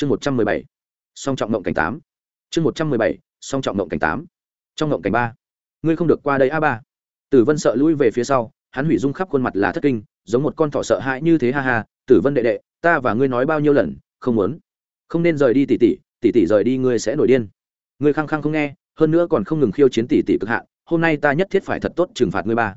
chương một trăm mười bảy, song trọng ngộng cảnh tám. Chương một trăm mười bảy, song trọng ngộng cảnh tám. Trong ngộng cảnh ba, ngươi không được qua đây a ba. Tử vân sợ lui về phía sau, hắn hủy dung khắp khuôn mặt là thất kinh, giống một con thỏ sợ hãi như thế ha ha. Tử vân đệ đệ, ta và ngươi nói bao nhiêu lần, không muốn. Không nên rời đi tỷ tỷ tỷ tỷ rời đi ngươi sẽ nổi điên. Ngươi khăng khăng không nghe, hơn nữa còn không ngừng khiêu chiến tỷ tỷ cực hạn, hôm nay ta nhất thiết phải thật tốt trừng phạt ngươi ba.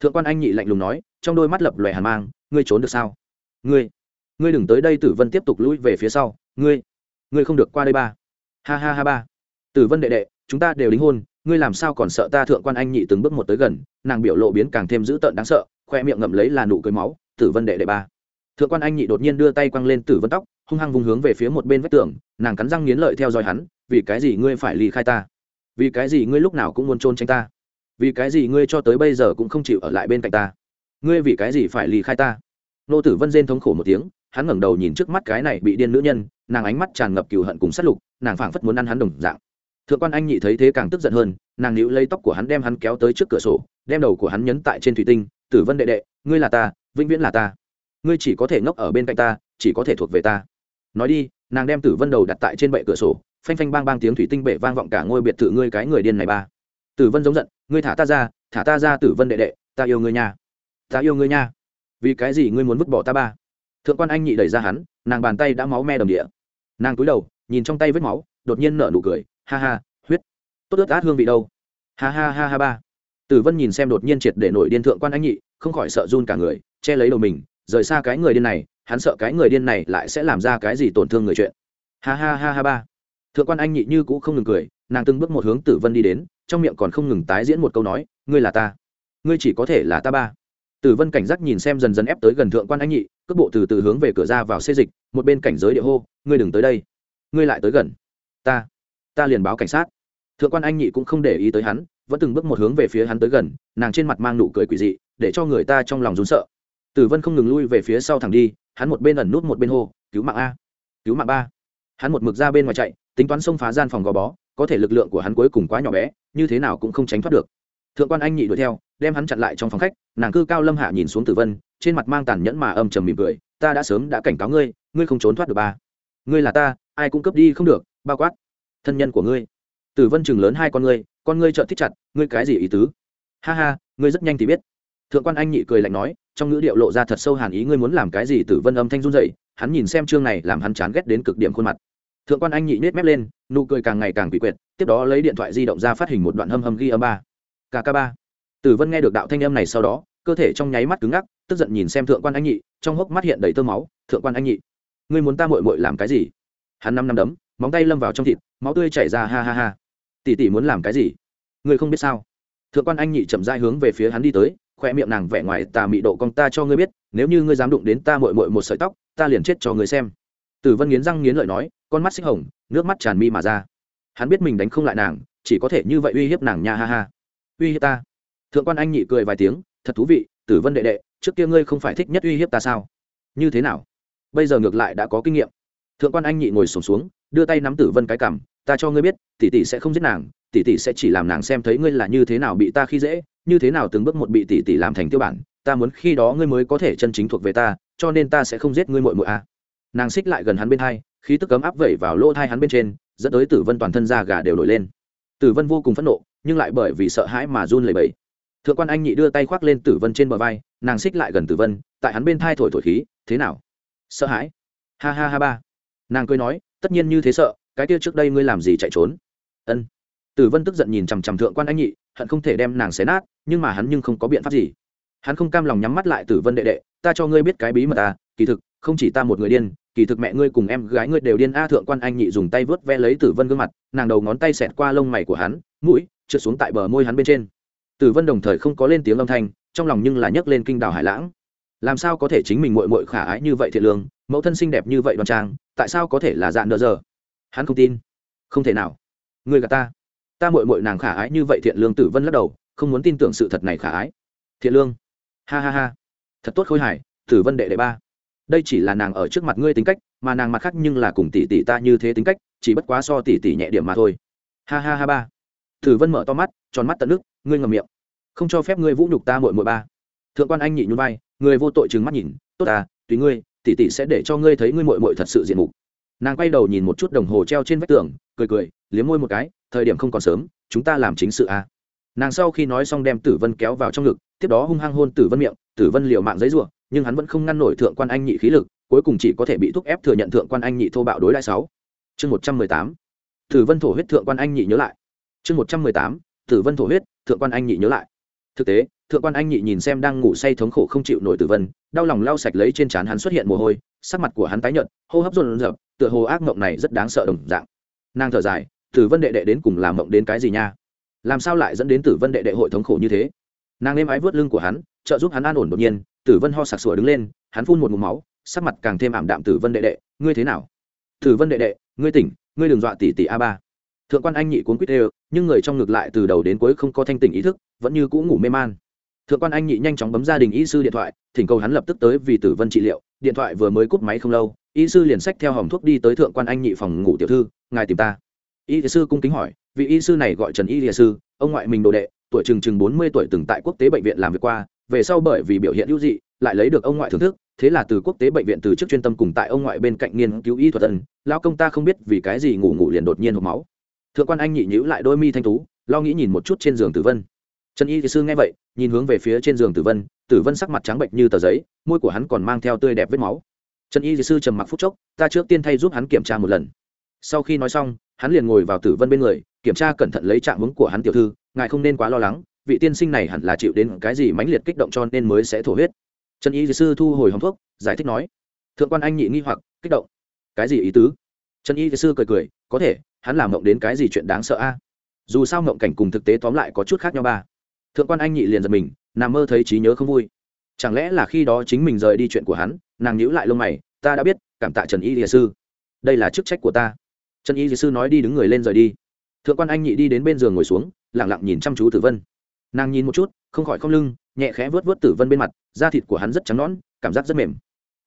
Thượng quan anh nhị lạnh lùng nói, trong đôi mắt lập lòe hàn mang, ngươi trốn được sao? Ngươi ngươi đừng tới đây, tử vân tiếp tục lũi về phía sau ngươi ngươi không được qua đây ba. Ha ha ha ba. Tử vân đệ đệ, chúng ta đều đính hôn, ngươi làm sao còn sợ ta thượng quan anh nhị từng bước một tới gần, nàng biểu lộ biến càng thêm dữ tợn đáng sợ, khoe miệng ngậm lấy là nụ cười máu, tử vân đệ đệ ba. Thượng quan anh nhị đột nhiên đưa tay quăng lên tử vân tóc, hung hăng vùng hướng về phía một bên vách tường, nàng cắn răng nghiến lợi theo dõi hắn, vì cái gì ngươi phải ly khai ta? Vì cái gì ngươi lúc nào cũng muốn trôn tránh ta? Vì cái gì ngươi cho tới bây giờ cũng không chịu ở lại bên cạnh ta? Ngươi vì cái gì phải ly khai ta? Nô tử vân rên thống khổ một tiếng, hắn ngẩng đầu nhìn trước mắt cái này bị điên nữ nhân nàng ánh mắt tràn ngập cừu hận cùng sát lục, nàng phảng phất muốn ăn hắn đồng dạng. Thượng quan anh nhị thấy thế càng tức giận hơn, nàng níu lấy tóc của hắn đem hắn kéo tới trước cửa sổ, đem đầu của hắn nhấn tại trên thủy tinh, tử vân đệ đệ, ngươi là ta, vĩnh viễn là ta. Ngươi chỉ có thể ngốc ở bên cạnh ta, chỉ có thể thuộc về ta. Nói đi, nàng đem tử vân đầu đặt tại trên bệ cửa sổ, phanh phanh bang bang tiếng thủy tinh bể vang vọng cả ngôi biệt thự ngươi cái người điên này ba. Tử vân giống giận, ngươi thả ta ra, thả ta ra tử vân đệ đệ, ta yêu ngươi nha. Ta yêu ngươi nha. Vì cái gì ngươi muốn vứt bỏ ta ba? Thượng quan anh nhị đẩy ra hắn, nàng bàn tay đã máu me đầm địa nàng cúi đầu, nhìn trong tay vết máu, đột nhiên nở nụ cười, ha ha, huyết, tốt ướt át hương vị đâu. Ha ha ha ha ba. Tử vân nhìn xem đột nhiên triệt để nổi điên thượng quan anh nhị, không khỏi sợ run cả người, che lấy đầu mình, rời xa cái người điên này, hắn sợ cái người điên này lại sẽ làm ra cái gì tổn thương người chuyện. Ha ha ha ha ba. Thượng quan anh nhị như cũ không ngừng cười, nàng từng bước một hướng tử vân đi đến, trong miệng còn không ngừng tái diễn một câu nói, ngươi là ta. Ngươi chỉ có thể là ta ba. Tử vân cảnh giác nhìn xem dần dần ép tới gần thượng quan anh nhị cước bộ từ từ hướng về cửa ra vào xê dịch, một bên cảnh giới địa hô, ngươi đừng tới đây. Ngươi lại tới gần. Ta ta liền báo cảnh sát. Thượng quan anh nhị cũng không để ý tới hắn, vẫn từng bước một hướng về phía hắn tới gần, nàng trên mặt mang nụ cười quỷ dị, để cho người ta trong lòng rún sợ. Tử vân không ngừng lui về phía sau thẳng đi, hắn một bên ẩn nút một bên hô, cứu mạng a, cứu mạng ba. Hắn một mực ra bên ngoài chạy, tính toán xông phá gian phòng gò bó, có thể lực lượng của hắn cuối cùng quá nhỏ bé, như thế nào cũng không tránh thoát được thượng quan anh nhị đuổi theo, đem hắn chặn lại trong phòng khách, nàng cư cao lâm hạ nhìn xuống tử vân, trên mặt mang tàn nhẫn mà âm trầm mỉm cười, ta đã sớm đã cảnh cáo ngươi ngươi không trốn thoát được ba. Ngươi là ta, ai cũng cướp đi không được, bao quát thân nhân của ngươi. Tử vân chừng lớn hai con ngươi con ngươi trợn thích chặt, ngươi cái gì ý tứ? Ha ha, ngươi rất nhanh thì biết. Thượng quan anh nhị cười lạnh nói, trong ngữ điệu lộ ra thật sâu hàn ý, ngươi muốn làm cái gì? Tử vân âm thanh run dậy hắn nhìn xem chương này, làm hắn chán ghét đến cực điểm khuôn mặt. Thượng quan anh nhị nết mép lên, nụ cười càng ngày càng bị quyệt, tiếp đó lấy điện thoại di động ra phát hình một đoạn hâm hâm ghi âm ba kk ba. Tử vân nghe được đạo thanh âm này sau đó, cơ thể trong nháy mắt cứng ngắc, tức giận nhìn xem thượng quan anh nhị, trong hốc mắt hiện đầy tơ máu. Thượng quan anh nhị, ngươi muốn ta mội mội làm cái gì? Hắn năm năm đấm, móng tay lâm vào trong thịt, máu tươi chảy ra, ha ha ha. Tỷ tỷ muốn làm cái gì? Ngươi không biết sao? Thượng quan anh nhị chậm dai hướng về phía hắn đi tới, khoe miệng nàng vẻ ngoài tà mị độ con ta cho ngươi biết, nếu như ngươi dám đụng đến ta mội mội một sợi tóc, ta liền chết cho ngươi xem. Tử vân nghiến răng nghiến lợi nói, con mắt xích hồng, nước mắt tràn mi mà ra. Hắn biết mình đánh không lại nàng, chỉ có thể như vậy uy hiếp nàng nha, ha ha uy hiếp ta. Thượng quan anh nhị cười vài tiếng thật thú vị tử vân đệ đệ trước kia ngươi không phải thích nhất uy hiếp ta sao? Như thế nào? Bây giờ ngược lại đã có kinh nghiệm. Thượng quan anh nhị ngồi sổm xuống, xuống đưa tay nắm tử vân cái cảm ta cho ngươi biết tỷ tỷ sẽ không giết nàng tỷ tỷ sẽ chỉ làm nàng xem thấy ngươi là như thế nào bị ta khi dễ như thế nào từng bước một bị tỷ tỷ làm thành tiêu bản ta muốn khi đó ngươi mới có thể chân chính thuộc về ta cho nên ta sẽ không giết ngươi mội mội a. À. nàng xích lại gần hắn bên hai khí tức cấm áp vẩy vào lỗ thai hắn bên trên dẫn tới tử vân toàn thân da gà đều nổi lên. Tử vân vô cùng phẫn nộ nhưng lại bởi vì sợ hãi mà run lẩy bẩy. Thượng quan anh nhị đưa tay khoác lên tử vân trên bờ vai, nàng xích lại gần tử vân, tại hắn bên thai thổi thổi khí, thế nào? Sợ hãi? Ha ha ha ba. Nàng cười nói, tất nhiên như thế sợ, cái kia trước đây ngươi làm gì chạy trốn? Ân. Tử vân tức giận nhìn chằm chằm thượng quan anh nhị, hận không thể đem nàng xé nát, nhưng mà hắn nhưng không có biện pháp gì. Hắn không cam lòng nhắm mắt lại tử vân đệ đệ, ta cho ngươi biết cái bí mật ta kỳ thực, không chỉ ta một người điên, kỳ thực mẹ ngươi cùng em gái ngươi đều điên a. Thượng quan anh nhị dùng tay vớt ve lấy tử vân gương mặt, nàng đầu ngón tay xẹt qua lông mày của hắn, mũi trượt xuống tại bờ môi hắn bên trên. Tử vân đồng thời không có lên tiếng âm thanh, trong lòng nhưng là nhấc lên kinh đảo hải lãng. Làm sao có thể chính mình mội mội khả ái như vậy Thiện lương, mẫu thân xinh đẹp như vậy đoan trang, tại sao có thể là dạn nợ giờ? Hắn không tin. Không thể nào. Người gà ta. Ta mội mội nàng khả ái như vậy thiện lương tử vân lắc đầu, không muốn tin tưởng sự thật này khả ái. Thiện lương. Ha ha ha. Thật tốt khôi hải tử vân đệ đệ ba. Đây chỉ là nàng ở trước mặt ngươi tính cách, mà nàng mặt khác nhưng là cùng tỷ tỷ ta như thế tính cách, chỉ bất quá so tỷ tỷ nhẹ điểm mà thôi. Ha ha ha ba. Thử vân mở to mắt, tròn mắt tận nước, ngươi ngầm miệng. Không cho phép ngươi vũ nhục ta mội mội ba. Thượng quan anh nhị nhún vai, người vô tội trừng mắt nhìn, tốt à tùy ngươi, tỷ tỷ sẽ để cho ngươi thấy ngươi mội mội thật sự diện mục. Nàng quay đầu nhìn một chút đồng hồ treo trên vách tường, cười cười, liếm môi một cái, thời điểm không còn sớm, chúng ta làm chính sự à. nàng sau khi nói xong đem tử vân kéo vào trong ngực, tiếp đó hung hăng hôn tử vân miệng, tử vân liều mạng giấy ruộng nhưng hắn vẫn không ngăn nổi thượng quan anh nhị khí lực, cuối cùng chỉ có thể bị thúc ép thừa nhận thượng quan anh nhị thô bạo đối lại sáu. Chương một trăm mười tám. Tử vân thổ huyết thượng quan anh nhị nhớ lại chương một trăm mười tám, tử vân thổ huyết, thượng quan anh nhị nhớ lại. Thực tế, thượng quan anh nhị nhìn xem đang ngủ say thống khổ không chịu nổi tử vân, đau lòng lau sạch lấy trên trán hắn xuất hiện mồ hôi, sắc mặt của hắn tái nhợt, hô hấp rộn rợp tựa hồ ác mộng này rất đáng sợ đồng dạng. Nàng thở dài, tử vân đệ đệ đến cùng làm mộng đến cái gì nha? Làm sao lại dẫn đến tử vân đệ đệ hội thống khổ như thế? Nàng êm ái vớt lưng của hắn, trợ giúp hắn an ổn đột nhiên, tử vân ho sặc sủa đứng lên, hắn phun một mụm máu, sắc mặt càng thêm ảm đạm tử vân đệ đệ, ngươi thế nào? Tử vân đệ đệ, ngươi tỉnh, ngươi đừng dọa tỷ tỷ a ba. Thượng quan anh nhị cuốn quýt đều nhưng người trong ngực lại từ đầu đến cuối không có thanh tỉnh ý thức, vẫn như cũ ngủ mê man. Thượng quan anh nhị nhanh chóng bấm gia đình y sư điện thoại, thỉnh cầu hắn lập tức tới vì tử vân trị liệu, điện thoại vừa mới cúp máy không lâu, y sư liền sách theo hòm thuốc đi tới thượng quan anh nhị phòng ngủ tiểu thư, ngài tìm ta. Y sư cung kính hỏi, vị y sư này gọi trần y y sư, ông ngoại mình đồ đệ, tuổi chừng chừng bốn mươi tuổi từng tại quốc tế bệnh viện làm việc qua, về sau bởi vì biểu hiện hữu dị, lại lấy được ông ngoại thưởng thức, thế là từ quốc tế bệnh viện từ chức chuyên tâm cùng tại ông ngoại bên cạnh nghiên cứu y thuật ẩn, lão công ta không biết vì cái gì ngủ ngủ liền đột nhiên hộp máu thượng quan anh nhị nhữ lại đôi mi thanh tú, lo nghĩ nhìn một chút trên giường tử vân. Trần y thì sư nghe vậy, nhìn hướng về phía trên giường tử vân tử vân sắc mặt trắng bệnh như tờ giấy, môi của hắn còn mang theo tươi đẹp vết máu. Trần y thì sư trầm mặc phút chốc, ta trước tiên thay giúp hắn kiểm tra một lần. Sau khi nói xong, hắn liền ngồi vào tử vân bên người, kiểm tra cẩn thận lấy trạng hướng của hắn tiểu thư, ngài không nên quá lo lắng, vị tiên sinh này hẳn là chịu đến cái gì mãnh liệt kích động cho nên mới sẽ thổ huyết. Trần y sư thu hồi hòng thuốc, giải thích nói, thượng quan anh nhị nghi hoặc, kích động. Cái gì ý tứ? Trần y sư cười cười, có thể hắn làm mộng đến cái gì chuyện đáng sợ a? Dù sao mộng cảnh cùng thực tế tóm lại có chút khác nhau ba. Thượng quan anh nhị liền giật mình, nằm mơ thấy trí nhớ không vui. Chẳng lẽ là khi đó chính mình rời đi chuyện của hắn, nàng nhữ lại lông mày, ta đã biết, cảm tạ trần y địa sư. Đây là chức trách của ta. Trần y địa sư nói đi đứng người lên rời đi. Thượng quan anh nhị đi đến bên giường ngồi xuống lẳng lặng nhìn chăm chú tử vân. Nàng nhìn một chút, không khỏi không lưng, nhẹ khẽ vớt vớt tử vân bên mặt, da thịt của hắn rất trắng nõn, cảm giác rất mềm.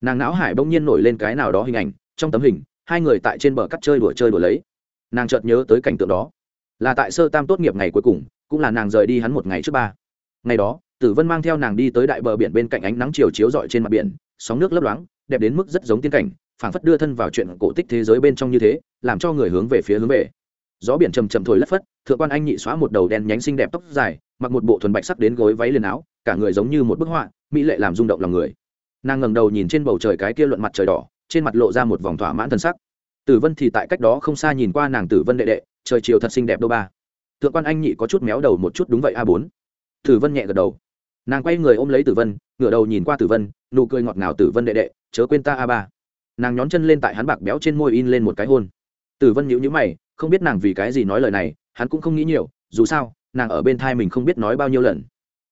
Nàng não hải bỗng nhiên nổi lên cái nào đó hình ảnh, trong tấm hình, hai người tại trên bờ cắt chơi đùa chơi đùa lấy nàng chợt nhớ tới cảnh tượng đó. Là tại sơ tam tốt nghiệp ngày cuối cùng, cũng là nàng rời đi hắn một ngày trước ba. Ngày đó, tử vân mang theo nàng đi tới đại bờ biển bên cạnh ánh nắng chiều chiếu rọi trên mặt biển, sóng nước lấp loáng, đẹp đến mức rất giống tiên cảnh, phảng phất đưa thân vào chuyện cổ tích thế giới bên trong như thế, làm cho người hướng về phía hướng về. Gió biển trầm trầm thổi lất phất, thượng quan anh nhị xóa một đầu đen nhánh xinh đẹp tóc dài, mặc một bộ thuần bạch sắc đến gối váy liền áo, cả người giống như một bức họa, mỹ lệ làm rung động lòng người. Nàng ngẩng đầu nhìn trên bầu trời cái kia luận mặt trời đỏ, trên mặt lộ ra một vòng thỏa mãn thân sắc tử vân thì tại cách đó không xa nhìn qua nàng tử vân đệ đệ, trời chiều thật xinh đẹp đô ba. Thượng quan anh nhị có chút méo đầu một chút đúng vậy a bốn. Tử vân nhẹ gật đầu. Nàng quay người ôm lấy tử vân, ngửa đầu nhìn qua tử vân, nụ cười ngọt ngào tử vân đệ đệ, chớ quên ta a ba. Nàng nhón chân lên tại hắn bạc béo trên môi in lên một cái hôn. Tử vân nhíu nhíu mày, không biết nàng vì cái gì nói lời này, hắn cũng không nghĩ nhiều, dù sao, nàng ở bên thai mình không biết nói bao nhiêu lần.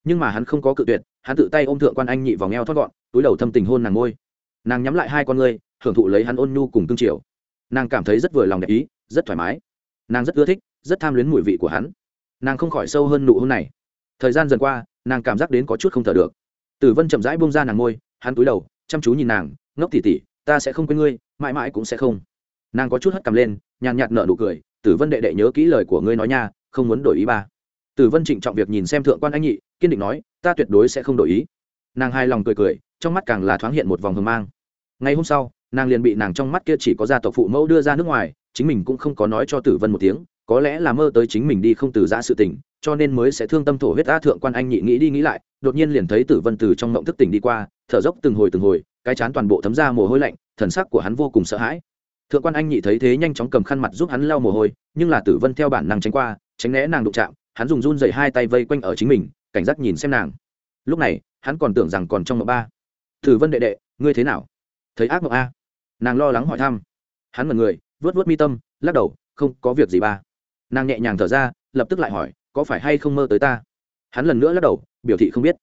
Nhưng mà hắn không có cự tuyệt, hắn tự tay ôm thượng quan anh nhị vào ngheo thoát gọn, túi đầu thâm tình hôn nàng ngôi nàng nhắm lại hai con ngươi, hưởng thụ lấy hắn ôn nhu cùng cương triều nàng cảm thấy rất vừa lòng đẹp ý, rất thoải mái. Nàng rất ưa thích, rất tham luyến mùi vị của hắn. Nàng không khỏi sâu hơn nụ hôn này. Thời gian dần qua, nàng cảm giác đến có chút không thở được. Tử vân chậm rãi bông ra nàng ngôi hắn túi đầu, chăm chú nhìn nàng, ngốc tỉ tỉ ta sẽ không quên ngươi, mãi mãi cũng sẽ không. Nàng có chút hất cầm lên, nhàn nhạt nở nụ cười, tử vân đệ đệ nhớ kỹ lời của ngươi nói nha, không muốn đổi ý ba. Tử vân trịnh trọng việc nhìn xem thượng quan anh nhị, kiên định nói, ta tuyệt đối sẽ không đổi ý. Nàng hài lòng cười cười, trong mắt càng là thoáng hiện một vòng hờ mang. Ngày hôm sau nàng liền bị nàng trong mắt kia chỉ có gia tộc phụ mẫu đưa ra nước ngoài, chính mình cũng không có nói cho tử vân một tiếng, có lẽ là mơ tới chính mình đi không từ giã sự tình, cho nên mới sẽ thương tâm thổ huyết a thượng quan anh nhị nghĩ đi nghĩ lại, đột nhiên liền thấy tử vân từ trong mộng thức tỉnh đi qua, thở dốc từng hồi từng hồi, cái chán toàn bộ thấm ra mồ hôi lạnh, thần sắc của hắn vô cùng sợ hãi. Thượng quan anh nhị thấy thế nhanh chóng cầm khăn mặt giúp hắn lau mồ hôi, nhưng là tử vân theo bản năng tránh qua, tránh né nàng đụng chạm, hắn dùng run dày hai tay vây quanh ở chính mình, cảnh giác nhìn xem nàng. Lúc này, hắn còn tưởng rằng còn trong mộng ba. Tử vân đệ đệ, ngươi thế nào? Thấy ác mộng a nàng lo lắng hỏi thăm. Hắn mật người vớt vớt mi tâm, lắc đầu, không, có việc gì ba. Nàng nhẹ nhàng thở ra, lập tức lại hỏi, có phải hay không mơ tới ta? Hắn lần nữa lắc đầu, biểu thị không biết.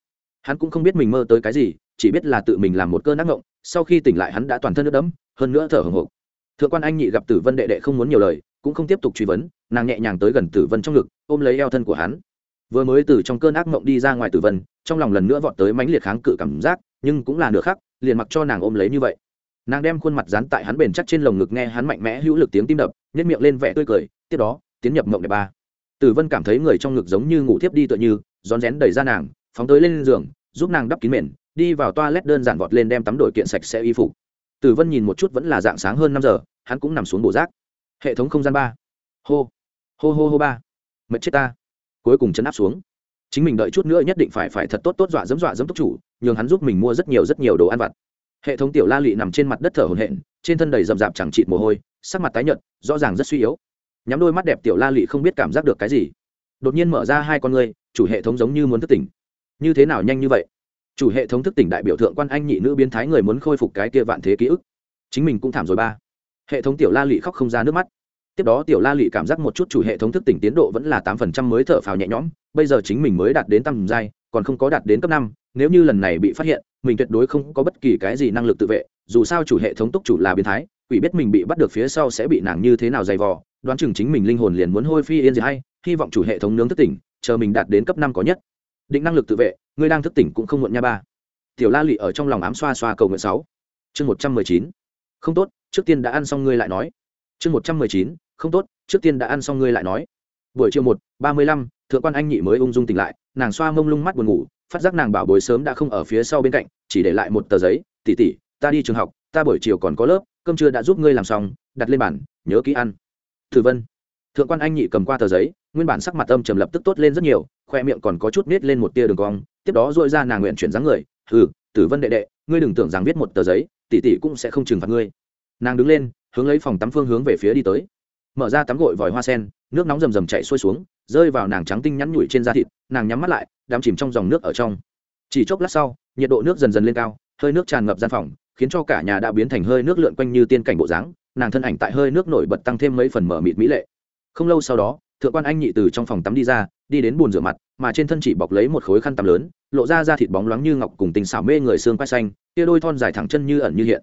Hắn cũng không biết mình mơ tới cái gì, chỉ biết là tự mình làm một cơn ác mộng, sau khi tỉnh lại hắn đã toàn thân nước đẫm, hơn nữa thở hồng hộc thượng quan anh nhị gặp tử vân đệ đệ không muốn nhiều lời, cũng không tiếp tục truy vấn, nàng nhẹ nhàng tới gần tử vân trong ngực, ôm lấy eo thân của hắn. Vừa mới từ trong cơn ác mộng đi ra ngoài tử vân, trong lòng lần nữa vọt tới mãnh liệt kháng cự cảm giác, nhưng cũng là nửa khắc, liền mặc cho nàng ôm lấy như vậy nàng đem khuôn mặt dán tại hắn bền chắc trên lồng ngực nghe hắn mạnh mẽ hữu lực tiếng tim đập nhét miệng lên vẻ tươi cười, tiếp đó, tiến nhập mộng đẹp ba. Tử vân cảm thấy người trong ngực giống như ngủ thiếp đi tựa như, rón rén đẩy ra nàng, phóng tới lên giường, giúp nàng đắp kín mền, đi vào toilet đơn giản vọt lên đem tắm đổi kiện sạch sẽ y phục. Tử vân nhìn một chút vẫn là dạng sáng hơn năm giờ, hắn cũng nằm xuống bổ rác. Hệ thống không gian ba. Hô hô hô hô ba. Mệt chết ta. Cuối cùng chấn áp xuống. Chính mình đợi chút nữa nhất định phải phải thật tốt tốt dọa dẫm dọa dẫm túc chủ, nhường hắn giúp mình mua rất nhiều rất nhiều đồ ăn vặt hệ thống tiểu la lị nằm trên mặt đất thở hổn hển, trên thân đầy rậm rạp chẳng chịt mồ hôi, sắc mặt tái nhợt, rõ ràng rất suy yếu. Nhắm đôi mắt đẹp tiểu la lị không biết cảm giác được cái gì. Đột nhiên mở ra hai con ngươi, chủ hệ thống giống như muốn thức tỉnh. Như thế nào nhanh như vậy? Chủ hệ thống thức tỉnh đại biểu thượng quan anh nhị nữ biến thái người muốn khôi phục cái kia vạn thế ký ức. Chính mình cũng thảm rồi ba. Hệ thống tiểu la lị khóc không ra nước mắt. Tiếp đó tiểu la lị cảm giác một chút chủ hệ thống thức tỉnh tiến độ vẫn là tám phần trăm mới thở phào nhẹ nhõm, bây giờ chính mình mới đạt đến tầm giai, còn không có đạt đến cấp năm nếu như lần này bị phát hiện, mình tuyệt đối không có bất kỳ cái gì năng lực tự vệ, dù sao chủ hệ thống túc chủ là biến thái, quỷ biết mình bị bắt được phía sau sẽ bị nàng như thế nào dày vò, đoán chừng chính mình linh hồn liền muốn hôi phi yên gì hay, hy vọng chủ hệ thống nướng thức tỉnh, chờ mình đạt đến cấp năm có nhất. Định năng lực tự vệ, ngươi đang thức tỉnh cũng không muộn nha ba. Tiểu la lị ở trong lòng ám xoa xoa cầu nguyện sáu. Chương một trăm mười chín. Không tốt, trước tiên đã ăn xong ngươi lại nói. Chương một trăm mười chín. Không tốt, trước tiên đã ăn xong ngươi lại nói. Buổi chiều một, ba mươi lăm, thượng quan anh nhị mới ung dung tỉnh lại, nàng xoa mông lung mắt buồn ngủ phát giác nàng bảo bối sớm đã không ở phía sau bên cạnh, chỉ để lại một tờ giấy tỉ tỉ ta đi trường học, ta buổi chiều còn có lớp, cơm trưa đã giúp ngươi làm xong, đặt lên bàn, nhớ kỹ ăn. Thử vân, thượng quan anh nhị cầm qua tờ giấy, nguyên bản sắc mặt âm trầm lập tức tốt lên rất nhiều, khoe miệng còn có chút nết lên một tia đường cong, tiếp đó dội ra nàng nguyện chuyển dáng người ừ tử vân đệ đệ, ngươi đừng tưởng rằng viết một tờ giấy, tỷ tỷ cũng sẽ không trừng phạt ngươi. Nàng đứng lên, hướng lấy phòng tắm phương hướng về phía đi tới. Mở ra tắm gội vòi hoa sen nước nóng rầm rầm chạy xuôi xuống, rơi vào nàng trắng tinh nhắn nhủi trên da thịt, nàng nhắm mắt lại, đắm chìm trong dòng nước ở trong. Chỉ chốc lát sau, nhiệt độ nước dần dần lên cao, hơi nước tràn ngập gian phòng, khiến cho cả nhà đã biến thành hơi nước lượn quanh như tiên cảnh bộ dáng, nàng thân ảnh tại hơi nước nổi bật tăng thêm mấy phần mở mịt mỹ lệ. Không lâu sau đó, thượng quan anh nhị từ trong phòng tắm đi ra, đi đến bồn rửa mặt, mà trên thân chỉ bọc lấy một khối khăn tắm lớn, lộ ra da thịt bóng loáng như ngọc cùng tình xảo mê người xương quai xanh kia đôi thon dài thẳng chân như ẩn như hiện.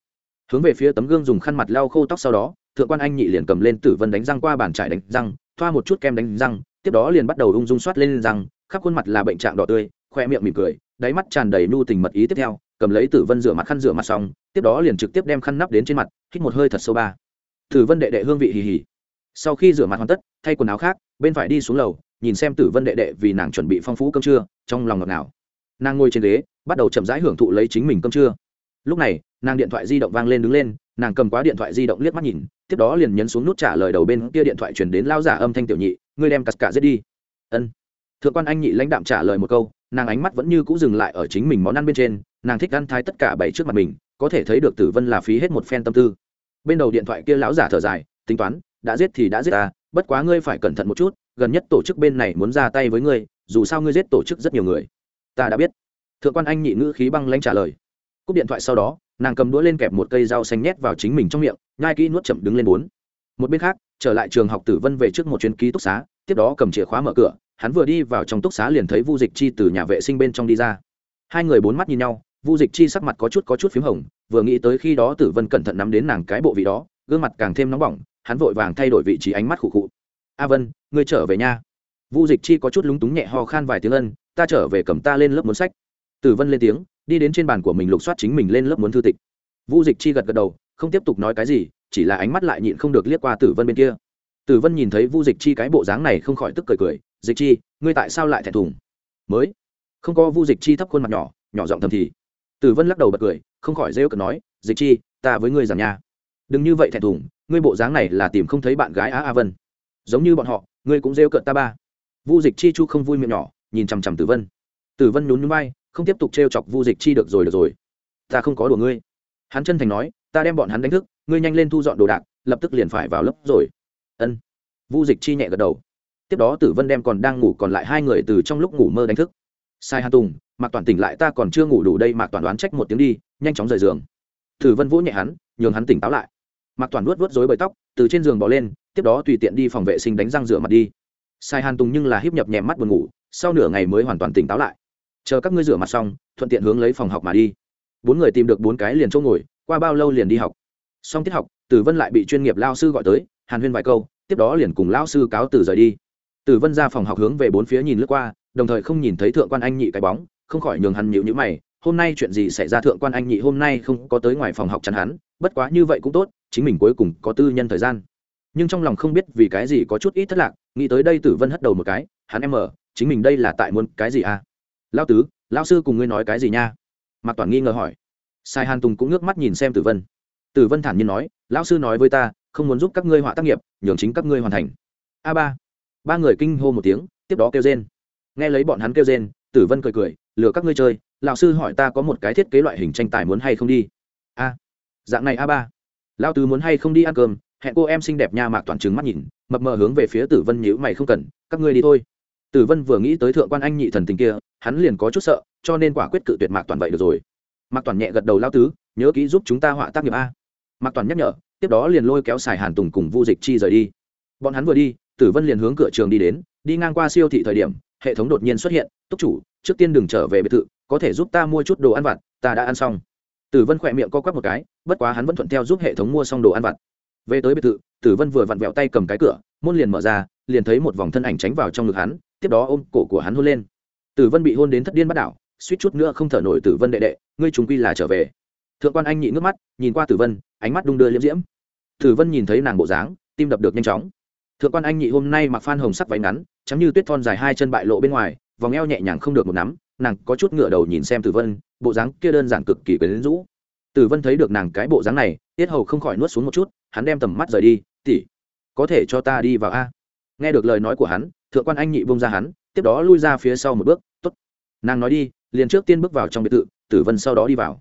Hướng về phía tấm gương dùng khăn mặt lau khô tóc sau đó, thượng quan anh nhị liền cầm lên tử vân đánh răng qua bàn trải đánh răng thoa một chút kem đánh răng, tiếp đó liền bắt đầu ung dung soát lên răng, khắp khuôn mặt là bệnh trạng đỏ tươi, khoe miệng mỉm cười, đáy mắt tràn đầy nu tình mật ý tiếp theo, cầm lấy tử vân rửa mặt khăn rửa mặt xong, tiếp đó liền trực tiếp đem khăn nắp đến trên mặt, hít một hơi thật sâu ba. Tử vân đệ đệ hương vị hì hì. Sau khi rửa mặt hoàn tất, thay quần áo khác, bên phải đi xuống lầu, nhìn xem tử vân đệ đệ vì nàng chuẩn bị phong phú cơm trưa, trong lòng ngọt ngào. Nàng ngồi trên ghế, bắt đầu chậm rãi hưởng thụ lấy chính mình cơm trưa. Lúc này, nàng điện thoại di động vang lên đứng lên nàng cầm quá điện thoại di động liếc mắt nhìn, tiếp đó liền nhấn xuống nút trả lời đầu bên kia điện thoại chuyển đến lao giả âm thanh tiểu nhị, ngươi đem cắt cả giết đi. Ân. Thượng quan anh nhị lãnh đạm trả lời một câu, nàng ánh mắt vẫn như c ũ dừng lại ở chính mình món ăn bên trên, nàng thích ăn thái tất cả bảy trước mặt mình, có thể thấy được tử vân là phí hết một phen tâm tư. Bên đầu điện thoại kia lão giả thở dài, tính toán, đã giết thì đã giết ta, bất quá ngươi phải cẩn thận một chút, gần nhất tổ chức bên này muốn ra tay với ngươi, dù sao ngươi giết tổ chức rất nhiều người. Ta đã biết. Thượng quan anh nhị ngữ khí băng lãnh trả lời cúp điện thoại sau đó, nàng cầm đũa lên kẹp một cây rau xanh nhét vào chính mình trong miệng, nhai kỹ nuốt chậm đứng lên bốn. Một bên khác, trở lại trường học tử vân về trước một chuyến ký túc xá, tiếp đó cầm chìa khóa mở cửa, hắn vừa đi vào trong túc xá liền thấy vu dịch chi từ nhà vệ sinh bên trong đi ra. Hai người bốn mắt nhìn nhau, vu dịch chi sắc mặt có chút có chút p h í m hồng, vừa nghĩ tới khi đó tử vân cẩn thận nắm đến nàng cái bộ vị đó, gương mặt càng thêm nóng bỏng, hắn vội vàng thay đổi vị trí ánh mắt khụ khụ. A vân, ngươi trở về nha. Vu dịch chi có chút lúng túng nhẹ ho khan vài tiếng ân, ta trở về cầm ta lên lớp muốn sách tử vân lên tiếng, đi đến trên bàn của mình lục soát chính mình lên lớp muốn thư tịch. Vu dịch chi gật gật đầu, không tiếp tục nói cái gì, chỉ là ánh mắt lại nhịn không được liếc qua tử vân bên kia. Tử vân nhìn thấy vu dịch chi cái bộ dáng này không khỏi tức cười cười, dịch chi, ngươi tại sao lại thẹn thùng? Mới. Không có vu dịch chi thấp khuôn mặt nhỏ nhỏ giọng thầm thì. Tử vân lắc đầu bật cười, không khỏi rêu cợt nói, dịch chi, ta với ngươi giảm nha. Đừng như vậy thẹn thùng, ngươi bộ dáng này là tìm không thấy bạn gái á a vân. Giống như bọn họ, ngươi cũng rêu cợt ta ba. Vu dịch chi chu không vui miệng nhỏ, nhìn chằm chằm tử vân. Tử vân nhún nhún bay không tiếp tục t chọc vu dịch chi được rồi được rồi. Ta không có đùa ngươi. Hắn chân thành nói, ta đem bọn hắn đánh thức, ngươi nhanh lên thu dọn đồ đạc, lập tức liền phải vào lớp rồi. Ân. Vu dịch chi nhẹ gật đầu. Tiếp đó tử vân đem còn đang ngủ còn lại hai người từ trong lúc ngủ mơ đánh thức. Sai hà tùng, mạc toàn tỉnh lại, ta còn chưa ngủ đủ đây, mạc toàn đoán trách một tiếng đi, nhanh chóng rời giường. Tử vân vỗ nhẹ hắn, nhường hắn tỉnh táo lại. Mạc toàn nuốt vớt rối bời tóc, từ trên giường bỏ lên, tiếp đó tùy tiện đi phòng vệ sinh đánh răng rửa mặt đi. Sai hàn tùng nhưng là híp nhập nhèm mắt buồn ngủ, sau nửa ngày mới hoàn toàn tỉnh táo lại chờ các ngươi rửa mặt xong, thuận tiện hướng lấy phòng học mà đi. Bốn người tìm được bốn cái liền chỗ ngồi, qua bao lâu liền đi học. Xong tiết học, tử vân lại bị chuyên nghiệp lao sư gọi tới, hàn huyên vài câu, tiếp đó liền cùng lao sư cáo từ rời đi. Tử vân ra phòng học hướng về bốn phía nhìn lướt qua, đồng thời không nhìn thấy thượng quan anh nhị cái bóng, không khỏi nhường hắn nhịu nhữ mày, hôm nay chuyện gì xảy ra thượng quan anh nhị hôm nay không có tới ngoài phòng học chắn hắn, bất quá như vậy cũng tốt, chính mình cuối cùng có tư nhân thời gian. Nhưng trong lòng không biết vì cái gì có chút ít thất lạc, nghĩ tới đây tử vân hất đầu một cái, hắn em ở, chính mình đây là tại muốn cái gì à? Lao tứ lao sư cùng ngươi nói cái gì nha? Mạc toàn nghi ngờ hỏi. Sai hàn tùng cũng ngước mắt nhìn xem tử vân. Tử vân thản nhiên nói, lão sư nói với ta, không muốn giúp các ngươi họa tác nghiệp, nhường chính các ngươi hoàn thành. A ba. Ba người kinh hô một tiếng, tiếp đó kêu rên. Nghe lấy bọn hắn kêu rên, tử vân cười cười, lừa các ngươi chơi, lão sư hỏi ta có một cái thiết kế loại hình tranh tài muốn hay không đi? A. Dạng này a ba. Lao tứ muốn hay không đi ăn cơm, hẹn cô em xinh đẹp nha mạc toàn trừng mắt nhìn, mập mờ hướng về phía tử vân nhữ mày không cần, các ngươi đi thôi tử vân vừa nghĩ tới thượng quan anh nhị thần tình kia, hắn liền có chút sợ, cho nên quả quyết cự tuyệt mạc toàn vậy được rồi. Mạc toàn nhẹ gật đầu lao tứ, nhớ kỹ giúp chúng ta họa tác nghiệp a. Mạc toàn nhắc nhở, tiếp đó liền lôi kéo xài hàn tùng cùng vu dịch chi rời đi. Bọn hắn vừa đi tử vân liền hướng cửa trường đi đến, đi ngang qua siêu thị thời điểm, hệ thống đột nhiên xuất hiện, túc chủ, trước tiên đừng trở về biệt thự, có thể giúp ta mua chút đồ ăn vặt, ta đã ăn xong. Tử vân khỏe miệng co quắp một cái, bất quá hắn vẫn thuận theo giúp hệ thống mua xong đồ ăn vặt. Về tới biệt thự tử vân vừa vặn vẹo tay cầm cái cửa, môn liền mở ra, liền thấy một vòng thân ảnh tránh vào trong ngực hắn tiếp đó ôm cổ của hắn hôn lên. Tử vân bị hôn đến thất điên bắt đảo, suýt chút nữa không thở nổi tử vân đệ đệ, ngươi chúng quy là trở về. Thượng quan anh nhị nước mắt, nhìn qua tử vân, ánh mắt đung đưa liễm diễm. Tử vân nhìn thấy nàng bộ dáng, tim đập được nhanh chóng. Thượng quan anh nhị hôm nay mặc phan hồng sắc váy ngắn chắm như tuyết thon dài hai chân bại lộ bên ngoài, vòng eo nhẹ nhàng không được một nắm, nàng có chút ngựa đầu nhìn xem tử vân, bộ dáng kia đơn giản cực kỳ quyến rũ. Tử vân thấy được nàng cái bộ dáng này, tiết hầu không khỏi nuốt xuống một chút, hắn đem tầm mắt rời đi tỉ có thể cho ta đi vào a? Nghe được lời nói của hắn thượng quan anh nhị bông ra hắn, tiếp đó lui ra phía sau một bước t ố t nàng nói đi, liền trước tiên bước vào trong biệt thự, tử vân sau đó đi vào.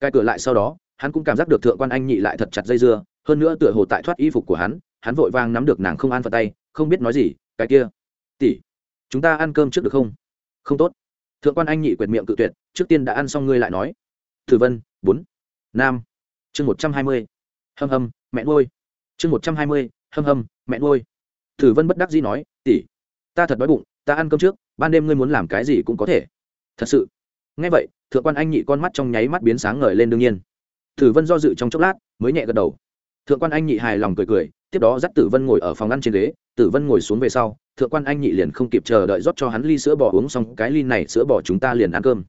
Cai cửa lại sau đó, hắn cũng cảm giác được thượng quan anh nhị lại thật chặt dây dưa, hơn nữa tựa hồ tại thoát y phục của hắn hắn vội vàng nắm được nàng không ăn vào tay, không biết nói gì, cái kia, tỷ, chúng ta ăn cơm trước được không? Không tốt. Thượng quan anh nhị quyệt miệng cự tuyệt, trước tiên đã ăn xong ngươi lại nói. Thử vân, bốn, nam, chương một trăm hai mươi, hâm hâm, mẹ nuôi. Chương một trăm hai mươi, hâm hâm, mẹ nuôi. Thử vân bất đắc dĩ nói, tỷ ta thật đói bụng, ta ăn cơm trước, ban đêm ngươi muốn làm cái gì cũng có thể. Thật sự. Ngay vậy, thượng quan anh nhị con mắt trong nháy mắt biến sáng ngời lên đương nhiên. Tử vân do dự trong chốc lát, mới nhẹ gật đầu. Thượng quan anh nhị hài lòng cười cười, tiếp đó dắt tử vân ngồi ở phòng ăn trên ghế. Tử vân ngồi xuống về sau, thượng quan anh nhị liền không kịp chờ đợi rót cho hắn ly sữa bò uống xong, cái ly này sữa bò chúng ta liền ăn cơm.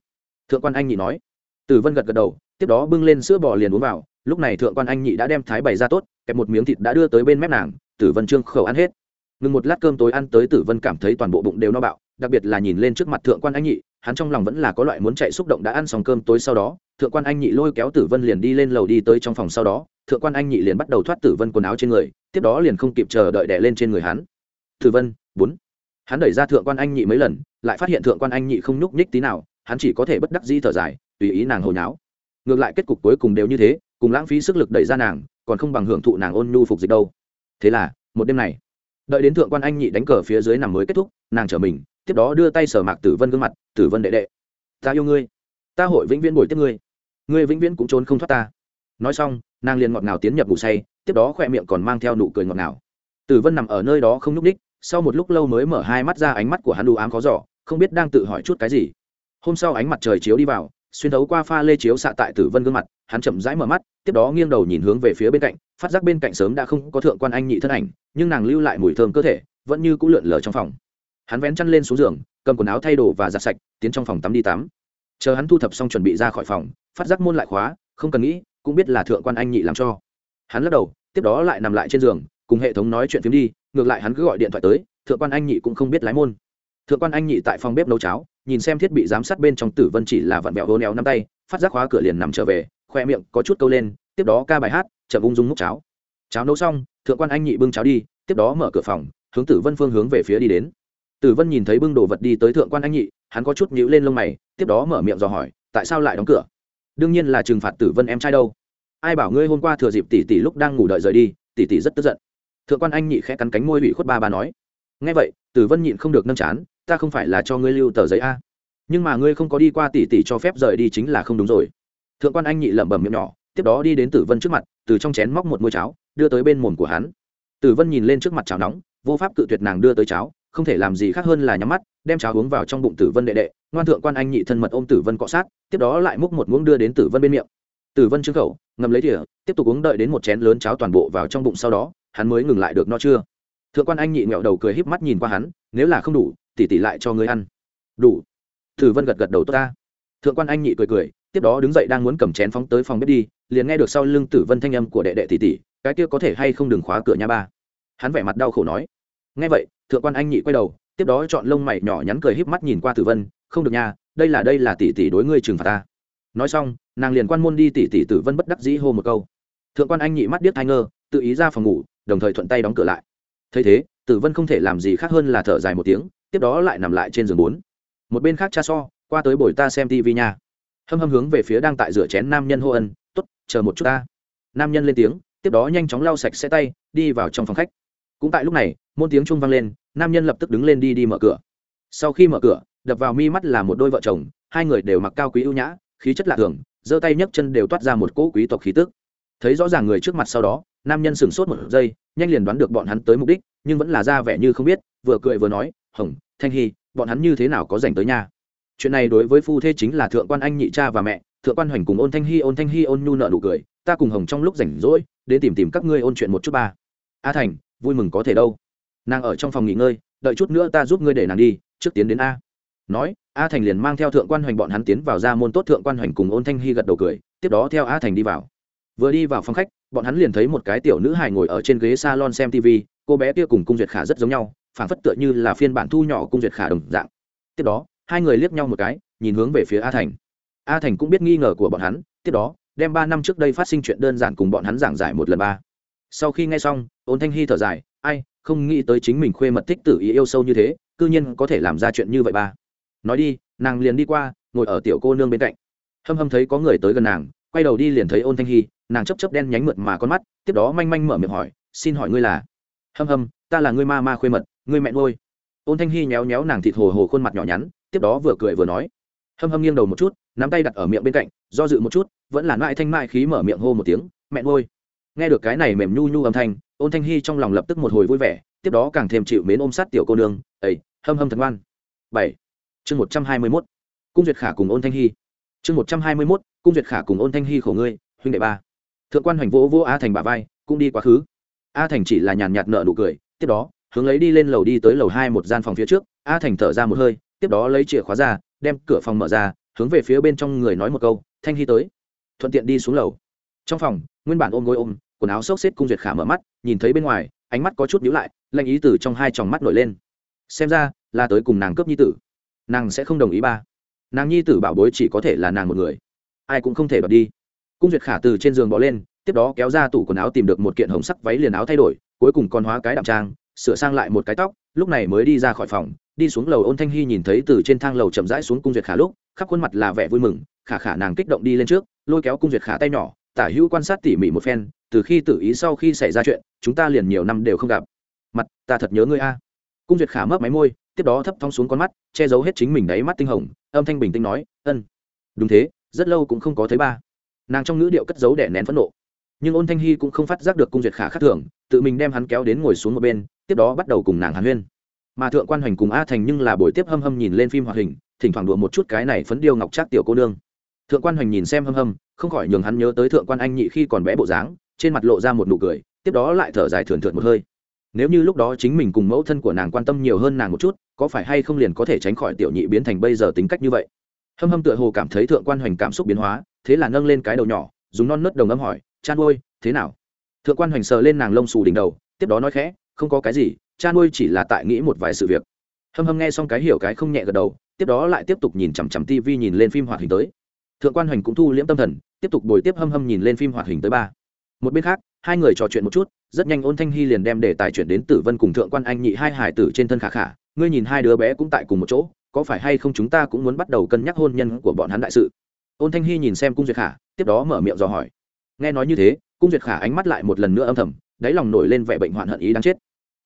Thượng quan anh nhị nói. Tử vân gật gật đầu, tiếp đó bưng lên sữa bò liền uống vào. Lúc này thượng quan anh nhị đã đem thái bày ra tốt, kẹp một miếng thịt đã đưa tới bên mép nàng. Tử vân trương khẩu ăn hết ngừng một lát cơm tối ăn tới tử vân cảm thấy toàn bộ bụng đều no bạo, đặc biệt là nhìn lên trước mặt thượng quan anh nhị, hắn trong lòng vẫn là có loại muốn chạy xúc động đã ăn xong cơm tối sau đó, thượng quan anh nhị lôi kéo tử vân liền đi lên lầu đi tới trong phòng sau đó, thượng quan anh nhị liền bắt đầu thoát tử vân quần áo trên người, tiếp đó liền không kịp chờ đợi đẻ lên trên người hắn. Tử vân, bốn. Hắn đẩy ra thượng quan anh nhị mấy lần, lại phát hiện thượng quan anh nhị không nhúc nhích tí nào, hắn chỉ có thể bất đắc di thở dài, tùy ý nàng hồi nháo ngược lại kết cục cuối cùng đều như thế, cùng lãng phí sức lực đẩy ra nàng, còn không bằng hưởng thụ nàng ôn nhu phục dịch đâu. Thế là, một đêm này đợi đến thượng quan anh nhị đánh cờ phía dưới nằm mới kết thúc, nàng trở mình, tiếp đó đưa tay sở mạc tử vân gương mặt, tử vân đệ đệ, ta yêu ngươi, ta hội vĩnh viễn bồi tiếp ngươi ngươi vĩnh viễn cũng trốn không thoát ta. Nói xong, nàng liền ngọt ngào tiến nhập ngủ say, tiếp đó khoe miệng còn mang theo nụ cười ngọt ngào. Tử vân nằm ở nơi đó không nhúc ních sau một lúc lâu mới mở hai mắt ra ánh mắt của hắn đủ ám khó giỏ không biết đang tự hỏi chút cái gì. Hôm sau ánh mặt trời chiếu đi vào, xuyên thấu qua pha lê chiếu xạ tại tử vân gương mặt, hắn chậm rãi mở mắt tiếp đó nghiêng đầu nhìn hướng về phía bên cạnh, phát giác bên cạnh sớm đã không có thượng quan anh nhị thân ảnh, nhưng nàng lưu lại mùi thơm cơ thể, vẫn như c ũ lượn lờ trong phòng. Hắn vén chăn lên xuống giường, cầm quần áo thay đồ và giặt sạch, tiến trong phòng tắm đi tắm. Chờ hắn thu thập xong chuẩn bị ra khỏi phòng, phát giác môn lại khóa, không cần nghĩ, cũng biết là thượng quan anh nhị làm cho. Hắn lắc đầu, tiếp đó lại nằm lại trên giường, cùng hệ thống nói chuyện phim đi, ngược lại hắn cứ gọi điện thoại tới, thượng quan anh nhị cũng không biết lái môn. Thượng quan anh nhị tại phòng bếp nấu cháo, nhìn xem thiết bị giám sát bên trong tử vân chỉ là vặn vẹo hô neo năm tay, phát giác khóa cửa liền nằm trở về khoe miệng có chút câu lên, tiếp đó ca bài hát, chậm ung dung múc cháo. Cháo nấu xong, thượng quan anh nhị bưng cháo đi, tiếp đó mở cửa phòng, hướng tử vân phương hướng về phía đi đến. Tử vân nhìn thấy bưng đồ vật đi tới thượng quan anh nhị, hắn có chút nhíu lên lông mày, tiếp đó mở miệng dò hỏi, tại sao lại đóng cửa? Đương nhiên là trừng phạt tử vân em trai đâu. Ai bảo ngươi hôm qua thừa dịp tỷ tỷ lúc đang ngủ đợi rời đi, tỷ tỷ rất tức giận. Thượng quan anh nhị khẽ cắn cánh môi ủy khuất ba ba nói, nghe vậy, tử vân nhịn không được nâng chán, ta không phải là cho ngươi lưu tờ giấy a. Nhưng mà ngươi không có đi qua tỷ tỷ cho phép rời đi chính là không đúng rồi thượng quan anh nhị lẩm bẩm miệng nhỏ, tiếp đó đi đến tử vân trước mặt, từ trong chén móc một môi cháo, đưa tới bên mồm của hắn. Tử vân nhìn lên trước mặt cháo nóng, vô pháp cự tuyệt nàng đưa tới cháo, không thể làm gì khác hơn là nhắm mắt, đem cháo uống vào trong bụng tử vân đệ đệ, ngoan thượng quan anh nhị thân mật ôm tử vân cọ sát, tiếp đó lại múc một muỗng đưa đến tử vân bên miệng. Tử vân trưng khẩu ngầm lấy thỉa tiếp tục uống đợi đến một chén lớn cháo toàn bộ vào trong bụng sau đó, hắn mới ngừng lại được no chưa. Thượng quan anh nhị nghẹo đầu cười híp mắt nhìn qua hắn, nếu là không đủ, tỉ tỉ lại cho ngươi ăn. Đủ. Tử vân gật gật đầu tốt ta. Thượng quan anh nhị cười cười tiếp đó đứng dậy đang muốn cầm chén phóng tới phòng bếp đi, liền nghe được sau lưng tử vân thanh âm của đệ đệ tỷ tỷ, cái kia có thể hay không đừng khóa cửa nhà ba? Hắn vẻ mặt đau khổ nói. Nghe vậy, thượng quan anh nhị quay đầu, tiếp đó chọn lông mày nhỏ nhắn cười híp mắt nhìn qua tử vân, không được nha, đây là đây là tỷ tỷ đối ngươi trừng phạt ta. Nói xong, nàng liền quan môn đi tỷ tỷ tử vân bất đắc dĩ hô một câu. Thượng quan anh nhị mắt điếc thai ngơ, tự ý ra phòng ngủ, đồng thời thuận tay đóng cửa lại. Thấy thế, tử vân không thể làm gì khác hơn là thở dài một tiếng, tiếp đó lại nằm lại trên giường bốn. Một bên khác cha so, qua tới bồi ta xem tv nha hâm hâm hướng về phía đang tại rửa chén nam nhân hô ân t ố t chờ một chút ta. Nam nhân lên tiếng, tiếp đó nhanh chóng lau sạch xe tay, đi vào trong phòng khách. Cũng tại lúc này, môn tiếng trung vang lên, nam nhân lập tức đứng lên đi đi mở cửa. Sau khi mở cửa, đập vào mi mắt là một đôi vợ chồng, hai người đều mặc cao quý ưu nhã, khí chất lạ thường, giơ tay nhấc chân đều toát ra một cỗ quý tộc khí tức. Thấy rõ ràng người trước mặt sau đó, nam nhân sửng sốt một giây, nhanh liền đoán được bọn hắn tới mục đích, nhưng vẫn là ra vẻ như không biết, vừa cười vừa nói, hồng, thanh hy, bọn hắn như thế nào có dành tới nhà? Chuyện này đối với phu thê chính là thượng quan anh nhị cha và mẹ, thượng quan hoành cùng ôn thanh hy ôn thanh hy ôn nhu nợ nụ cười, ta cùng hồng trong lúc rảnh rỗi, đến tìm tìm các ngươi ôn chuyện một chút ba. A thành, vui mừng có thể đâu. Nàng ở trong phòng nghỉ ngơi, đợi chút nữa ta giúp ngươi để nàng đi, trước tiến đến a. Nói, a thành liền mang theo thượng quan hoành bọn hắn tiến vào ra môn tốt thượng quan hoành cùng ôn thanh hy gật đầu cười, tiếp đó theo a thành đi vào. Vừa đi vào phòng khách, bọn hắn liền thấy một cái tiểu nữ hài ngồi ở trên ghế salon xem tv cô bé kia cùng cung duyệt khả rất giống nhau, phảng phất tựa như là phiên bản thu nhỏ cung duyệt khả đồng dạng. Tiếp đó hai người liếc nhau một cái, nhìn hướng về phía a thành. A thành cũng biết nghi ngờ của bọn hắn, tiếp đó, đem ba năm trước đây phát sinh chuyện đơn giản cùng bọn hắn giảng giải một lần ba. Sau khi nghe xong, ôn thanh hy thở dài, ai, không nghĩ tới chính mình khuê mật thích tử ý yêu sâu như thế, cư nhiên có thể làm ra chuyện như vậy ba. Nói đi, nàng liền đi qua, ngồi ở tiểu cô nương bên cạnh. Hâm hâm thấy có người tới gần nàng, quay đầu đi liền thấy ôn thanh hy, nàng chấp chấp đen nhánh mượt mà con mắt, tiếp đó manh manh mở miệng hỏi, xin hỏi ngươi là? Hâm hâm, ta là ngươi ma ma khuê mật, ngươi mẹ nuôi. Ôn thanh hy nhéo nhéo nàng thịt hồ hồ khuôn mặt nhỏ nhắn tiếp đó vừa cười vừa nói. Hâm hâm nghiêng đầu một chút, nắm tay đặt ở miệng bên cạnh, do dự một chút, vẫn là mãi thanh mại khí mở miệng hô một tiếng, mẹ nuôi. Nghe được cái này mềm nhu nhu âm thanh, ôn thanh hy trong lòng lập tức một hồi vui vẻ, tiếp đó càng thêm chịu mến ôm sát tiểu cô nương ấy hâm hâm thật ngoan. Bảy, chương một trăm hai mươi mốt, cung duyệt khả cùng ôn thanh hy chương một trăm hai mươi mốt, cung duyệt khả cùng ôn thanh hy khổ ngươi, huynh đệ ba. Thượng quan hoành vỗ vỗ a thành bà vai, cũng đi quá khứ. A thành chỉ là nhàn nhạt nợ nụ cười, tiếp đó, hướng lấy đi lên lầu đi tới lầu hai một gian phòng phía trước a thành thở ra một hơi tiếp đó lấy chìa khóa ra, đem cửa phòng mở ra, hướng về phía bên trong người nói một câu, thanh hy tới. Thuận tiện đi xuống lầu. Trong phòng, nguyên bản ôm gối ôm, quần áo xốc xếp cung duyệt khả mở mắt, nhìn thấy bên ngoài, ánh mắt có chút nhíu lại lanh ý tử trong hai tròng mắt nổi lên. Xem ra, là tới cùng nàng cướp nhi tử. Nàng sẽ không đồng ý ba. Nàng nhi tử bảo bối chỉ có thể là nàng một người. Ai cũng không thể đoạt đi. Cung duyệt khả từ trên giường bỏ lên, tiếp đó kéo ra tủ quần áo tìm được một kiện hồng sắc váy liền áo thay đổi, cuối cùng còn hóa cái đạm trang, sửa sang lại một cái tóc, lúc này mới đi ra khỏi phòng đi xuống lầu ôn thanh hy nhìn thấy từ trên thang lầu chậm rãi xuống cung duyệt khả lúc, khắp khuôn mặt là vẻ vui mừng, khả khả nàng kích động đi lên trước, lôi kéo cung duyệt khả tay nhỏ, tả hữu quan sát tỉ mỉ một phen, từ khi tự ý sau khi xảy ra chuyện, chúng ta liền nhiều năm đều không gặp. Mặt, ta thật nhớ ngươi a. Cung duyệt khả mấp máy môi, tiếp đó thấp thong xuống con mắt, che giấu hết chính mình đáy mắt tinh hồng, âm thanh bình tĩnh nói, ân, đúng thế, rất lâu cũng không có thấy ba. Nàng trong ngữ điệu cất giấu để nén phẫn nộ. Nhưng ôn thanh hy cũng không phát giác được cung duyệt khả khác thường, tự mình đem hắn kéo đến ngồi xuống một bên, tiếp đó bắt đầu cùng nàng hàn huyên mà thượng quan hoành cùng a thành nhưng là buổi tiếp hâm hâm nhìn lên phim hoạt hình, thỉnh thoảng đùa một chút cái này phấn điêu ngọc trác tiểu cô nương. Thượng quan hoành nhìn xem hâm hâm, không khỏi nhường hắn nhớ tới thượng quan anh nhị khi còn bé bộ dáng, trên mặt lộ ra một nụ cười, tiếp đó lại thở dài thườn thượt một hơi. Nếu như lúc đó chính mình cùng mẫu thân của nàng quan tâm nhiều hơn nàng một chút, có phải hay không liền có thể tránh khỏi tiểu nhị biến thành bây giờ tính cách như vậy? Hâm hâm tựa hồ cảm thấy thượng quan hoành cảm xúc biến hóa, thế là nâng lên cái đầu nhỏ, dùng non nớt đồng âm hỏi, chan ôi, thế nào? Thượng quan hoành sờ lên nàng lông xù đỉnh đầu, tiếp đó nói khẽ, không có cái gì cha nuôi chỉ là tại nghĩ một vài sự việc. Hâm hâm nghe xong cái hiểu cái không nhẹ gật đầu, tiếp đó lại tiếp tục nhìn chằm chằm tv nhìn lên phim hoạt hình tới. Thượng quan hoành cũng thu liễm tâm thần, tiếp tục bồi tiếp hâm hâm nhìn lên phim hoạt hình tới ba. Một bên khác, hai người trò chuyện một chút, rất nhanh ôn thanh hy liền đem để tài chuyển đến tử vân cùng thượng quan anh nhị hai hải tử trên thân khả khả, ngươi nhìn hai đứa bé cũng tại cùng một chỗ, có phải hay không chúng ta cũng muốn bắt đầu cân nhắc hôn nhân của bọn hắn đại sự? Ôn thanh hy nhìn xem cung duyệt khả, tiếp đó mở miệng dò hỏi. Nghe nói như thế, cung duyệt khả ánh mắt lại một lần nữa âm thầm, đáy lòng nổi lên vẻ bệnh hoạn hận ý đáng chết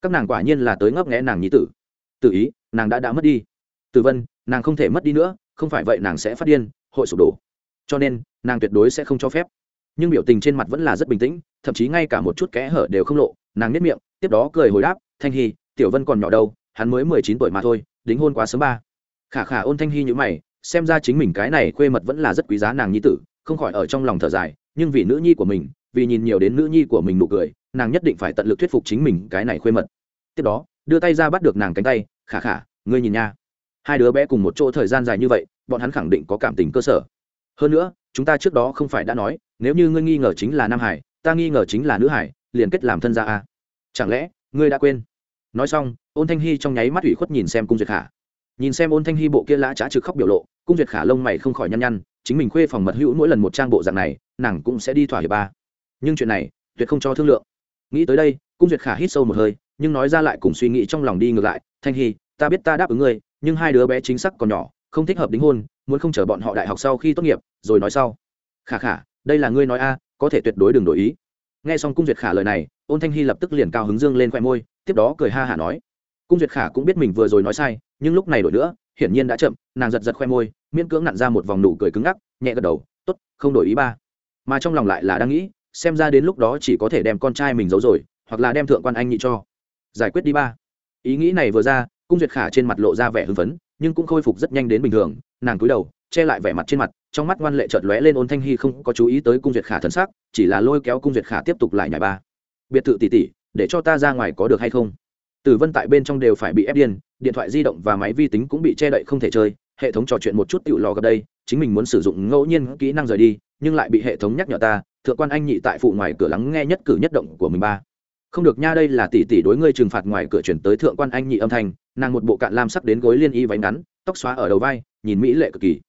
các nàng quả nhiên là tới ngấp nghẽ nàng nhí tử. Tự ý, nàng đã đã mất đi. Tử vân, nàng không thể mất đi nữa, không phải vậy nàng sẽ phát điên, hội sụp đổ. Cho nên, nàng tuyệt đối sẽ không cho phép. Nhưng biểu tình trên mặt vẫn là rất bình tĩnh, thậm chí ngay cả một chút kẽ hở đều không lộ. Nàng nếp miệng, tiếp đó cười hồi đáp, thanh hy, tiểu vân còn nhỏ đâu, hắn mới mười chín tuổi mà thôi, đính hôn quá sớm ba. Khả khả ôn thanh hy như mày, xem ra chính mình cái này khuê mật vẫn là rất quý giá nàng nhi tử, không khỏi ở trong lòng thở dài, nhưng vì nữ nhi của mình, vì nhìn nhiều đến nữ nhi của mình nụ cười nàng nhất định phải tận lực thuyết phục chính mình cái này khuê mật. Tiếp đó, đưa tay ra bắt được nàng cánh tay, khả khả, ngươi nhìn nha. Hai đứa bé cùng một chỗ thời gian dài như vậy, bọn hắn khẳng định có cảm tình cơ sở. Hơn nữa, chúng ta trước đó không phải đã nói, nếu như ngươi nghi ngờ chính là nam hải, ta nghi ngờ chính là nữ hải, liền kết làm thân gia a. Chẳng lẽ, ngươi đã quên? Nói xong, ôn thanh hy trong nháy mắt ủy khuất nhìn xem cung duyệt khả. Nhìn xem ôn thanh hy bộ kia lã trá trực khóc biểu lộ, cung duyệt khả lông mày không khỏi nhăn nhăn, chính mình khuê phòng mật hữu mỗi lần một trang bộ dạng này, nàng cũng sẽ đi thỏa hiệp ba nhưng chuyện này, tuyệt không cho thương lượng nghĩ tới đây, cung duyệt khả hít sâu một hơi, nhưng nói ra lại cùng suy nghĩ trong lòng đi ngược lại, thanh hy, ta biết ta đáp ứng ngươi, nhưng hai đứa bé chính xác còn nhỏ, không thích hợp đính hôn, muốn không chờ bọn họ đại học sau khi tốt nghiệp, rồi nói sau. Khả khả, đây là ngươi nói a, có thể tuyệt đối đừng đổi ý. Nghe xong cung duyệt khả lời này, ôn thanh hy lập tức liền cao hứng dương lên khoe môi, tiếp đó cười ha hả nói, cung duyệt khả cũng biết mình vừa rồi nói sai, nhưng lúc này đổi nữa, hiển nhiên đã chậm, nàng giật giật khoe môi, miễn cưỡng nặn ra một vòng nụ cười cứng ngắc, nhẹ gật đầu t ố t không đổi ý ba. Mà trong lòng lại là đang nghĩ xem ra đến lúc đó chỉ có thể đem con trai mình giấu rồi, hoặc là đem thượng quan anh nhị cho. Giải quyết đi ba. Ý nghĩ này vừa ra, cung duyệt khả trên mặt lộ ra vẻ hưng phấn, nhưng cũng khôi phục rất nhanh đến bình thường. Nàng cúi đầu, che lại vẻ mặt trên mặt, trong mắt ngoan lệ chợt lóe lên ôn thanh hy không có chú ý tới cung duyệt khả thân sắc, chỉ là lôi kéo cung duyệt khả tiếp tục lại nhảy ba. Biệt thự tỷ tỷ, để cho ta ra ngoài có được hay không? Tử vân tại bên trong đều phải bị ép điên, điện thoại di động và máy vi tính cũng bị che đậy không thể chơi, hệ thống trò chuyện một chút tiểu lò gần đây chính mình muốn sử dụng ngẫu nhiên kỹ năng rời đi, nhưng lại bị hệ thống nhắc nhở ta, thượng quan anh nhị tại phụ ngoài cửa lắng nghe nhất cử nhất động của mình ba. Không được nha, đây là tỷ tỷ đối ngươi trừng phạt ngoài cửa chuyển tới thượng quan anh nhị âm thanh, nàng một bộ cạn lam sắc đến gối liên y váy ngắn, tóc xóa ở đầu vai, nhìn mỹ lệ cực kỳ.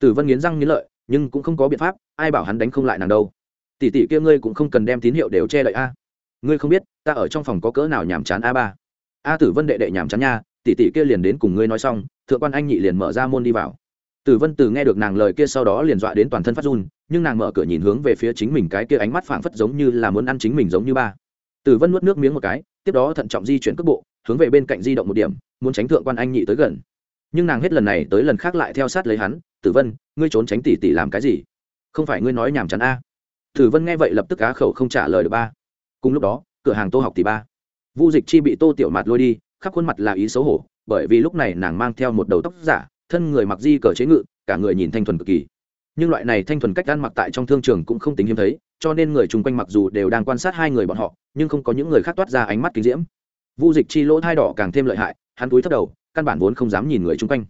Tử vân nghiến răng nghiến lợi, nhưng cũng không có biện pháp, ai bảo hắn đánh không lại nàng đâu. Tỷ tỷ kia ngươi cũng không cần đem tín hiệu đều che đậy a. Ngươi không biết, ta ở trong phòng có cỡ nào nhàm chán a ba? A tử vân đệ đệ nhàm chán nha, tỷ tỷ kia liền đến cùng ngươi nói xong, thượng quan anh nhị liền mở ra môn đi vào tử vân từ nghe được nàng lời kia sau đó liền dọa đến toàn thân phát run, nhưng nàng mở cửa nhìn hướng về phía chính mình cái kia ánh mắt phảng phất giống như là muốn ăn chính mình giống như ba. Tử vân nuốt nước miếng một cái, tiếp đó thận trọng di chuyển cước bộ, hướng về bên cạnh di động một điểm, muốn tránh thượng quan anh nhị tới gần. Nhưng nàng hết lần này tới lần khác lại theo sát lấy hắn, tử vân, ngươi trốn tránh tỷ tỷ làm cái gì? Không phải ngươi nói nhảm chán a? Tử vân nghe vậy lập tức á khẩu không trả lời được ba. Cùng lúc đó, cửa hàng tô học tỷ ba. Vu dịch chi bị tô tiểu mạt lôi đi, khắp khuôn mặt là ý xấu hổ, bởi vì lúc này nàng mang theo một đầu tóc giả thân người mặc di cờ chế ngự, cả người nhìn thanh thuần cực kỳ. Nhưng loại này thanh thuần cách ăn mặc tại trong thương trường cũng không tính hiếm thấy, cho nên người chung quanh mặc dù đều đang quan sát hai người bọn họ, nhưng không có những người khác toát ra ánh mắt kính diễm. Vu dịch chi lỗ thai đỏ càng thêm lợi hại, hắn túi thấp đầu, căn bản vốn không dám nhìn người chung quanh.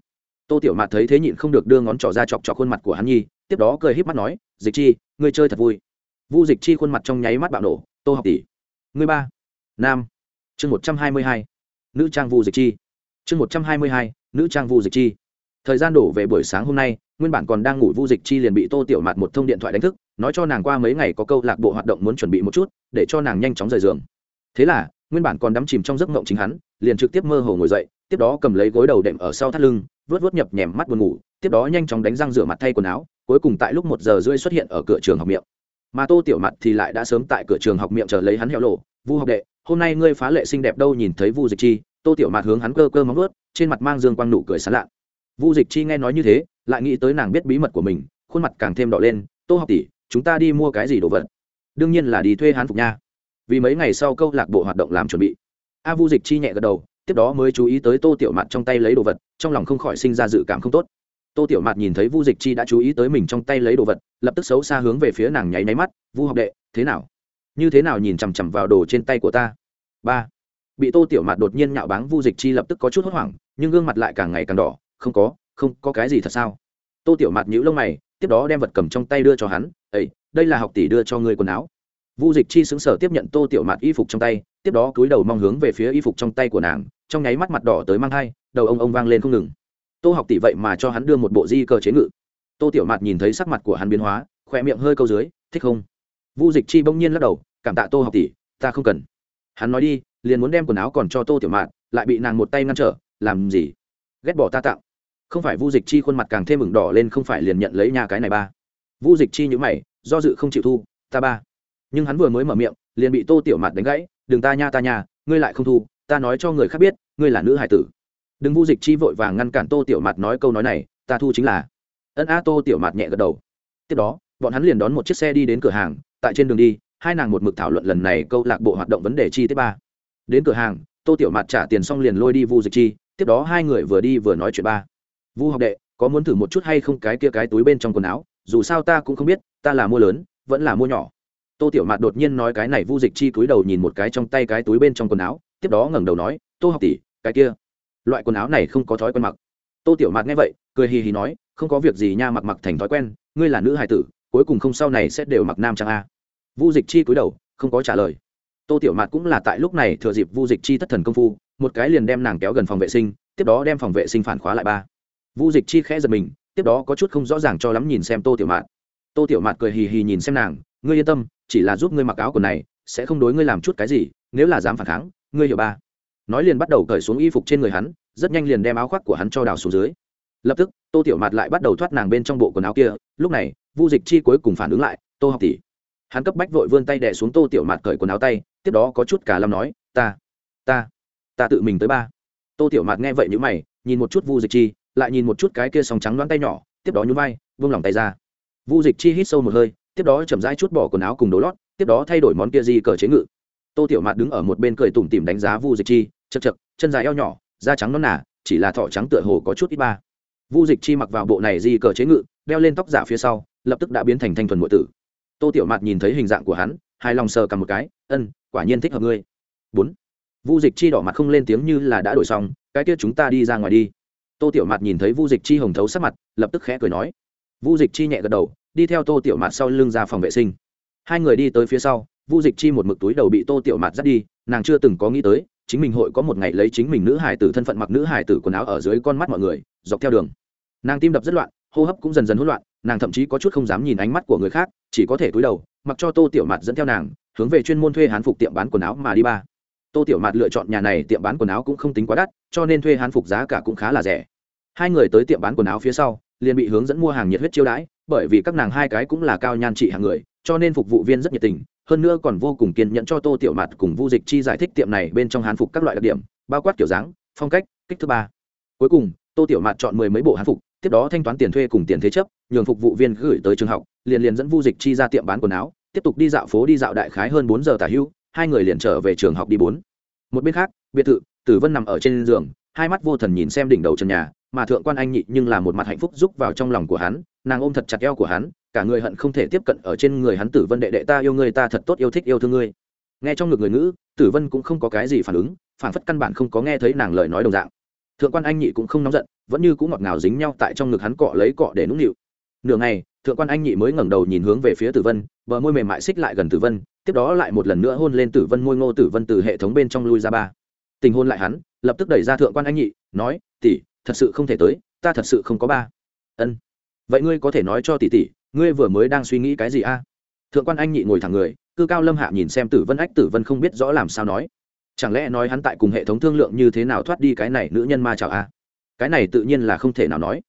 Tô tiểu mạt thấy thế nhịn không được đưa ngón trỏ ra chọc chọc khuôn mặt của hắn nhi, tiếp đó cười híp mắt nói, dịch chi, ngươi chơi thật vui. Vu dịch chi khuôn mặt trong nháy mắt bạo nổ, tô học tỷ, ngươi ba, nam. Chương một trăm hai mươi hai, nữ trang vu dịch chi. Chương một trăm hai mươi hai, nữ trang vu dịch chi thời gian đổ về buổi sáng hôm nay, nguyên bản còn đang ngủ vu dịch chi liền bị tô tiểu mạt một thông điện thoại đánh thức, nói cho nàng qua mấy ngày có câu lạc bộ hoạt động muốn chuẩn bị một chút, để cho nàng nhanh chóng rời giường. Thế là, nguyên bản còn đắm chìm trong giấc mộng chính hắn, liền trực tiếp mơ hồ ngồi dậy, tiếp đó cầm lấy gối đầu đệm ở sau thắt lưng vớt vớt nhập nhèm mắt buồn ngủ, tiếp đó nhanh chóng đánh răng rửa mặt thay quần áo, cuối cùng tại lúc một giờ rưỡi xuất hiện ở cửa trường học miệng. Mà tô tiểu mặt thì lại đã sớm tại cửa trường học miệng chờ lấy hắn heo lộ, vu học đệ, hôm nay ngươi phá lệ xinh đẹp đâu nhìn thấy vu dịch chi. Tô tiểu mặt hướng hắn cơ cơ móng vớt trên mặt mang dương quang nụ cười sán lạ vu dịch chi nghe nói như thế, lại nghĩ tới nàng biết bí mật của mình, khuôn mặt càng thêm đỏ lên, tô học tỷ, chúng ta đi mua cái gì đồ vật? Đương nhiên là đi thuê hán phục nha. Vì mấy ngày sau câu lạc bộ hoạt động làm chuẩn bị, a vu dịch chi nhẹ gật đầu, tiếp đó mới chú ý tới tô tiểu mạt trong tay lấy đồ vật, trong lòng không khỏi sinh ra dự cảm không tốt. Tô tiểu mạt nhìn thấy vu dịch chi đã chú ý tới mình trong tay lấy đồ vật, lập tức xấu xa hướng về phía nàng nháy máy mắt, vu học đệ, thế nào? Như thế nào nhìn chằm chằm vào đồ trên tay của ta? Ba. Bị tô tiểu mạt đột nhiên nhạo báng, vu dịch chi lập tức có chút hốt hoảng, nhưng gương mặt lại càng ngày càng đỏ không có không có cái gì thật sao? Tô tiểu mạt nhíu lông mày, tiếp đó đem vật cầm trong tay đưa cho hắn ấy đây là học tỷ đưa cho ngươi quần áo. Vu dịch chi xứng sở tiếp nhận tô tiểu mạt y phục trong tay, tiếp đó cúi đầu mong hướng về phía y phục trong tay của nàng, trong nháy mắt mặt đỏ tới mang thai, đầu ông ông vang lên không ngừng. Tô học tỷ vậy mà cho hắn đưa một bộ di cơ chế ngự. Tô tiểu mạt nhìn thấy sắc mặt của hắn biến hóa, khỏe miệng hơi câu dưới, thích không? Vu dịch chi bỗng nhiên lắc đầu, cảm tạ tô học tỷ, ta không cần. Hắn nói đi, liền muốn đem quần áo còn cho tô tiểu mạt, lại bị nàng một tay ngăn trở, làm gì? Ghét bỏ ta tặng không phải vu dịch chi khuôn mặt càng thêm ửng đỏ lên, không phải liền nhận lấy nhà cái này ba. Vu dịch chi nhữ mày, do dự không chịu thu, ta ba. Nhưng hắn vừa mới mở miệng, liền bị tô tiểu mặt đánh gãy, đừng ta nha ta nha, ngươi lại không thu, ta nói cho người khác biết, ngươi là nữ hải tử. Đừng vu dịch chi vội vàng ngăn cản tô tiểu mặt nói câu nói này, ta thu chính là. Ân a tô tiểu mặt nhẹ gật đầu. Tiếp đó, bọn hắn liền đón một chiếc xe đi đến cửa hàng, tại trên đường đi, hai nàng một mực thảo luận lần này câu lạc bộ hoạt động vấn đề chi tiết ba. Đến cửa hàng, tô tiểu mặt trả tiền xong liền lôi đi vu dịch chi, tiếp đó hai người vừa đi vừa nói chuyện ba vu học đệ, có muốn thử một chút hay không cái kia cái túi bên trong quần áo? Dù sao ta cũng không biết, ta là mua lớn, vẫn là mua nhỏ. Tô tiểu mạt đột nhiên nói cái này vu dịch chi cúi đầu nhìn một cái trong tay cái túi bên trong quần áo, tiếp đó ngẩng đầu nói, tô học tỷ, cái kia loại quần áo này không có thói quen mặc. Tô tiểu mạt nghe vậy, cười hì hì nói, không có việc gì nha, mặc mặc thành thói quen, ngươi là nữ hài tử, cuối cùng không sau này sẽ đều mặc nam trang a. Vu dịch chi cúi đầu, không có trả lời. Tô tiểu mạt cũng là tại lúc này thừa dịp vu dịch chi thất thần công phu, một cái liền đem nàng kéo gần phòng vệ sinh, tiếp đó đem phòng vệ sinh phản khóa lại ba vu dịch chi khẽ giật mình, tiếp đó có chút không rõ ràng cho lắm nhìn xem tô tiểu mạt. Tô tiểu mạt cười hì hì nhìn xem nàng, ngươi yên tâm, chỉ là giúp ngươi mặc áo quần này, sẽ không đối ngươi làm chút cái gì, nếu là dám phản kháng, ngươi hiểu ba. Nói liền bắt đầu cởi xuống y phục trên người hắn, rất nhanh liền đem áo khoác của hắn cho đào xuống dưới. Lập tức, tô tiểu mạt lại bắt đầu thoát nàng bên trong bộ quần áo kia, lúc này vu dịch chi cuối cùng phản ứng lại, tô học tỷ. Hắn cấp bách vội vươn tay đẻ xuống tô tiểu mạt cởi quần áo tay, tiếp đó có chút cả lâm nói, ta ta ta tự mình tới ba. Tô tiểu mạt nghe vậy nhữ mày, nhìn một chút vu dịch chi lại nhìn một chút cái kia sòng trắng đoán tay nhỏ, tiếp đó nhún vai, vung lòng tay ra. Vu dịch chi hít sâu một hơi, tiếp đó chậm rãi chút bỏ quần áo cùng đồ lót, tiếp đó thay đổi món kia gì cờ chế ngự. Tô tiểu mạt đứng ở một bên cười tủm tỉm đánh giá vu dịch chi, chật chật, chân dài eo nhỏ, da trắng non nả chỉ là thỏ trắng tựa hồ có chút ít ba. Vu dịch chi mặc vào bộ này gì cờ chế ngự, đeo lên tóc giả phía sau, lập tức đã biến thành thanh thuần nội tử. Tô tiểu mạt nhìn thấy hình dạng của hắn hai lòng sờ cầm một cái, ân, quả nhiên thích hợp ngươi. Bốn. Vu dịch chi đỏ mặt không lên tiếng như là đã đổi xong, cái kia chúng ta đi ra ngoài đi tô tiểu mạt nhìn thấy vu dịch chi hồng thấu sắc mặt, lập tức khẽ cười nói. Vu dịch chi nhẹ gật đầu, đi theo tô tiểu mạt sau lưng ra phòng vệ sinh. Hai người đi tới phía sau, vu dịch chi một mực túi đầu bị tô tiểu mạt dắt đi, nàng chưa từng có nghĩ tới, chính mình hội có một ngày lấy chính mình nữ hải tử thân phận mặc nữ hải tử quần áo ở dưới con mắt mọi người, dọc theo đường. Nàng tim đập rất loạn, hô hấp cũng dần dần hỗn loạn, nàng thậm chí có chút không dám nhìn ánh mắt của người khác, chỉ có thể túi đầu, mặc cho tô tiểu mạt dẫn theo nàng, hướng về chuyên môn thuê hán phục tiệm bán quần áo mà đi ba. Tô tiểu mạt lựa chọn nhà này tiệm bán quần áo cũng không tính quá đắt, cho nên thuê hán phục giá cả cũng khá là rẻ hai người tới tiệm bán quần áo phía sau, liền bị hướng dẫn mua hàng nhiệt huyết chiêu đãi, bởi vì các nàng hai cái cũng là cao nhan trị hàng người, cho nên phục vụ viên rất nhiệt tình, hơn nữa còn vô cùng kiên nhẫn cho tô tiểu mặt cùng vu dịch chi giải thích tiệm này bên trong hán phục các loại đặc điểm, bao quát kiểu dáng, phong cách, kích thứ ba. Cuối cùng, tô tiểu mặt chọn mười mấy bộ hán phục, tiếp đó thanh toán tiền thuê cùng tiền thế chấp, nhường phục vụ viên gửi tới trường học, liền liền dẫn vu dịch chi ra tiệm bán quần áo, tiếp tục đi dạo phố đi dạo đại khái hơn bốn giờ tả hưu, hai người liền trở về trường học đi bốn. Một bên khác, biệt thự, tử vân nằm ở trên giường, hai mắt vô thần nhìn xem đỉnh đầu trần nhà mà thượng quan anh nhị nhưng là một mặt hạnh phúc giúp vào trong lòng của hắn, nàng ôm thật chặt eo của hắn, cả người hận không thể tiếp cận ở trên người hắn tử vân đệ đệ ta yêu ngươi ta thật tốt yêu thích yêu thương ngươi. Nghe trong ngực người ngữ, tử vân cũng không có cái gì phản ứng, phản phất căn bản không có nghe thấy nàng lời nói đồng dạng. Thượng quan anh nhị cũng không nóng giận, vẫn như cũng ngọt ngào dính nhau tại trong ngực hắn cọ lấy cọ để nũng nịu. Nửa ngày, thượng quan anh nhị mới ngẩng đầu nhìn hướng về phía tử vân, bờ môi mềm mại xích lại gần tử vân, tiếp đó lại một lần nữa hôn lên tử vân môi ngô tử vân từ hệ thống bên trong lui ra ba. Tình hôn lại hắn, lập tức đẩy ra thượng quan anh nhị, nói, tỷ thật sự không thể tới, ta thật sự không có ba. Ân. Vậy ngươi có thể nói cho tỷ tỷ, ngươi vừa mới đang suy nghĩ cái gì a? Thượng quan anh nhị ngồi thẳng người, cư cao lâm hạ nhìn xem tử vân ách, tử vân không biết rõ làm sao nói. Chẳng lẽ nói hắn tại cùng hệ thống thương lượng như thế nào thoát đi cái này nữ nhân ma chào a? Cái này tự nhiên là không thể nào nói.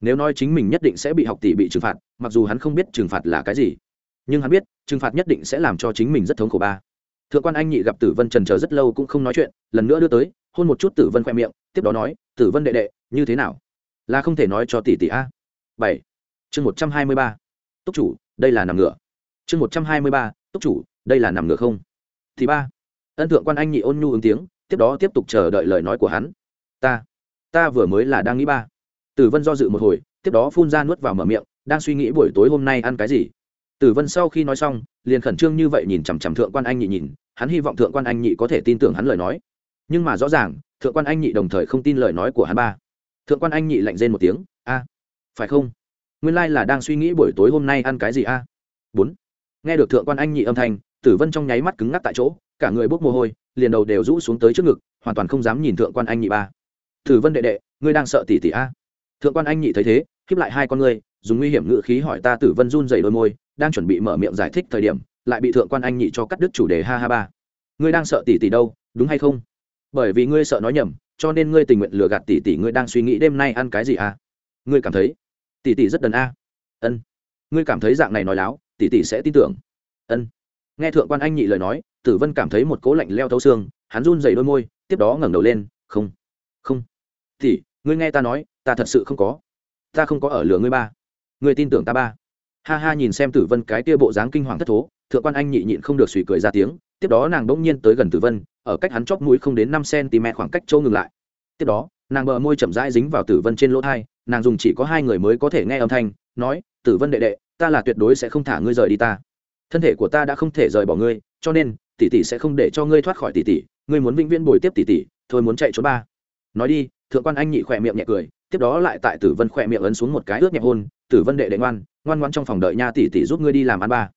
Nếu nói chính mình nhất định sẽ bị học tỷ bị trừng phạt, mặc dù hắn không biết trừng phạt là cái gì, nhưng hắn biết, trừng phạt nhất định sẽ làm cho chính mình rất thống khổ ba. Thượng quan anh nhị gặp tử vân trần chờ rất lâu cũng không nói chuyện, lần nữa đưa tới, hôn một chút tử vân khoe miệng tiếp đó nói, tử vân đệ đệ, như thế nào? Là không thể nói cho tỷ tỷ a. Bảy. Chương một trăm hai mươi ba. Túc chủ, đây là nằm ngựa chương một trăm hai mươi ba. Túc chủ, đây là nằm ngựa không? Thì ba. Ân thượng quan anh nhị ôn nhu ứng tiếng, tiếp đó tiếp tục chờ đợi lời nói của hắn. Ta ta vừa mới là đang nghĩ ba. Tử vân do dự một hồi, tiếp đó phun ra nuốt vào mở miệng, đang suy nghĩ buổi tối hôm nay ăn cái gì. Tử vân sau khi nói xong, liền khẩn trương như vậy nhìn chằm chằm thượng quan anh nhị nhìn, hắn hy vọng thượng quan anh nhị có thể tin tưởng hắn lời nói. Nhưng mà rõ ràng thượng quan anh nhị đồng thời không tin lời nói của hắn ba. Thượng quan anh nhị lạnh rên một tiếng, a, phải không? Nguyên lai、like、là đang suy nghĩ buổi tối hôm nay ăn cái gì a? Bốn. Nghe được thượng quan anh nhị âm thanh, tử vân trong nháy mắt cứng ngắc tại chỗ, cả người bốc mồ hôi, liền đầu đều rũ xuống tới trước ngực, hoàn toàn không dám nhìn thượng quan anh nhị ba. Tử vân đệ đệ, ngươi đang sợ tỷ tỷ a? Thượng quan anh nhị thấy thế khiếp lại hai con ngươi, dùng nguy hiểm ngự khí hỏi ta tử vân run dày đôi môi, đang chuẩn bị mở miệng giải thích thời điểm, lại bị thượng quan anh nhị cho cắt đứt chủ đề ha ha ba. Ngươi đang sợ tỷ tỷ đâu, đúng hay không? Bởi vì ngươi sợ nói nhầm, cho nên ngươi tình nguyện lừa gạt tỷ tỷ ngươi đang suy nghĩ đêm nay ăn cái gì à? Ngươi cảm thấy tỷ tỷ rất đần a? Ân. Ngươi cảm thấy dạng này nói láo, tỷ tỷ sẽ tin tưởng. Ân. Nghe thượng quan anh nhị lời nói, tử vân cảm thấy một cố lạnh leo thấu xương, hắn run dày đôi môi, tiếp đó ngẩng đầu lên, không không. Tỷ, ngươi nghe ta nói, ta thật sự không có. Ta không có ở lừa ngươi ba. Ngươi tin tưởng ta ba. Ha ha nhìn xem tử vân cái tia bộ dáng kinh hoàng thất thố, thượng quan anh nhị nhịn không được suy cười ra tiếng, tiếp đó nàng bỗng nhiên tới gần tử vân ở cách hắn chóp mũi không đến năm cm khoảng cách chỗ ngừng lại. Tiếp đó, nàng bờ môi chậm rãi dính vào tử vân trên lỗ thai, nàng dùng chỉ có hai người mới có thể nghe âm thanh, nói, tử vân đệ đệ, ta là tuyệt đối sẽ không thả ngươi rời đi ta. Thân thể của ta đã không thể rời bỏ ngươi, cho nên, tỷ tỷ sẽ không để cho ngươi thoát khỏi tỷ tỷ, ngươi muốn vĩnh viễn bồi tiếp tỷ tỷ, thôi muốn chạy trốn ba. Nói đi, thượng quan anh nhị khỏe miệng nhẹ cười, tiếp đó lại tại tử vân khỏe miệng ấn xuống một cái ướt nhẹ hôn, tử vân đệ đệ ngoan ngoan ngoan trong phòng đợi nha tỷ tỷ giúp ngươi đi làm ăn ba.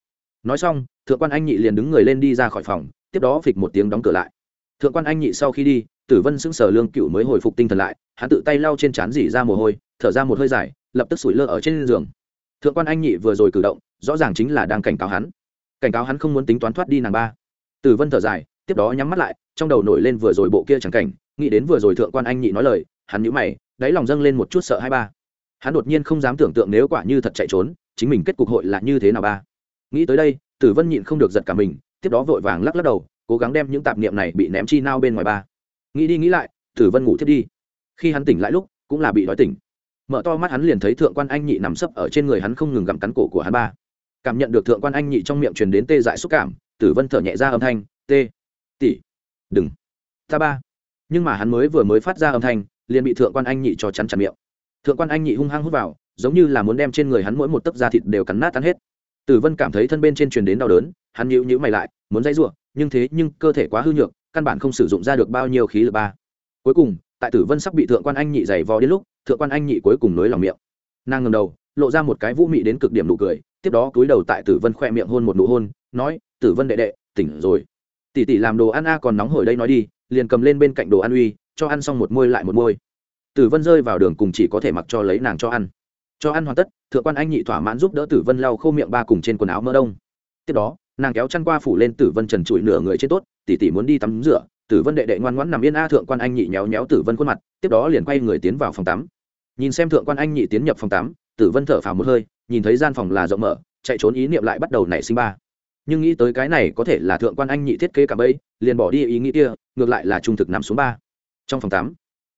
Nói xong, thượng quan anh nhị liền đứng người lên đi ra khỏi phòng, tiếp đó phịch một tiếng đóng cửa lại thượng quan anh nhị sau khi đi, tử vân sững sờ lương cựu mới hồi phục tinh thần lại, hắn tự tay lau trên trán dỉ ra mồ hôi, thở ra một hơi dài, lập tức sủi lơ ở trên giường. Thượng quan anh nhị vừa rồi cử động, rõ ràng chính là đang cảnh cáo hắn. Cảnh cáo hắn không muốn tính toán thoát đi nàng ba. Tử vân thở dài, tiếp đó nhắm mắt lại, trong đầu nổi lên vừa rồi bộ kia chẳng cảnh, nghĩ đến vừa rồi thượng quan anh nhị nói lời, hắn nhíu mày, đáy lòng dâng lên một chút sợ hai ba. Hắn đột nhiên không dám tưởng tượng nếu quả như thật chạy trốn, chính mình kết cục hội là như thế nào ba. Nghĩ tới đây, tử vân nhịn không được giật cả mình, tiếp đó vội vàng lắc lắc đầu cố gắng đem những tạp niệm này bị ném chi nao bên ngoài ba. Nghĩ đi nghĩ lại, tử vân ngủ thiết đi. Khi hắn tỉnh lại lúc, cũng là bị đói tỉnh. Mở to mắt hắn liền thấy thượng quan anh nhị nằm sấp ở trên người hắn không ngừng gặm cắn cổ của hắn ba. Cảm nhận được thượng quan anh nhị trong miệng truyền đến tê dại xúc cảm, tử vân thở nhẹ ra âm thanh tê tỷ, đừng, ta ba. Nhưng mà hắn mới vừa mới phát ra âm thanh, liền bị thượng quan anh nhị cho chắn chặt miệng. Thượng quan anh nhị hung hăng hút vào, giống như là muốn đem trên người hắn mỗi một tấc da thịt đều cắn nát tan hết. Tử vân cảm thấy thân bên trên truyền đến đau đớn, hắn nhíu nhíu mày lại, muốn dãy rủa nhưng thế nhưng cơ thể quá hư nhược, căn bản không sử dụng ra được bao nhiêu khí lực ba. Cuối cùng, tại tử vân sắp bị thượng quan anh nhị giày vò đến lúc, thượng quan anh nhị cuối cùng nối lòng miệng. Nàng ngầm đầu, lộ ra một cái vũ mị đến cực điểm nụ cười, tiếp đó cúi đầu tại tử vân khoe miệng hôn một nụ hôn, nói, tử vân đệ đệ, tỉnh rồi. Tỷ tỷ làm đồ ăn a, còn nóng hổi đây nói đi, liền cầm lên bên cạnh đồ ăn uy, cho ăn xong một môi lại một môi. Tử vân rơi vào đường cùng chỉ có thể mặc cho lấy nàng cho ăn. Cho ăn hoàn tất, thượng quan anh nhị thỏa mãn giúp đỡ tử vân lau khô miệng ba cùng trên quần áo mỡ đông. Tiếp đó nàng kéo chăn qua phủ lên tử vân trần trụi nửa người trên tốt tỷ tỷ muốn đi tắm rửa, tử vân đệ đệ ngoan ngoãn nằm yên a thượng quan anh nhị nhéo nhéo tử vân khuôn mặt, tiếp đó liền quay người tiến vào phòng tắm. Nhìn xem thượng quan anh nhị tiến nhập phòng tắm, tử vân thở phào một hơi, nhìn thấy gian phòng là rộng mở, chạy trốn ý niệm lại bắt đầu nảy sinh ba. Nhưng nghĩ tới cái này có thể là thượng quan anh nhị thiết kế cả bẫy, liền bỏ đi ý nghĩ kia, ngược lại là trung thực nằm xuống ba. Trong phòng tắm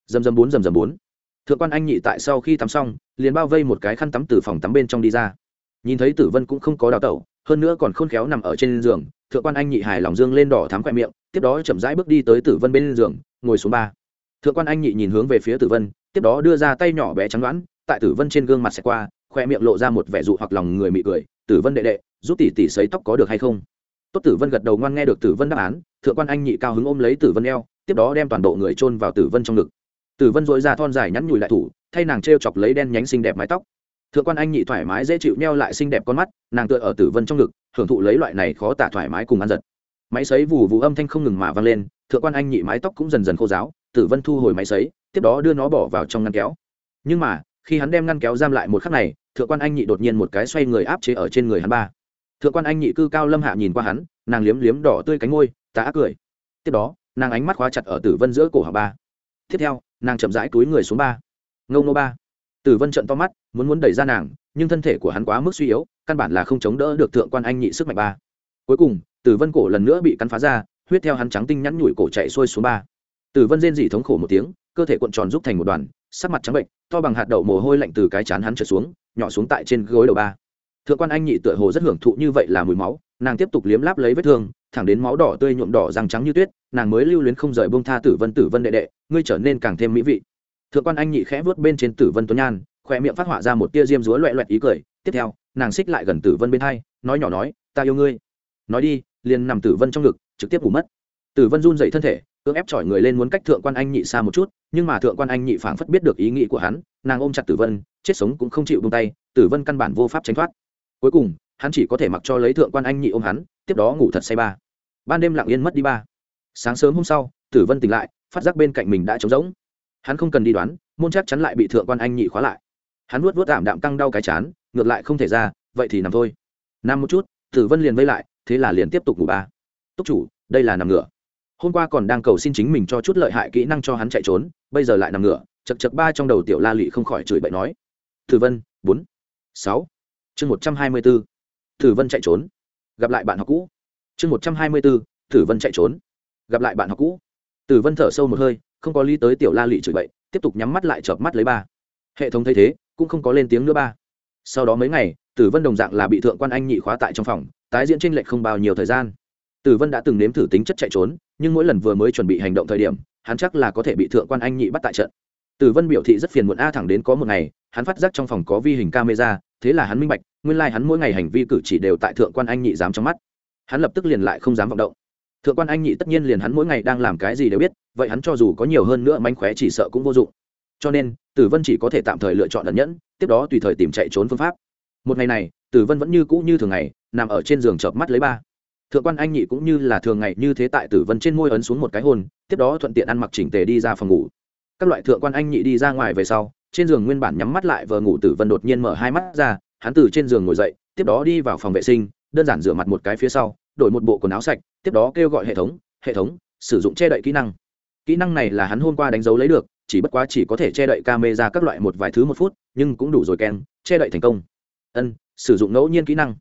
dầm dầm bốn dầm dầm bốn. Thượng quan anh nhị tại sau khi tắm xong, liền bao vây một cái khăn tắm từ phòng tắm bên trong đi ra. Nhìn thấy tử vân cũng không có đào tẩu hơn nữa còn khôn khéo nằm ở trên giường, thượng quan anh nhị hài lòng dương lên đỏ thám khoe miệng, tiếp đó chậm rãi bước đi tới tử vân bên giường, ngồi xuống ba. Thượng quan anh nhị nhìn hướng về phía tử vân, tiếp đó đưa ra tay nhỏ bé trắng đoán, tại tử vân trên gương mặt xẹt qua khoe miệng lộ ra một vẻ dụ hoặc lòng người mị cười, tử vân đệ đệ, giúp tỷ tỷ sấy tóc có được hay không? Tốt tử vân gật đầu ngoan nghe được tử vân đáp án, thượng quan anh nhị cao hứng ôm lấy tử vân eo, tiếp đó đem toàn bộ người chôn vào tử vân trong ngực. Tử vân dội ra thon dài nhắn nhùi lại thủ, thay nàng t chọc lấy đen nhánh xinh đẹp mái tóc thượng quan anh nhị thoải mái dễ chịu neo lại xinh đẹp con mắt, nàng tựa ở tử vân trong ngực, hưởng thụ lấy loại này khó tả thoải mái cùng ăn giật. Máy xấy vù vù âm thanh không ngừng mà vang lên, thượng quan anh nhị mái tóc cũng dần dần khô giáo tử vân thu hồi máy xấy tiếp đó đưa nó bỏ vào trong ngăn kéo. Nhưng mà, khi hắn đem ngăn kéo giam lại một khắc này, thượng quan anh nhị đột nhiên một cái xoay người áp chế ở trên người hắn ba. Thượng quan anh nhị cư cao lâm hạ nhìn qua hắn, nàng liếm liếm đỏ tươi cánh môi tá ác cười. Tiếp đó, nàng ánh mắt khóa chặt ở tử vân giữa cổ hạ ba. Tiếp theo, nàng chậm rãi túi người xuống ba. Ngông nô ba tử vân trận to mắt, muốn muốn đẩy ra nàng, nhưng thân thể của hắn quá mức suy yếu, căn bản là không chống đỡ được thượng quan anh nhị sức mạnh ba. Cuối cùng tử vân cổ lần nữa bị cắn phá ra, huyết theo hắn trắng tinh nhắn nhủi cổ chạy xuôi xuống ba. Tử vân rên dỉ thống khổ một tiếng, cơ thể cuộn tròn rút thành một đoàn, sắc mặt trắng bệnh, to bằng hạt đậu mồ hôi lạnh từ cái chán hắn trượt xuống, nhỏ xuống tại trên gối đầu ba. Thượng quan anh nhị tựa hồ rất hưởng thụ như vậy là mùi máu, nàng tiếp tục liếm láp lấy vết thương, thẳng đến máu đỏ tươi nhuộm đỏ răng trắng như tuyết, nàng mới lưu luyến không rời bông tha tử vân tử vân đệ đệ, ngươi trở nên càng thêm mỹ vị thượng quan anh nhị khẽ vuốt bên trên tử vân tuấn nhan khoe miệng phát họa ra một tia diêm rúa loẹ loẹt ý cười. Tiếp theo, nàng xích lại gần tử vân bên hai, nói nhỏ nói, ta yêu ngươi. Nói đi, liền nằm tử vân trong ngực, trực tiếp ngủ mất. Tử vân run dậy thân thể, cưỡng ép chọi người lên muốn cách thượng quan anh nhị xa một chút, nhưng mà thượng quan anh nhị phảng phất biết được ý nghĩ của hắn, nàng ôm chặt tử vân, chết sống cũng không chịu bông tay, tử vân căn bản vô pháp tránh thoát. Cuối cùng, hắn chỉ có thể mặc cho lấy thượng quan anh nhị ôm hắn, tiếp đó ngủ thật say ba. Ban đêm lặng yên mất đi ba. Sáng sớm hôm sau, tử vân tỉnh lại, phát giác bên cạnh mình đã trống rỗng hắn không cần đi đoán, môn chắc chắn lại bị thượng quan anh nhị khóa lại. Hắn nuốt vớt ảm đạm căng đau cái chán, ngược lại không thể ra, vậy thì nằm thôi. Nằm một chút, tử vân liền vây lại, thế là liền tiếp tục ngủ ba. Túc chủ, đây là nằm ngửa. Hôm qua còn đang cầu xin chính mình cho chút lợi hại kỹ năng cho hắn chạy trốn, bây giờ lại nằm ngửa, chật chật ba trong đầu tiểu la lụy không khỏi chửi bậy nói. Tử vân, bốn, sáu. Chương một trăm hai mươi bốn. Tử vân chạy trốn. Gặp lại bạn học cũ. Chương một trăm hai mươi bốn. Tử vân chạy trốn. Gặp lại bạn học cũ. Tử vân thở sâu một hơi không có lý tới tiểu la lị chửi bậy, tiếp tục nhắm mắt lại chợp mắt lấy ba. Hệ thống thấy thế, cũng không có lên tiếng nữa ba. Sau đó mấy ngày, tử vân đồng dạng là bị thượng quan anh nhị khóa tại trong phòng, tái diễn tranh lệch không bao nhiêu thời gian. Tử vân đã từng nếm thử tính chất chạy trốn, nhưng mỗi lần vừa mới chuẩn bị hành động thời điểm, hắn chắc là có thể bị thượng quan anh nhị bắt tại trận. Tử vân biểu thị rất phiền muộn a thẳng đến có một ngày, hắn phát giác trong phòng có vi hình camera, thế là hắn minh bạch, nguyên lai、like、hắn mỗi ngày hành vi cử chỉ đều tại thượng quan anh nhị dám trong mắt. Hắn lập tức liền lại không dám vọng động thượng quan anh nhị tất nhiên liền hắn mỗi ngày đang làm cái gì đều biết, vậy hắn cho dù có nhiều hơn nữa mánh khóe chỉ sợ cũng vô dụng. Cho nên, tử vân chỉ có thể tạm thời lựa chọn ẩn nhẫn, tiếp đó tùy thời tìm chạy trốn phương pháp. Một ngày này, tử vân vẫn như cũ như thường ngày, nằm ở trên giường chợp mắt lấy ba. Thượng quan anh nhị cũng như là thường ngày như thế tại tử vân trên môi ấn xuống một cái hôn tiếp đó thuận tiện ăn mặc chỉnh tề đi ra phòng ngủ. Các loại thượng quan anh nhị đi ra ngoài về sau, trên giường nguyên bản nhắm mắt lại vờ ngủ tử vân đột nhiên mở hai mắt ra, hắn từ trên giường ngồi dậy, tiếp đó đi vào phòng vệ sinh, đơn giản rửa mặt một cái phía sau đổi một bộ quần áo sạch, tiếp đó kêu gọi hệ thống hệ thống, sử dụng che đậy kỹ năng. Kỹ năng này là hắn hôm qua đánh dấu lấy được, chỉ bất quá chỉ có thể che đậy camera các loại một vài thứ một phút, nhưng cũng đủ rồi ken che đậy thành công. Ân, sử dụng ngẫu nhiên kỹ năng.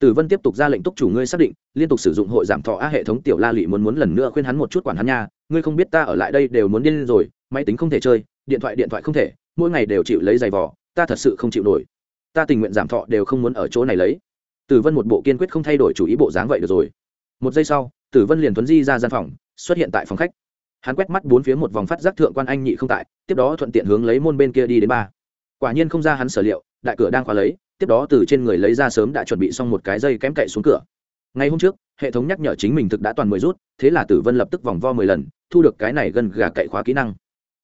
Tử vân tiếp tục ra lệnh túc chủ ngươi xác định, liên tục sử dụng hội giảm thọ a hệ thống tiểu la lị muốn muốn lần nữa khuyên hắn một chút quản hắn nha, ngươi không biết ta ở lại đây đều muốn điên rồi, máy tính không thể chơi, điện thoại điện thoại không thể, mỗi ngày đều chịu lấy giày vỏ ta thật sự không chịu nổi. Ta tình nguyện giảm thọ đều không muốn ở chỗ này lấy tử vân một bộ kiên quyết không thay đổi chủ ý bộ dáng vậy được rồi. Một giây sau, tử vân liền tuấn di ra gian phòng, xuất hiện tại phòng khách. Hắn quét mắt bốn phía một vòng phát giác thượng quan anh nhị không tại, tiếp đó thuận tiện hướng lấy môn bên kia đi đến ba. Quả nhiên không ra hắn sở liệu, đại cửa đang khóa lấy, tiếp đó từ trên người lấy ra sớm đã chuẩn bị xong một cái dây kém cậy xuống cửa. Ngày hôm trước, hệ thống nhắc nhở chính mình thực đã toàn mười rút, thế là tử vân lập tức vòng vo mười lần, thu được cái này gần gà cậy khóa kỹ năng.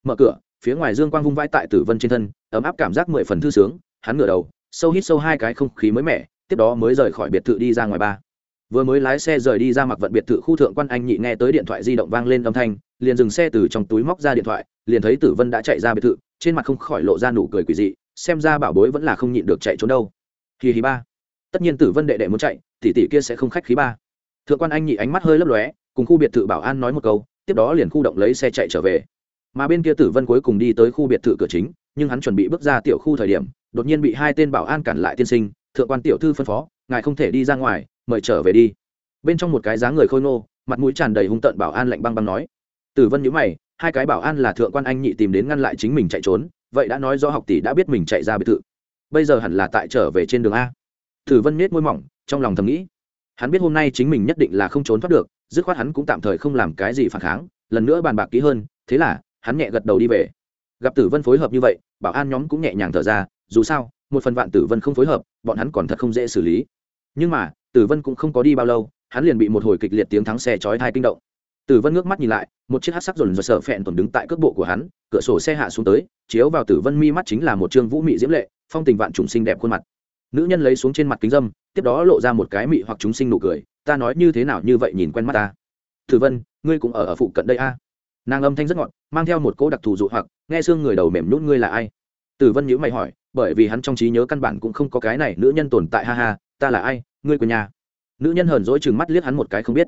Mở cửa, phía ngoài dương quang vung vãi tại tử vân trên thân, ấm áp cảm giác mười phần thư sướng, hắn ngửa đầu, sâu hít sâu hai cái không khí mới mẻ tiếp đó mới rời khỏi biệt thự đi ra ngoài ba. Vừa mới lái xe rời đi ra mặc vận biệt thự khu thượng quan anh nhị nghe tới điện thoại di động vang lên âm thanh, liền dừng xe từ trong túi móc ra điện thoại, liền thấy tử vân đã chạy ra biệt thự, trên mặt không khỏi lộ ra nụ cười quỳ dị, xem ra bảo bối vẫn là không nhịn được chạy trốn đâu. Kỳ hí ba. Tất nhiên tử vân đệ đệ muốn chạy, tỷ tỷ kia sẽ không khách khí ba. Thượng quan anh nhị ánh mắt hơi lấp lóe, cùng khu biệt thự bảo an nói một câu, tiếp đó liền khu động lấy xe chạy trở về. Mà bên kia tử vân cuối cùng đi tới khu biệt thự cửa chính, nhưng hắn chuẩn bị bước ra tiểu khu thời điểm, đột nhiên bị hai tên bảo an cản lại tiên sinh thượng quan tiểu thư phân phó, ngài không thể đi ra ngoài, mời trở về đi. Bên trong một cái dáng người khôi nô mặt mũi tràn đầy hung tợn bảo an lạnh băng băng nói. Tử vân nhíu mày, hai cái bảo an là thượng quan anh nhị tìm đến ngăn lại chính mình chạy trốn, vậy đã nói do học tỷ đã biết mình chạy ra biệt thự. Bây giờ hẳn là tại trở về trên đường a. Tử vân miết môi mỏng, trong lòng thầm nghĩ. Hắn biết hôm nay chính mình nhất định là không trốn thoát được, dứt khoát hắn cũng tạm thời không làm cái gì phản kháng, lần nữa bàn bạc kỹ hơn, thế là, hắn nhẹ gật đầu đi về. Gặp tử vân phối hợp như vậy, bảo an nhóm cũng nhẹ nhàng thở ra, dù sao một phần vạn tử vân không phối hợp, bọn hắn còn thật không dễ xử lý. Nhưng mà, tử vân cũng không có đi bao lâu, hắn liền bị một hồi kịch liệt tiếng thắng xe chói thai kinh động. Tử vân ngước mắt nhìn lại, một chiếc hát sắc dồn dồn sợ phẹn tồn đứng tại cước bộ của hắn, cửa sổ xe hạ xuống tới, chiếu vào tử vân mi mắt chính là một trương vũ mị diễm lệ, phong tình vạn trùng sinh đẹp khuôn mặt. Nữ nhân lấy xuống trên mặt kính dâm, tiếp đó lộ ra một cái mị hoặc chúng sinh nụ cười, ta nói như thế nào như vậy nhìn quen mắt ta? Tử vân, ngươi cũng ở ở phụ cận đây a. Nàng âm thanh rất ngọt, mang theo một cỗ đặc thù dụ hoặc, nghe xương người đầu mềm nhún ngươi là ai? Tử vân nhữ mày hỏi bởi vì hắn trong trí nhớ căn bản cũng không có cái này nữ nhân tồn tại, ha ha, ta là ai, ngươi của nhà. Nữ nhân hờn dỗi chừng mắt liếc hắn một cái không biết.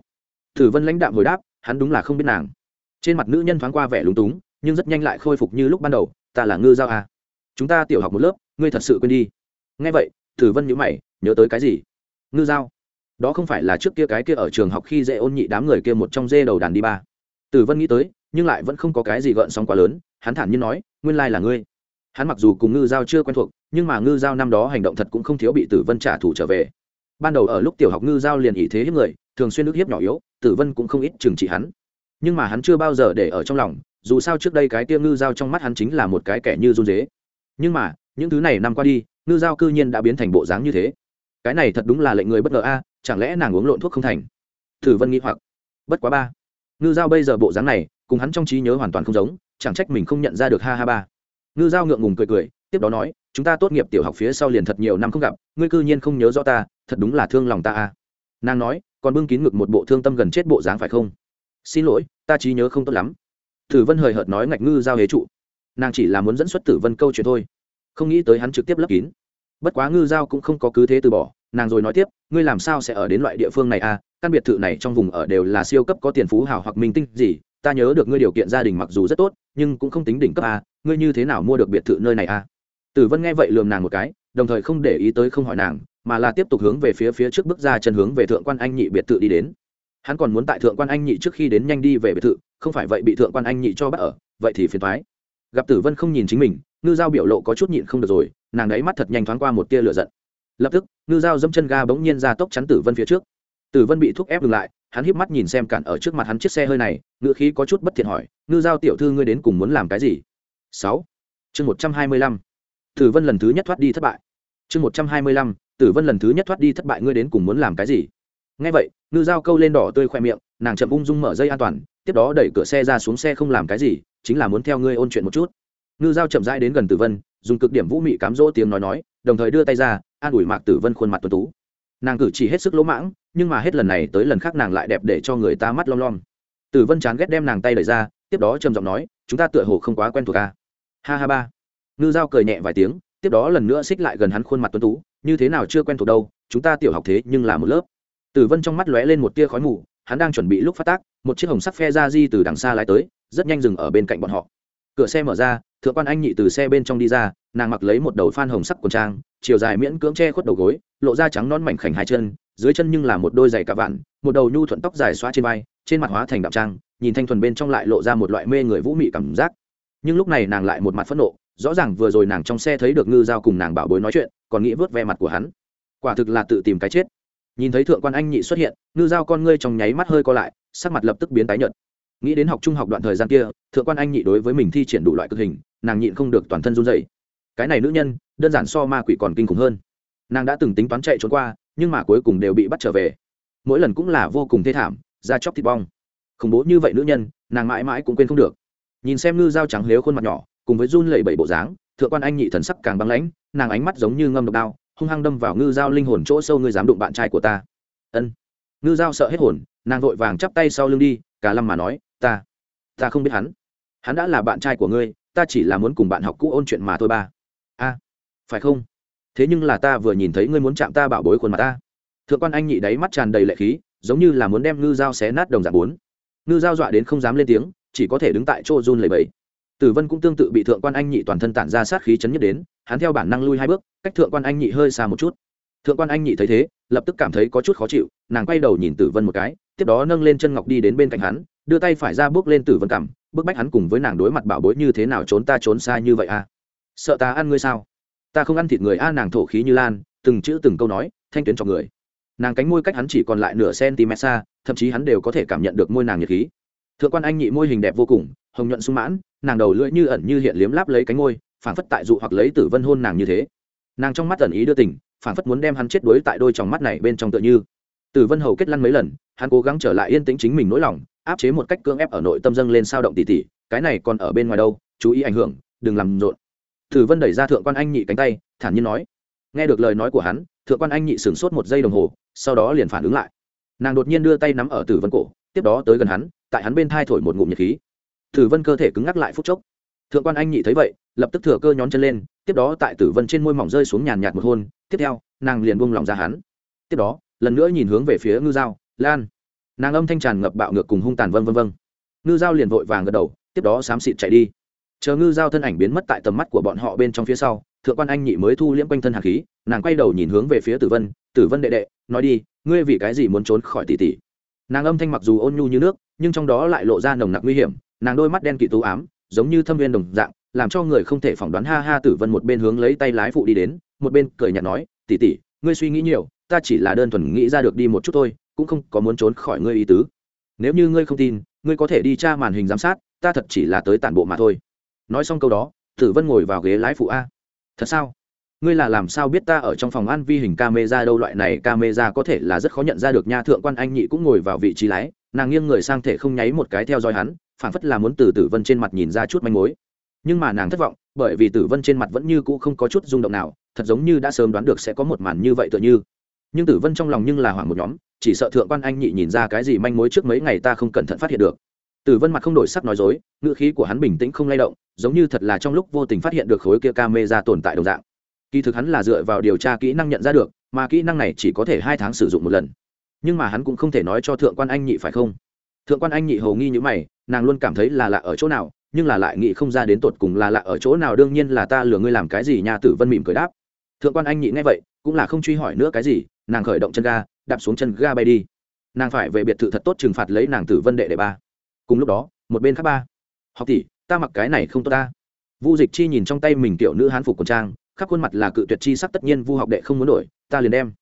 Thử vân lãnh đạm hồi đáp, hắn đúng là không biết nàng. Trên mặt nữ nhân thoáng qua vẻ lúng túng, nhưng rất nhanh lại khôi phục như lúc ban đầu, ta là ngư giao à. chúng ta tiểu học một lớp, ngươi thật sự quên đi. Ngay vậy, thử vân nhữ mày, nhớ tới cái gì? Ngư giao. Đó không phải là trước kia cái kia ở trường học khi dễ ôn nhị đám người kia một trong dê đầu đàn đi ba. Tử vân nghĩ tới, nhưng lại vẫn không có cái gì gợn sóng quá lớn, hắn thản nhiên nói, nguyên lai là ngươi hắn mặc dù cùng ngư giao chưa quen thuộc, nhưng mà ngư giao năm đó hành động thật cũng không thiếu bị tử vân trả thù trở về. Ban đầu ở lúc tiểu học ngư giao liền ý thế hiếp người, thường xuyên nước hiếp nhỏ yếu, tử vân cũng không ít trừng trị hắn. Nhưng mà hắn chưa bao giờ để ở trong lòng, dù sao trước đây cái tia ngư giao trong mắt hắn chính là một cái kẻ như run dế. Nhưng mà, những thứ này năm qua đi, ngư giao cư nhiên đã biến thành bộ dáng như thế. Cái này thật đúng là lệnh người bất ngờ a, chẳng lẽ nàng uống lộn thuốc không thành? Tử vân nghĩ hoặc. Bất quá ba, ngư giao bây giờ bộ dáng này, cùng hắn trong trí nhớ hoàn toàn không giống, chẳng trách mình không nhận ra được ha ha ba ngư giao ngượng ngùng cười cười, tiếp đó nói, chúng ta tốt nghiệp tiểu học phía sau liền thật nhiều năm không gặp, ngươi cư nhiên không nhớ rõ ta, thật đúng là thương lòng ta à? nàng nói, còn bưng kín ngực một bộ thương tâm gần chết bộ dáng phải không xin lỗi, ta trí nhớ không tốt lắm tử vân hời hợt nói ngạch ngư giao hế trụ nàng chỉ là muốn dẫn xuất tử vân câu chuyện thôi, không nghĩ tới hắn trực tiếp lấp kín bất quá ngư giao cũng không có cứ thế từ bỏ, nàng rồi nói tiếp, ngươi làm sao sẽ ở đến loại địa phương này à? căn biệt thự này trong vùng ở đều là siêu cấp có tiền phú hào hoặc minh tinh gì ta nhớ được ngươi điều kiện gia đình mặc dù rất tốt, nhưng cũng không tính đỉnh cấp a, ngươi như thế nào mua được biệt thự nơi này a? Tử vân nghe vậy lườm nàng một cái, đồng thời không để ý tới không hỏi nàng, mà là tiếp tục hướng về phía phía trước bước ra chân hướng về thượng quan anh nhị biệt thự đi đến. Hắn còn muốn tại thượng quan anh nhị trước khi đến nhanh đi về biệt thự, không phải vậy bị thượng quan anh nhị cho bắt ở, vậy thì phiền thoái gặp tử vân không nhìn chính mình, ngư giao biểu lộ có chút nhịn không được rồi, nàng ấy mắt thật nhanh thoáng qua một tia lửa giận. Lập tức, ngư giao dâm chân ga bỗng nhiên ra tốc chắn tử vân phía trước. Tử vân bị thúc ép dừng lại hắn híp mắt nhìn xem cản ở trước mặt hắn chiếc xe hơi này ngựa khí có chút bất thiện hỏi, ngư giao tiểu thư ngươi đến cùng muốn làm cái gì? Sáu. Chương một trăm hai mươi lăm. Tử vân lần thứ nhất thoát đi thất bại. Chương một trăm hai mươi lăm, tử vân lần thứ nhất thoát đi thất bại ngươi đến cùng muốn làm cái gì? Ngay vậy, ngư dao câu lên đỏ tươi khoe miệng, nàng chậm ung dung mở dây an toàn, tiếp đó đẩy cửa xe ra xuống xe không làm cái gì, chính là muốn theo ngươi ôn chuyện một chút. Ngư dao chậm rãi đến gần tử vân, dùng cực điểm vũ mị cám dỗ tiếng nói nói, đồng thời đưa tay ra, an ủi mạc tử vân khuôn mặt tuấn tú nàng cử chỉ hết sức lỗ mãng, nhưng mà hết lần này tới lần khác nàng lại đẹp để cho người ta mắt lom lom. Tử vân chán ghét đem nàng tay đẩy ra, tiếp đó trầm giọng nói, chúng ta tựa hồ không quá quen thuộc ca ha ha ba. Ngư dao cười nhẹ vài tiếng, tiếp đó lần nữa xích lại gần hắn khuôn mặt tuấn tú, như thế nào chưa quen thuộc đâu, chúng ta tiểu học thế nhưng là một lớp. Tử vân trong mắt lóe lên một tia khói mù, hắn đang chuẩn bị lúc phát tác, một chiếc hồng sắc phe ra di từ đằng xa lái tới, rất nhanh dừng ở bên cạnh bọn họ. Cửa xe mở ra thượng quan anh nhị từ xe bên trong đi ra, nàng mặc lấy một đầu phan hồng sắc quần trang, chiều dài miễn cưỡng che khuất đầu gối, lộ ra trắng non mảnh khảnh hai chân, dưới chân nhưng là một đôi giày cả vạn, một đầu nhu thuận tóc dài xóa trên vai, trên mặt hóa thành đạm trang, nhìn thanh thuần bên trong lại lộ ra một loại mê người vũ mị cảm giác. Nhưng lúc này nàng lại một mặt phẫn nộ, rõ ràng vừa rồi nàng trong xe thấy được ngư giao cùng nàng bảo bối nói chuyện, còn nghĩ vớt ve mặt của hắn. Quả thực là tự tìm cái chết. Nhìn thấy thượng quan anh nhị xuất hiện, ngư giao con ngươi trong nháy mắt hơi co lại, sắc mặt lập tức biến tái nhợt nghĩ đến học trung học đoạn thời gian kia, thượng quan anh nhị đối với mình thi triển đủ loại cực hình, nàng nhịn không được toàn thân run dậy cái này nữ nhân, đơn giản so ma quỷ còn kinh khủng hơn. Nàng đã từng tính toán chạy trốn qua, nhưng mà cuối cùng đều bị bắt trở về. Mỗi lần cũng là vô cùng thê thảm, da chóc thịt bong. Khủng bố như vậy nữ nhân, nàng mãi mãi cũng quên không được. Nhìn xem ngư dao trắng lếu khuôn mặt nhỏ, cùng với run lẩy bẩy bộ dáng, thượng quan anh nhị thần sắc càng băng lãnh, nàng ánh mắt giống như ngâm độc đao, hung hăng đâm vào ngư dao linh hồn chỗ sâu ngươi dám đụng bạn trai của ta. Ân. Ngư dao sợ hết hồn, nàng vội vàng chắp tay sau lưng đi, cả lâm mà nói ta ta không biết hắn. Hắn đã là bạn trai của ngươi, ta chỉ là muốn cùng bạn học cũ ôn chuyện mà thôi ba. A, phải không? Thế nhưng là ta vừa nhìn thấy ngươi muốn chạm ta bảo bối khuôn mặt ta. Thượng quan anh nhị đáy mắt tràn đầy lệ khí, giống như là muốn đem ngư dao xé nát đồng dạng bốn. Ngư dao dọa đến không dám lên tiếng, chỉ có thể đứng tại chỗ run lầy bẫy tử vân cũng tương tự bị thượng quan anh nhị toàn thân tản ra sát khí chấn nhất đến, hắn theo bản năng lui hai bước, cách thượng quan anh nhị hơi xa một chút. Thượng quan anh nhị thấy thế, lập tức cảm thấy có chút khó chịu, nàng quay đầu nhìn tử vân một cái, tiếp đó nâng lên chân ngọc đi đến bên cạnh hắn đưa tay phải ra bước lên tử vân cảm bước bách hắn cùng với nàng đối mặt bảo bối như thế nào trốn ta trốn xa như vậy a à? sợ ta ăn ngươi sao? Ta không ăn thịt người a à, nàng thổ khí như lan, từng chữ từng câu nói, thanh tuyến cho người. Nàng cánh môi cách hắn chỉ còn lại nửa cm xa, thậm chí hắn đều có thể cảm nhận được môi nàng nhiệt khí. Thượng quan anh nhị môi hình đẹp vô cùng, hồng nhuận sung mãn, nàng đầu lưỡi như ẩn như hiện liếm láp lấy cánh môi phản phất tại dụ hoặc lấy tử vân hôn nàng như thế. Nàng trong mắt ẩn ý đưa tình phản phất muốn đem hắn chết đuối tại đôi tròng mắt này bên trong tựa như. Tử vân hầu kết lăn mấy lần, hắn cố gắng trở lại yên tĩnh chính mình nỗi lòng áp chế một cách cưỡng ép ở nội tâm dâng lên sao động tỉ tỉ, cái này còn ở bên ngoài đâu, chú ý ảnh hưởng, đừng làm rộn. Tử vân đẩy ra thượng quan anh nhị cánh tay, thản nhiên nói. Nghe được lời nói của hắn, thượng quan anh nhị sửng sốt một giây đồng hồ, sau đó liền phản ứng lại. Nàng đột nhiên đưa tay nắm ở tử vân cổ, tiếp đó tới gần hắn, tại hắn bên thai thổi một ngụm nhiệt khí. Tử vân cơ thể cứng ngắc lại phút chốc. Thượng quan anh nhị thấy vậy, lập tức thừa cơ nhón chân lên, tiếp đó tại tử vân trên môi mỏng rơi xuống nhàn nhạt một hôn, tiếp theo, nàng liền buông lỏng ra hắn. Tiếp đó, lần nữa nhìn hướng về phía ngư dao lan nàng âm thanh tràn ngập bạo ngược cùng hung tàn vân vân vân ngư dao liền vội vàng gật đầu, tiếp đó xám xịt chạy đi. Chờ ngư dao thân ảnh biến mất tại tầm mắt của bọn họ bên trong phía sau, thượng quan anh nhị mới thu liễm quanh thân hạt khí, nàng quay đầu nhìn hướng về phía tử vân tử vân đệ đệ, nói đi, ngươi vì cái gì muốn trốn khỏi tỷ tỷ? Nàng âm thanh mặc dù ôn nhu như nước, nhưng trong đó lại lộ ra nồng nặc nguy hiểm, nàng đôi mắt đen kỵ tú ám, giống như thâm viên đồng dạng, làm cho người không thể phỏng đoán. Ha ha, tử vân một bên hướng lấy tay lái phụ đi đến, một bên cười nhạt nói, tỷ tỷ, ngươi suy nghĩ nhiều, ta chỉ là đơn thuần nghĩ ra được đi một chút thôi cũng không có muốn trốn khỏi ngươi ý tứ. Nếu như ngươi không tin, ngươi có thể đi tra màn hình giám sát, ta thật chỉ là tới tản bộ mà thôi. Nói xong câu đó, tử vân ngồi vào ghế lái phụ a. Thật sao? Ngươi là làm sao biết ta ở trong phòng an vi hình camera đâu? Loại này camera có thể là rất khó nhận ra được nha. Thượng quan anh nhị cũng ngồi vào vị trí lái, nàng nghiêng người sang thể không nháy một cái theo dõi hắn phản phất là muốn từ tử vân trên mặt nhìn ra chút manh mối. Nhưng mà nàng thất vọng, bởi vì tử vân trên mặt vẫn như cũ không có chút rung động nào, thật giống như đã sớm đoán được sẽ có một màn như vậy tựa như nhưng tử vân trong lòng nhưng là hoảng một nhóm, chỉ sợ thượng quan anh nhị nhìn ra cái gì manh mối trước mấy ngày ta không cẩn thận phát hiện được. Tử vân mặt không đổi sắc nói dối, ngữ khí của hắn bình tĩnh không lay động, giống như thật là trong lúc vô tình phát hiện được khối kia ca mê ra tồn tại đồng dạng. Kỳ thực hắn là dựa vào điều tra kỹ năng nhận ra được, mà kỹ năng này chỉ có thể hai tháng sử dụng một lần. Nhưng mà hắn cũng không thể nói cho thượng quan anh nhị phải không? Thượng quan anh nhị hầu nghi như mày, nàng luôn cảm thấy là lạ ở chỗ nào, nhưng là lại nghĩ không ra đến tột cùng là lạ ở chỗ nào, đương nhiên là ta lừa ngươi làm cái gì nhà tử vân mỉm cười đáp. Thượng quan anh nhị nghe vậy, cũng là không truy hỏi nữa cái gì nàng khởi động chân ga, đạp xuống chân ga bay đi. Nàng phải về biệt thự thật tốt trừng phạt lấy nàng tử vân đệ đệ ba. Cùng lúc đó, một bên khác ba. Học tỷ, ta mặc cái này không tốt ta. Vu dịch chi nhìn trong tay mình tiểu nữ hán phục quần trang, khắp khuôn mặt là cự tuyệt chi sắc, tất nhiên vu học đệ không muốn đổi, ta liền đem.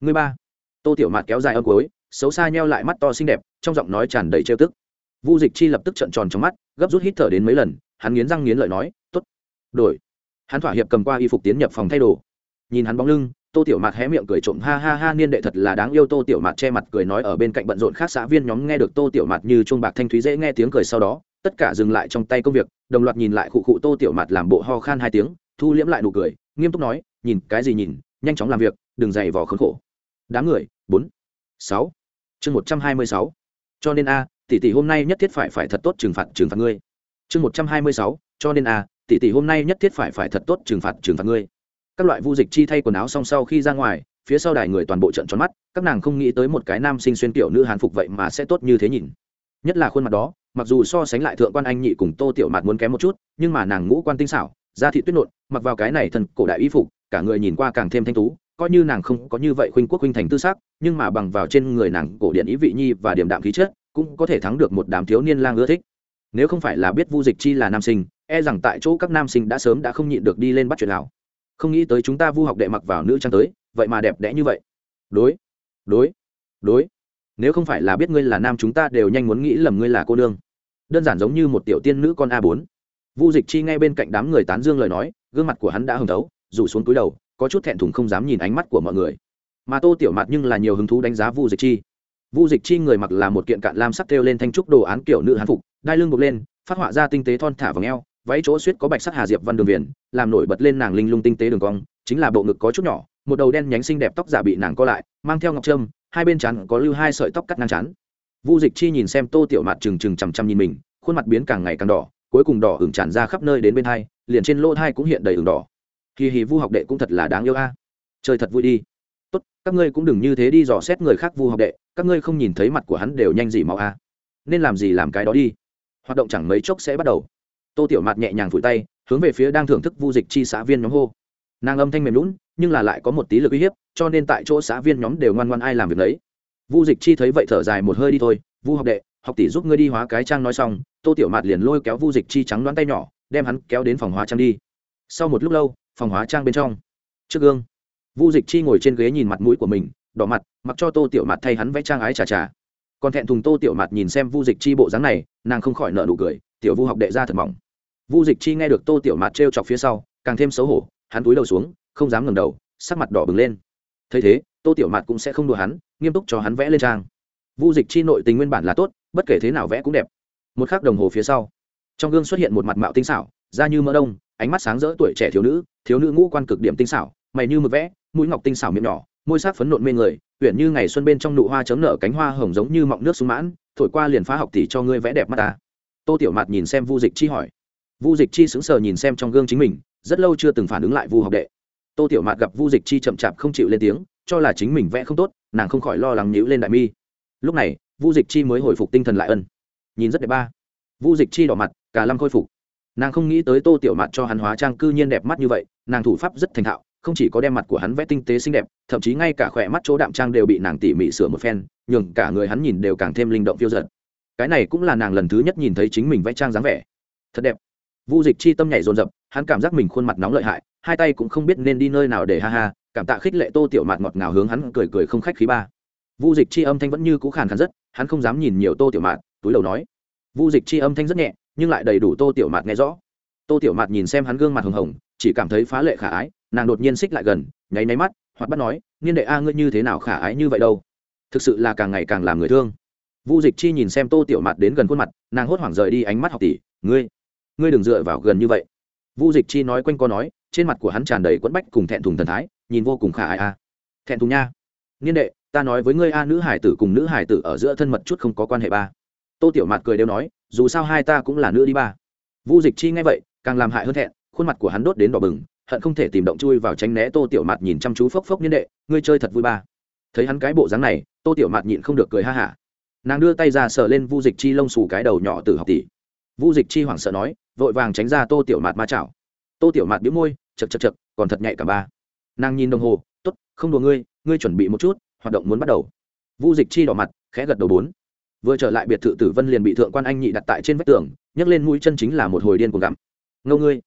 Người ba. Tô tiểu mạt kéo dài âm cuối xấu xa nheo lại mắt to xinh đẹp, trong giọng nói tràn đầy trêu tức. Vu dịch chi lập tức trợn tròn trong mắt, gấp rút hít thở đến mấy lần, hắn nghiến răng nghiến lợi nói t ố t đổi. Hắn thỏa hiệp cầm qua y phục tiến nhập phòng thay đồ. Nhìn hắn bóng lưng tô tiểu mạt hé miệng cười trộm, ha ha ha, niên đệ thật là đáng yêu. Tô tiểu mạt che mặt cười nói ở bên cạnh bận rộn khác xã viên nhóm nghe được tô tiểu mạt như chuông bạc thanh thúy dễ nghe tiếng cười sau đó, tất cả dừng lại trong tay công việc, đồng loạt nhìn lại khụ khụ tô tiểu mạt làm bộ ho khan hai tiếng, thu liễm lại nụ cười, nghiêm túc nói, nhìn, cái gì nhìn, nhanh chóng làm việc, đừng dày vò khốn khổ. Đám người, bốn, sáu, chương một trăm hai mươi sáu. Cho nên a, tỷ tỷ hôm nay nhất thiết phải phải thật tốt trừng phạt trừng phạt ngươi. Chương một trăm hai mươi sáu, cho nên a, tỷ tỷ hôm nay nhất thiết phải phải thật tốt trừng phạt trừng phạt ngươi các loại vu dịch chi thay quần áo xong sau khi ra ngoài, phía sau đài người toàn bộ trận tròn mắt, các nàng không nghĩ tới một cái nam sinh xuyên kiểu nữ hán phục vậy mà sẽ tốt như thế nhìn. Nhất là khuôn mặt đó, mặc dù so sánh lại thượng quan anh nhị cùng tô tiểu mạt muốn kém một chút, nhưng mà nàng ngũ quan tinh xảo, da thị tuyết nộn, mặc vào cái này thần cổ đại y phục, cả người nhìn qua càng thêm thanh tú, coi như nàng không có như vậy khuynh quốc khuynh thành tư xác nhưng mà bằng vào trên người nàng cổ điện ý vị nhi và điểm đạm khí chất, cũng có thể thắng được một đám thiếu niên lang ưa thích. Nếu không phải là biết vu dịch chi là nam sinh e rằng tại chỗ các nam sinh đã sớm đã không nhịn được đi lên bắt chuyện nào không nghĩ tới chúng ta vu học đệ mặc vào nữ trang tới, vậy mà đẹp đẽ như vậy. Đối đối đối. Nếu không phải là biết ngươi là nam chúng ta đều nhanh muốn nghĩ lầm ngươi là cô nương. Đơn giản giống như một tiểu tiên nữ con a bốn. Vu dịch chi ngay bên cạnh đám người tán dương lời nói, gương mặt của hắn đã hưng thấu, rủ xuống túi đầu, có chút thẹn thùng không dám nhìn ánh mắt của mọi người. Mà tô tiểu mạt nhưng là nhiều hứng thú đánh giá vu dịch chi. Vu dịch chi người mặc là một kiện cạn lam sắc thêu lên thanh trúc đồ án kiểu nữ hán phục, đai lưng buộc lên, phát họa ra tinh tế thon thả và ngheo váy chỗ suýt có bạch sắc hà diệp văn đường viền, làm nổi bật lên nàng linh lung tinh tế đường cong, chính là bộ ngực có chút nhỏ, một đầu đen nhánh xinh đẹp tóc giả bị nàng co lại, mang theo ngọc trâm, hai bên chắn có lưu hai sợi tóc cắt ngang chán. Vu dịch chi nhìn xem tô tiểu mạt trừng trừng chằm chằm nhìn mình, khuôn mặt biến càng ngày càng đỏ, cuối cùng đỏ ửng tràn ra khắp nơi đến bên hai, liền trên lỗ hai cũng hiện đầy ửng đỏ. Kỳ hì vu học đệ cũng thật là đáng yêu a. Chơi thật vui đi. Tốt, các ngươi cũng đừng như thế đi dò xét người khác vu học đệ, các ngươi không nhìn thấy mặt của hắn đều nhanh gì máu a. Nên làm gì làm cái đó đi. Hoạt động chẳng mấy chốc sẽ bắt đầu tô tiểu mạt nhẹ nhàng phủi tay, hướng về phía đang thưởng thức vu dịch chi xã viên nhóm hô. Nàng âm thanh mềm lún nhưng là lại có một tí lực uy hiếp, cho nên tại chỗ xã viên nhóm đều ngoan ngoan ai làm việc đấy vu dịch chi thấy vậy thở dài một hơi đi thôi, vu học đệ, học tỷ giúp ngươi đi hóa cái trang nói xong. Tô tiểu mạt liền lôi kéo vu dịch chi trắng đoán tay nhỏ, đem hắn kéo đến phòng hóa trang đi. Sau một lúc lâu, phòng hóa trang bên trong. Trước gương, vu dịch chi ngồi trên ghế nhìn mặt mũi của mình, đỏ mặt, mặc cho tô tiểu mạt thay hắn vẽ trang ái trà trà còn thẹn thùng tô tiểu mạt nhìn xem vu dịch chi bộ dáng này, nàng không khỏi nợ nụ cười, tiểu vu học đệ ra thật mỏng vu dịch chi nghe được tô tiểu mạt t chọc phía sau, càng thêm xấu hổ, hắn túi đầu xuống, không dám ngẩng đầu, sắc mặt đỏ bừng lên. Thấy thế, tô tiểu mạt cũng sẽ không đùa hắn, nghiêm túc cho hắn vẽ lên trang. Vu dịch chi nội tình nguyên bản là tốt, bất kể thế nào vẽ cũng đẹp. Một khắc đồng hồ phía sau, trong gương xuất hiện một mặt mạo tinh xảo, da như mỡ đông, ánh mắt sáng rỡ tuổi trẻ thiếu nữ thiếu nữ ngũ quan cực điểm tinh xảo, mày như mực vẽ, mũi ngọc tinh xảo miệng nhỏ, môi sắc phấn nộn mê người, uyển như ngày xuân bên trong nụ hoa chấm nở cánh hoa hồng giống như mọng nước sung mãn, thổi qua liền phá học tỷ cho ngươi vẽ đẹp mắt ta. Tô tiểu mạt nhìn xem vu dịch chi hỏi vu dịch chi sững sờ nhìn xem trong gương chính mình, rất lâu chưa từng phản ứng lại vu học đệ. Tô tiểu mạt gặp vu dịch chi chậm chạp không chịu lên tiếng, cho là chính mình vẽ không tốt, nàng không khỏi lo lắng nhữ lên đại mi. Lúc này, vu dịch chi mới hồi phục tinh thần lại ân. Nhìn rất đẹp ba. Vu dịch chi đỏ mặt, cả lâm khôi phục. Nàng không nghĩ tới tô tiểu mạt cho hắn hóa trang cư nhiên đẹp mắt như vậy, nàng thủ pháp rất thành thạo, không chỉ có đem mặt của hắn vẽ tinh tế xinh đẹp, thậm chí ngay cả khỏe mắt chỗ đạm trang đều bị nàng tỉ mỉ sửa một phen, nhường cả người hắn nhìn đều càng thêm linh động phiêu giật cái này cũng là nàng lần thứ nhất nhìn thấy chính mình vẽ trang dáng vẻ. Thật đẹp vu dịch chi tâm nhảy dồn dập, hắn cảm giác mình khuôn mặt nóng lợi hại, hai tay cũng không biết nên đi nơi nào để ha ha, cảm tạ khích lệ tô tiểu mạt ngọt ngào hướng hắn cười cười không khách khí ba. Vu dịch chi âm thanh vẫn như cũ khàn khàn rất, hắn không dám nhìn nhiều tô tiểu mạt, túi đầu nói. Vu dịch chi âm thanh rất nhẹ, nhưng lại đầy đủ tô tiểu mạt nghe rõ. Tô tiểu mạt nhìn xem hắn gương mặt hồng hồng, chỉ cảm thấy phá lệ khả ái, nàng đột nhiên xích lại gần, nháy nháy mắt, hoặc bắt nói, niên đệ a, ngươi như thế nào khả ái như vậy đâu? Thực sự là càng ngày càng làm người thương. Vu dịch chi nhìn xem tô tiểu mạt đến gần khuôn mặt, nàng hốt hoảng rời đi ánh mắt học tỷ, ngươi ngươi đừng dựa vào gần như vậy. Vu dịch chi nói quanh co nói, trên mặt của hắn tràn đầy quẫn bách cùng thẹn thùng thần thái, nhìn vô cùng khả ai a. À. Thẹn thùng nha. Niên đệ, ta nói với ngươi a, nữ hải tử cùng nữ hải tử ở giữa thân mật chút không có quan hệ ba. Tô tiểu mạt cười đều nói, dù sao hai ta cũng là nữ đi ba. Vu dịch chi nghe vậy, càng làm hại hơn thẹn, khuôn mặt của hắn đốt đến đỏ bừng, hận không thể tìm động chui vào tránh né tô tiểu mạt nhìn chăm chú phốc phốc niên đệ, ngươi chơi thật vui ba. Thấy hắn cái bộ dáng này, tô tiểu mạt nhịn không được cười ha hả. Nàng đưa tay ra sờ lên vu dịch chi lông xù cái đầu nhỏ từ học tỷ. Vu dịch chi hoảng sợ nói vội vàng tránh ra tô tiểu mạt ma chảo. Tô tiểu mạt biếu môi chật chật chật còn thật nhạy cả ba. Nàng nhìn đồng hồ t ố t không đùa ngươi ngươi chuẩn bị một chút, hoạt động muốn bắt đầu. Vu dịch chi đỏ mặt, khẽ gật đầu bốn. Vừa trở lại biệt thự tử vân liền bị thượng quan anh nhị đặt tại trên vách tường, nhấc lên mũi chân chính là một hồi điên cuồng gặm. Ngâu ngươi.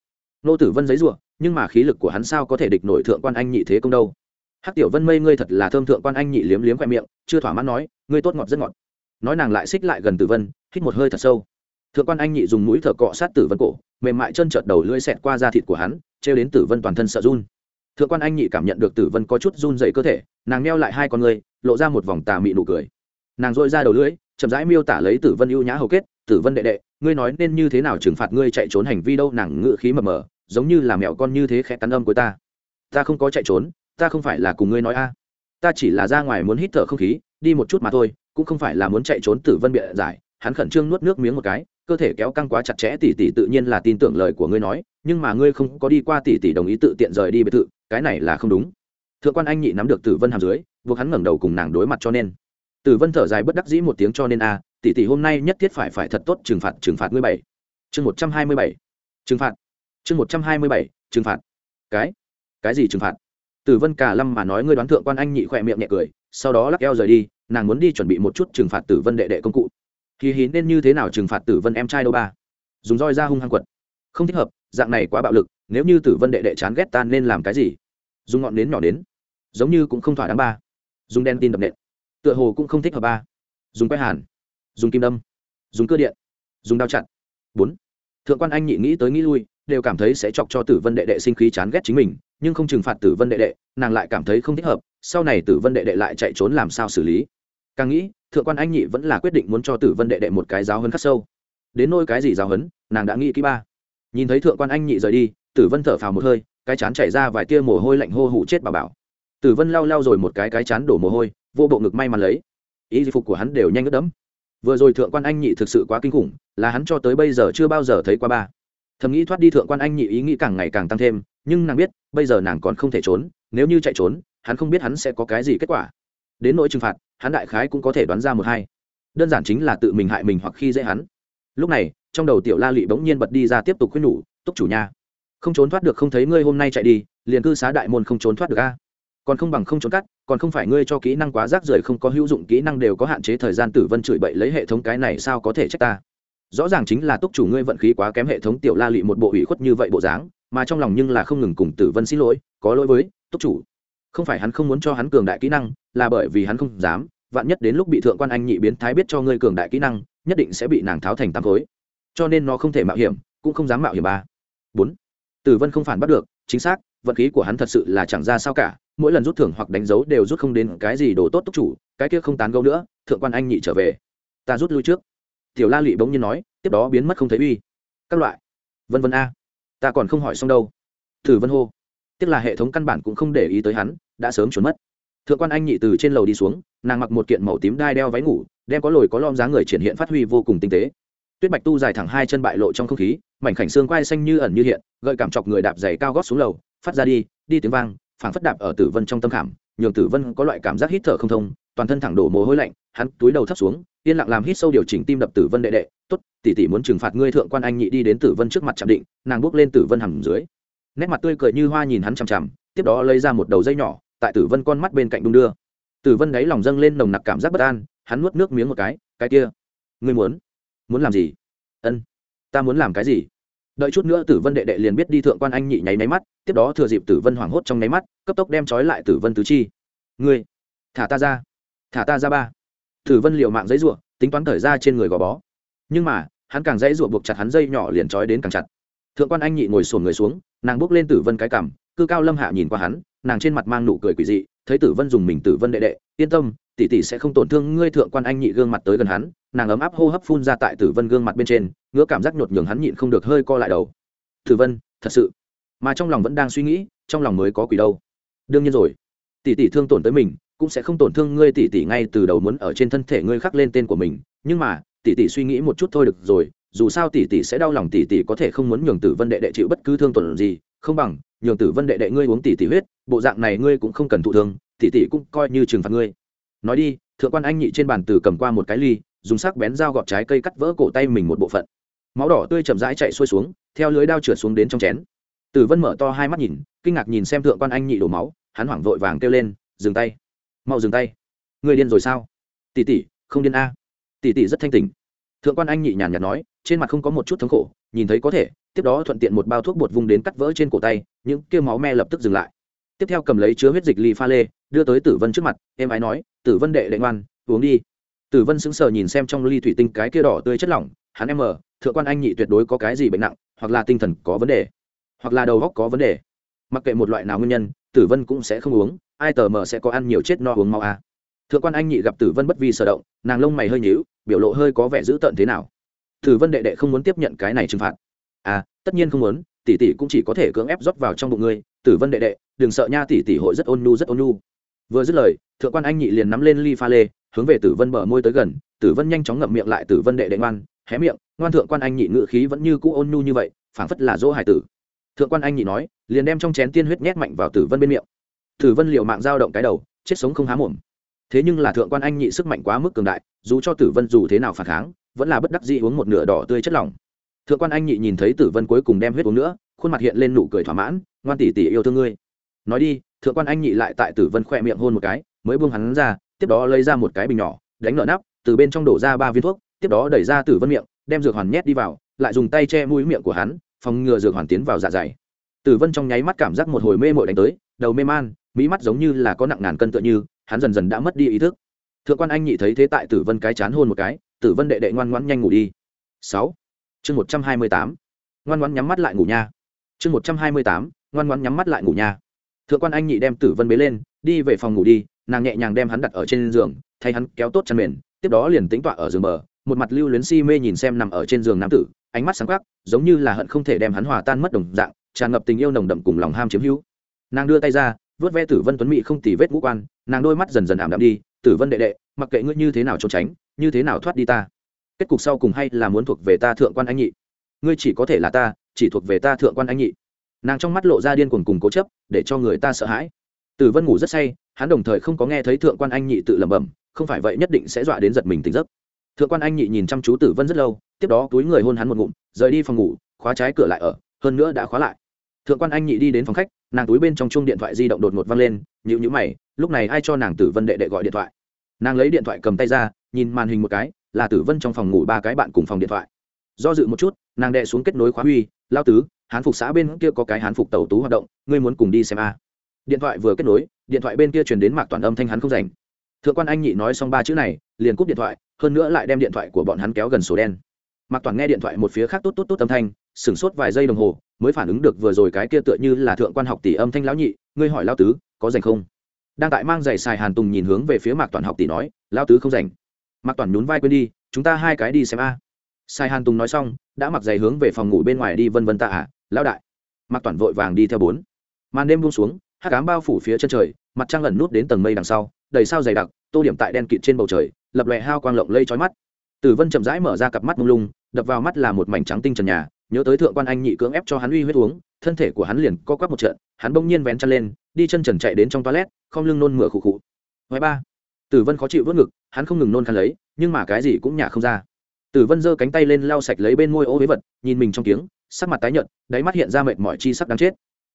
Nô tử vân giấy rủa nhưng mà khí lực của hắn sao có thể địch nổi thượng quan anh nhị thế công đâu? Hắc tiểu vân mây ngươi thật là thơm thượng quan anh nhị liếm liếm khoe miệng, chưa thỏa mãn nói, ngươi tốt ngọt, rất ngọt. Nói nàng lại xích lại gần tử vân, hít một hơi thật sâu thượng quan anh nhị dùng mũi thở cọ sát tử vân cổ, mềm mại chân trợt đầu lưỡi xẹt qua da thịt của hắn, trêu đến tử vân toàn thân sợ run. Thượng quan anh nhị cảm nhận được tử vân có chút run dày cơ thể, nàng neo lại hai con người, lộ ra một vòng tà mị nụ cười. Nàng dội ra đầu lưỡi, chậm rãi miêu tả lấy tử vân ưu nhã hầu kết, tử vân đệ đệ, ngươi nói nên như thế nào trừng phạt ngươi chạy trốn hành vi đâu? Nàng ngự khí mờ mờ, giống như là mẹo con như thế khẽ tắn âm của ta. Ta không có chạy trốn, ta không phải là cùng ngươi nói a. Ta chỉ là ra ngoài muốn hít thở không khí, đi một chút mà thôi, cũng không phải là muốn chạy trốn tử vân bịa giải. Hắn khẩn trương nuốt nước miếng một cái cơ thể kéo căng quá chặt chẽ tỷ tỷ tự nhiên là tin tưởng lời của ngươi nói, nhưng mà ngươi không có đi qua tỷ tỷ đồng ý tự tiện rời đi biệt thự, cái này là không đúng. Thượng quan anh nhị nắm được tử vân hàm dưới, buộc hắn ngẩng đầu cùng nàng đối mặt cho nên. Tử vân thở dài bất đắc dĩ một tiếng cho nên a tỷ tỷ hôm nay nhất thiết phải phải thật tốt trừng phạt trừng phạt ngươi bảy. Chương một trăm hai mươi bảy. Trừng phạt. Chương một trăm hai mươi bảy, trừng phạt. Cái? Cái gì trừng phạt? Tử vân cả lâm mà nói ngươi đoán thượng quan anh nhị khỏe miệng nhẹ cười, sau đó lắc eo rời đi, nàng muốn đi chuẩn bị một chút trừng phạt tử vân đệ đệ công cụ kỳ hí nên như thế nào trừng phạt tử vân em trai đâu ba? Dùng roi ra hung hăng quật. Không thích hợp, dạng này quá bạo lực, nếu như tử vân đệ đệ chán ghét ta nên làm cái gì? Dùng ngọn nến nhỏ đến giống như cũng không thỏa đáng ba. Dùng đen tin đập nện. Tựa hồ cũng không thích hợp ba. Dùng quay hàn. Dùng kim đâm. Dùng cơ điện. Dùng đao chặn bốn. Thượng quan anh nhị nghĩ tới nghĩ lui, đều cảm thấy sẽ chọc cho tử vân đệ đệ sinh khí chán ghét chính mình, nhưng không trừng phạt tử vân đệ đệ, nàng lại cảm thấy không thích hợp, sau này tử vân đệ đệ lại chạy trốn làm sao xử lý? Càng nghĩ thượng quan anh nhị vẫn là quyết định muốn cho tử vân đệ đệ một cái giáo hấn khắc sâu. Đến nôi cái gì giáo hấn nàng đã nghĩ kỹ ba. Nhìn thấy thượng quan anh nhị rời đi, tử vân thở phào một hơi, cái chán chảy ra vài tia mồ hôi lạnh hô hụ chết bà bảo. Tử vân lau lau rồi một cái cái chán đổ mồ hôi, vô bộ ngực may mắn lấy. Ý di phục của hắn đều nhanh ướt đẫm. Vừa rồi thượng quan anh nhị thực sự quá kinh khủng, là hắn cho tới bây giờ chưa bao giờ thấy qua ba. Thầm nghĩ thoát đi thượng quan anh nhị ý nghĩ càng ngày càng tăng thêm, nhưng nàng biết, bây giờ nàng còn không thể trốn, nếu như chạy trốn, hắn không biết hắn sẽ có cái gì kết quả đến nỗi trừng phạt hắn đại khái cũng có thể đoán ra một hai. Đơn giản chính là tự mình hại mình hoặc khi dễ hắn. Lúc này trong đầu tiểu la lị bỗng nhiên bật đi ra tiếp tục khuyên nhủ túc chủ nhà, không trốn thoát được không thấy ngươi hôm nay chạy đi liền cư xá đại môn không trốn thoát được a. Còn không bằng không trốn cắt còn không phải ngươi cho kỹ năng quá rác rưởi không có hữu dụng kỹ năng đều có hạn chế thời gian tử vân chửi bậy lấy hệ thống cái này sao có thể trách ta? Rõ ràng chính là túc chủ ngươi vận khí quá kém hệ thống tiểu la lị một bộ ủy khuất như vậy bộ dáng mà trong lòng nhưng là không ngừng cùng tử vân xin lỗi có lỗi với túc chủ. Không phải hắn không muốn cho hắn cường đại kỹ năng là bởi vì hắn không dám, vạn nhất đến lúc bị thượng quan anh nhị biến thái biết cho ngươi cường đại kỹ năng, nhất định sẽ bị nàng tháo thành tam khối. Cho nên nó không thể mạo hiểm, cũng không dám mạo hiểm ba. Bốn. Tử vân không phản bắt được, chính xác, vận khí của hắn thật sự là chẳng ra sao cả, mỗi lần rút thưởng hoặc đánh dấu đều rút không đến cái gì đồ tốt túc chủ, cái kia không tán gấu nữa, thượng quan anh nhị trở về. Ta rút lui trước. Tiểu la lị bỗng nhiên nói, tiếp đó biến mất không thấy uy. Các loại. Vân vân a. Ta còn không hỏi xong đâu. Thử vân hô. Tức là hệ thống căn bản cũng không để ý tới hắn, đã sớm trốn mất thượng quan anh nhị từ trên lầu đi xuống, nàng mặc một kiện màu tím đai đeo váy ngủ, đem có lồi có lom dáng người triển hiện phát huy vô cùng tinh tế. Tuyết bạch tu dài thẳng hai chân bại lộ trong không khí, mảnh khảnh xương quai xanh như ẩn như hiện, gợi cảm chọc người đạp giày cao gót xuống lầu, phát ra đi đi tiếng vang, phảng phất đạp ở tử vân trong tâm khảm, nhường tử vân có loại cảm giác hít thở không thông, toàn thân thẳng đổ mồ hôi lạnh, hắn túi đầu thấp xuống, yên lặng làm hít sâu điều chỉnh tim đập tử vân đệ đệ, tốt, tỷ tỷ muốn trừng phạt ngươi thượng quan anh nhị đi đến tử vân trước mặt chạm định. Nàng bước lên tử vân hầm dưới, nét mặt tươi cười như hoa nhìn hắn chằm chằm, tiếp đó lấy ra một đầu dây nhỏ tại tử vân con mắt bên cạnh đung đưa. Tử vân đáy lòng dâng lên nồng nặc cảm giác bất an, hắn nuốt nước miếng một cái cái kia, ngươi muốn muốn làm gì? Ân, ta muốn làm cái gì? Đợi chút nữa tử vân đệ đệ liền biết đi thượng quan anh nhị nháy máy mắt, tiếp đó thừa dịp tử vân hoảng hốt trong nháy mắt, cấp tốc đem trói lại tử vân tứ chi. Ngươi, thả ta ra, thả ta ra ba. Tử vân liều mạng giấy ruộng tính toán thời ra trên người gò bó. Nhưng mà, hắn càng dãy ruộng buộc chặt hắn dây nhỏ liền trói đến càng chặt. Thượng quan anh nhị ngồi sồn người xuống, nàng bước lên tử vân cái cằm cư cao lâm hạ nhìn qua hắn, nàng trên mặt mang nụ cười quỷ dị, thấy tử vân dùng mình tử vân đệ đệ, yên tâm, tỷ tỷ sẽ không tổn thương ngươi thượng quan anh nhị gương mặt tới gần hắn. Nàng ấm áp hô hấp phun ra tại tử vân gương mặt bên trên, ngứa cảm giác nhột nhường hắn nhịn không được hơi co lại đầu. Tử vân, thật sự. Mà trong lòng vẫn đang suy nghĩ, trong lòng mới có quỷ đâu. Đương nhiên rồi. Tỷ tỷ thương tổn tới mình, cũng sẽ không tổn thương ngươi tỷ tỷ ngay từ đầu muốn ở trên thân thể ngươi khắc lên tên của mình. Nhưng mà, tỷ tỷ suy nghĩ một chút thôi được rồi, dù sao tỷ tỷ sẽ đau lòng tỷ tỷ có thể không muốn nhường tử vân đệ đệ chịu bất cứ thương tổn gì, không bằng nhường tử vân đệ đệ ngươi uống tỷ tỷ huyết, bộ dạng này ngươi cũng không cần thụ thương tỷ tỷ cũng coi như trừng phạt ngươi. Nói đi, thượng quan anh nhị trên bàn từ cầm qua một cái ly, dùng sắc bén dao gọt trái cây cắt vỡ cổ tay mình một bộ phận. Máu đỏ tươi chậm rãi chạy xuôi xuống, theo lưới đao trượt xuống đến trong chén. Tử vân mở to hai mắt nhìn, kinh ngạc nhìn xem thượng quan anh nhị đổ máu, hắn hoảng vội vàng kêu lên, dừng tay. Mau dừng tay. Người điên rồi sao? Tỷ tỷ không điên a. Tỷ tỷ rất thanh tỉnh. Thượng quan anh nhị nhàn nhạt nói, trên mặt không có một chút thống khổ nhìn thấy có thể, tiếp đó thuận tiện một bao thuốc bột vung đến cắt vỡ trên cổ tay, những kia máu me lập tức dừng lại. Tiếp theo cầm lấy chứa huyết dịch ly pha lê, đưa tới tử vân trước mặt, em ái nói, tử vân đệ đệ ngoan, uống đi. Tử vân sững sờ nhìn xem trong ly thủy tinh cái kia đỏ tươi chất lỏng, hắn em mờ, thượng quan anh nhị tuyệt đối có cái gì bệnh nặng, hoặc là tinh thần có vấn đề, hoặc là đầu góc có vấn đề. Mặc kệ một loại nào nguyên nhân, tử vân cũng sẽ không uống, ai tờ mờ sẽ có ăn nhiều chết no uống mau à. thượng quan anh nhị gặp tử vân bất vi sở động, nàng lông mày hơi nhíu, biểu lộ hơi có vẻ dữ tợn thế nào. Thử vân đệ đệ không muốn tiếp nhận cái này trừng phạt. À tất nhiên không muốn, tỷ tỷ cũng chỉ có thể cưỡng ép rót vào trong bụng ngươi. Tử vân đệ đệ, đừng sợ nha, tỷ tỷ hội rất ôn nhu, rất ôn nhu. Vừa dứt lời, thượng quan anh nhị liền nắm lên ly pha lê, hướng về tử vân bờ môi tới gần. Tử vân nhanh chóng ngậm miệng lại, tử vân đệ đệ ngoan, hé miệng. Ngoan thượng quan anh nhị ngự khí vẫn như cũ ôn nhu như vậy, phảng phất là dỗ hải tử. Thượng quan anh nhị nói, liền đem trong chén tiên huyết nhét mạnh vào tử vân bên miệng. Tử vân liệu mạng dao động cái đầu, chết sống không há mồm. Thế nhưng là thượng quan anh nhị sức mạnh quá mức cường đại, dù cho tử vân dù thế nào phản kháng vẫn là bất đắc dĩ uống một nửa đỏ tươi chất lỏng. Thượng quan anh nhị nhìn thấy tử vân cuối cùng đem huyết uống nữa, khuôn mặt hiện lên nụ cười thỏa mãn, ngoan tỷ tỷ yêu thương ngươi. Nói đi, thượng quan anh nhị lại tại tử vân khỏe miệng hôn một cái, mới buông hắn ra, tiếp đó lấy ra một cái bình nhỏ, đánh nở nắp, từ bên trong đổ ra ba viên thuốc, tiếp đó đẩy ra tử vân miệng, đem dược hoàn nhét đi vào, lại dùng tay che mũi miệng của hắn, phòng ngừa dược hoàn tiến vào dạ dày. Tử vân trong nháy mắt cảm giác một hồi mê mội đánh tới, đầu mê man mỹ mắt giống như là có nặng ngàn cân tựa như, hắn dần dần đã mất đi ý thức. Thượng quan anh nhị thấy thế tại tử vân cái chán hôn một cái tử vân đệ đệ ngoan ngoãn nhanh ngủ đi. Sáu. Chương một trăm hai mươi tám. Ngoan ngoãn nhắm mắt lại ngủ nha. Chương một trăm hai mươi tám. Ngoan ngoãn nhắm mắt lại ngủ nha. Thượng quan anh nhị đem tử vân bế lên, đi về phòng ngủ đi, nàng nhẹ nhàng đem hắn đặt ở trên giường, thay hắn kéo tốt chăn mền, tiếp đó liền tính tọa ở giường bờ, một mặt lưu luyến si mê nhìn xem nằm ở trên giường nam tử, ánh mắt sáng khắc giống như là hận không thể đem hắn hòa tan mất đồng dạng, tràn ngập tình yêu nồng đậm cùng lòng ham chiếm hữu. Nàng đưa tay ra vớt ve tử vân tuấn mỹ không tì vết ngũ quan, nàng đôi mắt dần dần ảm đạm đi, tử vân đệ đệ, mặc kệ ngươi như thế nào trốn tránh như thế nào thoát đi ta? Kết cục sau cùng hay là muốn thuộc về ta thượng quan anh nhị? Ngươi chỉ có thể là ta, chỉ thuộc về ta thượng quan anh nhị. Nàng trong mắt lộ ra điên cuồng cùng cố chấp, để cho người ta sợ hãi. Tử vân ngủ rất say, hắn đồng thời không có nghe thấy thượng quan anh nhị tự lẩm bẩm, không phải vậy nhất định sẽ dọa đến giật mình tỉnh giấc. Thượng quan anh nhị nhìn chăm chú tử vân rất lâu, tiếp đó túi người hôn hắn một ngụm, rời đi phòng ngủ, khóa trái cửa lại ở, hơn nữa đã khóa lại. Thượng quan anh nhị đi đến phòng khách, nàng túi bên trong chung điện thoại di động đột ngột văng lên nhịu nhữ mày, lúc này ai cho nàng tử vân đệ đệ gọi điện thoại? Nàng lấy điện thoại cầm tay ra nhìn màn hình một cái, là tử vân trong phòng ngủ ba cái bạn cùng phòng điện thoại. Do dự một chút, nàng đệ xuống kết nối khóa huy lao tứ, hán phục xã bên kia có cái hán phục tàu tú hoạt động, ngươi muốn cùng đi xem a? Điện thoại vừa kết nối, điện thoại bên kia truyền đến mạc toàn âm thanh hắn không dành thượng quan anh nhị nói xong ba chữ này, liền cúp điện thoại, hơn nữa lại đem điện thoại của bọn hắn kéo gần sổ đen. Mạc toàn nghe điện thoại một phía khác tốt tốt tốt âm thanh, sửng sốt vài giây đồng hồ, mới phản ứng được vừa rồi cái kia tựa như là thượng quan học tỷ âm thanh lão nhị, ngươi hỏi lao tứ, có dành không? Đang tại mang giày xài hàn tùng nhìn hướng về phía mạc toàn học tỷ nói lao tứ không dành mạc toàn nhún vai quên đi, chúng ta hai cái đi xem a. À. sai hàn tùng nói xong, đã mặc giày hướng về phòng ngủ bên ngoài đi vân vân tạ à lão đại. Mạc toàn vội vàng đi theo bốn. Màn đêm buông xuống hát cám bao phủ phía chân trời, mặt trăng lẩn nút đến tầng mây đằng sau, đầy sao dày đặc, tô điểm tại đen kịt trên bầu trời, lập lòe hao quang lộng lây trói mắt. Tử vân chậm rãi mở ra cặp mắt mông lung, đập vào mắt là một mảnh trắng tinh trần nhà, nhớ tới thượng quan anh nhị cưỡng ép cho hắn uy huyết uống, thân thể của hắn liền co quắp một trận, hắn bỗng nhiên vén chân lên, đi chân trần chạy đến trong toilet, không lưng nôn mửa khụ khụ. Ngoài ba tử vân khó chịu vớt ngực, hắn không ngừng nôn khăn lấy, nhưng mà cái gì cũng nhả không ra. Tử vân giơ cánh tay lên lau sạch lấy bên môi ô huế vật, nhìn mình trong tiếng sắc mặt tái nhợt, đáy mắt hiện ra mệt mỏi chi sắc đáng chết.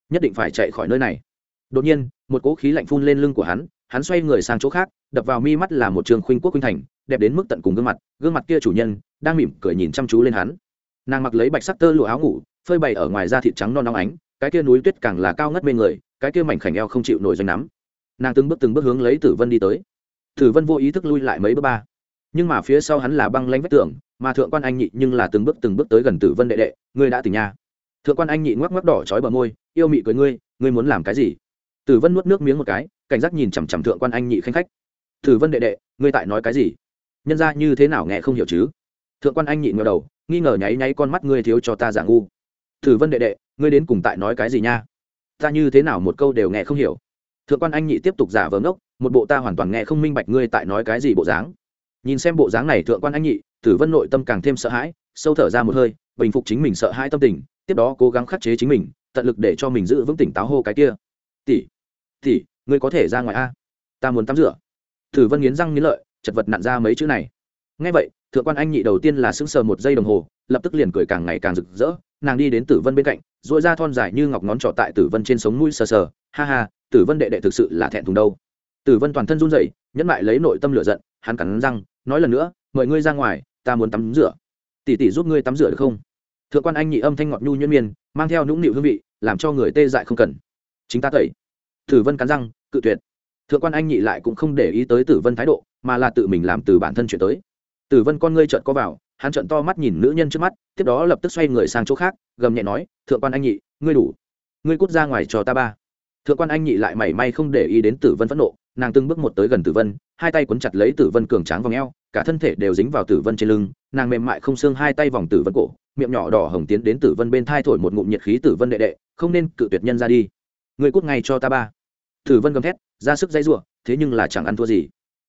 Nhất định phải chạy khỏi nơi này. Đột nhiên, một cỗ khí lạnh phun lên lưng của hắn hắn xoay người sang chỗ khác, đập vào mi mắt là một trường khuynh quốc khuynh thành, đẹp đến mức tận cùng gương mặt gương mặt kia chủ nhân, đang mỉm cười nhìn chăm chú lên hắn. Nàng mặc lấy bạch sắc tơ lụa áo ngủ, phơi bày ở ngoài da thịt trắng non nóng ánh, cái kia núi tuyết càng là cao ngất bên người, cái kia mảnh khảnh eo không chịu nổi doanh nắm. Nàng từng bước từng bước hướng lấy tử vân đi tới tử vân vô ý thức lui lại mấy bước ba. Nhưng mà phía sau hắn là băng lãnh vách tường, mà thượng quan anh nhị nhưng là từng bước từng bước tới gần tử vân đệ đệ, ngươi đã tỉnh nha. Thượng quan anh nhị ngoắc ngoắc đỏ chói bờ môi, yêu mị cười ngươi ngươi muốn làm cái gì? Tử vân nuốt nước miếng một cái, cảnh giác nhìn chằm chằm thượng quan anh nhị khanh khách. Tử vân đệ đệ, ngươi tại nói cái gì? Nhân ra như thế nào nghe không hiểu chứ? Thượng quan anh nhị ngẩng đầu, nghi ngờ nháy nháy con mắt ngươi thiếu cho ta giả ngu. Tử vân đệ đệ, ngươi đến cùng tại nói cái gì nha? Ta như thế nào một câu đều nghe không hiểu? Thượng quan anh nhị tiếp tục giả vờ ngốc một bộ ta hoàn toàn nghe không minh bạch ngươi tại nói cái gì bộ dáng. Nhìn xem bộ dáng này thượng quan anh nhị, tử vân nội tâm càng thêm sợ hãi, sâu thở ra một hơi, bình phục chính mình sợ hãi tâm tình, tiếp đó cố gắng khắc chế chính mình, tận lực để cho mình giữ vững tỉnh táo hô cái kia. Tỷ tỷ, ngươi có thể ra ngoài a? Ta muốn tắm rửa. Tử vân nghiến răng nghiến lợi, chật vật nặn ra mấy chữ này. Ngay vậy, thượng quan anh nhị đầu tiên là sững sờ một giây đồng hồ, lập tức liền cười càng ngày càng rực rỡ, nàng đi đến tử vân bên cạnh dội ra thon dài như ngọc ngón trỏ tại tử vân trên sống mũi sờ sờ. Ha ha, tử vân đệ đệ thực sự là thẹn thùng đâu? Tử vân toàn thân run rẩy, nhẫn lại lấy nội tâm lửa giận, hắn cắn răng, nói lần nữa, mời ngươi ra ngoài, ta muốn tắm rửa. Tỷ tỷ giúp ngươi tắm rửa được không? Thượng quan anh nhị âm thanh ngọt nhu nhuyễn miên, mang theo nũng nịu hương vị, làm cho người tê dại không cần. Chính ta tẩy. Tử vân cắn răng, cự tuyệt. Thượng quan anh nhị lại cũng không để ý tới tử vân thái độ, mà là tự mình làm từ bản thân chuyển tới. Tử vân con ngươi trợn có vào, hắn trợn to mắt nhìn nữ nhân trước mắt, tiếp đó lập tức xoay người sang chỗ khác, gầm nhẹ nói, thượng quan anh nhị, ngươi đủ. Ngươi cút ra ngoài cho ta ba. Thượng quan anh nhị lại mảy may không để ý đến tử vân phẫn nộ nàng từng bước một tới gần tử vân, hai tay quấn chặt lấy tử vân cường tráng vòng eo, cả thân thể đều dính vào tử vân trên lưng, nàng mềm mại không xương hai tay vòng tử vân cổ, miệng nhỏ đỏ hồng tiến đến tử vân bên thai thổi một ngụm nhiệt khí tử vân đệ đệ, không nên cự tuyệt nhân ra đi. Người cút ngay cho ta ba. Tử vân gầm thét, ra sức dây giụa thế nhưng là chẳng ăn thua gì.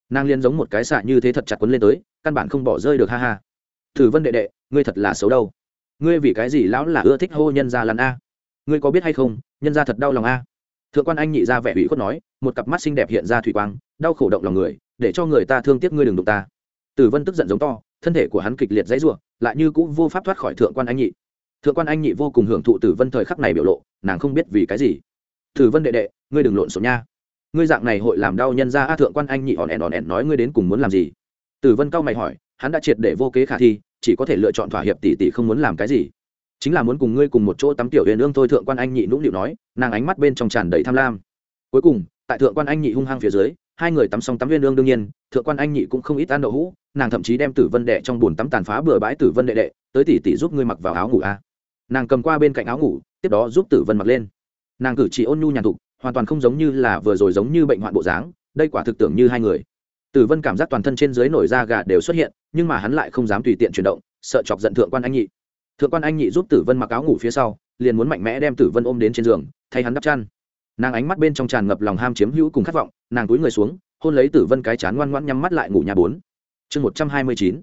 Nàng liên giống một cái xạ như thế thật chặt quấn lên tới, căn bản không bỏ rơi được, ha ha. Tử vân đệ đệ, ngươi thật là xấu đâu. Ngươi vì cái gì lão là ưa thích hô nhân ra lăn a? Ngươi có biết hay không, nhân ra thật đau lòng a? Thượng quan anh nhị ra vẻ ủy khuất nói, một cặp mắt xinh đẹp hiện ra thủy quang, đau khổ động lòng người, để cho người ta thương tiếc ngươi đừng đụng ta. Tử vân tức giận giống to, thân thể của hắn kịch liệt dãy ruộng lại như cũng vô pháp thoát khỏi thượng quan anh nhị. Thượng quan anh nhị vô cùng hưởng thụ tử vân thời khắc này biểu lộ, nàng không biết vì cái gì. Tử vân đệ đệ, ngươi đừng lộn xộn nha. Ngươi dạng này hội làm đau nhân ra, a, thượng quan anh nhị hòn ẻn hòn ẻn nói ngươi đến cùng muốn làm gì? Tử vân cao mày hỏi, hắn đã triệt để vô kế khả thi, chỉ có thể lựa chọn thỏa hiệp tỷ tỷ không muốn làm cái gì chính là muốn cùng ngươi cùng một chỗ tắm tiểu huyền ương thôi, thượng quan anh nhị nũng nịu nói, nàng ánh mắt bên trong tràn đầy tham lam. Cuối cùng, tại thượng quan anh nhị hung hăng phía dưới, hai người tắm xong tắm viên ương đương nhiên, thượng quan anh nhị cũng không ít ăn đậu hũ, nàng thậm chí đem tử vân đệ trong bồn tắm tàn phá bừa bãi tử vân đệ đệ, tới tỷ tỷ giúp ngươi mặc vào áo ngủ a. Nàng cầm qua bên cạnh áo ngủ, tiếp đó giúp tử vân mặc lên. Nàng cử chỉ ôn nhu nhàn thục, hoàn toàn không giống như là vừa rồi giống như bệnh hoạn bộ dáng, đây quả thực tưởng như hai người. Tử vân cảm giác toàn thân trên dưới nổi da gà đều xuất hiện, nhưng mà hắn lại không dám tùy tiện chuyển động, sợ chọc giận thượng quan anh nhị thượng quan anh nhị giúp tử vân mặc áo ngủ phía sau, liền muốn mạnh mẽ đem tử vân ôm đến trên giường, thay hắn đắp chăn. Nàng ánh mắt bên trong tràn ngập lòng ham chiếm hữu cùng khát vọng, nàng túi người xuống, hôn lấy tử vân cái chán ngoan ngoãn nhắm mắt lại ngủ nhà bốn. Chương một trăm hai mươi chín,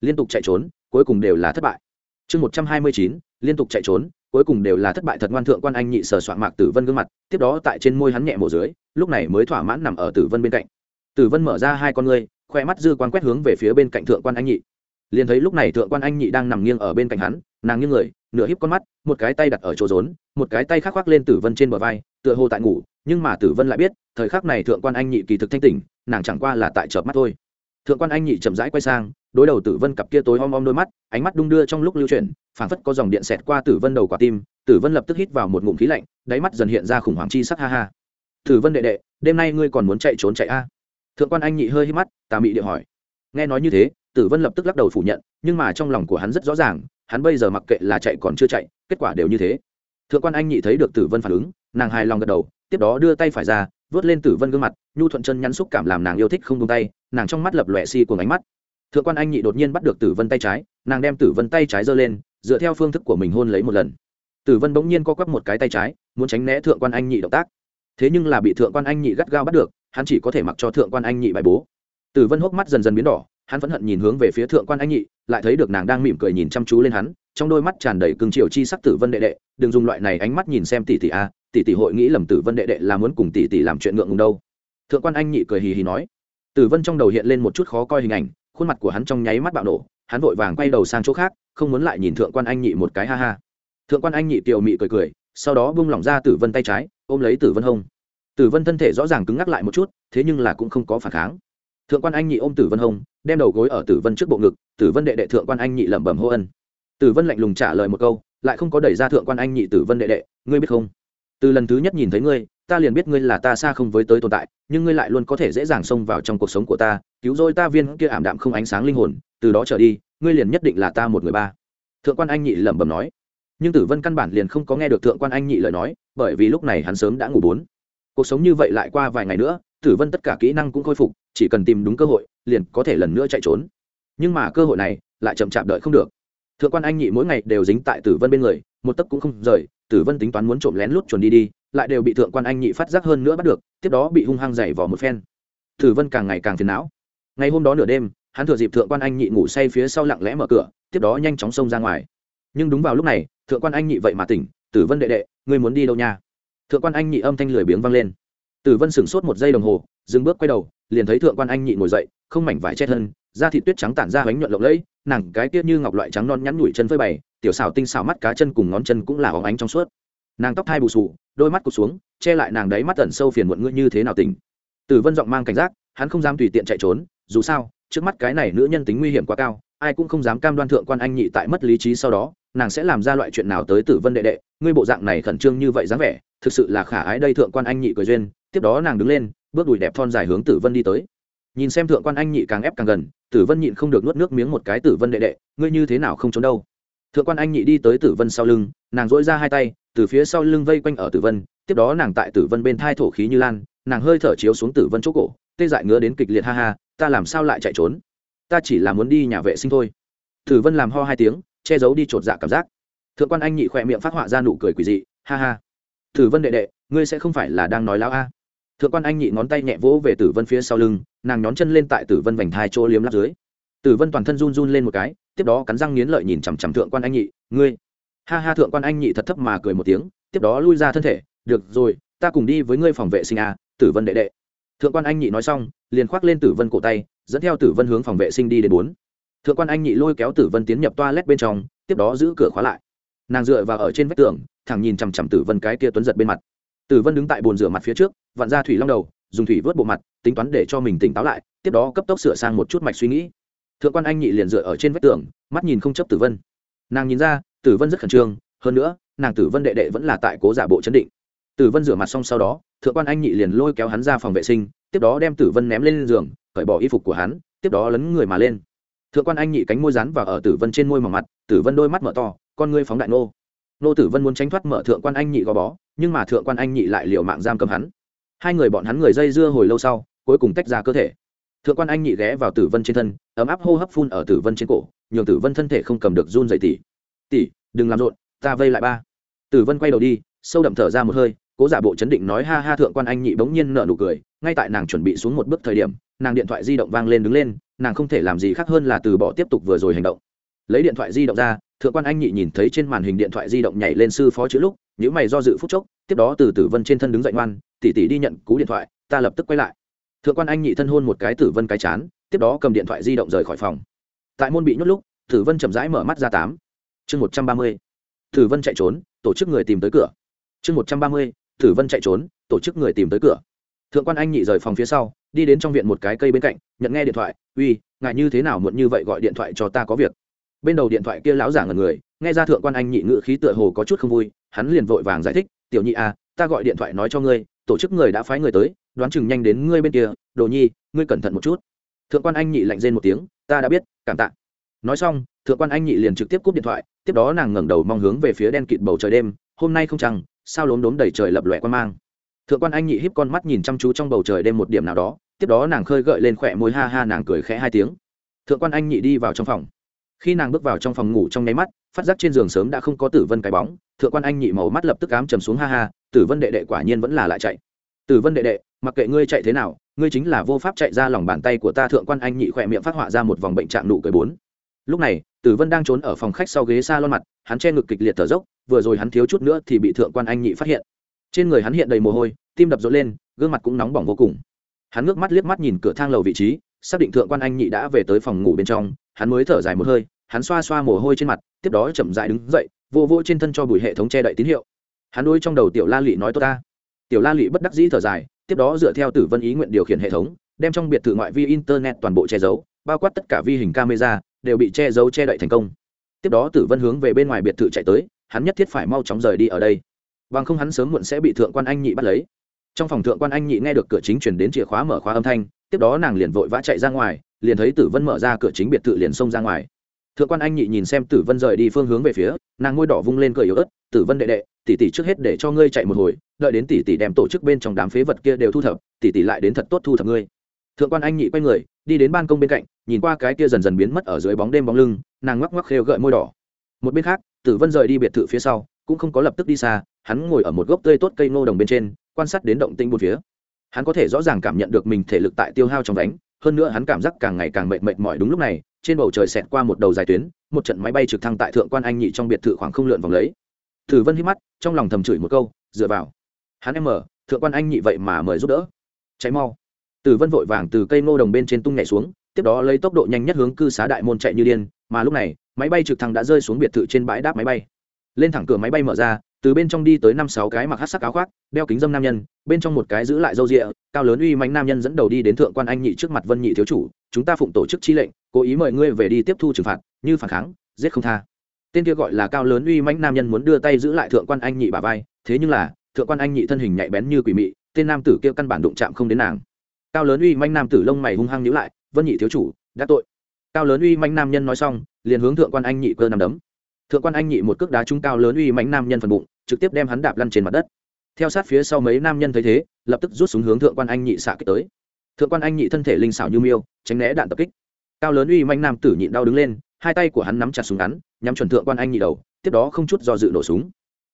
liên tục chạy trốn, cuối cùng đều là thất bại. Chương một trăm hai mươi chín, liên tục chạy trốn, cuối cùng đều là thất bại thật ngoan thượng quan anh nhị sờ soạn mạc tử vân gương mặt, tiếp đó tại trên môi hắn nhẹ mổ dưới, lúc này mới thỏa mãn nằm ở tử vân bên cạnh. Tử vân mở ra hai con ngươi, khoe mắt dư quan quét hướng về phía bên cạnh thượng quan anh nhị. Liền thấy lúc này thượng quan anh nhị đang nằm nghiêng ở bên cạnh hắn nàng như người, nửa híp con mắt, một cái tay đặt ở chỗ rốn, một cái tay khắc khoác lên tử vân trên bờ vai, tựa hồ tại ngủ, nhưng mà tử vân lại biết, thời khắc này thượng quan anh nhị kỳ thực thanh tỉnh, nàng chẳng qua là tại chợp mắt thôi. Thượng quan anh nhị chậm rãi quay sang, đối đầu tử vân cặp kia tối om om đôi mắt, ánh mắt đung đưa trong lúc lưu chuyển, phảng phất có dòng điện xẹt qua tử vân đầu quả tim, tử vân lập tức hít vào một ngụm khí lạnh, đáy mắt dần hiện ra khủng hoảng chi sắc ha ha. Tử vân đệ đệ, đêm nay ngươi còn muốn chạy trốn chạy a? Thượng quan anh nhị hơi hít mắt, tà mị điện hỏi. Nghe nói như thế tử vân lập tức lắc đầu phủ nhận, nhưng mà trong lòng của hắn rất rõ ràng, hắn bây giờ mặc kệ là chạy còn chưa chạy, kết quả đều như thế. Thượng quan anh nhị thấy được tử vân phản ứng, nàng hài lòng gật đầu, tiếp đó đưa tay phải ra, vớt lên tử vân gương mặt, nhu thuận chân nhắn xúc cảm làm nàng yêu thích không tung tay, nàng trong mắt lập lòe si cùng ánh mắt. Thượng quan anh nhị đột nhiên bắt được tử vân tay trái, nàng đem tử vân tay trái giơ lên, dựa theo phương thức của mình hôn lấy một lần. Tử vân bỗng nhiên co quắp một cái tay trái, muốn tránh né thượng quan anh nhị động tác. Thế nhưng là bị thượng quan anh nhị gắt gao bắt được, hắn chỉ có thể mặc cho thượng quan anh nhị bài bố. Tử vân hốc mắt dần dần biến đỏ hắn phẫn hận nhìn hướng về phía thượng quan anh nhị, lại thấy được nàng đang mỉm cười nhìn chăm chú lên hắn, trong đôi mắt tràn đầy cương triều chi sắc tử vân đệ đệ, đừng dùng loại này ánh mắt nhìn xem tỷ tỷ a, tỷ tỷ hội nghĩ lầm tử vân đệ đệ là muốn cùng tỷ tỷ làm chuyện ngượng ngùng đâu. Thượng quan anh nhị cười hì hì nói. Tử vân trong đầu hiện lên một chút khó coi hình ảnh, khuôn mặt của hắn trong nháy mắt bạo nổ, hắn vội vàng quay đầu sang chỗ khác, không muốn lại nhìn thượng quan anh nhị một cái ha ha. Thượng quan anh nhị tiều mị cười cười, sau đó bung lỏng ra tử vân tay trái, ôm lấy tử vân hông. Tử vân thân thể rõ ràng cứng ngắc lại một chút, thế nhưng là cũng không có phản kháng thượng quan anh nhị ôm tử vân hông, đem đầu gối ở tử vân trước bộ ngực, tử vân đệ đệ thượng quan anh nhị lẩm bẩm hô ân. Tử vân lạnh lùng trả lời một câu, lại không có đẩy ra thượng quan anh nhị tử vân đệ đệ, ngươi biết không? Từ lần thứ nhất nhìn thấy ngươi, ta liền biết ngươi là ta xa không với tới tồn tại, nhưng ngươi lại luôn có thể dễ dàng xông vào trong cuộc sống của ta, cứu rỗi ta viên kia ảm đạm không ánh sáng linh hồn, từ đó trở đi, ngươi liền nhất định là ta một người ba. Thượng quan anh nhị lẩm bẩm nói. Nhưng tử vân căn bản liền không có nghe được thượng quan anh nhị lời nói, bởi vì lúc này hắn sớm đã ngủ bốn. Cuộc sống như vậy lại qua vài ngày nữa, tử vân tất cả kỹ năng cũng khôi phục chỉ cần tìm đúng cơ hội, liền có thể lần nữa chạy trốn. Nhưng mà cơ hội này lại chậm chạp đợi không được. Thượng quan anh nhị mỗi ngày đều dính tại tử vân bên người, một tấc cũng không rời, tử vân tính toán muốn trộm lén lút chuồn đi đi, lại đều bị thượng quan anh nhị phát giác hơn nữa bắt được, tiếp đó bị hung hăng dày vỏ một phen. Tử vân càng ngày càng phiền não. Ngày hôm đó nửa đêm, hắn thừa dịp thượng quan anh nhị ngủ say phía sau lặng lẽ mở cửa, tiếp đó nhanh chóng xông ra ngoài. Nhưng đúng vào lúc này, thượng quan anh nhị vậy mà tỉnh, tử vân đệ đệ, ngươi muốn đi đâu nha? Thượng quan anh nhị âm thanh lười biếng vang lên. Tử vân sửng sốt một giây đồng hồ, dừng bước quay đầu liền thấy thượng quan anh nhị ngồi dậy, không mảnh vải che thân, da thịt tuyết trắng tản ra bánh nhuận lộng lẫy, nàng cái tiết như ngọc loại trắng non nhắn nhủi chân phơi bày, tiểu xào tinh xào mắt cá chân cùng ngón chân cũng là óng ánh trong suốt. Nàng tóc hai bù sù đôi mắt cụt xuống, che lại nàng đấy mắt tẩn sâu phiền muộn ngươi như thế nào tỉnh. Tử vân giọng mang cảnh giác, hắn không dám tùy tiện chạy trốn, dù sao, trước mắt cái này nữ nhân tính nguy hiểm quá cao, ai cũng không dám cam đoan thượng quan anh nhị tại mất lý trí sau đó, nàng sẽ làm ra loại chuyện nào tới tử vân đệ đệ, ngươi bộ dạng này khẩn trương như vậy dáng vẻ, thực sự là khả ái đây thượng quan anh nhị cười duyên, tiếp đó nàng đứng lên bước đùi đẹp thon dài hướng tử vân đi tới. Nhìn xem thượng quan anh nhị càng ép càng gần, tử vân nhịn không được nuốt nước miếng một cái, tử vân đệ đệ, ngươi như thế nào không trốn đâu? Thượng quan anh nhị đi tới tử vân sau lưng, nàng dỗi ra hai tay, từ phía sau lưng vây quanh ở tử vân, tiếp đó nàng tại tử vân bên thai thổ khí như lan, nàng hơi thở chiếu xuống tử vân chỗ cổ, tê dại ngứa đến kịch liệt ha ha, ta làm sao lại chạy trốn? Ta chỉ là muốn đi nhà vệ sinh thôi. Tử vân làm ho hai tiếng, che giấu đi chột dạ cảm giác. Thượng quan anh nhị khỏe miệng phát họa ra nụ cười quỳ dị, ha ha. Tử vân đệ đệ, ngươi sẽ không phải là đang nói láo a thượng quan anh nhị ngón tay nhẹ vỗ về tử vân phía sau lưng, nàng nhón chân lên tại tử vân vành thai chỗ liếm lắp dưới. Tử vân toàn thân run run lên một cái, tiếp đó cắn răng nghiến lợi nhìn chằm chằm thượng quan anh nhị, ngươi. Ha ha, thượng quan anh nhị thật thấp mà cười một tiếng, tiếp đó lui ra thân thể, được rồi, ta cùng đi với ngươi phòng vệ sinh à tử vân đệ đệ. Thượng quan anh nhị nói xong, liền khoác lên tử vân cổ tay, dẫn theo tử vân hướng phòng vệ sinh đi đến bốn. Thượng quan anh nhị lôi kéo tử vân tiến nhập toa lét bên trong, tiếp đó giữ cửa khóa lại. Nàng dựa vào ở trên vách tường, thẳng nhìn chằm chằm tử vân cái kia tuấn giật bên mặt tử vân đứng tại bồn rửa mặt phía trước, vặn ra thủy long đầu, dùng thủy vớt bộ mặt, tính toán để cho mình tỉnh táo lại, tiếp đó cấp tốc sửa sang một chút mạch suy nghĩ. Thượng quan anh nhị liền dựa ở trên vách tường, mắt nhìn không chấp tử vân. Nàng nhìn ra, tử vân rất khẩn trương, hơn nữa, nàng tử vân đệ đệ vẫn là tại cố giả bộ chấn định. Tử vân rửa mặt xong sau đó, thượng quan anh nhị liền lôi kéo hắn ra phòng vệ sinh, tiếp đó đem tử vân ném lên giường, cởi bỏ y phục của hắn, tiếp đó lấn người mà lên. Thượng quan anh nhị cánh môi rán vào ở tử vân trên môi mỏng mặt, tử vân đôi mắt mở to, con ngươi phóng đại nô. Nô tử vân muốn tránh thoát mở thượng quan anh nhị gò bó nhưng mà thượng quan anh nhị lại liều mạng giam cầm hắn. Hai người bọn hắn người dây dưa hồi lâu sau, cuối cùng tách ra cơ thể. Thượng quan anh nhị ghé vào tử vân trên thân, ấm áp hô hấp phun ở tử vân trên cổ, nhường tử vân thân thể không cầm được run dậy tỉ. Tỉ, đừng làm rộn, ta vây lại ba. Tử vân quay đầu đi, sâu đậm thở ra một hơi, cố giả bộ chấn định nói ha ha thượng quan anh nhị bỗng nhiên nở nụ cười, ngay tại nàng chuẩn bị xuống một bước thời điểm, nàng điện thoại di động vang lên đứng lên, nàng không thể làm gì khác hơn là từ bỏ tiếp tục vừa rồi hành động. Lấy điện thoại di động ra, thượng quan anh nhị nhìn thấy trên màn hình điện thoại di động nhảy lên sư phó chữ lúc nhữ mày do dự phút chốc, tiếp đó từ tử vân trên thân đứng dậy ngoan tỉ tỉ đi nhận cú điện thoại, ta lập tức quay lại. Thượng quan anh nhị thân hôn một cái tử vân cái chán, tiếp đó cầm điện thoại di động rời khỏi phòng. Tại môn bị nhốt lúc, tử vân chậm rãi mở mắt ra tám. Chương một trăm ba mươi. Tử vân chạy trốn, tổ chức người tìm tới cửa. Chương một trăm ba mươi. Tử vân chạy trốn, tổ chức người tìm tới cửa. Thượng quan anh nhị rời phòng phía sau, đi đến trong viện một cái cây bên cạnh, nhận nghe điện thoại, uy ngại như thế nào muộn như vậy gọi điện thoại cho ta có việc? Bên đầu điện thoại kia láo giả ngần người, nghe ra thượng quan anh nhị ngự khí tựa hồ có chút không vui hắn liền vội vàng giải thích, tiểu nhị à ta gọi điện thoại nói cho ngươi, tổ chức người đã phái người tới, đoán chừng nhanh đến ngươi bên kia. Đồ nhi, ngươi cẩn thận một chút. Thượng quan anh nhị lạnh rên một tiếng, ta đã biết, cảm tạ. Nói xong, thượng quan anh nhị liền trực tiếp cúp điện thoại, tiếp đó nàng ngẩng đầu mong hướng về phía đen kịt bầu trời đêm, hôm nay không chăng, sao lốm đốm đầy trời lập lòe quan mang? Thượng quan anh nhị híp con mắt nhìn chăm chú trong bầu trời đêm một điểm nào đó, tiếp đó nàng khơi gợi lên khỏe môi, ha ha, nàng cười khẽ hai tiếng. Thượng quan anh nhị đi vào trong phòng khi nàng bước vào trong phòng ngủ trong nháy mắt, phát giác trên giường sớm đã không có tử vân cái bóng, thượng quan anh nhị màu mắt lập tức cám trầm xuống ha ha, tử vân đệ đệ quả nhiên vẫn là lại chạy. Tử vân đệ đệ, mặc kệ ngươi chạy thế nào, ngươi chính là vô pháp chạy ra lòng bàn tay của ta. Thượng quan anh nhị khỏe miệng phát họa ra một vòng bệnh trạng nụ cười bốn. Lúc này, tử vân đang trốn ở phòng khách sau ghế s a lon mặt, hắn che ngực kịch liệt thở dốc, vừa rồi hắn thiếu chút nữa thì bị thượng quan anh nhị phát hiện. Trên người hắn hiện đầy mồ hôi, tim đập rộn lên, gương mặt cũng nóng bỏng vô cùng. Hắn ngước mắt liếc mắt nhìn cửa thang lầu vị trí xác định thượng quan anh nhị đã về tới phòng ngủ bên trong, hắn mới thở dài một hơi, hắn xoa xoa mồ hôi trên mặt, tiếp đó chậm dại đứng dậy, vô vô trên thân cho bùi hệ thống che đậy tín hiệu. Hắn đôi trong đầu tiểu la lị nói tốt ta. Tiểu la lị bất đắc dĩ thở dài, tiếp đó dựa theo tử vân ý nguyện điều khiển hệ thống, đem trong biệt thự ngoại vi internet toàn bộ che giấu, bao quát tất cả vi hình camera, đều bị che giấu che đậy thành công. Tiếp đó tử vân hướng về bên ngoài biệt thự chạy tới, hắn nhất thiết phải mau chóng rời đi ở đây. Bằng không hắn sớm muộn sẽ bị thượng quan anh nhị bắt lấy. Trong phòng thượng quan anh nhị nghe được cửa chính chuyển đến chìa khóa mở khóa âm thanh tiếp đó nàng liền vội vã chạy ra ngoài, liền thấy tử vân mở ra cửa chính biệt thự liền xông ra ngoài. Thượng quan anh nhị nhìn xem tử vân rời đi phương hướng về phía, nàng ngôi đỏ vung lên cười yếu ớt, tử vân đệ đệ, tỷ tỷ trước hết để cho ngươi chạy một hồi, đợi đến tỷ tỷ đem tổ chức bên trong đám phế vật kia đều thu thập, tỷ tỷ lại đến thật tốt thu thập ngươi. Thượng quan anh nhị quay người, đi đến ban công bên cạnh, nhìn qua cái kia dần dần biến mất ở dưới bóng đêm bóng lưng, nàng ngoắc ngoắc khêu gợi môi đỏ. Một bên khác, tử vân rời đi biệt thự phía sau, cũng không có lập tức đi xa, hắn ngồi ở một gốc tươi tốt cây ngô đồng bên trên, quan sát đến động tĩnh một phía hắn có thể rõ ràng cảm nhận được mình thể lực tại tiêu hao trong đánh hơn nữa hắn cảm giác càng ngày càng mệt mệt mỏi đúng lúc này, trên bầu trời xẹt qua một đầu dài tuyến, một trận máy bay trực thăng tại thượng quan anh nhị trong biệt thự khoảng không lượn vòng lấy. Thử vân hít mắt, trong lòng thầm chửi một câu, dựa vào. Hắn em mở, thượng quan anh nhị vậy mà mời giúp đỡ. Cháy mau. Tử vân vội vàng từ cây ngô đồng bên trên tung nhảy xuống, tiếp đó lấy tốc độ nhanh nhất hướng cư xá đại môn chạy như điên, mà lúc này, máy bay trực thăng đã rơi xuống biệt thự trên bãi đáp máy bay. Lên thẳng cửa máy bay mở ra từ bên trong đi tới năm sáu cái mặc hát sắc áo khoác, đeo kính dâm nam nhân, bên trong một cái giữ lại râu rịa, cao lớn uy mánh nam nhân dẫn đầu đi đến thượng quan anh nhị trước mặt vân nhị thiếu chủ, chúng ta phụng tổ chức chi lệnh, cố ý mời ngươi về đi tiếp thu trừng phạt, như phản kháng, giết không tha. Tên kia gọi là cao lớn uy mãnh nam nhân muốn đưa tay giữ lại thượng quan anh nhị bà vai, thế nhưng là, thượng quan anh nhị thân hình nhạy bén như quỷ mị, tên nam tử kia căn bản đụng chạm không đến nàng. Cao lớn uy manh nam tử lông mày hung hăng nhíu lại, vân nhị thiếu chủ, đã tội. Cao lớn uy manh nam nhân nói xong, liền hướng thượng quan anh nhị cơ nằm đấm thượng quan anh nhị một cước đá trúng cao lớn uy mãnh nam nhân phần bụng, trực tiếp đem hắn đạp lăn trên mặt đất. Theo sát phía sau mấy nam nhân thấy thế, lập tức rút súng hướng thượng quan anh nhị xạ kích tới. Thượng quan anh nhị thân thể linh xảo như miêu, tránh né đạn tập kích. Cao lớn uy manh nam tử nhịn đau đứng lên, hai tay của hắn nắm chặt súng ngắn, nhắm chuẩn thượng quan anh nhị đầu, tiếp đó không chút do dự nổ súng.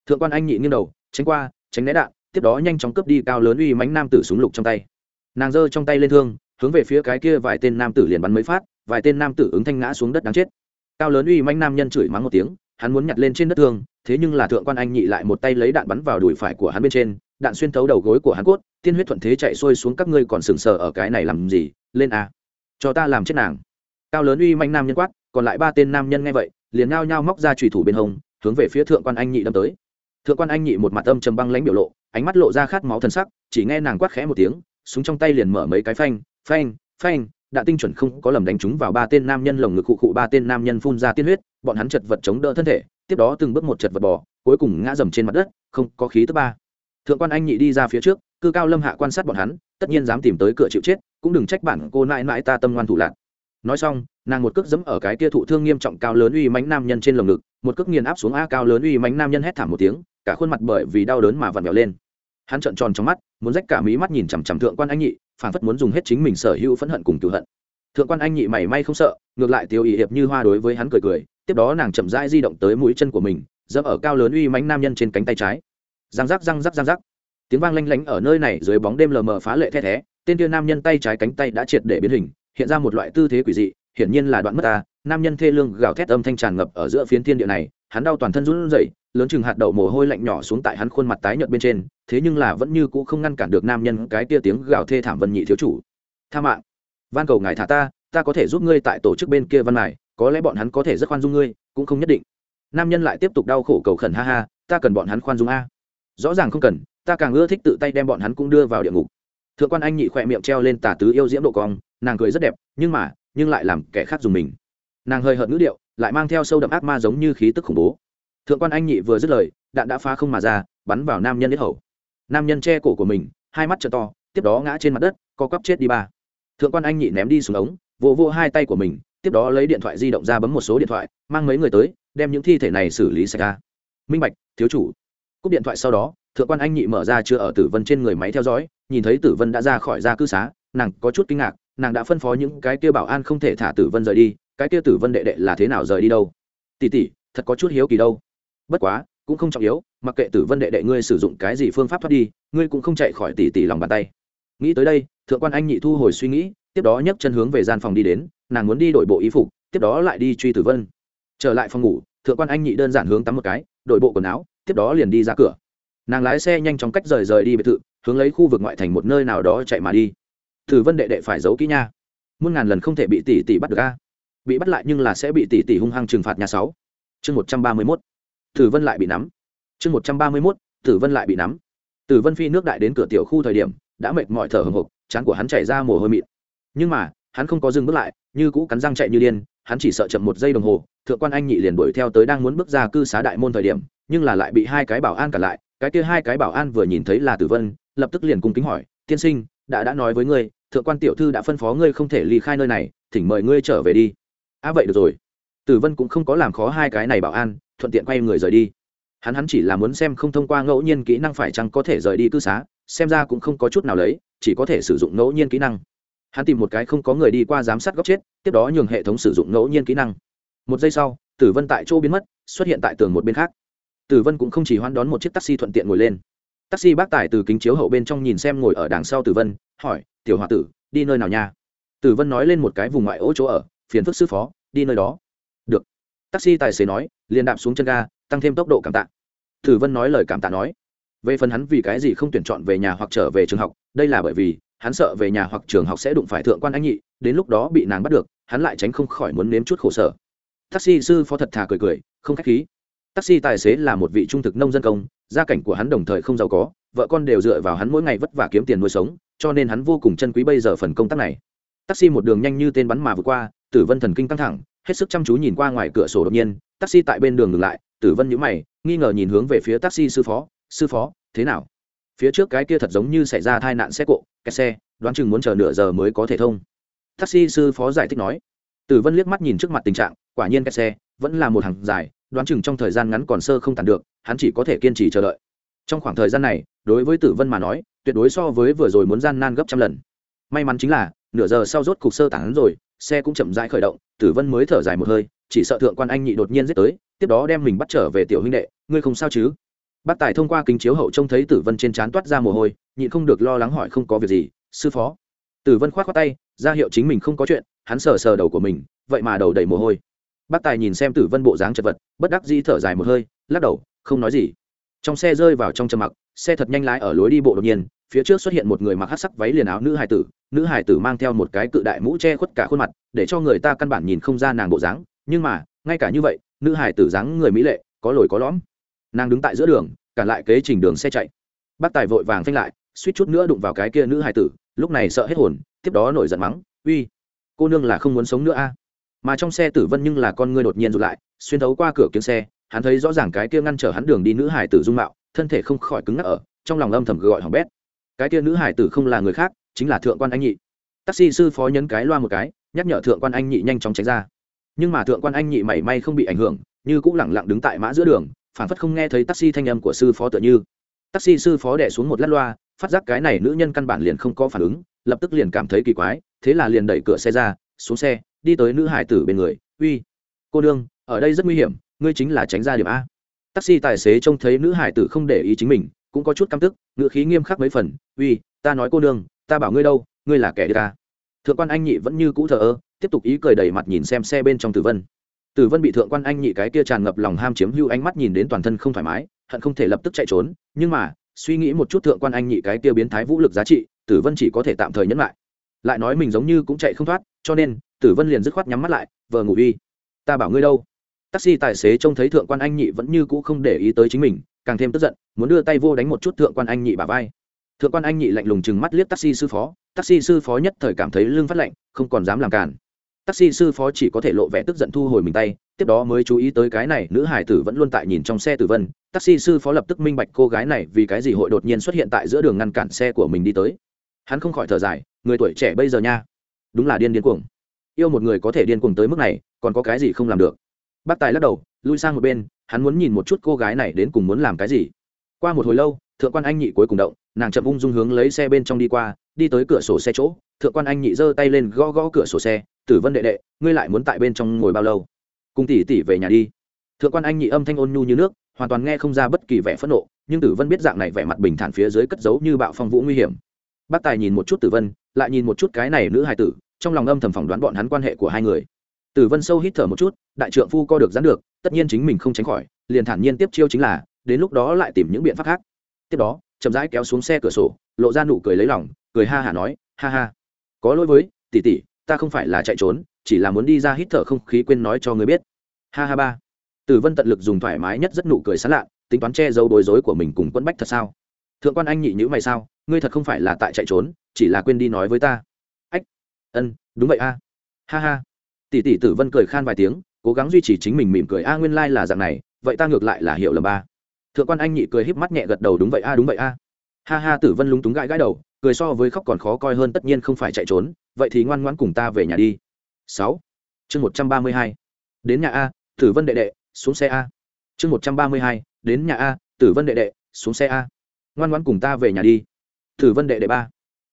Thượng quan anh nhị nghiêng đầu, tránh qua, tránh né đạn, tiếp đó nhanh chóng cướp đi cao lớn uy mánh nam tử súng lục trong tay. Nàng giơ trong tay lên thương, hướng về phía cái kia vài tên nam tử liền bắn mấy phát, vài tên nam tử ứng thanh ngã xuống đất đáng chết cao lớn uy manh nam nhân chửi mắng một tiếng, hắn muốn nhặt lên trên đất thương, thế nhưng là thượng quan anh nhị lại một tay lấy đạn bắn vào đùi phải của hắn bên trên, đạn xuyên thấu đầu gối của hắn cốt, tiên huyết thuận thế chạy xuôi xuống các ngươi còn sừng sờ ở cái này làm gì, lên a cho ta làm chết nàng. Cao lớn uy manh nam nhân quát, còn lại ba tên nam nhân nghe vậy, liền ngao nhao móc ra trùy thủ bên hông, hướng về phía thượng quan anh nhị đâm tới. Thượng quan anh nhị một mặt âm trầm băng lãnh biểu lộ, ánh mắt lộ ra khát máu thân sắc, chỉ nghe nàng quát khẽ một tiếng, súng trong tay liền mở mấy cái phanh phanh phanh đạn tinh chuẩn không có lầm đánh trúng vào ba tên nam nhân lồng ngực khụ khụ ba tên nam nhân phun ra tiên huyết, bọn hắn chật vật chống đỡ thân thể, tiếp đó từng bước một chật vật bò, cuối cùng ngã dầm trên mặt đất, không có khí thứ ba. Thượng quan anh nhị đi ra phía trước, cư cao lâm hạ quan sát bọn hắn, tất nhiên dám tìm tới cửa chịu chết, cũng đừng trách bản cô nãi nãi ta tâm ngoan thủ lạc. Nói xong, nàng một cước dẫm ở cái tia thụ thương nghiêm trọng cao lớn uy mánh nam nhân trên lồng ngực, một cước nghiền áp xuống a cao lớn uy mánh nam nhân hét thảm một tiếng, cả khuôn mặt bởi vì đau đớn mà vặn vẹo lên. Hắn trợn tròn trong mắt, muốn rách cả mí mắt nhìn chằm chằm thượng quan anh nhị phản phất muốn dùng hết chính mình sở hữu phẫn hận cùng cựu hận. Thượng quan anh nhị mảy may không sợ, ngược lại tiêu ý hiệp như hoa đối với hắn cười cười, tiếp đó nàng chậm rãi di động tới mũi chân của mình, dẫm ở cao lớn uy mánh nam nhân trên cánh tay trái. Răng rắc răng rắc răng rắc tiếng vang lanh lánh ở nơi này dưới bóng đêm lờ mờ phá lệ the thé, tên kia nam nhân tay trái cánh tay đã triệt để biến hình, hiện ra một loại tư thế quỷ dị, hiển nhiên là đoạn mất ta, nam nhân thê lương gào thét âm thanh tràn ngập ở giữa phiến thiên địa này hắn đau toàn thân run rẩy, lớn chừng hạt đậu mồ hôi lạnh nhỏ xuống tại hắn khuôn mặt tái nhợt bên trên, thế nhưng là vẫn như cũ không ngăn cản được nam nhân cái tia tiếng gào thê thảm vân nhị thiếu chủ. Tha mạng, van cầu ngài thả ta ta có thể giúp ngươi tại tổ chức bên kia văn này có lẽ bọn hắn có thể rất khoan dung ngươi, cũng không nhất định. Nam nhân lại tiếp tục đau khổ cầu khẩn ha ha, ta cần bọn hắn khoan dung a. Rõ ràng không cần, ta càng ưa thích tự tay đem bọn hắn cũng đưa vào địa ngục. Thượng quan anh nhị khỏe miệng treo lên tà tứ yêu diễm độ cong, nàng cười rất đẹp, nhưng mà, nhưng lại làm kẻ khác dùng mình. Nàng hơi hợt ngữ điệu lại mang theo sâu đậm ác ma giống như khí tức khủng bố. Thượng quan anh nhị vừa dứt lời, đạn đã phá không mà ra, bắn vào nam nhân yết hầu. Nam nhân che cổ của mình, hai mắt t to, tiếp đó ngã trên mặt đất, co quắp chết đi ba. Thượng quan anh nhị ném đi xuống ống, vỗ vỗ hai tay của mình, tiếp đó lấy điện thoại di động ra bấm một số điện thoại, mang mấy người tới, đem những thi thể này xử lý sạch ra. Minh bạch, thiếu chủ. Cúp điện thoại sau đó, thượng quan anh nhị mở ra chưa ở tử vân trên người máy theo dõi, nhìn thấy tử vân đã ra khỏi ra cư xá, nàng có chút kinh ngạc, nàng đã phân phó những cái kia bảo an không thể thả tử vân rời đi cái kia tử vân đệ đệ là thế nào rời đi đâu? Tỉ tỉ thật có chút hiếu kỳ đâu. Bất quá, cũng không trọng yếu, mặc kệ tử vân đệ đệ ngươi sử dụng cái gì phương pháp thoát đi, ngươi cũng không chạy khỏi tỉ tỉ lòng bàn tay. Nghĩ tới đây, thượng quan anh nhị thu hồi suy nghĩ, tiếp đó nhấc chân hướng về gian phòng đi đến, nàng muốn đi đổi bộ y phục, tiếp đó lại đi truy tử vân. Trở lại phòng ngủ, thượng quan anh nhị đơn giản hướng tắm một cái, đổi bộ quần áo, tiếp đó liền đi ra cửa. Nàng lái xe nhanh chóng cách rời rời đi biệt thự, hướng lấy khu vực ngoại thành một nơi nào đó chạy mà đi. Tử vân đệ đệ phải giấu kỹ nha. Muôn ngàn lần không thể bị tỷ tỷ bắt được a bị bắt lại nhưng là sẽ bị tỷ tỷ hung hăng trừng phạt nhà sáu. Chương một trăm ba mươi mốt. Tử vân lại bị nắm. Chương một trăm ba mươi mốt, tử vân lại bị nắm. Tử vân phi nước đại đến cửa tiểu khu thời điểm, đã mệt mỏi thở hồng hộc trán của hắn chảy ra mồ hôi mịn. Nhưng mà, hắn không có dừng bước lại, như cũ cắn răng chạy như điên, hắn chỉ sợ chậm một giây đồng hồ, thượng quan anh nhị liền đuổi theo tới đang muốn bước ra cư xá đại môn thời điểm, nhưng là lại bị hai cái bảo an cản lại, cái kia hai cái bảo an vừa nhìn thấy là tử vân, lập tức liền cung kính hỏi, tiên sinh, đã đã nói với ngươi, thượng quan tiểu thư đã phân phó ngươi không thể ly khai nơi này, thỉnh mời ngươi trở về đi à vậy được rồi. Tử vân cũng không có làm khó hai cái này bảo an, thuận tiện quay người rời đi. Hắn hắn chỉ là muốn xem không thông qua ngẫu nhiên kỹ năng phải chăng có thể rời đi cư xá, xem ra cũng không có chút nào lấy, chỉ có thể sử dụng ngẫu nhiên kỹ năng. Hắn tìm một cái không có người đi qua giám sát góc chết, tiếp đó nhường hệ thống sử dụng ngẫu nhiên kỹ năng. Một giây sau, tử vân tại chỗ biến mất, xuất hiện tại tường một bên khác. Tử vân cũng không chỉ hoan đón một chiếc taxi thuận tiện ngồi lên. Taxi bác tải từ kính chiếu hậu bên trong nhìn xem ngồi ở đằng sau tử vân, hỏi, tiểu h o a tử, đi nơi nào nha? Tử vân nói lên một cái vùng ngoại ô chỗ ở phiền phức sư phó, đi nơi đó. Được. Taxi tài xế nói, liền đạp xuống chân ga, tăng thêm tốc độ cảm tạ. Thử vân nói lời cảm tạ nói. Về phần hắn vì cái gì không tuyển chọn về nhà hoặc trở về trường học, đây là bởi vì, hắn sợ về nhà hoặc trường học sẽ đụng phải thượng quan anh nhị, đến lúc đó bị nàng bắt được, hắn lại tránh không khỏi muốn nếm chút khổ sở. Taxi sư phó thật thà cười cười, không k h á c h khí. Taxi tài xế là một vị trung thực nông dân công, gia cảnh của hắn đồng thời không giàu có, vợ con đều dựa vào hắn mỗi ngày vất vả kiếm tiền nuôi sống, cho nên hắn vô cùng chân quý bây giờ phần công tác này. Taxi một đường nhanh như tên bắn mà vượt qua tử vân thần kinh căng thẳng, hết sức chăm chú nhìn qua ngoài cửa sổ đột nhiên, taxi tại bên đường ngừng lại, tử vân nhíu mày, nghi ngờ nhìn hướng về phía taxi sư phó sư phó, thế nào? Phía trước cái kia thật giống như xảy ra tai nạn xe cộ, kẹt xe, đoán chừng muốn chờ nửa giờ mới có thể thông. Taxi sư phó giải thích nói. Tử vân liếc mắt nhìn trước mặt tình trạng, quả nhiên kẹt xe, vẫn là một hàng dài, đoán chừng trong thời gian ngắn còn sơ không tàn được, hắn chỉ có thể kiên trì chờ đợi. Trong khoảng thời gian này, đối với tử vân mà nói, tuyệt đối so với vừa rồi muốn gian nan gấp trăm lần. May mắn chính là, nửa giờ sau rốt cục sơ tán rồi xe cũng chậm rãi khởi động, tử vân mới thở dài một hơi, chỉ sợ thượng quan anh nhị đột nhiên giết tới, tiếp đó đem mình bắt trở về tiểu huynh đệ, ngươi không sao chứ? Bác tài thông qua kính chiếu hậu trông thấy tử vân trên trán toát ra mồ hôi, nhịn không được lo lắng hỏi không có việc gì, sư phó. Tử vân k h o á t khoác tay, ra hiệu chính mình không có chuyện, hắn sờ sờ đầu của mình, vậy mà đầu đầy mồ hôi. Bác tài nhìn xem tử vân bộ dáng chật vật, bất đắc dĩ thở dài một hơi, lắc đầu, không nói gì. Trong xe rơi vào trong trầm mặc, xe thật nhanh lái ở lối đi bộ đột nhiên, phía trước xuất hiện một người mặc hát sắc váy liền áo nữ hai tử nữ hải tử mang theo một cái cự đại mũ che khuất cả khuôn mặt, để cho người ta căn bản nhìn không ra nàng bộ dáng. Nhưng mà, ngay cả như vậy, nữ hải tử dáng người mỹ lệ, có lồi có lõm. Nàng đứng tại giữa đường cản lại kế trình đường xe chạy. Bác tài vội vàng phanh lại, suýt chút nữa đụng vào cái kia nữ hải tử, lúc này sợ hết hồn, tiếp đó nổi giận mắng, uy, cô nương là không muốn sống nữa a. À? mà trong xe tử vân nhưng là con ngươi đột nhiên rụt lại, xuyên thấu qua cửa kiếm xe, hắn thấy rõ ràng cái kia ngăn trở hắn đường đi nữ hải tử dung mạo, thân thể không khỏi cứng ngắc ở, trong lòng âm thầm gọi hỏng bét. Cái kia nữ hải tử không là người khác chính là thượng quan anh nhị. Taxi sư phó nhấn cái loa một cái, nhắc nhở thượng quan anh nhị nhanh chóng tránh ra. Nhưng mà thượng quan anh nhị mảy may không bị ảnh hưởng, như cũng lẳng lặng đứng tại mã giữa đường, phản phất không nghe thấy taxi thanh âm của sư phó tựa như. Taxi sư phó đẻ xuống một lát loa, phát giác cái này nữ nhân căn bản liền không có phản ứng, lập tức liền cảm thấy kỳ quái, thế là liền đẩy cửa xe ra, xuống xe, đi tới nữ hải tử bên người, uy, cô đương ở đây rất nguy hiểm, ngươi chính là tránh ra điểm a. Taxi tài xế trông thấy nữ hải tử không để ý chính mình, cũng có chút căm tức ngựa khí nghiêm khắc mấy phần, uy, ta nói cô đương ta bảo ngươi đâu, ngươi là kẻ đi ta. Thượng quan anh nhị vẫn như cũ thờ ơ, tiếp tục ý cười đầy mặt nhìn xem xe bên trong tử vân. Tử vân bị thượng quan anh nhị cái kia tràn ngập lòng ham chiếm hưu ánh mắt nhìn đến toàn thân không thoải mái, hận không thể lập tức chạy trốn, nhưng mà, suy nghĩ một chút thượng quan anh nhị cái kia biến thái vũ lực giá trị, tử vân chỉ có thể tạm thời nhẫn lại. Lại nói mình giống như cũng chạy không thoát, cho nên, tử vân liền dứt khoát nhắm mắt lại, vờ ngủ uy ta bảo ngươi đâu? Taxi tài xế trông thấy thượng quan anh nhị vẫn như cũ không để ý tới chính mình, càng thêm tức giận, muốn đưa tay vô đánh một chút thượng quan anh nhị bà vai thượng quan anh nhị lạnh lùng chừng mắt liếc taxi sư phó. Taxi sư phó nhất thời cảm thấy lưng phát lạnh, không còn dám làm cản taxi sư phó chỉ có thể lộ vẻ tức giận thu hồi mình tay, tiếp đó mới chú ý tới cái này, nữ hải tử vẫn luôn tại nhìn trong xe tử vân. Taxi sư phó lập tức minh bạch cô gái này vì cái gì hội đột nhiên xuất hiện tại giữa đường ngăn cản xe của mình đi tới. Hắn không khỏi thở dài, người tuổi trẻ bây giờ nha. Đúng là điên điên cuồng. Yêu một người có thể điên cuồng tới mức này, còn có cái gì không làm được? Bác tài lắc đầu, lui sang một bên, hắn muốn nhìn một chút cô gái này đến cùng muốn làm cái gì. Qua một hồi lâu, thượng quan anh nhị cuối cùng động nàng chậm ung dung hướng lấy xe bên trong đi qua, đi tới cửa sổ xe chỗ, thượng quan anh nhị giơ tay lên gõ gõ cửa sổ xe, tử vân đệ đệ, ngươi lại muốn tại bên trong ngồi bao lâu? Cùng tỷ tỷ về nhà đi. Thượng quan anh nhị âm thanh ôn nhu như nước, hoàn toàn nghe không ra bất kỳ vẻ phẫn nộ, nhưng tử vân biết dạng này vẻ mặt bình thản phía dưới cất giấu như bạo phong vũ nguy hiểm. Bác tài nhìn một chút tử vân, lại nhìn một chút cái này nữ hài tử, trong lòng âm thầm phỏng đoán bọn hắn quan hệ của hai người. Tử vân sâu hít thở một chút, đại trượng phu co được dán được, tất nhiên chính mình không tránh khỏi, liền thản nhiên tiếp chiêu chính là, đến lúc đó lại tìm những biện pháp khác. Tiếp đó chậm rãi kéo xuống xe cửa sổ, lộ ra nụ cười lấy lòng, cười ha hả nói, ha ha, có lỗi với, tỷ tỷ, ta không phải là chạy trốn, chỉ là muốn đi ra hít thở không khí quên nói cho người biết. Ha ha ba. Tử vân tận lực dùng thoải mái nhất rất nụ cười sán lạ, tính toán che giấu bối rối của mình cùng quẫn bách thật sao? Thượng quan anh nhị nhữ mày sao, ngươi thật không phải là tại chạy trốn, chỉ là quên đi nói với ta. Ách, ân, đúng vậy a. Ha ha. Tỷ tỷ tử vân cười khan vài tiếng, cố gắng duy trì chính mình mỉm cười, a, nguyên lai、like、là dạng này, vậy ta ngược lại là hiểu lầm ba thượng quan anh nhị cười híp mắt nhẹ gật đầu, đúng vậy a, đúng vậy a. Ha ha, tử vân lúng túng gãi gãi đầu, cười so với khóc còn khó coi hơn, tất nhiên không phải chạy trốn, vậy thì ngoan ngoãn cùng ta về nhà đi. Sáu, chương một trăm ba mươi hai, đến nhà a, tử vân đệ đệ, xuống xe a. Chương một trăm ba mươi hai, đến nhà a, tử vân đệ đệ, xuống xe a. Ngoan ngoãn cùng ta về nhà đi. Tử vân đệ đệ ba.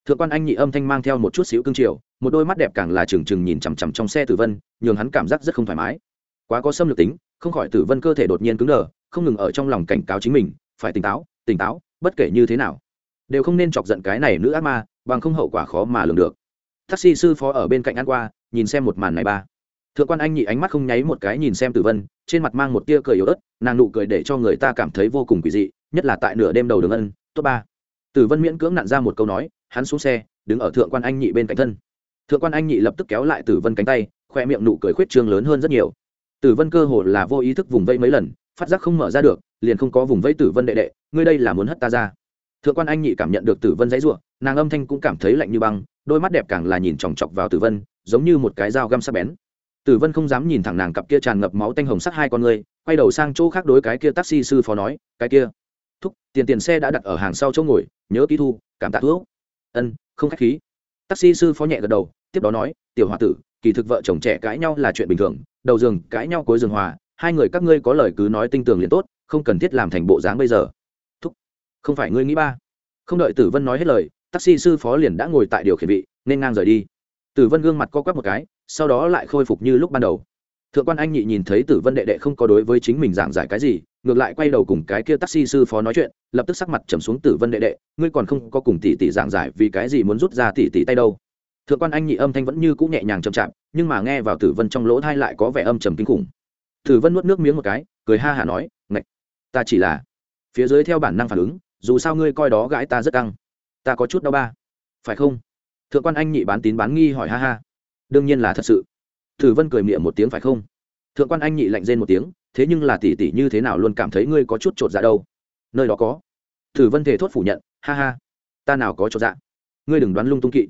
Thượng quan anh nhị âm thanh mang theo một chút xíu cương triều, một đôi mắt đẹp càng là trừng trừng nhìn chằm chằm trong xe tử vân, nhường hắn cảm giác rất không thoải mái. Quá có xâm lược tính, không khỏi tử vân cơ thể đột nhiên cứng đờ không ngừng ở trong lòng cảnh cáo chính mình, phải tỉnh táo tỉnh táo, bất kể như thế nào. Đều không nên chọc giận cái này nữ ác ma, bằng không hậu quả khó mà lường được. Taxi sư phó ở bên cạnh ăn qua, nhìn xem một màn này ba. Thượng quan anh nhị ánh mắt không nháy một cái nhìn xem tử vân, trên mặt mang một tia cười yếu ớt, nàng nụ cười để cho người ta cảm thấy vô cùng quỷ dị, nhất là tại nửa đêm đầu đường ân, top ba. Tử vân miễn cưỡng nặn ra một câu nói, hắn xuống xe, đứng ở thượng quan anh nhị bên cạnh thân. Thượng quan anh nhị lập tức kéo lại tử vân cánh tay, khoe miệng nụ cười khuyết trương lớn hơn rất nhiều. Tử vân cơ hồ là vô ý thức vùng vây mấy lần phát giác không mở ra được, liền không có vùng vây tử vân đệ đệ, ngươi đây là muốn hất ta ra. Thượng quan anh nhị cảm nhận được tử vân dãy ruộng nàng âm thanh cũng cảm thấy lạnh như băng, đôi mắt đẹp càng là nhìn chòng chọc vào tử vân, giống như một cái dao găm sắc bén. Tử vân không dám nhìn thẳng nàng cặp kia tràn ngập máu tanh hồng sắc hai con ngươi, quay đầu sang chỗ khác đối cái kia taxi sư phó nói, cái kia. Thúc, tiền tiền xe đã đặt ở hàng sau chỗ ngồi, nhớ ký thu, cảm tạ thuốc. Ân, không khách khí. Taxi sư phó nhẹ gật đầu, tiếp đó nói, tiểu h o a tử, kỳ thực vợ chồng trẻ cãi nhau là chuyện bình thường, đầu giường cãi nhau cuối giường hòa hai người các ngươi có lời cứ nói tinh tường liền tốt, không cần thiết làm thành bộ dáng bây giờ. Thúc, không phải ngươi nghĩ ba. Không đợi tử vân nói hết lời, taxi sư phó liền đã ngồi tại điều khiển vị, nên ngang rời đi. Tử vân gương mặt co quắp một cái, sau đó lại khôi phục như lúc ban đầu. Thượng quan anh nhị nhìn thấy tử vân đệ đệ không có đối với chính mình giảng giải cái gì, ngược lại quay đầu cùng cái kia taxi sư phó nói chuyện, lập tức sắc mặt trầm xuống tử vân đệ đệ, ngươi còn không có cùng tỷ tỷ giảng giải vì cái gì muốn rút ra tỷ tỷ tay đâu. Thượng quan anh nhị âm thanh vẫn như cũ nhẹ nhàng chậm chạp, nhưng mà nghe vào tử vân trong lỗ thai lại có vẻ âm trầm kinh khủng tử vân nuốt nước miếng một cái, cười ha hả nói, ngạch, ta chỉ là phía dưới theo bản năng phản ứng, dù sao ngươi coi đó gãi ta rất căng. Ta có chút đau ba. Phải không? Thượng quan anh nhị bán tín bán nghi hỏi ha ha. Đương nhiên là thật sự. Tử vân cười miệng một tiếng, phải không? Thượng quan anh nhị lạnh rên một tiếng, thế nhưng là tỷ tỷ như thế nào luôn cảm thấy ngươi có chút trột dạ đâu? Nơi đó có. Tử vân thể thốt phủ nhận, ha ha, ta nào có trột dạ? Ngươi đừng đoán lung tung kỵ.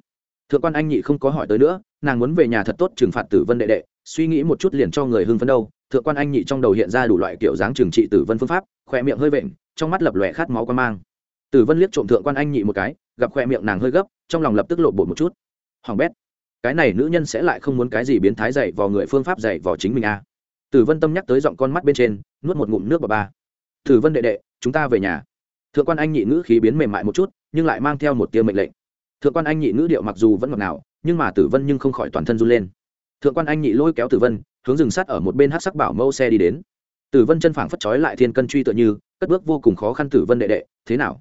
Thượng quan anh nhị không có hỏi tới nữa, nàng muốn về nhà thật tốt trừng phạt tử vân đệ đệ, suy nghĩ một chút liền cho người hưng phấn đâu thượng quan anh nhị trong đầu hiện ra đủ loại kiểu dáng trừng trị tử vân phương pháp khoe miệng hơi vện, trong mắt lập lòe khát máu quan mang. Tử vân liếc trộm thượng quan anh nhị một cái, gặp khoe miệng nàng hơi gấp, trong lòng lập tức lộ bột một chút. Hoàng bét, cái này nữ nhân sẽ lại không muốn cái gì biến thái dạy vào người phương pháp dạy vào chính mình a à. tử vân tâm nhắc tới giọng con mắt bên trên, nuốt một ngụm nước bà ba. Tử vân đệ đệ, chúng ta về nhà. Thượng quan anh nhị ngữ khí biến mềm mại một chút, nhưng lại mang theo một tia mệnh lệnh. Thượng quan anh nhị ngữ điệu mặc dù vẫn ngọt ngào, nhưng mà tử vân nhưng không khỏi toàn thân run lên. Thượng quan anh nhị lôi kéo tử vân hướng rừng sắt ở một bên hát sắc bảo mâu xe đi đến. Tử vân chân phảng phất trói lại thiên cân truy tựa như, cất bước vô cùng khó khăn tử vân đệ đệ, thế nào?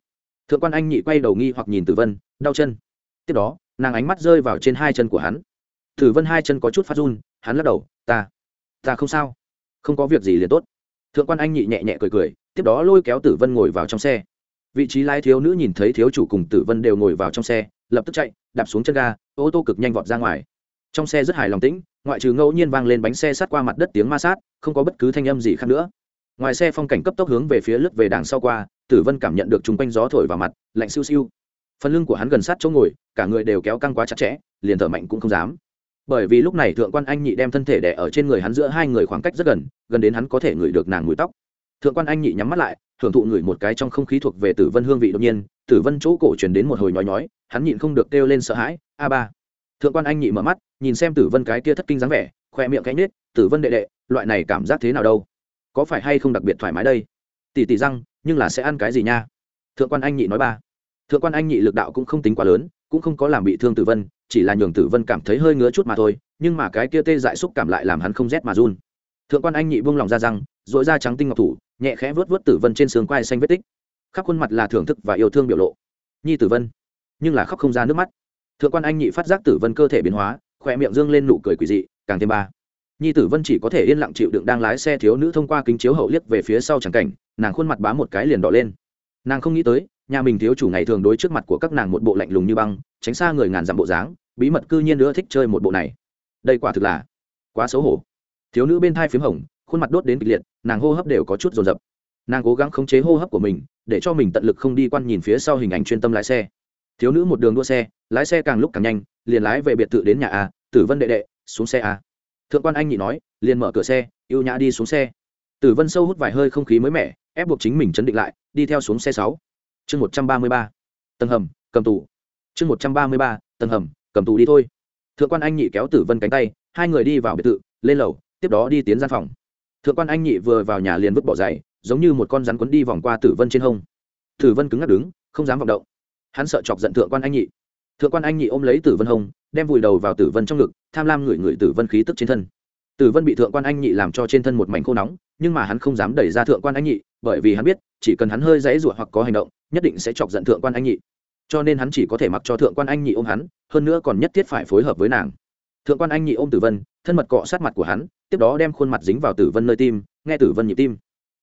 Thượng quan anh nhị quay đầu nghi hoặc nhìn tử vân, đau chân. Tiếp đó, nàng ánh mắt rơi vào trên hai chân của hắn. Tử vân hai chân có chút phát run, hắn lắc đầu, ta ta không sao. Không có việc gì liền tốt. Thượng quan anh nhị nhẹ nhẹ cười cười, tiếp đó lôi kéo tử vân ngồi vào trong xe. Vị trí lái thiếu nữ nhìn thấy thiếu chủ cùng tử vân đều ngồi vào trong xe, lập tức chạy, đạp xuống chân ga, ô tô cực nhanh vọt ra ngoài. Trong xe rất hài lòng tĩnh ngoại trừ ngẫu nhiên vang lên bánh xe sát qua mặt đất tiếng ma sát, không có bất cứ thanh âm gì khác nữa. Ngoài xe phong cảnh cấp tốc hướng về phía lướt về đằng sau qua, tử vân cảm nhận được chung quanh gió thổi vào mặt, lạnh siêu siêu. Phần lưng của hắn gần sát chỗ ngồi, cả người đều kéo căng quá chặt chẽ, liền thở mạnh cũng không dám. Bởi vì lúc này thượng quan anh nhị đem thân thể đẻ ở trên người hắn giữa hai người khoảng cách rất gần gần đến hắn có thể ngửi được nàng mùi tóc. Thượng quan anh nhị nhắm mắt lại, thưởng thụ ngửi một cái trong không khí thuộc về tử vân hương vị đột nhiên, tử vân chỗ cổ truyền đến một hồi nhói nhói, hắn nhịn không được kêu lên sợ hãi, a ba. Thượng quan anh nhị mở mắt nhìn xem tử vân cái kia thất kinh dáng vẻ, khoe miệng cánh nết, tử vân đệ đệ, loại này cảm giác thế nào đâu? Có phải hay không đặc biệt thoải mái đây? Tỷ tỷ răng, nhưng là sẽ ăn cái gì nha? Thượng quan anh nhị nói ba. Thượng quan anh nhị lực đạo cũng không tính quá lớn, cũng không có làm bị thương tử vân, chỉ là nhường tử vân cảm thấy hơi ngứa chút mà thôi, nhưng mà cái kia tê dại xúc cảm lại làm hắn không rét mà run. Thượng quan anh nhị buông lòng ra răng dội ra trắng tinh ngọc thủ, nhẹ khẽ vớt vớt tử vân trên sườn quai xanh vết tích. Khắp khuôn mặt là thưởng thức và yêu thương biểu lộ. Nhi tử vân, nhưng là khóc không ra nước mắt. Thượng quan anh nhị phát giác tử vân cơ thể biến hóa khỏe miệng dương lên nụ cười quỷ dị, càng thêm ba. Nhi tử vân chỉ có thể yên lặng chịu đựng đang lái xe thiếu nữ thông qua kính chiếu hậu liếc về phía sau chẳng cảnh, nàng khuôn mặt bá một cái liền đỏ lên. Nàng không nghĩ tới, nhà mình thiếu chủ ngày thường đối trước mặt của các nàng một bộ lạnh lùng như băng, tránh xa người ngàn dặm bộ dáng, bí mật cư nhiên nữa thích chơi một bộ này. Đây quả thực là quá xấu hổ. Thiếu nữ bên thai phím hồng, khuôn mặt đốt đến kịch liệt, nàng hô hấp đều có chút dồn dập. Nàng cố gắng khống chế hô hấp của mình, để cho mình tận lực không đi quan nhìn phía sau hình ảnh chuyên tâm lái xe. Thiếu nữ một đường đua xe, lái xe càng lúc càng nhanh, liền lái về biệt thự đến nhà a tử vân đệ đệ, xuống xe à? thượng quan anh nhị nói, liền mở cửa xe y ê u nhã đi xuống xe. Tử vân sâu hút vài hơi không khí mới mẻ, ép buộc chính mình chấn định lại, đi theo xuống xe sáu. Chương một trăm ba mươi ba. Tầng hầm, cầm tù. Chương một trăm ba mươi ba, tầng hầm, cầm tù đi thôi. Thượng quan anh nhị kéo tử vân cánh tay, hai người đi vào biệt thự, lên lầu, tiếp đó đi tiến gian phòng. Thượng quan anh nhị vừa vào nhà liền vứt bỏ giày, giống như một con rắn quấn đi vòng qua tử vân trên hông. Tử vân cứng ngắc đứng, không dám vọng động. Hắn sợ chọc giận thượng quan anh nhị thượng quan anh nhị ôm lấy tử vân hồng, đem vùi đầu vào tử vân trong ngực tham lam ngửi ngửi tử vân khí tức trên thân. Tử vân bị thượng quan anh nhị làm cho trên thân một mảnh khô nóng nhưng mà hắn không dám đẩy ra thượng quan anh nhị bởi vì hắn biết chỉ cần hắn hơi dãy ruột hoặc có hành động nhất định sẽ chọc giận thượng quan anh nhị. Cho nên hắn chỉ có thể mặc cho thượng quan anh nhị ôm hắn hơn nữa còn nhất thiết phải phối hợp với nàng. Thượng quan anh nhị ôm tử vân thân mật cọ sát mặt của hắn tiếp đó đem khuôn mặt dính vào tử vân nơi tim nghe tử vân nhịp tim.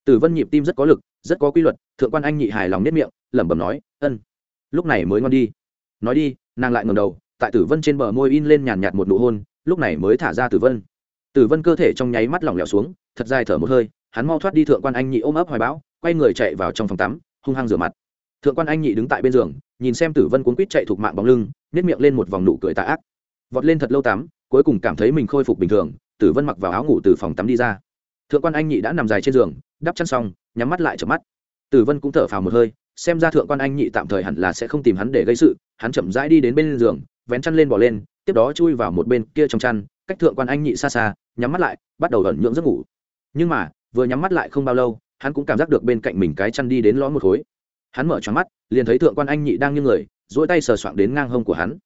Tử vân nhịp tim rất có lực rất có quy luật thượng quan anh nhị hài lòng nếp miệng lẩm bẩm nói ân lúc này mới ngon đi. Nói đi nàng lại ngầm đầu, tại tử vân trên bờ môi in lên nhàn nhạt một nụ hôn, lúc này mới thả ra tử vân. Tử vân cơ thể trong nháy mắt lỏng lẻo xuống, thật dài thở một hơi, hắn mau thoát đi thượng quan anh nhị ôm ấp hoài bão, quay người chạy vào trong phòng tắm, hung hăng rửa mặt. Thượng quan anh nhị đứng tại bên giường, nhìn xem tử vân cuốn quýt chạy thuộc mạng bóng lưng nếp miệng lên một vòng nụ cười tạ ác. Vọt lên thật lâu tắm, cuối cùng cảm thấy mình khôi phục bình thường, tử vân mặc vào áo ngủ từ phòng tắm đi ra. Thượng quan anh nhị đã nằm dài trên giường, đắp chăn xong, nhắm mắt lại chợp mắt. Tử vân cũng thở phào một hơi xem ra thượng quan anh nhị tạm thời hẳn là sẽ không tìm hắn để gây sự, hắn chậm rãi đi đến bên giường, vén chăn lên bỏ lên, tiếp đó chui vào một bên kia trong chăn, cách thượng quan anh nhị xa xa, nhắm mắt lại, bắt đầu ẩn nhượng giấc ngủ. Nhưng mà, vừa nhắm mắt lại không bao lâu, hắn cũng cảm giác được bên cạnh mình cái chăn đi đến lõm một khối. Hắn mở choáng mắt, liền thấy thượng quan anh nhị đang như người dỗi tay sờ soạng đến ngang hông của hắn.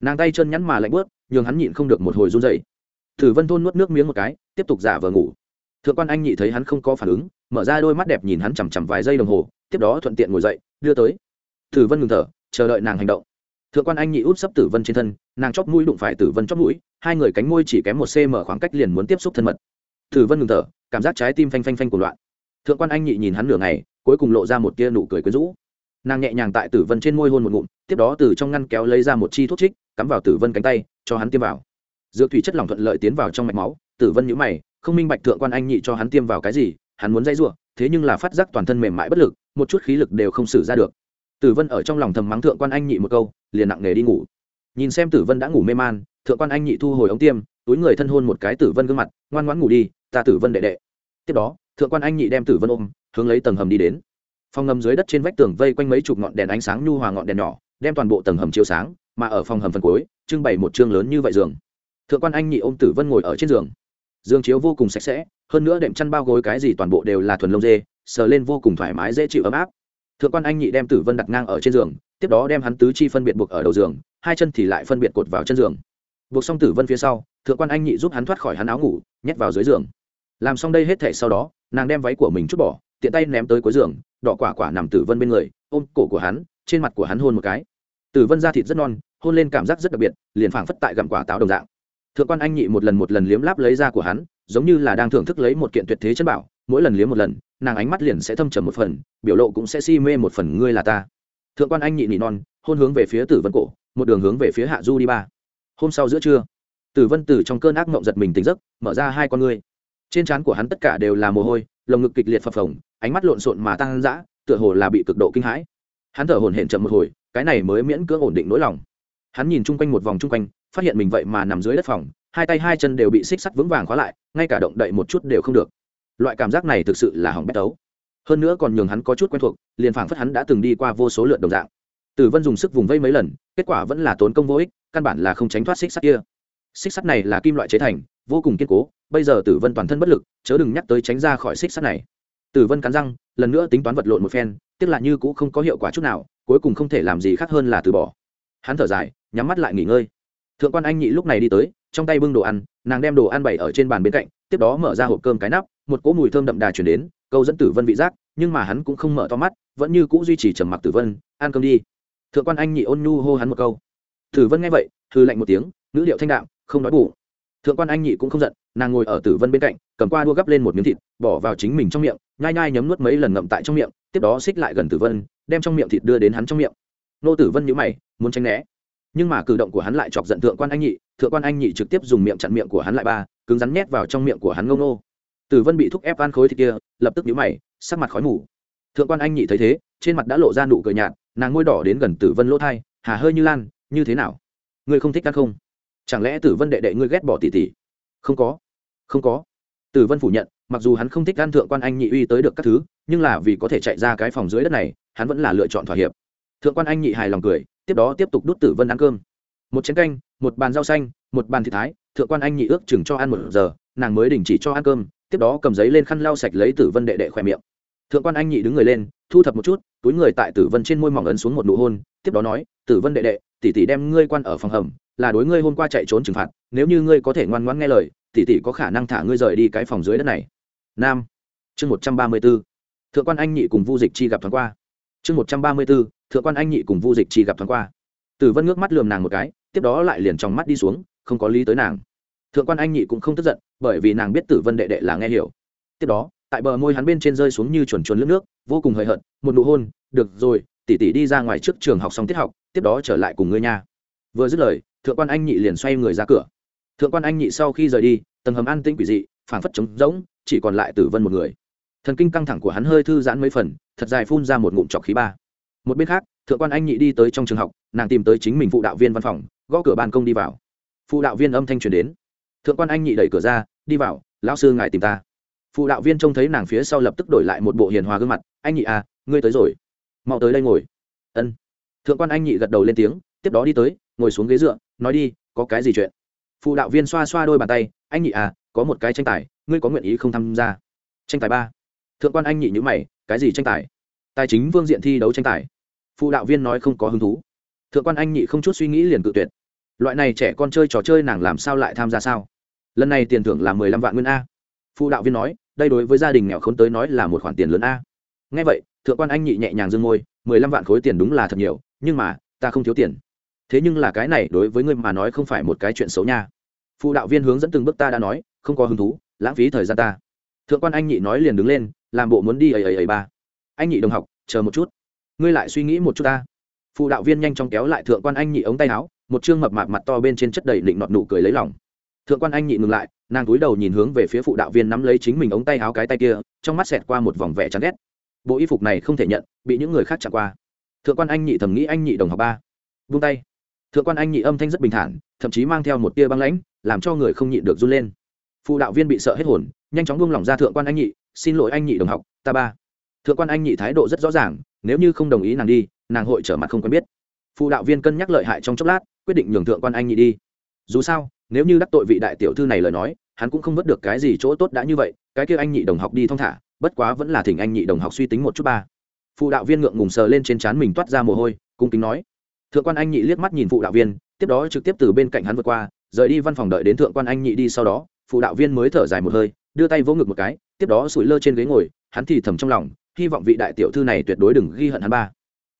Nàng tay chân nhắn mà lạnh bớt nhường hắn nhịn không được một hồi run dậy thử vân thôn nuốt nước miếng một cái, tiếp tục giả vờ ngủ. Thượng quan anh nhị thấy hắn không có phản ứng mở ra đôi mắt đẹp nhìn hắn chằm chằm vài giây đồng hồ, tiếp đó thuận tiện ngồi dậy, đưa tới. Tử vân ngừng thở, chờ đợi nàng hành động. Thượng quan anh nhị út sấp tử vân trên thân, nàng chóp mũi đụng phải tử vân chóp mũi, hai người cánh môi chỉ kém một cm khoảng cách liền muốn tiếp xúc thân mật. Tử vân ngừng thở, cảm giác trái tim phanh phanh phanh của loạn. Thượng quan anh nhị nhìn hắn nửa ngày, cuối cùng lộ ra một tia nụ cười quyến rũ. Nàng nhẹ nhàng tại tử vân trên môi hôn một ngụm, tiếp đó từ trong ngăn kéo lấy ra một chi thuốc trích, cắm vào tử vân cánh tay, cho hắn tiêm vào. Dược thủy chất lỏng thuận lợi tiến vào trong mạch máu, tử vân nhũ mày, không minh bạch thượng quan anh nhị cho hắn tiêm vào cái gì hắn muốn dây rủa, thế nhưng là phát giác toàn thân mềm mại bất lực một chút khí lực đều không sử ra được. Tử vân ở trong lòng thầm mắng thượng quan anh nhị một câu liền nặng nề đi ngủ. Nhìn xem tử vân đã ngủ mê man thượng quan anh nhị thu hồi ống tiêm túi người thân hôn một cái tử vân gương mặt ngoan ngoãn ngủ đi ta tử vân đệ đệ. Tiếp đó thượng quan anh nhị đem tử vân ôm hướng lấy tầng hầm đi đến. Phòng ngầm dưới đất trên vách tường vây quanh mấy chục ngọn đèn ánh sáng nhu hòa ngọn đèn nhỏ đem toàn bộ tầng hầm chiếu sáng mà ở phòng hầm phần cuối trưng bày một chương lớn như vậy giường. Thượng quan anh nhị ôm tử vân ngồi ở trên giường. Giường chiếu vô cùng sạch sẽ hơn nữa đệm chăn bao gối cái gì toàn bộ đều là thuần lông dê, sờ lên vô cùng thoải mái dễ chịu ấm áp. Thượng quan anh nhị đem tử vân đặt ngang ở trên giường, tiếp đó đem hắn tứ chi phân biệt buộc ở đầu giường, hai chân thì lại phân biệt cột vào chân giường. Buộc xong tử vân phía sau, thượng quan anh nhị giúp hắn thoát khỏi hắn áo ngủ, nhét vào dưới giường. Làm xong đây hết thể sau đó, nàng đem váy của mình chút bỏ, tiện tay ném tới cuối giường, đỏ quả quả nằm tử vân bên người, ôm cổ của hắn, trên mặt của hắn hôn một cái. Tử vân da thịt rất non, hôn lên cảm giác rất đặc biệt, liền phảng phất tại gặm quả táo đồng dạng. Thượng quan anh nhị một lần một lần liếm láp lấy da của hắn giống như là đang thưởng thức lấy một kiện tuyệt thế chân bảo, mỗi lần liếm một lần, nàng ánh mắt liền sẽ thâm trầm một phần, biểu lộ cũng sẽ si mê một phần ngươi là ta. Thượng quan anh nhị nỉ non, hôn hướng về phía tử vân cổ, một đường hướng về phía hạ du đi ba. Hôm sau giữa trưa, tử vân tử trong cơn ác mộng giật mình tỉnh giấc, mở ra hai con ngươi. Trên trán của hắn tất cả đều là mồ hôi, lồng ngực kịch liệt phập phồng, ánh mắt lộn xộn mà tăng dã tựa hồ là bị cực độ kinh hãi. Hắn thở hổn hển chậm một hồi, cái này mới miễn cưỡng ổn định nỗi lòng. Hắn nhìn chung quanh một vòng chung quanh, phát hiện mình vậy mà nằm dưới đất phòng hai tay hai chân đều bị xích sắt vững vàng khóa lại ngay cả động đậy một chút đều không được. Loại cảm giác này thực sự là hỏng bét đấu, hơn nữa còn nhường hắn có chút quen thuộc liền phảng phất hắn đã từng đi qua vô số lượt đồng dạng. Tử vân dùng sức vùng vây mấy lần kết quả vẫn là tốn công vô ích căn bản là không tránh thoát xích sắt kia. Xích sắt này là kim loại chế thành vô cùng kiên cố bây giờ tử vân toàn thân bất lực chớ đừng nhắc tới tránh ra khỏi xích sắt này. Tử vân cắn răng lần nữa tính toán vật lộn một phen tiếc là như cũng không có hiệu quả chút nào cuối cùng không thể làm gì khác hơn là từ bỏ. Hắn thở dài nhắm mắt lại nghỉ ngơi. Thượng quan anh nhị lúc này đi tới trong tay bưng đồ ăn, nàng đem đồ ăn bày ở trên bàn bên cạnh, tiếp đó mở ra hộp cơm cái nắp, một cỗ mùi thơm đậm đà chuyển đến, câu dẫn tử vân vị giác, nhưng mà hắn cũng không mở to mắt, vẫn như cũ duy trì trầm mặc tử vân, ăn cơm đi. Thượng quan anh nhị ôn nhu hô hắn một câu. Tử vân nghe vậy thư lạnh một tiếng, ngữ điệu thanh đạm, không nói bụ thượng quan anh nhị cũng không giận, nàng ngồi ở tử vân bên cạnh, cầm qua đua gắp lên một miếng thịt, bỏ vào chính mình trong miệng, nhai nhai nhấm nuốt mấy lần ngậm tại trong miệng, tiếp đó xích lại gần tử vân, đem trong miệng thịt đưa đến hắn trong miệng. Nô tử vân nhữ mày, muốn tránh né nhưng mà cử động của hắn lại chọc giận thượng quan anh nhị, thượng quan anh nhị trực tiếp dùng miệng chặn miệng của hắn lại ba, cứng rắn nhét vào trong miệng của hắn ngông nô tử vân bị thúc ép ăn khối thịt kia, lập tức nhíu mày, sắc mặt khói mù. Thượng quan anh nhị thấy thế, trên mặt đã lộ ra nụ cười nhạt, nàng ngôi đỏ đến gần tử vân lỗ thai, hà hơi như lan, như thế nào? Ngươi không thích ăn không? Chẳng lẽ tử vân đệ đệ ngươi ghét bỏ tỷ tỷ? Không có không có. Tử vân phủ nhận, mặc dù hắn không thích ăn thượng quan anh nhị uy tới được các thứ, nhưng là vì có thể chạy ra cái phòng dưới đất này, hắn vẫn là lựa chọn thỏa hiệp. Thượng quan anh nhị hài lòng cười tiếp đó tiếp tục đút tử vân ăn cơm. Một chén canh, một bàn rau xanh, một bàn thịt thái, thượng quan anh nhị ước chừng cho ăn một giờ, nàng mới đình chỉ cho ăn cơm, tiếp đó cầm giấy lên khăn lau sạch lấy tử vân đệ đệ khỏe miệng. Thượng quan anh nhị đứng người lên, thu thập một chút, túi người tại tử vân trên môi mỏng ấn xuống một nụ hôn, tiếp đó nói, tử vân đệ đệ, tỷ tỷ đem ngươi quan ở phòng hầm, là đối ngươi hôm qua chạy trốn trừng phạt, nếu như ngươi có thể ngoan ngoãn nghe lời, tỷ tỷ có khả năng thả ngươi rời đi cái phòng dưới đất này. Nam. Chương một trăm ba mươi b ố thượng quan anh nhị cùng vu dịch chi gặp thoáng qua. Chương một trăm ba mươi b ố thượng quan anh nhị cùng vu dịch chỉ gặp thoáng qua. Tử vân ngước mắt lườm nàng một cái, tiếp đó lại liền trong mắt đi xuống, không có lý tới nàng. Thượng quan anh nhị cũng không tức giận, bởi vì nàng biết tử vân đệ đệ là nghe hiểu. Tiếp đó, tại bờ môi hắn bên trên rơi xuống như chuồn chuồn lướt nước, vô cùng hời hợt, một nụ hôn, được rồi, tỷ tỷ đi ra ngoài trước trường học xong tiết học, tiếp đó trở lại cùng ngươi nha. Vừa dứt lời, thượng quan anh nhị liền xoay người ra cửa. Thượng quan anh nhị sau khi rời đi, tầng hầm an tĩnh quỷ dị, phảng phất trống rỗng, chỉ còn lại tử vân một người. Thần kinh căng thẳng của hắn hơi thư giãn mấy phần, thật dài phun ra một ngụm trọc khí ba một bên khác, thượng quan anh nhị đi tới trong trường học, nàng tìm tới chính mình phụ đạo viên văn phòng, gõ cửa ban công đi vào. Phụ đạo viên âm thanh truyền đến. Thượng quan anh nhị đẩy cửa ra, đi vào, lão sư ngài tìm ta. Phụ đạo viên trông thấy nàng phía sau lập tức đổi lại một bộ hiền hòa gương mặt, anh nhị à ngươi tới rồi. Mau tới đây ngồi. Ân. Thượng quan anh nhị gật đầu lên tiếng, tiếp đó đi tới, ngồi xuống ghế dựa, nói đi, có cái gì chuyện? Phụ đạo viên xoa xoa đôi bàn tay, anh nhị à có một cái tranh tài, ngươi có nguyện ý không tham gia? Tranh tài ba. Thượng quan anh nhị nhữ mày, cái gì tranh tài? Tài chính vương diện thi đấu tranh tài phụ đạo viên nói không có hứng thú. Thượng quan anh nhị không chút suy nghĩ liền cự tuyệt. Loại này trẻ con chơi trò chơi nàng làm sao lại tham gia sao? Lần này tiền thưởng là mười lăm vạn nguyên a. Phụ đạo viên nói, đây đối với gia đình nghèo khốn tới nói là một khoản tiền lớn a. Ngay vậy, thượng quan anh nhị nhẹ nhàng dương môi, mười lăm vạn khối tiền đúng là thật nhiều, nhưng mà, ta không thiếu tiền. Thế nhưng là cái này đối với ngươi mà nói không phải một cái chuyện xấu nha. Phụ đạo viên hướng dẫn từng bước ta đã nói, không có hứng thú, lãng phí thời gian ta. Thượng quan anh nhị nói liền đứng lên, làm bộ muốn đi ấy ấy ấy ba. Anh nhị đồng học, chờ một chút ngươi lại suy nghĩ một chút ta. Phụ đạo viên nhanh chóng kéo lại thượng quan anh nhị ống tay áo, một chương mập mạp mặt to bên trên chất đầy định nọt nụ cười lấy lòng. Thượng quan anh nhị ngừng lại, nàng cúi đầu nhìn hướng về phía phụ đạo viên nắm lấy chính mình ống tay áo cái tay kia, trong mắt xẹt qua một vòng vẻ chán ghét. Bộ y phục này không thể nhận, bị những người khác chặn qua. Thượng quan anh nhị thầm nghĩ anh nhị đồng học ba. Vung tay. Thượng quan anh nhị âm thanh rất bình thản, thậm chí mang theo một tia băng lãnh, làm cho người không nhịn được run lên. Phụ đạo viên bị sợ hết hồn, nhanh chóng buông lỏng ra thượng quan anh nhị, xin lỗi anh nhị đồng học, ta ba. Thượng quan anh nhị thái độ rất rõ ràng nếu như không đồng ý nàng đi, nàng hội trở mặt không quen biết. Phụ đạo viên cân nhắc lợi hại trong chốc lát, quyết định nhường thượng quan anh nhị đi. Dù sao, nếu như đắc tội vị đại tiểu thư này lời nói, hắn cũng không vớt được cái gì chỗ tốt đã như vậy, cái kia anh nhị đồng học đi thong thả, bất quá vẫn là thỉnh anh nhị đồng học suy tính một chút ba. Phụ đạo viên ngượng ngùng sờ lên trên trán mình toát ra mồ hôi, cung kính nói. Thượng quan anh nhị liếc mắt nhìn phụ đạo viên, tiếp đó trực tiếp từ bên cạnh hắn vượt qua, rời đi văn phòng đợi đến thượng quan anh nhị đi sau đó, phụ đạo viên mới thở dài một hơi, đưa tay vỗ ngực một cái, tiếp đó sủi lơ trên ghế ngồi, hắn thì thầm trong lòng hy vọng vị đại tiểu thư này tuyệt đối đừng ghi hận hắn ba.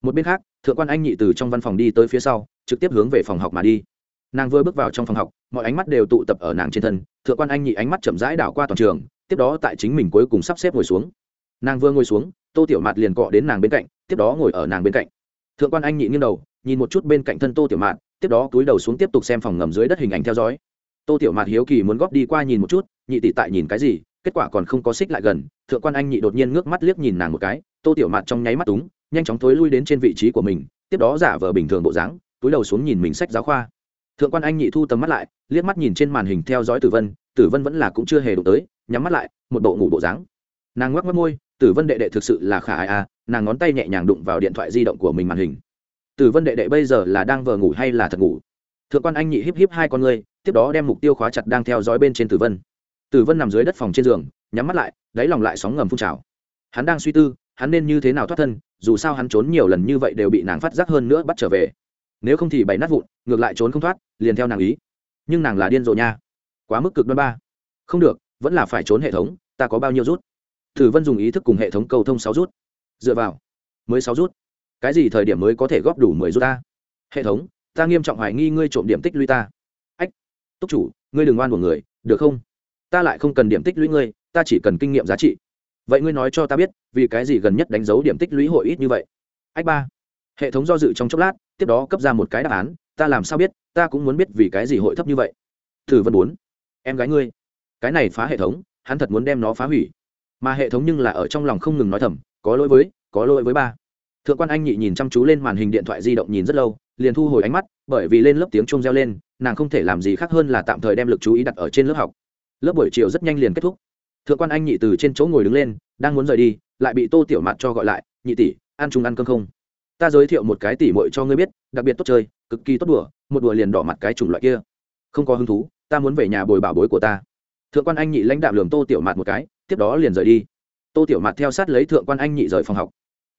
Một bên khác, thượng quan anh nhị từ trong văn phòng đi tới phía sau, trực tiếp hướng về phòng học mà đi. Nàng vừa bước vào trong phòng học, mọi ánh mắt đều tụ tập ở nàng trên thân, thượng quan anh nhị ánh mắt chậm rãi đảo qua toàn trường, tiếp đó tại chính mình cuối cùng sắp xếp ngồi xuống. Nàng vừa ngồi xuống, tô tiểu mạt liền cọ đến nàng bên cạnh, tiếp đó ngồi ở nàng bên cạnh. Thượng quan anh nhị nghiêng đầu, nhìn một chút bên cạnh thân tô tiểu mạt, tiếp đó túi đầu xuống tiếp tục xem phòng ngầm dưới đất hình ảnh theo dõi. Tô tiểu mạt hiếu kỳ muốn góp đi qua nhìn một chút, nhị tỷ tại nhìn cái gì kết quả còn không có xích lại gần, thượng quan anh nhị đột nhiên ngước mắt liếc nhìn nàng một cái, tô tiểu mạt trong nháy mắt túng, nhanh chóng thối lui đến trên vị trí của mình, tiếp đó giả vờ bình thường bộ dáng, túi đầu xuống nhìn mình sách giáo khoa. Thượng quan anh nhị thu tầm mắt lại, liếc mắt nhìn trên màn hình theo dõi tử vân tử vân vẫn là cũng chưa hề đụng tới, nhắm mắt lại, một bộ ngủ bộ dáng. Nàng ngoắc mất môi, tử vân đệ đệ thực sự là khả ai à nàng ngón tay nhẹ nhàng đụng vào điện thoại di động của mình màn hình. Tử vân đệ đệ bây giờ là đang vờ ngủ hay là thật ngủ? Thượng quan anh nhị híp híp hai con ngươi, tiếp đó đem mục tiêu khóa chặt đang theo dõi bên trên tử vân tử vân nằm dưới đất phòng trên giường, nhắm mắt lại, đáy lòng lại sóng ngầm phun trào. Hắn đang suy tư, hắn nên như thế nào thoát thân, dù sao hắn trốn nhiều lần như vậy đều bị nàng phát giác hơn nữa bắt trở về. Nếu không thì bày nát vụn, ngược lại trốn không thoát, liền theo nàng ý. Nhưng nàng là điên rồ nha. Quá mức cực đoan ba. Không được, vẫn là phải trốn hệ thống, ta có bao nhiêu rút? Tử vân dùng ý thức cùng hệ thống cầu thông sáu rút. Dựa vào, mới sáu rút. Cái gì thời điểm mới có thể góp đủ mười rút ta? Hệ thống, ta nghiêm trọng hoài nghi ngươi trộm điểm tích lũy ta. Ách, túc chủ, ngươi đừng oan của người, được không? Ta lại không cần điểm tích lũy ngươi, ta chỉ cần kinh nghiệm giá trị. Vậy ngươi nói cho ta biết, vì cái gì gần nhất đánh dấu điểm tích lũy hội ít như vậy? Ách ba. Hệ thống do dự trong chốc lát, tiếp đó cấp ra một cái đáp án, ta làm sao biết, ta cũng muốn biết vì cái gì hội thấp như vậy. Thử vân bốn. Em gái ngươi. Cái này phá hệ thống, hắn thật muốn đem nó phá hủy. Mà hệ thống nhưng là ở trong lòng không ngừng nói thầm, có lỗi với, có lỗi với ba. Thượng quan anh nhị nhìn chăm chú lên màn hình điện thoại di động nhìn rất lâu, liền thu hồi ánh mắt, bởi vì lên lớp tiếng chuông reo lên, nàng không thể làm gì khác hơn là tạm thời đem lực chú ý đặt ở trên lớp học lớp buổi chiều rất nhanh liền kết thúc. Thượng quan anh nhị từ trên chỗ ngồi đứng lên, đang muốn rời đi, lại bị tô tiểu mạt cho gọi lại, nhị tỷ, ăn chung ăn cơm không? Ta giới thiệu một cái tỷ muội cho ngươi biết, đặc biệt tốt chơi, cực kỳ tốt đùa, một đùa liền đỏ mặt cái chủng loại kia. Không có hứng thú, ta muốn về nhà bồi bảo bối của ta. Thượng quan anh nhị lãnh đạo lường tô tiểu mạt một cái, tiếp đó liền rời đi. Tô tiểu mạt theo sát lấy thượng quan anh nhị rời phòng học.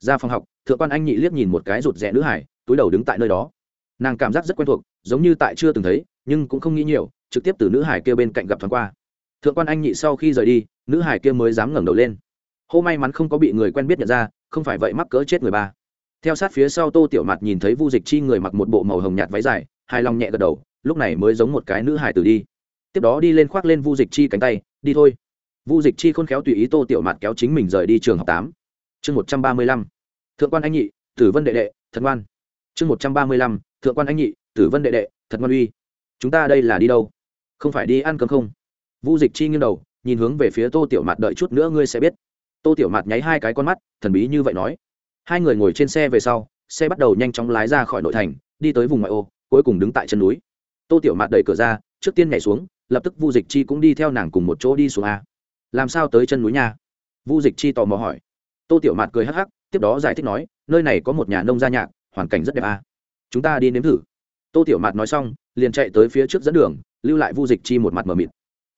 Ra phòng học, thượng quan anh nhị liếc nhìn một cái rụt rẽ nữ hải, túi đầu đứng tại nơi đó. Nàng cảm giác rất quen thuộc, giống như tại chưa từng thấy, nhưng cũng không nghĩ nhiều, trực tiếp từ nữ hải kia bên cạnh gặp thoáng qua thượng quan anh nhị sau khi rời đi, nữ hải kia mới dám ngẩng đầu lên. Hô may mắn không có bị người quen biết nhận ra, không phải vậy mắc cỡ chết người ba. Theo sát phía sau tô tiểu mặt nhìn thấy vu dịch chi người mặc một bộ màu hồng nhạt váy dài, hài lòng nhẹ gật đầu, lúc này mới giống một cái nữ hải tử đi. Tiếp đó đi lên khoác lên vu dịch chi cánh tay, đi thôi. Vu dịch chi khôn khéo tùy ý tô tiểu mặt kéo chính mình rời đi trường học tám. Chương một trăm ba mươi lăm. Thượng quan anh nhị, tử vân đệ đệ, thật ngoan. Chương một trăm ba mươi lăm. Thượng quan anh nhị, tử vân đệ đệ, thật ngoan uy. Chúng ta đây là đi đâu? Không phải đi ăn cơm không? Vu dịch chi nghiêng đầu, nhìn hướng về phía tô tiểu mạt đợi chút nữa ngươi sẽ biết. Tô tiểu mạt nháy hai cái con mắt, thần bí như vậy nói. Hai người ngồi trên xe về sau, xe bắt đầu nhanh chóng lái ra khỏi nội thành, đi tới vùng ngoại ô, cuối cùng đứng tại chân núi. Tô tiểu mạt đẩy cửa ra, trước tiên nhảy xuống, lập tức vu dịch chi cũng đi theo nàng cùng một chỗ đi xuống a. Làm sao tới chân núi nha? Vu dịch chi tò mò hỏi. Tô tiểu mạt cười hắc hắc, tiếp đó giải thích nói, nơi này có một nhà nông gia nhạc, hoàn cảnh rất đẹp a. Chúng ta đi nếm thử. Tô tiểu mạt nói xong, liền chạy tới phía trước dẫn đường, lưu lại vu dịch chi một mặt mờ mịt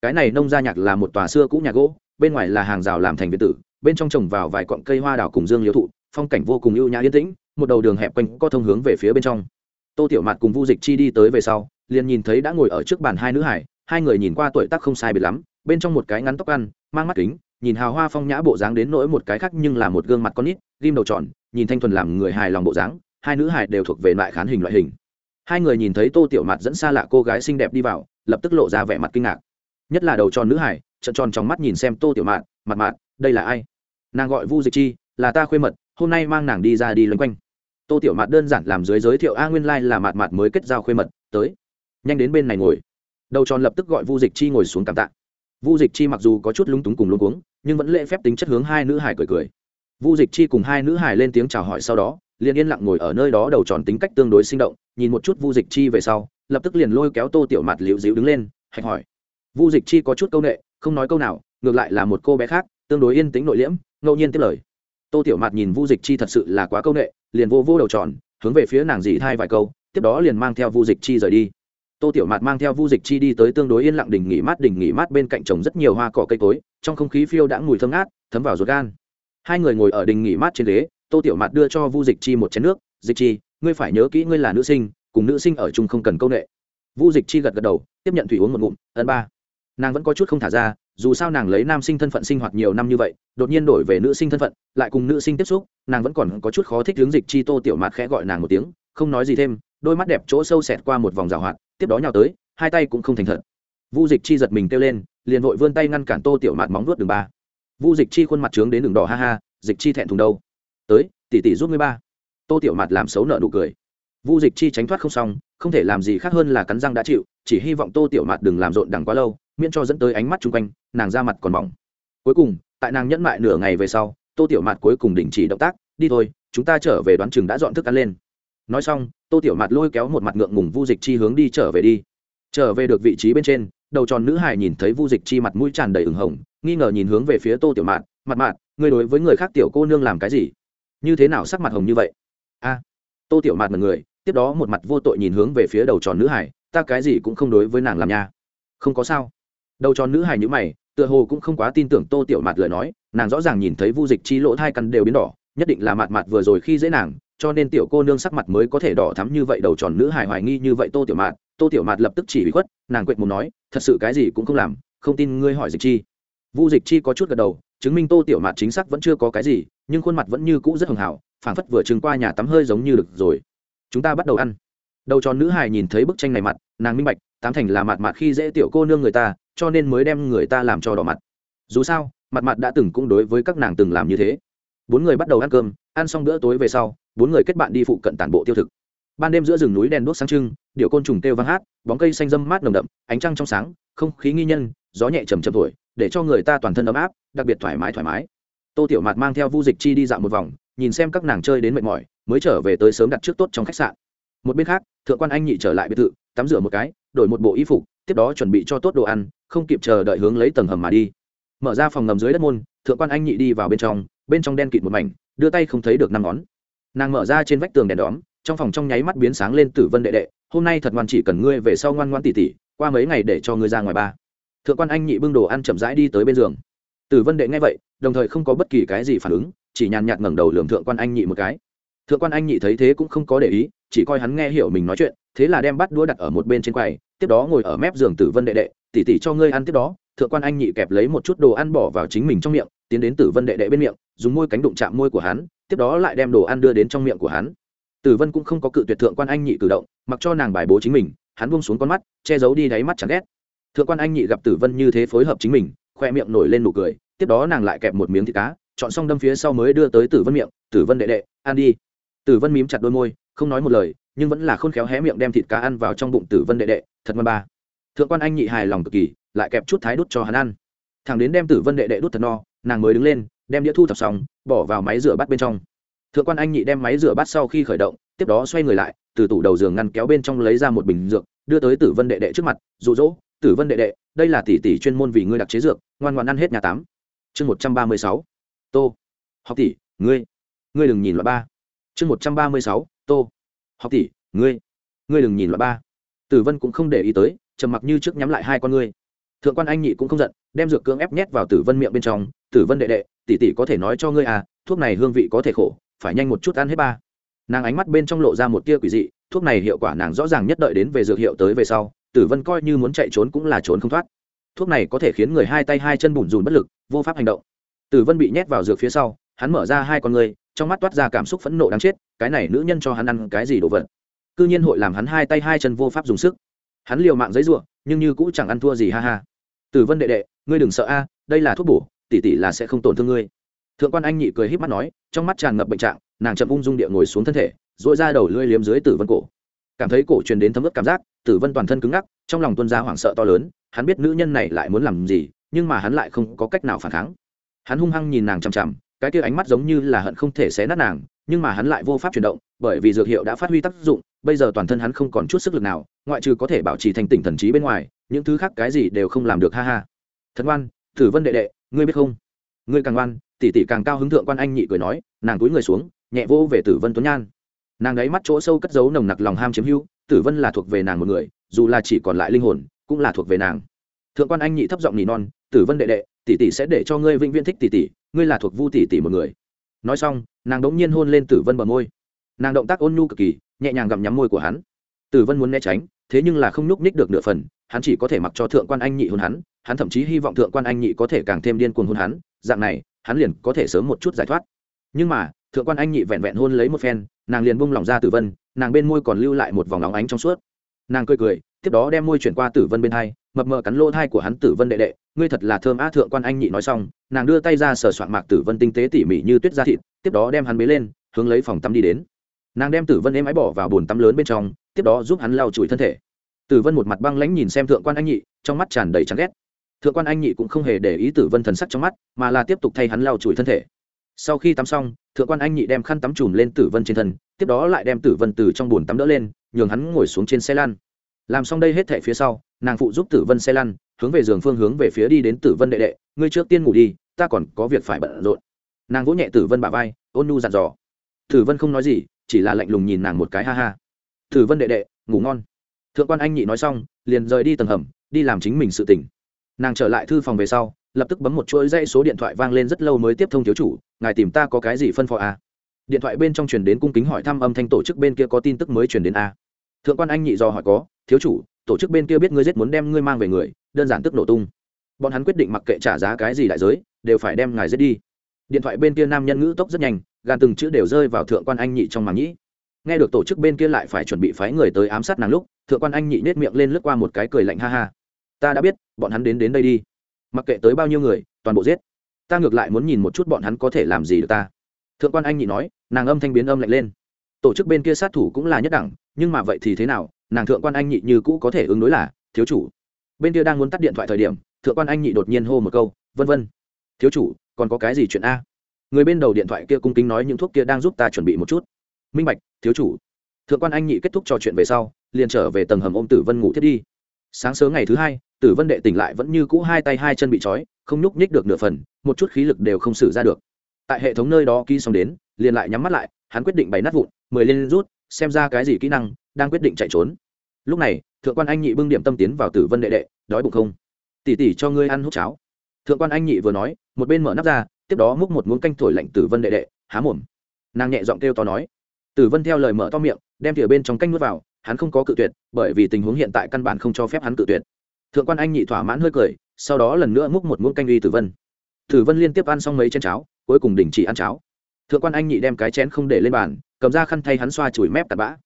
cái này nông gia nhạc là một tòa xưa cũ nhà gỗ, bên ngoài là hàng rào làm thành biệt tử, bên trong trồng vào vài cọng cây hoa đào cùng dương liễu thụ, phong cảnh vô cùng ưu nhã yên tĩnh, một đầu đường hẹp quanh có thông hướng về phía bên trong. Tô tiểu mạt cùng vu dịch chi đi tới về sau, liền nhìn thấy đã ngồi ở trước bàn hai nữ hải, hai người nhìn qua tuổi tác không sai biệt lắm, bên trong một cái ngắn tóc ăn, mang mắt kính, nhìn hào hoa phong nhã bộ dáng đến nỗi một cái khác nhưng là một gương mặt con nít, ghim đầu tròn, nhìn thanh thuần làm người hài lòng bộ dáng, hai nữ hải đều thuộc về loại khán hình loại hình. Hai người nhìn thấy tô tiểu mạt dẫn xa lạ cô gái xinh đẹp đi vào, lập tức lộ ra vẻ mặt kinh ngạc nhất là đầu tròn nữ hải, trận tròn trong mắt nhìn xem tô tiểu mạn mặt mạn, đây là ai? Nàng gọi vu dịch chi, là ta khuê mật, hôm nay mang nàng đi ra đi loanh quanh. Tô tiểu mạt đơn giản làm dưới giới thiệu, a nguyên lai、like、là mạt mạt mới kết giao khuê mật, tới, nhanh đến bên này ngồi. Đầu tròn lập tức gọi vu dịch chi ngồi xuống cảm tạ. Vu dịch chi mặc dù có chút lúng túng cùng luôn cuống, nhưng vẫn lễ phép tính chất hướng hai nữ hải cười cười. Vu dịch chi cùng hai nữ hải lên tiếng chào hỏi sau đó, liền yên lặng ngồi ở nơi đó đầu tròn tính cách tương đối sinh động, nhìn một chút vu dịch chi về sau, lập tức liền lôi kéo tô tiểu mạt liễu dịu đứng lên, hạch hỏi vu dịch chi có chút câu nệ, không nói câu nào, ngược lại là một cô bé khác, tương đối yên tĩnh nội liễm, ngẫu nhiên tiếp lời. Tô tiểu mạt nhìn vu dịch chi thật sự là quá câu nệ, liền vô vô đầu tròn, hướng về phía nàng dì thai vài câu, tiếp đó liền mang theo vu dịch chi rời đi. Tô tiểu mạt mang theo vu dịch chi đi tới tương đối yên lặng đỉnh nghỉ mát, đỉnh nghỉ mát bên cạnh trồng rất nhiều hoa cỏ cây cối, trong không khí phiêu đã mùi thơm ngát, thấm vào ruột gan. Hai người ngồi ở đỉnh nghỉ mát trên ghế, tô tiểu mạt đưa cho vu dịch chi một chén nước, dịch chi, ngươi phải nhớ kỹ ngươi là nữ sinh, cùng nữ sinh ở chung không cần công nghệ vu dịch chi gật gật đầu, tiếp nhận thủy uống một ngụm ấn ba nàng vẫn có chút không thả ra, dù sao nàng lấy nam sinh thân phận sinh hoạt nhiều năm như vậy, đột nhiên đổi về nữ sinh thân phận, lại cùng nữ sinh tiếp xúc, nàng vẫn còn có chút khó thích hướng dịch chi tô tiểu mạt khẽ gọi nàng một tiếng, không nói gì thêm, đôi mắt đẹp chỗ sâu xẹt qua một vòng rào hoạt, tiếp đó nhào tới, hai tay cũng không thành thật. Vu dịch chi giật mình kêu lên, liền vội vươn tay ngăn cản tô tiểu mạt móng vuốt đường ba. Vu dịch chi khuôn mặt trướng đến đường đỏ ha ha, dịch chi thẹn thùng đâu? Tới, tỷ tỷ giúp ngươi ba. Tô tiểu mạt làm xấu nợ nụ cười. Vu dịch chi tránh thoát không xong, không thể làm gì khác hơn là cắn răng đã chịu, chỉ hy vọng tô tiểu mạt đừng làm rộn đằng quá lâu miễn cho dẫn tới ánh mắt chung quanh, nàng ra mặt còn mỏng. Cuối cùng, tại nàng nhẫn mại nửa ngày về sau, tô tiểu mạt cuối cùng đình chỉ động tác, đi thôi, chúng ta trở về đoán chừng đã dọn thức ăn lên. Nói xong, tô tiểu mạt lôi kéo một mặt ngượng ngùng vu dịch chi hướng đi trở về đi. Trở về được vị trí bên trên, đầu tròn nữ hải nhìn thấy vu dịch chi mặt mũi tràn đầy ửng hồng, nghi ngờ nhìn hướng về phía tô tiểu mạt mặt mạt, ngươi đối với người khác tiểu cô nương làm cái gì? Như thế nào sắc mặt hồng như vậy? A. Tô tiểu mạt mật người tiếp đó một mặt vô tội nhìn hướng về phía đầu tròn nữ hải ta cái gì cũng không đối với nàng làm nha. Không có sao đầu tròn nữ hài nhữ mày, tựa hồ cũng không quá tin tưởng tô tiểu mạt lời nói, nàng rõ ràng nhìn thấy vu dịch chi lỗ thai căn đều biến đỏ, nhất định là mạt mạt vừa rồi khi dễ nàng, cho nên tiểu cô nương sắc mặt mới có thể đỏ thắm như vậy. Đầu tròn nữ hài hoài nghi như vậy tô tiểu mạt, tô tiểu mạt lập tức chỉ bị khuất, nàng quệt muốn nói, thật sự cái gì cũng không làm, không tin ngươi hỏi dịch chi. Vu dịch chi có chút gật đầu, chứng minh tô tiểu mạt chính xác vẫn chưa có cái gì, nhưng khuôn mặt vẫn như cũ rất hường hảo phảng phất vừa trừng qua nhà tắm hơi giống như được rồi. Chúng ta bắt đầu ăn. Đầu tròn nữ hài nhìn thấy bức tranh này mặt, nàng minh bạch, tám thành là mạt mạt khi dễ tiểu cô nương người ta cho nên mới đem người ta làm cho đỏ mặt. Dù sao, mặt mặt đã từng cũng đối với các nàng từng làm như thế. Bốn người bắt đầu ăn cơm, ăn xong bữa tối về sau, bốn người kết bạn đi phụ cận tản bộ tiêu thực. Ban đêm giữa rừng núi đèn đuốc sáng trưng, điệu côn trùng kêu vang hát, bóng cây xanh dâm mát nồng đậm, ánh trăng trong sáng, không khí nghi nhân, gió nhẹ trầm trầm thổi, để cho người ta toàn thân ấm áp, đặc biệt thoải mái thoải mái. Tô tiểu mạt mang theo vu dịch chi đi dạo một vòng, nhìn xem các nàng chơi đến mệt mỏi, mới trở về tới sớm đặt trước tốt trong khách sạn. Một bên khác, thượng quan anh nhị trở lại biệt thự, tắm rửa một cái, đổi một bộ y phục tiếp đó chuẩn bị cho tốt đồ ăn, không kịp chờ đợi hướng lấy tầng hầm mà đi. Mở ra phòng ngầm dưới đất môn, thượng quan anh nhị đi vào bên trong bên trong đen kịt một mảnh, đưa tay không thấy được năm ngón. Nàng mở ra trên vách tường đèn đóm, trong phòng trong nháy mắt biến sáng lên tử vân đệ đệ, hôm nay thật ngoan chỉ cần ngươi về sau ngoan ngoan tỉ tỉ, qua mấy ngày để cho ngươi ra ngoài ba. Thượng quan anh nhị bưng đồ ăn chậm rãi đi tới bên giường. Tử vân đệ nghe vậy, đồng thời không có bất kỳ cái gì phản ứng, chỉ nhàn nhạt ngẩng đầu lường thượng quan anh nhị một cái. Thượng quan anh nhị thấy thế cũng không có để ý, chỉ coi hắn nghe hiểu mình nói chuyện thế là đem bắt đũa đặt ở một bên trên quầy, tiếp đó ngồi ở mép giường tử vân đệ đệ tỉ tỉ cho ngươi ăn tiếp đó. Thượng quan anh nhị kẹp lấy một chút đồ ăn bỏ vào chính mình trong miệng, tiến đến tử vân đệ đệ bên miệng, dùng môi cánh đụng chạm môi của hắn, tiếp đó lại đem đồ ăn đưa đến trong miệng của hắn. Tử vân cũng không có cự tuyệt thượng quan anh nhị cử động, mặc cho nàng bài bố chính mình, hắn buông xuống con mắt, che giấu đi đáy mắt chẳng ghét. Thượng quan anh nhị gặp tử vân như thế phối hợp chính mình, khoe miệng nổi lên nụ cười, tiếp đó nàng lại kẹp một miếng thịt cá, chọn xong đâm phía sau mới đưa tới tử vân miệng, tử vân đệ đệ, ăn đi. Tử vân mím chặt đôi môi, không nói một lời nhưng vẫn là khôn khéo hé miệng đem thịt cá ăn vào trong bụng tử vân đệ đệ, thật ngon ba. Thượng quan anh nhị hài lòng cực kỳ, lại kẹp chút thái đút cho hắn ăn. Thằng đến đem tử vân đệ đệ đút thật no, nàng mới đứng lên, đem đĩa thu thập xong, bỏ vào máy rửa bát bên trong. Thượng quan anh nhị đem máy rửa bát sau khi khởi động, tiếp đó xoay người lại, từ tủ đầu giường ngăn kéo bên trong lấy ra một bình dược, đưa tới tử vân đệ đệ trước mặt rụ rỗ tử vân đệ đệ, đây là tỷ tỷ chuyên môn vì ngươi đặc chế dược, ngoan ngoan ăn hết nhà tám. Chương một trăm ba mươi sáu, tô. Học tỷ, ngươi ngươi đừng nhìn loại ba. Chương một trăm ba mươi sáu, tô học tỷ, ngươi ngươi đừng nhìn loại ba. Tử vân cũng không để ý tới, trầm mặc như trước nhắm lại hai con ngươi. Thượng quan anh nhị cũng không giận, đem dược cưỡng ép nhét vào tử vân miệng bên trong. Tử vân đệ đệ, tỷ tỷ có thể nói cho ngươi à thuốc này hương vị có thể khổ, phải nhanh một chút ăn hết ba. Nàng ánh mắt bên trong lộ ra một tia quỷ dị, thuốc này hiệu quả nàng rõ ràng nhất đợi đến về dược hiệu tới về sau, tử vân coi như muốn chạy trốn cũng là trốn không thoát. Thuốc này có thể khiến người hai tay hai chân bùn rùn bất lực, vô pháp hành động. Tử vân bị nhét vào dược phía sau, hắn mở ra hai con người trong mắt toát ra cảm xúc phẫn nộ đáng chết, cái này nữ nhân cho hắn ăn cái gì đồ vật? Cư nhiên hội làm hắn hai tay hai chân vô pháp dùng sức. Hắn liều mạng giấy ruộng nhưng như cũ chẳng ăn thua gì, ha ha. Tử vân đệ đệ, ngươi đừng sợ a, đây là thuốc bổ, tỷ tỷ là sẽ không tổn thương ngươi. Thượng quan anh nhị cười híp mắt nói, trong mắt tràn ngập bệnh trạng, nàng chậm ung dung địa ngồi xuống thân thể dội ra đầu lưỡi liếm dưới tử vân cổ. Cảm thấy cổ truyền đến thấm ướt cảm giác, tử vân toàn thân cứng ngắc, trong lòng tuân ra hoảng sợ to lớn, hắn biết nữ nhân này lại muốn làm gì, nhưng mà hắn lại không có cách nào phản kháng. Hắn hung hăng nhìn nàng chằm chằm cái kia ánh mắt giống như là hận không thể xé nát nàng, nhưng mà hắn lại vô pháp chuyển động, bởi vì dược hiệu đã phát huy tác dụng, bây giờ toàn thân hắn không còn chút sức lực nào, ngoại trừ có thể bảo trì thành tỉnh thần trí bên ngoài, những thứ khác cái gì đều không làm được, ha ha. Thật ngoan tử vân đệ đệ, ngươi biết không? Ngươi càng ngoan, tỷ tỷ càng cao hứng thượng quan anh nhị cười nói, nàng túi người xuống, nhẹ vô về tử vân tuấn nhan. Nàng ấy mắt chỗ sâu cất giấu nồng nặc lòng ham chiếm hữu, tử vân là thuộc về nàng một người, dù là chỉ còn lại linh hồn, cũng là thuộc về nàng. Thượng quan anh nhị thấp giọng nỉ non, tử vân đệ đệ tỷ tỷ sẽ để cho ngươi vĩnh viễn thích tỷ tỷ, ngươi là thuộc vu tỷ tỷ một người. Nói xong, nàng đống nhiên hôn lên tử vân bờ môi. Nàng động tác ôn nhu cực kỳ, nhẹ nhàng gặm nhắm môi của hắn. Tử vân muốn né tránh, thế nhưng là không nhúc nhích được nửa phần, hắn chỉ có thể mặc cho thượng quan anh nhị hôn hắn hắn thậm chí hy vọng thượng quan anh nhị có thể càng thêm điên cuồng hôn hắn, dạng này, hắn liền có thể sớm một chút giải thoát. Nhưng mà, thượng quan anh nhị vẹn vẹn hôn lấy một phen, nàng liền bung lỏng ra tử vân, nàng bên môi còn lưu lại một vòng óng ánh trong suốt. Nàng cười cười tiếp đó đem môi chuyển qua tử vân bên hai, mập mờ cắn lỗ thai của hắn tử vân đệ đệ, ngươi thật là thơm á thượng quan anh nhị nói xong, nàng đưa tay ra sờ soạn mạc tử vân tinh tế tỉ mỉ như tuyết da thịt, tiếp đó đem hắn bế lên, hướng lấy phòng tắm đi đến. Nàng đem tử vân êm ái bỏ vào bồn tắm lớn bên trong, tiếp đó giúp hắn lau chùi thân thể. Tử vân một mặt băng lãnh nhìn xem thượng quan anh nhị, trong mắt tràn đầy chán ghét. Thượng quan anh nhị cũng không hề để ý tử vân thần sắc trong mắt, mà là tiếp tục thay hắn lau chùi thân thể. Sau khi tắm xong, thượng quan anh nhị đem khăn tắm chùm lên tử vân trên thân, tiếp đó lại đem tử vân từ trong bồn tắm đỡ lên, nhường hắn ngồi xuống trên xe lan làm xong đây hết thệ phía sau, nàng phụ giúp tử vân xe lăn, hướng về giường phương hướng về phía đi đến tử vân đệ đệ, ngươi trước tiên ngủ đi, ta còn có việc phải bận rộn. Nàng vỗ nhẹ tử vân bà vai, ôn nu dặn dò. Tử vân không nói gì, chỉ là lạnh lùng nhìn nàng một cái ha ha. Tử vân đệ đệ, ngủ ngon. Thượng quan anh nhị nói xong, liền rời đi tầng hầm, đi làm chính mình sự tỉnh nàng trở lại thư phòng về sau, lập tức bấm một chuỗi dây số điện thoại vang lên rất lâu mới tiếp thông thiếu chủ, ngài tìm ta có cái gì phân phó à? điện thoại bên trong truyền đến cung kính hỏi thăm âm thanh tổ chức bên kia có tin tức mới truyền đến a à? Thượng quan anh nhị do hỏi có, thiếu chủ, tổ chức bên kia biết ngươi giết muốn đem ngươi mang về người, đơn giản tức nổ tung. Bọn hắn quyết định mặc kệ trả giá cái gì đại giới, đều phải đem ngài giết đi. Điện thoại bên kia nam nhân ngữ tốc rất nhanh gan từng chữ đều rơi vào thượng quan anh nhị trong màng nhĩ. Nghe được tổ chức bên kia lại phải chuẩn bị phái người tới ám sát nàng lúc, thượng quan anh nhị nết miệng lên lướt qua một cái cười lạnh ha ha. Ta đã biết, bọn hắn đến đến đây đi. Mặc kệ tới bao nhiêu người, toàn bộ giết. Ta ngược lại muốn nhìn một chút bọn hắn có thể làm gì được ta. Thượng quan anh nhị nói, nàng âm thanh biến âm lạnh lên. Tổ chức bên kia sát thủ cũng là nhất đẳng nhưng mà vậy thì thế nào, nàng thượng quan anh nhị như cũ có thể ứng đối là, thiếu chủ. Bên kia đang muốn tắt điện thoại thời điểm, thượng quan anh nhị đột nhiên hô một câu, vân vân. Thiếu chủ, còn có cái gì chuyện a? Người bên đầu điện thoại kia cung kính nói những thuốc kia đang giúp ta chuẩn bị một chút. Minh bạch, thiếu chủ. Thượng quan anh nhị kết thúc trò chuyện về sau, liền trở về tầng hầm ôm tử vân ngủ thiết đi. Sáng sớm ngày thứ hai, tử vân đệ tỉnh lại vẫn như cũ hai tay hai chân bị trói, không nhúc nhích được nửa phần, một chút khí lực đều không xử ra được. Tại hệ thống nơi đó ký xong đến, liền lại nhắm mắt lại, hắn quyết định bày nát vụn, mười lên rút xem ra cái gì kỹ năng, đang quyết định chạy trốn. Lúc này, thượng quan anh nhị bưng điểm tâm tiến vào tử vân đệ đệ, đói bụng không? Tỉ tỉ cho ngươi ăn hút cháo. Thượng quan anh nhị vừa nói, một bên mở nắp ra, tiếp đó múc một muỗng canh thổi lạnh tử vân đệ đệ, há mồm. Nàng nhẹ giọng kêu to nói. Tử vân theo lời mở to miệng, đem thìa bên trong canh nuốt vào, hắn không có cự tuyệt, bởi vì tình huống hiện tại căn bản không cho phép hắn cự tuyệt. Thượng quan anh nhị thỏa mãn hơi cười, sau đó lần nữa múc một muỗng canh uy tử vân. Tử vân liên tiếp ăn xong mấy chén cháo, cuối cùng đình chỉ ăn cháo. Thượng quan anh nhị đem cái chén không để lên bàn cầm ra khăn thay hắn xoa chùi mép tạt bã.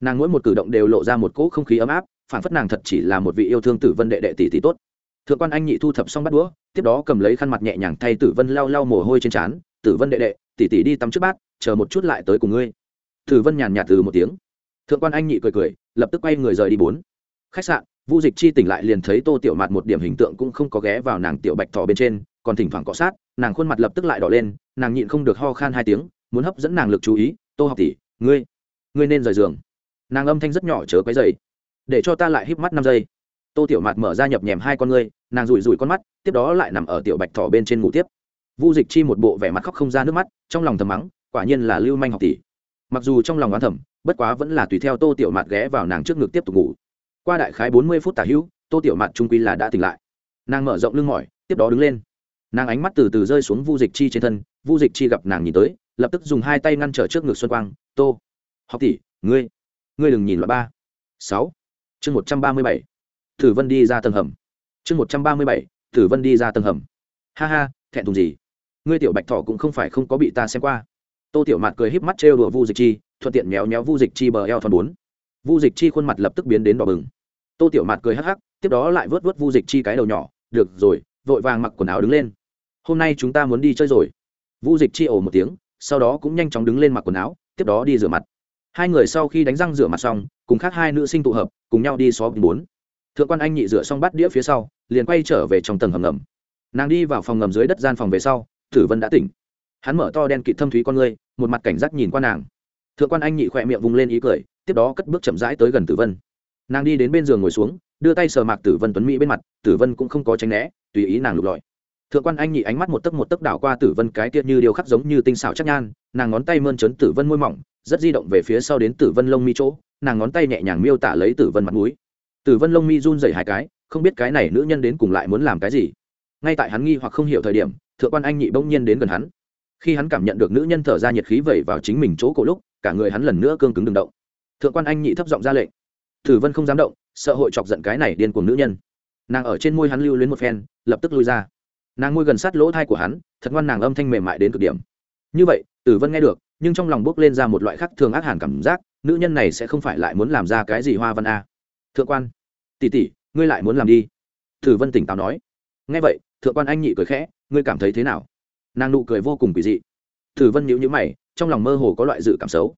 Nàng mỗi một cử động đều lộ ra một cỗ không khí ấm áp phản phất nàng thật chỉ là một vị yêu thương tử vân đệ đệ tỷ tỷ tốt. Thượng quan anh nhị thu thập xong bắt đũa, tiếp đó cầm lấy khăn mặt nhẹ nhàng thay tử vân lau lau mồ hôi trên trán. Tử vân đệ đệ, tỷ tỷ đi tắm trước bát, chờ một chút lại tới cùng ngươi. Tử vân nhàn nhạt từ một tiếng. Thượng quan anh nhị cười cười, lập tức quay người rời đi bốn. Khách sạn, vu dịch chi tỉnh lại liền thấy tô tiểu mặt một điểm hình tượng cũng không có ghé vào nàng tiểu bạch thỏ bên trên, còn thỉnh thoảng cọ sát, nàng khuôn mặt lập tức lại đỏ lên, nàng nhịn không được ho khan hai tiếng, muốn hấp dẫn nàng lực chú ý tô học tỷ, ngươi ngươi nên rời giường. Nàng âm thanh rất nhỏ chớ quấy dày để cho ta lại híp mắt năm giây. Tô tiểu mạt mở ra nhập nhèm hai con ngươi, nàng rủi rủi con mắt, tiếp đó lại nằm ở tiểu bạch thỏ bên trên ngủ tiếp. Vu dịch chi một bộ vẻ mặt khóc không ra nước mắt, trong lòng thầm mắng, quả nhiên là lưu manh học tỷ. Mặc dù trong lòng oán thầm, bất quá vẫn là tùy theo tô tiểu mạt ghé vào nàng trước ngực tiếp tục ngủ. Qua đại khái bốn mươi phút tả hữu, tô tiểu mạt trung quy là đã tỉnh lại. Nàng mở rộng lưng mỏi, tiếp đó đứng lên nàng ánh mắt từ từ rơi xuống vu dịch chi trên thân, vu dịch chi gặp nàng nhìn tới, lập tức dùng hai tay ngăn trở trước ngực xuân quang, tô, học tỷ, ngươi ngươi đừng nhìn loại ba. Sáu. Chương một trăm ba mươi bảy. Thử vân đi ra tầng hầm. Chương một trăm ba mươi bảy. Thử vân đi ra tầng hầm. Ha ha, thẹn thùng gì? Ngươi tiểu bạch thỏ cũng không phải không có bị ta xem qua. Tô tiểu mạt cười híp mắt trêu đùa vu dịch chi, thuận tiện méo méo vu dịch chi bờ eo thon bốn. Vu dịch chi khuôn mặt lập tức biến đến đỏ bừng. Tô tiểu mạt cười hắc hắc, tiếp đó lại vớt vớt vu dịch chi cái đầu nhỏ, được rồi, vội vàng mặc quần áo đứng lên hôm nay chúng ta muốn đi chơi rồi. Vũ dịch chi ồ một tiếng, sau đó cũng nhanh chóng đứng lên mặc quần áo, tiếp đó đi rửa mặt. Hai người sau khi đánh răng rửa mặt xong, cùng khác hai nữ sinh tụ hợp, cùng nhau đi xó bốn. Thượng quan anh nhị rửa xong bát đĩa phía sau, liền quay trở về trong tầng hầm ngầm. Nàng đi vào phòng ngầm dưới đất gian phòng về sau, tử vân đã tỉnh. Hắn mở to đen kịt thâm thúy con ngươi, một mặt cảnh giác nhìn qua nàng. Thượng quan anh nhị khỏe miệng vung lên ý cười, tiếp đó cất bước chậm rãi tới gần tử vân. Nàng đi đến bên giường ngồi xuống, đưa tay sờ mạc tử vân tuấn mỹ bên mặt, tử vân cũng không có tránh né, tùy ý nàng lục lọi thượng quan anh nhị ánh mắt một tấc một tấc đảo qua tử vân cái tiết như điều khắc giống như tinh xảo chắc nhan, nàng ngón tay mơn trớn tử vân môi mỏng, rất di động về phía sau đến tử vân lông mi chỗ, nàng ngón tay nhẹ nhàng miêu tả lấy tử vân mặt mũi. Tử vân lông mi run dày hai cái, không biết cái này nữ nhân đến cùng lại muốn làm cái gì. Ngay tại hắn nghi hoặc không hiểu thời điểm, thượng quan anh nhị bỗng nhiên đến gần hắn. Khi hắn cảm nhận được nữ nhân thở ra nhiệt khí vẩy vào chính mình chỗ cổ lúc, cả người hắn lần nữa cương cứng đừng động. Thượng quan anh nhị thấp giọng ra lệnh. Tử vân không dám động, sợ hội chọc giận cái này điên cuồng nữ nhân. Nàng ở trên môi hắn lưu luyến một phen, lập tức lui ra nàng môi gần sát lỗ thai của hắn, thật ngoan nàng âm thanh mềm mại đến cực điểm. Như vậy, tử vân nghe được, nhưng trong lòng bước lên ra một loại khác thường ác hẳn cảm giác, nữ nhân này sẽ không phải lại muốn làm ra cái gì hoa văn a. Thượng quan, tỷ tỷ, ngươi lại muốn làm đi. Tử vân tỉnh táo nói. Nghe vậy, thượng quan anh nhị cười khẽ, ngươi cảm thấy thế nào? Nàng nụ cười vô cùng kỳ dị. Tử vân nhíu nhíu mày, trong lòng mơ hồ có loại dự cảm xấu.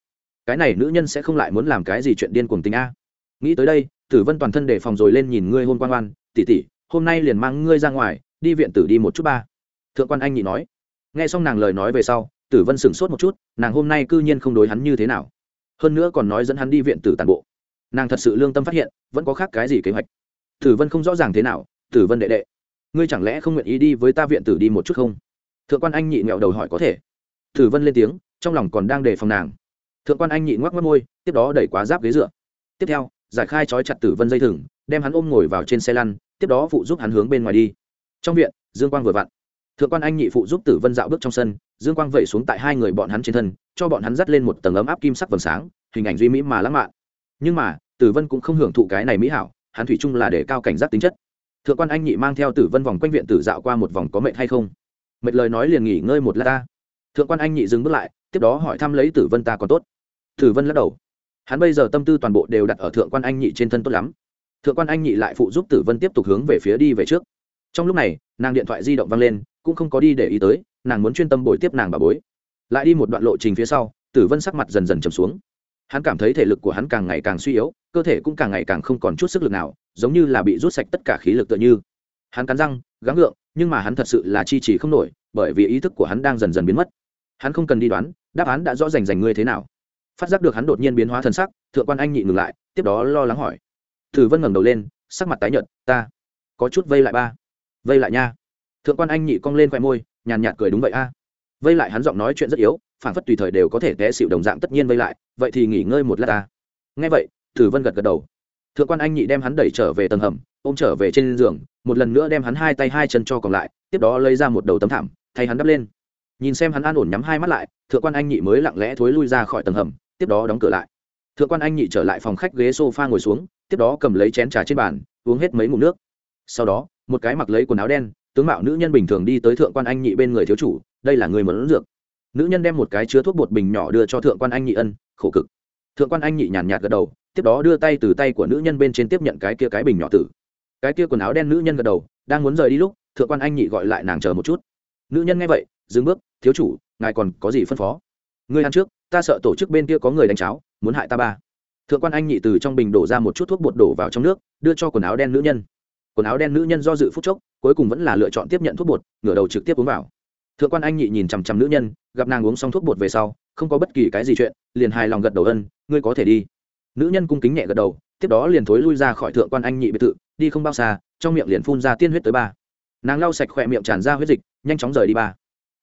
Cái này nữ nhân sẽ không lại muốn làm cái gì chuyện điên cuồng tình a. Nghĩ tới đây, tử vân toàn thân đề phòng rồi lên nhìn ngươi hôn quan oan tỷ tỷ, hôm nay liền mang ngươi ra ngoài đi viện tử đi một chút ba. Thượng quan anh nhị nói. Nghe xong nàng lời nói về sau, tử vân sửng sốt một chút, nàng hôm nay cư nhiên không đối hắn như thế nào. Hơn nữa còn nói dẫn hắn đi viện tử tàn bộ. Nàng thật sự lương tâm phát hiện, vẫn có khác cái gì kế hoạch. Tử vân không rõ ràng thế nào, tử vân đệ đệ, ngươi chẳng lẽ không nguyện ý đi với ta viện tử đi một chút không? Thượng quan anh nhị nghẹo đầu hỏi có thể. Tử vân lên tiếng, trong lòng còn đang đề phòng nàng. Thượng quan anh nhị ngoắc mất môi, tiếp đó đẩy quá giáp ghế dựa. Tiếp theo, giải khai trói chặt tử vân dây thừng, đem hắn ôm ngồi vào trên xe lăn, tiếp đó phụ giúp hắn hướng bên ngoài đi trong viện, dương quang vừa vặn. Thượng quan anh nhị phụ giúp tử vân dạo bước trong sân, dương quang vẩy xuống tại hai người bọn hắn trên thân, cho bọn hắn dắt lên một tầng ấm áp kim sắc vầng sáng, hình ảnh duy mỹ mà lãng mạn. Nhưng mà, tử vân cũng không hưởng thụ cái này mỹ hảo, hắn thủy chung là để cao cảnh giác tính chất. Thượng quan anh nhị mang theo tử vân vòng quanh viện tử dạo qua một vòng có mệt hay không? Mệt lời nói liền nghỉ ngơi một lát ta. Thượng quan anh nhị dừng bước lại, tiếp đó hỏi thăm lấy tử vân ta còn tốt. Tử vân lắc đầu. Hắn bây giờ tâm tư toàn bộ đều đặt ở thượng quan anh nhị trên thân tốt lắm. Thượng quan anh nhị lại phụ giúp tử vân tiếp tục hướng về phía đi về trước trong lúc này, nàng điện thoại di động văng lên, cũng không có đi để ý tới, nàng muốn chuyên tâm bồi tiếp nàng bà bối. Lại đi một đoạn lộ trình phía sau, tử vân sắc mặt dần dần trầm xuống. Hắn cảm thấy thể lực của hắn càng ngày càng suy yếu, cơ thể cũng càng ngày càng không còn chút sức lực nào, giống như là bị rút sạch tất cả khí lực tựa như. Hắn cắn răng, gắng gượng, nhưng mà hắn thật sự là chi trì không nổi, bởi vì ý thức của hắn đang dần dần biến mất. Hắn không cần đi đoán, đáp án đã rõ rành rành ngươi thế nào. Phát giác được hắn đột nhiên biến hóa thân sắc, thượng quan anh nhị ngừng lại, tiếp đó lo lắng hỏi. Tử vân ngẩng đầu lên, sắc mặt tái nhợt, ta có chút vây lại ba vây lại nha. Thượng quan anh nhị cong lên khoe môi, nhàn nhạt cười đúng vậy a. Vây lại hắn giọng nói chuyện rất yếu phản phất tùy thời đều có thể té xịu đồng dạng tất nhiên vây lại, vậy thì nghỉ ngơi một lát ta. Nghe vậy tử vân gật gật đầu. Thượng quan anh nhị đem hắn đẩy trở về tầng hầm, ôm trở về trên giường, một lần nữa đem hắn hai tay hai chân cho còn lại, tiếp đó lấy ra một đầu tấm thảm, thay hắn đắp lên. Nhìn xem hắn an ổn nhắm hai mắt lại, thượng quan anh nhị mới lặng lẽ thối lui ra khỏi tầng hầm, tiếp đó đóng cửa lại. Thượng quan anh nhị trở lại phòng khách ghế s o f a ngồi xuống, tiếp đó cầm lấy chén trà trên bàn, uống hết mấy ngụm nước. Sau đó một cái mặc lấy quần áo đen, tướng mạo nữ nhân bình thường đi tới thượng quan anh nhị bên người thiếu chủ, đây là người mẫn dược nữ nhân đem một cái chứa thuốc bột bình nhỏ đưa cho thượng quan anh nhị ân, khổ cực. Thượng quan anh nhị nhàn nhạt gật đầu, tiếp đó đưa tay từ tay của nữ nhân bên trên tiếp nhận cái kia cái bình nhỏ tử. Cái kia quần áo đen nữ nhân gật đầu, đang muốn rời đi lúc, thượng quan anh nhị gọi lại nàng chờ một chút. Nữ nhân nghe vậy, dừng bước, thiếu chủ, ngài còn có gì phân phó? Ngươi ăn trước, ta sợ tổ chức bên kia có người đánh cháo, muốn hại ta ba. Thượng quan anh nhị từ trong bình đổ ra một chút thuốc bột đổ vào trong nước, đưa cho quần áo đen nữ nhân quần áo đen nữ nhân do dự phút chốc, cuối cùng vẫn là lựa chọn tiếp nhận thuốc bột, ngửa đầu trực tiếp uống vào. Thượng quan anh nhị nhìn chằm chằm nữ nhân, gặp nàng uống xong thuốc bột về sau, không có bất kỳ cái gì chuyện, liền hài lòng gật đầu ân, ngươi có thể đi. Nữ nhân cung kính nhẹ gật đầu, tiếp đó liền thối lui ra khỏi thượng quan anh nhị biệt thự, đi không bao xa, trong miệng liền phun ra tiên huyết tới ba. Nàng lau sạch khỏe miệng tràn ra huyết dịch, nhanh chóng rời đi ba.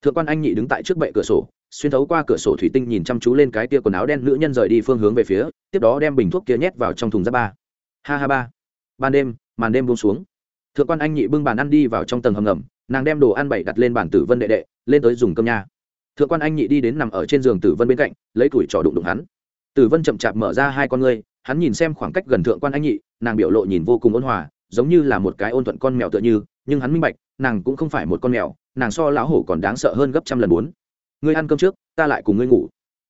Thượng quan anh nhị đứng tại trước bệ cửa sổ, xuyên thấu qua cửa sổ thủy tinh nhìn chăm chú lên cái tia quần áo đen nữ nhân rời đi phương hướng về phía, tiếp đó đem bình thuốc kia nhét vào trong thùng giáp ba. Ha ha ba. Ban đêm màn đêm buông xuống. Thượng quan anh nhị bưng bàn ăn đi vào trong tầng hầm ngầm, nàng đem đồ ăn bậy đặt lên bàn tử vân đệ đệ, lên tới dùng cơm nha. Thượng quan anh nhị đi đến nằm ở trên giường tử vân bên cạnh, lấy tuổi trò đụng đụng hắn. Tử vân chậm chạp mở ra hai con ngươi, hắn nhìn xem khoảng cách gần thượng quan anh nhị, nàng biểu lộ nhìn vô cùng ôn hòa, giống như là một cái ôn thuận con mèo tựa như, nhưng hắn minh bạch, nàng cũng không phải một con mèo, nàng so lão hổ còn đáng sợ hơn gấp trăm lần bốn. Ngươi ăn cơm trước, ta lại cùng ngươi ngủ.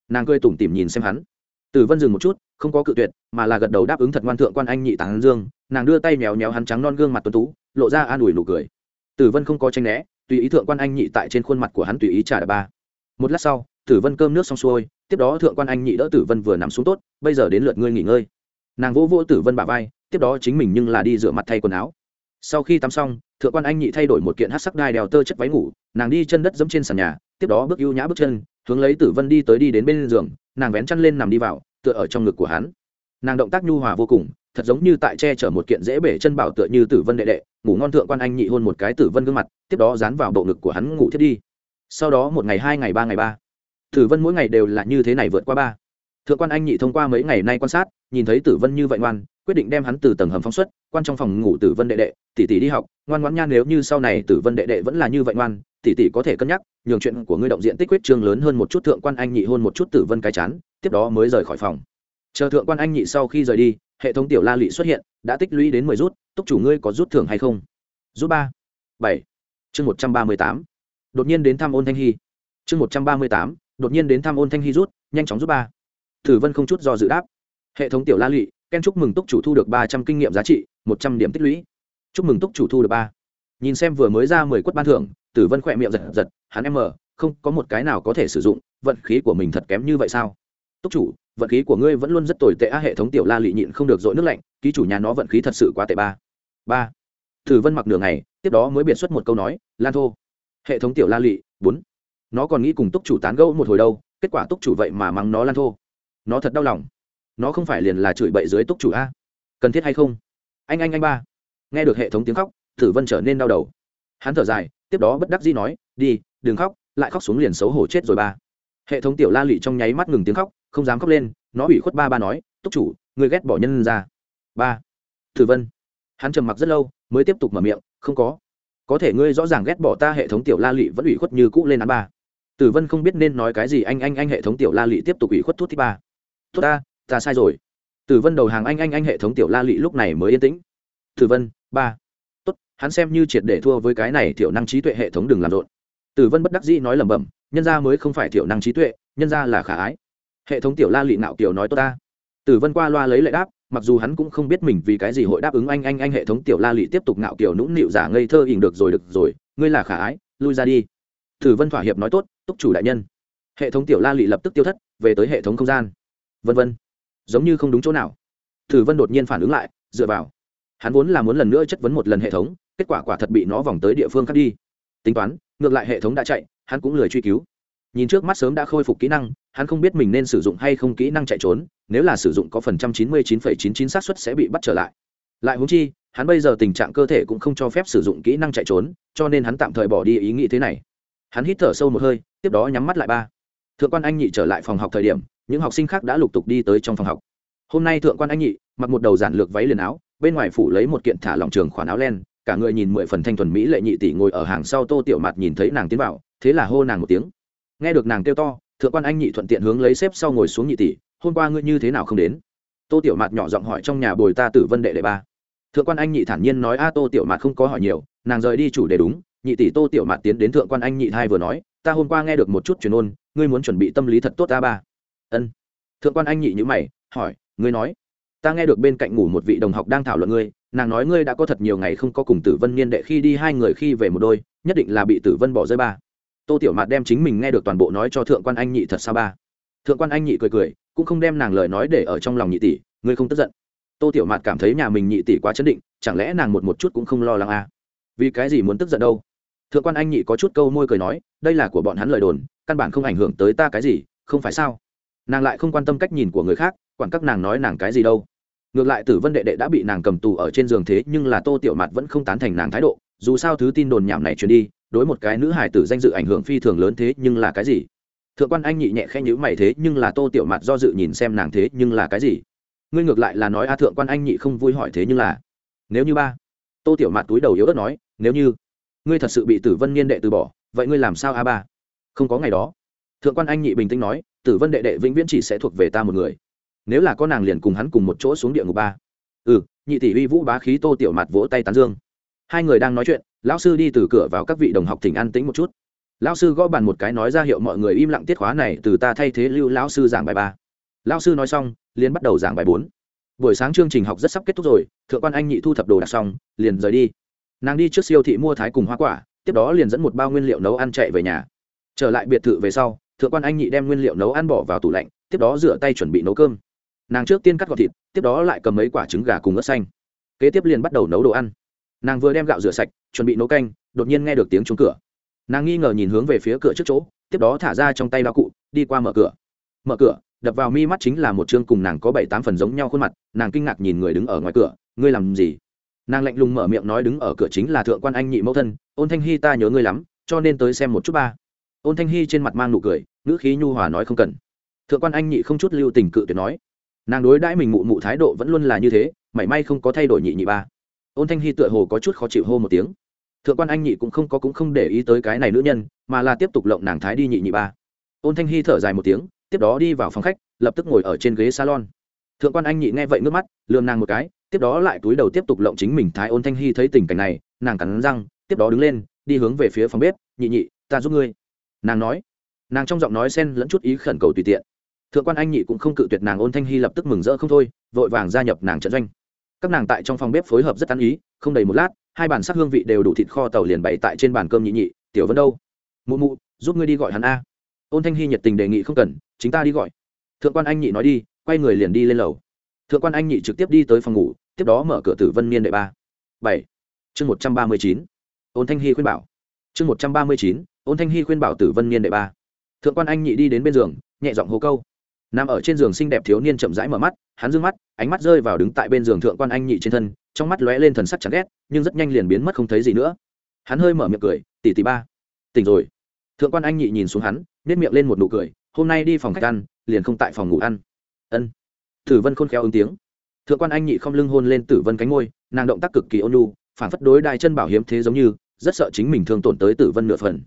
Nàng cười tủm tỉm nhìn xem hắn tử vân dừng một chút, không có cự tuyệt, mà là gật đầu đáp ứng thật ngoan thượng quan anh nhị tán dương, nàng đưa tay mèo méo hắn trắng non gương mặt tuấn tú, lộ ra an ủi nụ cười. Tử vân không có tranh né, tùy ý thượng quan anh nhị tại trên khuôn mặt của hắn tùy ý trả đà ba. Một lát sau tử vân cơm nước xong xuôi, tiếp đó thượng quan anh nhị đỡ tử vân vừa nằm xuống tốt, bây giờ đến lượt ngươi nghỉ ngơi. Nàng vỗ vỗ tử vân bà vai, tiếp đó chính mình nhưng là đi rửa mặt thay quần áo. Sau khi tắm xong, thượng quan anh nhị thay đổi một kiện hát sắc đai đèo tơ chất váy ngủ, nàng đi chân đất dẫm trên sàn nhà, tiếp đó bước ưu nhã bước chân hướng lấy tử vân đi tới đi đến bên giường, nàng vén chăn lên nằm đi vào, tựa ở trong ngực của hắn. Nàng động tác nhu hòa vô cùng, thật giống như tại che chở một kiện dễ bể chân bảo tựa như tử vân đệ đệ, ngủ ngon thượng quan anh nhị hôn một cái tử vân gương mặt, tiếp đó dán vào bộ ngực của hắn ngủ thiết đi. Sau đó một ngày hai ngày ba ngày ba, tử vân mỗi ngày đều là như thế này vượt qua ba. Thượng quan anh nhị thông qua mấy ngày nay quan sát, nhìn thấy tử vân như vậy ngoan, quyết định đem hắn từ tầng hầm phóng xuất, quan trong phòng ngủ tử vân đệ đệ, tỉ tỉ đi học, ngoan ngoãn nha nếu như sau này tử vân đệ đệ vẫn là như vậy ngoan tỷ tỷ có thể cân nhắc, nhường chuyện của ngươi động diện tích quyết trương lớn hơn một chút, thượng quan anh nhị hôn một chút, tử vân cái chán, tiếp đó mới rời khỏi phòng. Chờ thượng quan anh nhị sau khi rời đi, hệ thống tiểu la lị xuất hiện, đã tích lũy đến mười rút, túc chủ ngươi có rút thưởng hay không? Rút ba, bảy. Chương một trăm ba mươi tám. Đột nhiên đến thăm ôn thanh hy. Chương một trăm ba mươi tám. Đột nhiên đến thăm ôn thanh hy rút, nhanh chóng rút ba. Tử vân không chút do dự đáp. Hệ thống tiểu la lị ken chúc mừng túc chủ thu được ba trăm kinh nghiệm giá trị, một trăm điểm tích lũy. Chúc mừng túc chủ thu được ba. Nhìn xem vừa mới ra mười quất ban thưởng tử vân khỏe miệng giật giật, hắn em mờ, không có một cái nào có thể sử dụng, vận khí của mình thật kém như vậy sao? Túc chủ, vận khí của ngươi vẫn luôn rất tồi tệ á, hệ thống tiểu la lị nhịn không được dội nước lạnh, ký chủ nhà nó vận khí thật sự quá tệ ba. Ba. Tử vân mặc nửa ngày, tiếp đó mới biệt xuất một câu nói, lan thô. Hệ thống tiểu la lị, bốn. Nó còn nghĩ cùng túc chủ tán gẫu một hồi đâu, kết quả túc chủ vậy mà mắng nó lan thô. Nó thật đau lòng. Nó không phải liền là chửi bậy dưới túc chủ a cần thiết hay không? Anh anh anh ba. Nghe được hệ thống tiếng khóc, tử vân trở nên đau đầu hắn thở dài, tiếp đó bất đắc dĩ nói, đi, đừng khóc, lại khóc xuống liền xấu hổ chết rồi ba. Hệ thống tiểu la lị trong nháy mắt ngừng tiếng khóc, không dám khóc lên, nó ủy khuất ba ba nói, túc chủ người ghét bỏ nhân ra. Ba tử vân, hắn trầm mặc rất lâu, mới tiếp tục mở miệng, không có. Có thể ngươi rõ ràng ghét bỏ ta hệ thống tiểu la lị vẫn ủy khuất như cũ lên án ba. Tử vân không biết nên nói cái gì, anh anh anh hệ thống tiểu la lị tiếp tục ủy khuất thuốc thứ ba. Thuốc ta ta sai rồi. Tử vân đầu hàng anh anh anh hệ thống tiểu la lị lúc này mới yên tĩnh. Tử vân, ba hắn xem như triệt để thua với cái này thiểu năng trí tuệ hệ thống đừng làm rộn. Tử vân bất đắc dĩ nói lẩm bẩm, nhân ra mới không phải thiểu năng trí tuệ, nhân ra là khả ái. Hệ thống tiểu la lị nạo kiều nói tốt ta. Tử vân qua loa lấy lệ đáp, mặc dù hắn cũng không biết mình vì cái gì hội đáp ứng anh anh anh hệ thống tiểu la lị tiếp tục nạo kiều nũng nịu giả ngây thơ ỉn được rồi được rồi, ngươi là khả ái, lui ra đi. Tử vân thỏa hiệp nói tốt, túc chủ đại nhân. Hệ thống tiểu la lị lập tức tiêu thất, về tới hệ thống không gian. Vân vân. Giống như không đúng chỗ nào. Tử vân đột nhiên phản ứng lại, dựa vào. Hắn vốn là muốn lần nữa chất vấn một lần hệ thống kết quả quả thật bị nó vòng tới địa phương khác đi. Tính toán, ngược lại hệ thống đã chạy, hắn cũng lười truy cứu. Nhìn trước mắt sớm đã khôi phục kỹ năng, hắn không biết mình nên sử dụng hay không kỹ năng chạy trốn, nếu là sử dụng có phần trăm chín mươi chín phẩy chín chín xác suất sẽ bị bắt trở lại. Lại húng chi, hắn bây giờ tình trạng cơ thể cũng không cho phép sử dụng kỹ năng chạy trốn, cho nên hắn tạm thời bỏ đi ý nghĩ thế này. Hắn hít thở sâu một hơi, tiếp đó nhắm mắt lại ba. Thượng quan anh nhị trở lại phòng học thời điểm, những học sinh khác đã lục tục đi tới trong phòng học. Hôm nay thượng quan anh nhị mặc một đầu giản lược váy liền áo, bên ngoài phủ lấy một kiện thả lỏng trường khoản áo len cả người nhìn mười phần thanh thuần mỹ lệ nhị tỷ ngồi ở hàng sau tô tiểu mặt nhìn thấy nàng tiến vào, thế là hô nàng một tiếng. Nghe được nàng kêu to, thượng quan anh nhị thuận tiện hướng lấy xếp sau ngồi xuống nhị tỷ, hôm qua ngươi như thế nào không đến? Tô tiểu mạt nhỏ giọng hỏi trong nhà bồi ta tử vân đệ đệ ba. Thượng quan anh nhị thản nhiên nói, a, tô tiểu mạt không có hỏi nhiều, nàng rời đi chủ đề đúng. Nhị tỷ tô tiểu mạt tiến đến thượng quan anh nhị hai vừa nói, ta hôm qua nghe được một chút truyền ôn, ngươi muốn chuẩn bị tâm lý thật tốt ta ba. Ân. Thượng quan anh nhị nhữ mày, hỏi, ngươi nói? Ta nghe được bên cạnh ngủ một vị đồng học đang thảo luận ngươi, nàng nói ngươi đã có thật nhiều ngày không có cùng tử vân niên đệ khi đi hai người khi về một đôi, nhất định là bị tử vân bỏ rơi ba. Tô tiểu mạt đem chính mình nghe được toàn bộ nói cho thượng quan anh nhị thật sao ba? Thượng quan anh nhị cười cười, cũng không đem nàng lời nói để ở trong lòng nhị tỷ, ngươi không tức giận. Tô tiểu mạt cảm thấy nhà mình nhị tỷ quá chấn định, chẳng lẽ nàng một một chút cũng không lo lắng à? vì cái gì muốn tức giận đâu? Thượng quan anh nhị có chút câu môi cười nói, đây là của bọn hắn lời đồn, căn bản không ảnh hưởng tới ta cái gì, không phải sao? Nàng lại không quan tâm cách nhìn của người khác, quản các nàng nói nàng cái gì đâu ngược lại tử vân đệ đệ đã bị nàng cầm tù ở trên giường thế, nhưng là tô tiểu mạt vẫn không tán thành nàng thái độ. Dù sao thứ tin đồn nhảm này truyền đi, đối một cái nữ hài tử danh dự ảnh hưởng phi thường lớn thế, nhưng là cái gì? Thượng quan anh nhị nhẹ khẽ nhữ mày thế, nhưng là tô tiểu mặt do dự nhìn xem nàng thế, nhưng là cái gì? Ngươi ngược lại là nói a, thượng quan anh nhị không vui hỏi thế, nhưng là nếu như ba, tô tiểu mặt túi đầu yếu ớt nói, nếu như ngươi thật sự bị tử vân niên đệ từ bỏ, vậy ngươi làm sao a ba? Không có ngày đó. Thượng quan anh nhị bình tĩnh nói, tử vân đệ đệ vĩnh viễn chỉ sẽ thuộc về ta một người nếu là có nàng liền cùng hắn cùng một chỗ xuống địa ngục ba. Ừ nhị tỷ uy vũ bá khí tô tiểu mặt vỗ tay tán dương. Hai người đang nói chuyện, lão sư đi từ cửa vào các vị đồng học thỉnh an tĩnh một chút. Lão sư gõ bàn một cái nói ra hiệu mọi người im lặng tiết khóa này từ ta thay thế lưu lão sư giảng bài ba. Lão sư nói xong, liền bắt đầu giảng bài bốn. Buổi sáng chương trình học rất sắp kết thúc rồi, thượng quan anh nhị thu thập đồ đạc xong, liền rời đi. Nàng đi trước siêu thị mua thái cùng hoa quả, tiếp đó liền dẫn một bao nguyên liệu nấu ăn chạy về nhà. Trở lại biệt thự về sau, thượng quan anh nhị đem nguyên liệu nấu ăn bỏ vào tủ lạnh, tiếp đó rửa tay chuẩn bị nấu cơm nàng trước tiên cắt gọt thịt, tiếp đó lại cầm mấy quả trứng gà cùng ớt xanh. Kế tiếp liền bắt đầu nấu đồ ăn. Nàng vừa đem gạo rửa sạch, chuẩn bị nấu canh, đột nhiên nghe được tiếng trúng cửa. Nàng nghi ngờ nhìn hướng về phía cửa trước chỗ, tiếp đó thả ra trong tay bao cụ, đi qua mở cửa. Mở cửa, đập vào mi mắt chính là một chương cùng nàng có bảy tám phần giống nhau khuôn mặt, nàng kinh ngạc nhìn người đứng ở ngoài cửa, ngươi làm gì? Nàng lạnh lùng mở miệng nói đứng ở cửa chính là thượng quan anh nhị mẫu thân, ôn thanh hy ta nhớ ngươi lắm, cho nên tới xem một chút ba. Ôn thanh hy trên mặt mang nụ cười, ngữ khí nhu hòa nói không cần. Thượng quan anh nhị không chút lưu tình cự tuyệt nói nàng đối đãi mình mụ mụ thái độ vẫn luôn là như thế, mảy may không có thay đổi nhị nhị ba. Ôn thanh hy tựa hồ có chút khó chịu hô một tiếng. Thượng quan anh nhị cũng không có cũng không để ý tới cái này nữ nhân, mà là tiếp tục lộng nàng thái đi nhị nhị ba. Ôn thanh hy thở dài một tiếng, tiếp đó đi vào phòng khách, lập tức ngồi ở trên ghế salon. Thượng quan anh nhị nghe vậy ngước mắt, lườm nàng một cái, tiếp đó lại túi đầu tiếp tục lộng chính mình thái ôn thanh hy thấy tình cảnh này, nàng cắn răng, tiếp đó đứng lên, đi hướng về phía phòng bếp, nhị nhị, ta giúp ngươi. Nàng nói. Nàng trong giọng nói xen lẫn chút ý khẩn cầu tùy tiện thượng quan anh nhị cũng không cự tuyệt nàng ôn thanh hy lập tức mừng rỡ không thôi, vội vàng gia nhập nàng trận doanh. các nàng tại trong phòng bếp phối hợp rất ăn ý, không đầy một lát, hai bàn sắc hương vị đều đủ thịt kho tàu liền bày tại trên bàn cơm nhị nhị, tiểu vân đâu? Mụ mụ, giúp ngươi đi gọi hắn a. Ôn thanh hy nhiệt tình đề nghị không cần, chính ta đi gọi. Thượng quan anh nhị nói đi, quay người liền đi lên lầu. Thượng quan anh nhị trực tiếp đi tới phòng ngủ, tiếp đó mở cửa tử vân niên đệ ba. Bảy. Chương một trăm ba mươi chín. Ôn thanh hy khuyên bảo. Chương một trăm ba mươi chín, ôn thanh hy khuyên bảo tử vân niên đệ ba. Thượng quan anh nhị đi đến bên giường, nhẹ giọng hô câu nằm ở trên giường xinh đẹp thiếu niên chậm rãi mở mắt, hắn d mắt, ánh mắt rơi vào đứng tại bên giường thượng quan anh nhị trên thân, trong mắt lóe lên thần sắc chán ghét, nhưng rất nhanh liền biến mất không thấy gì nữa. Hắn hơi mở miệng cười, tỷ tỷ ba, tỉnh rồi. Thượng quan anh nhị nhìn xuống hắn nếp miệng lên một nụ cười, hôm nay đi phòng khách ăn, liền không tại phòng ngủ ăn. Ân. Tử vân khôn khéo ứng tiếng. Thượng quan anh nhị không lưng hôn lên tử vân cánh ngôi nàng động tác cực kỳ ôn nhu, phản phất đối đại chân bảo hiếm thế giống như, rất sợ chính mình thương tổn tới tử vân nửa phần.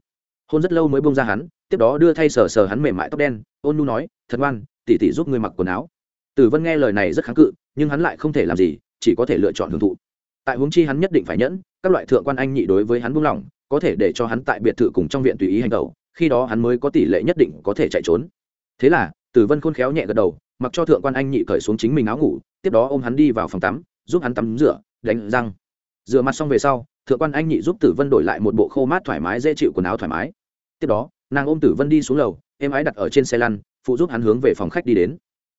Hôn rất lâu mới bông ra hắn, tiếp đó đưa thay sờ sờ hắn mềm mại tóc đen, ôn nhu nói, thật ngoan tỉ tỉ giúp ngươi mặc quần áo. Tử vân nghe lời này rất kháng cự, nhưng hắn lại không thể làm gì, chỉ có thể lựa chọn hưởng thụ. Tại huống chi hắn nhất định phải nhẫn, các loại thượng quan anh nhị đối với hắn buông lỏng, có thể để cho hắn tại biệt thự cùng trong viện tùy ý hành tẩu khi đó hắn mới có tỷ lệ nhất định có thể chạy trốn. Thế là, tử vân khôn khéo nhẹ gật đầu, mặc cho thượng quan anh nhị cởi xuống chính mình áo ngủ, tiếp đó ôm hắn đi vào phòng tắm, giúp hắn tắm rửa, đánh răng. Rửa mặt xong về sau, thượng quan anh nhị giúp tử vân đổi lại một bộ khô mát thoải mái, dễ chịu quần áo thoải mái. Tiếp đó, nàng ôm tử vân đi xuống lầu em ái đặt ở trên xe lăn phụ giúp hắn hướng về phòng khách đi đến.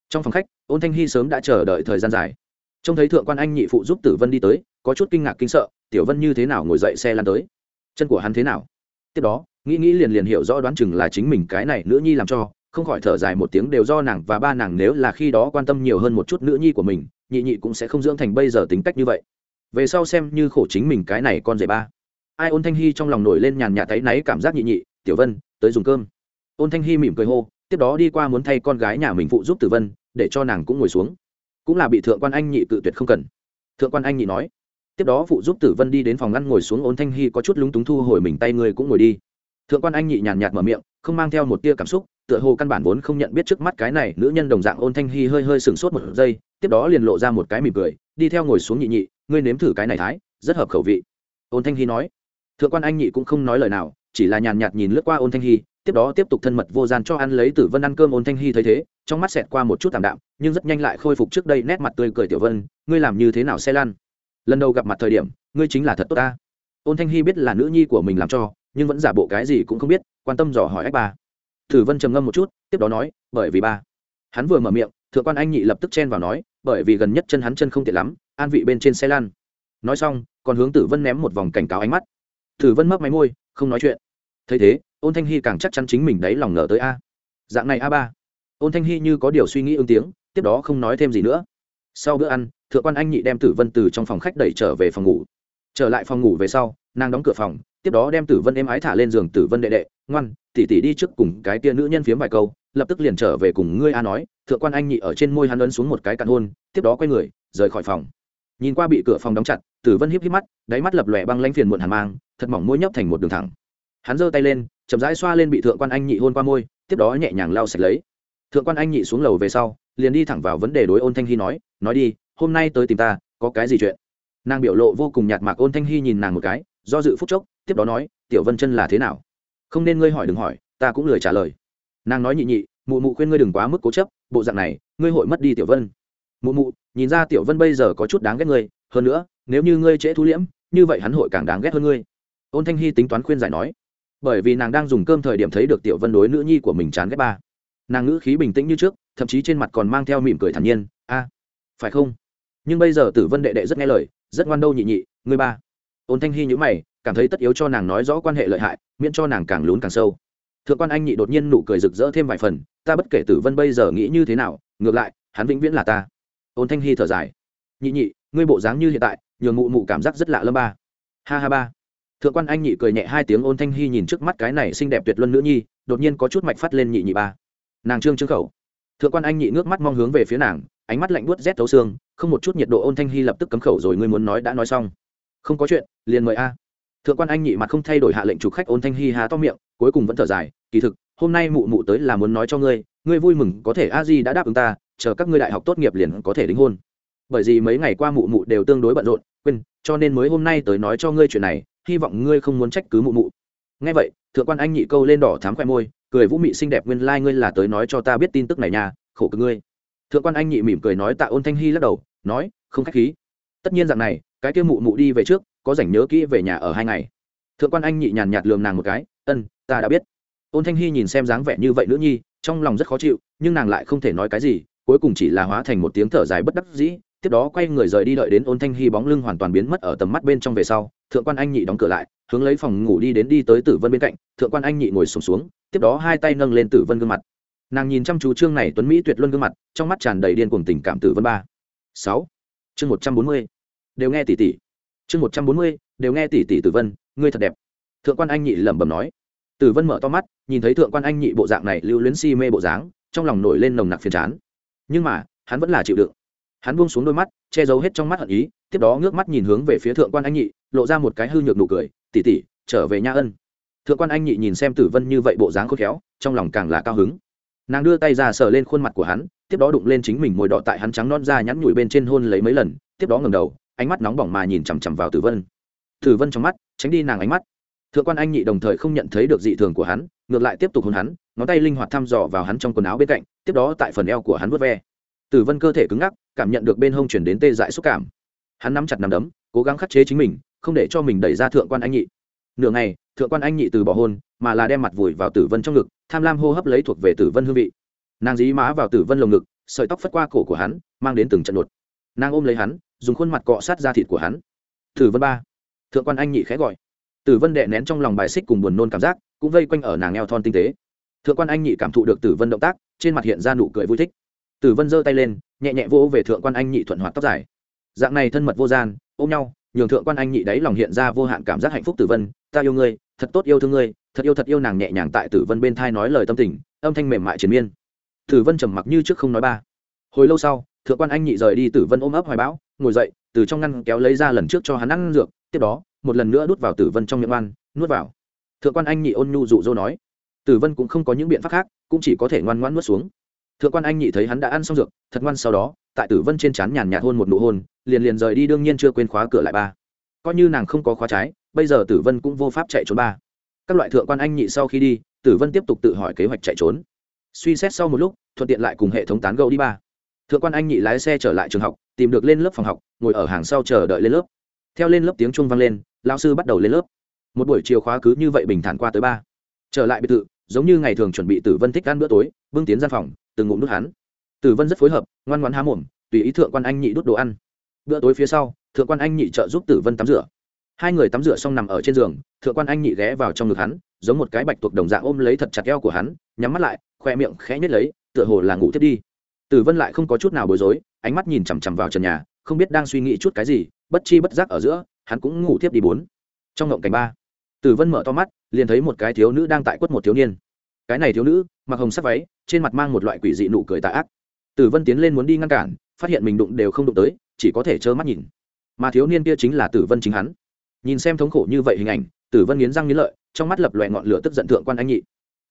Trong phòng khách, ôn thanh hy sớm đã chờ đợi thời gian dài. Trông thấy thượng quan anh nhị phụ giúp tử vân đi tới, có chút kinh ngạc kinh sợ, tiểu vân như thế nào ngồi dậy xe lăn tới? Chân của hắn thế nào? Tiếp đó, nghĩ nghĩ liền liền hiểu rõ đoán chừng là chính mình cái này nữ nhi làm cho, không khỏi thở dài một tiếng đều do nàng và ba nàng nếu là khi đó quan tâm nhiều hơn một chút nữ nhi của mình, nhị nhị cũng sẽ không dưỡng thành bây giờ tính cách như vậy. Về sau xem như khổ chính mình cái này con rể ba. Ai ôn thanh hy trong lòng nổi lên nhàn nhạt thấy náy cảm giác nhị nhị, tiểu vân, tới dùng cơm. Ôn thanh hy mỉm cười hô tiếp đó đi qua muốn thay con gái nhà mình phụ giúp tử vân, để cho nàng cũng ngồi xuống. Cũng là bị thượng quan anh nhị tự tuyệt không cần. Thượng quan anh nhị nói, tiếp đó phụ giúp tử vân đi đến phòng ngăn ngồi xuống ôn thanh hy có chút lúng túng thu hồi mình tay người cũng ngồi đi. Thượng quan anh nhị nhàn nhạt mở miệng, không mang theo một tia cảm xúc, tựa hồ căn bản vốn không nhận biết trước mắt cái này nữ nhân đồng dạng ôn thanh hy hơi hơi sừng sốt một giây, tiếp đó liền lộ ra một cái mỉm cười, đi theo ngồi xuống nhị nhị, ngươi nếm thử cái này thái, rất hợp khẩu vị. Ôn thanh hy nói, thượng quan anh nhị cũng không nói lời nào, chỉ là nhàn nhạt nhìn lướt qua ôn thanh hy tiếp đó tiếp tục thân mật vô gian cho ăn lấy tử vân ăn cơm ôn thanh hy thấy thế, trong mắt xẹt qua một chút tạm đạm, nhưng rất nhanh lại khôi phục trước đây nét mặt tươi cười tiểu vân, ngươi làm như thế nào xe lan lần đầu gặp mặt thời điểm, ngươi chính là thật tốt ta. Ôn thanh hy biết là nữ nhi của mình làm cho, nhưng vẫn giả bộ cái gì cũng không biết, quan tâm dò hỏi ách ba. Tử vân trầm ngâm một chút, tiếp đó nói, bởi vì ba. Hắn vừa mở miệng, thượng quan anh nhị lập tức chen vào nói, bởi vì gần nhất chân hắn chân không tiện lắm, an vị bên trên xe lan nói xong, còn hướng tử vân ném một vòng cảnh cáo ánh mắt. Tử vân mấp máy môi, không nói chuyện thấy thế, ôn thanh hy càng chắc chắn chính mình đấy lòng ngờ tới a. Dạng này a ba. Ôn thanh hy như có điều suy nghĩ ứng tiếng, tiếp đó không nói thêm gì nữa. Sau bữa ăn, thượng quan anh nhị đem tử vân từ trong phòng khách đẩy trở về phòng ngủ. Trở lại phòng ngủ về sau, nàng đóng cửa phòng, tiếp đó đem tử vân êm ái thả lên giường tử vân đệ đệ, ngoan tỉ tỉ đi trước cùng cái tia nữ nhân phiếm vài câu, lập tức liền trở về cùng ngươi a nói. Thượng quan anh nhị ở trên môi hắn ấn xuống một cái cạn hôn, tiếp đó quay người, rời khỏi phòng. Nhìn qua bị cửa phòng đóng chặt, tử vân híp híp mắt, đáy mắt lập lòe băng lanh phiền muộn hàn mang, thật mỏng môi nhấp thành một đường thẳng hắn giơ tay lên, chậm rãi xoa lên bị thượng quan anh nhị hôn qua môi, tiếp đó nhẹ nhàng lau sạch lấy. Thượng quan anh nhị xuống lầu về sau, liền đi thẳng vào vấn đề đối ôn thanh hy nói nói đi, hôm nay tới tìm ta, có cái gì chuyện? Nàng biểu lộ vô cùng nhạt mạc ôn thanh hy nhìn nàng một cái, do dự phúc chốc, tiếp đó nói, tiểu vân chân là thế nào? Không nên ngươi hỏi đừng hỏi, ta cũng lười trả lời. Nàng nói nhị nhị, mụ mụ khuyên ngươi đừng quá mức cố chấp, bộ dạng này, ngươi hội mất đi tiểu vân. Mụ mụ, nhìn ra tiểu vân bây giờ có chút đáng ghét ngươi, hơn nữa, nếu như ngươi trễ thu liễm, như vậy hắn hội càng đáng ghét hơn ngươi. Ôn thanh hy tính toán khuyên giải nói bởi vì nàng đang dùng cơm thời điểm thấy được tiểu vân đối nữ nhi của mình chán ghét ba. Nàng ngữ khí bình tĩnh như trước, thậm chí trên mặt còn mang theo mỉm cười thản nhiên, a, phải không? Nhưng bây giờ tử vân đệ đệ rất nghe lời, rất ngoan đâu nhị nhị, ngươi ba. Ôn thanh hy nhữ mày, cảm thấy tất yếu cho nàng nói rõ quan hệ lợi hại, miễn cho nàng càng lún càng sâu. Thượng quan anh nhị đột nhiên nụ cười rực rỡ thêm vài phần, ta bất kể tử vân bây giờ nghĩ như thế nào, ngược lại, hắn vĩnh viễn là ta. Ôn thanh hy thở dài, nhị nhị, ngươi bộ dáng như hiện tại, nhường mụ mụ cảm giác rất lạ lâm ba. Ha ha ba thượng quan anh nhị cười nhẹ hai tiếng ôn thanh hy nhìn trước mắt cái này xinh đẹp tuyệt luân nữ nhi, đột nhiên có chút mạch phát lên nhị nhị ba. Nàng trương trương khẩu. Thượng quan anh nhị ngước mắt mong hướng về phía nàng, ánh mắt lạnh buốt rét thấu xương, không một chút nhiệt độ ôn thanh hy lập tức cấm khẩu rồi ngươi muốn nói đã nói xong. Không có chuyện, liền mời a. Thượng quan anh nhị mặt không thay đổi hạ lệnh chủ khách ôn thanh hy há to miệng, cuối cùng vẫn thở dài, kỳ thực, hôm nay mụ mụ tới là muốn nói cho ngươi ngươi vui mừng có thể a di đã đáp ứng ta, chờ các ngươi đại học tốt nghiệp liền có thể đính hôn. Bởi vì mấy ngày qua mụ mụ đều tương đối bận rộn, quên, cho nên mới hôm nay tới nói cho ngươi chuyện này hy vọng ngươi không muốn trách cứ mụ mụ. Nghe vậy, thượng quan anh nhị câu lên đỏ thám khoe môi, cười vũ mị xinh đẹp nguyên lai、like、ngươi là tới nói cho ta biết tin tức này nha, khổ cực ngươi. Thượng quan anh nhị mỉm cười nói tạ ôn thanh hy lắc đầu, nói, không k h á c h khí. Tất nhiên rằng này, cái kia mụ mụ đi về trước, có rảnh nhớ kỹ về nhà ở hai ngày. Thượng quan anh nhị nhàn nhạt lườm nàng một cái, ân, ta đã biết. Ôn thanh hy nhìn xem dáng vẻ như vậy nữ nhi, trong lòng rất khó chịu, nhưng nàng lại không thể nói cái gì, cuối cùng chỉ là hóa thành một tiếng thở dài bất đắc dĩ tiếp đó quay người rời đi đợi đến ôn thanh hy bóng lưng hoàn toàn biến mất ở tầm mắt bên trong về sau thượng quan anh nhị đóng cửa lại hướng lấy phòng ngủ đi đến đi tới tử vân bên cạnh thượng quan anh nhị ngồi sùng xuống, xuống tiếp đó hai tay nâng lên tử vân gương mặt. Nàng nhìn chăm chú chương này tuấn mỹ tuyệt luân gương mặt trong mắt tràn đầy điên cuồng tình cảm tử vân ba. Sáu. Chương một trăm bốn mươi. Đều nghe tỷ tỷ. Chương một trăm bốn mươi đều nghe tỷ tỷ tử vân ngươi thật đẹp. Thượng quan anh nhị lẩm bẩm nói. Tử vân mở to mắt nhìn thấy thượng quan anh nhị bộ dạng này lưu luyến si mê bộ dáng trong lòng nổi lên nồng nặc phiền chán. Nhưng mà hắn vẫn là chịu đựng hắn buông xuống đôi mắt, che giấu hết trong mắt hận ý, tiếp đó ngước mắt nhìn hướng về phía thượng quan anh nhị, lộ ra một cái hư nhược nụ cười tỉ tỉ trở về nha ân. Thượng quan anh nhị nhìn xem tử vân như vậy bộ dáng khôn khéo, trong lòng càng là cao hứng. Nàng đưa tay ra sờ lên khuôn mặt của hắn, tiếp đó đụng lên chính mình mồi đỏ tại hắn trắng non ra nhắn nhủi bên trên hôn lấy mấy lần, tiếp đó ngầm đầu, ánh mắt nóng bỏng mà nhìn chằm chằm vào tử vân. Tử vân trong mắt, tránh đi nàng ánh mắt. Thượng quan anh nhị đồng thời không nhận thấy được dị thường của hắn, ngược lại tiếp tục hôn hắn, ngón tay linh hoạt thăm dò vào hắn trong quần áo bên cạnh, tiếp đó tại phần eo của hắn vớt ve tử vân cơ thể cứng ngắc, cảm nhận được bên hông chuyển đến tê dại xúc cảm. Hắn nắm chặt nắm đấm, cố gắng khắc chế chính mình, không để cho mình đẩy ra thượng quan anh nhị. Nửa ngày, thượng quan anh nhị từ bỏ hôn, mà là đem mặt vùi vào tử vân trong ngực, tham lam hô hấp lấy thuộc về tử vân hương vị. Nàng dí má vào tử vân lồng ngực, sợi tóc phất qua cổ của hắn, mang đến từng trận đột. Nàng ôm lấy hắn, dùng khuôn mặt cọ sát da thịt của hắn. Tử vân ba. Thượng quan anh nhị khẽ gọi. Tử vân đệ nén trong lòng bài xích cùng buồn nôn cảm giác, cũng vây quanh ở nàng eo thon tinh tế. Thượng quan anh nhị cảm thụ được tử vân động tác, trên mặt hiện ra nụ cười vui thích tử vân giơ tay lên, nhẹ nhẹ vỗ về thượng quan anh nhị thuận hoạt tóc dài. Dạng này thân mật vô gian, ôm nhau, nhường thượng quan anh nhị đấy lòng hiện ra vô hạn cảm giác hạnh phúc tử vân. Ta yêu ngươi, thật tốt yêu thương ngươi, thật yêu thật yêu nàng nhẹ nhàng tại tử vân bên thai nói lời tâm tình, âm thanh mềm mại triền miên. Tử vân trầm mặc như trước không nói ba. Hồi lâu sau, thượng quan anh nhị rời đi, tử vân ôm ấp hoài bão, ngồi dậy, từ trong ngăn kéo lấy ra lần trước cho hắn ăn dược, tiếp đó, một lần nữa đút vào tử vân trong miệng ăn nuốt vào. Thượng quan anh nhị ôn nhu dụ dỗ nói. Tử vân cũng không có những biện pháp khác, cũng chỉ có thể ngoan ngoãn nuốt xuống thượng quan anh nhị thấy hắn đã ăn xong dược, thật ngoan sau đó, tại tử vân trên trán nhàn nhạt hôn một nụ hôn, liền liền rời đi đương nhiên chưa quên khóa cửa lại ba. Coi như nàng không có khóa trái, bây giờ tử vân cũng vô pháp chạy trốn ba. Các loại thượng quan anh nhị sau khi đi, tử vân tiếp tục tự hỏi kế hoạch chạy trốn. Suy xét sau một lúc, thuận tiện lại cùng hệ thống tán gẫu đi ba. Thượng quan anh nhị lái xe trở lại trường học, tìm được lên lớp phòng học, ngồi ở hàng sau chờ đợi lên lớp. Theo lên lớp tiếng chuông vang lên lao sư bắt đầu lên lớp. Một buổi chiều khóa cứ như vậy bình thản qua tới ba. Trở lại biệt thự, giống như ngày thường chuẩn bị tử vân thích ăn bữa tối, bưng tiến gian phòng từng ngụm đút hắn. Tử vân rất phối hợp, ngoan ngoan há mồm, tùy ý thượng quan anh nhị đút đồ ăn. Bữa tối phía sau, thượng quan anh nhị trợ giúp tử vân tắm rửa. Hai người tắm rửa xong nằm ở trên giường, thượng quan anh nhị ghé vào trong ngực hắn, giống một cái bạch tuộc đồng dạng ôm lấy thật chặt eo của hắn, nhắm mắt lại, khoe miệng khẽ nhếch lấy, tựa hồ là ngủ thiết đi. Tử vân lại không có chút nào bối rối, ánh mắt nhìn chằm chằm vào trần nhà, không biết đang suy nghĩ chút cái gì, bất chi bất giác ở giữa, hắn cũng ngủ tiếp đi bốn. Trong ngộng cảnh ba, tử vân mở to mắt, liền thấy một cái thiếu nữ đang tại quất một thiếu niên cái này thiếu nữ mặc hồng sắc váy trên mặt mang một loại quỷ dị nụ cười tà ác tử vân tiến lên muốn đi ngăn cản phát hiện mình đụng đều không đụng tới chỉ có thể trơ mắt nhìn mà thiếu niên kia chính là tử vân chính hắn nhìn xem thống khổ như vậy hình ảnh tử vân nghiến răng nghiến lợi trong mắt lập loẹ ngọn lửa tức giận thượng quan anh nhị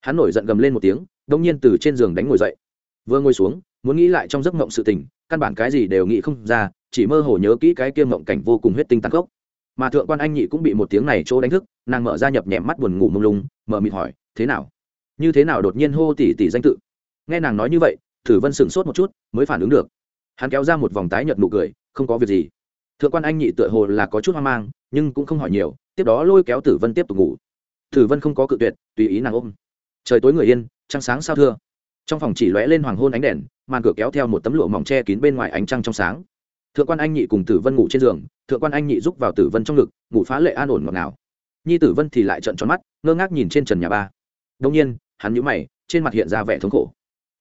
hắn nổi giận gầm lên một tiếng đông nhiên từ trên giường đánh ngồi dậy vừa ngồi xuống muốn nghĩ lại trong giấc mộng sự tình căn bản cái gì đều nghĩ không ra chỉ mơ hồ nhớ kỹ cái kia mộng cảnh vô cùng huyết tinh tăng cốc mà thượng quan anh nhị cũng bị một tiếng này chỗ đánh thức nàng mở ra nhập nhẹm mắt buồn ngủ mông lung mở mịt hỏi thế nào như thế nào đột nhiên hô tỷ tỷ danh tự? Nghe nàng nói như vậy, thử vân sửng sốt một chút, mới phản ứng được. Hắn kéo ra một vòng tái nhợt nụ cười, không có việc gì. Thượng quan anh nhị tựa hồ là có chút hoang mang, nhưng cũng không hỏi nhiều, tiếp đó lôi kéo tử vân tiếp tục ngủ. Tử vân không có cự tuyệt, tùy ý nàng ôm. Trời tối người yên, trăng sáng sao thưa. Trong phòng chỉ lóe lên hoàng hôn ánh đèn, màn cửa kéo theo một tấm lụa mỏng che kín bên ngoài ánh trăng trong sáng. Thượng quan anh nhị cùng tử vân ngủ trên giường, thượng quan anh nhị giúp vào tử vân trong ngực, ngủ phá lệ an ổn ngọt ngào. Nhi tử vân thì lại trợn tròn mắt, ngơ ngác nhìn trên trần nhà ba. Đông nhiên hắn nhíu mày trên mặt hiện ra vẻ thống khổ.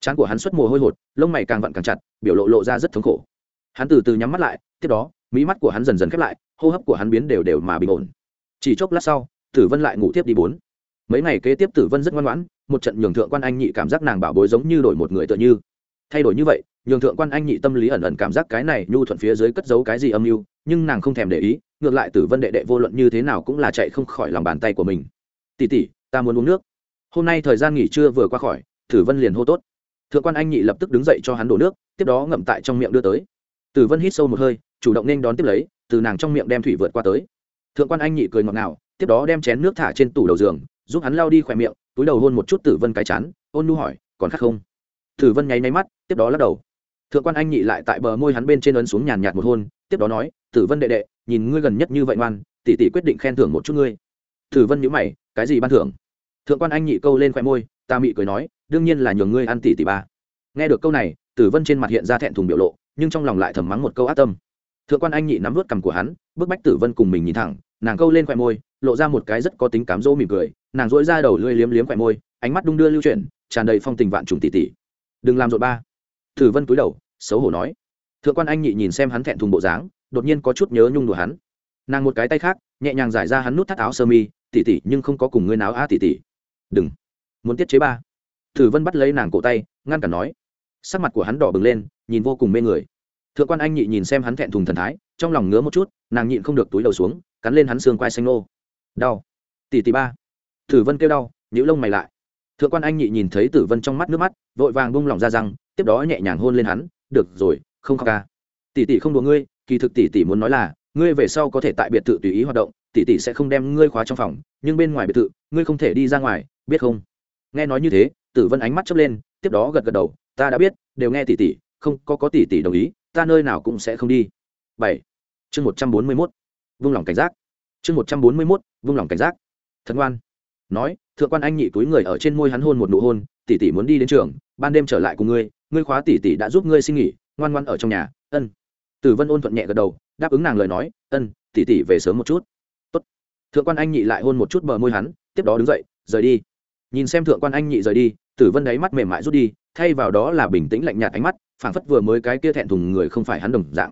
Trán của hắn xuất mồ hôi hột lông mày càng vặn càng chặt biểu lộ lộ ra rất thống khổ. Hắn từ từ nhắm mắt lại tiếp đó mí mắt của hắn dần dần khép lại hô hấp của hắn biến đều đều mà bình ổn. Chỉ chốc lát sau tử vân lại ngủ tiếp đi bốn. Mấy ngày kế tiếp tử vân rất ngoan ngoãn một trận nhường thượng quan anh nhị cảm giác nàng bảo bối giống như đổi một người tựa như. Thay đổi như vậy nhường thượng quan anh nhị tâm lý ẩn ẩn cảm giác cái này nhu thuận phía dưới cất giấu cái gì âm mưu nhưng nàng không thèm để ý ngược lại tử vân đệ đệ vô luận như thế nào cũng là chạy không khỏi lòng bàn tay của mình. Tỷ tỷ, ta muốn uống nước hôm nay thời gian nghỉ trưa vừa qua khỏi, tử vân liền hô tốt. Thượng quan anh nhị lập tức đứng dậy cho hắn đổ nước, tiếp đó ngậm tại trong miệng đưa tới. Tử vân hít sâu một hơi, chủ động nên đón tiếp lấy, từ nàng trong miệng đem thủy vượt qua tới. Thượng quan anh nhị cười ngọt ngào, tiếp đó đem chén nước thả trên tủ đầu giường, giúp hắn lao đi khỏe miệng, túi đầu hôn một chút tử vân cái chán, ôn nu hỏi, còn khác không? Tử vân nháy máy mắt, tiếp đó lắc đầu. Thượng quan anh nhị lại tại bờ môi hắn bên trên ấn xuống nhàn nhạt một hôn, tiếp đó nói, tử vân đệ đệ, nhìn ngươi gần nhất như vậy ngoan, tỷ tỷ quyết định khen thưởng một chút ngươi. Tử vân nhữ mày, cái gì ban thưởng? Thượng quan anh nhị câu lên khoe môi, ta mị cười nói, đương nhiên là nhường ngươi ăn tỷ tỷ ba nghe được câu này, tử vân trên mặt hiện ra thẹn thùng biểu lộ, nhưng trong lòng lại thầm mắng một câu ác tâm. Thượng quan anh nhị nắm vớt cằm của hắn, bức bách tử vân cùng mình nhìn thẳng, nàng câu lên khoe môi, lộ ra một cái rất có tính cám dỗ mỉm cười, nàng dỗi ra đầu lưỡi liếm liếm khoe môi, ánh mắt đung đưa lưu chuyển, tràn đầy phong tình vạn trùng tỷ tỷ đừng làm rộn ba. Tử vân cúi đầu, xấu hổ nói. Thượng quan anh nhị nhìn xem hắn thẹn thùng bộ dáng, đột nhiên có chút nhớ nhung đùa hắn. Nàng một cái tay khác, nhẹ nhàng giải ra hắn nút thắt áo sơ mi, tỉ tỉ, nhưng không có cùng ngươi náo a tỉ tỉ đừng, muốn tiết chế ba. Thử vân bắt lấy nàng cổ tay, ngăn cản nói. Sắc mặt của hắn đỏ bừng lên, nhìn vô cùng mê người. Thượng quan anh nhị nhìn xem hắn thẹn thùng thần thái, trong lòng ngứa một chút, nàng nhịn không được túi đầu xuống, cắn lên hắn xương quai xanh nô. Đau. Tỷ tỷ ba. Thử vân kêu đau nhũ lông mày lại. Thượng quan anh nhị nhìn thấy tử vân trong mắt nước mắt, vội vàng bung lỏng ra răng, tiếp đó nhẹ nhàng hôn lên hắn, được rồi, không khóc à. ca tỷ tỷ không đùa ngươi, kỳ thực tỷ tỷ muốn nói là, ngươi về sau có thể tại biệt thự tùy ý hoạt động tỷ tỷ sẽ không đem ngươi khóa trong phòng, nhưng bên ngoài biệt thự, ngươi không thể đi ra ngoài biết không? Nghe nói như thế, tử vân ánh mắt chớp lên, tiếp đó gật gật đầu, ta đã biết, đều nghe tỷ tỷ, không, có có tỷ tỷ đồng ý, ta nơi nào cũng sẽ không đi. Bảy. Chương một trăm bốn mươi mốt. Vung lòng cảnh giác. Chương một trăm bốn mươi mốt, vung lòng cảnh giác. Thần ngoan nói, thượng quan anh nhị túi người ở trên môi hắn hôn một nụ hôn, tỷ tỷ muốn đi đến trường, ban đêm trở lại cùng ngươi ngươi khóa tỷ tỷ đã giúp ngươi xin nghỉ, ngoan ngoan ở trong nhà, ân. Tử vân ôn thuận nhẹ gật đầu, đáp ứng nàng lời nói, ân, tỷ tỷ về sớm một chút. Tốt. thượng quan anh nhị lại hôn một chút bờ môi hắn, tiếp đó đứng dậy, rời đi nhìn xem thượng quan anh nhị rời đi, tử vân đáy mắt mềm mại rút đi, thay vào đó là bình tĩnh lạnh nhạt ánh mắt, phảng phất vừa mới cái kia thẹn thùng người không phải hắn đồng dạng.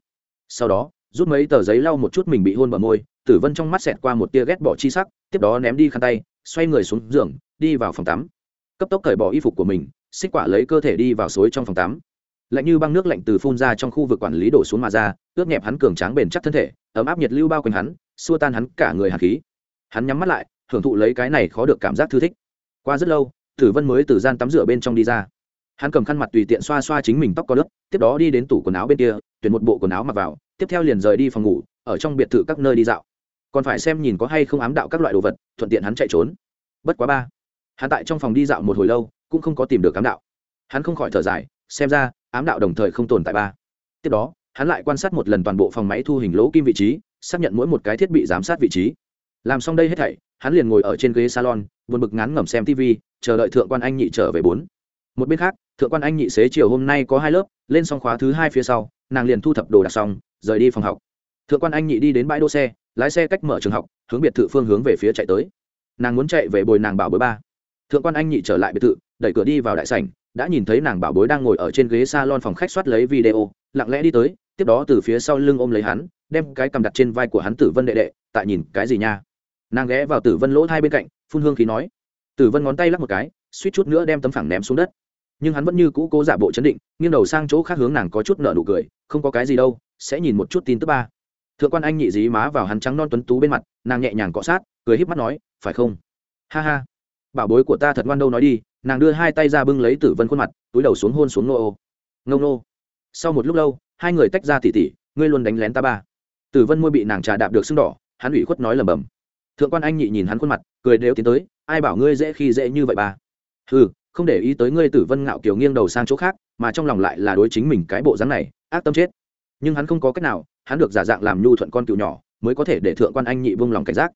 Sau đó, rút mấy tờ giấy lau một chút mình bị hôn bờ môi, tử vân trong mắt xẹt qua một tia ghét bỏ chi sắc, tiếp đó ném đi khăn tay, xoay người xuống giường, đi vào phòng tắm. Cấp tốc cởi bỏ y phục của mình, xích quả lấy cơ thể đi vào suối trong phòng tắm. Lạnh như băng nước lạnh từ phun ra trong khu vực quản lý đổ xuống mà ra, ướt nhẹp hắn cường tráng bền chắc thân thể, ấm áp nhiệt lưu bao quanh hắn, xua tan hắn cả người hạt khí. Hắn nhắm mắt lại, hưởng thụ lấy cái này khó được cảm giác thư thích qua rất lâu, tử vân mới từ gian tắm rửa bên trong đi ra. Hắn cầm khăn mặt tùy tiện xoa xoa chính mình tóc có lớp, tiếp đó đi đến tủ quần áo bên kia, tuyển một bộ quần áo mặc vào, tiếp theo liền rời đi phòng ngủ, ở trong biệt thự các nơi đi dạo. Còn phải xem nhìn có hay không ám đạo các loại đồ vật, thuận tiện hắn chạy trốn. Bất quá ba, hắn tại trong phòng đi dạo một hồi lâu, cũng không có tìm được ám đạo. Hắn không khỏi thở dài, xem ra, ám đạo đồng thời không tồn tại ba. Tiếp đó, hắn lại quan sát một lần toàn bộ phòng máy thu hình lỗ kim vị trí, xác nhận mỗi một cái thiết bị giám sát vị trí. Làm xong đây hết thảy, hắn liền ngồi ở trên ghế salon buồn bực ngắn ngẩm xem tv chờ đợi thượng quan anh nhị trở về bốn. Một bên khác, thượng quan anh nhị xế chiều hôm nay có hai lớp, lên xong khóa thứ hai phía sau, nàng liền thu thập đồ đạc xong, rời đi phòng học. Thượng quan anh nhị đi đến bãi đỗ xe, lái xe cách mở trường học, hướng biệt thự phương hướng về phía chạy tới. Nàng muốn chạy về bồi nàng bảo bối ba. Thượng quan anh nhị trở lại biệt thự, đẩy cửa đi vào đại sảnh, đã nhìn thấy nàng bảo bối đang ngồi ở trên ghế s a lon phòng khách soát lấy video, lặng lẽ đi tới, tiếp đó từ phía sau lưng ôm lấy hắn, đem cái cầm đặt trên vai của hắn tử vân đệ đệ, tại nhìn cái gì nha? Nàng ghé vào tử vân lỗ hai bên cạnh, phun hương khí nói. Tử vân ngón tay lắc một cái, suýt chút nữa đem tấm phẳng ném xuống đất. Nhưng hắn vẫn như cũ cố giả bộ chấn định, nghiêng đầu sang chỗ khác hướng nàng có chút nợ nụ cười, không có cái gì đâu, sẽ nhìn một chút tin tức ba. Thượng quan anh nhị dí má vào hắn trắng non tuấn tú bên mặt, nàng nhẹ nhàng cọ sát, cười híp mắt nói, phải không? Ha ha. Bảo bối của ta thật ngoan đâu nói đi. Nàng đưa hai tay ra bưng lấy tử vân khuôn mặt, túi đầu xuống hôn xuống nô ô. Ngâu nô sau một lúc lâu, hai người tách ra tỉ tỉ, ngươi luôn đánh lén ta ba. Tử vân môi bị nàng trà đạp được sưng đỏ, hắn ủy khuất nói lầm bầm thượng quan anh nhị nhìn hắn khuôn mặt, cười đều tiến tới, ai bảo ngươi dễ khi dễ như vậy ba ừ không để ý tới ngươi tử vân ngạo kiều nghiêng đầu sang chỗ khác, mà trong lòng lại là đối chính mình cái bộ dáng này, ác tâm chết. Nhưng hắn không có cách nào, hắn được giả dạng làm nhu thuận con cựu nhỏ, mới có thể để thượng quan anh nhị buông lòng cảnh giác.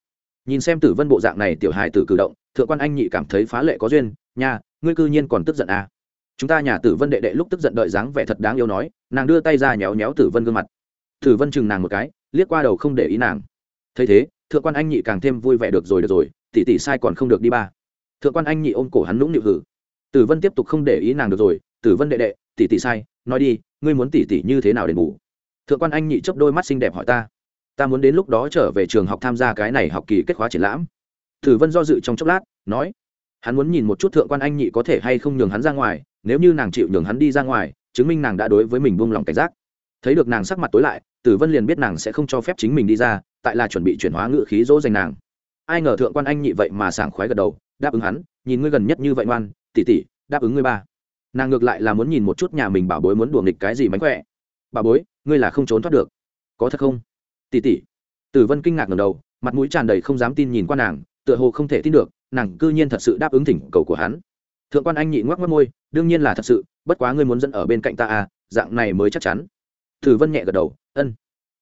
Nhìn xem tử vân bộ dạng này, tiểu hài tử cử động, thượng quan anh nhị cảm thấy phá lệ có duyên, nha, ngươi cư nhiên còn tức giận à. chúng ta nhà tử vân đệ đệ lúc tức giận đợi dáng vẻ thật đáng yêu nói, nàng đưa tay ra nhéo nhéo tử vân gương mặt. Tử vân chừng nàng một cái, liếc qua đầu không để ý nàng. Thấy thế thượng quan anh nhị càng thêm vui vẻ được rồi được rồi, tỷ tỷ sai còn không được đi ba. Thượng quan anh nhị ôm cổ hắn nũng nịu hử. Tử vân tiếp tục không để ý nàng được rồi, tử vân đệ đệ, tỷ tỷ sai, nói đi, ngươi muốn tỷ tỷ như thế nào đền bù thượng quan anh nhị chấp đôi mắt xinh đẹp hỏi ta. Ta muốn đến lúc đó trở về trường học tham gia cái này học kỳ kết khóa triển lãm. Tử vân do dự trong chốc lát, nói, hắn muốn nhìn một chút thượng quan anh nhị có thể hay không nhường hắn ra ngoài, nếu như nàng chịu nhường hắn đi ra ngoài, chứng minh nàng đã đối với mình buông lòng cảnh giác. Thấy được nàng sắc mặt tối lại, tử vân liền biết nàng sẽ không cho phép chính mình đi ra tại là chuẩn bị chuyển hóa ngự khí dỗ dành nàng. Ai ngờ thượng quan anh nhị vậy mà sảng khoái gật đầu, đáp ứng hắn, nhìn ngươi gần nhất như vậy ngoan tỉ tỉ đáp ứng ngươi ba. Nàng ngược lại là muốn nhìn một chút nhà mình bảo bối muốn đùa nghịch cái gì mánh khỏe. Bà bối, ngươi là không trốn thoát được. Có thật không? Tỉ tỉ tử vân kinh ngạc ngầm đầu, mặt mũi tràn đầy không dám tin nhìn qua nàng, tựa hồ không thể tin được, nàng cư nhiên thật sự đáp ứng thỉnh cầu của hắn. Thượng quan anh nhị ngoắc mất môi, đương nhiên là thật sự, bất quá ngươi muốn dẫn ở bên cạnh ta à dạng này mới chắc chắn. Tử vân nhẹ gật đầu, ân,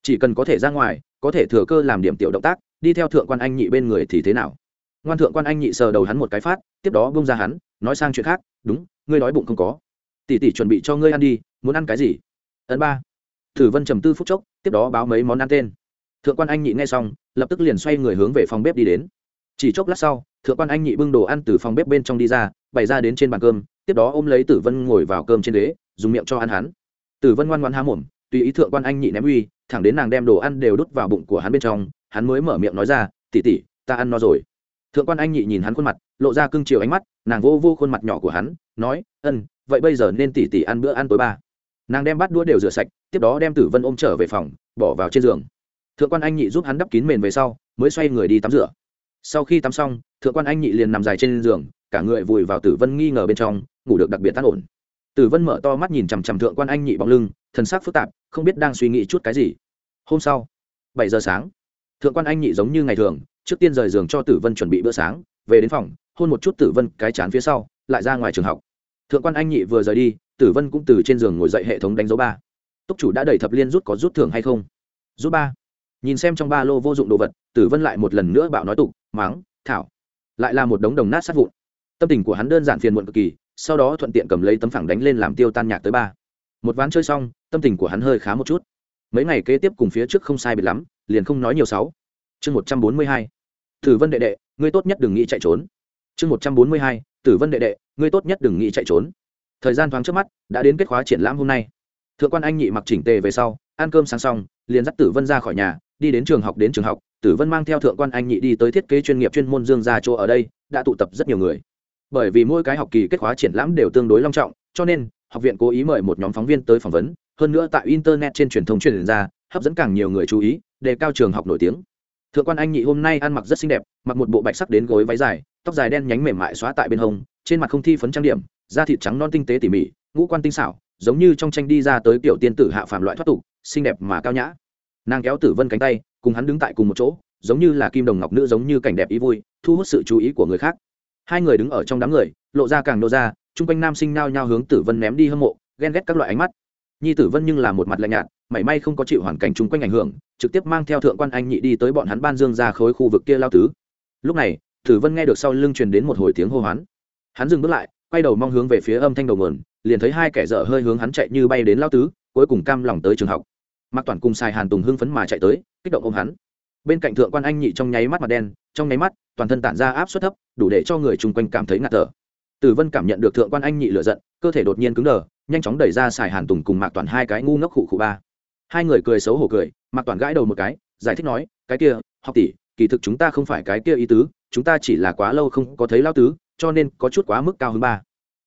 chỉ cần có thể ra ngoài có thể thừa cơ làm điểm tiểu động tác, đi theo thượng quan anh nhị bên người thì thế nào? Ngoan thượng quan anh nhị sờ đầu hắn một cái phát, tiếp đó bông ra hắn, nói sang chuyện khác, đúng, ngươi nói bụng không có. Tỷ tỷ chuẩn bị cho ngươi ăn đi, muốn ăn cái gì? Ấn ba. Thử vân trầm tư phút chốc, tiếp đó báo mấy món ăn tên. Thượng quan anh nhị nghe xong, lập tức liền xoay người hướng về phòng bếp đi đến. Chỉ chốc lát sau, thượng quan anh nhị bưng đồ ăn từ phòng bếp bên trong đi ra, bày ra đến trên bàn cơm, tiếp đó ôm lấy tử vân ngồi vào cơm trên đế dùng miệng cho ăn hắn. Tử vân ngoan ngoan há mồm tùy ý thượng quan anh nhị ném uy, thẳng đến nàng đem đồ ăn đều đút vào bụng của hắn bên trong, hắn mới mở miệng nói ra tỉ tỉ ta ăn no rồi. Thượng quan anh nhị nhìn hắn khuôn mặt, lộ ra cưng chiều ánh mắt, nàng vô vô khuôn mặt nhỏ của hắn, nói, ân, vậy bây giờ nên tỉ tỉ ăn bữa ăn tối ba. Nàng đem bát đũa đều rửa sạch, tiếp đó đem tử vân ôm trở về phòng, bỏ vào trên giường. Thượng quan anh nhị giúp hắn đắp kín mền về sau, mới xoay người đi tắm rửa. Sau khi tắm xong, thượng quan anh nhị liền nằm dài trên giường, cả người vùi vào tử vân nghi ngờ bên trong, ngủ được đặc biệt tan ổn. Tử vân mở to mắt nhìn chằm chằm thượng quan anh nhị bóng lưng thần sắc phức tạp, không biết đang suy nghĩ chút cái gì. Hôm sau, bảy giờ sáng, thượng quan anh nhị giống như ngày thường, trước tiên rời giường cho tử vân chuẩn bị bữa sáng, về đến phòng, hôn một chút tử vân cái chán phía sau, lại ra ngoài trường học. Thượng quan anh nhị vừa rời đi, tử vân cũng từ trên giường ngồi dậy hệ thống đánh dấu ba. Túc chủ đã đẩy thập liên rút có rút thưởng hay không? Rút ba. Nhìn xem trong ba lô vô dụng đồ vật, tử vân lại một lần nữa bạo nói tục máng thảo. Lại là một đống đồng nát sát vụn. Tâm tình của hắn đơn giản phiền muộn cực kỳ, sau đó thuận tiện cầm lấy tấm phẳng đánh lên làm tiêu tan nhạc tới ba. Một ván chơi xong tâm tình của hắn hơi khá một chút. Mấy ngày kế tiếp cùng phía trước không sai biệt lắm, liền không nói nhiều sáu. Chương một trăm bốn mươi hai. Tử vân đệ đệ, ngươi tốt nhất đừng nghĩ chạy trốn. Chương một trăm bốn mươi hai. Tử vân đệ đệ, ngươi tốt nhất đừng nghĩ chạy trốn. Thời gian thoáng trước mắt, đã đến kết khóa triển lãm hôm nay. Thượng quan anh nhị mặc chỉnh tề về sau, ăn cơm sáng xong, liền dắt tử vân ra khỏi nhà, đi đến trường học đến trường học. Tử vân mang theo thượng quan anh nhị đi tới thiết kế chuyên nghiệp chuyên môn dương gia chỗ ở đây, đã tụ tập rất nhiều người. Bởi vì mỗi cái học kỳ kết khóa triển lãm đều tương đối long trọng, cho nên, học viện cố ý mời một nhóm phóng viên tới phỏng vấn hơn nữa tại internet trên truyền thông truyền ra, hấp dẫn càng nhiều người chú ý, đề cao trường học nổi tiếng. Thượng quan anh nhị hôm nay ăn mặc rất xinh đẹp, mặc một bộ bạch sắc đến gối váy dài, tóc dài đen nhánh mềm mại xóa tại bên hông, trên mặt không thi phấn trang điểm, da thịt trắng non tinh tế tỉ mỉ, ngũ quan tinh xảo, giống như trong tranh đi ra tới tiểu tiên tử hạ phàm loại thoát tục, xinh đẹp mà cao nhã. Nàng kéo tử vân cánh tay, cùng hắn đứng tại cùng một chỗ, giống như là kim đồng ngọc nữ giống như cảnh đẹp ý vui, thu hút sự chú ý của người khác. Hai người đứng ở trong đám người, lộ ra càng nô ra, chung quanh nam sinh nao nhao hướng tử vân ném đi hâm mộ, ghen ghét các loại ánh mắt nhi tử vân nhưng là một mặt lạnh nhạt, mảy may không có chịu hoàn cảnh chung quanh ảnh hưởng, trực tiếp mang theo thượng quan anh nhị đi tới bọn hắn ban dương ra khối khu vực kia lao tứ. Lúc này, tử vân nghe được sau lưng truyền đến một hồi tiếng hô hoán. Hắn dừng bước lại, quay đầu mong hướng về phía âm thanh đầu mườn liền thấy hai kẻ dở hơi hướng hắn chạy như bay đến lao tứ, cuối cùng cam lòng tới trường học. Mặc toàn cùng xài hàn tùng hưng phấn mà chạy tới, kích động ôm hắn. Bên cạnh thượng quan anh nhị trong nháy mắt mặt đen, trong nháy mắt, toàn thân tản ra áp suất thấp, đủ để cho người chung quanh cảm thấy ngạt thở tử vân cảm nhận được thượng quan anh nhị lựa giận, cơ thể đột nhiên cứng đờ, nhanh chóng đẩy ra xài hàn tùng cùng mạc toàn hai cái ngu ngốc khụ khụ ba. Hai người cười xấu hổ cười, mạc toàn gãi đầu một cái, giải thích nói, cái kia, học tỷ, kỳ thực chúng ta không phải cái kia ý tứ, chúng ta chỉ là quá lâu không có thấy lao tứ, cho nên có chút quá mức cao hơn ba.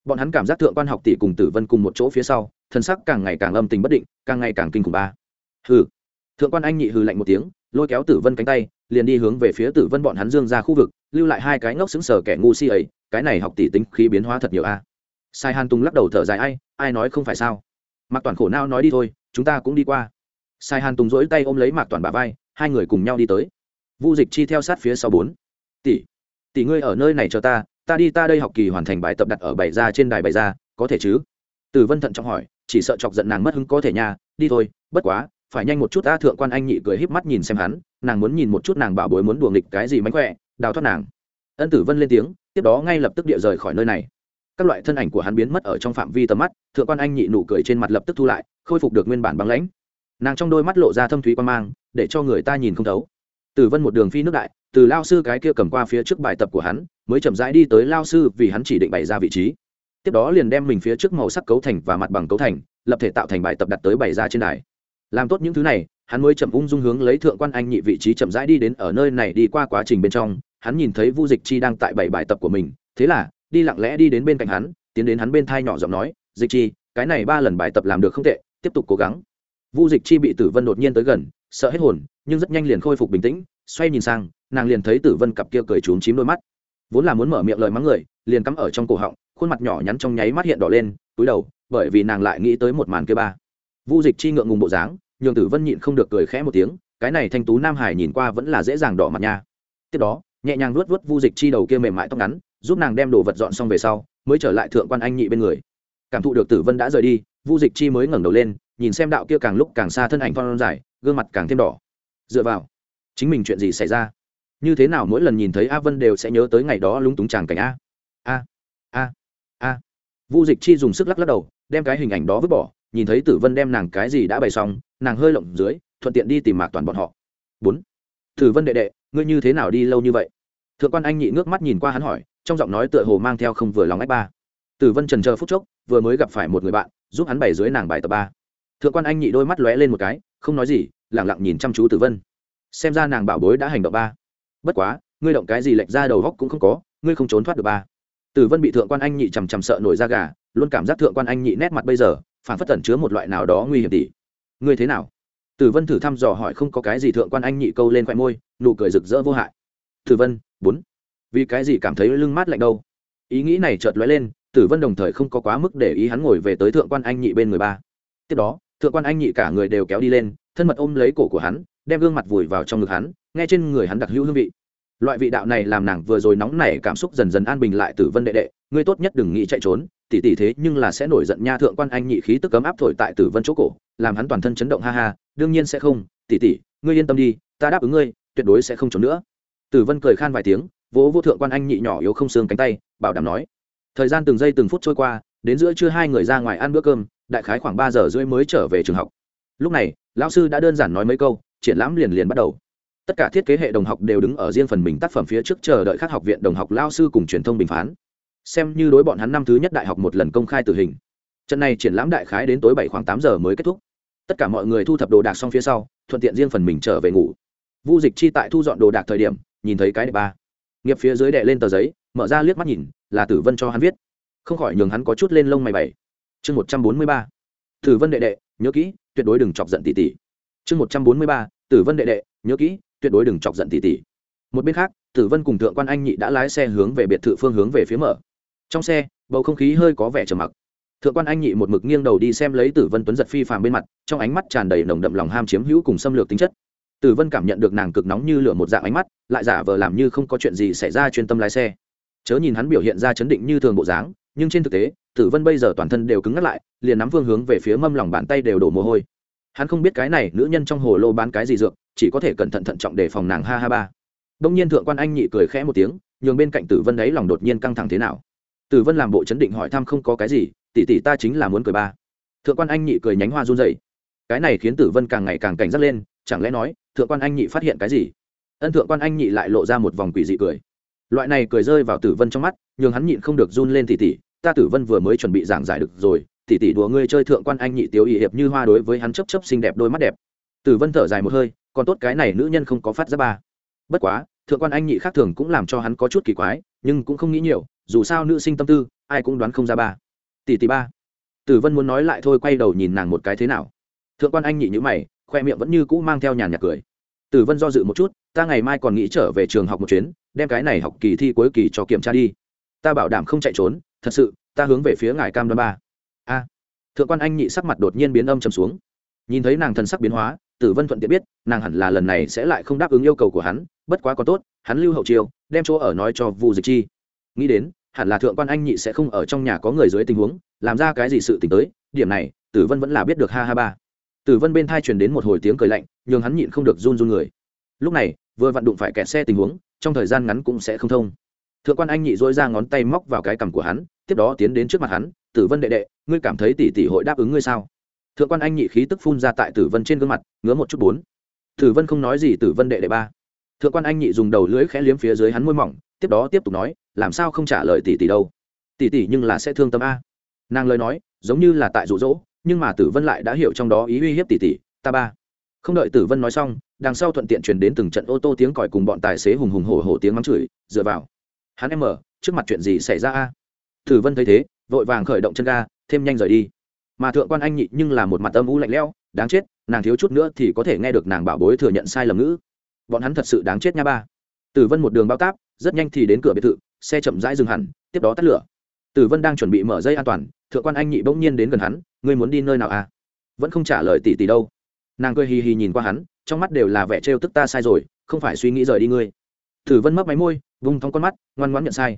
Bọn hắn cảm giác thượng quan học tỷ cùng tử vân cùng một chỗ phía sau, thân sắc càng ngày càng âm tình bất định, càng ngày càng kinh khủng ba. Hừ. Thượng quan anh nhị hừ lạnh một tiếng, lôi kéo tử vân cánh tay, liền đi hướng về phía tử vân bọn hắn dương ra khu vực, lưu lại hai cái ngốc xứng sở kẻ ngu si ấy cái này học tỷ tính khí biến hóa thật nhiều a. Sai hàn tùng lắc đầu thở dài, ai ai nói không phải sao? Mạc toàn khổ nao nói đi thôi, chúng ta cũng đi qua. Sai hàn tùng dỗi tay ôm lấy mạc toàn bà vai, hai người cùng nhau đi tới. Vu dịch chi theo sát phía sau bốn. Tỷ tỷ ngươi ở nơi này cho ta ta đi, ta đây học kỳ hoàn thành bài tập đặt ở bảy ra trên đài bảy ra, có thể chứ? Từ vân thận trọng hỏi, chỉ sợ chọc giận nàng mất hứng có thể nha, đi thôi, bất quá, phải nhanh một chút ta, thượng quan anh nhị cười híp mắt nhìn xem hắn, nàng muốn nhìn một chút nàng bảo bối muốn đùa nghịch cái gì mánh khỏe, đào thoát nàng ân tử vân lên tiếng, tiếp đó ngay lập tức địa rời khỏi nơi này. Các loại thân ảnh của hắn biến mất ở trong phạm vi tầm mắt, thượng quan anh nhị nụ cười trên mặt lập tức thu lại, khôi phục được nguyên bản băng lãnh. Nàng trong đôi mắt lộ ra thâm thúy quan mang, để cho người ta nhìn không thấu. Tử vân một đường phi nước đại, từ lao sư cái kia cầm qua phía trước bài tập của hắn, mới chậm rãi đi tới lao sư vì hắn chỉ định bày ra vị trí. Tiếp đó liền đem mình phía trước màu sắc cấu thành và mặt bằng cấu thành, lập thể tạo thành bài tập đặt tới bày ra trên đài. Làm tốt những thứ này, hắn mới chậm ung dung hướng lấy thượng quan anh nhị vị trí chậm rãi đi đến ở nơi này đi qua quá trình bên trong hắn nhìn thấy vu dịch chi đang tại bảy bài tập của mình, thế là, đi lặng lẽ đi đến bên cạnh hắn, tiến đến hắn bên thai nhỏ giọng nói, dịch chi, cái này ba lần bài tập làm được không tệ, tiếp tục cố gắng. Vu dịch chi bị tử vân đột nhiên tới gần, sợ hết hồn, nhưng rất nhanh liền khôi phục bình tĩnh, xoay nhìn sang, nàng liền thấy tử vân cặp kia cười trúng chím đôi mắt. Vốn là muốn mở miệng lời mắng người, liền cắm ở trong cổ họng, khuôn mặt nhỏ nhắn trong nháy mắt hiện đỏ lên, túi đầu, bởi vì nàng lại nghĩ tới một màn kia ba. Vu dịch chi ngượng ngùng bộ dáng, nhường tử vân nhịn không được cười khẽ một tiếng, cái này thanh tú nam hải nhìn qua vẫn là dễ dàng đỏ mặt nha. Tiếp đó nhẹ nhàng luốt vuốt vu dịch chi đầu kia mềm mại tóc ngắn, giúp nàng đem đồ vật dọn xong về sau, mới trở lại thượng quan anh nhị bên người. Cảm thụ được tử vân đã rời đi, vu dịch chi mới ngẩng đầu lên, nhìn xem đạo kia càng lúc càng xa thân ảnh phong dài, gương mặt càng thêm đỏ. Dựa vào, chính mình chuyện gì xảy ra? Như thế nào mỗi lần nhìn thấy a vân đều sẽ nhớ tới ngày đó lúng túng chàng cảnh a? A a a. Vu dịch chi dùng sức lắc lắc đầu, đem cái hình ảnh đó vứt bỏ, nhìn thấy tử vân đem nàng cái gì đã bày xong, nàng hơi lộng dưới, thuận tiện đi tìm mạc toàn bọn họ. Bốn. Tử vân đệ đệ ngươi như thế nào đi lâu như vậy? Thượng quan anh nhị ngước mắt nhìn qua hắn hỏi, trong giọng nói tựa hồ mang theo không vừa lòng ách ba. Tử vân trần chờ phút chốc, vừa mới gặp phải một người bạn, giúp hắn bày dưới nàng bài tập ba. Thượng quan anh nhị đôi mắt lóe lên một cái, không nói gì lẳng lặng nhìn chăm chú tử vân. Xem ra nàng bảo bối đã hành động ba. Bất quá, ngươi động cái gì lệch ra đầu góc cũng không có, ngươi không trốn thoát được ba. Tử vân bị thượng quan anh nhị chằm chằm sợ nổi da gà, luôn cảm giác thượng quan anh nhị nét mặt bây giờ phản phất tẩn chứa một loại nào đó nguy hiểm tỷ ngươi thế nào? Tử vân thử thăm dò hỏi không có cái gì thượng quan anh nhị câu lên khoe môi, nụ cười rực rỡ vô hại. Tử vân, bốn. Vì cái gì cảm thấy lưng mát lạnh đâu? Ý nghĩ này chợt lóe lên, tử vân đồng thời không có quá mức để ý hắn ngồi về tới thượng quan anh nhị bên người ba. Tiếp đó, thượng quan anh nhị cả người đều kéo đi lên, thân mật ôm lấy cổ của hắn, đem gương mặt vùi vào trong ngực hắn, nghe trên người hắn đặc hữu hương vị. Loại vị đạo này làm nàng vừa rồi nóng nảy cảm xúc dần dần an bình lại tử vân đệ đệ, ngươi tốt nhất đừng nghĩ chạy trốn tỉ tỉ thế nhưng là sẽ nổi giận nha thượng quan anh nhị khí tức cấm áp thổi tại tử vân chỗ cổ làm hắn toàn thân chấn động, ha ha, đương nhiên sẽ không tỉ tỉ ngươi yên tâm đi, ta đáp ứng ngươi, tuyệt đối sẽ không trốn nữa. Tử vân cười khan vài tiếng, vỗ vô thượng quan anh nhị nhỏ yếu không xương cánh tay, bảo đảm nói. Thời gian từng giây từng phút trôi qua, đến giữa trưa hai người ra ngoài ăn bữa cơm, đại khái khoảng ba giờ rưỡi mới trở về trường học. Lúc này, lão sư đã đơn giản nói mấy câu, triển lãm liền liền bắt đầu. Tất cả thiết kế hệ đồng học đều đứng ở riêng phần mình tác phẩm phía trước chờ đợi các học viện đồng học lao sư cùng truyền thông bình phán. Xem như đối bọn hắn năm thứ nhất đại học một lần công khai tử hình. Trận này triển lãm đại khái đến tối bảy khoảng tám giờ mới kết thúc tất cả mọi người thu thập đồ đạc xong phía sau, thuận tiện riêng phần mình trở về ngủ. Vu dịch chi tại thu dọn đồ đạc thời điểm, nhìn thấy cái đệ ba. Nghiệp phía dưới đệ lên tờ giấy, mở ra liếc mắt nhìn, là tử vân cho hắn viết. Không khỏi nhường hắn có chút lên lông mày bảy. Chương một trăm bốn mươi ba. Tử vân đệ đệ, nhớ kỹ, tuyệt đối đừng chọc giận tỷ tỷ. Chương một trăm bốn mươi ba. Tử vân đệ đệ, nhớ kỹ, tuyệt đối đừng chọc giận tỷ tỷ. Một bên khác, tử vân cùng thượng quan anh nhị đã lái xe hướng về biệt thự phương hướng về phía mở. Trong xe, bầu không khí hơi có vẻ trầm mặc thượng quan anh nhị một mực nghiêng đầu đi xem lấy tử vân tuấn giật phi phàm bên mặt, trong ánh mắt tràn đầy nồng đậm lòng ham chiếm hữu cùng xâm lược tính chất. Tử vân cảm nhận được nàng cực nóng như lửa một dạng ánh mắt, lại giả vờ làm như không có chuyện gì xảy ra chuyên tâm lái xe. Chớ nhìn hắn biểu hiện ra chấn định như thường bộ dáng, nhưng trên thực tế, tử vân bây giờ toàn thân đều cứng ngắt lại, liền nắm phương hướng về phía mâm lòng bàn tay đều đổ mồ hôi. Hắn không biết cái này nữ nhân trong hồ lô bán cái gì dược, chỉ có thể cẩn thận thận trọng để phòng nàng ha ha ba. Đông nhiên thượng quan anh nhị cười khẽ một tiếng, nhường bên cạnh tử vân ấy lòng đột nhiên căng thẳng thế nào. Tử vân làm bộ chấn định hỏi thăm không có cái gì tỷ tỷ ta chính là muốn cười ba. Thượng quan anh nhị cười nhánh hoa run dậy cái này khiến tử vân càng ngày càng cảnh giác lên, chẳng lẽ nói, thượng quan anh nhị phát hiện cái gì? Ân thượng quan anh nhị lại lộ ra một vòng quỷ dị cười. Loại này cười rơi vào tử vân trong mắt, nhường hắn nhịn không được run lên tỷ tỷ, ta tử vân vừa mới chuẩn bị giảng giải được rồi, tỷ tỷ đùa ngươi chơi thượng quan anh nhị tiếu y hiệp như hoa đối với hắn chấp chấp xinh đẹp đôi mắt đẹp. Tử vân thở dài một hơi, còn tốt cái này nữ nhân không có phát ra ba. Bất quá, thượng quan anh nhị khác thường cũng làm cho hắn có chút kỳ quái, nhưng cũng không nghĩ nhiều, dù sao nữ sinh tâm tư, ai cũng đoán không ra ba tỷ tỷ ba. Tử vân muốn nói lại thôi, quay đầu nhìn nàng một cái thế nào. Thượng quan anh nhị như mày, khoe miệng vẫn như cũ mang theo nhàn nhạc cười. Tử vân do dự một chút, ta ngày mai còn nghĩ trở về trường học một chuyến, đem cái này học kỳ thi cuối kỳ cho kiểm tra đi. Ta bảo đảm không chạy trốn, thật sự, ta hướng về phía ngài cam đoan ba. A. Thượng quan anh nhị sắc mặt đột nhiên biến âm trầm xuống. Nhìn thấy nàng thần sắc biến hóa, tử vân thuận tiện biết, nàng hẳn là lần này sẽ lại không đáp ứng yêu cầu của hắn, bất quá có tốt, hắn lưu hậu chiêu, đem chỗ ở nói cho vu dịch chi. Nghĩ đến hẳn là thượng quan anh nhị sẽ không ở trong nhà có người dưới tình huống, làm ra cái gì sự t ì n h tới, điểm này, tử vân vẫn là biết được, ha ha ba. Tử vân bên thai truyền đến một hồi tiếng cười lạnh, nhường hắn nhịn không được run run người. Lúc này, vừa vặn đụng phải kẹt xe tình huống, trong thời gian ngắn cũng sẽ không thông. Thượng quan anh nhị dỗi ra ngón tay móc vào cái cằm của hắn, tiếp đó tiến đến trước mặt hắn, tử vân đệ đệ, ngươi cảm thấy tỷ tỷ hội đáp ứng ngươi sao? Thượng quan anh nhị khí tức phun ra tại tử vân trên gương mặt, ngứa một chút bốn. Tử vân không nói gì, tử vân đệ đệ ba. Thượng quan anh nhị dùng đầu lưỡi khẽ liếm phía dưới hắn môi mỏng tiếp đó tiếp tục nói, làm sao không trả lời tỷ tỷ đâu? Tỷ tỷ nhưng là sẽ thương tâm a. Nàng lời nói, giống như là tại rụ rỗ nhưng mà tử vân lại đã hiểu trong đó ý uy hiếp tỷ tỷ, ta ba. Không đợi tử vân nói xong, đằng sau thuận tiện truyền đến từng trận ô tô tiếng còi cùng bọn tài xế hùng hùng hổ hổ tiếng mắng chửi, dựa vào. Hắn em mở, trước mặt chuyện gì xảy ra a? Tử vân thấy thế, vội vàng khởi động chân ga, thêm nhanh rời đi. Mà thượng quan anh nhị nhưng là một mặt âm u lạnh lẽo, đáng chết, nàng thiếu chút nữa thì có thể nghe được nàng bảo bối thừa nhận sai lầm ngữ. Bọn hắn thật sự đáng chết nha ba tử vân một đường bao táp, rất nhanh thì đến cửa biệt thự, xe chậm rãi dừng hẳn, tiếp đó tắt lửa. Tử vân đang chuẩn bị mở dây an toàn, thượng quan anh nhị bỗng nhiên đến gần hắn, ngươi muốn đi nơi nào à? Vẫn không trả lời tỷ tỷ đâu. Nàng cười hì hì nhìn qua hắn, trong mắt đều là vẻ trêu tức, ta sai rồi, không phải suy nghĩ rời đi ngươi. Tử vân mấp máy môi vùng thong con mắt, ngoan ngoãn nhận sai.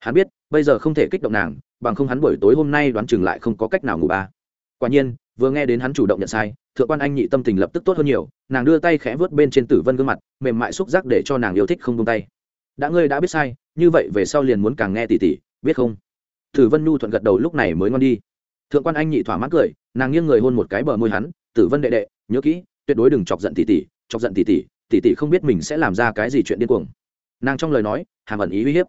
Hắn biết, bây giờ không thể kích động nàng, bằng không hắn buổi tối hôm nay đoán chừng lại không có cách nào ngủ ba. Quả nhiên, vừa nghe đến hắn chủ động nhận sai thượng quan anh nhị tâm tình lập tức tốt hơn nhiều, nàng đưa tay khẽ vớt bên trên tử vân gương mặt, mềm mại xúc giác để cho nàng yêu thích không tung tay. Đã ngươi đã biết sai, như vậy về sau liền muốn càng nghe tỉ tỉ, biết không? Tử vân nhu thuận gật đầu lúc này mới ngon đi. Thượng quan anh nhị thỏa mãn cười, nàng nghiêng người hôn một cái bờ môi hắn, tử vân đệ đệ, nhớ kỹ, tuyệt đối đừng chọc giận tỉ tỉ, chọc giận tỉ tỉ tỉ tỉ không biết mình sẽ làm ra cái gì chuyện điên cuồng. Nàng trong lời nói, hàm ẩn ý uy hiếp.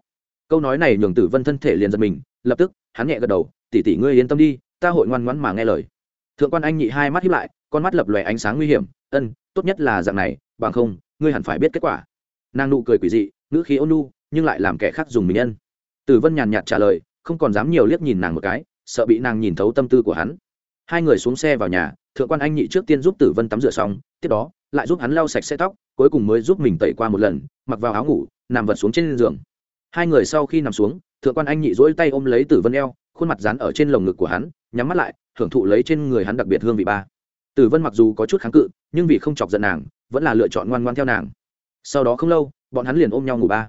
Câu nói này nhường tử vân thân thể liền giật mình, lập tức, hắn nhẹ gật đầu, tỉ tỉ ngươi yên tâm đi, ta hội ngoan ngoãn mà nghe lời thượng quan anh nhị hai mắt hiếp lại, con mắt lập lòe ánh sáng nguy hiểm, ân, tốt nhất là dạng này, bằng không, ngươi hẳn phải biết kết quả. Nàng nụ cười quỷ dị, ngữ khí ôn nu nhưng lại làm kẻ khác dùng mình nhân tử vân nhàn nhạt trả lời, không còn dám nhiều liếc nhìn nàng một cái, sợ bị nàng nhìn thấu tâm tư của hắn. Hai người xuống xe vào nhà, thượng quan anh nhị trước tiên giúp tử vân tắm rửa xong, tiếp đó, lại giúp hắn lau sạch xe tóc, cuối cùng mới giúp mình tẩy qua một lần, mặc vào áo ngủ, nằm vật xuống trên giường. Hai người sau khi nằm xuống, thượng quan anh nhị dỗi tay ôm lấy tử vân eo khuôn mặt dán ở trên lồng ngực của hắn, nhắm mắt lại, hưởng thụ lấy trên người hắn đặc biệt hương vị ba. Tử vân mặc dù có chút kháng cự, nhưng vì không chọc giận nàng, vẫn là lựa chọn ngoan ngoan theo nàng. Sau đó không lâu, bọn hắn liền ôm nhau ngủ ba.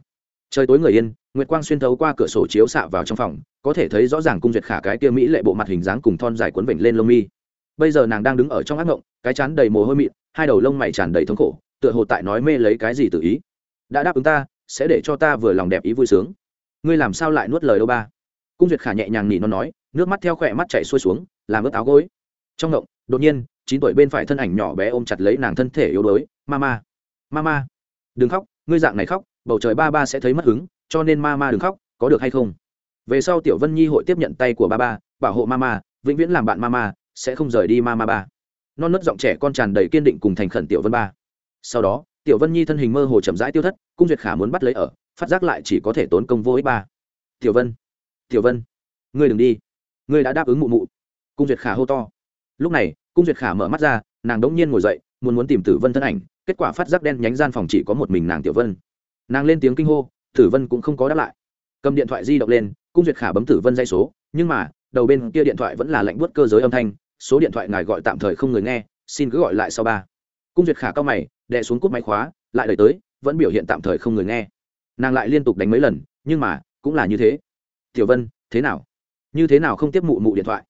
Trời tối người yên, nguyệt quang xuyên thấu qua cửa sổ chiếu xạ vào trong phòng, có thể thấy rõ ràng cung duyệt khả cái kia mỹ lệ bộ mặt hình dáng cùng thon dài cuốn vểnh lên lông mi. Bây giờ nàng đang đứng ở trong ác ngộng cái chán đầy mồ hôi mịn, hai đầu lông mày tràn đầy thống khổ, tựa hồ tại nói mê lấy cái gì tự ý. Đã đáp ứng ta, sẽ để cho ta vừa lòng đẹp ý vui sướng. Ngươi làm sao lại nuốt lời đâu ba? Cung duyệt khả nhẹ nhàng nỉ nó nói, nước mắt theo khỏe mắt chảy xuôi xuống, làm ướt áo gối. Trong ngộng, đột nhiên, chín tuổi bên phải thân ảnh nhỏ bé ôm chặt lấy nàng thân thể yếu đuối, mama mama, đừng khóc, ngươi dạng này khóc, bầu trời ba ba sẽ thấy mất hứng, cho nên mama đừng khóc, có được hay không? Về sau tiểu vân nhi hội tiếp nhận tay của ba ba, bảo hộ mama, vĩnh viễn làm bạn mama, sẽ không rời đi mama ba. Non nớt giọng trẻ con tràn đầy kiên định cùng thành khẩn tiểu vân ba. Sau đó, tiểu vân nhi thân hình mơ hồ chậm rãi tiêu thất, cung duyệt khả muốn bắt lấy ở, phát giác lại chỉ có thể tốn công vô ích ba. Tiểu vân tiểu vân, ngươi đừng đi. Ngươi đã đáp ứng mụ mụ. Cung duyệt khả hô to. Lúc này, cung duyệt khả mở mắt ra, nàng đống nhiên ngồi dậy, muốn muốn tìm tử vân thân ảnh, kết quả phát giác đen nhánh gian phòng chỉ có một mình nàng tiểu vân. Nàng lên tiếng kinh hô, tử vân cũng không có đáp lại. Cầm điện thoại di động lên, cung duyệt khả bấm tử vân dây số, nhưng mà, đầu bên kia điện thoại vẫn là lạnh buốt cơ giới âm thanh, số điện thoại ngài gọi tạm thời không người nghe, xin cứ gọi lại sau ba. Cung duyệt khả cao mày, đè xuống cúp máy khóa, lại đẩy tới, vẫn biểu hiện tạm thời không người nghe. Nàng lại liên tục đánh mấy lần, nhưng mà, cũng là như thế tiểu vân, thế nào? Như thế nào không tiếp mụ mụ điện thoại?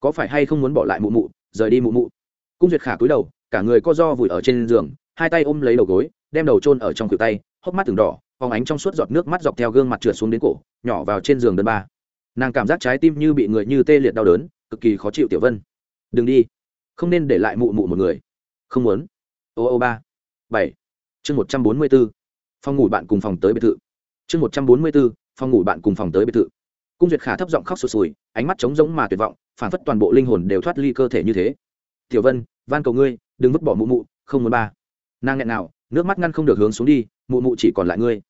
Có phải hay không muốn bỏ lại mụ mụ, rời đi mụ mụ? Cung duyệt khả cúi đầu, cả người co do vùi ở trên giường, hai tay ôm lấy đầu gối, đem đầu trôn ở trong cửa tay, hốc mắt từng đỏ, phóng ánh trong suốt giọt nước mắt dọc theo gương mặt trượt xuống đến cổ, nhỏ vào trên giường đơn ba. Nàng cảm giác trái tim như bị người như tê liệt đau đớn, cực kỳ khó chịu tiểu vân. Đừng đi, không nên để lại mụ mụ một người. Không muốn. Ô ô, ba. Bảy. Chương một trăm bốn mươi b ố phòng ngủ bạn cùng phòng tới biệt thự. Chương một trăm bốn mươi b ố phòng ngủ bạn cùng phòng tới biệt thự cung duyệt khả thấp giọng khóc sụt sùi, ánh mắt trống rỗng mà tuyệt vọng phản phất toàn bộ linh hồn đều thoát ly cơ thể như thế. Tiểu vân, van cầu ngươi, đừng vứt bỏ mụ mụ, không muốn ba. Nàng nghẹn nào, nước mắt ngăn không được hướng xuống đi, mụ mụ chỉ còn lại ngươi.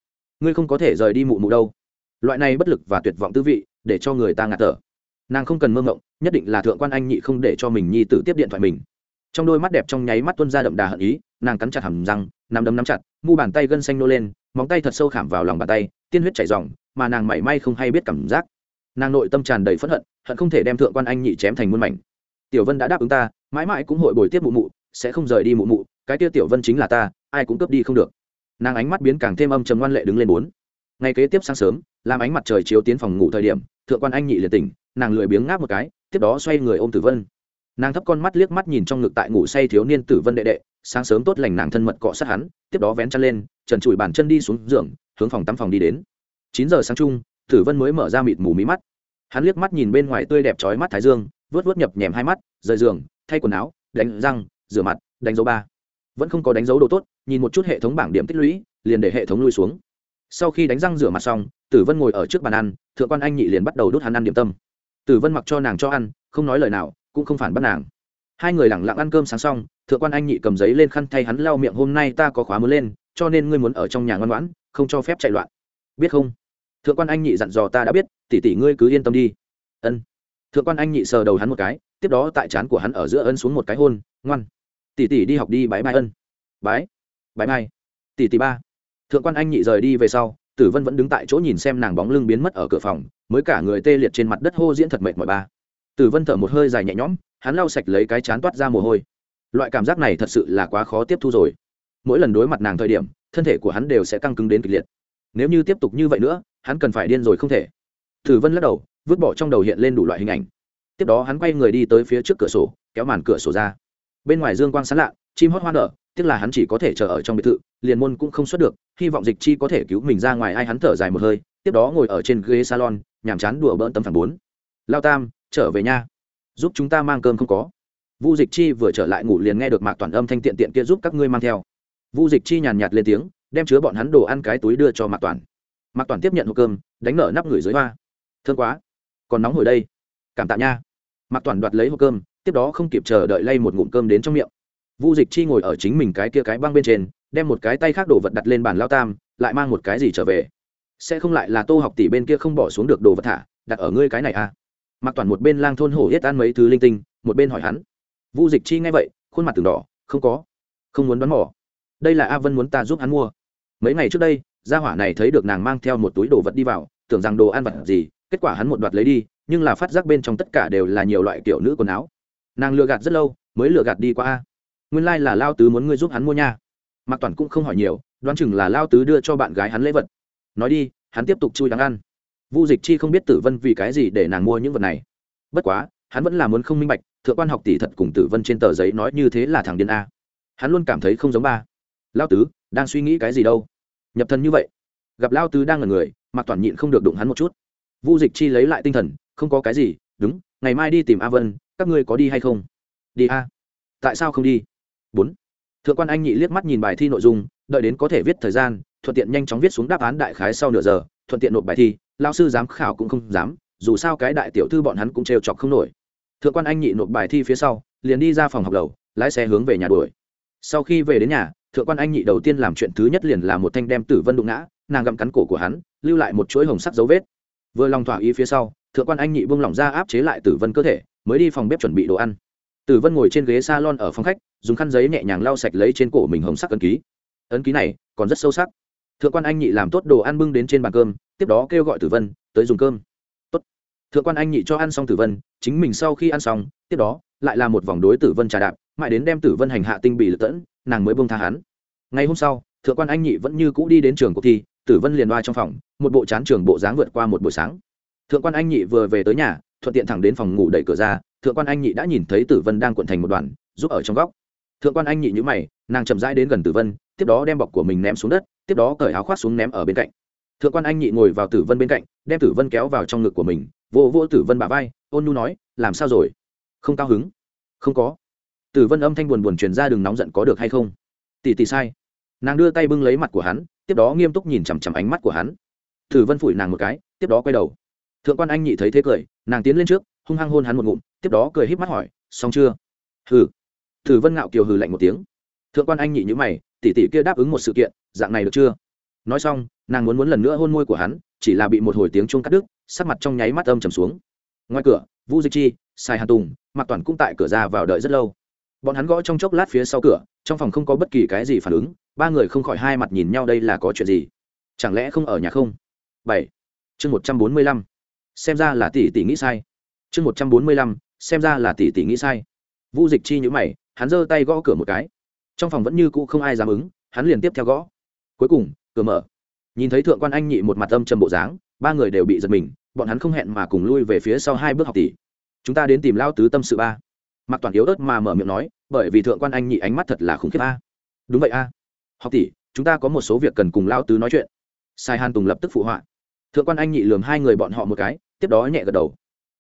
Ngươi không có thể rời đi mụ mụ đâu. Loại này bất lực và tuyệt vọng tư vị, để cho người ta ngạt thở. Nàng không cần mơ ngộng nhất định là thượng quan anh nhị không để cho mình nhi tử tiếp điện thoại mình. Trong đôi mắt đẹp trong nháy mắt tuân ra đậm đà hận ý, nàng cắn chặt hầm răng nằm đấm nắm chặt, mu bàn tay gân xanh nô lên, móng tay thật sâu khảm vào lòng bàn tay, tiên huyết chảy r mà nàng mảy may không hay biết cảm giác nàng nội tâm tràn đầy phẫn hận hận không thể đem thượng quan anh nhị chém thành muôn mảnh. Tiểu vân đã đáp ứng ta, mãi mãi cũng hội bồi tiếp mụ mụ, sẽ không rời đi mụ mụ, cái kia tiểu vân chính là ta, ai cũng cướp đi không được. Nàng ánh mắt biến càng thêm âm trầm ngoan lệ đứng lên bốn. Ngày kế tiếp sáng sớm, làm ánh mặt trời chiếu tiến phòng ngủ thời điểm, thượng quan anh nhị liền tỉnh, nàng lười biếng ngáp một cái, tiếp đó xoay người ôm tử vân. Nàng thấp con mắt liếc mắt nhìn trong ngực tại ngủ say thiếu niên tử vân đệ đệ, sáng sớm tốt lành nàng thân mật cọ sát hắn, tiếp đó vén chăn lên, trần trụi bàn chân đi xuống giường, hướng phòng tắm phòng đi đến. Chín giờ sáng chung tử vân mới mở ra mịt mù mí mắt. Hắn liếc mắt nhìn bên ngoài tươi đẹp trói mắt thái dương vớt vớt nhập nhèm hai mắt, rời giường, thay quần áo, đánh răng, rửa mặt, đánh dấu ba. Vẫn không có đánh dấu đồ tốt, nhìn một chút hệ thống bảng điểm tích lũy, liền để hệ thống lui xuống. Sau khi đánh răng rửa mặt xong, tử vân ngồi ở trước bàn ăn, thượng quan anh nhị liền bắt đầu đút hắn ăn điểm tâm. Tử vân mặc cho nàng cho ăn, không nói lời nào, cũng không phản bắt nàng. Hai người lẳng lặng ăn cơm sáng xong, thượng quan anh nhị cầm giấy lên khăn thay hắn lau miệng, hôm nay ta có khóa mới lên, cho nên ngươi muốn ở trong nhà ngoan ngoãn, không cho phép chạy loạn. Biết không? Thượng quan anh nhị dặn dò ta đã biết, tỷ tỷ ngươi cứ yên tâm đi. Ân. Thượng quan anh nhị sờ đầu hắn một cái, tiếp đó tại trán của hắn ở giữa ân xuống một cái hôn, ngoan. Tỷ tỷ đi học đi, bái mai ân. Bái. Bái mai. tỷ tỷ ba. Thượng quan anh nhị rời đi về sau, tử vân vẫn đứng tại chỗ nhìn xem nàng bóng lưng biến mất ở cửa phòng, mới cả người tê liệt trên mặt đất hô diễn thật mệt mỏi ba. Tử vân thở một hơi dài nhẹ nhõm, hắn lau sạch lấy cái chán toát ra mồ hôi. Loại cảm giác này thật sự là quá khó tiếp thu rồi. Mỗi lần đối mặt nàng thời điểm, thân thể của hắn đều sẽ căng cứng đến kịch liệt nếu như tiếp tục như vậy nữa, hắn cần phải điên rồi không thể. Thử vân lắc đầu, vứt bỏ trong đầu hiện lên đủ loại hình ảnh. Tiếp đó hắn quay người đi tới phía trước cửa sổ, kéo màn cửa sổ ra. Bên ngoài dương quang sán lạ, chim hót hoa nở, tiếc là hắn chỉ có thể chờ ở trong biệt thự, liền môn cũng không xuất được, hy vọng dịch chi có thể cứu mình ra ngoài ai hắn thở dài một hơi, tiếp đó ngồi ở trên ghế salon, nhàm chán đùa bỡn tâm phản bốn. Lao tam, trở về nha. Giúp chúng ta mang cơm không có. Vu dịch chi vừa trở lại ngủ liền nghe được mạc toàn âm thanh tiện tiện kia giúp các ngươi mang theo. Vu dịch chi nhàn nhạt lên tiếng đem chứa bọn hắn đồ ăn cái túi đưa cho mạc toàn mạc toàn tiếp nhận hộp cơm đánh nở nắp người dưới hoa thương quá còn nóng hồi đây cảm tạ nha mạc toàn đoạt lấy hộp cơm tiếp đó không kịp chờ đợi lay một ngụm cơm đến trong miệng vu dịch chi ngồi ở chính mình cái kia cái băng bên trên đem một cái tay khác đồ vật đặt lên bàn lao tam lại mang một cái gì trở về sẽ không lại là tô học tỷ bên kia không bỏ xuống được đồ vật thả đặt ở ngươi cái này à mặc toàn một bên lang thôn hổ yết ăn mấy thứ linh tinh một bên hỏi hắn vu dịch chi nghe vậy khuôn mặt từng đỏ không có không muốn đoán mỏ đây là a vân muốn ta giúp hắn mua mấy ngày trước đây, gia hỏa này thấy được nàng mang theo một túi đồ vật đi vào, tưởng rằng đồ ăn vật gì, kết quả hắn một đoạt lấy đi, nhưng là phát giác bên trong tất cả đều là nhiều loại kiểu nữ quần áo. Nàng lừa gạt rất lâu, mới lừa gạt đi qua a. Nguyên lai、like、là lao tứ muốn ngươi giúp hắn mua nha. Mạc toàn cũng không hỏi nhiều, đoán chừng là lao tứ đưa cho bạn gái hắn lễ vật. Nói đi, hắn tiếp tục chui đáng ăn. Vu dịch chi không biết tử vân vì cái gì để nàng mua những vật này. Bất quá, hắn vẫn là muốn không minh bạch, thượng quan học tỷ thật cùng tử vân trên tờ giấy nói như thế là thằng điên a. Hắn luôn cảm thấy không giống ba. Lao tứ, đang suy nghĩ cái gì đâu? Nhập thần như vậy. Gặp lao tứ đang là người, mạc toàn nhịn không được đụng hắn một chút. Vu dịch chi lấy lại tinh thần, không có cái gì, đúng, ngày mai đi tìm a vân, các ngươi có đi hay không? Đi a. Tại sao không đi? Bốn. Thượng quan anh nhị liếc mắt nhìn bài thi nội dung, đợi đến có thể viết thời gian, thuận tiện nhanh chóng viết xuống đáp án đại khái sau nửa giờ, thuận tiện nộp bài thi lao sư giám khảo cũng không dám, dù sao cái đại tiểu thư bọn hắn cũng trêu chọc không nổi. Thượng quan anh nhị nộp bài thi phía sau, liền đi ra phòng học lầu, lái xe hướng về nhà đuổi. Sau khi về đến nhà thượng quan anh nhị đầu tiên làm chuyện thứ nhất liền là một thanh đem tử vân đụng ngã, nàng gặm cắn cổ của hắn, lưu lại một chuỗi hồng sắc dấu vết. Vừa lòng thỏa ý phía sau, thượng quan anh nhị buông lỏng ra áp chế lại tử vân cơ thể, mới đi phòng bếp chuẩn bị đồ ăn. Tử vân ngồi trên ghế salon ở phòng khách, dùng khăn giấy nhẹ nhàng lau sạch lấy trên cổ mình hồng sắc ấn ký. Ấn ký này còn rất sâu sắc. Thượng quan anh nhị làm tốt đồ ăn bưng đến trên bàn cơm, tiếp đó kêu gọi tử vân, tới dùng cơm. Tốt. thượng quan anh nhị cho ăn xong tử vân, chính mình sau khi ăn xong, tiếp đó lại là một vòng đối tử vân trà đạp, mãi đến đem tử vân hành hạ tinh bị lật tẫn nàng mới bông tha hắn. Ngày hôm sau, thượng quan anh nhị vẫn như cũ đi đến trường cuộc thi, tử vân liền đoa trong phòng, một bộ chán trường bộ dáng vượt qua một buổi sáng. Thượng quan anh nhị vừa về tới nhà, thuận tiện thẳng đến phòng ngủ đẩy cửa ra, thượng quan anh nhị đã nhìn thấy tử vân đang cuộn thành một đoàn, giúp ở trong góc. Thượng quan anh nhị nhữ mày, nàng chậm rãi đến gần tử vân, tiếp đó đem bọc của mình ném xuống đất, tiếp đó cởi áo khoác xuống ném ở bên cạnh. Thượng quan anh nhị ngồi vào tử vân bên cạnh, đem tử vân kéo vào trong ngực của mình vô vô tử vân bà vai, ôn nu nói, làm sao rồi? Không cao hứng? Không có tử vân âm thanh buồn buồn truyền ra đừng nóng giận có được hay không? Tỷ tỷ sai. Nàng đưa tay bưng lấy mặt của hắn, tiếp đó nghiêm túc nhìn chằm chằm ánh mắt của hắn. Tử vân phủi nàng một cái, tiếp đó quay đầu. Thượng quan anh nhị thấy thế cười, nàng tiến lên trước, hung hăng hôn hắn một ngụm, tiếp đó cười híp mắt hỏi, xong chưa? Hừ. Tử vân ngạo kiều hừ lạnh một tiếng. Thượng quan anh nhị nhữ mày, tỷ tỷ kia đáp ứng một sự kiện, dạng này được chưa? Nói xong, nàng muốn muốn lần nữa hôn môi của hắn, chỉ là bị một hồi tiếng chuông cắt đứt, sắc mặt trong nháy mắt âm trầm xuống. Ngoài cửa, vu dịch chi, sai hà tùng mặc toàn cũng tại cửa ra vào đợi rất lâu bọn hắn gõ trong chốc lát phía sau cửa, trong phòng không có bất kỳ cái gì phản ứng, ba người không khỏi hai mặt nhìn nhau đây là có chuyện gì? Chẳng lẽ không ở nhà không? Bảy. Chương một trăm bốn mươi lăm. Xem ra là tỷ tỷ nghĩ sai. Chương một trăm bốn mươi lăm, xem ra là tỷ tỷ nghĩ sai. Vu dịch chi nhữ mày, hắn giơ tay gõ cửa một cái. Trong phòng vẫn như cũ không ai dám ứng, hắn liền tiếp theo gõ. Cuối cùng, cửa mở. Nhìn thấy thượng quan anh nhị một mặt âm trầm bộ dáng, ba người đều bị giật mình, bọn hắn không hẹn mà cùng lui về phía sau hai bước học tỷ. Chúng ta đến tìm lao tứ tâm sự ba mạc toàn yếu ớt mà mở miệng nói, bởi vì thượng quan anh nhị ánh mắt thật là khủng khiếp a. Đúng vậy a. Học tỷ, chúng ta có một số việc cần cùng lao tứ nói chuyện. Sai hàn tùng lập tức phụ họa. Thượng quan anh nhị lường hai người bọn họ một cái, tiếp đó nhẹ gật đầu.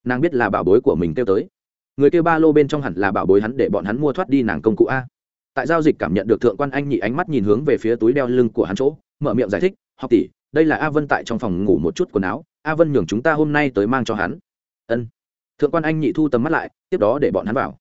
Nàng biết là bảo bối của mình kêu tới. Người kêu ba lô bên trong hẳn là bảo bối hắn để bọn hắn mua thoát đi nàng công cụ a. Tại giao dịch cảm nhận được thượng quan anh nhị ánh mắt nhìn hướng về phía túi đeo lưng của hắn chỗ, mở miệng giải thích, học tỷ, đây là a vân tại trong phòng ngủ một chút quần áo, a vân nhường chúng ta hôm nay tới mang cho hắn. Ân. Thượng quan anh nhị thu tầm mắt lại, tiếp đó để bọn hắn vào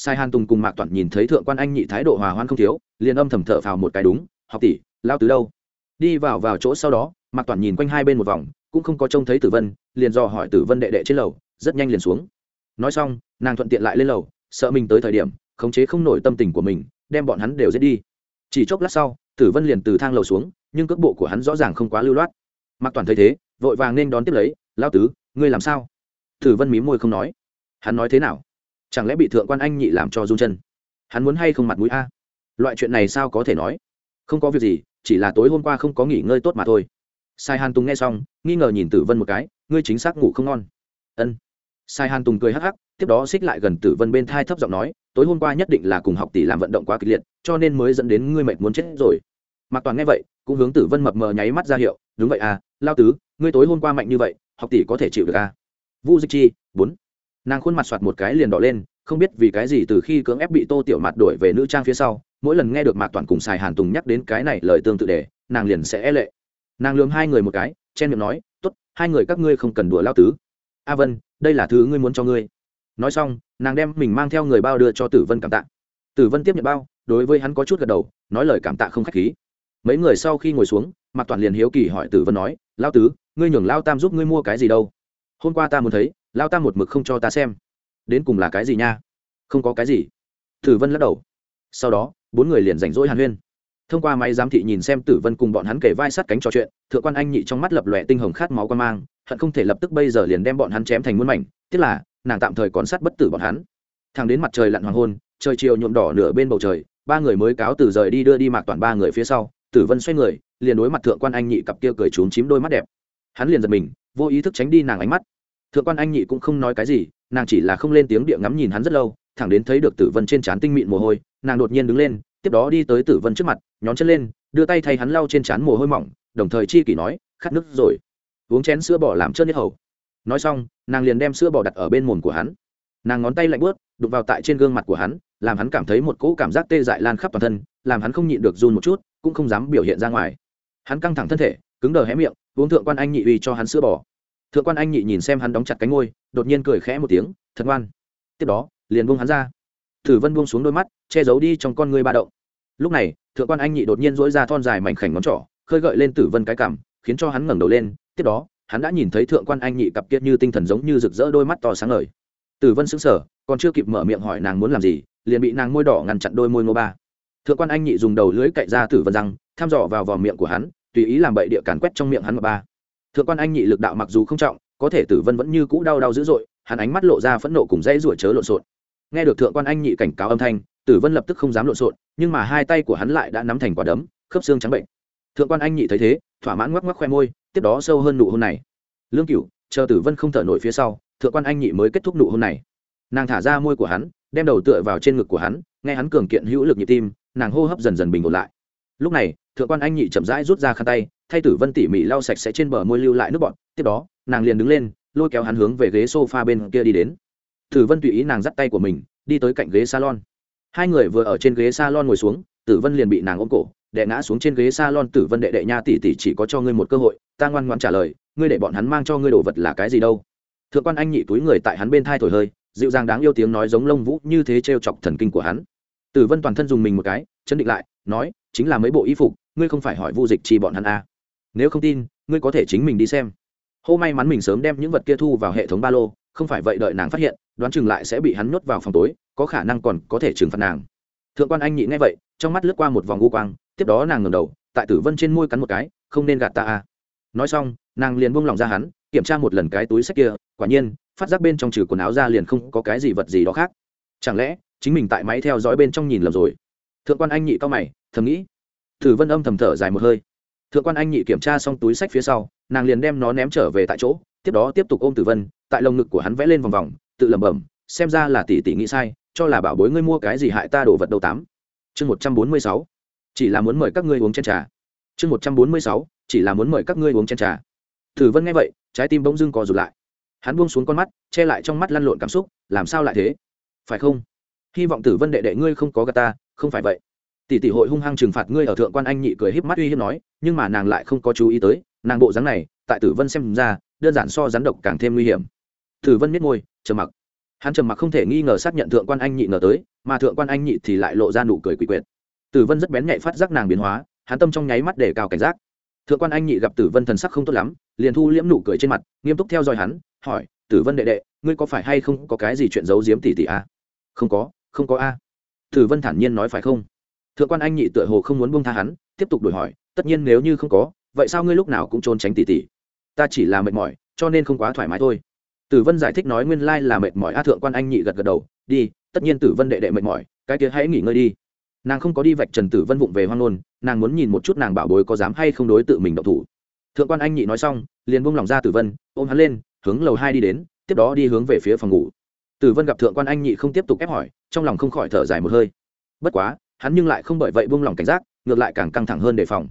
sai hàn tùng cùng mạc toàn nhìn thấy thượng quan anh nhị thái độ hòa hoan không thiếu, liền âm thầm thở phào một cái đúng, học tỷ, lao từ đâu? Đi vào vào chỗ sau đó, mạc toàn nhìn quanh hai bên một vòng, cũng không có trông thấy tử vân, liền dò hỏi tử vân đệ đệ trên lầu, rất nhanh liền xuống. Nói xong, nàng thuận tiện lại lên lầu, sợ mình tới thời điểm, khống chế không nổi tâm tình của mình, đem bọn hắn đều giết đi. Chỉ chốc lát sau, tử vân liền từ thang lầu xuống, nhưng cước bộ của hắn rõ ràng không quá lưu loát. Mạc toàn thấy thế, vội vàng nên đón tiếp lấy, lao tứ, ngươi làm sao? Tử vân mí môi không nói. Hắn nói thế nào? Chẳng lẽ bị thượng quan anh nhị làm cho run chân? Hắn muốn hay không mặt mũi a? Loại chuyện này sao có thể nói? Không có việc gì, chỉ là tối hôm qua không có nghỉ ngơi tốt mà thôi. Sai hàn tùng nghe xong, nghi ngờ nhìn tử vân một cái, ngươi chính xác ngủ không ngon. Ân. Sai hàn tùng cười hắc hắc, tiếp đó xích lại gần tử vân bên thai thấp giọng nói, tối hôm qua nhất định là cùng học tỷ làm vận động quá kịch liệt, cho nên mới dẫn đến ngươi mệt muốn chết rồi. Mạc toàn nghe vậy, cũng hướng tử vân mập mờ nháy mắt ra hiệu, đúng vậy à lao tứ, ngươi tối hôm qua mạnh như vậy, học tỷ có thể chịu được à? Vu dịch chi, bốn nàng khuôn mặt soạt một cái liền đỏ lên không biết vì cái gì từ khi cưỡng ép bị tô tiểu mặt đổi về nữ trang phía sau mỗi lần nghe được mạc toàn cùng xài hàn tùng nhắc đến cái này lời tương tự đề, nàng liền sẽ e lệ. Nàng lường hai người một cái chen miệng nói t ố t hai người các ngươi không cần đùa lao tứ. A vân đây là thứ ngươi muốn cho ngươi. Nói xong nàng đem mình mang theo người bao đưa cho tử vân cảm tạ. Tử vân tiếp nhận bao đối với hắn có chút gật đầu nói lời cảm tạ không k h á c h khí. Mấy người sau khi ngồi xuống mạc toàn liền hiếu kỳ hỏi tử vân nói lao tứ ngươi nhường lao tam giúp ngươi mua cái gì đâu? Hôm qua ta muốn thấy lao tam một mực không cho ta xem. Đến cùng là cái gì nha? Không có cái gì. Tử vân lắc đầu. Sau đó, bốn người liền rảnh rỗi hàn huyên. Thông qua máy giám thị nhìn xem tử vân cùng bọn hắn kể vai sát cánh trò chuyện, thượng quan anh nhị trong mắt lập lòe tinh hồng khát máu quan mang, hận không thể lập tức bây giờ liền đem bọn hắn chém thành muôn mảnh tức là, nàng tạm thời còn sát bất tử bọn hắn. Thằng đến mặt trời lặn hoàng hôn, trời chiều nhuộm đỏ nửa bên bầu trời, ba người mới cáo từ rời đi đưa đi mạc toàn ba người phía sau, tử vân xoay người, liền đối mặt thượng quan anh nhị cặp kia cười trốn chím đôi mắt đẹp. Hắn liền giật mình, vô ý thức tránh đi nàng ánh mắt thượng quan anh nhị cũng không nói cái gì, nàng chỉ là không lên tiếng địa ngắm nhìn hắn rất lâu, thẳng đến thấy được tử vân trên trán tinh mịn mồ hôi, nàng đột nhiên đứng lên, tiếp đó đi tới tử vân trước mặt, nhón chân lên, đưa tay thay hắn lau trên trán mồ hôi mỏng, đồng thời chi kỷ nói, khát nước rồi. Uống chén sữa bò làm trơn nhất hầu. Nói xong, nàng liền đem sữa bò đặt ở bên mồm của hắn. Nàng ngón tay lạnh bớt đụng vào tại trên gương mặt của hắn, làm hắn cảm thấy một cỗ cảm giác tê dại lan khắp toàn thân, làm hắn không nhịn được run một chút, cũng không dám biểu hiện ra ngoài. Hắn căng thẳng thân thể, cứng đờ hé miệng, uống thượng quan anh nhị uy cho hắn sữa bò thượng quan anh nhị nhìn xem hắn đóng chặt cánh ngôi đột nhiên cười khẽ một tiếng, thật ngoan. Tiếp đó, liền buông hắn ra. Thử vân buông xuống đôi mắt, che giấu đi trong con ngươi ba động. Lúc này, thượng quan anh nhị đột nhiên dỗi ra thon dài mảnh khảnh ngón trỏ, khơi gợi lên tử vân cái cảm, khiến cho hắn ngẩng đầu lên. Tiếp đó, hắn đã nhìn thấy thượng quan anh nhị cặp kiệt như tinh thần giống như rực rỡ đôi mắt to sáng ngời. Tử vân sững sờ, còn chưa kịp mở miệng hỏi nàng muốn làm gì, liền bị nàng môi đỏ ngăn chặn đôi môi ngô ba. Thượng quan anh nhị dùng đầu lưới cậy ra tử vân răng, thăm dò vào vò miệng của hắn, tùy ý làm bậy địa càn quét trong miệng hắn mà ba thượng quan anh nhị lực đạo mặc dù không trọng, có thể tử vân vẫn như cũ đau đau dữ dội, hắn ánh mắt lộ ra phẫn nộ cùng dãy rủa chớ lộn xộn. Nghe được thượng quan anh nhị cảnh cáo âm thanh, tử vân lập tức không dám lộn xộn, nhưng mà hai tay của hắn lại đã nắm thành quả đấm, khớp xương trắng bệnh. Thượng quan anh nhị thấy thế, thỏa mãn ngoắc ngoắc khoe môi, tiếp đó sâu hơn nụ hôn này. Lương cửu, chờ tử vân không thở nổi phía sau, thượng quan anh nhị mới kết thúc nụ hôn này. Nàng thả ra môi của hắn, đem đầu tựa vào trên ngực của hắn, nghe hắn cường kiện hữu lực nhịp tim, nàng hô hấp dần dần bình ổn lại. Lúc này, thượng quan anh nhị chậm rãi rút ra khăn tay thay tử vân tỉ mỉ lau sạch sẽ trên bờ môi lưu lại nước bọt, tiếp đó, nàng liền đứng lên, lôi kéo hắn hướng về ghế sofa bên kia đi đến. Tử vân tùy ý nàng dắt tay của mình, đi tới cạnh ghế salon. Hai người vừa ở trên ghế salon ngồi xuống, tử vân liền bị nàng ôm cổ đệ ngã xuống trên ghế salon. Tử vân đệ đệ nha tỷ tỷ chỉ có cho ngươi một cơ hội, ta ngoan ngoãn trả lời, ngươi để bọn hắn mang cho ngươi đồ vật là cái gì đâu. Thượng quan anh nhị túi người tại hắn bên thai thổi hơi, dịu dàng đáng yêu tiếng nói giống lông vũ như thế t chọc thần kinh của hắn. Tử vân toàn thân dùng mình một cái chân định lại, nói, chính là mấy bộ y phục, ngươi không phải hỏi vu dịch chi bọn hắn à nếu không tin, ngươi có thể chính mình đi xem. Hô may mắn mình sớm đem những vật kia thu vào hệ thống ba lô, không phải vậy đợi nàng phát hiện, đoán chừng lại sẽ bị hắn nhốt vào phòng tối, có khả năng còn có thể trừng phạt nàng. Thượng quan anh nhị nghe vậy, trong mắt lướt qua một vòng u quang, tiếp đó nàng ngầm đầu, tại tử vân trên môi cắn một cái, không nên gạt ta à. nói xong, nàng liền buông lòng ra hắn, kiểm tra một lần cái túi sách kia, quả nhiên, phát giác bên trong trừ quần áo ra liền không có cái gì vật gì đó khác. Chẳng lẽ, chính mình tại máy theo dõi bên trong nhìn lầm rồi? Thượng quan anh nhị cao mày, thầm nghĩ. Tử vân âm thầm thở dài một hơi thượng quan anh nhị kiểm tra xong túi sách phía sau, nàng liền đem nó ném trở về tại chỗ, tiếp đó tiếp tục ôm tử vân, tại lồng ngực của hắn vẽ lên vòng vòng, tự lẩm bẩm, xem ra là tỷ tỷ nghĩ sai, cho là bảo bối ngươi mua cái gì hại ta đổ vật đầu tám. Chương một trăm bốn mươi sáu, chỉ là muốn mời các ngươi uống chén trà. Chương một trăm bốn mươi sáu, chỉ là muốn mời các ngươi uống chén trà. Tử vân nghe vậy, trái tim bỗng dưng co rụt lại. Hắn buông xuống con mắt, che lại trong mắt lăn lộn cảm xúc, làm sao lại thế? Phải không? Hy vọng tử vân đệ đệ ngươi không có gà ta, không phải vậy tỷ tỷ hội hung hăng trừng phạt ngươi ở thượng quan anh nhị cười híp mắt uy hiếp nói, nhưng mà nàng lại không có chú ý tới, nàng bộ dáng này, tại tử vân xem ra, đơn giản so rắn độc càng thêm nguy hiểm. Tử vân biết môi, trầm mặc. Hắn trầm mặc không thể nghi ngờ xác nhận thượng quan anh nhị ngờ tới, mà thượng quan anh nhị thì lại lộ ra nụ cười quỷ quyệt. Tử vân rất bén nhạy phát giác nàng biến hóa, hắn tâm trong nháy mắt để cao cảnh giác. Thượng quan anh nhị gặp tử vân thần sắc không tốt lắm, liền thu liễm nụ cười trên mặt, nghiêm túc theo dõi hắn, hỏi, tử vân đệ đệ, ngươi có phải hay không có cái gì chuyện giấu giếm tỷ tỷ a không có không có a. Tử vân thản nhiên nói phải không? Thượng quan anh nhị tựa hồ không muốn buông tha hắn, tiếp tục đổi hỏi, tất nhiên nếu như không có, vậy sao ngươi lúc nào cũng trốn tránh tỷ tỷ? Ta chỉ là mệt mỏi, cho nên không quá thoải mái thôi. Tử vân giải thích nói nguyên lai là mệt mỏi, a thượng quan anh nhị gật gật đầu, đi, tất nhiên tử vân đệ đệ mệt mỏi, cái kia hãy nghỉ ngơi đi. Nàng không có đi vạch trần tử vân vụng về hoang nôn nàng muốn nhìn một chút nàng bảo bối có dám hay không đối tự mình động thủ. Thượng quan anh nhị nói xong, liền buông lòng ra tử vân, ôm hắn lên, hướng lầu hai đi đến, tiếp đó đi hướng về phía phòng ngủ. Tử vân gặp thượng quan anh nhị không tiếp tục ép hỏi, trong lòng không khỏi thở dài một hơi. Bất quá hắn nhưng lại không bởi vậy buông lỏng cảnh giác, ngược lại càng căng thẳng hơn đề phòng.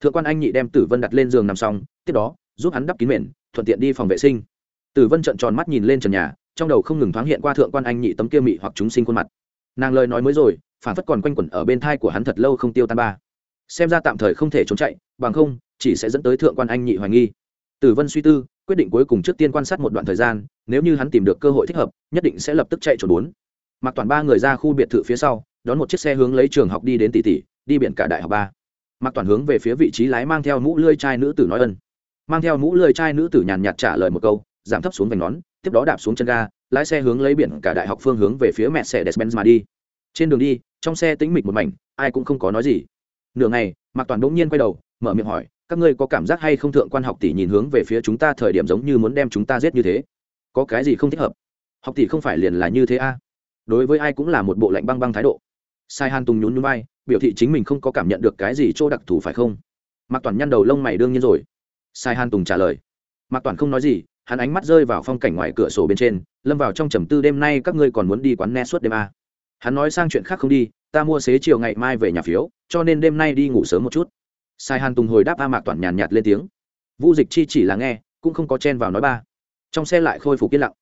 Thượng quan anh nhị đem tử vân đặt lên giường nằm xong, tiếp đó, giúp hắn đắp kín mền, thuận tiện đi phòng vệ sinh. Tử vân trợn tròn mắt nhìn lên trần nhà, trong đầu không ngừng thoáng hiện qua thượng quan anh nhị tấm kia mị hoặc chúng sinh khuôn mặt. Nàng lời nói mới rồi, phản phất còn quanh quẩn ở bên thai của hắn thật lâu không tiêu tan ba. Xem ra tạm thời không thể trốn chạy, bằng không, chỉ sẽ dẫn tới thượng quan anh nhị hoài nghi. Tử vân suy tư, quyết định cuối cùng trước tiên quan sát một đoạn thời gian, nếu như hắn tìm được cơ hội thích hợp, nhất định sẽ lập tức chạy trốn bốn. Mặc toàn ba người ra khu biệt thự phía sau đón một chiếc xe hướng lấy trường học đi đến tỷ tỷ, đi biển cả đại học ba. Mặc toàn hướng về phía vị trí lái mang theo mũ lươi chai nữ tử nói ân. Mang theo mũ lươi chai nữ tử nhàn nhạt trả lời một câu, giảm thấp xuống vành nón, tiếp đó đạp xuống chân ga, lái xe hướng lấy biển cả đại học phương hướng về phía mẹ xe despenz mà đi. Trên đường đi, trong xe tĩnh mịch một mảnh, ai cũng không có nói gì. Nửa ngày, mạc toàn đ ỗ n g nhiên quay đầu, mở miệng hỏi, các ngươi có cảm giác hay không thượng quan học tỷ nhìn hướng về phía chúng ta thời điểm giống như muốn đem chúng ta giết như thế? Có cái gì không thích hợp? Học tỷ không phải liền là như thế a? À? đối với ai cũng là một bộ lạnh băng băng thái độ sai Hàn tùng nhún nhún vai, biểu thị chính mình không có cảm nhận được cái gì chỗ đặc thù phải không? Mạc toàn nhăn đầu lông mày đương nhiên rồi. Sai Hàn tùng trả lời. Mạc toàn không nói gì hắn ánh mắt rơi vào phong cảnh ngoài cửa sổ bên trên lâm vào trong trầm tư đêm nay các ngươi còn muốn đi quán ne suốt đêm à. hắn nói sang chuyện khác không đi ta mua xế chiều ngày mai về nhà phiếu cho nên đêm nay đi ngủ sớm một chút. Sai hàn tùng hồi đáp a mạc toàn nhàn nhạt lên tiếng. Vu dịch chi chỉ là nghe cũng không có chen vào nói ba. Trong xe lại khôi phục yên lặng.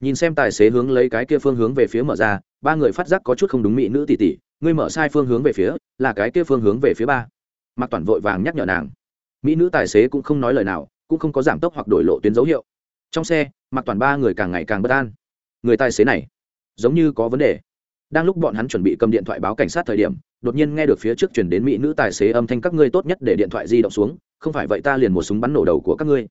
Nhìn xem tài xế hướng lấy cái kia phương hướng về phía mở ra ba người phát giác có chút không đúng mỹ nữ tỷ tỷ ngươi mở sai phương hướng về phía, là cái kia phương hướng về phía ba. Mạc toàn vội vàng nhắc nhở nàng. Mỹ nữ tài xế cũng không nói lời nào, cũng không có giảm tốc hoặc đổi lộ tuyến dấu hiệu. Trong xe mặc toàn ba người càng ngày càng bất an. Người tài xế này, giống như có vấn đề. Đang lúc bọn hắn chuẩn bị cầm điện thoại báo cảnh sát thời điểm, đột nhiên nghe được phía trước chuyển đến mỹ nữ tài xế âm thanh, các ngươi tốt nhất để điện thoại di động xuống, không phải vậy ta liền một súng bắn nổ đầu của các ngươi.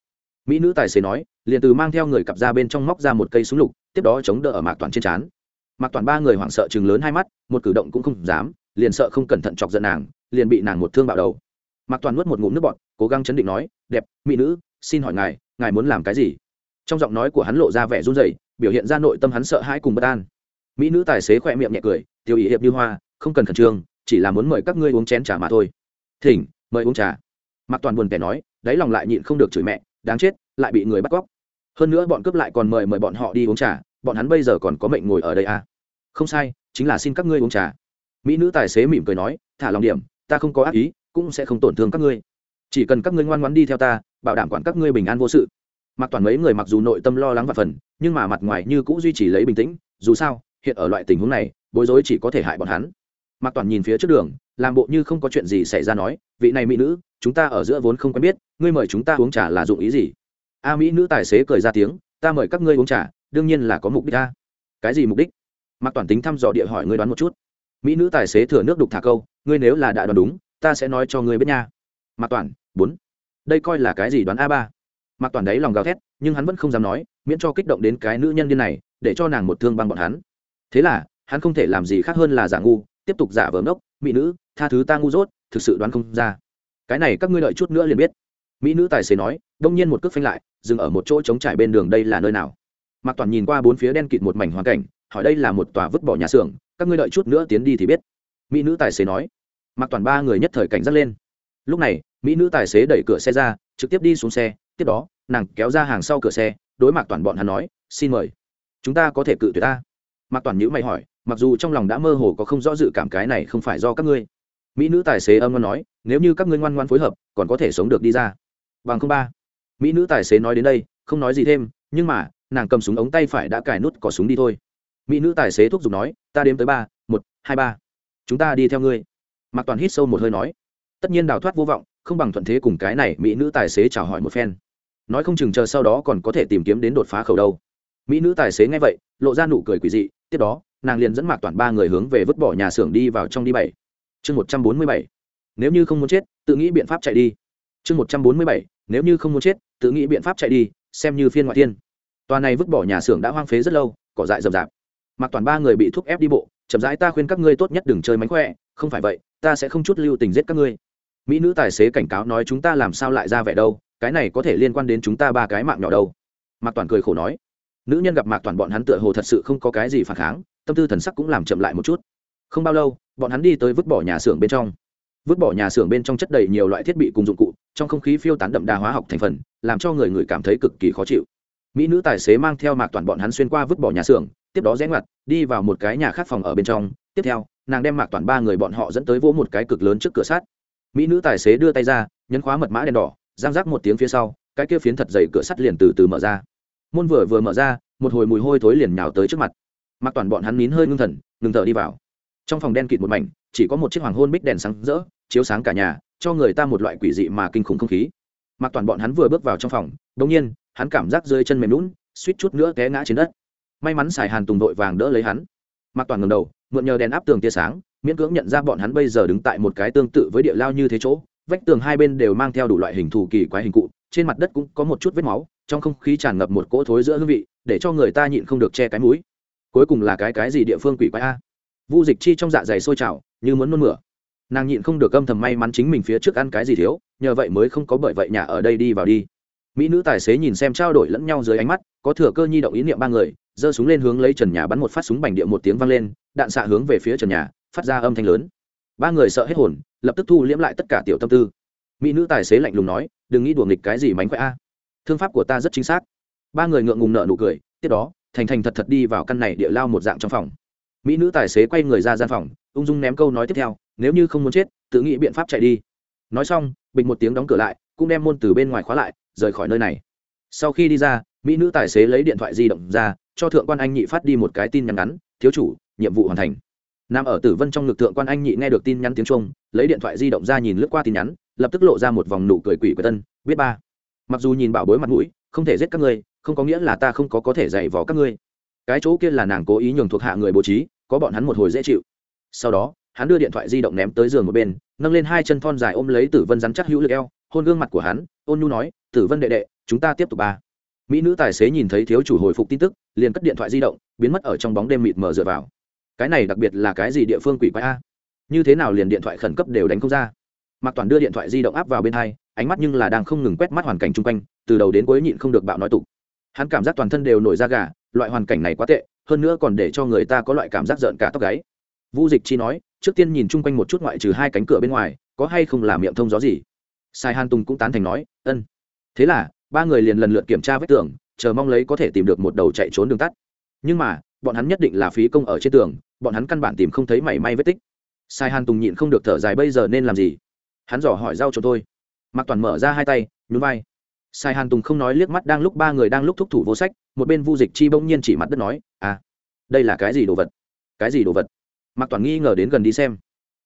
Mỹ nữ tài xế nói, liền từ mang theo người cặp ra bên trong móc ra một cây súng lục, tiếp đó chống đỡ ở mạc toàn trên trán mạc toàn ba người hoảng sợ chừng lớn hai mắt, một cử động cũng không dám, liền sợ không cẩn thận chọc giận nàng, liền bị nàng một thương bạo đầu. Mạc toàn nuốt một ngụm nước bọt, cố gắng chấn định nói, đẹp, mỹ nữ, xin hỏi ngài ngài muốn làm cái gì? Trong giọng nói của hắn lộ ra vẻ run rẩy, biểu hiện ra nội tâm hắn sợ hãi cùng bất an. Mỹ nữ tài xế khỏe miệng nhẹ cười tiêu ý hiệp như hoa, không cần khẩn trương, chỉ là muốn mời các ngươi uống chén trà mà thôi. Thỉnh, mời uống trà. Mặc toàn buồn kẻ nói, đáy lòng lại nhịn không được chửi mẹ, đáng chết, lại bị người bắt cóc. Hơn nữa bọn cướp lại còn mời mời bọn họ đi uống trà bọn hắn bây giờ còn có mệnh ngồi ở đây à? Không sai, chính là xin các ngươi uống trà. Mỹ nữ tài xế mỉm cười nói, thả lòng điểm, ta không có ác ý, cũng sẽ không tổn thương các ngươi. Chỉ cần các ngươi ngoan ngoãn đi theo ta, bảo đảm quản các ngươi bình an vô sự. Mặc toàn mấy người mặc dù nội tâm lo lắng và phần, nhưng mà mặt ngoài như cũng duy trì lấy bình tĩnh, dù sao, hiện ở loại tình huống này, bối rối chỉ có thể hại bọn hắn. Mặc toàn nhìn phía trước đường, làm bộ như không có chuyện gì xảy ra nói, vị này mỹ nữ, chúng ta ở giữa vốn không quen biết, ngươi mời chúng ta uống trà là dụng ý gì? A mỹ nữ tài xế cười ra tiếng, ta mời các ngươi uống trà đương nhiên là có mục đích ta. cái gì mục đích? Mặc toàn tính thăm dò địa hỏi ngươi đoán một chút. Mỹ nữ tài xế thừa nước đục thả câu, ngươi nếu là đã đoán đúng, ta sẽ nói cho ngươi biết nha. Mặc toàn, bốn. Đây coi là cái gì đoán a ba? Mặc toàn đấy lòng gào thét, nhưng hắn vẫn không dám nói, miễn cho kích động đến cái nữ nhân điên này, để cho nàng một thương băng bọn hắn. Thế là, hắn không thể làm gì khác hơn là giả ngu, tiếp tục giả vờ ngốc, mỹ nữ, tha thứ ta ngu dốt, thực sự đoán không ra. Cái này các ngươi đợi chút nữa liền biết. Mỹ nữ tài xế nói, đông nhiên một cước phanh lại, dừng ở một chỗ trống trải bên đường đây là nơi nào? Mạc toàn nhìn qua bốn phía đen kịt một mảnh hoàn cảnh, hỏi đây là một tòa vứt bỏ nhà xưởng, các ngươi đợi chút nữa tiến đi thì biết. Mỹ nữ tài xế nói. Mạc toàn ba người nhất thời cảnh giác lên. Lúc này, mỹ nữ tài xế đẩy cửa xe ra, trực tiếp đi xuống xe, tiếp đó, nàng kéo ra hàng sau cửa xe, đối mặt toàn bọn hắn nói, xin mời, chúng ta có thể cự tuyệt ta. Mạc toàn nhữ mày hỏi, mặc dù trong lòng đã mơ hồ có không rõ dự cảm cái này không phải do các ngươi. Mỹ nữ tài xế âm ngon nói, nếu như các ngươi ngoan ngoan phối hợp, còn có thể sống được đi ra. Bằng không ba, mỹ nữ tài xế nói đến đây, không nói gì thêm, nhưng mà nàng cầm súng ống tay phải đã cài nút cỏ súng đi thôi. Mỹ nữ tài xế thuốc giục nói, ta đếm tới ba, một, hai, ba. Chúng ta đi theo ngươi. Mạc toàn hít sâu một hơi nói. Tất nhiên đào thoát vô vọng, không bằng thuận thế cùng cái này mỹ nữ tài xế chào hỏi một phen. Nói không chừng chờ sau đó còn có thể tìm kiếm đến đột phá khẩu đâu. Mỹ nữ tài xế nghe vậy, lộ ra nụ cười quỷ dị, tiếp đó, nàng liền dẫn mạc toàn ba người hướng về vứt bỏ nhà xưởng đi vào trong đi bảy. Chương một trăm bốn mươi bảy. Nếu như không muốn chết, tự nghĩ biện pháp chạy đi. Chương một trăm bốn mươi bảy. Nếu như không muốn chết, tự nghĩ biện pháp chạy đi, xem như phiên ngoại thiên tòa này vứt bỏ nhà xưởng đã hoang phế rất lâu, cỏ dại rậm rạp. Mặc toàn ba người bị thúc ép đi bộ, chậm rãi ta khuyên các ngươi tốt nhất đừng chơi mánh khỏe, không phải vậy, ta sẽ không chút lưu tình giết các ngươi. Mỹ nữ tài xế cảnh cáo nói chúng ta làm sao lại ra vẻ đâu, cái này có thể liên quan đến chúng ta ba cái mạng nhỏ đâu. Mạc toàn cười khổ nói. Nữ nhân gặp mạc toàn bọn hắn tựa hồ thật sự không có cái gì phản kháng, tâm tư thần sắc cũng làm chậm lại một chút. Không bao lâu, bọn hắn đi tới vứt bỏ nhà xưởng bên trong. Vứt bỏ nhà xưởng bên trong chất đầy nhiều loại thiết bị cùng dụng cụ, trong không khí phiêu tán đậm đà hóa học thành phần, làm cho người người cảm thấy cực kỳ khó chịu mỹ nữ tài xế mang theo mạc toàn bọn hắn xuyên qua vứt bỏ nhà xưởng, tiếp đó rẽ ngoặt, đi vào một cái nhà khác phòng ở bên trong. Tiếp theo, nàng đem mạc toàn ba người bọn họ dẫn tới vỗ một cái cực lớn trước cửa sát mỹ nữ tài xế đưa tay ra, nhấn khóa mật mã đèn đỏ, giang rác một tiếng phía sau, cái kia phiến thật dày cửa sắt liền từ từ mở ra. Môn vừa vừa mở ra, một hồi mùi hôi thối liền nhào tới trước mặt. Mặc toàn bọn hắn nín hơi ngưng thần, ngừng thở đi vào. Trong phòng đen kịt một mảnh, chỉ có một chiếc hoàng hôn bích đèn sáng rỡ, chiếu sáng cả nhà, cho người ta một loại quỷ dị mà kinh khủng không khí. Mặc toàn bọn hắn vừa bước vào trong phòng đ nhiên hắn cảm giác rơi chân mềm lún, suýt chút nữa té ngã trên đất. May mắn xài hàn tùng đội vàng đỡ lấy hắn. Mạc toàn ngầm đầu, mượn nhờ đèn áp tường tia sáng, miễn cưỡng nhận ra bọn hắn bây giờ đứng tại một cái tương tự với địa lao như thế chỗ, vách tường hai bên đều mang theo đủ loại hình thù kỳ quái hình cụ, trên mặt đất cũng có một chút vết máu, trong không khí tràn ngập một cỗ thối giữa hương vị, để cho người ta nhịn không được che cái mũi. Cuối cùng là cái cái gì địa phương quỷ quái a? Vu dịch chi trong dạ dày sôi trào, như muốn nôn mửa. Nàng nhịn không được âm thầm may mắn chính mình phía trước ăn cái gì thiếu, nhờ vậy mới không có bởi vậy nhà ở đây đi vào đi mỹ nữ tài xế nhìn xem trao đổi lẫn nhau dưới ánh mắt, có thừa cơ nhi động ý niệm ba người, giơ súng lên hướng lấy trần nhà bắn một phát súng bành địa một tiếng vang lên, đạn xạ hướng về phía trần nhà, phát ra âm thanh lớn. Ba người sợ hết hồn, lập tức thu liễm lại tất cả tiểu tâm tư. Mỹ nữ tài xế lạnh lùng nói, đừng nghĩ đùa nghịch cái gì mánh khỏe a. Thương pháp của ta rất chính xác. Ba người ngượng ngùng nợ nụ cười, tiếp đó, thành thành thật thật đi vào căn này địa lao một dạng trong phòng. Mỹ nữ tài xế quay người ra gian phòng, ung dung ném câu nói tiếp theo, nếu như không muốn chết, tự nghĩ biện pháp chạy đi. Nói xong, bình một tiếng đóng cửa lại, cũng đem môn từ bên ngoài khóa lại rời khỏi nơi này. Sau khi đi ra, mỹ nữ tài xế lấy điện thoại di động ra, cho thượng quan anh nhị phát đi một cái tin nhắn ngắn, thiếu chủ, nhiệm vụ hoàn thành. Nằm ở tử vân trong ngực thượng quan anh nhị nghe được tin nhắn tiếng trung, lấy điện thoại di động ra nhìn lướt qua tin nhắn, lập tức lộ ra một vòng nụ cười quỷ của tân, biết ba, mặc dù nhìn bảo bối mặt mũi, không thể giết các ngươi, không có nghĩa là ta không có có thể dạy vò các ngươi. Cái chỗ kia là nàng cố ý nhường thuộc hạ người bố trí, có bọn hắn một hồi dễ chịu. Sau đó, hắn đưa điện thoại di động ném tới giường một bên, nâng lên hai chân thon dài ôm lấy tử vân rắn chắc hữu lực eo, hôn gương mặt của hắn, ôn nhu nói tử vân đệ đệ, chúng ta tiếp tục ba. Mỹ nữ tài xế nhìn thấy thiếu chủ hồi phục tin tức, liền cất điện thoại di động, biến mất ở trong bóng đêm mịt mờ dựa vào. Cái này đặc biệt là cái gì địa phương quỷ quái a? Như thế nào liền điện thoại khẩn cấp đều đánh không ra? Mạc toàn đưa điện thoại di động áp vào bên hai, ánh mắt nhưng là đang không ngừng quét mắt hoàn cảnh chung quanh, từ đầu đến cuối nhịn không được bạo nói tục. Hắn cảm giác toàn thân đều nổi da gà, loại hoàn cảnh này quá tệ, hơn nữa còn để cho người ta có loại cảm giác rợn cả tóc gáy. Vu dịch chi nói, trước tiên nhìn chung quanh một chút ngoại trừ hai cánh cửa bên ngoài, có hay không làm miệng thông gió gì? Sai han tùng cũng tán thành nói, ân thế là, ba người liền lần lượt kiểm tra vết tường, chờ mong lấy có thể tìm được một đầu chạy trốn đường tắt. Nhưng mà, bọn hắn nhất định là phí công ở trên tường, bọn hắn căn bản tìm không thấy mảy may vết tích. Sai hàn tùng nhịn không được thở dài, bây giờ nên làm gì? Hắn dò hỏi giao cho tôi. Mặc toàn mở ra hai tay, nhún vai. Sai hàn tùng không nói liếc mắt đang lúc ba người đang lúc thúc thủ vô sách, một bên vu dịch chi bỗng nhiên chỉ mặt đất nói à đây là cái gì đồ vật? Cái gì đồ vật? Mặc toàn nghi ngờ đến gần đi xem.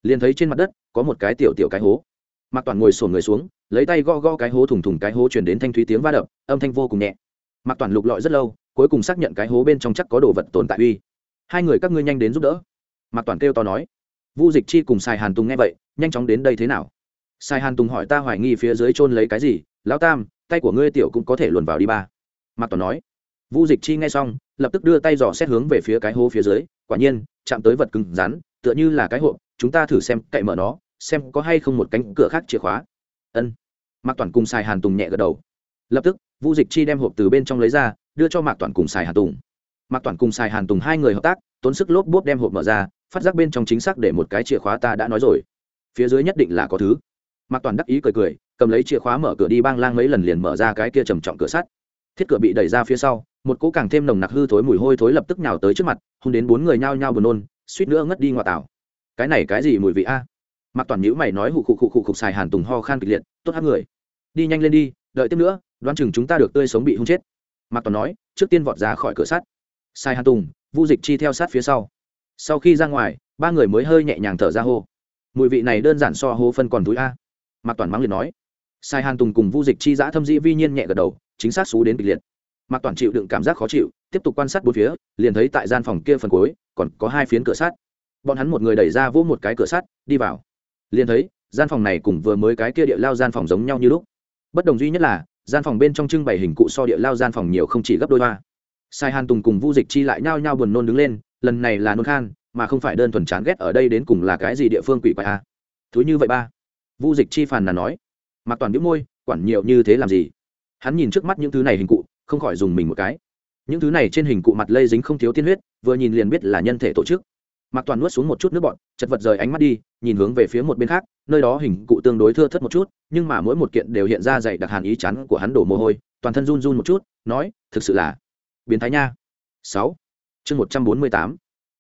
Liền thấy trên mặt đất có một cái tiểu tiểu cái hố mạc toàn ngồi sổn người xuống, lấy tay gõ gõ cái hố thủng thủng cái hố chuyển đến thanh thúy tiếng va đập, âm thanh vô cùng nhẹ. Mạc toàn lục lọi rất lâu, cuối cùng xác nhận cái hố bên trong chắc có đồ vật tồn tại uy. Hai người các ngươi nhanh đến giúp đỡ. Mạc toàn kêu to nói. Vu dịch chi cùng sài hàn tùng nghe vậy, nhanh chóng đến đây thế nào? Sài hàn tùng hỏi ta hoài nghi phía dưới trôn lấy cái gì, lão tam, tay của ngươi tiểu cũng có thể luồn vào đi ba. Mạc toàn nói. Vu dịch chi nghe xong, lập tức đưa tay dò xét hướng về phía cái hố phía dưới, quả nhiên, chạm tới vật cứng rắn, tựa như là cái hộp, chúng ta thử xem cậy mở nó xem có hay không một cánh cửa khác chìa khóa. Ân. Mạc toàn cùng xài hàn tùng nhẹ gật đầu. Lập tức, vu dịch chi đem hộp từ bên trong lấy ra, đưa cho mạc toàn cùng xài hàn tùng. Mạc toàn cùng xài hàn tùng hai người hợp tác, tốn sức lốp bốp đem hộp mở ra, phát giác bên trong chính xác để một cái chìa khóa ta đã nói rồi. Phía dưới nhất định là có thứ. Mạc toàn đắc ý cười cười, cầm lấy chìa khóa mở cửa đi bang lang mấy lần liền mở ra cái kia trầm trọng cửa sắt. Thiết cửa bị đẩy ra phía sau, một cỗ càng thêm nồng nặc hư thối mùi hôi thối lập tức nhào tới trước mặt hôn đến bốn người nhao nhao buồn nôn, suýt nữa ngất đi ngoại tảo. Cái này cái gì mùi vị a? Mạc toàn nhữ mày nói hụ khụ khụ khụ khục xài hàn tùng ho khan kịch liệt, tốt hát người. Đi nhanh lên đi, đợi tiếp nữa, đoán chừng chúng ta được tươi sống bị hung chết. Mạc toàn nói, trước tiên vọt ra khỏi cửa sắt. Sai hàn tùng, vu dịch chi theo sát phía sau. Sau khi ra ngoài, ba người mới hơi nhẹ nhàng thở ra hô. Mùi vị này đơn giản so hô phân còn túi a. Mạc toàn mắng liền nói. Sai hàn tùng cùng vu dịch chi giã thâm dĩ vi nhiên nhẹ gật đầu, chính xác xú đến kịch liệt. Mạc toàn chịu đựng cảm giác khó chịu, tiếp tục quan sát bốn phía, liền thấy tại gian phòng kia phần cuối, còn có hai phiến cửa sắt. Bọn hắn một người đẩy ra vỗ một cái cửa sắt, đi vào liền thấy, gian phòng này cùng vừa mới cái kia địa lao gian phòng giống nhau như lúc. Bất đồng duy nhất là, gian phòng bên trong trưng bày hình cụ so địa lao gian phòng nhiều không chỉ gấp đôi hoa. Sai hàn tùng cùng vu dịch chi lại nhao nhao buồn nôn đứng lên, lần này là nôn khan, mà không phải đơn thuần chán ghét ở đây đến cùng là cái gì địa phương quỷ quái a à. thứ như vậy ba. Vu dịch chi phàn là nói. Mặc toàn đĩu môi, quản nhiều như thế làm gì? Hắn nhìn trước mắt những thứ này hình cụ, không khỏi dùng mình một cái. Những thứ này trên hình cụ mặt lây dính không thiếu tiên huyết, vừa nhìn liền biết là nhân thể tổ chức mạc toàn nuốt xuống một chút nước bọn chật vật rời ánh mắt đi, nhìn hướng về phía một bên khác, nơi đó hình cụ tương đối thưa thất một chút, nhưng mà mỗi một kiện đều hiện ra dày đặc hàn ý chắn của hắn đổ mồ hôi, toàn thân run run một chút, nói, thực sự là biến thái nha. Sáu. Chương một trăm bốn mươi tám.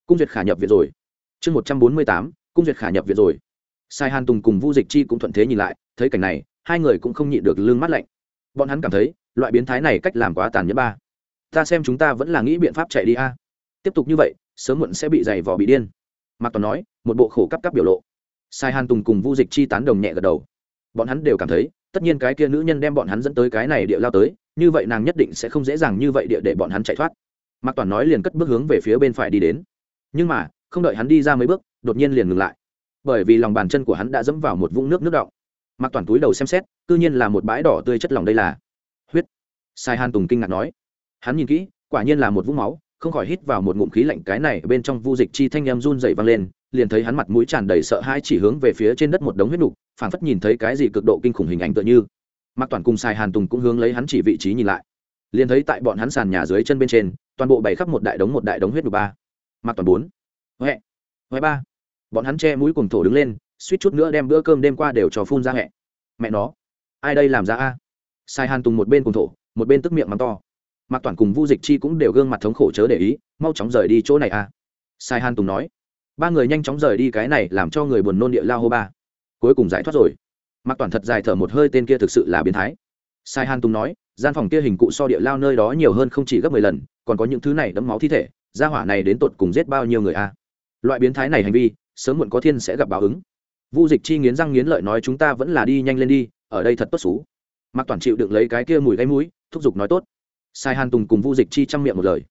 Cung duyệt khả nhập viện rồi. Chương một trăm bốn mươi tám. Cung duyệt khả nhập viện rồi. Sai hàn tùng cùng vu dịch chi cũng thuận thế nhìn lại, thấy cảnh này, hai người cũng không nhịn được lương mắt lạnh. Bọn hắn cảm thấy, loại biến thái này cách làm quá tàn nhẫn ba. Ta xem chúng ta vẫn là nghĩ biện pháp chạy đi a. Tiếp tục như vậy sớm muộn sẽ bị dày vò bị điên. Mạc toàn nói, một bộ khổ cắp cắp biểu lộ. Sai hàn tùng cùng vu dịch chi tán đồng nhẹ gật đầu. Bọn hắn đều cảm thấy, tất nhiên cái kia nữ nhân đem bọn hắn dẫn tới cái này địa lao tới, như vậy nàng nhất định sẽ không dễ dàng như vậy địa để bọn hắn chạy thoát. Mạc toàn nói liền cất bước hướng về phía bên phải đi đến. Nhưng mà, không đợi hắn đi ra mấy bước, đột nhiên liền ngừng lại. Bởi vì lòng bàn chân của hắn đã dẫm vào một vũng nước nước động mạc toàn túi đầu xem xét tự nhiên là một bãi đỏ tươi chất lỏng đây là. Huyết. Sai hàn tùng kinh ngạc nói. Hắn nhìn kỹ, quả nhiên là một vũng máu không khỏi hít vào một ngụm khí lạnh, cái này bên trong vu dịch chi thanh em run dậy vang lên, liền thấy hắn mặt mũi tràn đầy sợ hãi chỉ hướng về phía trên đất một đống huyết nục, phảng phất nhìn thấy cái gì cực độ kinh khủng hình ảnh tựa như. Mặc toàn cùng sai hàn tùng cũng hướng lấy hắn chỉ vị trí nhìn lại. Liền thấy tại bọn hắn sàn nhà dưới chân bên trên, toàn bộ bày khắp một đại đống một đại đống huyết nục ba. Mặc toàn bốn. Huệ. Huệ ba. Bọn hắn che mũi cùng thổ đứng lên, suýt chút nữa đem bữa cơm đêm qua đều cho phun ra hẹ mẹ nó. Ai đây làm ra a? Sai hàn tùng một bên cùng thổ, một bên tức miệng mắng to mạc toàn cùng vu dịch chi cũng đều gương mặt thống khổ chớ để ý, mau chóng rời đi chỗ này à. Sai han tùng nói. Ba người nhanh chóng rời đi cái này làm cho người buồn nôn địa lao hô ba. Cuối cùng giải thoát rồi. Mạc toàn thật dài thở một hơi tên kia thực sự là biến thái. Sai han tùng nói, gian phòng kia hình cụ so địa lao nơi đó nhiều hơn không chỉ gấp mười lần, còn có những thứ này đẫm máu thi thể, gia hỏa này đến tột cùng giết bao nhiêu người a à? loại biến thái này hành vi, sớm muộn có thiên sẽ gặp báo ứng. Vu dịch chi nghiến răng nghiến lợi nói chúng ta vẫn là đi nhanh lên đi, ở đây thật tốt xú. Mạc toàn chịu đựng lấy cái kia mùi gáy mũi, thúc giục nói tốt sai hàn tùng cùng vu dịch chi chăm miệng một lời.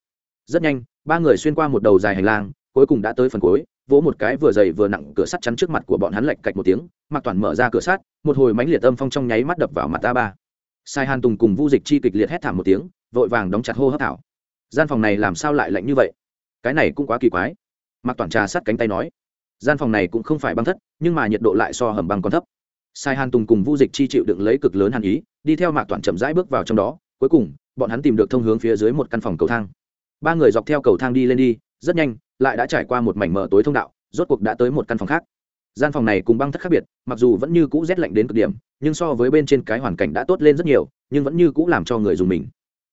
Rất nhanh, ba người xuyên qua một đầu dài hành lang, cuối cùng đã tới phần cuối, vỗ một cái vừa dày vừa nặng cửa sắt chắn trước mặt của bọn hắn lạch cạch một tiếng, mặc toàn mở ra cửa sắt, một hồi mánh liệt âm phong trong nháy mắt đập vào mặt ta ba. Sai hàn tùng cùng vu dịch chi kịch liệt hét thảm một tiếng, vội vàng đóng chặt hô hấp thảo. Gian phòng này làm sao lại lạnh như vậy? Cái này cũng quá kỳ quái. Mặc toàn trà sắt cánh tay nói. Gian phòng này cũng không phải băng thất, nhưng mà nhiệt độ lại so hầm băng còn thấp. Sai hàn tùng cùng vu dịch chi chịu đựng lấy cực lớn hàn ý, đi theo mạc toàn chậm rãi bước vào trong đó, cuối cùng bọn hắn tìm được thông hướng phía dưới một căn phòng cầu thang. Ba người dọc theo cầu thang đi lên đi, rất nhanh, lại đã trải qua một mảnh mở tối thông đạo, rốt cuộc đã tới một căn phòng khác. Gian phòng này cùng băng thất khác biệt, mặc dù vẫn như cũ rét lạnh đến cực điểm, nhưng so với bên trên cái hoàn cảnh đã tốt lên rất nhiều, nhưng vẫn như cũ làm cho người dùng mình.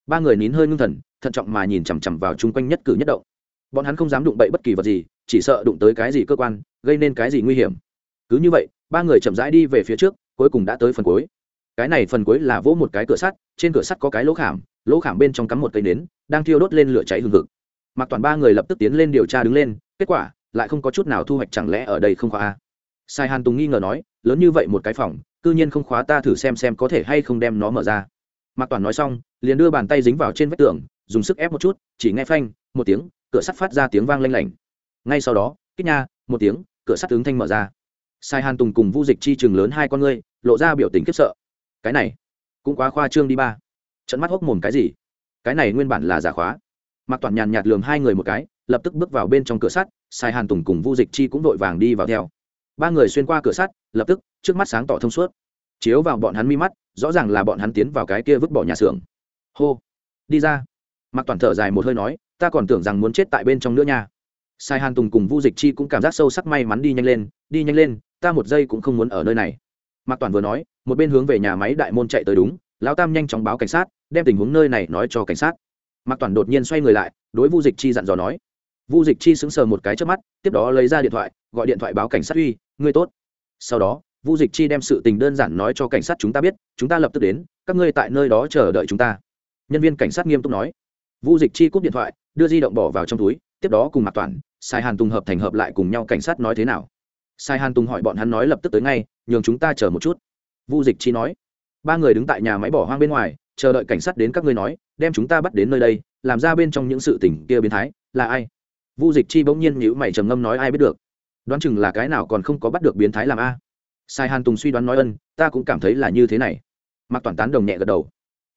Ba người nín hơi ngưng thần, thận trọng mà nhìn chằm chằm vào chung quanh nhất cử nhất động. Bọn hắn không dám đụng bậy bất kỳ vật gì, chỉ sợ đụng tới cái gì cơ quan, gây nên cái gì nguy hiểm. Cứ như vậy, ba người chậm rãi đi về phía trước, cuối cùng đã tới phần cuối. Cái này phần cuối là vỗ một cái cửa sắt, trên cửa sắt có cái lỗ khảm lỗ khảm bên trong cắm một cây nến, đang thiêu đốt lên lửa cháy hừng hực. Mặc toàn ba người lập tức tiến lên điều tra đứng lên, kết quả, lại không có chút nào thu hoạch chẳng lẽ ở đây không khóa a? Sai hàn tùng nghi ngờ nói, lớn như vậy một cái phòng, cư nhiên không khóa ta thử xem xem có thể hay không đem nó mở ra. Mặc toàn nói xong, liền đưa bàn tay dính vào trên vách tường, dùng sức ép một chút, chỉ nghe phanh, một tiếng, cửa sắt phát ra tiếng vang lanh lảnh. Ngay sau đó, kích nha, một tiếng, cửa sắt tướng thanh mở ra. Sai hàn tùng cùng vu dịch chi chừng lớn hai con ngươi, lộ ra biểu tình khiếp sợ. Cái này, cũng quá khoa trương đi ba trận mắt hốc mồm cái gì? Cái này nguyên bản là giả khóa. Mặc toàn nhàn nhạt lườm hai người một cái, lập tức bước vào bên trong cửa sắt, sai hàn tùng cùng vu dịch chi cũng vội vàng đi vào theo. Ba người xuyên qua cửa sắt, lập tức, trước mắt sáng tỏ thông suốt. Chiếu vào bọn hắn mi mắt, rõ ràng là bọn hắn tiến vào cái kia vứt bỏ nhà xưởng. Hô! Đi ra! Mặc toàn thở dài một hơi nói, ta còn tưởng rằng muốn chết tại bên trong nữa nha. Sai hàn tùng cùng vu dịch chi cũng cảm giác sâu sắc may mắn đi nhanh lên, đi nhanh lên, ta một giây cũng không muốn ở nơi này. Mạc toàn vừa nói, một bên hướng về nhà máy đại môn chạy tới đúng lão tam nhanh chóng báo cảnh sát, đem tình huống nơi này nói cho cảnh sát. Mạc toàn đột nhiên xoay người lại, đối vu dịch chi dặn dò nói. Vu dịch chi sững sờ một cái trước mắt, tiếp đó lấy ra điện thoại, gọi điện thoại báo cảnh sát uy, ngươi tốt. Sau đó, vu dịch chi đem sự tình đơn giản nói cho cảnh sát chúng ta biết, chúng ta lập tức đến, các ngươi tại nơi đó chờ đợi chúng ta. Nhân viên cảnh sát nghiêm túc nói. Vu dịch chi cúp điện thoại, đưa di động bỏ vào trong túi, tiếp đó cùng mạc toàn, sai hàn tùng hợp thành hợp lại cùng nhau cảnh sát nói thế nào. Sai hàn tùng hỏi bọn hắn nói lập tức tới ngay, nhường chúng ta chờ một chút. Vu dịch chi nói ba người đứng tại nhà máy bỏ hoang bên ngoài, chờ đợi cảnh sát đến các ngươi nói, đem chúng ta bắt đến nơi đây, làm ra bên trong những sự tình kia biến thái, là ai? Vu dịch chi bỗng nhiên nhữ mày trầm ngâm nói ai biết được. Đoán chừng là cái nào còn không có bắt được biến thái làm a. Sai hàn tùng suy đoán nói ân, ta cũng cảm thấy là như thế này. Mặc toàn tán đồng nhẹ gật đầu.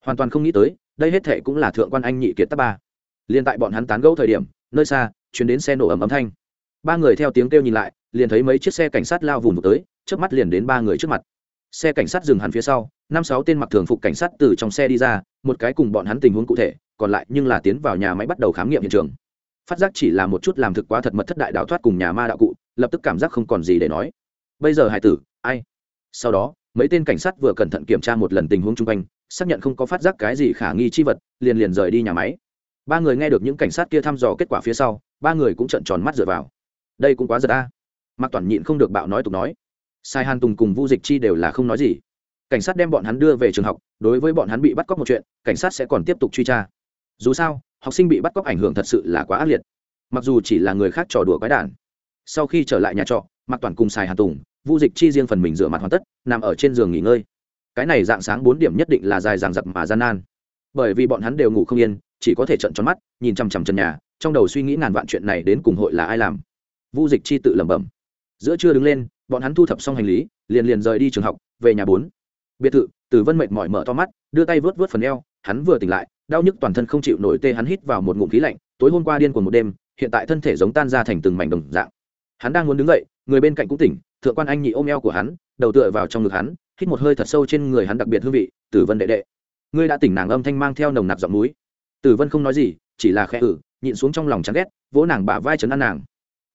Hoàn toàn không nghĩ tới, đây hết thệ cũng là thượng quan anh nhị kiệt tắc ba. Liền tại bọn hắn tán gẫu thời điểm, nơi xa chuyến đến xe nổ ầm âm thanh. Ba người theo tiếng kêu nhìn lại, liền thấy mấy chiếc xe cảnh sát lao vùng tới trước mắt liền đến ba người trước mặt xe cảnh sát dừng hẳn phía sau, năm sáu tên mặc thường phục cảnh sát từ trong xe đi ra, một cái cùng bọn hắn tình huống cụ thể, còn lại nhưng là tiến vào nhà máy bắt đầu khám nghiệm hiện trường. Phát giác chỉ là một chút làm thực quá thật mật thất đại đào thoát cùng nhà ma đạo cụ, lập tức cảm giác không còn gì để nói. Bây giờ hải tử, ai? Sau đó, mấy tên cảnh sát vừa cẩn thận kiểm tra một lần tình huống chung quanh, xác nhận không có phát giác cái gì khả nghi chi vật, liền liền rời đi nhà máy. Ba người nghe được những cảnh sát kia thăm dò kết quả phía sau, ba người cũng trợn tròn mắt dựa vào. Đây cũng quá giật a. Mạc toàn nhịn không được bạo nói tục nói sai hàn tùng cùng vu dịch chi đều là không nói gì. Cảnh sát đem bọn hắn đưa về trường học, đối với bọn hắn bị bắt cóc một chuyện, cảnh sát sẽ còn tiếp tục truy tra. Dù sao, học sinh bị bắt cóc ảnh hưởng thật sự là quá ác liệt. Mặc dù chỉ là người khác trò đùa quái đản. Sau khi trở lại nhà trọ Mặc toàn cùng xài hàn tùng, vu dịch chi riêng phần mình rửa mặt hoàn tất, nằm ở trên giường nghỉ ngơi. Cái này dạng sáng bốn điểm nhất định là dài dằng dặc mà gian nan. Bởi vì bọn hắn đều ngủ không yên, chỉ có thể trận tròn mắt, nhìn chằm chằm chân nhà, trong đầu suy nghĩ ngàn vạn chuyện này đến cùng hội là ai làm. Vu dịch chi tự lẩm bẩm giữa trưa đứng lên, bọn hắn thu thập xong hành lý, liền liền rời đi trường học, về nhà bốn. Biệt thự, tử vân mệt mỏi mở to mắt, đưa tay vớt vớt phần eo, hắn vừa tỉnh lại, đau nhức toàn thân không chịu nổi tê hắn hít vào một ngụm khí lạnh, tối hôm qua điên cuồng một đêm, hiện tại thân thể giống tan ra thành từng mảnh đồng dạng. Hắn đang muốn đứng dậy, người bên cạnh cũng tỉnh, thượng quan anh nhị ôm eo của hắn, đầu tựa vào trong ngực hắn, hít một hơi thật sâu trên người hắn đặc biệt hương vị, tử vân đệ đệ, ngươi đã tỉnh nàng âm thanh mang theo nồng nặc giọng núi. Tử vân không nói gì, chỉ là khẽ ử nhịn xuống trong lòng chán ghét, vỗ nàng bả vai chấn an nàng.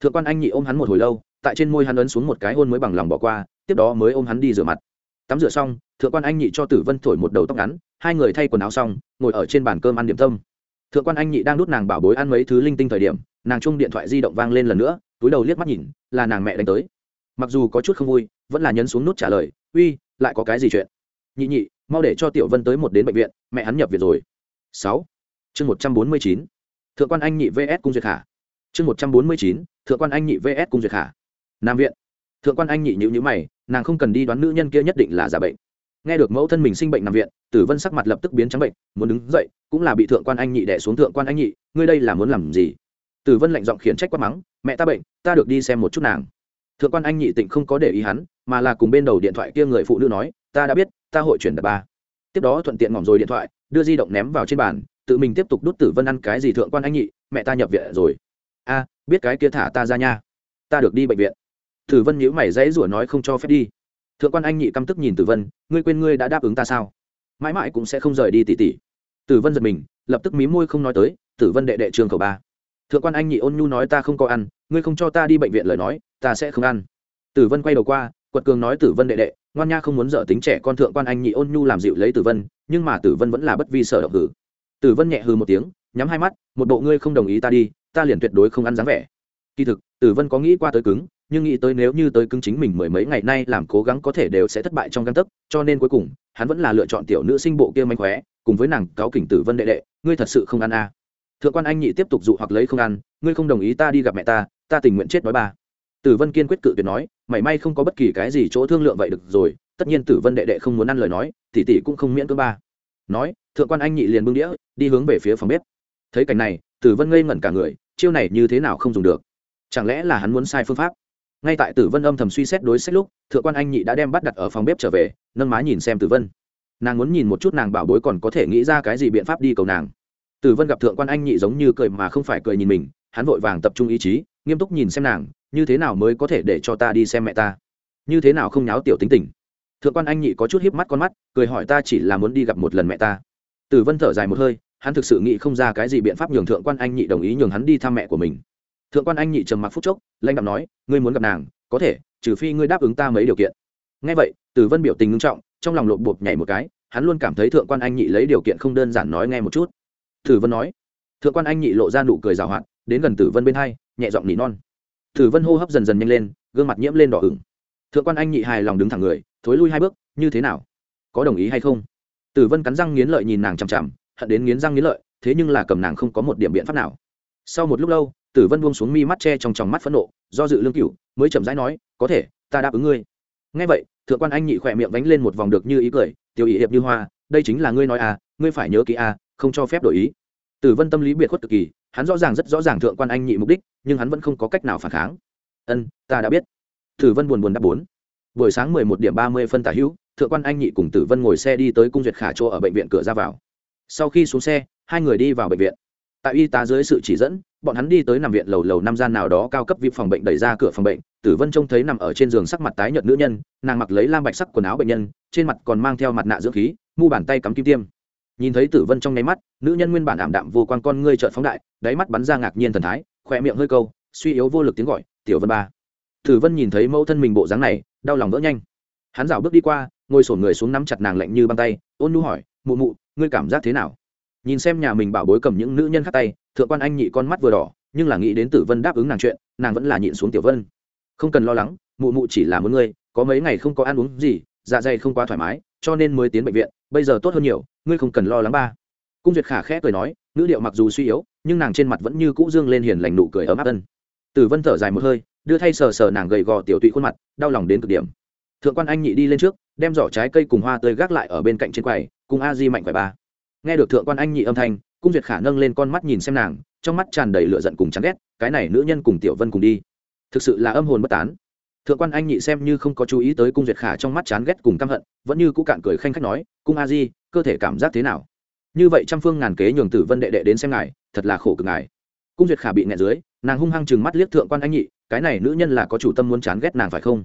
Thượng quan anh nhị ôm hắn một hồi lâu tại trên môi hắn ấn xuống một cái hôn mới bằng lòng bỏ qua, tiếp đó mới ôm hắn đi rửa mặt. Tắm rửa xong, thượng quan anh nhị cho tử vân thổi một đầu tóc ngắn, hai người thay quần áo xong, ngồi ở trên bàn cơm ăn điểm tâm. Thượng quan anh nhị đang đút nàng bảo bối ăn mấy thứ linh tinh thời điểm, nàng chung điện thoại di động vang lên lần nữa, túi đầu liếc mắt nhìn, là nàng mẹ đánh tới. Mặc dù có chút không vui, vẫn là nhấn xuống nút trả lời, uy, lại có cái gì chuyện? Nhị nhị, mau để cho tiểu vân tới một đến bệnh viện, mẹ hắn nhập viện rồi. Sáu. Chương một trăm bốn mươi chín. Thượng quan anh nhị vs cung duyệt khả. Chương một trăm bốn mươi chín. Thượng quan anh nhị vs cung duyệt khả nam viện. Thượng quan anh nhị nhữ nhữ mày, nàng không cần đi đoán nữ nhân kia nhất định là giả bệnh. Nghe được mẫu thân mình sinh bệnh nằm viện, tử vân sắc mặt lập tức biến trắng bệnh, muốn đứng dậy, cũng là bị thượng quan anh nhị đẻ xuống thượng quan anh nhị, ngươi đây là muốn làm gì? Tử vân lạnh giọng khiển trách quát mắng, mẹ ta bệnh, ta được đi xem một chút nàng. Thượng quan anh nhị tịnh không có để ý hắn, mà là cùng bên đầu điện thoại kia người phụ nữ nói, ta đã biết, ta hội chuyển đập ba. Tiếp đó thuận tiện ngỏm rồi điện thoại, đưa di động ném vào trên bàn, tự mình tiếp tục đút tử vân ăn cái gì thượng quan anh nhị, mẹ ta nhập viện rồi. A, biết cái kia thả ta ra nha. Ta được đi bệnh viện tử vân nhíu mày dãy rủa nói không cho phép đi. Thượng quan anh nhị căm tức nhìn tử vân, ngươi quên ngươi đã đáp ứng ta sao? Mãi mãi cũng sẽ không rời đi tỷ tỷ. tử vân giật mình, lập tức mí môi không nói tới, tử vân đệ đệ trường cầu ba. Thượng quan anh nhị ôn nhu nói ta không có ăn, ngươi không cho ta đi bệnh viện lời nói, ta sẽ không ăn. Tử vân quay đầu qua, quật cường nói tử vân đệ đệ, ngoan nha không muốn dở tính trẻ con thượng quan anh nhị ôn nhu làm dịu lấy tử vân, nhưng mà tử vân vẫn là bất vi sở động hử. Tử vân nhẹ hừ một tiếng, nhắm hai mắt, một bộ ngươi không đồng ý ta đi, ta liền tuyệt đối không ăn dáng vẻ. Kỳ thực, tử vân có nghĩ qua tới cứng nhưng nghĩ tới nếu như tới cứng chính mình mười mấy ngày nay làm cố gắng có thể đều sẽ thất bại trong găng tấc, cho nên cuối cùng, hắn vẫn là lựa chọn tiểu nữ sinh bộ kia mánh khóe, cùng với nàng cáo kỉnh tử vân đệ đệ, ngươi thật sự không ăn à. thượng quan anh nhị tiếp tục dụ hoặc lấy không ăn, ngươi không đồng ý ta đi gặp mẹ ta ta tình nguyện chết nói ba. Tử vân kiên quyết cự tuyệt nói, mảy may không có bất kỳ cái gì chỗ thương lượng vậy được rồi, tất nhiên tử vân đệ đệ không muốn ăn lời nói, tỷ tỷ cũng không miễn cưỡng ba. Nói, thượng quan anh nhị liền bưng đĩa, đi hướng về phía phòng bếp. Thấy cảnh này, tử vân ngây ngẩn cả người, chiêu này như thế nào không dùng được? Chẳng lẽ là hắn muốn sai phương pháp? Ngay tại tử vân âm thầm suy xét đối sách lúc, thượng quan anh nhị đã đem bắt đặt ở phòng bếp trở về, nâng má nhìn xem tử vân. Nàng muốn nhìn một chút nàng bảo bối còn có thể nghĩ ra cái gì biện pháp đi cầu nàng. Tử vân gặp thượng quan anh nhị giống như cười mà không phải cười nhìn mình, hắn vội vàng tập trung ý chí, nghiêm túc nhìn xem nàng, như thế nào mới có thể để cho ta đi xem mẹ ta? Như thế nào không nháo tiểu tính tình? Thượng quan anh nhị có chút hiếp mắt con mắt, cười hỏi ta chỉ là muốn đi gặp một lần mẹ ta. Tử vân thở dài một hơi, hắn thực sự nghĩ không ra cái gì biện pháp nhường thượng quan anh nhị đồng ý nhường hắn đi thăm mẹ của mình thượng quan anh nhị trầm mặc phút chốc lanh đạm nói, ngươi muốn gặp nàng, có thể, trừ phi ngươi đáp ứng ta mấy điều kiện. Ngay vậy tử vân biểu tình ngưng trọng, trong lòng lộp bột nhảy một cái, hắn luôn cảm thấy thượng quan anh nhị lấy điều kiện không đơn giản nói nghe một chút. Tử vân nói, thượng quan anh nhị lộ ra nụ cười rào hoạt, đến gần tử vân bên hai, nhẹ giọng nỉ non. Tử vân hô hấp dần dần nhanh lên, gương mặt nhiễm lên đỏ ửng. Thượng quan anh nhị hài lòng đứng thẳng người, thối lui hai bước, như thế nào? Có đồng ý hay không? Tử vân cắn răng nghiến lợi nhìn nàng chằm chằm, hận đến nghiến răng nghiến lợi, thế nhưng là cầm nàng không có một điểm biện pháp nào. Sau một lúc lâu tử vân buông xuống mi mắt che trong tròng mắt phẫn nộ, do dự lương cửu, mới chậm rãi nói, có thể, ta đáp ứng ngươi. Ngay vậy, thượng quan anh nhị khỏe miệng vánh lên một vòng được như ý cười tiêu ý hiệp như hoa, đây chính là ngươi nói à ngươi phải nhớ kỹ à không cho phép đổi ý. Tử vân tâm lý biệt khuất cực kỳ, hắn rõ ràng rất rõ ràng thượng quan anh nhị mục đích, nhưng hắn vẫn không có cách nào phản kháng. Ân, ta đã biết. Tử vân buồn buồn đáp bốn. Buổi sáng mười một điểm ba mươi phân tả hữu, thượng quan anh nhị cùng tử vân ngồi xe đi tới cung duyệt khả chỗ ở bệnh viện cửa ra vào. Sau khi xuống xe, hai người đi vào bệnh viện. Tại y tá dưới sự chỉ dẫn bọn hắn đi tới nằm viện lầu lầu năm gian nào đó cao cấp vip phòng bệnh đẩy ra cửa phòng bệnh, tử vân trông thấy nằm ở trên giường sắc mặt tái nhợt nữ nhân, nàng mặc lấy lam bạch sắc quần áo bệnh nhân, trên mặt còn mang theo mặt nạ dưỡng khí, mu bàn tay cắm kim tiêm. Nhìn thấy tử vân trong nháy mắt, nữ nhân nguyên bản ảm đạm vô quan con ngươi trợn phóng đại, đáy mắt bắn ra ngạc nhiên thần thái khỏe miệng hơi câu, suy yếu vô lực tiếng gọi, tiểu vân ba. Tử vân nhìn thấy mẫu thân mình bộ dáng này, đau lòng vỡ nhanh. Hắn rảo bước đi qua, ngồi sổn người xuống nắm chặt nàng lạnh như băng tay, ôn nu hỏi, mụ mụ, ngươi cảm giác thế nào? Nhìn xem nhà mình bảo bối cầm những nữ nhân khác tay thượng quan anh nhị con mắt vừa đỏ, nhưng là nghĩ đến tử vân đáp ứng nàng chuyện, nàng vẫn là nhịn xuống tiểu vân. Không cần lo lắng, mụ mụ chỉ là muốn ngươi, có mấy ngày không có ăn uống gì dạ dày không quá thoải mái, cho nên mới tiến bệnh viện, bây giờ tốt hơn nhiều, ngươi không cần lo lắng ba. Cung duyệt khả khẽ cười nói nữ điệu mặc dù suy yếu, nhưng nàng trên mặt vẫn như cũ dương lên hiền lành nụ cười ấm áp ân. Tử vân thở dài một hơi, đưa thay sờ sờ nàng gầy gò tiểu tụy khuôn mặt, đau lòng đến cực điểm. Thượng quan anh nhị đi lên trước, đem giỏ trái cây cùng hoa tươi gác lại ở bên cạnh trên quầy, cùng a di mạnh quầy ba. Nghe được thượng quan anh nhị âm thanh cung duyệt khả nâng lên con mắt nhìn xem nàng, trong mắt tràn đầy lửa giận cùng chán ghét, cái này nữ nhân cùng tiểu vân cùng đi. Thực sự là âm hồn bất tán. Thượng quan anh nhị xem như không có chú ý tới cung duyệt khả trong mắt chán ghét cùng căm hận, vẫn như cũ cạn cười khanh khách nói, cung a di, cơ thể cảm giác thế nào? Như vậy trăm phương ngàn kế nhường tử vân đệ đệ đến xem ngài, thật là khổ cực ngài. Cung duyệt khả bị nẹ dưới, nàng hung hăng chừng mắt liếc thượng quan anh nhị, cái này nữ nhân là có chủ tâm muốn chán ghét nàng phải không?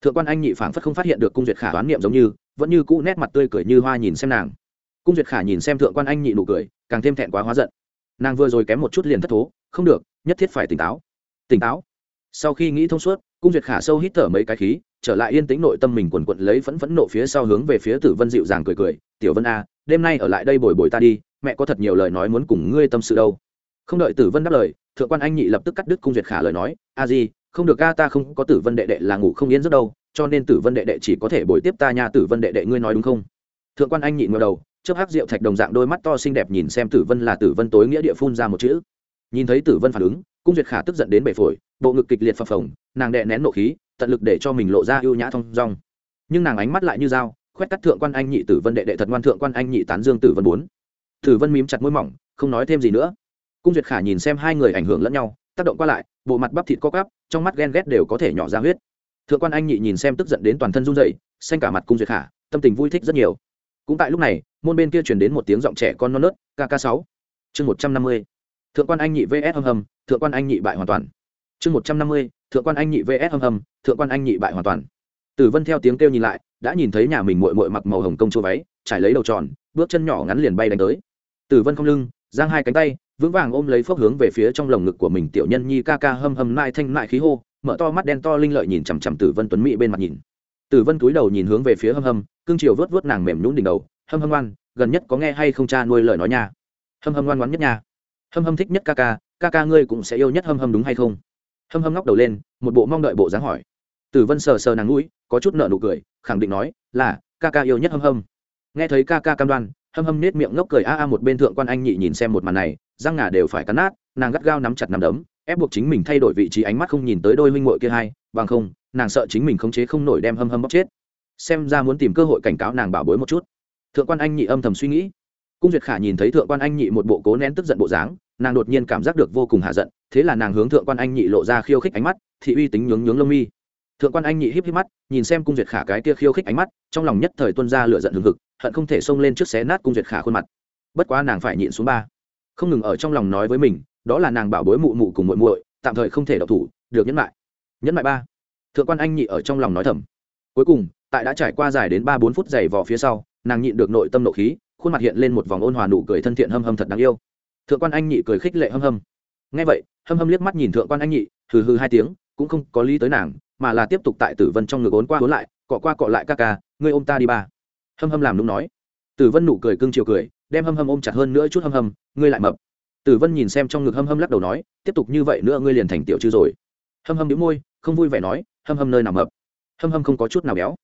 Thượng quan anh nhị phảng phất không phát hiện được cung duyệt khả đoán niệm giống như, vẫn như cũ nét mặt tươi cười như hoa nhìn xem nàng cung duyệt khả nhìn xem thượng quan anh nhị nụ cười, càng thêm thẹn quá hóa giận. Nàng vừa rồi kém một chút liền thất thố, không được, nhất thiết phải tỉnh táo. Tỉnh táo? Sau khi nghĩ thông suốt, cung duyệt khả sâu hít thở mấy cái khí, trở lại yên tĩnh nội tâm mình quần quận lấy phẫn phẫn nộ phía sau hướng về phía tử vân dịu dàng cười cười, tiểu vân a, đêm nay ở lại đây bồi bồi ta đi, mẹ có thật nhiều lời nói muốn cùng ngươi tâm sự đâu. Không đợi tử vân đáp lời, thượng quan anh nhị lập tức cắt đứt cung duyệt khả lời nói, a di, không được ca ta không có tử vân đệ đệ là ngủ không yên giấc đâu, cho nên tử vân đệ đệ chỉ có thể bồi tiếp ta nha, tử vân đệ đệ ngươi nói đúng không? Thượng quan anh nhị ngờ đầu chớp hắc rượu thạch đồng dạng đôi mắt to xinh đẹp nhìn xem tử vân là tử vân tối nghĩa địa phun ra một chữ. Nhìn thấy tử vân phản ứng, cung duyệt khả tức giận đến bể phổi, bộ ngực kịch liệt phập phồng, nàng đệ nén nộ khí, tận lực để cho mình lộ ra ưu nhã thong dong. Nhưng nàng ánh mắt lại như dao, khoét cắt thượng quan anh nhị tử vân đệ đệ thật ngoan thượng quan anh nhị tán dương tử vân bốn. Tử vân mím chặt môi mỏng, không nói thêm gì nữa. Cung duyệt khả nhìn xem hai người ảnh hưởng lẫn nhau, tác động qua lại, bộ mặt bắp thịt co cắp trong mắt ghen ghét đều có thể nhỏ ra huyết. Thượng quan anh nhị nhìn xem tức giận đến toàn thân run rẩy, xanh cả mặt cung duyệt khả, tâm tình vui thích rất nhiều cũng tại lúc này, môn bên kia truyền đến một tiếng giọng trẻ con non nớt kk sáu, chương một trăm năm mươi, thượng quan anh nhị vs hâm hầm thượng quan anh nhị bại hoàn toàn. Chương một trăm năm mươi, thượng quan anh nhị vs hâm hầm thượng quan anh nhị bại hoàn toàn. Tử vân theo tiếng kêu nhìn lại, đã nhìn thấy nhà mình mội mội mặc màu hồng công chỗ váy, trải lấy đầu tròn, bước chân nhỏ ngắn liền bay đánh tới. Tử vân không lưng, giang hai cánh tay, vững vàng ôm lấy phước hướng về phía trong lồng ngực của mình tiểu nhân nhi ca ca hâm hâm nai thanh nại khí hô, mở to mắt đen to linh lợi nhìn chằm chằm tử vân tuấn mỹ bên mặt nhìn tử vân cúi đầu nhìn hướng về phía hâm hâm, cương triều vớt vớt nàng mềm nhún đỉnh đầu. Hâm hâm ngoan, gần nhất có nghe hay không cha nuôi lời nói nha? Hâm hâm ngoan ngoãn nhất nha. Hâm hâm thích nhất ca ca ca ca ngươi cũng sẽ yêu nhất hâm hâm đúng hay không? Hâm hâm ngóc đầu lên, một bộ mong đợi bộ dáng hỏi. Tử vân sờ sờ nàng mũi, có chút nợ nụ cười, khẳng định nói, là, ca ca yêu nhất hâm hâm. Nghe thấy ca ca cam đoan, hâm hâm nết miệng ngốc cười, a a một bên thượng quan anh nhị nhìn xem một màn này, răng ngà đều phải cắn nát. Nàng gắt gao nắm chặt nắm đấm, ép buộc chính mình thay đổi vị trí, ánh mắt không nhìn tới đôi huynh muội kia hai bằng không, nàng sợ chính mình khống chế không nổi đem hâm hâm bóc chết. Xem ra muốn tìm cơ hội cảnh cáo nàng bảo bối một chút. Thượng quan anh nhị âm thầm suy nghĩ. Cung duyệt khả nhìn thấy thượng quan anh nhị một bộ cố nén tức giận bộ dáng, nàng đột nhiên cảm giác được vô cùng hạ giận, thế là nàng hướng thượng quan anh nhị lộ ra khiêu khích ánh mắt, thị uy tính nhướng nhướng lông mi. Thượng quan anh nhị híp híp mắt, nhìn xem cung duyệt khả cái kia khiêu khích ánh mắt, trong lòng nhất thời tuân ra lửa giận hừng hực, hận không thể xông lên trước xé nát cung duyệt khả khuôn mặt. Bất quá nàng phải nhịn xuống ba. Không ngừng ở trong lòng nói với mình, đó là nàng bảo bối mụ mụ cùng muội muội, tạm thời không thể độc thủ, được nhẫn lại nhẫn mại ba. Thượng quan anh nhị ở trong lòng nói thầm. Cuối cùng, tại đã trải qua dài đến ba bốn phút giày vò phía sau, nàng nhịn được nội tâm nộ khí, khuôn mặt hiện lên một vòng ôn hòa nụ cười thân thiện hâm hâm thật đáng yêu. Thượng quan anh nhị cười khích lệ hâm hâm. Ngay vậy, hâm hâm liếc mắt nhìn thượng quan anh nhị, hừ hừ hai tiếng, cũng không có lý tới nàng, mà là tiếp tục tại tử vân trong ngực ốn qua ốn lại, cọ qua cọ lại ca ca, ngươi ôm ta đi ba. Hâm hâm làm đúng nói. Tử vân nụ cười cưng chiều cười, đem hâm hâm ôm chặt hơn nữa chút hâm hâm, ngươi lại mập. Tử vân nhìn xem trong ngực hâm hâm lắc đầu nói, tiếp tục như vậy nữa ngươi liền thành tiểu chư rồi hâm hâm đĩu môi, không vui vẻ nói, hâm hâm nơi nào mập? Hâm hâm không có chút nào béo.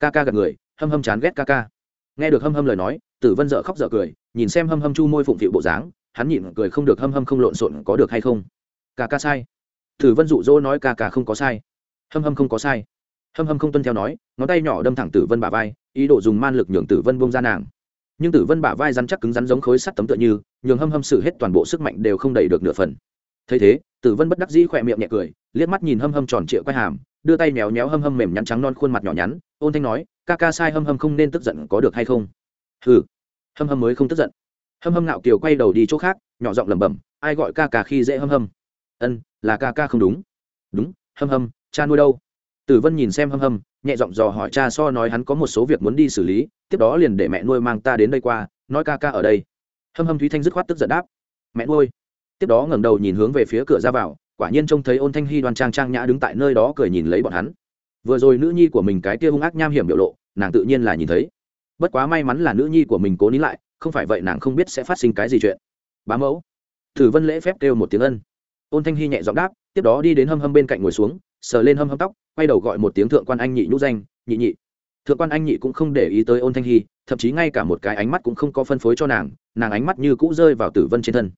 Ca ca gặp người, hâm hâm chán ghét ca ca. Nghe được hâm hâm lời nói, tử vân dợ khóc dợ cười, nhìn xem hâm hâm chu môi phụng phịu bộ dáng, hắn nhịn cười không được hâm hâm không lộn xộn có được hay không. Ca ca sai. Tử vân dụ dỗ nói, ca ca không có sai. Hâm hâm không có sai. Hâm hâm không tuân theo nói, ngón tay nhỏ đâm thẳng tử vân bả vai, ý đồ dùng man lực nhường tử vân bông ra nàng. Nhưng tử vân bả vai rắn chắc cứng rắn giống khối sắt tấm tựa như, nhường hâm hâm xử hết toàn bộ sức mạnh đều không đẩy được nửa phần thấy thế, tử vân bất đắc dĩ khỏe miệng nhẹ cười, liếc mắt nhìn hâm hâm tròn trịa quay hàm, đưa tay méo méo hâm hâm mềm nhắn trắng non khuôn mặt nhỏ nhắn, ôn thanh nói, ca ca sai hâm hâm không nên tức giận có được hay không? Hừ. Hâm hâm mới không tức giận. Hâm hâm ngạo kiều quay đầu đi chỗ khác, nhỏ giọng lẩm bẩm, ai gọi ca ca khi dễ hâm hâm? Ân, là ca ca không đúng. Đúng, hâm hâm, cha nuôi đâu? Tử vân nhìn xem hâm hâm, nhẹ giọng dò hỏi cha so nói hắn có một số việc muốn đi xử lý, tiếp đó liền để mẹ nuôi mang ta đến đây qua, nói ca ca ở đây. Hâm hâm thúy thanh dứt khoát tức giận đáp, mẹ nuôi tiếp đó ngẩng đầu nhìn hướng về phía cửa ra vào, quả nhiên trông thấy ôn thanh hy đoan trang trang nhã đứng tại nơi đó cười nhìn lấy bọn hắn. Vừa rồi nữ nhi của mình cái kia hung ác nham hiểm biểu lộ, nàng tự nhiên là nhìn thấy. Bất quá may mắn là nữ nhi của mình cố nín lại, không phải vậy nàng không biết sẽ phát sinh cái gì chuyện. Bá mẫu, thử vân lễ phép kêu một tiếng ân. Ôn thanh hy nhẹ giọng đáp, tiếp đó đi đến hâm hâm bên cạnh ngồi xuống, sờ lên hâm hâm tóc, quay đầu gọi một tiếng thượng quan anh nhị nhũ danh, nhị nhị. Thượng quan anh nhị cũng không để ý tới ôn thanh hy, thậm chí ngay cả một cái ánh mắt cũng không có phân phối cho nàng nàng ánh mắt như cũ rơi vào tử vân trên thân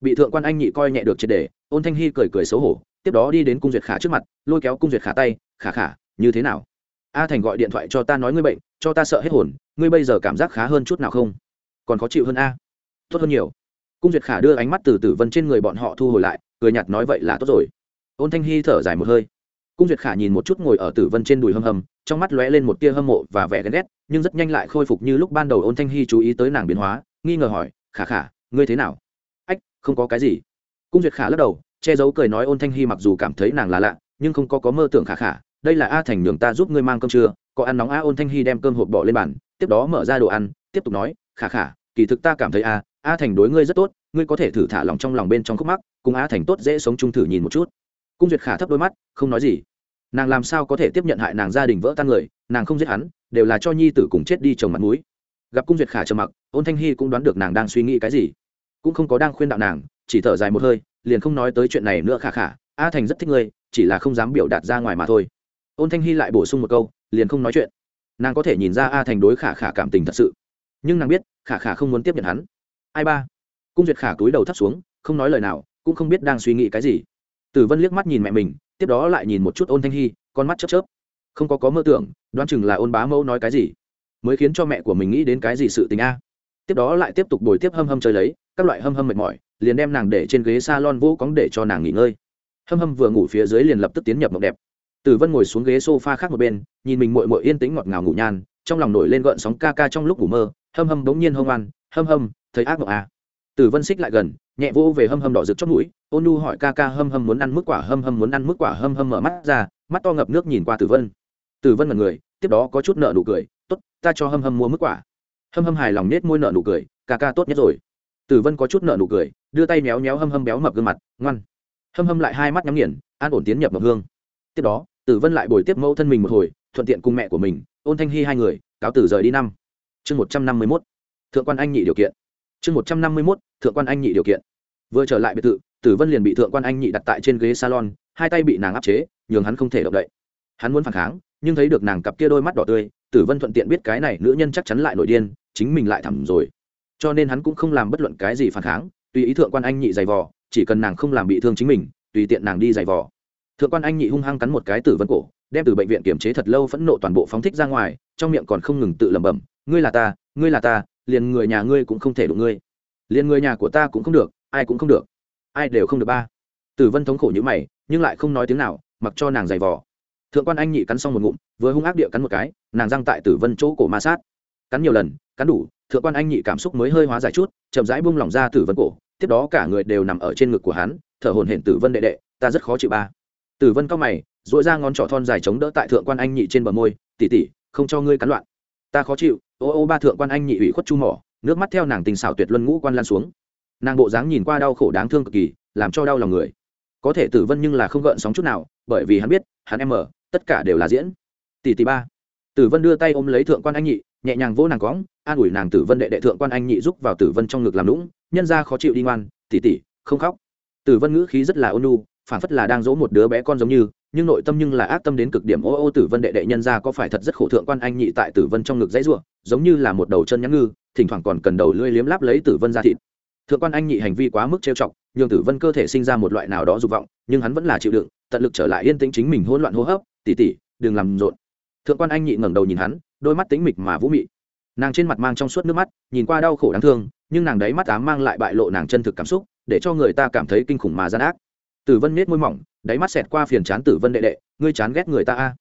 bị thượng quan anh nhị coi nhẹ được triệt đề ôn thanh hy cười cười xấu hổ, tiếp đó đi đến cung duyệt khả trước mặt, lôi kéo cung duyệt khả tay, khả khả, như thế nào? A thành gọi điện thoại cho ta nói ngươi bệnh, cho ta sợ hết hồn, ngươi bây giờ cảm giác khá hơn chút nào không? Còn khó chịu hơn a. Tốt hơn nhiều. Cung duyệt khả đưa ánh mắt từ tử vân trên người bọn họ thu hồi lại, cười nhạt nói vậy là tốt rồi. Ôn thanh hy thở dài một hơi. Cung duyệt khả nhìn một chút ngồi ở tử vân trên đùi hâm hầm trong mắt lóe lên một tia hâm mộ và vẻ ghen ghét, nhưng rất nhanh lại khôi phục như lúc ban đầu ôn thanh hy chú ý tới nàng biến hóa, nghi ngờ hỏi, khả khả, ngươi thế nào? Không có cái gì. Cung duyệt khả lắc đầu, che giấu cười nói ôn thanh hy mặc dù cảm thấy nàng là lạ, nhưng không có có mơ tưởng khả khả. Đây là a thành nhường ta giúp ngươi mang cơm trưa, có ăn nóng a ôn thanh hy đem cơm hộp bỏ lên bàn, tiếp đó mở ra đồ ăn, tiếp tục nói, khả khả, kỳ thực ta cảm thấy a a thành đối ngươi rất tốt, ngươi có thể thử thả lòng trong lòng bên trong khúc mắc, cùng a thành tốt dễ sống chung thử nhìn một chút. Cung duyệt khả thấp đôi mắt, không nói gì. Nàng làm sao có thể tiếp nhận hại nàng gia đình vỡ tan người, nàng không giết hắn, đều là cho nhi tử cùng chết đi chồng mặt mũi. Gặp cung duyệt khả trầm mặc, ôn thanh hy cũng đoán được nàng đang suy nghĩ cái gì cũng không có đang khuyên đạo nàng, chỉ thở dài một hơi, liền không nói tới chuyện này nữa khả khả a thành rất thích ngươi, chỉ là không dám biểu đạt ra ngoài mà thôi. Ôn thanh hy lại bổ sung một câu, liền không nói chuyện. Nàng có thể nhìn ra a thành đối khả khả cảm tình thật sự. Nhưng nàng biết khả khả không muốn tiếp nhận hắn. Ai ba? Cung duyệt khả túi đầu thắt xuống, không nói lời nào, cũng không biết đang suy nghĩ cái gì. Tử vân liếc mắt nhìn mẹ mình, tiếp đó lại nhìn một chút ôn thanh hy con mắt chớp chớp. Không có có mơ tưởng, đoán chừng là ôn bá mẫu nói cái gì, mới khiến cho mẹ của mình nghĩ đến cái gì sự tình a. Tiếp đó lại tiếp tục đổi tiếp hâm hâm chơi lấy các loại hâm hâm mệt mỏi, liền đem nàng để trên ghế s a lon vô cóng để cho nàng nghỉ ngơi. Hâm hâm vừa ngủ phía dưới liền lập tức tiến nhập mộng đẹp. Tử vân ngồi xuống ghế s o f a khác một bên, nhìn mình mội mội yên tĩnh ngọt ngào ngủ nhan trong lòng nổi lên gợn sóng ca ca trong lúc ngủ mơ, hâm hâm bỗng nhiên hông oan, hâm hâm, thấy ác mộng à. tử vân xích lại gần, nhẹ vô về hâm hâm đỏ rực chót mũi, ôn nu hỏi ca ca hâm hâm muốn ăn mức quả, hâm hâm muốn ăn mức quả, hâm hâm mở mắt ra, mắt to ngập nước nhìn qua tử vân. Tử vân là người, tiếp đó có chút nợ nụ cười t ố t ta cho hâm hâm mua mức quả. Hâm hâm hài lòng nết môi nợ nụ cười, ca ca tốt nhất rồi tử vân có chút nợ nụ cười, đưa tay méo méo hâm hâm béo mập gương mặt, ngoan. Hâm hâm lại hai mắt nhắm nghiền, an ổn tiến nhập mập hương. Tiếp đó, tử vân lại bồi tiếp mẫu thân mình một hồi, thuận tiện cùng mẹ của mình, ôn thanh hy hai người, cáo tử rời đi năm. Chương một trăm năm mươi mốt. Thượng quan anh nhị điều kiện. Chương một trăm năm mươi mốt. Thượng quan anh nhị điều kiện. Vừa trở lại biệt thự, tử vân liền bị thượng quan anh nhị đặt tại trên ghế salon, hai tay bị nàng áp chế, nhường hắn không thể động đậy. Hắn muốn phản kháng, nhưng thấy được nàng cặp kia đôi mắt đỏ tươi, tử vân thuận tiện biết cái này nữ nhân chắc chắn lại nội điên, chính mình lại thẳm rồi cho nên hắn cũng không làm bất luận cái gì phản kháng, tùy ý thượng quan anh nhị giày vò, chỉ cần nàng không làm bị thương chính mình, tùy tiện nàng đi giày vò. Thượng quan anh nhị hung hăng cắn một cái tử vân cổ, đem từ bệnh viện kiểm chế thật lâu phẫn nộ toàn bộ phóng thích ra ngoài, trong miệng còn không ngừng tự lẩm bẩm, ngươi là ta, ngươi là ta, liền người nhà ngươi cũng không thể đụng ngươi. Liền người nhà của ta cũng không được, ai cũng không được. Ai đều không được ba. Tử vân thống khổ như mày, nhưng lại không nói tiếng nào, mặc cho nàng giày vò. Thượng quan anh nhị cắn xong một ngụm, vừa hung ác địa cắn một cái, nàng răng tại tử vân chỗ cổ ma sát. Cắn nhiều lần, cắn đủ thượng quan anh nhị cảm xúc mới hơi hóa giải chút, chậm rãi buông lỏng ra tử vân cổ, tiếp đó cả người đều nằm ở trên ngực của hắn, thở hồn hển tử vân đệ đệ, ta rất khó chịu ba. Tử vân cao mày dội ra ngón trỏ thon dài chống đỡ tại thượng quan anh nhị trên bờ môi tỉ tỉ không cho ngươi cắn loạn. Ta khó chịu. Ô ô, ba thượng quan anh nhị ủy khuất chu mỏ. Nước mắt theo nàng tình xảo tuyệt luân ngũ quan lan xuống. Nàng bộ dáng nhìn qua đau khổ đáng thương cực kỳ, làm cho đau lòng người. Có thể tử vân nhưng là không gợn sóng chút nào, bởi vì hắn biết, hắn em mở tất cả đều là diễn. Tỷ tỷ ba. Tử vân đưa tay ôm lấy thượng quan anh nhị nhẹ nhàng vỗ nàng cõng, an ủi nàng tử vân đệ đệ thượng quan anh nhị giúp vào tử vân trong ngực làm lũng nhân ra khó chịu đi ngoan, tỷ tỷ, không khóc. Tử vân ngữ khí rất là ôn nhu phản phất là đang dỗ một đứa bé con giống như, nhưng nội tâm nhưng là ác tâm đến cực điểm, ô ô tử vân đệ đệ nhân ra có phải thật rất khổ thượng quan anh nhị tại tử vân trong ngực dãy ruộng, giống như là một đầu chân nhắn ngư, thỉnh thoảng còn cần đầu lưỡi liếm láp lấy tử vân ra thịt. Thượng quan anh nhị hành vi quá mức trêu chọc, nhường tử vân cơ thể sinh ra một loại nào đó dục vọng, nhưng hắn vẫn là chịu đựng, tận lực trở lại yên tĩnh chính mình hỗn loạn hô hấp tỉ tỉ đừng làm rộn. Thượng quan anh nhị ngẩng đầu nhìn hắn đôi mắt tính mịch mà vũ mị. Nàng trên mặt mang trong suốt nước mắt, nhìn qua đau khổ đáng thương, nhưng nàng đấy mắt ám mang lại bại lộ nàng chân thực cảm xúc, để cho người ta cảm thấy kinh khủng mà gian ác. Tử vân nết môi mỏng, đáy mắt xẹt qua phiền chán tử vân đệ đệ, ngươi chán ghét người ta a?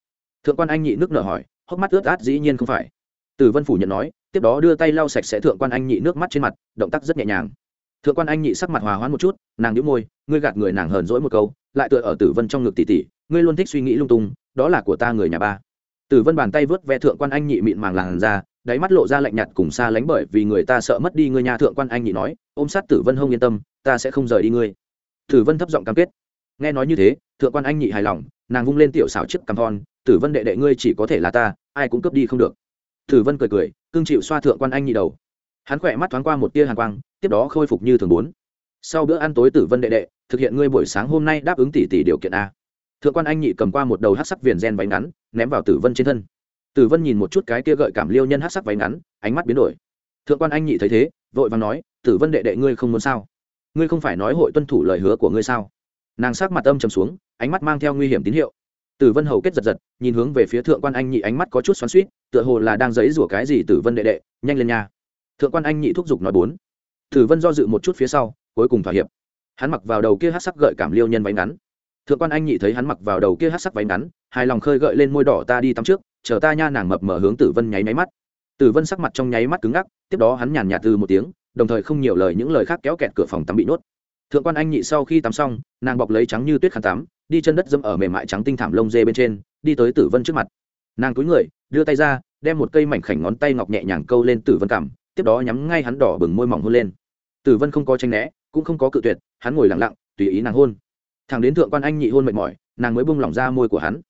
Thượng quan anh nhị nước nở hỏi, hốc mắt ướt át dĩ nhiên không phải. Tử vân phủ nhận nói, tiếp đó đưa tay lau sạch sẽ thượng quan anh nhị nước mắt trên mặt, động tác rất nhẹ nhàng. Thượng quan anh nhị sắc mặt hòa hoãn một chút, nàng nhíu môi, ngươi gạt người nàng hờn dỗi một câu, lại tựa ở tử vân trong ngực tỉ tỉ, ngươi luôn thích suy nghĩ lung tung, đó là của ta người nhà ba tử vân bàn tay vớt ve thượng quan anh nhị mịn màng làn ra, đáy mắt lộ ra lạnh nhạt cùng xa lánh bởi vì người ta sợ mất đi ngươi nhà thượng quan anh nhị nói, ôm sát tử vân hông yên tâm, ta sẽ không rời đi ngươi. Tử vân thấp giọng cam kết. Nghe nói như thế, thượng quan anh nhị hài lòng, nàng vung lên tiểu xảo chiếc cằm thon, tử vân đệ đệ ngươi chỉ có thể là ta, ai cũng cướp đi không được. Tử vân cười cười, cương chịu xoa thượng quan anh nhị đầu. Hắn khỏe mắt thoáng qua một tia hàn quang, tiếp đó khôi phục như thường bốn. Sau bữa ăn tối tử vân đệ đệ, thực hiện ngươi buổi sáng hôm nay đáp ứng tỷ tỷ điều kiện a thượng quan anh nhị cầm qua một đầu hát sắc viền gen váy ngắn, ném vào tử vân trên thân. Tử vân nhìn một chút cái kia gợi cảm liêu nhân hát sắc váy ngắn, ánh mắt biến đổi. Thượng quan anh nhị thấy thế, vội và nói, tử vân đệ đệ ngươi không muốn sao? Ngươi không phải nói hội tuân thủ lời hứa của ngươi sao? Nàng sắc mặt âm trầm xuống, ánh mắt mang theo nguy hiểm tín hiệu. Tử vân hầu kết giật giật, nhìn hướng về phía thượng quan anh nhị ánh mắt có chút xoắn suýt tựa hồ là đang giấy rủa cái gì tử vân đệ đệ, nhanh lên nhà. thượng quan anh nhị thúc giục nói bốn. Tử vân do dự một chút phía sau, cuối cùng thỏa hiệp. Hắn mặc vào đầu kia hát sắc gợi cảm liêu nhân váy ngắn thượng quan anh nhị thấy hắn mặc vào đầu kia hát sắc váy ngắn, hài lòng khơi gợi lên môi đỏ ta đi tắm trước, chờ ta nha nàng mập mở hướng tử vân nháy máy mắt. Tử vân sắc mặt trong nháy mắt cứng ngắc, tiếp đó hắn nhàn nhạt từ một tiếng, đồng thời không nhiều lời những lời khác kéo kẹt cửa phòng tắm bị nuốt thượng quan anh nhị sau khi tắm xong, nàng bọc lấy trắng như tuyết khăn tắm, đi chân đất dâm ở mềm mại trắng tinh thảm lông dê bên trên, đi tới tử vân trước mặt. Nàng cúi người, đưa tay ra, đem một cây mảnh khảnh ngón tay ngọc nhẹ nhàng câu lên tử vân cảm tiếp đó nhắm ngay hắn đỏ bừng môi mỏng hôn lên. Tử vân không có tranh né, cũng không có cự tuyệt, hắn ngồi lặng lặng, tùy ý nàng hôn thằng đến thượng quan anh nhị hôn mệt mỏi, nàng mới bung lỏng ra môi của hắn.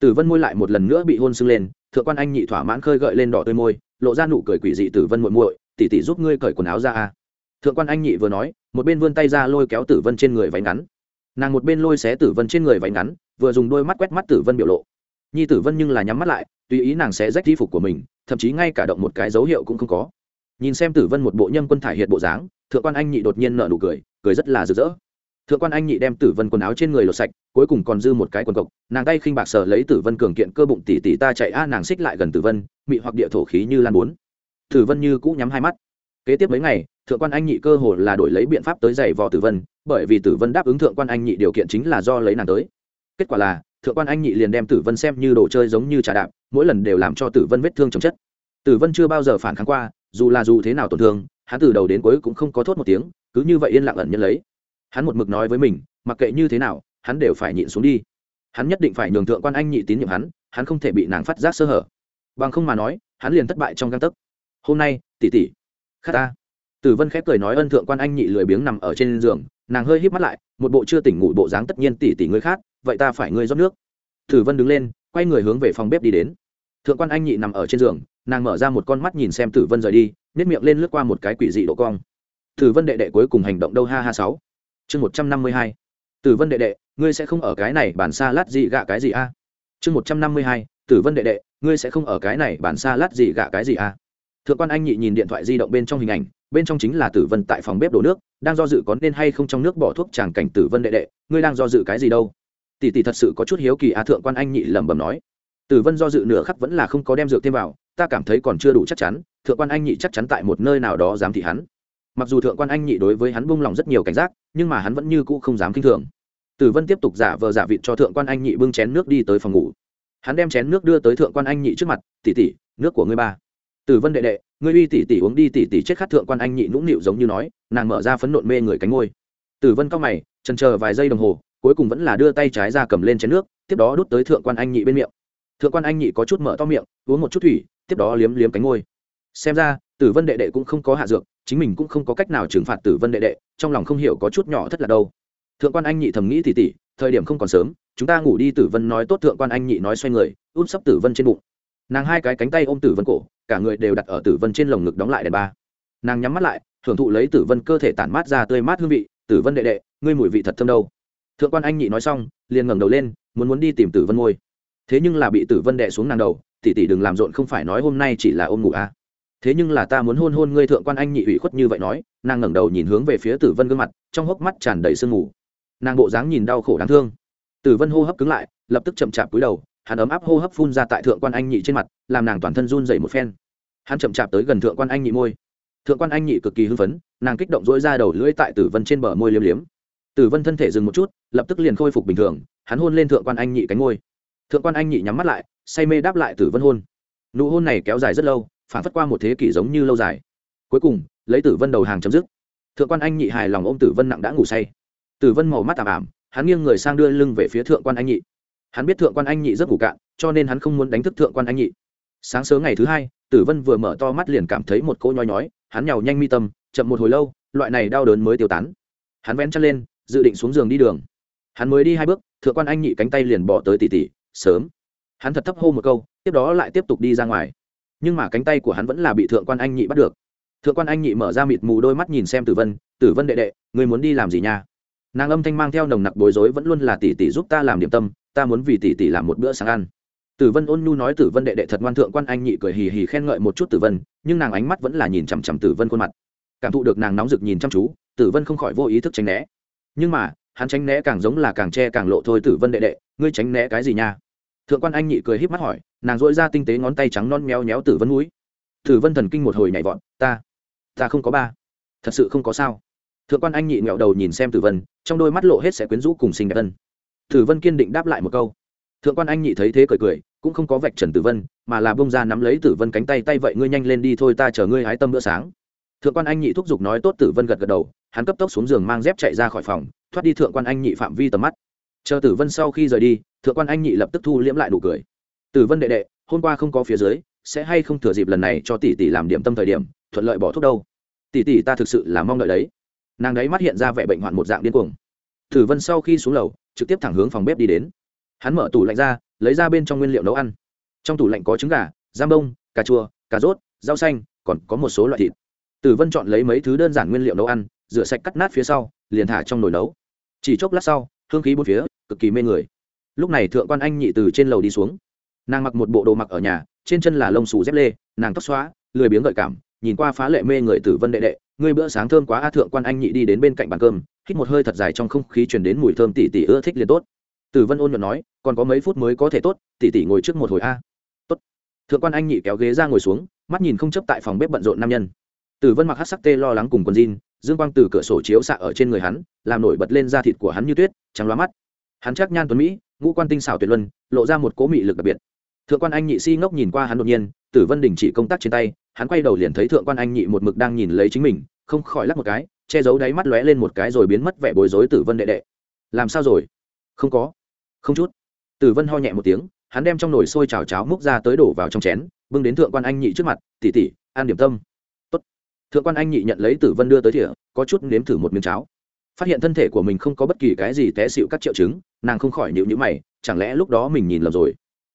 Tử vân môi lại một lần nữa bị hôn sưng lên, thượng quan anh nhị thỏa mãn khơi gợi lên đỏ tươi môi, lộ ra nụ cười quỷ dị tử vân muội muội tỉ tỉ giúp ngươi cởi quần áo ra a. Thượng quan anh nhị vừa nói, một bên vươn tay ra lôi kéo tử vân trên người váy ngắn. Nàng một bên lôi xé tử vân trên người váy ngắn, vừa dùng đôi mắt quét mắt tử vân biểu lộ. Nhi tử vân nhưng là nhắm mắt lại, tùy ý nàng sẽ rách di phục của mình, thậm chí ngay cả động một cái dấu hiệu cũng không có. Nhìn xem tử vân một bộ nhân quân thải hiện bộ dáng, thượng quan anh nhị đột nhiên nở nụ cười cười rất là rực rỡ thượng quan anh nhị đem tử vân quần áo trên người lột sạch, cuối cùng còn dư một cái quần cộc. Nàng tay khinh bạc sở lấy tử vân cường kiện cơ bụng tỉ tỉ ta chạy a, nàng xích lại gần tử vân, mị hoặc địa thổ khí như lan bốn. Tử vân như cũ nhắm hai mắt. Kế tiếp mấy ngày, thượng quan anh nhị cơ hồ là đổi lấy biện pháp tới giày vò tử vân, bởi vì tử vân đáp ứng thượng quan anh nhị điều kiện chính là do lấy nàng tới. Kết quả là, thượng quan anh nhị liền đem tử vân xem như đồ chơi giống như trà đạp, mỗi lần đều làm cho tử vân vết thương chồng chất. Tử vân chưa bao giờ phản kháng qua, dù là dù thế nào tổn thương, hắn từ đầu đến cuối cũng không có thốt một tiếng, cứ như vậy yên lặng ẩn nhân lấy hắn một mực nói với mình, mặc kệ như thế nào, hắn đều phải nhịn xuống đi. Hắn nhất định phải nhường thượng quan anh nhị tín nhiệm hắn hắn không thể bị nàng phát giác sơ hở. Bằng không mà nói, hắn liền thất bại trong găng tấc. Hôm nay, tỷ tỷ, khát ta. Tử vân khép cười nói ân thượng quan anh nhị lười biếng nằm ở trên giường, nàng hơi híp mắt lại, một bộ chưa tỉnh ngủ bộ dáng tất nhiên tỷ tỷ ngươi khát vậy ta phải ngươi rót nước. Tử vân đứng lên, quay người hướng về phòng bếp đi đến. Thượng quan anh nhị nằm ở trên giường, nàng mở ra một con mắt nhìn xem tử vân rời đi nếp miệng lên lướt qua một cái quỷ dị độ cong. Tử vân đệ đệ cuối cùng hành động đâu ha ha sáu chương một trăm năm mươi hai. Tử vân đệ đệ, ngươi sẽ không ở cái này bản xa lát gì gạ cái gì a? Chương một trăm năm mươi hai, tử vân đệ đệ, ngươi sẽ không ở cái này bản xa lát gì gạ cái gì a? Thượng quan anh nhị nhìn điện thoại di động bên trong hình ảnh, bên trong chính là tử vân tại phòng bếp đổ nước, đang do dự có nên hay không trong nước bỏ thuốc tràng cảnh tử vân đệ đệ, ngươi đang do dự cái gì đâu? Tỷ tỷ thật sự có chút hiếu kỳ a, thượng quan anh nhị lẩm bẩm nói. Tử vân do dự nửa khắc vẫn là không có đem dược thêm vào, ta cảm thấy còn chưa đủ chắc chắn, thượng quan anh nhị chắc chắn tại một nơi nào đó dám thị hắn mặc dù thượng quan anh nhị đối với hắn buông lòng rất nhiều cảnh giác, nhưng mà hắn vẫn như cũ không dám k i n h thường. Tử vân tiếp tục giả vờ giả vịt cho thượng quan anh nhị bưng chén nước đi tới phòng ngủ. Hắn đem chén nước đưa tới thượng quan anh nhị trước mặt tỉ tỉ nước của ngươi ba. Tử vân đệ đệ, ngươi uy tỉ tỉ uống đi tỉ tỉ chết khát thượng quan anh nhị nũng nịu giống như nói, nàng mở ra phấn nộn mê người cánh ngôi tử vân cao mày trần chờ vài giây đồng hồ, cuối cùng vẫn là đưa tay trái ra cầm lên chén nước, tiếp đó đút tới thượng quan anh nhị bên miệng. Thượng quan anh nhị có chút mở to miệng, uống một chút thủy, tiếp đó liếm liếm cánh ngôi xem ra tử vân đệ đệ cũng không có hạ dược, chính mình cũng không có cách nào trừng phạt tử vân đệ đệ, trong lòng không hiểu có chút nhỏ thất là đâu. Thượng quan anh nhị thầm nghĩ tỉ tỉ, thời điểm không còn sớm, chúng ta ngủ đi tử vân nói tốt, thượng quan anh nhị nói xoay người, úp sấp tử vân trên bụng. Nàng hai cái cánh tay ôm tử vân cổ, cả người đều đặt ở tử vân trên lồng ngực đóng lại đèn ba. Nàng nhắm mắt lại, thưởng thụ lấy tử vân cơ thể tản mát ra tươi mát hương vị, tử vân đệ đệ, ngươi mùi vị thật thơm đâu. Thượng quan anh nhị nói xong, liền ngẩng đầu lên, muốn muốn đi tìm tử vân ngôi thế nhưng là bị tử vân đệ xuống nàng đầu, tỉ tỉ đừng làm rộn, không phải nói hôm nay chỉ là ôm ngủ à thế nhưng là ta muốn hôn hôn ngươi thượng quan anh nhị ủy khuất như vậy nói, nàng ngẩng đầu nhìn hướng về phía tử vân gương mặt, trong hốc mắt tràn đầy sương mù. Nàng bộ dáng nhìn đau khổ đáng thương. Tử vân hô hấp cứng lại, lập tức chậm chạp cúi đầu, hắn ấm áp hô hấp phun ra tại thượng quan anh nhị trên mặt, làm nàng toàn thân run dậy một phen. Hắn chậm chạp tới gần thượng quan anh nhị môi. Thượng quan anh nhị cực kỳ hưng phấn, nàng kích động dỗi ra đầu lưỡi tại tử vân trên bờ môi liếm liếm. Tử vân thân thể dừng một chút, lập tức liền khôi phục bình thường, hắn hôn lên thượng quan anh nhị cánh môi. Thượng quan anh nhị nhắm mắt lại, say mê đáp lại tử vân hôn. Nụ hôn này kéo dài rất lâu phản phất qua một thế kỷ giống như lâu dài. Cuối cùng, lấy tử vân đầu hàng chấm dứt. Thượng quan anh nhị hài lòng ôm tử vân nặng đã ngủ say. Tử vân màu mắt tạm ảm, hắn nghiêng người sang đưa lưng về phía thượng quan anh nhị. Hắn biết thượng quan anh nhị rất ngủ cạn, cho nên hắn không muốn đánh thức thượng quan anh nhị. Sáng sớm ngày thứ hai, tử vân vừa mở to mắt liền cảm thấy một cỗ nhói nhói, hắn nhào nhanh mi tâm, chậm một hồi lâu, loại này đau đớn mới tiêu tán. Hắn vén chân lên, dự định xuống giường đi đường. Hắn mới đi hai bước, thượng quan anh nhị cánh tay liền bỏ tới tỉ tỉ, sớm. Hắn thật thấp hô một câu, tiếp đó lại tiếp tục đi ra ngoài nhưng mà cánh tay của hắn vẫn là bị thượng quan anh nhị bắt được. Thượng quan anh nhị mở ra mịt mù đôi mắt nhìn xem tử vân tử vân đệ đệ người muốn đi làm gì nha? Nàng âm thanh mang theo nồng nặc bối rối vẫn luôn là, tỷ tỷ giúp ta làm điểm tâm, ta muốn vì tỷ tỷ làm một bữa sáng ăn. Tử vân ôn nhu nói, tử vân đệ đệ thật ngoan. Thượng quan anh nhị cười hì hì khen ngợi một chút tử vân, nhưng nàng ánh mắt vẫn là nhìn chằm chằm tử vân khuôn mặt. Cảm thụ được nàng nóng rực nhìn chăm chú, tử vân không khỏi vô ý thức tránh né. Nhưng mà, hắn tránh né càng giống là càng che càng lộ thôi, tử vân đệ đệ, ngươi tránh né cái gì nha? Thượng quan anh nhị cười híp mắt hỏi, nàng dội ra tinh tế ngón tay trắng non méo méo tử vân núi. Tử vân thần kinh một hồi nhảy vọt, ta ta không có ba. Thật sự không có sao. Thượng quan anh nhị nghẹo đầu nhìn xem tử vân, trong đôi mắt lộ hết sẽ quyến rũ cùng sinh đẹp tân tử vân kiên định đáp lại một câu. Thượng quan anh nhị thấy thế cười cười, cũng không có vạch trần tử vân, mà là bông ra nắm lấy tử vân cánh tay tay vậy ngươi nhanh lên đi thôi, ta chờ ngươi hái tâm bữa sáng. Thượng quan anh nhị thúc giục nói tốt, tử vân gật gật đầu, hắn cấp tốc xuống giường mang dép chạy ra khỏi phòng, thoát đi thượng quan anh nhị phạm vi tầm mắt chờ tử vân sau khi rời đi, thượng quan anh nhị lập tức thu liễm lại đủ cười. Tử vân đệ đệ, hôm qua không có phía dưới, sẽ hay không thừa dịp lần này cho tỷ tỷ làm điểm tâm thời điểm, thuận lợi bỏ thuốc đâu? Tỷ tỷ ta thực sự là mong đợi đấy. Nàng đấy mắt hiện ra vẻ bệnh hoạn một dạng điên cuồng. Tử vân sau khi xuống lầu, trực tiếp thẳng hướng phòng bếp đi đến. Hắn mở tủ lạnh ra, lấy ra bên trong nguyên liệu nấu ăn. Trong tủ lạnh có trứng gà, giam bông, cà chua, cà rốt, rau xanh, còn có một số loại thịt. Tử vân chọn lấy mấy thứ đơn giản nguyên liệu nấu ăn, rửa sạch cắt nát phía sau, liền thả trong nồi nấu. Chỉ chốc lát sau hương khí bốn phía, cực kỳ mê người. Lúc này thượng quan anh nhị từ trên lầu đi xuống. Nàng mặc một bộ đồ mặc ở nhà, trên chân là lông xù dép lê, nàng tóc xóa lười biếng gợi cảm, nhìn qua phá lệ mê người tử vân đệ đệ, ngươi bữa sáng thơm quá a, thượng quan anh nhị đi đến bên cạnh bàn cơm, hít một hơi thật dài trong không khí chuyển đến mùi thơm tỉ tỉ ưa thích liền tốt. Tử vân ôn nhuận nói, còn có mấy phút mới có thể tốt, tỉ tỉ ngồi trước một hồi a. Tốt. Thượng quan anh nhị kéo ghế ra ngồi xuống, mắt nhìn không chấp tại phòng bếp bận rộn nam nhân. Tử vân mặc hát sắc tê lo lắng cùng quần jean dương quang từ cửa sổ chiếu xạ ở trên người hắn, làm nổi bật lên da thịt của hắn như tuyết, trắng loa mắt. Hắn chắc nhan tuấn mỹ, ngũ quan tinh xảo tuyệt luân, lộ ra một cố mị lực đặc biệt. Thượng quan anh nhị si ngốc nhìn qua hắn đột nhiên, tử vân đình chỉ công tác trên tay, hắn quay đầu liền thấy thượng quan anh nhị một mực đang nhìn lấy chính mình, không khỏi lắc một cái, che giấu đáy mắt lóe lên một cái rồi biến mất vẻ bối rối tử vân đệ đệ. Làm sao rồi? Không có. Không chút. Tử vân ho nhẹ một tiếng, hắn đem trong nồi sôi chảo cháo múc ra tới đổ vào trong chén, bưng đến thượng quan anh nhị trước mặt tỉ tỉ ăn điểm tâm thượng quan anh nhị nhận lấy tử vân đưa tới thỉa có chút nếm thử một miếng cháo. Phát hiện thân thể của mình không có bất kỳ cái gì té xịu các triệu chứng, nàng không khỏi nhịu nhữ mày, chẳng lẽ lúc đó mình nhìn lầm rồi?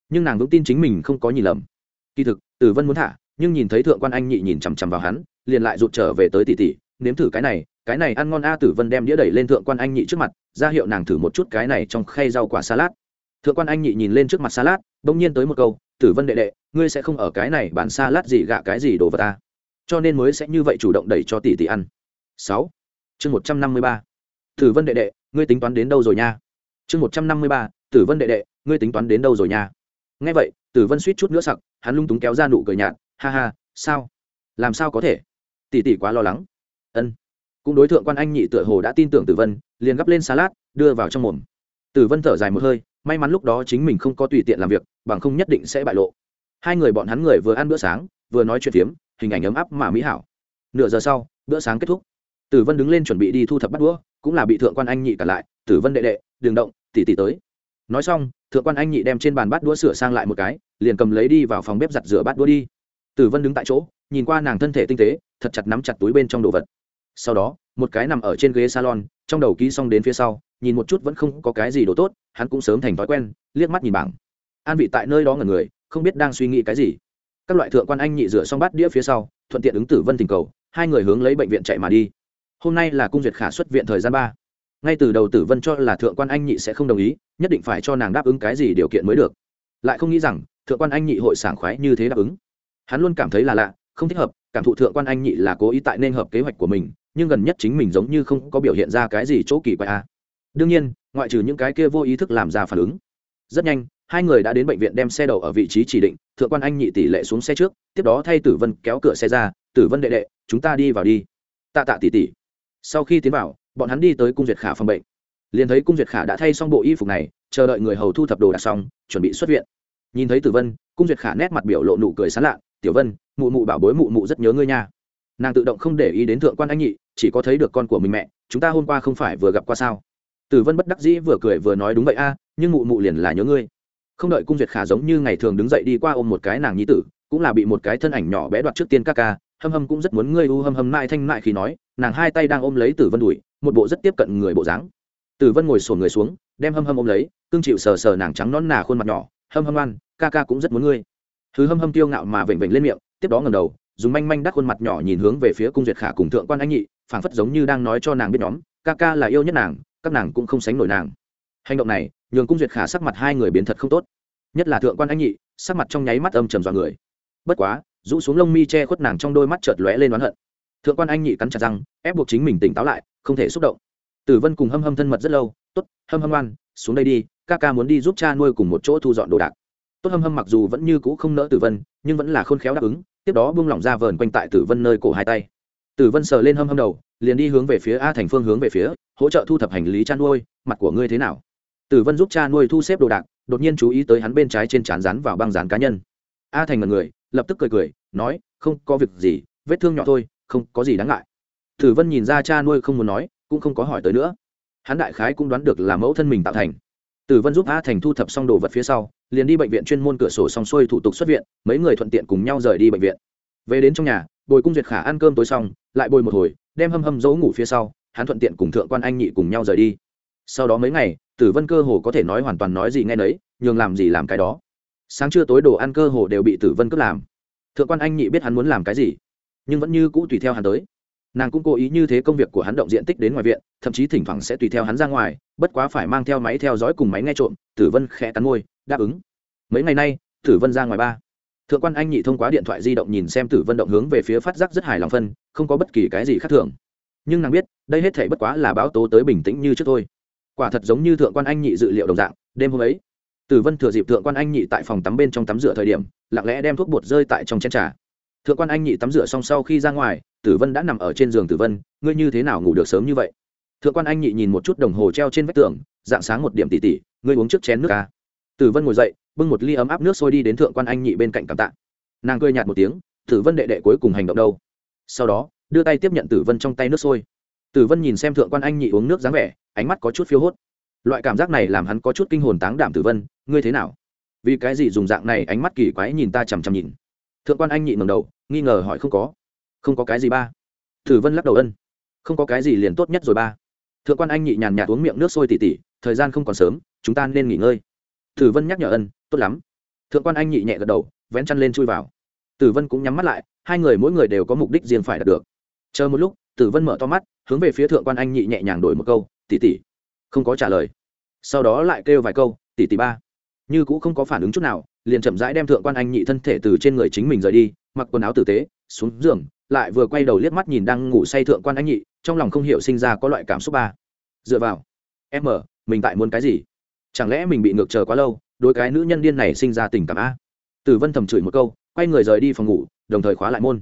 Nhưng nàng vững tin chính mình không có nhìn lầm. Kỳ thực, tử vân muốn thả, nhưng nhìn thấy thượng quan anh nhị nhìn chằm chằm vào hắn, liền lại rụt trở về tới tỷ tỷ nếm thử cái này cái này ăn ngon a, tử vân đem đĩa đẩy lên thượng quan anh nhị trước mặt, ra hiệu nàng thử một chút cái này trong khay rau quả salad. Thượng quan anh nhị nhìn lên trước mặt salad, bỗng nhiên tới một câu, tử vân đệ đệ, ngươi sẽ không ở cái này bán salad gì gạ cái gì đồ vật ta cho nên mới sẽ như vậy chủ động đẩy cho tỷ tỷ ăn. Sáu. Chương một trăm năm mươi ba. Tử vân đệ đệ, ngươi tính toán đến đâu rồi nha? Chương một trăm năm mươi ba, tử vân đệ đệ, ngươi tính toán đến đâu rồi nha? Nghe vậy, tử vân suýt chút nữa sặc, hắn lung túng kéo ra nụ cười nhạt, ha ha, sao? Làm sao có thể? Tỷ tỷ quá lo lắng. Ân. Cũng đối tượng quan anh nhị tựa hồ đã tin tưởng tử vân, liền gắp lên salad, đưa vào trong mồm. Tử vân thở dài một hơi, may mắn lúc đó chính mình không có tùy tiện làm việc, bằng không nhất định sẽ bại lộ hai người bọn hắn người vừa ăn bữa sáng, vừa nói chuyện phiếm, hình ảnh ấm áp mà mỹ hảo. Nửa giờ sau, bữa sáng kết thúc. Tử vân đứng lên chuẩn bị đi thu thập bắt đũa, cũng là bị thượng quan anh nhị cả lại. Tử vân đệ đệ đường động tỉ tỉ tới. Nói xong, thượng quan anh nhị đem trên bàn bát đũa sửa sang lại một cái, liền cầm lấy đi vào phòng bếp giặt rửa bát đũa đi. Tử vân đứng tại chỗ, nhìn qua nàng thân thể tinh tế, thật chặt nắm chặt túi bên trong đồ vật. Sau đó, một cái nằm ở trên ghế salon, trong đầu ký xong đến phía sau, nhìn một chút vẫn không có cái gì đồ tốt, hắn cũng sớm thành thói quen, liếc mắt nhìn bảng. An vị tại nơi đó ngẩn người không biết đang suy nghĩ cái gì. Các loại thượng quan anh nhị rửa xong bát đĩa phía sau, thuận tiện ứng tử vân tình cầu, hai người hướng lấy bệnh viện chạy mà đi. Hôm nay là cung duyệt khả xuất viện thời gian ba. Ngay từ đầu tử vân cho là thượng quan anh nhị sẽ không đồng ý, nhất định phải cho nàng đáp ứng cái gì điều kiện mới được. Lại không nghĩ rằng, thượng quan anh nhị hội sảng khoái như thế đáp ứng. Hắn luôn cảm thấy là lạ, không thích hợp, cảm thụ thượng quan anh nhị là cố ý tại nên hợp kế hoạch của mình, nhưng gần nhất chính mình giống như không có biểu hiện ra cái gì chỗ kỳ quái a à. đương nhiên, ngoại trừ những cái kia vô ý thức làm ra phản ứng. Rất nhanh hai người đã đến bệnh viện đem xe đầu ở vị trí chỉ định, thượng quan anh nhị tỷ lệ xuống xe trước, tiếp đó thay tử vân kéo cửa xe ra, tử vân đệ đệ, chúng ta đi vào đi. Tạ tạ tỷ tỷ. Sau khi tiến vào, bọn hắn đi tới cung duyệt khả phòng bệnh. Liền thấy cung duyệt khả đã thay xong bộ y phục này, chờ đợi người hầu thu thập đồ đạc xong, chuẩn bị xuất viện. Nhìn thấy tử vân, cung duyệt khả nét mặt biểu lộ nụ cười sán lạ, tiểu vân, mụ mụ bảo bối mụ mụ rất nhớ ngươi nha. Nàng tự động không để ý đến thượng quan anh nhị, chỉ có thấy được con của mình mẹ, chúng ta hôm qua không phải vừa gặp qua sao? Tử vân bất đắc dĩ vừa cười vừa nói, đúng vậy a, nhưng mụ mụ liền là nhớ ngươi không đợi cung duyệt khả giống như ngày thường đứng dậy đi qua ôm một cái nàng nhi tử, cũng là bị một cái thân ảnh nhỏ bé đoạt trước tiên ca ca, hâm hâm cũng rất muốn ngươi u hâm hâm mãi thanh mại khi nói, nàng hai tay đang ôm lấy tử vân đùi, một bộ rất tiếp cận người bộ dáng. Tử vân ngồi sổn người xuống, đem hâm hâm ôm lấy, cương chịu sờ sờ nàng trắng nón nà khuôn mặt nhỏ, hâm hâm ăn ca ca cũng rất muốn ngươi. Thứ hâm hâm tiêu ngạo mà vểnh vểnh lên miệng, tiếp đó ngầm đầu, dùng manh manh đắc khuôn mặt nhỏ nhìn hướng về phía cung duyệt khả cùng thượng quan anh nhị, phảng phất giống như đang nói cho nàng biết nhóm, ca ca là yêu nhất nàng, các nàng cũng không sánh nổi nàng. Hành động này nhường cung duyệt khả sắc mặt hai người biến thật không tốt. Nhất là thượng quan anh nhị, sắc mặt trong nháy mắt âm trầm dọa người. Bất quá, rũ xuống lông mi che khuất nàng trong đôi mắt chợt lóe lên oán hận. Thượng quan anh nhị cắn chặt răng, ép buộc chính mình tỉnh táo lại, không thể xúc động. Tử vân cùng hâm hâm thân mật rất lâu, tốt, hâm hâm oan xuống đây đi, ca ca muốn đi giúp cha nuôi cùng một chỗ thu dọn đồ đạc. Tốt hâm hâm mặc dù vẫn như cũ không nỡ tử vân, nhưng vẫn là khôn khéo đáp ứng, tiếp đó buông lỏng ra vờn quanh tại tử vân nơi cổ hai tay. Tử vân sờ lên hâm hâm đầu, liền đi hướng về phía a thành phương hướng về phía, hỗ trợ thu thập hành lý cha nuôi, mặt của ngươi thế nào? Tử vân giúp cha nuôi thu xếp đồ đạc, đột nhiên chú ý tới hắn bên trái trên trán rán vào băng dán cá nhân. A thành ngần người, lập tức cười cười, nói, không có việc gì, vết thương nhỏ thôi, không có gì đáng ngại. Tử vân nhìn ra cha nuôi không muốn nói, cũng không có hỏi tới nữa. Hắn đại khái cũng đoán được là mẫu thân mình tạo thành. Tử vân giúp a thành thu thập xong đồ vật phía sau, liền đi bệnh viện chuyên môn cửa sổ xong xuôi thủ tục xuất viện, mấy người thuận tiện cùng nhau rời đi bệnh viện. Về đến trong nhà, bồi cung duyệt khả ăn cơm tối xong, lại bồi một hồi, đem hâm hâm dấu ngủ phía sau, hắn thuận tiện cùng thượng quan anh nhị cùng nhau rời đi. Sau đó mấy ngày tử vân cơ hồ có thể nói hoàn toàn nói gì nghe nấy, nhường làm gì làm cái đó. Sáng trưa tối đồ ăn cơ hồ đều bị tử vân cướp làm. Thượng quan anh nhị biết hắn muốn làm cái gì, nhưng vẫn như cũ tùy theo hắn tới. Nàng cũng cố ý như thế công việc của hắn động diện tích đến ngoài viện, thậm chí thỉnh thoảng sẽ tùy theo hắn ra ngoài, bất quá phải mang theo máy theo dõi cùng máy nghe trộm, tử vân khẽ cắn môi, đáp ứng. Mấy ngày nay, tử vân ra ngoài ba. Thượng quan anh nhị thông qua điện thoại di động nhìn xem tử vân động hướng về phía phát giác rất hài lòng phân, không có bất kỳ cái gì khác thường. Nhưng nàng biết, đây hết thể bất quá là báo tố tới bình tĩnh như trước thôi quả thật giống như thượng quan anh nhị dự liệu đồng dạng, đêm hôm ấy tử vân thừa dịp thượng quan anh nhị tại phòng tắm bên trong tắm rửa thời điểm, lặng lẽ đem thuốc bột rơi tại trong chén trà. Thượng quan anh nhị tắm rửa xong sau khi ra ngoài tử vân đã nằm ở trên giường tử vân, ngươi như thế nào ngủ được sớm như vậy? Thượng quan anh nhị nhìn một chút đồng hồ treo trên vách tường, dạng sáng một điểm tỉ tỉ, ngươi uống trước chén nước à? ca tử vân ngồi dậy, bưng một ly ấm áp nước sôi đi đến thượng quan anh nhị bên cạnh cảm tạ. Nàng cười nhạt một tiếng tử vân đệ đệ cuối cùng hành động đâu? Sau đó, đưa tay tiếp nhận tử vân trong tay nước sôi. Tử vân nhìn xem thượng quan anh nhị uống nước dáng vẻ ánh mắt có chút phiêu hốt. Loại cảm giác này làm hắn có chút kinh hồn táng đảm tử vân, ngươi thế nào? Vì cái gì dùng dạng này ánh mắt kỳ quái nhìn ta chằm chằm nhìn? Thượng quan anh nhị ngầm đầu, nghi ngờ hỏi, không có. Không có cái gì ba. Tử vân lắc đầu ân. Không có cái gì liền tốt nhất rồi ba. Thượng quan anh nhị nhàn nhạt uống miệng nước sôi tỉ tỉ, thời gian không còn sớm, chúng ta nên nghỉ ngơi. Tử vân nhắc nhở ân, tốt lắm. Thượng quan anh nhị nhẹ gật đầu, vén chăn lên chui vào. Tử vân cũng nhắm mắt lại, hai người mỗi người đều có mục đích riêng phải đạt được. Chờ một lúc, tử vân mở to mắt, hướng về phía thượng quan anh nhị nhẹ nhàng đổi một câu tỷ tỷ không có trả lời. Sau đó lại kêu vài câu tỷ tỷ ba. Như cũng không có phản ứng chút nào, liền chậm rãi đem thượng quan anh nhị thân thể từ trên người chính mình rời đi, mặc quần áo tử tế, xuống giường, lại vừa quay đầu liếc mắt nhìn đang ngủ say thượng quan anh nhị, trong lòng không hiểu sinh ra có loại cảm xúc ba. Dựa vào, em mở, mình tại muốn cái gì? Chẳng lẽ mình bị ngược chờ quá lâu đôi cái nữ nhân điên này sinh ra tình cảm a? Tử vân thầm chửi một câu, quay người rời đi phòng ngủ, đồng thời khóa lại môn.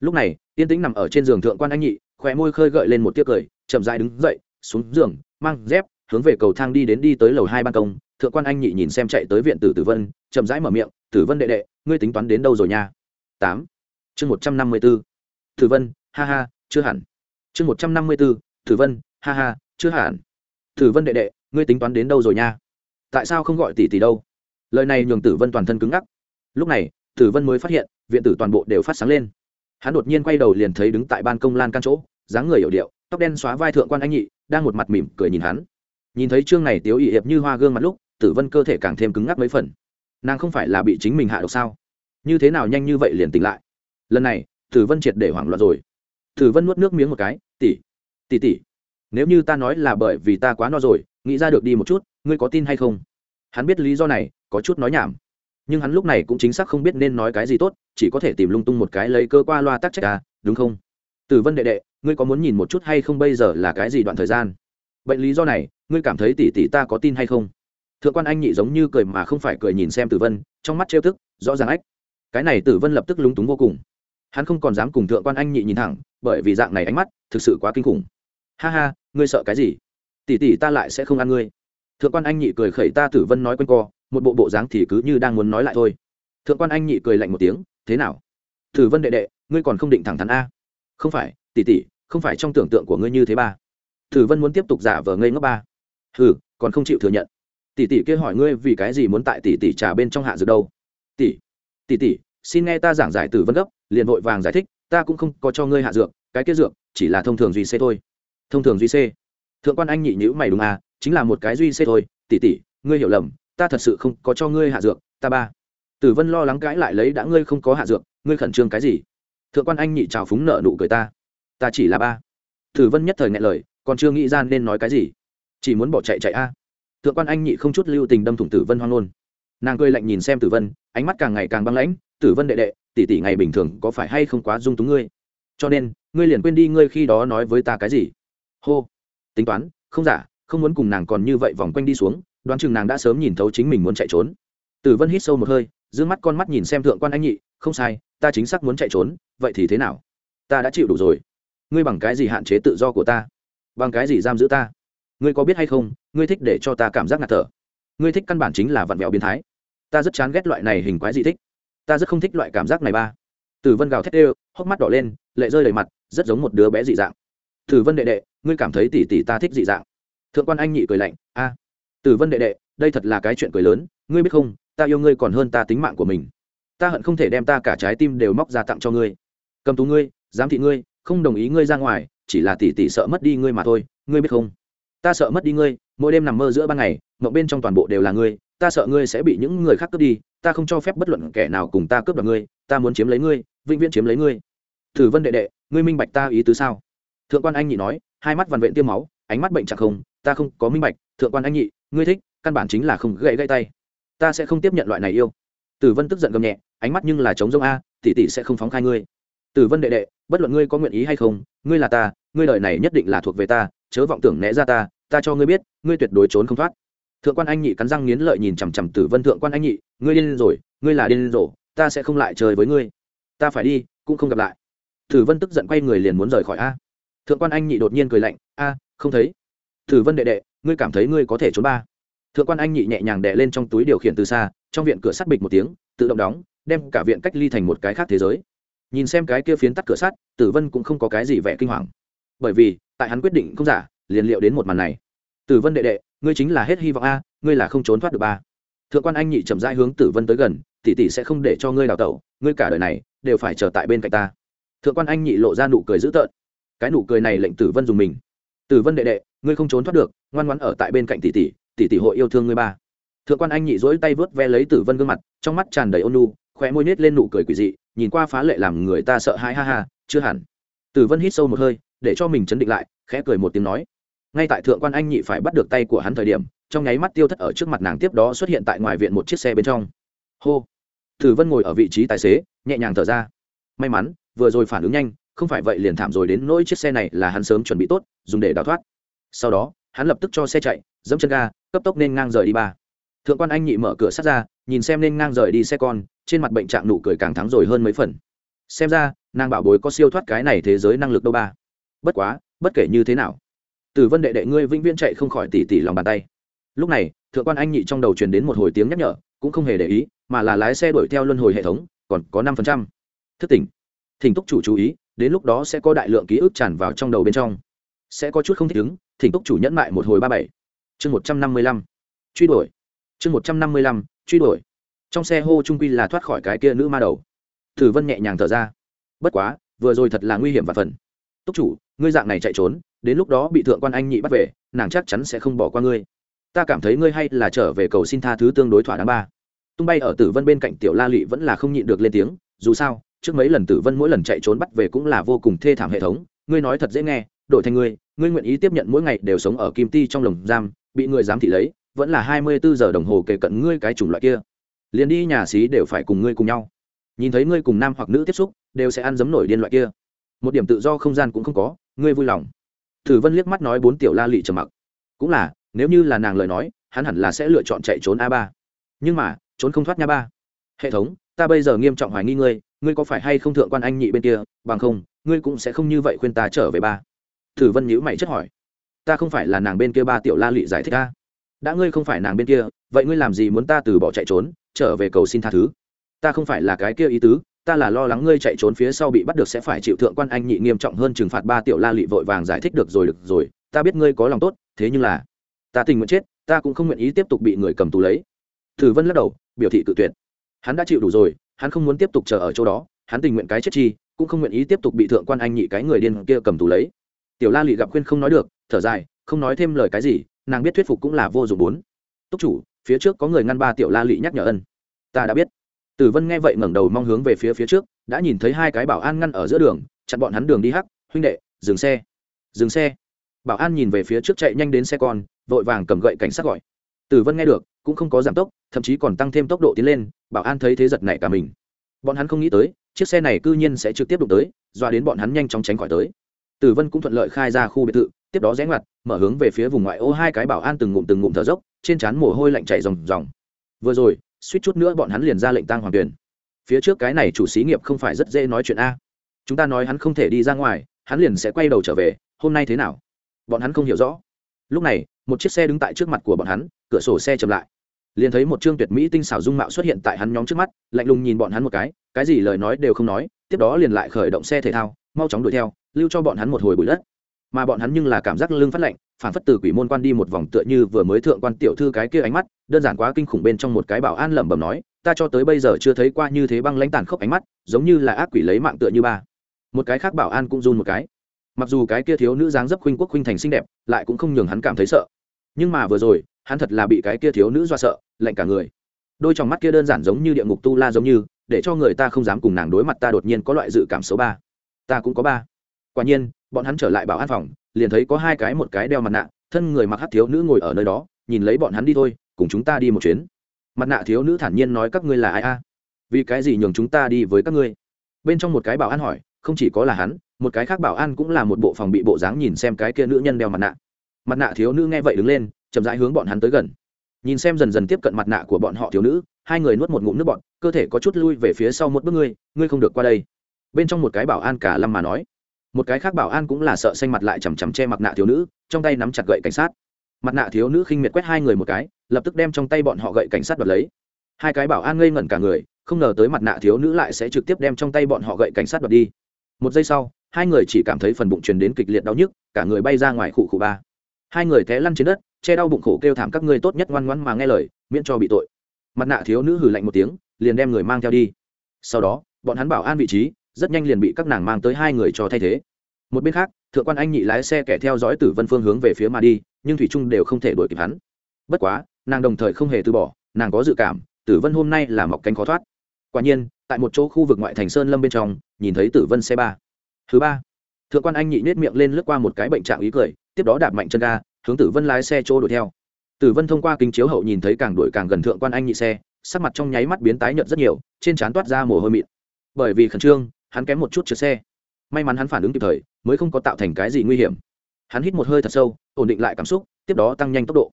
Lúc này, yên tĩnh nằm ở trên giường thượng quan anh nhị khỏe môi khơi gợi lên một tiếc cười, chậm dại đứng dậy xuống giường, mang dép, hướng về cầu thang đi đến đi tới lầu hai ban công. Thượng quan anh nhị nhìn xem chạy tới viện tử tử vân, chậm rãi mở miệng, tử vân đệ đệ, ngươi tính toán đến đâu rồi nha? Tám. Chương một trăm năm mươi b ố tử vân, ha ha, chưa hẳn. Chương một trăm năm mươi b ố tử vân, ha ha, chưa hẳn. Tử vân đệ đệ, ngươi tính toán đến đâu rồi nha? Tại sao không gọi tỷ tỷ đâu? Lời này nhường tử vân toàn thân cứng ngắc. Lúc này, tử vân mới phát hiện, viện tử toàn bộ đều phát sáng lên. Hắn đột nhiên quay đầu liền thấy đứng tại ban công lan can chỗ, dáng người hiểu điệu tóc đen xóa vai thượng quan anh nhị, đang một mặt mỉm cười nhìn hắn. Nhìn thấy chương này tiếu ỵ hiệp như hoa gương mặt lúc, tử vân cơ thể càng thêm cứng ngắc mấy phần. Nàng không phải là bị chính mình hạ độc sao? Như thế nào nhanh như vậy liền tỉnh lại? Lần này, tử vân triệt để hoảng loạn rồi. Tử vân nuốt nước miếng một cái tỉ tỉ tỉ nếu như ta nói là bởi vì ta quá no rồi, nghĩ ra được đi một chút, ngươi có tin hay không? Hắn biết lý do này, có chút nói nhảm. Nhưng hắn lúc này cũng chính xác không biết nên nói cái gì tốt, chỉ có thể tìm lung tung một cái lấy cơ qua loa tắc trách à đúng không? Tử vân đệ đệ ngươi có muốn nhìn một chút hay không bây giờ là cái gì đoạn thời gian? Bệnh lý do này, ngươi cảm thấy tỷ tỷ ta có tin hay không? Thượng quan anh nhị giống như cười mà không phải cười nhìn xem tử vân, trong mắt trêu tức, rõ ràng ách. Cái này tử vân lập tức lúng túng vô cùng. Hắn không còn dám cùng thượng quan anh nhị nhìn thẳng, bởi vì dạng này ánh mắt thực sự quá kinh khủng. Ha ha, ngươi sợ cái gì? Tỷ tỷ ta lại sẽ không ăn ngươi. Thượng quan anh nhị cười khẩy ta tử vân nói q u a n co, một bộ bộ dáng thì cứ như đang muốn nói lại thôi. Thượng quan anh nhị cười lạnh một tiếng, thế nào? Tử vân đệ đệ, ngươi còn không định thẳng thắn a? Không phải tỷ tỷ, không phải trong tưởng tượng của ngươi như thế ba. Tử vân muốn tiếp tục giả vờ ngây ngốc ba. Ừ còn không chịu thừa nhận. Tỷ tỷ kia hỏi ngươi vì cái gì muốn tại tỷ tỷ trà bên trong hạ dược đâu? Tỷ tỷ tỷ, xin nghe ta giảng giải tử vân gấp, liền vội vàng giải thích, ta cũng không có cho ngươi hạ dược, cái kia dược, chỉ là thông thường duy c thôi. Thông thường duy c thượng quan anh nhị nhữ mày đúng à chính là một cái duy c thôi. Tỷ tỷ, ngươi hiểu lầm, ta thật sự không có cho ngươi hạ dược, ta ba. Tử vân lo lắng cãi lại lấy đã ngươi không có hạ dược, ngươi khẩn trương cái gì? Thượng quan anh nhị trào phúng nợ nụ cười ta ta chỉ là ba. Tử vân nhất thời ngại lời, còn chưa nghĩ ra nên nói cái gì. Chỉ muốn bỏ chạy chạy a. Thượng quan anh nhị không chút lưu tình đâm thủng tử vân hoang ngôn. Nàng cười lạnh nhìn xem tử vân, ánh mắt càng ngày càng băng lãnh, tử vân đệ đệ, tỷ tỷ ngày bình thường có phải hay không quá dung túng ngươi? Cho nên, ngươi liền quên đi ngươi khi đó nói với ta cái gì? Hô. Tính toán, không giả, không muốn cùng nàng còn như vậy vòng quanh đi xuống, đoán chừng nàng đã sớm nhìn thấu chính mình muốn chạy trốn. Tử vân hít sâu một hơi giữ mắt con mắt nhìn xem thượng quan anh nhị, không sai, ta chính xác muốn chạy trốn, vậy thì thế nào? Ta đã chịu đủ rồi ngươi bằng cái gì hạn chế tự do của ta? Bằng cái gì giam giữ ta? Ngươi có biết hay không, ngươi thích để cho ta cảm giác ngạt thở? Ngươi thích căn bản chính là vặn vẹo biến thái. Ta rất chán ghét loại này hình quái gì thích. Ta rất không thích loại cảm giác này ba. Tử vân gào thét ê hốc mắt đỏ lên, lệ rơi đầy mặt, rất giống một đứa bé dị dạng. Tử vân đệ đệ, ngươi cảm thấy tỷ tỷ ta thích dị dạng. Thượng quan anh nhị cười lạnh, a. Tử vân đệ đệ, đây thật là cái chuyện cười lớn, ngươi biết không, ta yêu ngươi còn hơn ta tính mạng của mình. Ta hận không thể đem ta cả trái tim đều móc ra tặng cho ngươi. Cầm tú ngươi, giám thị ngươi không đồng ý ngươi ra ngoài, chỉ là tỷ tỷ sợ mất đi ngươi mà thôi, ngươi biết không? Ta sợ mất đi ngươi, mỗi đêm nằm mơ giữa ban ngày, mộng bên trong toàn bộ đều là ngươi, ta sợ ngươi sẽ bị những người khác cướp đi, ta không cho phép bất luận kẻ nào cùng ta cướp đoạt ngươi, ta muốn chiếm lấy ngươi, vĩnh viễn chiếm lấy ngươi. Thử vân đệ đệ, ngươi minh bạch ta ý tứ sao? Thượng quan anh nhị nói, hai mắt vằn vện tiêm máu, ánh mắt bệnh chẳng không, ta không có minh bạch, thượng quan anh nhị, ngươi thích, căn bản chính là không gậy gậy tay. Ta sẽ không tiếp nhận loại này yêu. Tử vân tức giận gầm nhẹ, ánh mắt nhưng là chống rông a tỷ tỷ sẽ không phóng khai ngươi tử vân đệ đệ, bất luận ngươi có nguyện ý hay không, ngươi là ta, ngươi đời này nhất định là thuộc về ta, chớ vọng tưởng né ra ta ta cho ngươi biết, ngươi tuyệt đối trốn không thoát. Thượng quan anh nhị cắn răng nghiến lợi nhìn chằm chằm tử vân thượng quan anh nhị, ngươi điên rồi, ngươi là điên rồ ta sẽ không lại chơi với ngươi. Ta phải đi, cũng không gặp lại. Tử vân tức giận quay người liền muốn rời khỏi a. Thượng quan anh nhị đột nhiên cười lạnh, a, không thấy. Tử vân đệ đệ, ngươi cảm thấy ngươi có thể trốn ba. Thượng quan anh nhị nhẹ nhàng đè lên trong túi điều khiển từ xa, trong viện cửa sắt bịch một tiếng, tự động đóng, đem cả viện cách ly thành một cái khác thế giới nhìn xem cái kia phiến tắt cửa sắt, tử vân cũng không có cái gì vẻ kinh hoàng. Bởi vì, tại hắn quyết định không giả, liền liệu đến một màn này. Tử vân đệ đệ, ngươi chính là hết hy vọng a, ngươi là không trốn thoát được ba. Thượng quan anh nhị chậm rãi hướng tử vân tới gần, tỷ tỷ sẽ không để cho ngươi đào tẩu, ngươi cả đời này đều phải chờ tại bên cạnh ta. Thượng quan anh nhị lộ ra nụ cười dữ tợn. Cái nụ cười này lệnh tử vân dùng mình. Tử vân đệ đệ, ngươi không trốn thoát được, ngoan ngoãn ở tại bên cạnh tỷ tỷ tỷ tỷ hội yêu thương ngươi ba. Thượng quan anh nhị dỗi tay vớt ve lấy tử vân gương mặt, trong mắt tràn đầy ôn nu khóe môi nết lên nụ cười quỷ dị nhìn qua phá lệ làm người ta sợ hãi, ha ha, chưa hẳn. Tử vân hít sâu một hơi, để cho mình chấn định lại, khẽ cười một tiếng nói. Ngay tại thượng quan anh nhị phải bắt được tay của hắn thời điểm, trong nháy mắt tiêu thất ở trước mặt nàng tiếp đó xuất hiện tại ngoài viện một chiếc xe bên trong. Hô! Tử vân ngồi ở vị trí tài xế, nhẹ nhàng thở ra. May mắn, vừa rồi phản ứng nhanh, không phải vậy liền thảm rồi đến nỗi chiếc xe này là hắn sớm chuẩn bị tốt, dùng để đào thoát. Sau đó, hắn lập tức cho xe chạy, dẫm chân ga, cấp tốc nên ngang rời đi ba. Thượng quan anh nhị mở cửa sắt ra, nhìn xem nên ngang rời đi xe con trên mặt bệnh trạng nụ cười càng thắng rồi hơn mấy phần. Xem ra, nàng bảo bối có siêu thoát cái này thế giới năng lực đâu ba. Bất quá, bất kể như thế nào từ vân đệ đệ ngươi vĩnh viễn chạy không khỏi tỉ tỉ lòng bàn tay. Lúc này, thượng quan anh nhị trong đầu truyền đến một hồi tiếng nhắc nhở, cũng không hề để ý, mà là lái xe đuổi theo luân hồi hệ thống, còn có năm phần trăm. Thức tỉnh. Thỉnh túc chủ chú ý, đến lúc đó sẽ có đại lượng ký ức tràn vào trong đầu bên trong. Sẽ có chút không thích ứng, thỉnh túc chủ nhẫn mại một hồi ba bảy. Chương một trăm năm mươi lăm. Truy đuổi. Chương một trăm năm mươi lăm, truy đuổi trong xe hô trung quy là thoát khỏi cái kia nữ ma đầu. Thử vân nhẹ nhàng thở ra. Bất quá, vừa rồi thật là nguy hiểm và phần. Túc chủ, ngươi dạng này chạy trốn, đến lúc đó bị thượng quan anh nhị bắt về, nàng chắc chắn sẽ không bỏ qua ngươi. Ta cảm thấy ngươi hay là trở về cầu xin tha thứ tương đối thỏa đáng ba. Tung bay ở tử vân bên cạnh tiểu la lụy vẫn là không nhịn được lên tiếng, dù sao, trước mấy lần tử vân mỗi lần chạy trốn bắt về cũng là vô cùng thê thảm hệ thống, ngươi nói thật dễ nghe, đổi thành ngươi ngươi nguyện ý tiếp nhận mỗi ngày đều sống ở kim ti trong lồng giam, bị người giám thị lấy, vẫn là hai mươi bốn giờ đồng hồ kể cận ngươi cái chủng loại kia liền đi nhà xí đều phải cùng ngươi cùng nhau. Nhìn thấy ngươi cùng nam hoặc nữ tiếp xúc, đều sẽ ăn giấm nổi điên loại kia. Một điểm tự do không gian cũng không có, ngươi vui lòng. Thử vân liếc mắt nói bốn tiểu la lị trầm mặc. Cũng là, nếu như là nàng lời nói, hắn hẳn là sẽ lựa chọn chạy trốn a ba. Nhưng mà, trốn không thoát nha ba. Hệ thống, ta bây giờ nghiêm trọng hoài nghi ngươi ngươi có phải hay không thượng quan anh nhị bên kia, bằng không, ngươi cũng sẽ không như vậy khuyên ta trở về ba. Thử vân nhữ mày chất hỏi. Ta không phải là nàng bên kia ba tiểu la lị giải thích ta đã ngươi không phải nàng bên kia, vậy ngươi làm gì muốn ta từ bỏ chạy trốn? Trở về cầu xin tha thứ. Ta không phải là cái kia ý tứ, ta là lo lắng ngươi chạy trốn phía sau bị bắt được sẽ phải chịu thượng quan anh nhị nghiêm trọng hơn trừng phạt ba tiểu la lị vội vàng giải thích được rồi được rồi, ta biết ngươi có lòng tốt, thế nhưng là, ta tình nguyện chết, ta cũng không nguyện ý tiếp tục bị người cầm tù lấy. Thử vân lắc đầu, biểu thị cự tuyệt. Hắn đã chịu đủ rồi, hắn không muốn tiếp tục chờ ở chỗ đó, hắn tình nguyện cái chết chi, cũng không nguyện ý tiếp tục bị thượng quan anh nhị cái người điên kia cầm tù lấy. Tiểu la lị gặp khuyên không nói được, thở dài, không nói thêm lời cái gì, nàng biết thuyết phục cũng là vô dụng bốn. Túc chủ phía trước có người ngăn ba tiểu la lị nhắc nhở ân. Ta đã biết. Tử vân nghe vậy ngẩng đầu mong hướng về phía phía trước, đã nhìn thấy hai cái bảo an ngăn ở giữa đường, chặn bọn hắn đường đi hắc, huynh đệ, dừng xe. Dừng xe? Bảo an nhìn về phía trước chạy nhanh đến xe con, vội vàng cầm gậy cảnh sát gọi. Tử vân nghe được, cũng không có giảm tốc, thậm chí còn tăng thêm tốc độ tiến lên, bảo an thấy thế giật này cả mình. Bọn hắn không nghĩ tới, chiếc xe này cư nhiên sẽ trực tiếp đụng tới doa đến bọn hắn nhanh chóng tránh khỏi tới. Tử vân cũng thuận lợi khai ra khu biệt thự tiếp đó rẽ ngoặt, mở hướng về phía vùng ngoại ô hai cái bảo an từng ngụm từng ngụm thở dốc, trên trán mồ hôi lạnh chảy ròng ròng. Vừa rồi, suýt chút nữa bọn hắn liền ra lệnh tăng hoàng tuyển. Phía trước cái này chủ xí nghiệp không phải rất dễ nói chuyện a. Chúng ta nói hắn không thể đi ra ngoài, hắn liền sẽ quay đầu trở về, hôm nay thế nào? Bọn hắn không hiểu rõ. Lúc này, một chiếc xe đứng tại trước mặt của bọn hắn, cửa sổ xe chậm lại. Liền thấy một trương tuyệt mỹ tinh xảo dung mạo xuất hiện tại hắn nhóm trước mắt, lạnh lùng nhìn bọn hắn một cái cái gì lời nói đều không nói, tiếp đó liền lại khởi động xe thể thao, mau chóng đuổi theo, lưu cho bọn hắn một hồi bụi đất mà bọn hắn nhưng là cảm giác lưng phát lạnh phản phất từ quỷ môn quan đi một vòng tựa như vừa mới thượng quan tiểu thư cái kia ánh mắt, đơn giản quá kinh khủng bên trong một cái bảo an lẩm bẩm nói, ta cho tới bây giờ chưa thấy qua như thế băng lãnh tàn khốc ánh mắt, giống như là ác quỷ lấy mạng tựa như ba. Một cái khác bảo an cũng run một cái. Mặc dù cái kia thiếu nữ dáng dấp khuynh quốc khuynh thành xinh đẹp, lại cũng không nhường hắn cảm thấy sợ. Nhưng mà vừa rồi, hắn thật là bị cái kia thiếu nữ do sợ, lạnh cả người. Đôi trong mắt kia đơn giản giống như địa ngục tu la giống như, để cho người ta không dám cùng nàng đối mặt ta đột nhiên có loại dự cảm số ba. Ta cũng có ba. Quả nhiên bọn hắn trở lại bảo an phòng, liền thấy có hai cái một cái đeo mặt nạ, thân người mặc hát thiếu nữ ngồi ở nơi đó, nhìn lấy bọn hắn đi thôi, cùng chúng ta đi một chuyến. Mặt nạ thiếu nữ thản nhiên nói các ngươi là ai a? Vì cái gì nhường chúng ta đi với các ngươi? Bên trong một cái bảo an hỏi, không chỉ có là hắn, một cái khác bảo an cũng là một bộ phòng bị bộ dáng nhìn xem cái kia nữ nhân đeo mặt nạ. Mặt nạ thiếu nữ nghe vậy đứng lên, chậm rãi hướng bọn hắn tới gần. Nhìn xem dần dần tiếp cận mặt nạ của bọn họ thiếu nữ, hai người nuốt một ngụm nước bọn cơ thể có chút lui về phía sau một bước, ngươi ngươi không được qua đây. Bên trong một cái bảo an cả lâm mà nói một cái khác bảo an cũng là sợ xanh mặt lại chằm chằm che mặt nạ thiếu nữ, trong tay nắm chặt gậy cảnh sát. Mặt nạ thiếu nữ khinh miệt quét hai người một cái, lập tức đem trong tay bọn họ gậy cảnh sát đoạt lấy. Hai cái bảo an ngây ngẩn cả người, không ngờ tới mặt nạ thiếu nữ lại sẽ trực tiếp đem trong tay bọn họ gậy cảnh sát đoạt đi. Một giây sau, hai người chỉ cảm thấy phần bụng truyền đến kịch liệt đau nhức, cả người bay ra ngoài khụ khụ ba. Hai người té lăn trên đất, che đau bụng khổ kêu thảm các ngươi tốt nhất ngoan ngoãn mà nghe lời, miễn cho bị tội. Mặt nạ thiếu nữ hừ lạnh một tiếng, liền đem người mang theo đi. Sau đó, bọn hắn bảo an vị trí rất nhanh liền bị các nàng mang tới hai người cho thay thế. Một bên khác, thượng quan anh nhị lái xe kẻ theo dõi tử vân phương hướng về phía mà đi, nhưng thủy trung đều không thể đuổi kịp hắn. Bất quá, nàng đồng thời không hề từ bỏ, nàng có dự cảm, tử vân hôm nay là mọc cánh khó thoát. Quả nhiên, tại một chỗ khu vực ngoại thành sơn lâm bên trong, nhìn thấy tử vân xe ba. Thứ ba, thượng quan anh nhị nết miệng lên lướt qua một cái bệnh trạng ý cười, tiếp đó đạp mạnh chân ga, hướng tử vân lái xe chỗ đuổi theo. Tử vân thông qua kính chiếu hậu nhìn thấy càng đuổi càng gần thượng quan anh nhị xe, sắc mặt trong nháy mắt biến tái nhợt rất nhiều, trên trán toát ra mồ hôi mịn. Bởi vì khẩn trương hắn kém một chút trượt xe. May mắn hắn phản ứng kịp thời, mới không có tạo thành cái gì nguy hiểm. Hắn hít một hơi thật sâu, ổn định lại cảm xúc, tiếp đó tăng nhanh tốc độ.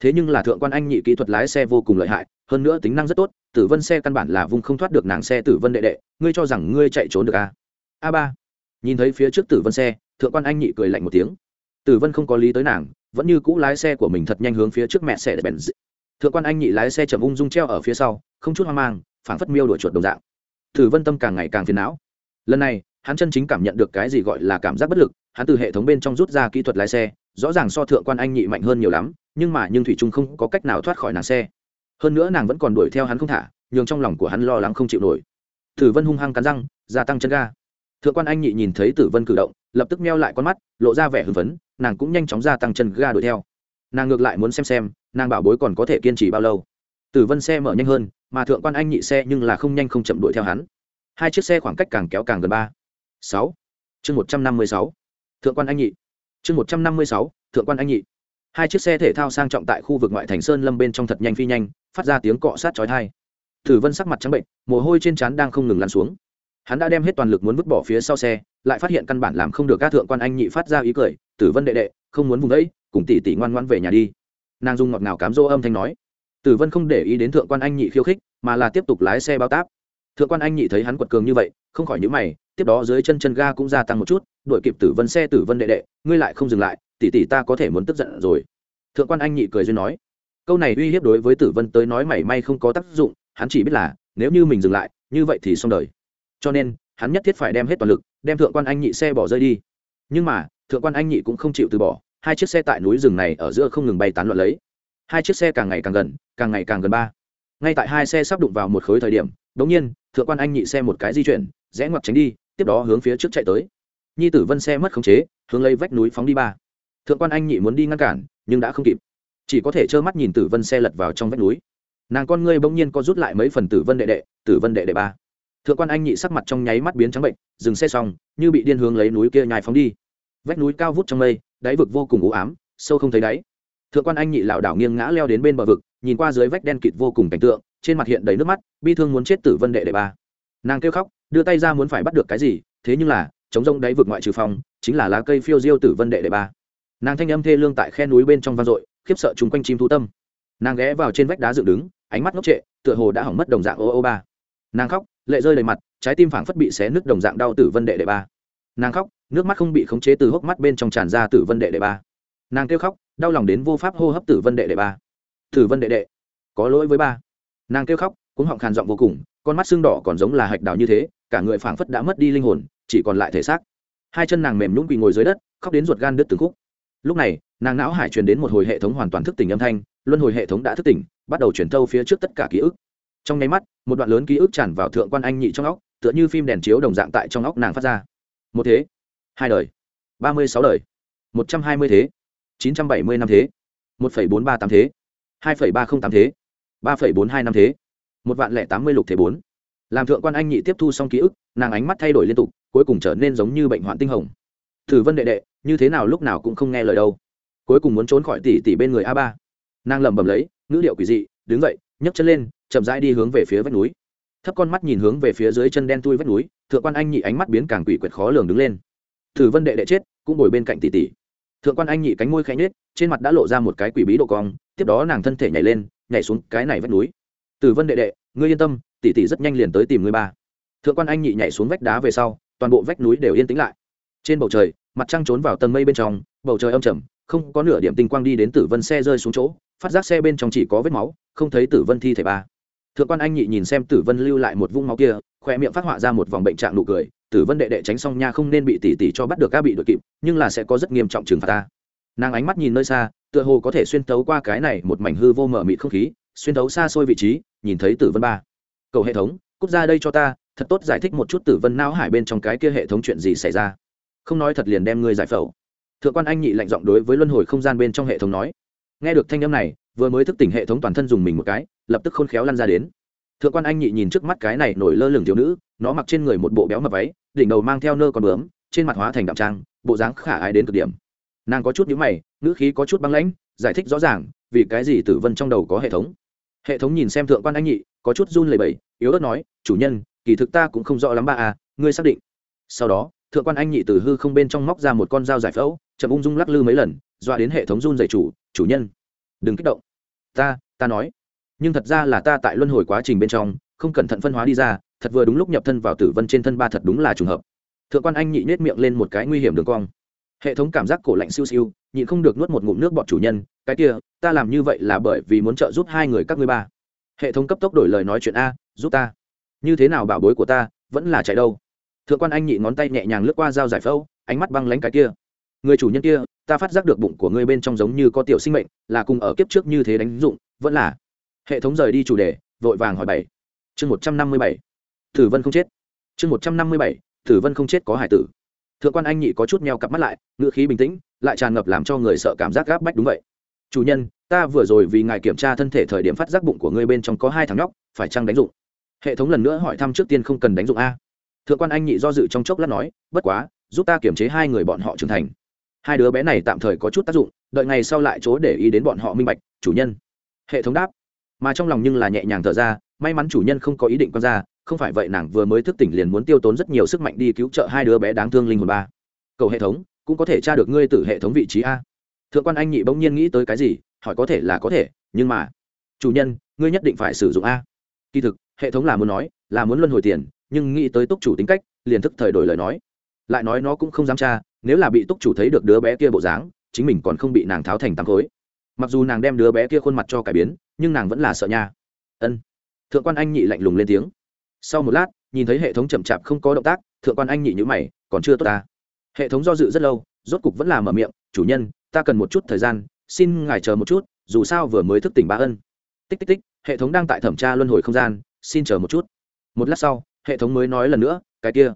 Thế nhưng là thượng quan anh nhị kỹ thuật lái xe vô cùng lợi hại, hơn nữa tính năng rất tốt, tử vân xe căn bản là vùng không thoát được nàng xe tử vân đệ đệ, ngươi cho rằng ngươi chạy trốn được à? a ba. Nhìn thấy phía trước tử vân xe, thượng quan anh nhị cười lạnh một tiếng. Tử vân không có lý tới nàng, vẫn như cũ lái xe của mình thật nhanh hướng phía trước mẹ xe để bèn thượng quan anh nhị lái xe chầm ung dung treo ở phía sau, không chút hoang mang, phảng phất miêu đuổi chuột đồng dạng. Tử vân tâm càng ngày càng phiền não lần này, hắn chân chính cảm nhận được cái gì gọi là cảm giác bất lực, hắn từ hệ thống bên trong rút ra kỹ thuật lái xe, rõ ràng so thượng quan anh nhị mạnh hơn nhiều lắm, nhưng mà nhưng thủy trung không có cách nào thoát khỏi nàng xe. Hơn nữa nàng vẫn còn đuổi theo hắn không thả, nhường trong lòng của hắn lo lắng không chịu nổi. Tử vân hung hăng cắn răng, gia tăng chân ga. Thượng quan anh nhị nhìn thấy tử vân cử động, lập tức meo lại con mắt, lộ ra vẻ hưng phấn, nàng cũng nhanh chóng gia tăng chân ga đuổi theo. Nàng ngược lại muốn xem xem, nàng bảo bối còn có thể kiên trì bao lâu. Tử vân xe mở nhanh hơn, mà thượng quan anh nhị xe nhưng là không nhanh không chậm đuổi theo hắn hai chiếc xe khoảng cách càng kéo càng gần ba. Sáu. Chương một trăm năm mươi sáu. Thượng quan anh nhị. Chương một trăm năm mươi sáu, thượng quan anh nhị. Hai chiếc xe thể thao sang trọng tại khu vực ngoại thành sơn lâm bên trong thật nhanh phi nhanh, phát ra tiếng cọ sát chói thai tử vân sắc mặt trắng bệnh, mồ hôi trên trán đang không ngừng lăn xuống. Hắn đã đem hết toàn lực muốn vứt bỏ phía sau xe, lại phát hiện căn bản làm không được các thượng quan anh nhị phát ra ý cười, tử vân đệ đệ, không muốn vùng ấy cùng tỷ tỷ ngoan ngoan về nhà đi. Nàng dung ngọt ngào cám dỗ âm thanh nói. Tử vân không để ý đến thượng quan anh nhị khiêu khích, mà là tiếp tục lái xe bao táp thượng quan anh nhị thấy hắn quật cường như vậy, không khỏi nhữ mày, tiếp đó dưới chân chân ga cũng gia tăng một chút, đuổi kịp tử vân xe tử vân đệ đệ, ngươi lại không dừng lại, tỷ tỷ ta có thể muốn tức giận rồi. Thượng quan anh nhị cười duyên nói, câu này uy hiếp đối với tử vân tới nói mảy may không có tác dụng, hắn chỉ biết là, nếu như mình dừng lại, như vậy thì xong đời. Cho nên, hắn nhất thiết phải đem hết toàn lực, đem thượng quan anh nhị xe bỏ rơi đi. Nhưng mà, thượng quan anh nhị cũng không chịu từ bỏ, hai chiếc xe tại núi rừng này ở giữa không ngừng bay tán loạn lấy. Hai chiếc xe càng ngày càng gần, càng ngày càng gần ba. Ngay tại hai xe sắp đụng vào một khối thời điểm Đống nhiên, thượng quan anh nhị xe một cái di chuyển, rẽ ngoặt tránh đi, tiếp đó hướng phía trước chạy tới. Nhi tử vân xe mất khống chế, hướng lấy vách núi phóng đi ba. Thượng quan anh nhị muốn đi ngăn cản, nhưng đã không kịp. Chỉ có thể trơ mắt nhìn tử vân xe lật vào trong vách núi. Nàng con ngươi bỗng nhiên co rút lại mấy phần tử vân đệ đệ, tử vân đệ đệ ba. Thượng quan anh nhị sắc mặt trong nháy mắt biến trắng bệnh, dừng xe xong, như bị điên hướng lấy núi kia nhai phóng đi. Vách núi cao vút trong mây, đáy vực vô cùng u ám, sâu không thấy đáy. Thượng quan anh nhị lảo đảo nghiêng ngã leo đến bên bờ vực nhìn qua dưới vách đen kịt vô cùng cảnh tượng, trên mặt hiện đầy nước mắt, bi thương muốn chết tử vân đệ đệ ba. Nàng kêu khóc, đưa tay ra muốn phải bắt được cái gì, thế nhưng là chống rông đáy vực ngoại trừ phòng, chính là lá cây phiêu diêu tử vân đệ đệ ba. Nàng thanh âm thê lương tại khe núi bên trong vang dội, khiếp sợ chung quanh chim thu tâm. Nàng ghé vào trên vách đá dựng đứng, ánh mắt ngốc trệ, tựa hồ đã hỏng mất đồng dạng ô ô ba. Nàng khóc, lệ rơi đầy mặt, trái tim phảng phất bị xé nứt đồng dạng đau tử vân đệ đệ ba. Nàng khóc, nước mắt không bị khống chế từ hốc mắt bên trong tràn ra tử vân đệ đệ ba. Nàng kêu khóc, đau lòng đến vô pháp hô hấp tử vân đệ đệ ba. Thử vân đệ đệ. Có lỗi với ba. Nàng kêu khóc cũng họng khàn giọng vô cùng, con mắt xương đỏ còn giống là hạch đào như thế, cả người phảng phất đã mất đi linh hồn, chỉ còn lại thể xác. Hai chân nàng mềm nhũng quỳ ngồi dưới đất, khóc đến ruột gan đứt từng khúc. Lúc này, nàng não hải truyền đến một hồi hệ thống hoàn toàn thức tỉnh âm thanh, luân hồi hệ thống đã thức tỉnh, bắt đầu chuyển thâu phía trước tất cả ký ức. Trong nháy mắt, một đoạn lớn ký ức tràn vào thượng quan anh nhị trong óc, tựa như phim đèn chiếu đồng dạng tại trong óc nàng phát ra. Một thế, hai đời, ba mươi sáu đời, một trăm hai mươi thế, chín trăm bảy mươi năm thế, một phẩy bốn ba tám thế hai phẩy ba không tám thế, ba phẩy bốn hai năm thế, một vạn lẻ tám mươi lục thế bốn. Làm thượng quan anh nhị tiếp thu xong ký ức, nàng ánh mắt thay đổi liên tục, cuối cùng trở nên giống như bệnh hoạn tinh hồng. Thử vân đệ đệ, như thế nào lúc nào cũng không nghe lời đâu. Cuối cùng muốn trốn khỏi tỷ tỷ bên người a ba. Nàng lẩm bẩm lấy, ngữ điệu quỷ dị, đứng dậy, nhấc chân lên, chậm rãi đi hướng về phía vách núi. Thấp con mắt nhìn hướng về phía dưới chân đen tui vách núi, thượng quan anh nhị ánh mắt biến càng quỷ quyệt khó lường đứng lên. Thử vân đệ đệ chết, cũng ngồi bên cạnh tỷ tỷ. Thượng quan anh nhị cánh môi khẽ nhếch, trên mặt đã lộ ra một cái quỷ bí độ cong tiếp đó nàng thân thể nhảy lên, nhảy xuống cái này vách núi. Tử vân đệ đệ, ngươi yên tâm, tỷ tỷ rất nhanh liền tới tìm ngươi ba. Thượng quan anh nhị nhảy xuống vách đá về sau, toàn bộ vách núi đều yên tĩnh lại. Trên bầu trời, mặt trăng trốn vào tầng mây bên trong, bầu trời âm trầm, không có nửa điểm tinh quang đi đến tử vân xe rơi xuống chỗ, phát giác xe bên trong chỉ có vết máu, không thấy tử vân thi thể ba. Thượng quan anh nhị nhìn xem tử vân lưu lại một vũng máu kia khoe miệng phát họa ra một vòng bệnh trạng nụ cười. Tử vân đệ đệ tránh xong nha không nên bị tỷ tỷ cho bắt được các bị đội kịp, nhưng là sẽ có rất nghiêm trọng trừng phạt ta. Nàng ánh mắt nhìn nơi xa tựa hồ có thể xuyên tấu qua cái này một mảnh hư vô mở mịt không khí, xuyên tấu xa xôi vị trí, nhìn thấy tử vân ba. Cầu hệ thống, cút ra đây cho ta, thật tốt giải thích một chút tử vân não hải bên trong cái kia hệ thống chuyện gì xảy ra. Không nói thật liền đem ngươi giải phẫu. Thượng quan anh nhị lạnh giọng đối với luân hồi không gian bên trong hệ thống nói. Nghe được thanh âm này, vừa mới thức tỉnh hệ thống toàn thân dùng mình một cái, lập tức khôn khéo lăn ra đến. Thượng quan anh nhị nhìn trước mắt cái này nổi lơ lửng thiếu nữ, nó mặc trên người một bộ béo mập váy, đỉnh đầu mang theo nơ con bướm, trên mặt hóa thành đạm trang, bộ dáng khả ái đến cực điểm nàng có chút nhữ mày, ngữ khí có chút băng lãnh, giải thích rõ ràng, vì cái gì tử vân trong đầu có hệ thống. Hệ thống nhìn xem thượng quan anh nhị, có chút run lẩy bẩy, yếu ớt nói, chủ nhân, kỳ thực ta cũng không rõ lắm ba à ngươi xác định. Sau đó, thượng quan anh nhị từ hư không bên trong móc ra một con dao giải phẫu, chậm ung dung lắc lư mấy lần, dọa đến hệ thống run dày chủ chủ nhân, đừng kích động. Ta ta nói, nhưng thật ra là ta tại luân hồi quá trình bên trong, không cẩn thận phân hóa đi ra, thật vừa đúng lúc nhập thân vào tử vân trên thân ba thật đúng là trùng hợp. Thượng quan anh nhị nết miệng lên một cái nguy hiểm đường cong hệ thống cảm giác cổ lạnh siêu siêu, nhịn không được nuốt một ngụm nước bọt chủ nhân, cái kia, ta làm như vậy là bởi vì muốn trợ giúp hai người các ngươi ba. Hệ thống cấp tốc đổi lời nói chuyện, a, giúp ta. Như thế nào bảo bối của ta vẫn là chạy đâu? Thượng quan anh nhị ngón tay nhẹ nhàng lướt qua dao giải phẫu, ánh mắt băng lánh cái kia. Người chủ nhân kia, ta phát giác được bụng của ngươi bên trong giống như có tiểu sinh mệnh, là cùng ở kiếp trước như thế đánh dụng, vẫn là. Hệ thống rời đi chủ đề, vội vàng hỏi bảy. Chương một trăm năm mươi bảy. Tử vân không chết. Chương một trăm năm mươi bảy. Tử vân không chết có hải tử thượng quan anh nhị có chút meo cặp mắt lại, ngữ khí bình tĩnh, lại tràn ngập làm cho người sợ cảm giác gáp bách đúng vậy. Chủ nhân, ta vừa rồi vì ngài kiểm tra thân thể thời điểm phát giác bụng của ngươi bên trong có hai thằng nhóc, phải chăng đánh dụng? Hệ thống lần nữa hỏi thăm trước tiên không cần đánh dụng a. Thượng quan anh nhị do dự trong chốc lát nói, bất quá, giúp ta kiểm chế hai người bọn họ trưởng thành. Hai đứa bé này tạm thời có chút tác dụng, đợi ngày sau lại chỗ để ý đến bọn họ minh bạch, chủ nhân. Hệ thống đáp. Mà trong lòng nhưng là nhẹ nhàng thở ra, may mắn chủ nhân không có ý định quan ra không phải vậy nàng vừa mới thức tỉnh liền muốn tiêu tốn rất nhiều sức mạnh đi cứu trợ hai đứa bé đáng thương linh hồn ba. Cầu hệ thống, cũng có thể tra được ngươi từ hệ thống vị trí a. Thượng quan anh nhị bỗng nhiên nghĩ tới cái gì, hỏi có thể là có thể, nhưng mà, chủ nhân, ngươi nhất định phải sử dụng a. Kỳ thực, hệ thống là muốn nói, là muốn luân hồi tiền, nhưng nghĩ tới túc chủ tính cách, liền thức thời đổi lời nói. Lại nói nó cũng không dám tra, nếu là bị túc chủ thấy được đứa bé kia bộ dáng, chính mình còn không bị nàng tháo thành tám khối. Mặc dù nàng đem đứa bé kia khuôn mặt cho cải biến, nhưng nàng vẫn là sợ nha. Ân. Thượng quan anh nhị lạnh lùng lên tiếng sau một lát, nhìn thấy hệ thống chậm chạp không có động tác, thượng quan anh nhị nhữ mày, còn chưa tốt ta. Hệ thống do dự rất lâu, rốt cục vẫn là mở miệng, chủ nhân, ta cần một chút thời gian, xin ngài chờ một chút, dù sao vừa mới thức tỉnh ba ân. Tích tích tích, hệ thống đang tại thẩm tra luân hồi không gian, xin chờ một chút. Một lát sau, hệ thống mới nói lần nữa, cái kia,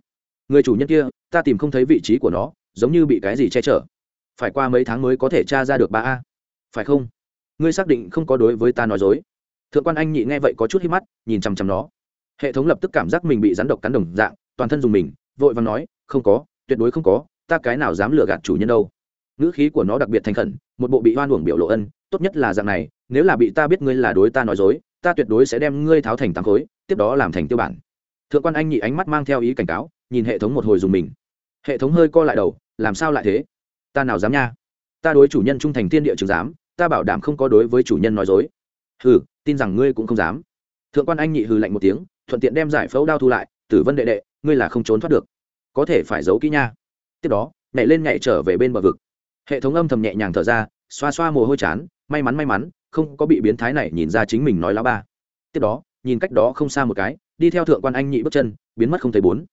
người chủ nhân kia, ta tìm không thấy vị trí của nó, giống như bị cái gì che chở. Phải qua mấy tháng mới có thể tra ra được ba a. Phải không? Ngươi xác định không có đối với ta nói dối. Thượng quan anh nhị nghe vậy có chút hít mắt, nhìn chằm chằm nó hệ thống lập tức cảm giác mình bị rắn độc cắn đồng dạng, toàn thân dùng mình, vội và nói, không có, tuyệt đối không có, ta cái nào dám lừa gạt chủ nhân đâu. Ngữ khí của nó đặc biệt thành khẩn, một bộ bị hoan uổng biểu lộ ân, tốt nhất là dạng này, nếu là bị ta biết ngươi là đối ta nói dối, ta tuyệt đối sẽ đem ngươi tháo thành tám khối, tiếp đó làm thành tiêu bản. Thượng quan anh nhị ánh mắt mang theo ý cảnh cáo, nhìn hệ thống một hồi dùng mình. Hệ thống hơi co lại đầu, làm sao lại thế? Ta nào dám nha? Ta đối chủ nhân trung thành thiên địa trường giám ta bảo đảm không có đối với chủ nhân nói dối. Hừ, tin rằng ngươi cũng không dám. Thượng quan anh nhị hừ lạnh một tiếng thuận tiện đem giải phẫu đao thu lại, tử vân đệ đệ, ngươi là không trốn thoát được. Có thể phải giấu kỹ nha. Tiếp đó, nhảy lên nhảy trở về bên bờ vực. Hệ thống âm thầm nhẹ nhàng thở ra, xoa xoa mồ hôi chán, may mắn may mắn, không có bị biến thái này nhìn ra chính mình nói lá ba. Tiếp đó, nhìn cách đó không xa một cái, đi theo thượng quan anh nhị bước chân, biến mất không thấy bốn.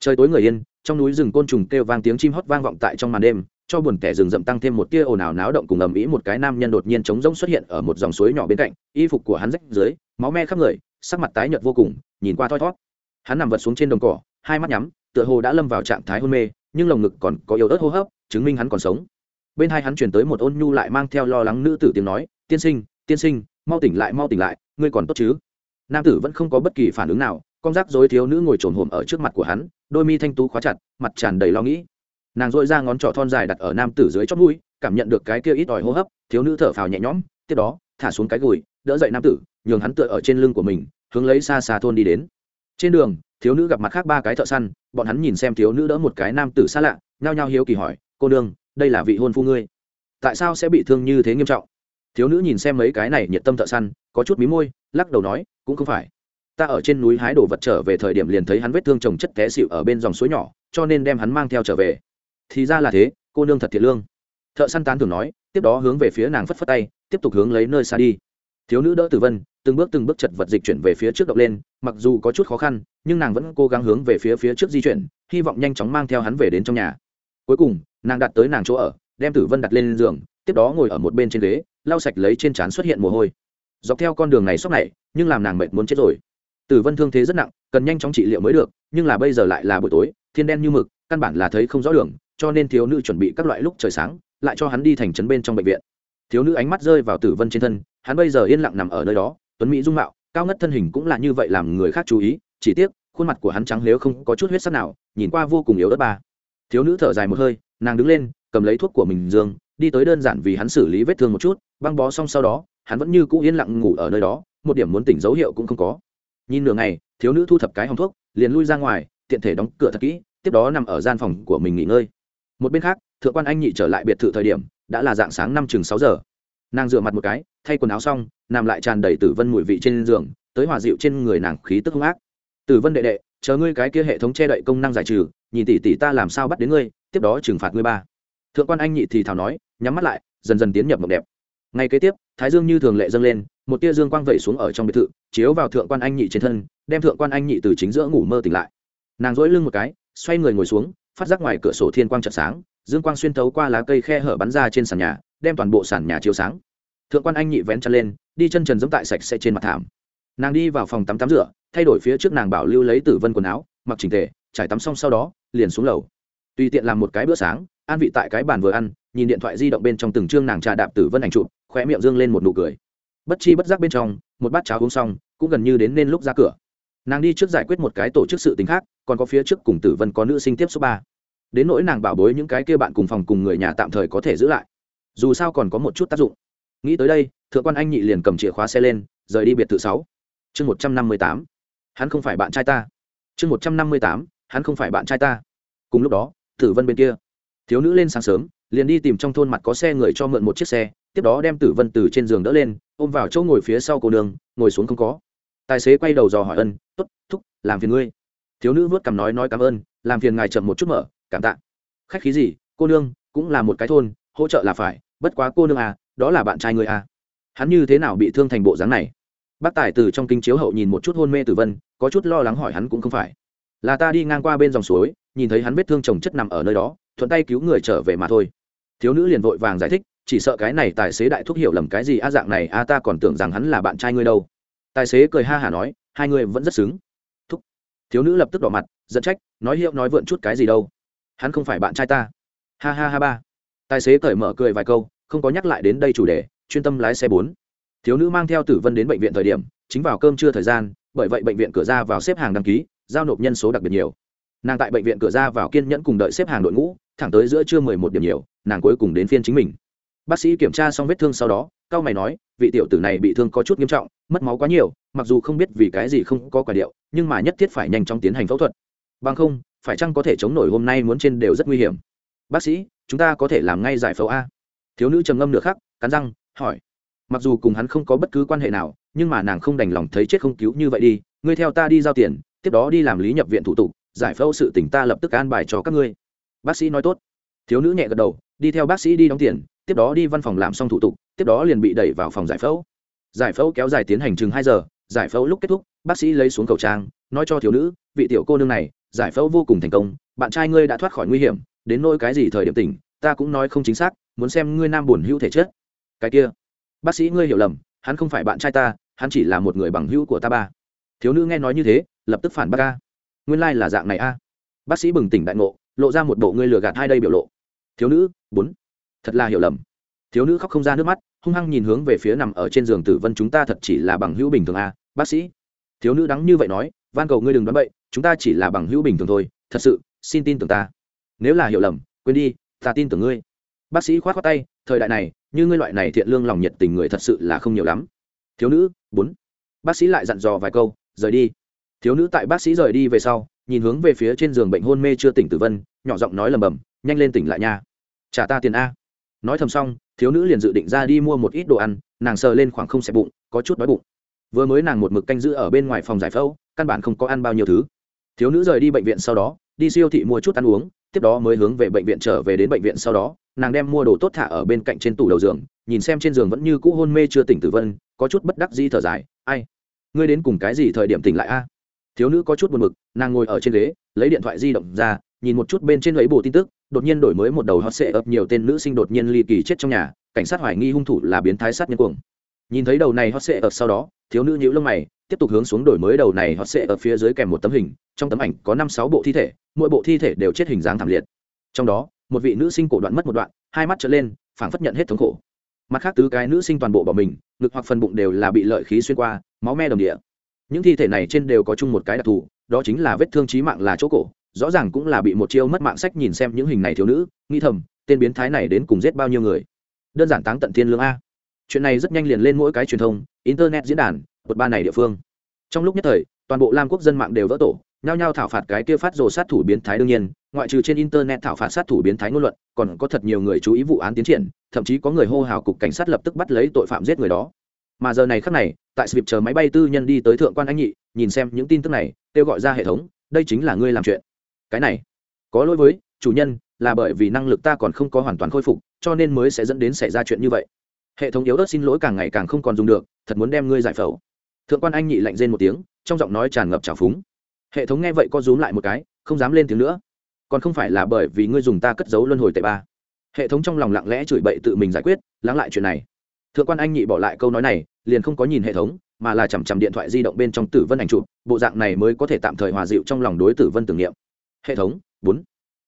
Trời tối người yên, trong núi rừng côn trùng kêu vang tiếng chim hót vang vọng tại trong màn đêm, cho buồn kẻ rừng rậm tăng thêm một tia ồn ào náo động cùng ầm ĩ một cái nam nhân đột nhiên trống rỗng xuất hiện ở một dòng suối nhỏ bên cạnh, y phục của hắn rách dưới, máu me khắp người sắc mặt tái nhợt vô cùng, nhìn qua thoi thót. Hắn nằm vật xuống trên đồng cỏ, hai mắt nhắm, tựa hồ đã lâm vào trạng thái hôn mê, nhưng lồng ngực còn có yếu ớt hô hấp, chứng minh hắn còn sống. Bên hai hắn chuyển tới một ôn nhu lại mang theo lo lắng nữ tử tiếng nói, tiên sinh tiên sinh, mau tỉnh lại, mau tỉnh lại, ngươi còn tốt chứ? Nam tử vẫn không có bất kỳ phản ứng nào, con rác dối thiếu nữ ngồi trồn hồm ở trước mặt của hắn, đôi mi thanh tú khóa chặt, mặt tràn đầy lo nghĩ. Nàng dội ra ngón trỏ thon dài đặt ở nam tử dưới chót mũi, cảm nhận được cái kia ít ỏi hô hấp, thiếu nữ thở phào nhẹ nhõm, tiếp đó thả xuống cái gùi, đỡ dậy nam tử nhường hắn tựa ở trên lưng của mình, hướng lấy xa xa thôn đi đến. Trên đường, thiếu nữ gặp mặt khác ba cái thợ săn, bọn hắn nhìn xem thiếu nữ đỡ một cái nam tử xa lạ, nhao nhao hiếu kỳ hỏi, cô đương đây là vị hôn phu ngươi? Tại sao sẽ bị thương như thế nghiêm trọng? Thiếu nữ nhìn xem mấy cái này nhiệt tâm thợ săn, có chút mí môi, lắc đầu nói, cũng không phải. Ta ở trên núi hái đồ vật trở về thời điểm liền thấy hắn vết thương trồng chất té xịu ở bên dòng suối nhỏ, cho nên đem hắn mang theo trở về. Thì ra là thế, cô nương thật thiệt lương. Thợ săn tán thường nói, tiếp đó hướng về phía nàng phất phất tay, tiếp tục hướng lấy nơi xa đi thiếu nữ đỡ tử vân, từng bước từng bước chật vật dịch chuyển về phía trước động lên, mặc dù có chút khó khăn, nhưng nàng vẫn cố gắng hướng về phía phía trước di chuyển, hy vọng nhanh chóng mang theo hắn về đến trong nhà. Cuối cùng, nàng đặt tới nàng chỗ ở, đem tử vân đặt lên giường, tiếp đó ngồi ở một bên trên ghế, lau sạch lấy trên trán xuất hiện mồ hôi. Dọc theo con đường này sốc này, nhưng làm nàng mệt muốn chết rồi. Tử vân thương thế rất nặng, cần nhanh chóng trị liệu mới được, nhưng là bây giờ lại là buổi tối, thiên đen như mực, căn bản là thấy không rõ đường, cho nên thiếu nữ chuẩn bị các loại lúc trời sáng, lại cho hắn đi thành trấn bên trong bệnh viện. Thiếu nữ ánh mắt rơi vào tử vân trên thân hắn bây giờ yên lặng nằm ở nơi đó, tuấn mỹ dung mạo, cao ngất thân hình cũng là như vậy làm người khác chú ý, chỉ tiếc, khuôn mặt của hắn trắng nếu không có chút huyết sắc nào, nhìn qua vô cùng yếu ớt ba. Thiếu nữ thở dài một hơi, nàng đứng lên, cầm lấy thuốc của mình dương, đi tới đơn giản vì hắn xử lý vết thương một chút, băng bó xong sau đó, hắn vẫn như cũ yên lặng ngủ ở nơi đó, một điểm muốn tỉnh dấu hiệu cũng không có. Nhìn nửa ngày, thiếu nữ thu thập cái hòng thuốc, liền lui ra ngoài, tiện thể đóng cửa thật kỹ, tiếp đó nằm ở gian phòng của mình nghỉ ngơi. Một bên khác, thượng quan anh nhị trở lại biệt thự thời điểm, đã là dạng sáng năm chừng sáu giờ. Nàng dựa mặt một cái thay quần áo xong, nằm lại tràn đầy tử vân mùi vị trên giường, tới hòa dịu trên người nàng khí tức hung ác. Tử vân đệ đệ, chờ ngươi cái kia hệ thống che đậy công năng giải trừ, nhìn tỷ tỷ ta làm sao bắt đến ngươi, tiếp đó trừng phạt ngươi ba. Thượng quan anh nhị thì thào nói, nhắm mắt lại, dần dần tiến nhập mộng đẹp. Ngay kế tiếp, thái dương như thường lệ dâng lên, một tia dương quang vẩy xuống ở trong biệt thự, chiếu vào thượng quan anh nhị trên thân, đem thượng quan anh nhị từ chính giữa ngủ mơ tỉnh lại. Nàng dỗi lưng một cái, xoay người ngồi xuống, phát giác ngoài cửa sổ thiên quang chợt sáng, dương quang xuyên thấu qua lá cây khe hở bắn ra trên sàn nhà, đem toàn bộ sàn nhà chiếu sáng thượng quan anh nhị vén chân lên, đi chân trần dẫm tại sạch sẽ trên mặt thảm. Nàng đi vào phòng tắm tắm rửa, thay đổi phía trước nàng bảo lưu lấy tử vân quần áo, mặc trình tề, trải tắm xong sau đó, liền xuống lầu. Tùy tiện làm một cái bữa sáng, an vị tại cái bàn vừa ăn, nhìn điện thoại di động bên trong từng chương nàng trà đạp tử vân ảnh chụp, khóe miệng dương lên một nụ cười. Bất chi bất giác bên trong, một bát cháo uống xong, cũng gần như đến nên lúc ra cửa. Nàng đi trước giải quyết một cái tổ chức sự tính khác, còn có phía trước cùng tử vân có nữ sinh tiếp số ba. Đến nỗi nàng bảo bối những cái kia bạn cùng phòng cùng người nhà tạm thời có thể giữ lại. Dù sao còn có một chút tác dụng nghĩ tới đây, thượng quan anh nhị liền cầm chìa khóa xe lên, rời đi biệt thự sáu. Chương một trăm năm mươi tám. Hắn không phải bạn trai ta. Chương một trăm năm mươi tám. Hắn không phải bạn trai ta. Cùng lúc đó, tử vân bên kia. Thiếu nữ lên sáng sớm, liền đi tìm trong thôn mặt có xe người cho mượn một chiếc xe, tiếp đó đem tử vân từ trên giường đỡ lên, ôm vào chỗ ngồi phía sau cô đường ngồi xuống không có. Tài xế quay đầu dò hỏi ân t ố t thúc, làm phiền ngươi. Thiếu nữ vớt cằm nói nói cảm ơn, làm phiền ngài chậm một chút mở, cảm tạ. Khách khí gì, cô nương, cũng là một cái thôn, hỗ trợ là phải, bất quá cô nương à đó là bạn trai người à. Hắn như thế nào bị thương thành bộ dáng này? Bác tài từ trong kinh chiếu hậu nhìn một chút hôn mê tử vân, có chút lo lắng hỏi hắn cũng không phải. Là ta đi ngang qua bên dòng suối, nhìn thấy hắn vết thương chồng chất nằm ở nơi đó, thuận tay cứu người trở về mà thôi. Thiếu nữ liền vội vàng giải thích, chỉ sợ cái này tài xế đại thúc hiểu lầm cái gì a dạng này, a ta còn tưởng rằng hắn là bạn trai ngươi đâu. Tài xế cười ha hả nói, hai người vẫn rất xứng. Thúc. Thiếu nữ lập tức đỏ mặt, giận trách, nói hiệu nói vượn chút cái gì đâu. Hắn không phải bạn trai ta. Ha ha ha ba. Tài xế cởi mở cười vài câu không có nhắc lại đến đây chủ đề, chuyên tâm lái xe bốn. Thiếu nữ mang theo tử vân đến bệnh viện thời điểm, chính vào cơm trưa thời gian, bởi vậy bệnh viện cửa ra vào xếp hàng đăng ký, giao nộp nhân số đặc biệt nhiều. Nàng tại bệnh viện cửa ra vào kiên nhẫn cùng đợi xếp hàng đội ngũ, thẳng tới giữa trưa mười một điểm nhiều, nàng cuối cùng đến phiên chính mình. Bác sĩ kiểm tra xong vết thương sau đó, cao mày nói, vị tiểu tử này bị thương có chút nghiêm trọng, mất máu quá nhiều, mặc dù không biết vì cái gì không có quả điệu, nhưng mà nhất thiết phải nhanh chóng tiến hành phẫu thuật. Bằng không, phải chăng có thể chống nổi hôm nay muốn trên đều rất nguy hiểm. Bác sĩ, chúng ta có thể làm ngay giải phẫu a thiếu nữ trầm ngâm được khắc, cắn răng, hỏi. Mặc dù cùng hắn không có bất cứ quan hệ nào, nhưng mà nàng không đành lòng thấy chết không cứu như vậy đi. Ngươi theo ta đi giao tiền, tiếp đó đi làm lý nhập viện thủ tục, giải phẫu sự tỉnh ta lập tức an bài cho các ngươi. Bác sĩ nói tốt. Thiếu nữ nhẹ gật đầu, đi theo bác sĩ đi đóng tiền, tiếp đó đi văn phòng làm xong thủ tục, tiếp đó liền bị đẩy vào phòng giải phẫu. Giải phẫu kéo dài tiến hành chừng hai giờ, giải phẫu lúc kết thúc, bác sĩ lấy xuống khẩu trang, nói cho thiếu nữ, vị tiểu cô nương này, giải phẫu vô cùng thành công, bạn trai ngươi đã thoát khỏi nguy hiểm, đến nỗi cái gì thời điểm tỉnh, ta cũng nói không chính xác muốn xem ngươi nam buồn hữu thể chết cái kia, bác sĩ ngươi hiểu lầm, hắn không phải bạn trai ta, hắn chỉ là một người bằng hữu của ta ba. Thiếu nữ nghe nói như thế, lập tức phản bác a. Nguyên lai、like、là dạng này a. Bác sĩ bừng tỉnh đại ngộ, lộ ra một bộ ngươi lừa gạt hai đây biểu lộ. Thiếu nữ, bốn. Thật là hiểu lầm. Thiếu nữ khóc không ra nước mắt, hung hăng nhìn hướng về phía nằm ở trên giường tử vân, chúng ta thật chỉ là bằng hữu bình thường a, bác sĩ. Thiếu nữ đắng như vậy nói, van cầu ngươi đừng đoán bậy, chúng ta chỉ là bằng hữu bình thường thôi, thật sự, xin tin tưởng ta. Nếu là hiểu lầm, quên đi, ta tin tưởng ngươi bác sĩ khoát khoát tay, thời đại này, như ngươi loại này thiện lương lòng nhiệt tình người thật sự là không nhiều lắm. Thiếu nữ, bốn. Bác sĩ lại dặn dò vài câu, rời đi. Thiếu nữ tại bác sĩ rời đi về sau, nhìn hướng về phía trên giường bệnh hôn mê chưa tỉnh tử vân, nhỏ giọng nói lầm bầm nhanh lên tỉnh lại nha. Trả ta tiền a. Nói thầm xong, thiếu nữ liền dự định ra đi mua một ít đồ ăn, nàng sờ lên khoảng không xẹp bụng, có chút đói bụng. Vừa mới nàng một mực canh giữ ở bên ngoài phòng giải phẫu, căn bản không có ăn bao nhiêu thứ. Thiếu nữ rời đi bệnh viện sau đó, đi siêu thị mua chút ăn uống, tiếp đó mới hướng về bệnh viện trở về đến bệnh viện sau đó nàng đem mua đồ tốt thả ở bên cạnh trên tủ đầu giường, nhìn xem trên giường vẫn như cũ hôn mê chưa tỉnh tử vân, có chút bất đắc dĩ thở dài, ai, ngươi đến cùng cái gì thời điểm tỉnh lại a? À? Thiếu nữ có chút buồn mực nàng ngồi ở trên ghế, lấy điện thoại di động ra, nhìn một chút bên trên ấy bộ tin tức, đột nhiên đổi mới một đầu hot sệ ập nhiều tên nữ sinh đột nhiên ly kỳ chết trong nhà, cảnh sát hoài nghi hung thủ là biến thái sát nhân cuồng. Nhìn thấy đầu này hot sệ ập sau đó, thiếu nữ nhíu lông mày, tiếp tục hướng xuống đổi mới đầu này hot sệ ở phía dưới kèm một tấm hình, trong tấm ảnh có năm sáu bộ thi thể, mỗi bộ thi thể đều chết hình dáng thảm liệt. Trong đó một vị nữ sinh cổ đoạn mất một đoạn, hai mắt trở lên, phảng phất nhận hết thống khổ. Mặt khác tứ cái nữ sinh toàn bộ bỏ mình, ngực hoặc phần bụng đều là bị lợi khí xuyên qua, máu me đồng địa. Những thi thể này trên đều có chung một cái đặc thù, đó chính là vết thương trí mạng là chỗ cổ, rõ ràng cũng là bị một chiêu mất mạng sách nhìn xem những hình này thiếu nữ, nghĩ thầm, tên biến thái này đến cùng giết bao nhiêu người. Đơn giản táng tận thiên lương a. Chuyện này rất nhanh liền lên mỗi cái truyền thông, internet diễn đàn một ba này địa phương. Trong lúc nhất thời, toàn bộ lam quốc dân mạng đều vỡ tổ nhao nhao thảo phạt cái kia phát rồ sát thủ biến thái đương nhiên, ngoại trừ trên internet thảo phạt sát thủ biến thái ngôn luận, còn có thật nhiều người chú ý vụ án tiến triển, thậm chí có người hô hào cục cảnh sát lập tức bắt lấy tội phạm giết người đó. Mà giờ này khắc này, tại svip chờ máy bay tư nhân đi tới thượng quan anh nhị, nhìn xem những tin tức này, kêu gọi ra hệ thống, đây chính là ngươi làm chuyện. Cái này, có lỗi với, chủ nhân, là bởi vì năng lực ta còn không có hoàn toàn khôi phục, cho nên mới sẽ dẫn đến xảy ra chuyện như vậy. Hệ thống yếu ớt xin lỗi càng ngày càng không còn dùng được, thật muốn đem ngươi giải phẫu. Thượng quan anh nhị lạnh rên một tiếng, trong giọng nói tràn ngập trào phúng hệ thống nghe vậy co rúm lại một cái, không dám lên tiếng nữa. Còn không phải là bởi vì ngươi dùng ta cất giấu luân hồi tệ ba. Hệ thống trong lòng lặng lẽ chửi bậy tự mình giải quyết, lắng lại chuyện này. Thượng quan anh nhị bỏ lại câu nói này, liền không có nhìn hệ thống, mà là chằm chằm điện thoại di động bên trong tử vân ảnh chụp, bộ dạng này mới có thể tạm thời hòa dịu trong lòng đối tử vân tưởng niệm. Hệ thống, bốn.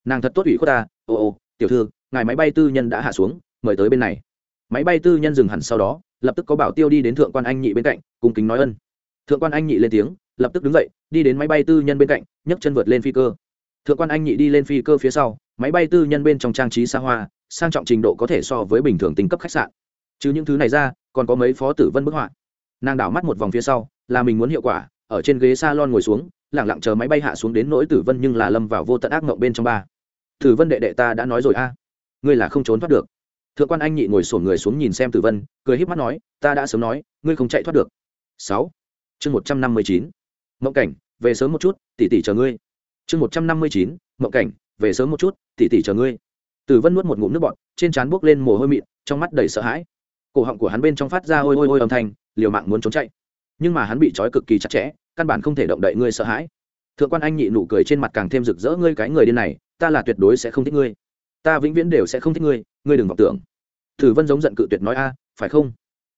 Nàng thật tốt ủy khuất ta, ô ô, tiểu thư, ngài máy bay tư nhân đã hạ xuống, mời tới bên này. Máy bay tư nhân dừng hẳn sau đó, lập tức có bảo tiêu đi đến thượng quan anh nhị bên cạnh cùng kính nói ân. Thượng quan anh nhị lên tiếng lập tức đứng dậy, đi đến máy bay tư nhân bên cạnh, nhấc chân vượt lên phi cơ. Thượng quan anh nhị đi lên phi cơ phía sau, máy bay tư nhân bên trong trang trí xa hoa, sang trọng trình độ có thể so với bình thường tính cấp khách sạn. Chứ những thứ này ra, còn có mấy phó tử vân bức họa. Nàng đảo mắt một vòng phía sau, là mình muốn hiệu quả, ở trên ghế s a lon ngồi xuống lẳng lặng chờ máy bay hạ xuống đến nỗi tử vân nhưng là lâm vào vô tận ác mộng bên trong ba. Tử vân đệ đệ ta đã nói rồi a. Ngươi là không trốn thoát được. Thượng quan anh nhị ngồi sổn người xuống nhìn xem tử vân, cười h í p mắt nói, ta đã sớm nói, ngươi không chạy thoát được. Sáu. Chương một trăm năm mươi chín mộng cảnh, về sớm một chút tỉ tỉ chờ ngươi. Chương một trăm năm mươi chín, mộng cảnh, về sớm một chút tỉ tỉ chờ ngươi. Tử vân nuốt một ngụm nước bọt, trên trán buốc lên mồ hôi mịn, trong mắt đầy sợ hãi. Cổ họng của hắn bên trong phát ra ôi ôi ôi âm thanh, liều mạng muốn trốn chạy. Nhưng mà hắn bị trói cực kỳ chặt chẽ, căn bản không thể động đậy ngươi sợ hãi. Thượng quan anh nhị nụ cười trên mặt càng thêm rực rỡ, ngươi cái người điên này, ta là tuyệt đối sẽ không thích ngươi. Ta vĩnh viễn đều sẽ không thích ngươi ngươi đừng vọng tưởng. Tử vân giống giận cự tuyệt nói a, phải không?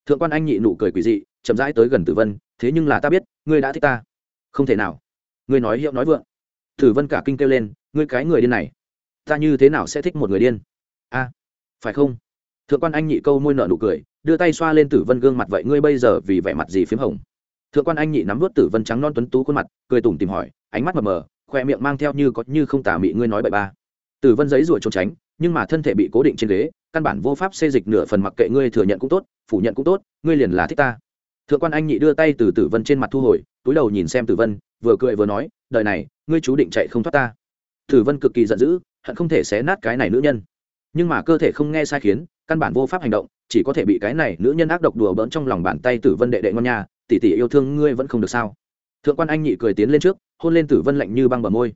Thượng quan anh nhị nụ cười quỷ dị, chậm rãi tới gần tử vân, thế nhưng là ta biết, ngươi đã thích ta không thể nào. Ngươi nói hiệu nói vượng. Tử vân cả kinh kêu lên, ngươi cái người điên này. Ta như thế nào sẽ thích một người điên? A à, phải không? Thượng quan anh nhị câu môi nợ nụ cười, đưa tay xoa lên tử vân gương mặt vậy ngươi bây giờ vì vẻ mặt gì p h í m hồng? Thượng quan anh nhị nắm vớt tử vân trắng non tuấn tú khuôn mặt, cười tủm tìm hỏi, ánh mắt mờ mờ khoe miệng mang theo như có như không tả mị ngươi nói bậy ba. Tử vân giấy ruồi trốn tránh, nhưng mà thân thể bị cố định trên ghế, căn bản vô pháp xê dịch nửa phần mặc kệ ngươi thừa nhận cũng tốt, phủ nhận cũng tốt, ngươi liền là thích ta. Thượng quan anh nhị đưa tay từ tử vân trên mặt thu hồi túi đầu nhìn xem tử vân, vừa cười vừa nói, đời này, ngươi chú định chạy không thoát ta. Tử vân cực kỳ giận dữ, hận không thể xé nát cái này nữ nhân. Nhưng mà cơ thể không nghe sai khiến, căn bản vô pháp hành động, chỉ có thể bị cái này nữ nhân ác độc đùa bỡn trong lòng bàn tay tử vân đệ đệ ngon nhà tỷ tỷ yêu thương ngươi vẫn không được sao? Thượng quan anh nhị cười tiến lên trước, hôn lên tử vân lạnh như băng bờ môi.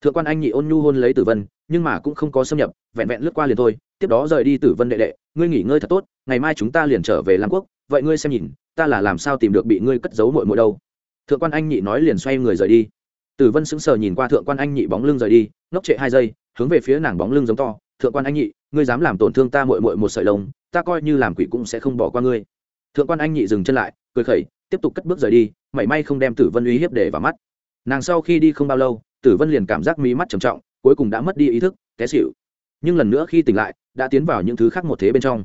Thượng quan anh nhị ôn nhu hôn lấy tử vân, nhưng mà cũng không có xâm nhập, vẹn vẹn lướt qua liền thôi, tiếp đó rời đi tử vân đệ đệ, ngươi nghỉ ngơi thật tốt, ngày mai chúng ta liền trở về lam quốc, vậy ngươi xem nhìn, ta là làm sao tìm được bị ngươi cất giấu mội mội đâu? Thượng quan anh nhị nói liền xoay người rời đi. Tử vân sững sờ nhìn qua thượng quan anh nhị bóng lưng rời đi, ngốc trệ hai giây, hướng về phía nàng bóng lưng giống to, thượng quan anh nhị, ngươi dám làm tổn thương ta mội mội một sợi lông, ta coi như làm quỷ cũng sẽ không bỏ qua ngươi. Thượng quan anh nhị dừng chân lại, cười khẩy, tiếp tục cất bước rời đi, mảy may không đem tử vân uy hiếp để vào mắt. Nàng sau khi đi không bao lâu, tử vân liền cảm giác mí mắt trầm trọng, cuối cùng đã mất đi ý thức, té xịu nhưng lần nữa khi tỉnh lại, đã tiến vào những thứ khác một thế bên trong.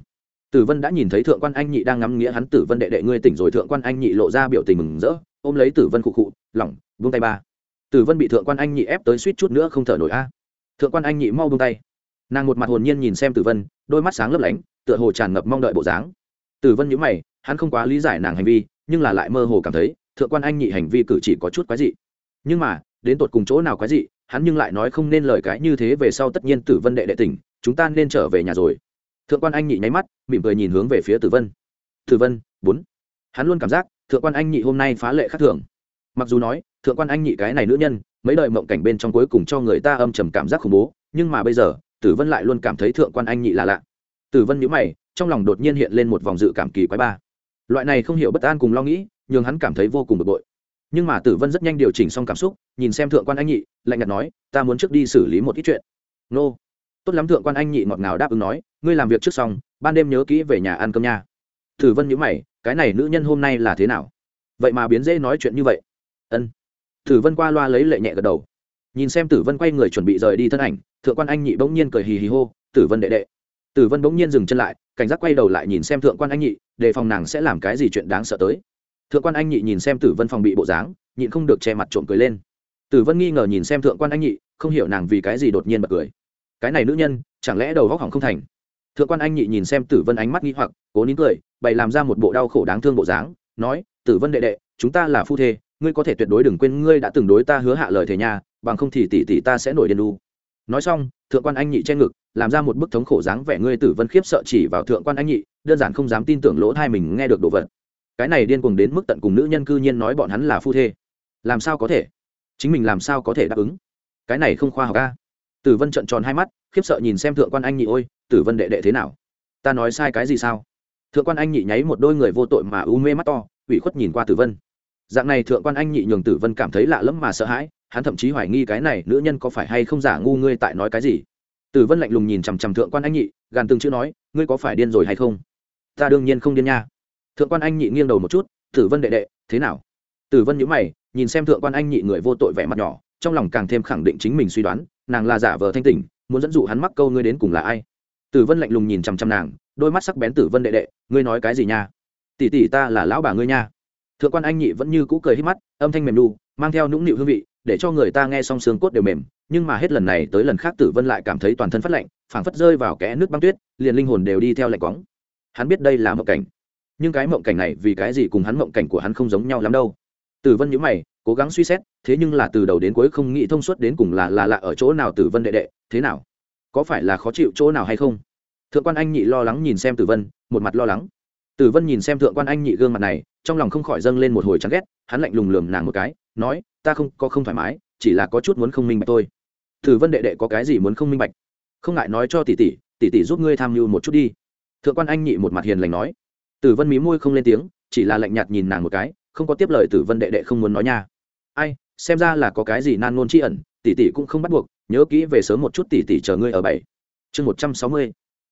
Tử vân đã nhìn thấy thượng quan anh nhị đang ngắm nghĩa hắn, tử vân đệ đệ, ngươi tỉnh rồi. Thượng quan anh nhị lộ ra biểu tình mừng rỡ ôm lấy tử vân khụ khụ lỏng buông tay ba. Tử vân bị thượng quan anh nhị ép tới suýt chút nữa không thở nổi a. Thượng quan anh nhị mau buông tay. Nàng một mặt hồn nhiên nhìn xem tử vân, đôi mắt sáng lấp lánh, tựa hồ tràn ngập mong đợi bộ dáng. Tử vân nhíu mày, hắn không quá lý giải nàng hành vi, nhưng là lại mơ hồ cảm thấy, thượng quan anh nhị hành vi cử chỉ có chút quái dị. Nhưng mà, đến tột cùng chỗ nào quái dị, hắn nhưng lại nói không nên lời cái như thế về sau tất nhiên tử vân đệ đệ tỉnh, chúng ta nên trở về nhà rồi. Thượng quan anh nhị nháy mắt, mỉm cười nhìn hướng về phía tử vân. Tử vân, bốn hắn luôn cảm giác, thượng quan anh nhị hôm nay phá lệ khác thường. Mặc dù nói, thượng quan anh nhị cái này nữ nhân, mấy đời mộng cảnh bên trong cuối cùng cho người ta âm trầm cảm giác khủng bố, nhưng mà bây giờ, tử vân lại luôn cảm thấy thượng quan anh nhị là lạ. Tử vân nhíu mày, trong lòng đột nhiên hiện lên một vòng dự cảm kỳ quái ba. Loại này không hiểu bất an cùng lo nghĩ nhưng hắn cảm thấy vô cùng bực bội. Nhưng mà tử vân rất nhanh điều chỉnh xong cảm xúc, nhìn xem thượng quan anh nhị, lạnh nhạt nói, ta muốn trước đi xử lý một ít chuyện. Nô. Tốt lắm, thượng quan anh nhị ngọt ngào đáp ứng nói, ngươi làm việc trước xong, ban đêm nhớ kỹ về nhà ăn cơm nha. Tử vân nhữ mày cái này nữ nhân hôm nay là thế nào? Vậy mà biến dễ nói chuyện như vậy. Ân. Tử vân qua loa lấy lệ nhẹ gật đầu. Nhìn xem tử vân quay người chuẩn bị rời đi thân ảnh, thượng quan anh nhị bỗng nhiên cười hì hì hô, tử vân đệ đệ. Tử vân bỗng nhiên dừng chân lại, cảnh giác quay đầu lại nhìn xem thượng quan anh nhị, đề phòng nàng sẽ làm cái gì chuyện đáng sợ tới. Thượng quan anh nhị nhìn xem tử vân phòng bị bộ dáng, nhịn không được che mặt trộm cười lên. Tử vân nghi ngờ nhìn xem thượng quan anh nhị, không hiểu nàng vì cái gì đột nhiên bật cười. Cái này nữ nhân, chẳng lẽ đầu góc hỏng không thành? Thượng quan anh nhị nhìn xem tử vân ánh mắt nghi hoặc, cố nín cười, bày làm ra một bộ đau khổ đáng thương bộ dáng, nói, tử vân đệ đệ, chúng ta là phu thê, ngươi có thể tuyệt đối đừng quên ngươi đã từng đối ta hứa hạ lời thề nhà bằng không thì tỷ tỷ ta sẽ nổi điên đu. Nói xong, thượng quan anh nhị che ngực, làm ra một bức thống khổ dáng vẻ ngươi tử vân khiếp sợ chỉ vào thượng quan anh nhị, đơn giản không dám tin tưởng lỗ thai mình nghe được đồ vật. Cái này điên cuồng đến mức tận cùng nữ nhân cư nhiên nói bọn hắn là phu thê. Làm sao có thể? Chính mình làm sao có thể đáp ứng? Cái này không khoa học ca tử vân trợn tròn hai mắt, khiếp sợ nhìn xem thượng quan anh nhị, ôi, tử vân đệ đệ thế nào? Ta nói sai cái gì sao? Thượng quan anh nhị nháy một đôi người vô tội mà u mê mắt to, ủy khuất nhìn qua tử vân. Dạng này thượng quan anh nhị nhường tử vân cảm thấy lạ lẫm mà sợ hãi, hắn thậm chí hoài nghi cái này nữ nhân có phải hay không giả ngu ngươi tại nói cái gì. Tử vân lạnh lùng nhìn chằm chằm thượng quan anh nhị, gàn từng chữ nói, ngươi có phải điên rồi hay không? Ta đương nhiên không điên nha. Thượng quan anh nhị nghiêng đầu một chút, tử vân đệ đệ, thế nào? Tử vân nhữ mày, nhìn xem thượng quan anh nhị người vô tội vẻ mặt nhỏ, trong lòng càng thêm khẳng định chính mình suy đoán nàng là giả vờ thanh tỉnh, muốn dẫn dụ hắn mắc câu ngươi đến cùng là ai? Tử vân lạnh lùng nhìn chằm chằm nàng, đôi mắt sắc bén tử vân đệ đệ, ngươi nói cái gì nha? Tỷ tỷ ta là lão bà ngươi nha. Thượng quan anh nhị vẫn như cũ cười hít mắt, âm thanh mềm đu mang theo nũng nịu hương vị, để cho người ta nghe xong xương cốt đều mềm, nhưng mà hết lần này tới lần khác tử vân lại cảm thấy toàn thân phát lạnh, phảng phất rơi vào kẽ nước băng tuyết, liền linh hồn đều đi theo lạnh quóng hắn biết đây là mộng cảnh, nhưng cái mộng cảnh này vì cái gì cùng hắn mộng cảnh của hắn không giống nhau lắm đâu? Tử vân nhíu mày cố gắng suy xét, thế nhưng là từ đầu đến cuối không nghĩ thông suốt đến cùng là là lạ ở chỗ nào tử vân đệ đệ, thế nào? Có phải là khó chịu chỗ nào hay không? Thượng quan anh nhị lo lắng nhìn xem tử vân, một mặt lo lắng. Tử vân nhìn xem thượng quan anh nhị gương mặt này, trong lòng không khỏi dâng lên một hồi chán ghét, hắn lạnh lùng lườm nàng một cái, nói, ta không, có không thoải mái, chỉ là có chút muốn không minh bạch thôi. Tử vân đệ đệ có cái gì muốn không minh bạch? Không ngại nói cho tỷ tỷ tỷ tỷ giúp ngươi tham mưu một chút đi. Thượng quan anh nhị một mặt hiền lành nói. Tử vân mí môi không lên tiếng, chỉ là lạnh nhạt nhìn nàng một cái, không có tiếp lời tử vân đệ đệ không muốn nói nha ai, xem ra là có cái gì nan ngôn tri ẩn, tỷ tỷ cũng không bắt buộc, nhớ kỹ về sớm một chút tỷ tỷ chờ ngươi ở bảy. Chương một trăm sáu mươi.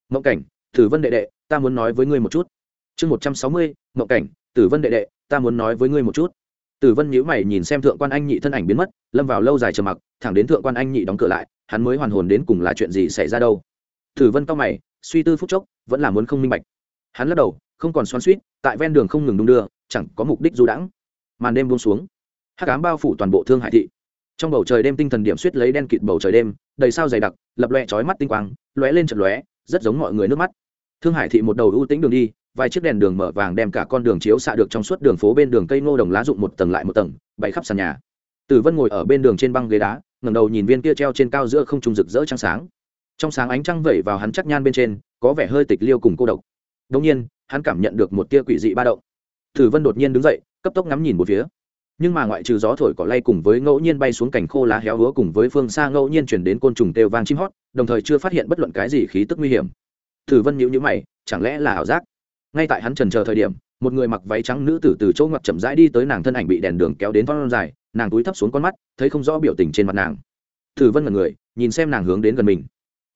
Mộng cảnh, tử vân đệ đệ, ta muốn nói với ngươi một chút. Chương một trăm sáu mươi, mộng cảnh, tử vân đệ đệ, ta muốn nói với ngươi một chút. Tử vân nhíu mày nhìn xem thượng quan anh nhị thân ảnh biến mất, lâm vào lâu dài trầm mặc, thẳng đến thượng quan anh nhị đóng cửa lại, hắn mới hoàn hồn đến cùng là chuyện gì xảy ra đâu. Tử vân cao mày, suy tư phút chốc, vẫn là muốn không minh bạch. Hắn lắc đầu, không còn xoắn suýt tại ven đường không ngừng đung đưa, chẳng có mục đích du đãng. Màn đêm buông xuống hắc ám bao phủ toàn bộ thương hải thị. Trong bầu trời đêm tinh thần điểm suýt lấy đen kịt bầu trời đêm, đầy sao dày đặc, lập loe chói mắt tinh quang, lóe lên chật lóe, rất giống mọi người nước mắt. Thương hải thị một đầu ưu tĩnh đường đi, vài chiếc đèn đường mở vàng đem cả con đường chiếu xạ được trong suốt đường phố bên đường cây ngô đồng lá rụng một tầng lại một tầng, bày khắp sàn nhà. Tử vân ngồi ở bên đường trên băng ghế đá, ngẩng đầu nhìn viên kia treo trên cao giữa không trung rực rỡ trăng sáng. Trong sáng ánh trăng vẩy vào hắn chắc nhan bên trên, có vẻ hơi tịch liêu cùng cô độc. Đông nhiên, hắn cảm nhận được một tia quỷ dị ba động. Tử vân đột nhiên đứng dậy, cấp tốc ngắm nhìn một phía nhưng mà ngoại trừ gió thổi cỏ lay cùng với ngẫu nhiên bay xuống cành khô lá héo húa cùng với phương xa ngẫu nhiên chuyển đến côn trùng têu vang chim hót, đồng thời chưa phát hiện bất luận cái gì khí tức nguy hiểm. Thử vân nhíu nhíu mày, chẳng lẽ là ảo giác? Ngay tại hắn trần chờ thời điểm, một người mặc váy trắng nữ tử từ chỗ ngoặt chậm rãi đi tới nàng thân ảnh bị đèn đường kéo đến thoát dài, nàng túi thấp xuống con mắt, thấy không rõ biểu tình trên mặt nàng. Tử vân là người, nhìn xem nàng hướng đến gần mình.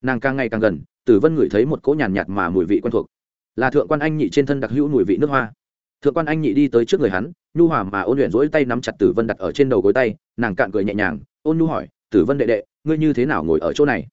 Nàng càng ngày càng gần tử vân ngửi thấy một cỗ nhàn nhạt mà mùi vị quen thuộc. Là thượng quan anh nhị trên thân đặc hữu mùi vị nước hoa thượng quan anh nhị đi tới trước người hắn, nhu hòa mà ôn luyện rỗi tay nắm chặt tử vân đặt ở trên đầu gối tay, nàng cạn cười nhẹ nhàng, ôn nhu hỏi, tử vân đệ đệ, ngươi như thế nào ngồi ở chỗ này?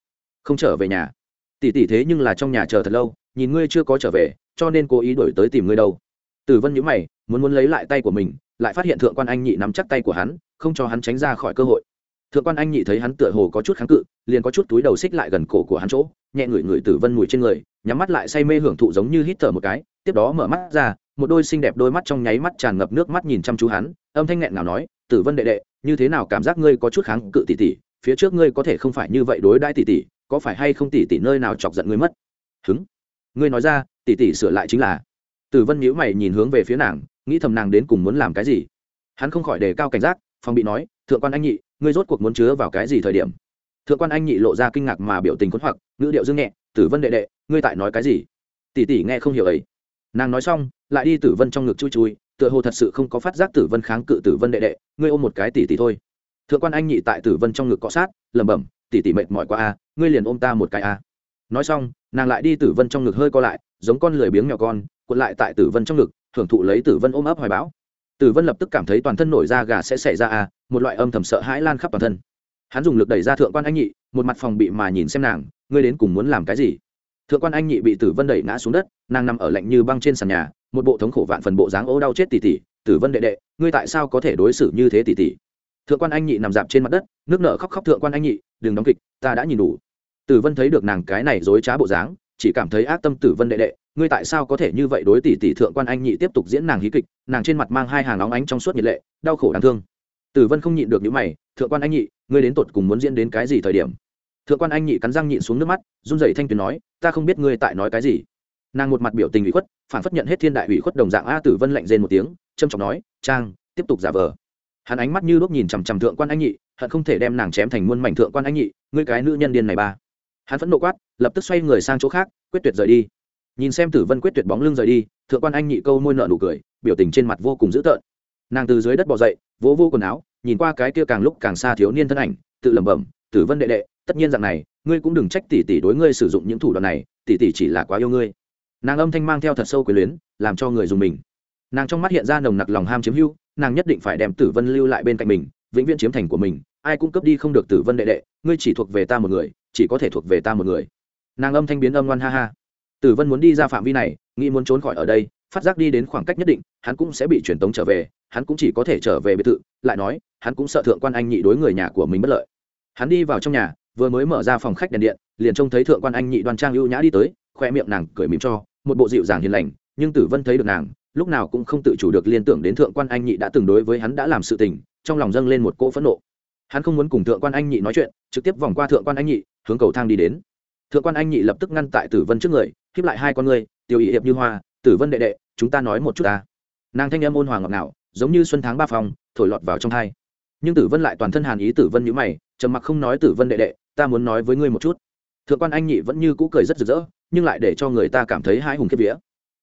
Không trở về nhà. Tỷ tỷ thế nhưng là trong nhà chờ thật lâu, nhìn ngươi chưa có trở về, cho nên cố ý đổi tới tìm ngươi đâu. Tử vân nhữ mày, muốn muốn lấy lại tay của mình, lại phát hiện thượng quan anh nhị nắm chắc tay của hắn, không cho hắn tránh ra khỏi cơ hội. Thượng quan anh nhị thấy hắn tựa hồ có chút kháng cự, liền có chút túi đầu xích lại gần cổ của hắn chỗ, nhẹ ngửi ngửi tử vân mùi trên người, nhắm mắt lại say mê hưởng thụ giống như hít thở một cái, tiếp đó mở mắt ra một đôi xinh đẹp đôi mắt trong nháy mắt tràn ngập nước mắt nhìn chăm chú hắn, âm thanh nghẹn ngào nói, tử vân đệ đệ, như thế nào cảm giác ngươi có chút kháng cự tỷ tỷ phía trước ngươi có thể không phải như vậy đối đãi tỷ tỷ có phải hay không tỷ tỷ nơi nào chọc giận ngươi mất? Hứng ngươi nói ra tỷ tỷ sửa lại chính là. Tử vân nhíu mày nhìn hướng về phía nàng, nghĩ thầm nàng đến cùng muốn làm cái gì. Hắn không khỏi đề cao cảnh giác, phòng bị nói, thượng quan anh nhị, ngươi rốt cuộc muốn chứa vào cái gì thời điểm? Thượng quan anh nhị lộ ra kinh ngạc mà biểu tình khốn hoặc, ngữ điệu dương nhẹ, tử vân đệ đệ, ngươi tại nói cái gì? Tỷ tỷ nghe không hiểu ấy. Nàng nói xong lại đi tử vân trong ngực chui chui, tựa hồ thật sự không có phát giác tử vân kháng cự tử vân đệ đệ, ngươi ôm một cái tỷ tỷ thôi. Thượng quan anh nhị tại tử vân trong ngực cọ sát, lẩm bẩm tỷ tỷ mệt mỏi quá a ngươi liền ôm ta một cái a nói xong, nàng lại đi tử vân trong ngực hơi co lại, giống con lười biếng nhỏ con, cuộn lại tại tử vân trong ngực, thưởng thụ lấy tử vân ôm ấp hoài bão. Tử vân lập tức cảm thấy toàn thân nổi da gà sẽ xảy ra a một loại âm thầm sợ hãi lan khắp toàn thân. Hắn dùng lực đẩy ra thượng quan anh nhị, một mặt phòng bị mà nhìn xem nàng, ngươi đến cùng muốn làm cái gì? Thượng quan anh nhị bị tử vân đẩy ngã xuống đất, nàng nằm ở lạnh như băng trên sàn nhà một bộ thống khổ vạn phần bộ dáng ố đau chết tỉ tỉ, tử vân đệ đệ, ngươi tại sao có thể đối xử như thế tỉ tỉ? Thượng quan anh nhị nằm dạp trên mặt đất, nước nở khóc khóc thượng quan anh nhị, đừng đóng kịch, ta đã nhìn đủ. Tử vân thấy được nàng cái này dối trá bộ dáng, chỉ cảm thấy ác tâm tử vân đệ đệ, ngươi tại sao có thể như vậy đối tỷ tỷ thượng quan anh nhị tiếp tục diễn nàng hí kịch, nàng trên mặt mang hai hàng óng ánh trong suốt nhiệt lệ, đau khổ đáng thương. Tử vân không nhịn được những mày, thượng quan anh nhị, ngươi đến tột cùng muốn diễn đến cái gì thời điểm? Thượng quan anh nhị cắn răng nhịn xuống nước mắt, run rẩy thanh tuyền nói, ta không biết ngươi tại nói cái gì nàng một mặt biểu tình ủy khuất phản phất nhận hết thiên đại ủy khuất đồng dạng a tử vân lạnh rên một tiếng trâm trọng nói, trang, tiếp tục giả vờ. Hắn ánh mắt như lúc nhìn chằm chằm thượng quan anh nhị, hận không thể đem nàng chém thành muôn mảnh thượng quan anh nhị, ngươi cái nữ nhân điên này ba. Hắn phẫn nộ quát, lập tức xoay người sang chỗ khác, quyết tuyệt rời đi. Nhìn xem tử vân quyết tuyệt bóng lưng rời đi, thượng quan anh nhị câu môi nợ nụ cười, biểu tình trên mặt vô cùng dữ tợn. Nàng từ dưới đất bỏ dậy, vỗ vô quần áo, nhìn qua cái kia càng lúc càng xa thiếu niên thân ảnh, tự lẩm bẩm, tử vân đệ đệ, tất nhiên rằng này, ngươi cũng đừng trách tỷ tỷ đối ngươi sử dụng những thủ đoạn này, tỷ tỷ chỉ là quá yêu ngươi nàng âm thanh mang theo thật sâu quyền luyến, làm cho người dùng mình. Nàng trong mắt hiện ra nồng nặc lòng ham chiếm hữu, nàng nhất định phải đem tử vân lưu lại bên cạnh mình, vĩnh viễn chiếm thành của mình, ai cũng cướp đi không được tử vân đệ đệ, ngươi chỉ thuộc về ta một người, chỉ có thể thuộc về ta một người. Nàng âm thanh biến âm ngoan ha ha. Tử vân muốn đi ra phạm vi này, nghĩ muốn trốn khỏi ở đây, phát giác đi đến khoảng cách nhất định, hắn cũng sẽ bị truyền tống trở về, hắn cũng chỉ có thể trở về biệt thự, lại nói, hắn cũng sợ thượng quan anh nhị đối người nhà của mình bất lợi. Hắn đi vào trong nhà, vừa mới mở ra phòng khách đèn điện, liền trông thấy thượng quan anh nhị đoan trang ưu nhã đi tới, khoe miệng nàng cười mỉm cho một bộ dịu dàng hiền lành, nhưng tử vân thấy được nàng, lúc nào cũng không tự chủ được liên tưởng đến thượng quan anh nhị đã từng đối với hắn đã làm sự tình, trong lòng dâng lên một cỗ phẫn nộ. Hắn không muốn cùng thượng quan anh nhị nói chuyện, trực tiếp vòng qua thượng quan anh nhị, hướng cầu thang đi đến. Thượng quan anh nhị lập tức ngăn tại tử vân trước người khiếp lại hai con người tiêu ý hiệp như hoa, tử vân đệ đệ, chúng ta nói một chút ta. Nàng thanh âm ôn hòa ngọt ngào, giống như xuân tháng ba phòng thổi lọt vào trong thai. Nhưng tử vân lại toàn thân hàn ý tử vân nhữ mày, trầm mặc không nói tử vân đệ đệ, ta muốn nói với ngươi một chút. Thượng quan anh nhị vẫn như cũ cười rất rực rỡ nhưng lại để cho người ta cảm thấy hai hùng kiếp vía.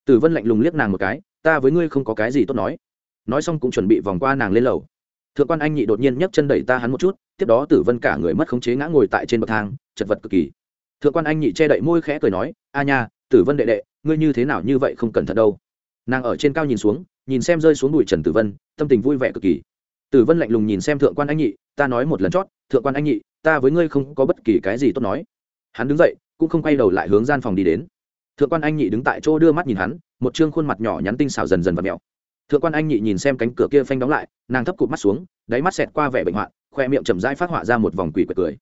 Tử vân lạnh lùng liếc nàng một cái, ta với ngươi không có cái gì tốt nói. Nói xong cũng chuẩn bị vòng qua nàng lên lầu. Thượng quan anh nhị đột nhiên nhấc chân đẩy ta hắn một chút, tiếp đó tử vân cả người mất khống chế ngã ngồi tại trên bậc thang, chật vật cực kỳ. Thượng quan anh nhị che đậy môi khẽ cười nói, a nha, tử vân đệ đệ, ngươi như thế nào như vậy không cẩn thận đâu. Nàng ở trên cao nhìn xuống, nhìn xem rơi xuống bụi trần tử vân, tâm tình vui vẻ cực kỳ. Tử vân lạnh lùng nhìn xem thượng quan anh nhị, ta nói một lần chót, thượng quan anh nhị, ta với ngươi không có bất kỳ cái gì tốt nói. Hắn đứng dậy cũng không quay đầu lại hướng gian phòng đi đến. Thượng quan anh nhị đứng tại chỗ đưa mắt nhìn hắn, một chương khuôn mặt nhỏ nhắn tinh xảo dần dần và mèo thượng quan anh nhị nhìn xem cánh cửa kia phanh đóng lại, nàng thấp cụt mắt xuống, đáy mắt xẹt qua vẻ bệnh hoạn, khoe miệng chậm rãi phát họa ra một vòng quỷ quệt cười.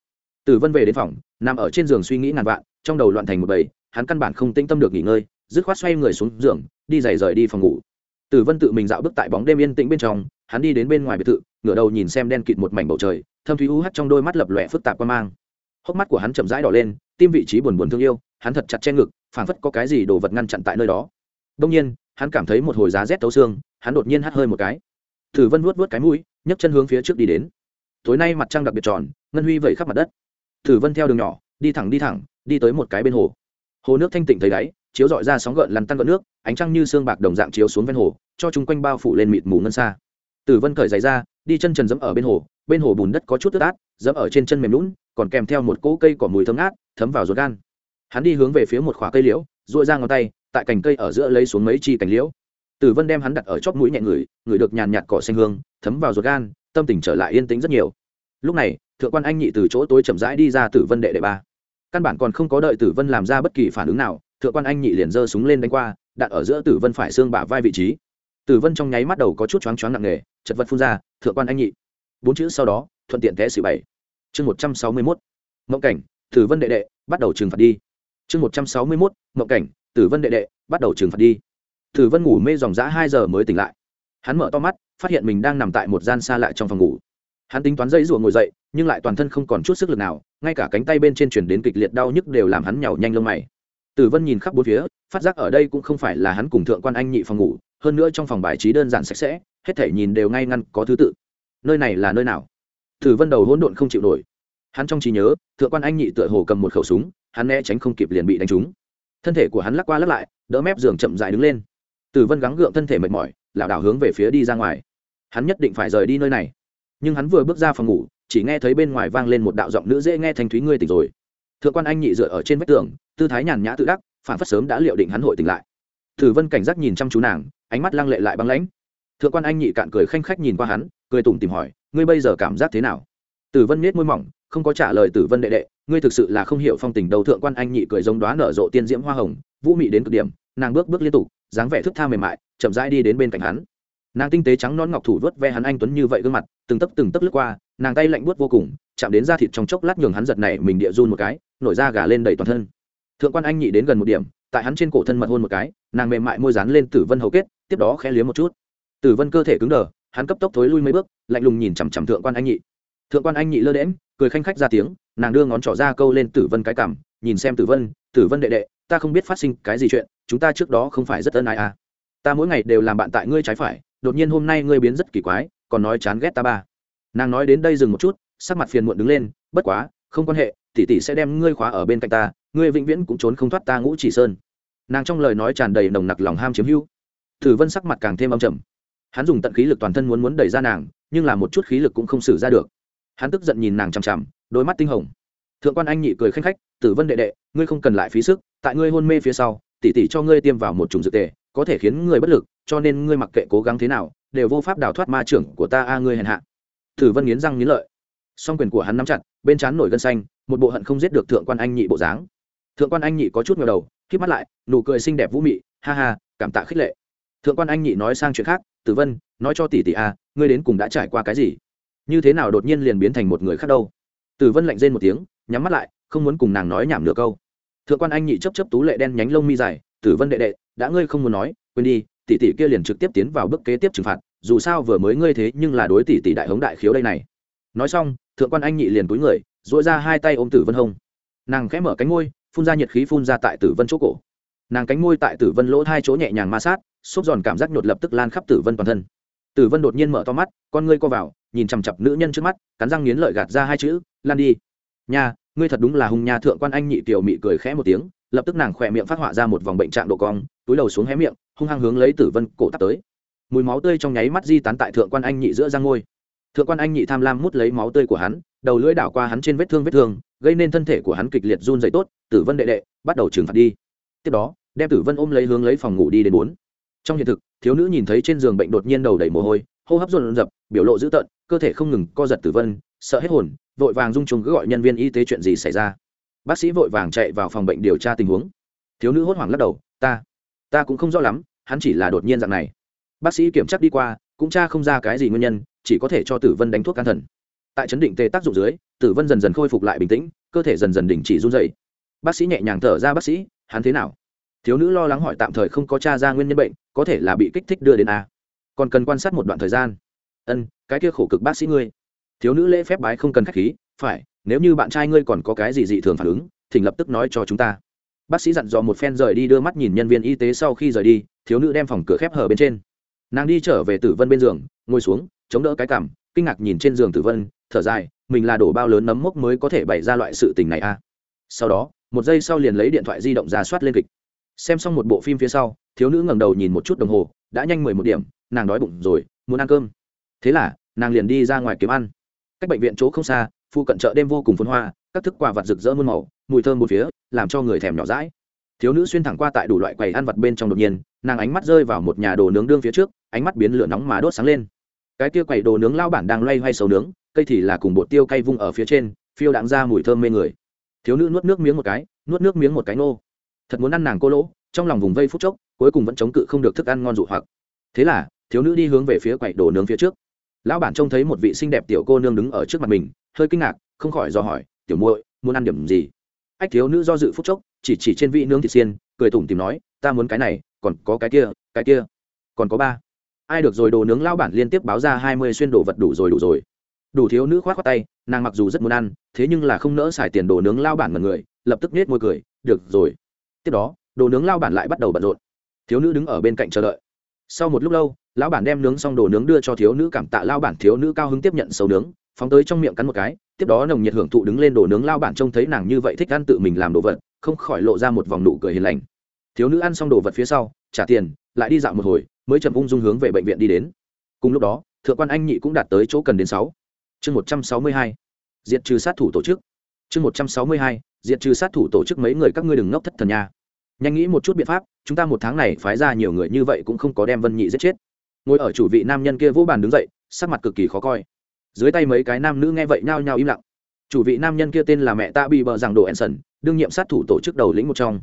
Từ vân về đến phòng, nằm ở trên giường suy nghĩ ngàn vạn, trong đầu loạn thành một bầy, hắn căn bản không tĩnh tâm được nghỉ ngơi, dứt khoát xoay người xuống giường, đi giày rời đi phòng ngủ. Tử vân tự mình dạo bước tại bóng đêm yên tĩnh bên trong, hắn đi đến bên ngoài biệt thự, ngửa đầu nhìn xem đen kịt một mảnh bầu trời, thâm thúy u hắt trong đôi mắt lập lòe phức tạp quan mang. Hốc mắt của hắn chậm rãi đỏ lên tim vị trí buồn buồn thương yêu, hắn thật chặt che ngực, phảng phất có cái gì đồ vật ngăn chặn tại nơi đó. Đông nhiên, hắn cảm thấy một hồi giá rét tấu xương, hắn đột nhiên hắt hơi một cái. Thử vân vuốt vuốt cái mũi, nhấc chân hướng phía trước đi đến. Tối nay mặt trăng đặc biệt tròn, ngân huy vẩy khắp mặt đất. Thử vân theo đường nhỏ, đi thẳng đi thẳng, đi tới một cái bên hồ. Hồ nước thanh tịnh thấy đáy, chiếu dọi ra sóng gợn lăn tăn gợn nước, ánh trăng như xương bạc đồng dạng chiếu xuống ven hồ, cho chung quanh bao phủ lên mịt mù ngân xa. Tử vân cởi giày ra, đi chân trần dẫm ở bên hồ bên hồ bùn đất có chút tức át, dẫm ở trên chân mềm lún còn kèm theo một cỗ cây cỏ mùi thơm ngát thấm vào ruột gan. Hắn đi hướng về phía một khóa cây liễu dội ra ngón tay, tại cành cây ở giữa lấy xuống mấy chi cành liễu. Tử vân đem hắn đặt ở chóp mũi nhẹ ngửi ngửi được nhàn nhạt cỏ xanh hương, thấm vào ruột gan, tâm tình trở lại yên tĩnh rất nhiều. Lúc này, thượng quan anh nhị từ chỗ tối chậm rãi đi ra tử vân đệ đệ ba. Căn bản còn không có đợi tử vân làm ra bất kỳ phản ứng nào, thượng quan anh nhị liền giơ súng lên đánh qua, đặt ở giữa tử vân phải xương bả vai vị trí. Tử vân trong nháy mắt đầu có chút choáng choáng nặng nề, chật vật phun ra, thượng quan anh nhị. Bốn chữ sau đó, thuận tiện té sự bảy. Chương một trăm sáu mươi mốt. Mộng cảnh tử vân đệ đệ, bắt đầu trừng phạt đi. Chương một trăm sáu mươi mốt, mộng cảnh, tử vân đệ đệ, bắt đầu trừng phạt đi. Tử vân ngủ mê dòng dã hai giờ mới tỉnh lại. Hắn mở to mắt, phát hiện mình đang nằm tại một gian xa lại trong phòng ngủ. Hắn tính toán dây rùa ngồi dậy, nhưng lại toàn thân không còn chút sức lực nào, ngay cả cánh tay bên trên chuyển đến kịch liệt đau nhức đều làm hắn nhàu nhanh lông mày. Tử vân nhìn khắp bốn phía, phát giác ở đây cũng không phải là hắn cùng thượng quan anh nhị phòng ngủ, hơn nữa trong phòng bài trí đơn giản sạch sẽ, hết thể nhìn đều ngay ngăn có thứ tự. Nơi này là nơi nào? Tử vân đầu hỗn độn không chịu nổi hắn trong trí nhớ, thượng quan anh nhị tựa hồ cầm một khẩu súng, hắn né tránh không kịp liền bị đánh trúng. Thân thể của hắn lắc qua lắc lại, đỡ mép giường chậm dại đứng lên. Tử vân gắng gượng thân thể mệt mỏi, lảo đảo hướng về phía đi ra ngoài. Hắn nhất định phải rời đi nơi này. Nhưng hắn vừa bước ra phòng ngủ, chỉ nghe thấy bên ngoài vang lên một đạo giọng nữ dễ nghe thanh thúy ngươi tỉnh rồi. Thượng quan anh nhị dựa ở trên vách tường, tư thái nhàn nhã tự đắc, phản phất sớm đã liệu định hắn hội tỉnh lại. Tử vân cảnh giác nhìn chăm chú nàng, ánh mắt lăng lệ lại băng lãnh. Thượng quan anh nhị cạn cười khanh khách nhìn qua hắn, cười tủm tìm hỏi, ngươi bây giờ cảm giác thế nào? Tử vân nết môi mỏng không có trả lời tử vân đệ đệ, ngươi thực sự là không hiểu phong tình đầu thượng quan anh nhị cười giống đoá nở rộ tiên diễm hoa hồng, vũ mị đến cực điểm, nàng bước bước liên tục, dáng vẻ thức tha mềm mại, chậm rãi đi đến bên cạnh hắn. Nàng tinh tế trắng non ngọc thủ vớt ve hắn anh tuấn như vậy gương mặt, từng tấc từng tấc lướt qua, nàng tay lạnh buốt vô cùng, chạm đến da thịt trong chốc lát nhường hắn giật này mình địa run một cái, nổi da gà lên đầy toàn thân. Thượng quan anh nhị đến gần một điểm, tại hắn trên cổ thân mật hôn một cái, nàng mềm mại môi dán lên tử vân hầu kết, tiếp đó khẽ liếm một chút. Tử vân cơ thể cứng đờ, hắn cấp tốc thối lui mấy bước, lạnh lùng nhìn chằm chằm thượng quan anh nhị. Thượng quan anh nhị lơ đễm cười khanh khách ra tiếng, nàng đưa ngón trỏ ra câu lên tử vân cái cảm, nhìn xem tử vân tử vân đệ đệ, ta không biết phát sinh cái gì chuyện, chúng ta trước đó không phải rất ân ai à? Ta mỗi ngày đều làm bạn tại ngươi trái phải, đột nhiên hôm nay ngươi biến rất kỳ quái, còn nói chán ghét ta ba. Nàng nói đến đây dừng một chút, sắc mặt phiền muộn đứng lên, bất quá, không quan hệ, tỷ tỷ sẽ đem ngươi khóa ở bên cạnh ta, ngươi vĩnh viễn cũng trốn không thoát ta ngũ chỉ sơn. Nàng trong lời nói tràn đầy nồng nặc lòng ham chiếm hữu. Thử vân sắc mặt càng thêm âm trầm. Hắn dùng tận khí lực toàn thân muốn muốn đẩy ra nàng, nhưng là một chút khí lực cũng không xử ra được hắn tức giận nhìn nàng chằm chằm, đôi mắt tinh hồng. Thượng quan anh nhị cười khanh khách, tử vân đệ đệ, ngươi không cần lại phí sức, tại ngươi hôn mê phía sau, tỷ tỷ cho ngươi tiêm vào một chủng dược tề, có thể khiến người bất lực, cho nên ngươi mặc kệ cố gắng thế nào, đều vô pháp đào thoát ma trưởng của ta a ngươi hèn hạ. Tử vân nghiến răng nghiến lợi. Song quyền của hắn nắm chặt, bên trán nổi gân xanh, một bộ hận không giết được thượng quan anh nhị bộ dáng. Thượng quan anh nhị có chút ngờ đầu k mắt lại, nụ cười xinh đẹp vũ mị, ha ha, cảm tạ khích lệ. Thượng quan anh nhị nói sang chuyện khác, tử vân, nói cho tỷ tỷ a, ngươi đến cùng đã trải qua cái gì? Như thế nào đột nhiên liền biến thành một người khác đâu? Tử vân lạnh rên một tiếng, nhắm mắt lại, không muốn cùng nàng nói nhảm nửa câu. Thượng quan anh nhị chấp chấp tú lệ đen nhánh lông mi dài, tử vân đệ đệ, đã ngươi không muốn nói, quên đi, tỷ tỷ kia liền trực tiếp tiến vào bước kế tiếp trừng phạt, dù sao vừa mới ngươi thế nhưng là đối tỷ tỷ đại hống đại khiếu đây này. Nói xong, thượng quan anh nhị liền túi người dội ra hai tay ôm tử vân hông. Nàng khẽ mở cánh ngôi phun ra nhiệt khí phun ra tại tử vân chỗ cổ. Nàng cánh ngôi tại tử vân lỗ hai chỗ nhẹ nhàng ma sát, xốp giòn cảm giác nhột lập tức lan khắp tử vân toàn thân. Tử vân đột nhiên mở to mắt, con ngươi co vào nhìn chằm chặp nữ nhân trước mắt, cắn răng nghiến lợi gạt ra hai chữ, lan đi. Nha, ngươi thật đúng là hung nha thượng quan anh nhị tiểu mị cười khẽ một tiếng, lập tức nàng khỏe miệng phát họa ra một vòng bệnh trạng độ cong, túi đầu xuống hé miệng, hung hăng hướng lấy tử vân cổ tắt tới. Mùi máu tươi trong nháy mắt di tán tại thượng quan anh nhị giữa răng ngôi. Thượng quan anh nhị tham lam mút lấy máu tươi của hắn, đầu lưỡi đảo qua hắn trên vết thương vết thương, gây nên thân thể của hắn kịch liệt run dày tốt, tử vân đệ đệ, bắt đầu trừng phạt đi. Tiếp đó, đem tử vân ôm lấy hướng lấy phòng ngủ đi đến bốn. Trong hiện thực, thiếu nữ nhìn thấy trên giường bệnh đột nhiên đầu đầy mồ hôi, hô hấp dồn dập biểu lộ dữ tợn cơ thể không ngừng co giật tử vân, sợ hết hồn, vội vàng rung chung cứ gọi nhân viên y tế chuyện gì xảy ra. Bác sĩ vội vàng chạy vào phòng bệnh điều tra tình huống. Thiếu nữ hốt hoảng lắc đầu, ta ta cũng không rõ lắm, hắn chỉ là đột nhiên dạng này. Bác sĩ kiểm tra đi qua, cũng tra không ra cái gì nguyên nhân, chỉ có thể cho tử vân đánh thuốc can thần. Tại chấn định tê tác dụng dưới, tử vân dần dần khôi phục lại bình tĩnh, cơ thể dần dần đình chỉ run dậy bác sĩ nhẹ nhàng thở ra, bác sĩ, hắn thế nào? Thiếu nữ lo lắng hỏi, tạm thời không có t r a ra nguyên nhân bệnh, có thể là bị kích thích đưa đến a? Còn cần quan sát một đoạn thời gian ân, cái kia khổ cực bác sĩ ngươi. Thiếu nữ lễ phép bái không cần k h á c h khí, phải, nếu như bạn trai ngươi còn có cái gì dị thường phản ứng, thỉnh lập tức nói cho chúng ta. Bác sĩ dặn dò một phen rời đi đưa mắt nhìn nhân viên y tế sau khi rời đi, thiếu nữ đem phòng cửa khép hở bên trên. Nàng đi trở về tử vân bên giường, ngồi xuống, chống đỡ cái cảm kinh ngạc nhìn trên giường tử vân, thở dài, mình là đổ bao lớn nấm mốc mới có thể bày ra loại sự tình này a sau đó, một giây sau liền lấy điện thoại di động ra soát lên kịch. Xem xong một bộ phim phía sau, thiếu nữ ngẩng đầu nhìn một chút đồng hồ, đã nhanh mười một điểm, nàng đói bụng rồi, muốn ăn cơm thế là, nàng liền đi ra ngoài kiếm ăn. Cách bệnh viện chỗ không xa, phụ cận chợ đêm vô cùng phun hoa, các thức quà vặt rực rỡ muôn màu, mùi thơm một phía, làm cho người thèm nhỏ rãi thiếu nữ xuyên thẳng qua tại đủ loại quầy ăn vặt bên trong đột nhiên, nàng ánh mắt rơi vào một nhà đồ nướng đương phía trước, ánh mắt biến lửa nóng mà đốt sáng lên. Cái kia quầy đồ nướng lao bản đang loay hoay sầu nướng, cây thì là cùng bột tiêu cay vung ở phía trên, phiêu đạn ra mùi thơm mê người. Thiếu nữ nuốt nước miếng một cái, nuốt nước miếng một cái nô. Thật muốn ăn nàng cô lỗ, trong lòng vùng vây phút chốc, cuối cùng vẫn chống cự không được thức ăn ngon dụ hoặc. Thế là, thiếu nữ đi hướng về phía quầy đồ nướng phía trước lão bản trông thấy một vị xinh đẹp tiểu cô nương đứng ở trước mặt mình, hơi kinh ngạc, không khỏi do hỏi, tiểu muội, muốn ăn điểm gì? Ách thiếu nữ do dự phút chốc, chỉ chỉ trên vị nướng thịt xiên, cười tủm tìm nói, ta muốn cái này, còn có cái kia cái kia, còn có ba. Ai được rồi, đồ nướng lão bản liên tiếp báo ra hai mươi xuyên đồ vật đủ rồi đủ rồi. Đủ thiếu nữ khoát khoát tay, nàng mặc dù rất muốn ăn, thế nhưng là không nỡ xài tiền đồ nướng lao bản mật người, lập tức nết môi cười, được rồi. Tiếp đó, đồ nướng lao bản lại bắt đầu bận rộn. Thiếu nữ đứng ở bên cạnh chờ đợi sau một lúc lâu, lão bản đem nướng xong đồ nướng đưa cho thiếu nữ cảm tạ lao bản thiếu nữ cao hứng tiếp nhận sầu nướng, phóng tới trong miệng cắn một cái, tiếp đó nồng nhiệt hưởng thụ đứng lên đồ nướng lao bản trông thấy nàng như vậy thích ăn tự mình làm đồ vật, không khỏi lộ ra một vòng nụ cười hiền lành. Thiếu nữ ăn xong đồ vật phía sau, trả tiền, lại đi dạo một hồi, mới chậm ung dung hướng về bệnh viện đi đến. Cùng lúc đó, thượng quan anh nhị cũng đạt tới chỗ cần đến sáu. Chương một trăm sáu mươi hai, diệt trừ sát thủ tổ chức. Chương một trăm sáu mươi hai, diệt trừ sát thủ tổ chức mấy người các ngươi đừng ngốc thất thần nha. Nhanh nghĩ một chút biện pháp chúng ta một tháng này phái ra nhiều người như vậy cũng không có đem vân nhị giết chết. Ngồi ở chủ vị nam nhân kia vỗ bàn đứng dậy, sắc mặt cực kỳ khó coi. Dưới tay mấy cái nam nữ nghe vậy nhao nhao im lặng. Chủ vị nam nhân kia tên là mẹ ta bị bờ rằng đồ enson đương nhiệm sát thủ tổ chức đầu lĩnh một trong.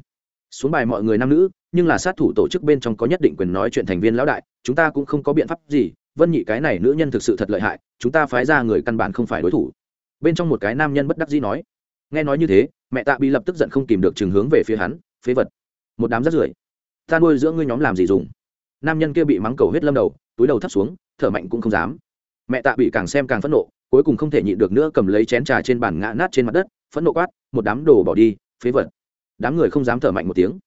Xuống bài mọi người nam nữ, nhưng là sát thủ tổ chức bên trong có nhất định quyền nói chuyện thành viên lão đại, chúng ta cũng không có biện pháp gì, vân nhị cái này nữ nhân thực sự thật lợi hại, chúng ta phái ra người căn bản không phải đối thủ. Bên trong một cái nam nhân bất đắc dĩ nói. Nghe nói như thế, mẹ tạ bị lập tức giận không kìm được chừng hướng về phía hắn, phế vật. Một đám rắt rưởi ta nuôi giữa ngươi nhóm làm gì dùng? Nam nhân kia bị mắng cầu hết lâm đầu, túi đầu thấp xuống, thở mạnh cũng không dám. Mẹ tạ bị càng xem càng phẫn nộ, cuối cùng không thể nhịn được nữa cầm lấy chén trà trên bàn ngã nát trên mặt đất, phẫn nộ quát, một đám đồ bỏ đi, phế vật. Đám người không dám thở mạnh một tiếng.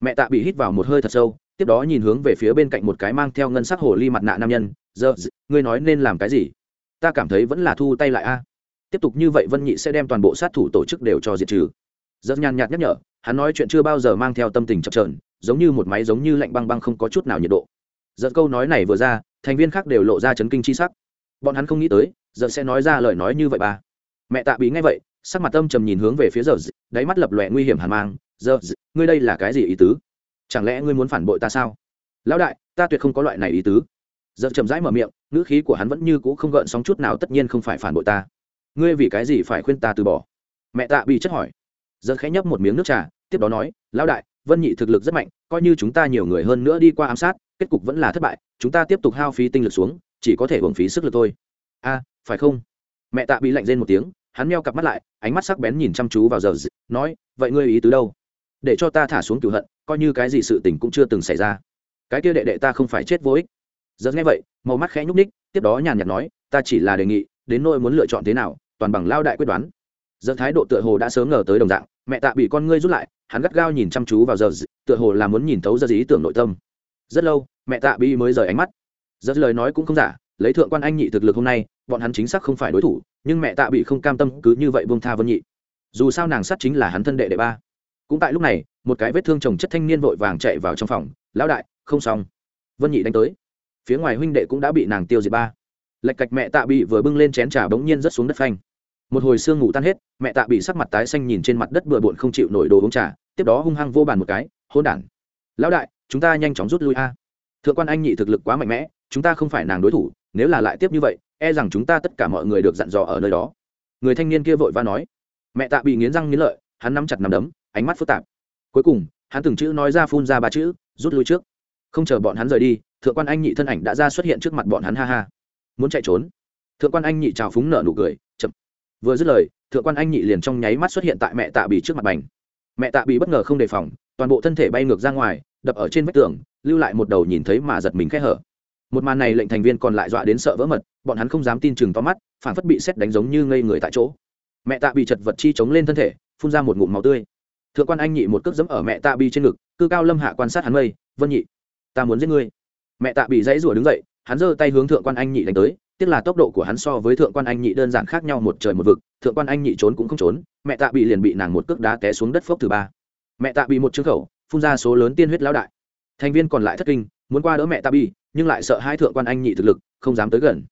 Mẹ tạ bị hít vào một hơi thật sâu, tiếp đó nhìn hướng về phía bên cạnh một cái mang theo ngân sắc hồ ly mặt nạ nam nhân, giờ ngươi nói nên làm cái gì? Ta cảm thấy vẫn là thu tay lại a. Tiếp tục như vậy vân nhị sẽ đem toàn bộ sát thủ tổ chức đều cho diệt trừ. Rất nhàn nhạt nhắc nhở, hắn nói chuyện chưa bao giờ mang theo tâm tình chập trờn giống như một máy giống như lạnh băng băng không có chút nào nhiệt độ. Giật câu nói này vừa ra, thành viên khác đều lộ ra chấn kinh chi sắc. Bọn hắn không nghĩ tới, giật sẽ nói ra lời nói như vậy ba. Mẹ tạ bị ngay vậy, sắc mặt tâm trầm nhìn hướng về phía giờ đáy mắt lập lòe nguy hiểm hàn mang. Giờ ngươi đây là cái gì ý tứ? Chẳng lẽ ngươi muốn phản bội ta sao? Lão đại, ta tuyệt không có loại này ý tứ. Giật chậm rãi mở miệng, ngữ khí của hắn vẫn như cũ không gợn sóng chút nào, tất nhiên không phải phản bội ta. Ngươi vì cái gì phải khuyên ta từ bỏ? Mẹ tạ bị chất hỏi. Giật khẽ nhấp một miếng nước trà, tiếp đó nói, lão đại vân nhị thực lực rất mạnh, coi như chúng ta nhiều người hơn nữa đi qua ám sát, kết cục vẫn là thất bại, chúng ta tiếp tục hao phí tinh lực xuống, chỉ có thể hưởng phí sức lực thôi. A, phải không? Mẹ tạ bị lạnh rên một tiếng, hắn meo cặp mắt lại, ánh mắt sắc bén nhìn chăm chú vào giờ nói, vậy ngươi ý tứ đâu? Để cho ta thả xuống cửu hận, coi như cái gì sự tình cũng chưa từng xảy ra. Cái kia đệ đệ ta không phải chết vô ích. Giờ nghe vậy, màu mắt khẽ nhúc ních tiếp đó nhàn nhạt nói, ta chỉ là đề nghị, đến nỗi muốn lựa chọn thế nào, toàn bằng lao đại quyết đoán. Giờ thái độ tựa hồ đã sớm ngờ tới đồng dạng mẹ tạ bị con ngươi rút lại, hắn gắt gao nhìn chăm chú vào giờ, tựa hồ là muốn nhìn thấu giờ dí tưởng nội tâm. Rất lâu, mẹ tạ bị mới rời ánh mắt. Giờ lời nói cũng không giả, lấy thượng quan anh nhị thực lực hôm nay, bọn hắn chính xác không phải đối thủ, nhưng mẹ tạ bị không cam tâm cứ như vậy buông tha vân nhị. Dù sao nàng sát chính là hắn thân đệ đệ ba. Cũng tại lúc này, một cái vết thương chồng chất thanh niên vội vàng chạy vào trong phòng, lão đại, không xong. Vân nhị đánh tới. Phía ngoài huynh đệ cũng đã bị nàng tiêu diệt ba. Lệch cạch mẹ tạ bị vừa bưng lên chén trà bỗng nhiên rớt xuống đất phanh một hồi sương ngủ tan hết, mẹ tạ bị sắc mặt tái xanh nhìn trên mặt đất bừa bộn không chịu nổi đồ uống trà, tiếp đó hung hăng vô bàn một cái hôn đản, lão đại, chúng ta nhanh chóng rút lui a. Thượng quan anh nhị thực lực quá mạnh mẽ, chúng ta không phải nàng đối thủ, nếu là lại tiếp như vậy e rằng chúng ta tất cả mọi người được dặn dò ở nơi đó. Người thanh niên kia vội va nói. Mẹ tạ bị nghiến răng nghiến lợi, hắn nắm chặt nắm đấm, ánh mắt phức tạp. Cuối cùng, hắn từng chữ nói ra phun ra ba chữ, rút lui trước. Không chờ bọn hắn rời đi, thượng quan anh nhị thân ảnh đã ra xuất hiện trước mặt bọn hắn, ha ha. Muốn chạy trốn. Thượng quan anh nhị trào phúng nở nụ cười vừa dứt lời, thượng quan anh nhị liền trong nháy mắt xuất hiện tại mẹ tạ bì trước mặt bành. Mẹ tạ bì bất ngờ không đề phòng, toàn bộ thân thể bay ngược ra ngoài, đập ở trên vách tường, lưu lại một đầu nhìn thấy mà giật mình khẽ hở. Một màn này lệnh thành viên còn lại dọa đến sợ vỡ mật, bọn hắn không dám tin chừng to mắt, phản phất bị xét đánh giống như ngây người tại chỗ. Mẹ tạ bị chật vật chi chống lên thân thể, phun ra một ngụm máu tươi. Thượng quan anh nhị một cước dẫm ở mẹ tạ bị trên ngực, cư cao lâm hạ quan sát hắn mây, vân nhị, ta muốn giết ngươi. Mẹ tạ bị dãy rủa đứng dậy, hắn giơ tay hướng thượng quan anh nhị đánh tới tiếc là tốc độ của hắn so với thượng quan anh nhị đơn giản khác nhau một trời một vực, thượng quan anh nhị trốn cũng không trốn, mẹ tạ bị liền bị nàng một cước đá té xuống đất phốc thứ ba. Mẹ tạ bị một chương khẩu, phun ra số lớn tiên huyết lão đại. Thành viên còn lại thất kinh, muốn qua đỡ mẹ tạ bị, nhưng lại sợ hai thượng quan anh nhị thực lực, không dám tới gần.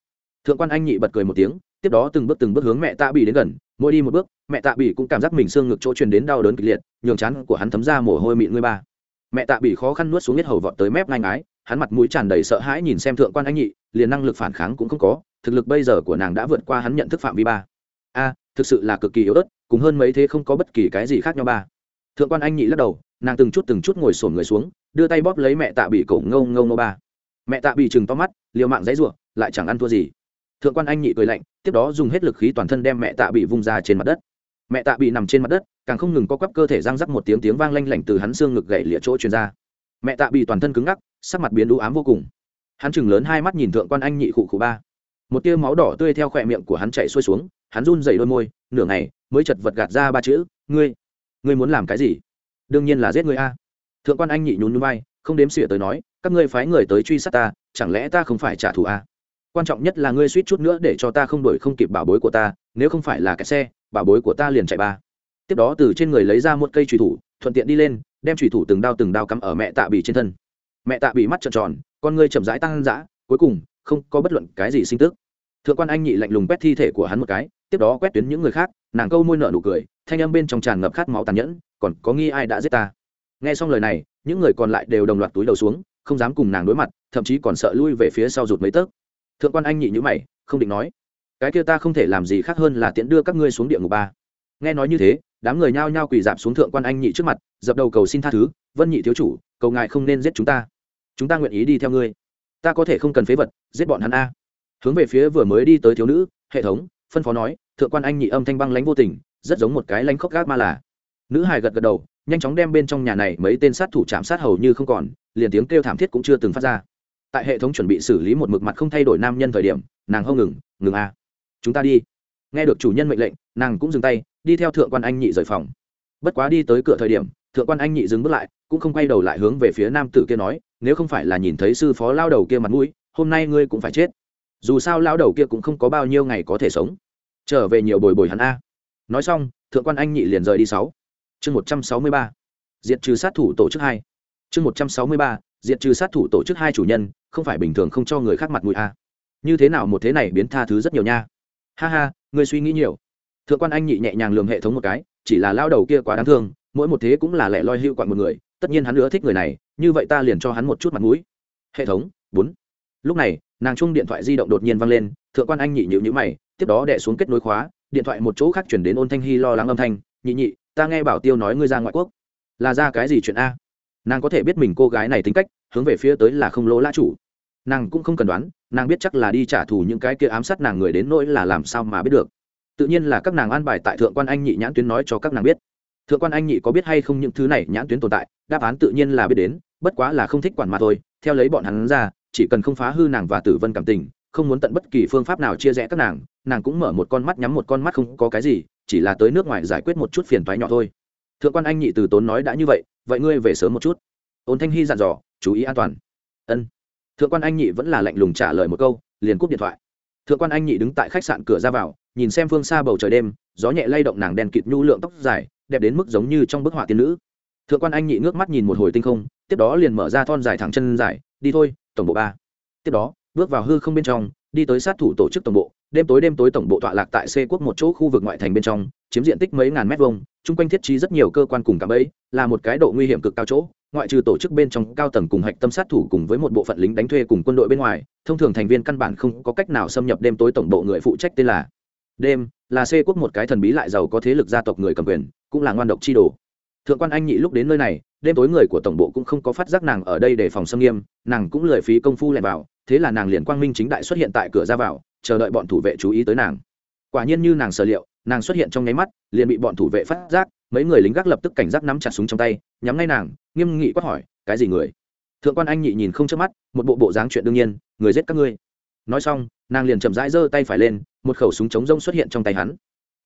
Thượng quan anh nhị bật cười một tiếng, tiếp đó từng bước từng bước hướng mẹ tạ bị đến gần, mỗi đi một bước, mẹ tạ bị cũng cảm giác mình xương ngực chỗ truyền đến đau đớn kịch liệt, nhường chán của hắn thấm ra mồ hôi mịn ngươi ba. Mẹ tạ bị khó khăn nuốt xuống hết hầu vọt tới mép ngang ái hắn mặt mũi tràn đầy sợ hãi nhìn xem thượng quan anh nhị, liền năng lực phản kháng cũng không có, thực lực bây giờ của nàng đã vượt qua hắn nhận thức phạm vi ba. A, thực sự là cực kỳ yếu ớt, cùng hơn mấy thế không có bất kỳ cái gì khác nhau ba. Thượng quan anh nhị lắc đầu, nàng từng chút từng chút ngồi sổn người xuống, đưa tay bóp lấy mẹ tạ bị cổ ngâu ngâu ngâu ba. Mẹ tạ bị chừng to mắt, liều mạng dãy ruộng lại chẳng ăn thua gì. Thượng quan anh nhị cười lạnh, tiếp đó dùng hết lực khí toàn thân đem mẹ tạ bị vung ra trên mặt đất. Mẹ tạ bị nằm trên mặt đất, càng không ngừng có quắp cơ thể răng rắc một tiếng tiếng vang lanh lảnh từ hắn xương ngực gậy lịa chỗ truyền ra mẹ tạ bị toàn thân cứng ngắc, sắc mặt biến đũ ám vô cùng. Hắn chừng lớn hai mắt nhìn thượng quan anh nhị khụ khụ ba. Một tia máu đỏ tươi theo khỏe miệng của hắn chạy xuôi xuống, hắn run dày đôi môi, nửa ngày, mới chật vật gạt ra ba chữ, ngươi ngươi muốn làm cái gì? Đương nhiên là giết ngươi a. Thượng quan anh nhị nhún núi bay không đếm xỉa tới nói, các ngươi phái người tới truy sát ta, chẳng lẽ ta không phải trả thù a? Quan trọng nhất là ngươi suýt chút nữa để cho ta không đổi không kịp bảo bối của ta, nếu không phải là cái xe, bảo bối của ta liền chạy ba. Tiếp đó từ trên người lấy ra một cây truy thủ, thuận tiện đi lên đem thủy thủ từng đao từng đao cắm ở mẹ tạ bị trên thân. Mẹ tạ bị mắt trợn tròn, con ngươi chậm rãi tăng dã, cuối cùng, không có bất luận cái gì sinh tức. Thượng quan anh nhị lạnh lùng quét thi thể của hắn một cái, tiếp đó quét tuyến những người khác, nàng câu môi nợ nụ cười, thanh âm bên trong tràn ngập khát máu tàn nhẫn, còn có nghi ai đã giết ta. Nghe xong lời này, những người còn lại đều đồng loạt túi đầu xuống, không dám cùng nàng đối mặt, thậm chí còn sợ lui về phía sau rụt mấy tấc. Thượng quan anh nhị nhữ mày, không định nói, cái kia ta không thể làm gì khác hơn là tiễn đưa các ngươi xuống địa ngục ba. Nghe nói như thế đám người nhao nhao quỳ dạp xuống thượng quan anh nhị trước mặt, dập đầu cầu xin tha thứ, vân nhị thiếu chủ, cầu ngài không nên giết chúng ta. Chúng ta nguyện ý đi theo ngươi. Ta có thể không cần phế vật, giết bọn hắn a. Hướng về phía vừa mới đi tới thiếu nữ, hệ thống, phân phó nói, thượng quan anh nhị âm thanh băng lánh vô tình, rất giống một cái lánh khóc gác ma là. Nữ hài gật gật đầu, nhanh chóng đem bên trong nhà này mấy tên sát thủ chạm sát hầu như không còn, liền tiếng kêu thảm thiết cũng chưa từng phát ra. Tại hệ thống chuẩn bị xử lý một mực mặt không thay đổi nam nhân thời điểm, nàng hâu ngừng ngừng a. Chúng ta đi. Nghe được chủ nhân mệnh lệnh, nàng cũng dừng tay đi theo thượng quan anh nhị rời phòng. Bất quá đi tới cửa thời điểm, thượng quan anh nhị dừng bước lại, cũng không quay đầu lại hướng về phía nam tử kia nói, nếu không phải là nhìn thấy sư phó lao đầu kia mặt mũi, hôm nay ngươi cũng phải chết. Dù sao lao đầu kia cũng không có bao nhiêu ngày có thể sống. Trở về nhiều bồi bồi hắn a. Nói xong, thượng quan anh nhị liền rời đi sáu. Chương một trăm sáu mươi ba. Diệt trừ sát thủ tổ chức hai. Chương một trăm sáu mươi ba. Diệt trừ sát thủ tổ chức hai chủ nhân, không phải bình thường không cho người khác mặt mũi a. Như thế nào một thế này biến tha thứ rất nhiều nha. Ha ha, ngươi suy nghĩ nhiều thượng quan anh nhị nhẹ nhàng lường hệ thống một cái, chỉ là lao đầu kia quá đáng thương, mỗi một thế cũng là lẻ loi hưu quặn một người, tất nhiên hắn nữa thích người này, như vậy ta liền cho hắn một chút mặt mũi. Hệ thống, bốn. Lúc này, nàng chung điện thoại di động đột nhiên văng lên, thượng quan anh nhị nhịu nhữ mày, tiếp đó đẻ xuống kết nối khóa, điện thoại một chỗ khác chuyển đến ôn thanh hy lo lắng âm thanh, nhị nhị, ta nghe bảo tiêu nói ngươi ra ngoại quốc. Là ra cái gì chuyện a? Nàng có thể biết mình cô gái này tính cách, hướng về phía tới là không lỗ lã chủ. Nàng cũng không cần đoán, nàng biết chắc là đi trả thù những cái kia ám sát nàng người đến nỗi là làm sao mà biết được tự nhiên là các nàng an bài tại thượng quan anh nhị nhãn tuyến nói cho các nàng biết. Thượng quan anh nhị có biết hay không những thứ này nhãn tuyến tồn tại, đáp án tự nhiên là biết đến, bất quá là không thích quản mà thôi, theo lấy bọn hắn ra, chỉ cần không phá hư nàng và tử vân cảm tình, không muốn tận bất kỳ phương pháp nào chia rẽ các nàng nàng cũng mở một con mắt nhắm một con mắt không có cái gì, chỉ là tới nước ngoài giải quyết một chút phiền toái nhỏ thôi. Thượng quan anh nhị từ tốn nói đã như vậy vậy ngươi về sớm một chút. Ôn thanh hy dặn dò, chú ý an toàn. Ân. Thượng quan anh nhị vẫn là lạnh lùng trả lời một câu, liền cúp điện thoại. Thượng quan anh nhị đứng tại khách sạn cửa ra vào nhìn xem phương xa bầu trời đêm, gió nhẹ lay động nàng đèn kịt nhu lượng tóc dài, đẹp đến mức giống như trong bức họa tiên nữ. Thượng quan anh nhị ngước mắt nhìn một hồi tinh không, tiếp đó liền mở ra thon dài thẳng chân dài, đi thôi, tổng bộ ba. Tiếp đó, bước vào hư không bên trong, đi tới sát thủ tổ chức tổng bộ, đêm tối đêm tối tổng bộ tọa lạc tại c quốc một chỗ khu vực ngoại thành bên trong, chiếm diện tích mấy ngàn mét vuông, chung quanh thiết trí rất nhiều cơ quan cùng cảm ấy là một cái độ nguy hiểm cực cao chỗ, ngoại trừ tổ chức bên trong cao tầng cùng hạch tâm sát thủ cùng với một bộ phận lính đánh thuê cùng quân đội bên ngoài, thông thường thành viên căn bản không có cách nào xâm nhập đêm tối tổng bộ người phụ trách tên là đêm, là xê quốc một cái thần bí lại giàu có thế lực gia tộc người cầm quyền, cũng là ngoan độc chi đồ. Thượng quan anh nhị lúc đến nơi này, đêm tối người của tổng bộ cũng không có phát giác nàng ở đây để phòng xâm nghiêm, nàng cũng lười phí công phu lẻn vào, thế là nàng liền quang minh chính đại xuất hiện tại cửa ra vào, chờ đợi bọn thủ vệ chú ý tới nàng. Quả nhiên như nàng sở liệu, nàng xuất hiện trong nháy mắt, liền bị bọn thủ vệ phát giác, mấy người lính gác lập tức cảnh giác nắm chặt súng trong tay, nhắm ngay nàng, nghiêm nghị quát hỏi, cái gì người? Thượng quan anh nhị nhìn không chớp mắt, một bộ bộ dáng chuyện đương nhiên, người giết các ngươi. Nói xong nàng liền chậm rãi giơ tay phải lên, một khẩu súng chống rông xuất hiện trong tay hắn.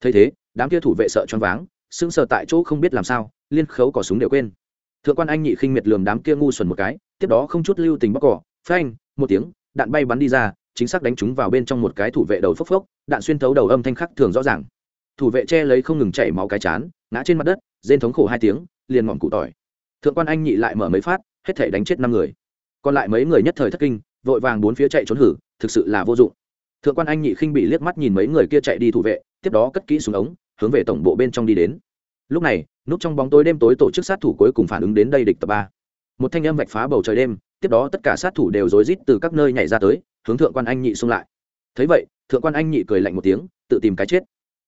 Thấy thế, đám kia thủ vệ sợ choáng váng, sững sờ tại chỗ không biết làm sao, liên khấu cỏ súng đều quên. Thượng quan anh nhị khinh miệt lườm đám kia ngu xuẩn một cái, tiếp đó không chút lưu tình bóc cỏ, phanh, một tiếng, đạn bay bắn đi ra, chính xác đánh trúng vào bên trong một cái thủ vệ đầu phốc phốc, đạn xuyên thấu đầu âm thanh khắc thường rõ ràng. Thủ vệ che lấy không ngừng chảy máu cái chán, ngã trên mặt đất, rên thống khổ hai tiếng, liền ngọn cụ tỏi. Thượng quan anh nhị lại mở mấy phát, hết thể đánh chết năm người. Còn lại mấy người nhất thời thất kinh vội vàng bốn phía chạy trốn hử, thực sự là vô dụng. Thượng quan anh nhị khinh bị liếc mắt nhìn mấy người kia chạy đi thủ vệ, tiếp đó cất kỹ xuống ống, hướng về tổng bộ bên trong đi đến. Lúc này, núp trong bóng tối đêm tối tổ chức sát thủ cuối cùng phản ứng đến đây địch tập ba. Một thanh âm vạch phá bầu trời đêm, tiếp đó tất cả sát thủ đều rối rít từ các nơi nhảy ra tới, hướng thượng quan anh nhị xung lại. Thấy vậy, thượng quan anh nhị cười lạnh một tiếng, tự tìm cái chết.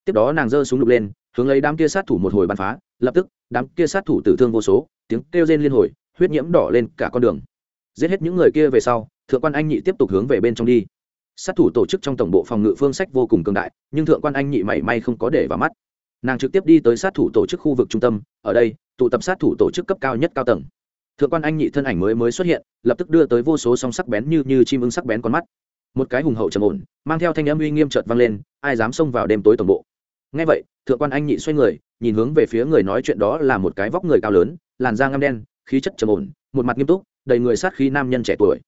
Tiếp đó nàng giơ súng lục lên, hướng lấy đám kia sát thủ một hồi bắn phá, lập tức, đám kia sát thủ tử thương vô số, tiếng kêu rên liên hồi, huyết nhiễm đỏ lên cả con đường. Giết hết những người kia về sau thượng quan anh nhị tiếp tục hướng về bên trong đi. Sát thủ tổ chức trong tổng bộ phòng ngự phương sách vô cùng cường đại, nhưng thượng quan anh nhị mảy may không có để vào mắt. Nàng trực tiếp đi tới sát thủ tổ chức khu vực trung tâm, ở đây, tụ tập sát thủ tổ chức cấp cao nhất cao tầng. Thượng quan anh nhị thân ảnh mới mới xuất hiện, lập tức đưa tới vô số song sắc bén như như chim ưng sắc bén con mắt. Một cái hùng hậu trầm ổn, mang theo thanh âm uy nghiêm trợt vang lên, ai dám xông vào đêm tối tổng bộ. Ngay vậy, thượng quan anh nhị xoay người, nhìn hướng về phía người nói chuyện đó là một cái vóc người cao lớn, làn da ngăm đen, khí chất trầm ổn, một mặt nghiêm túc, đầy người sát khí nam nhân trẻ tuổi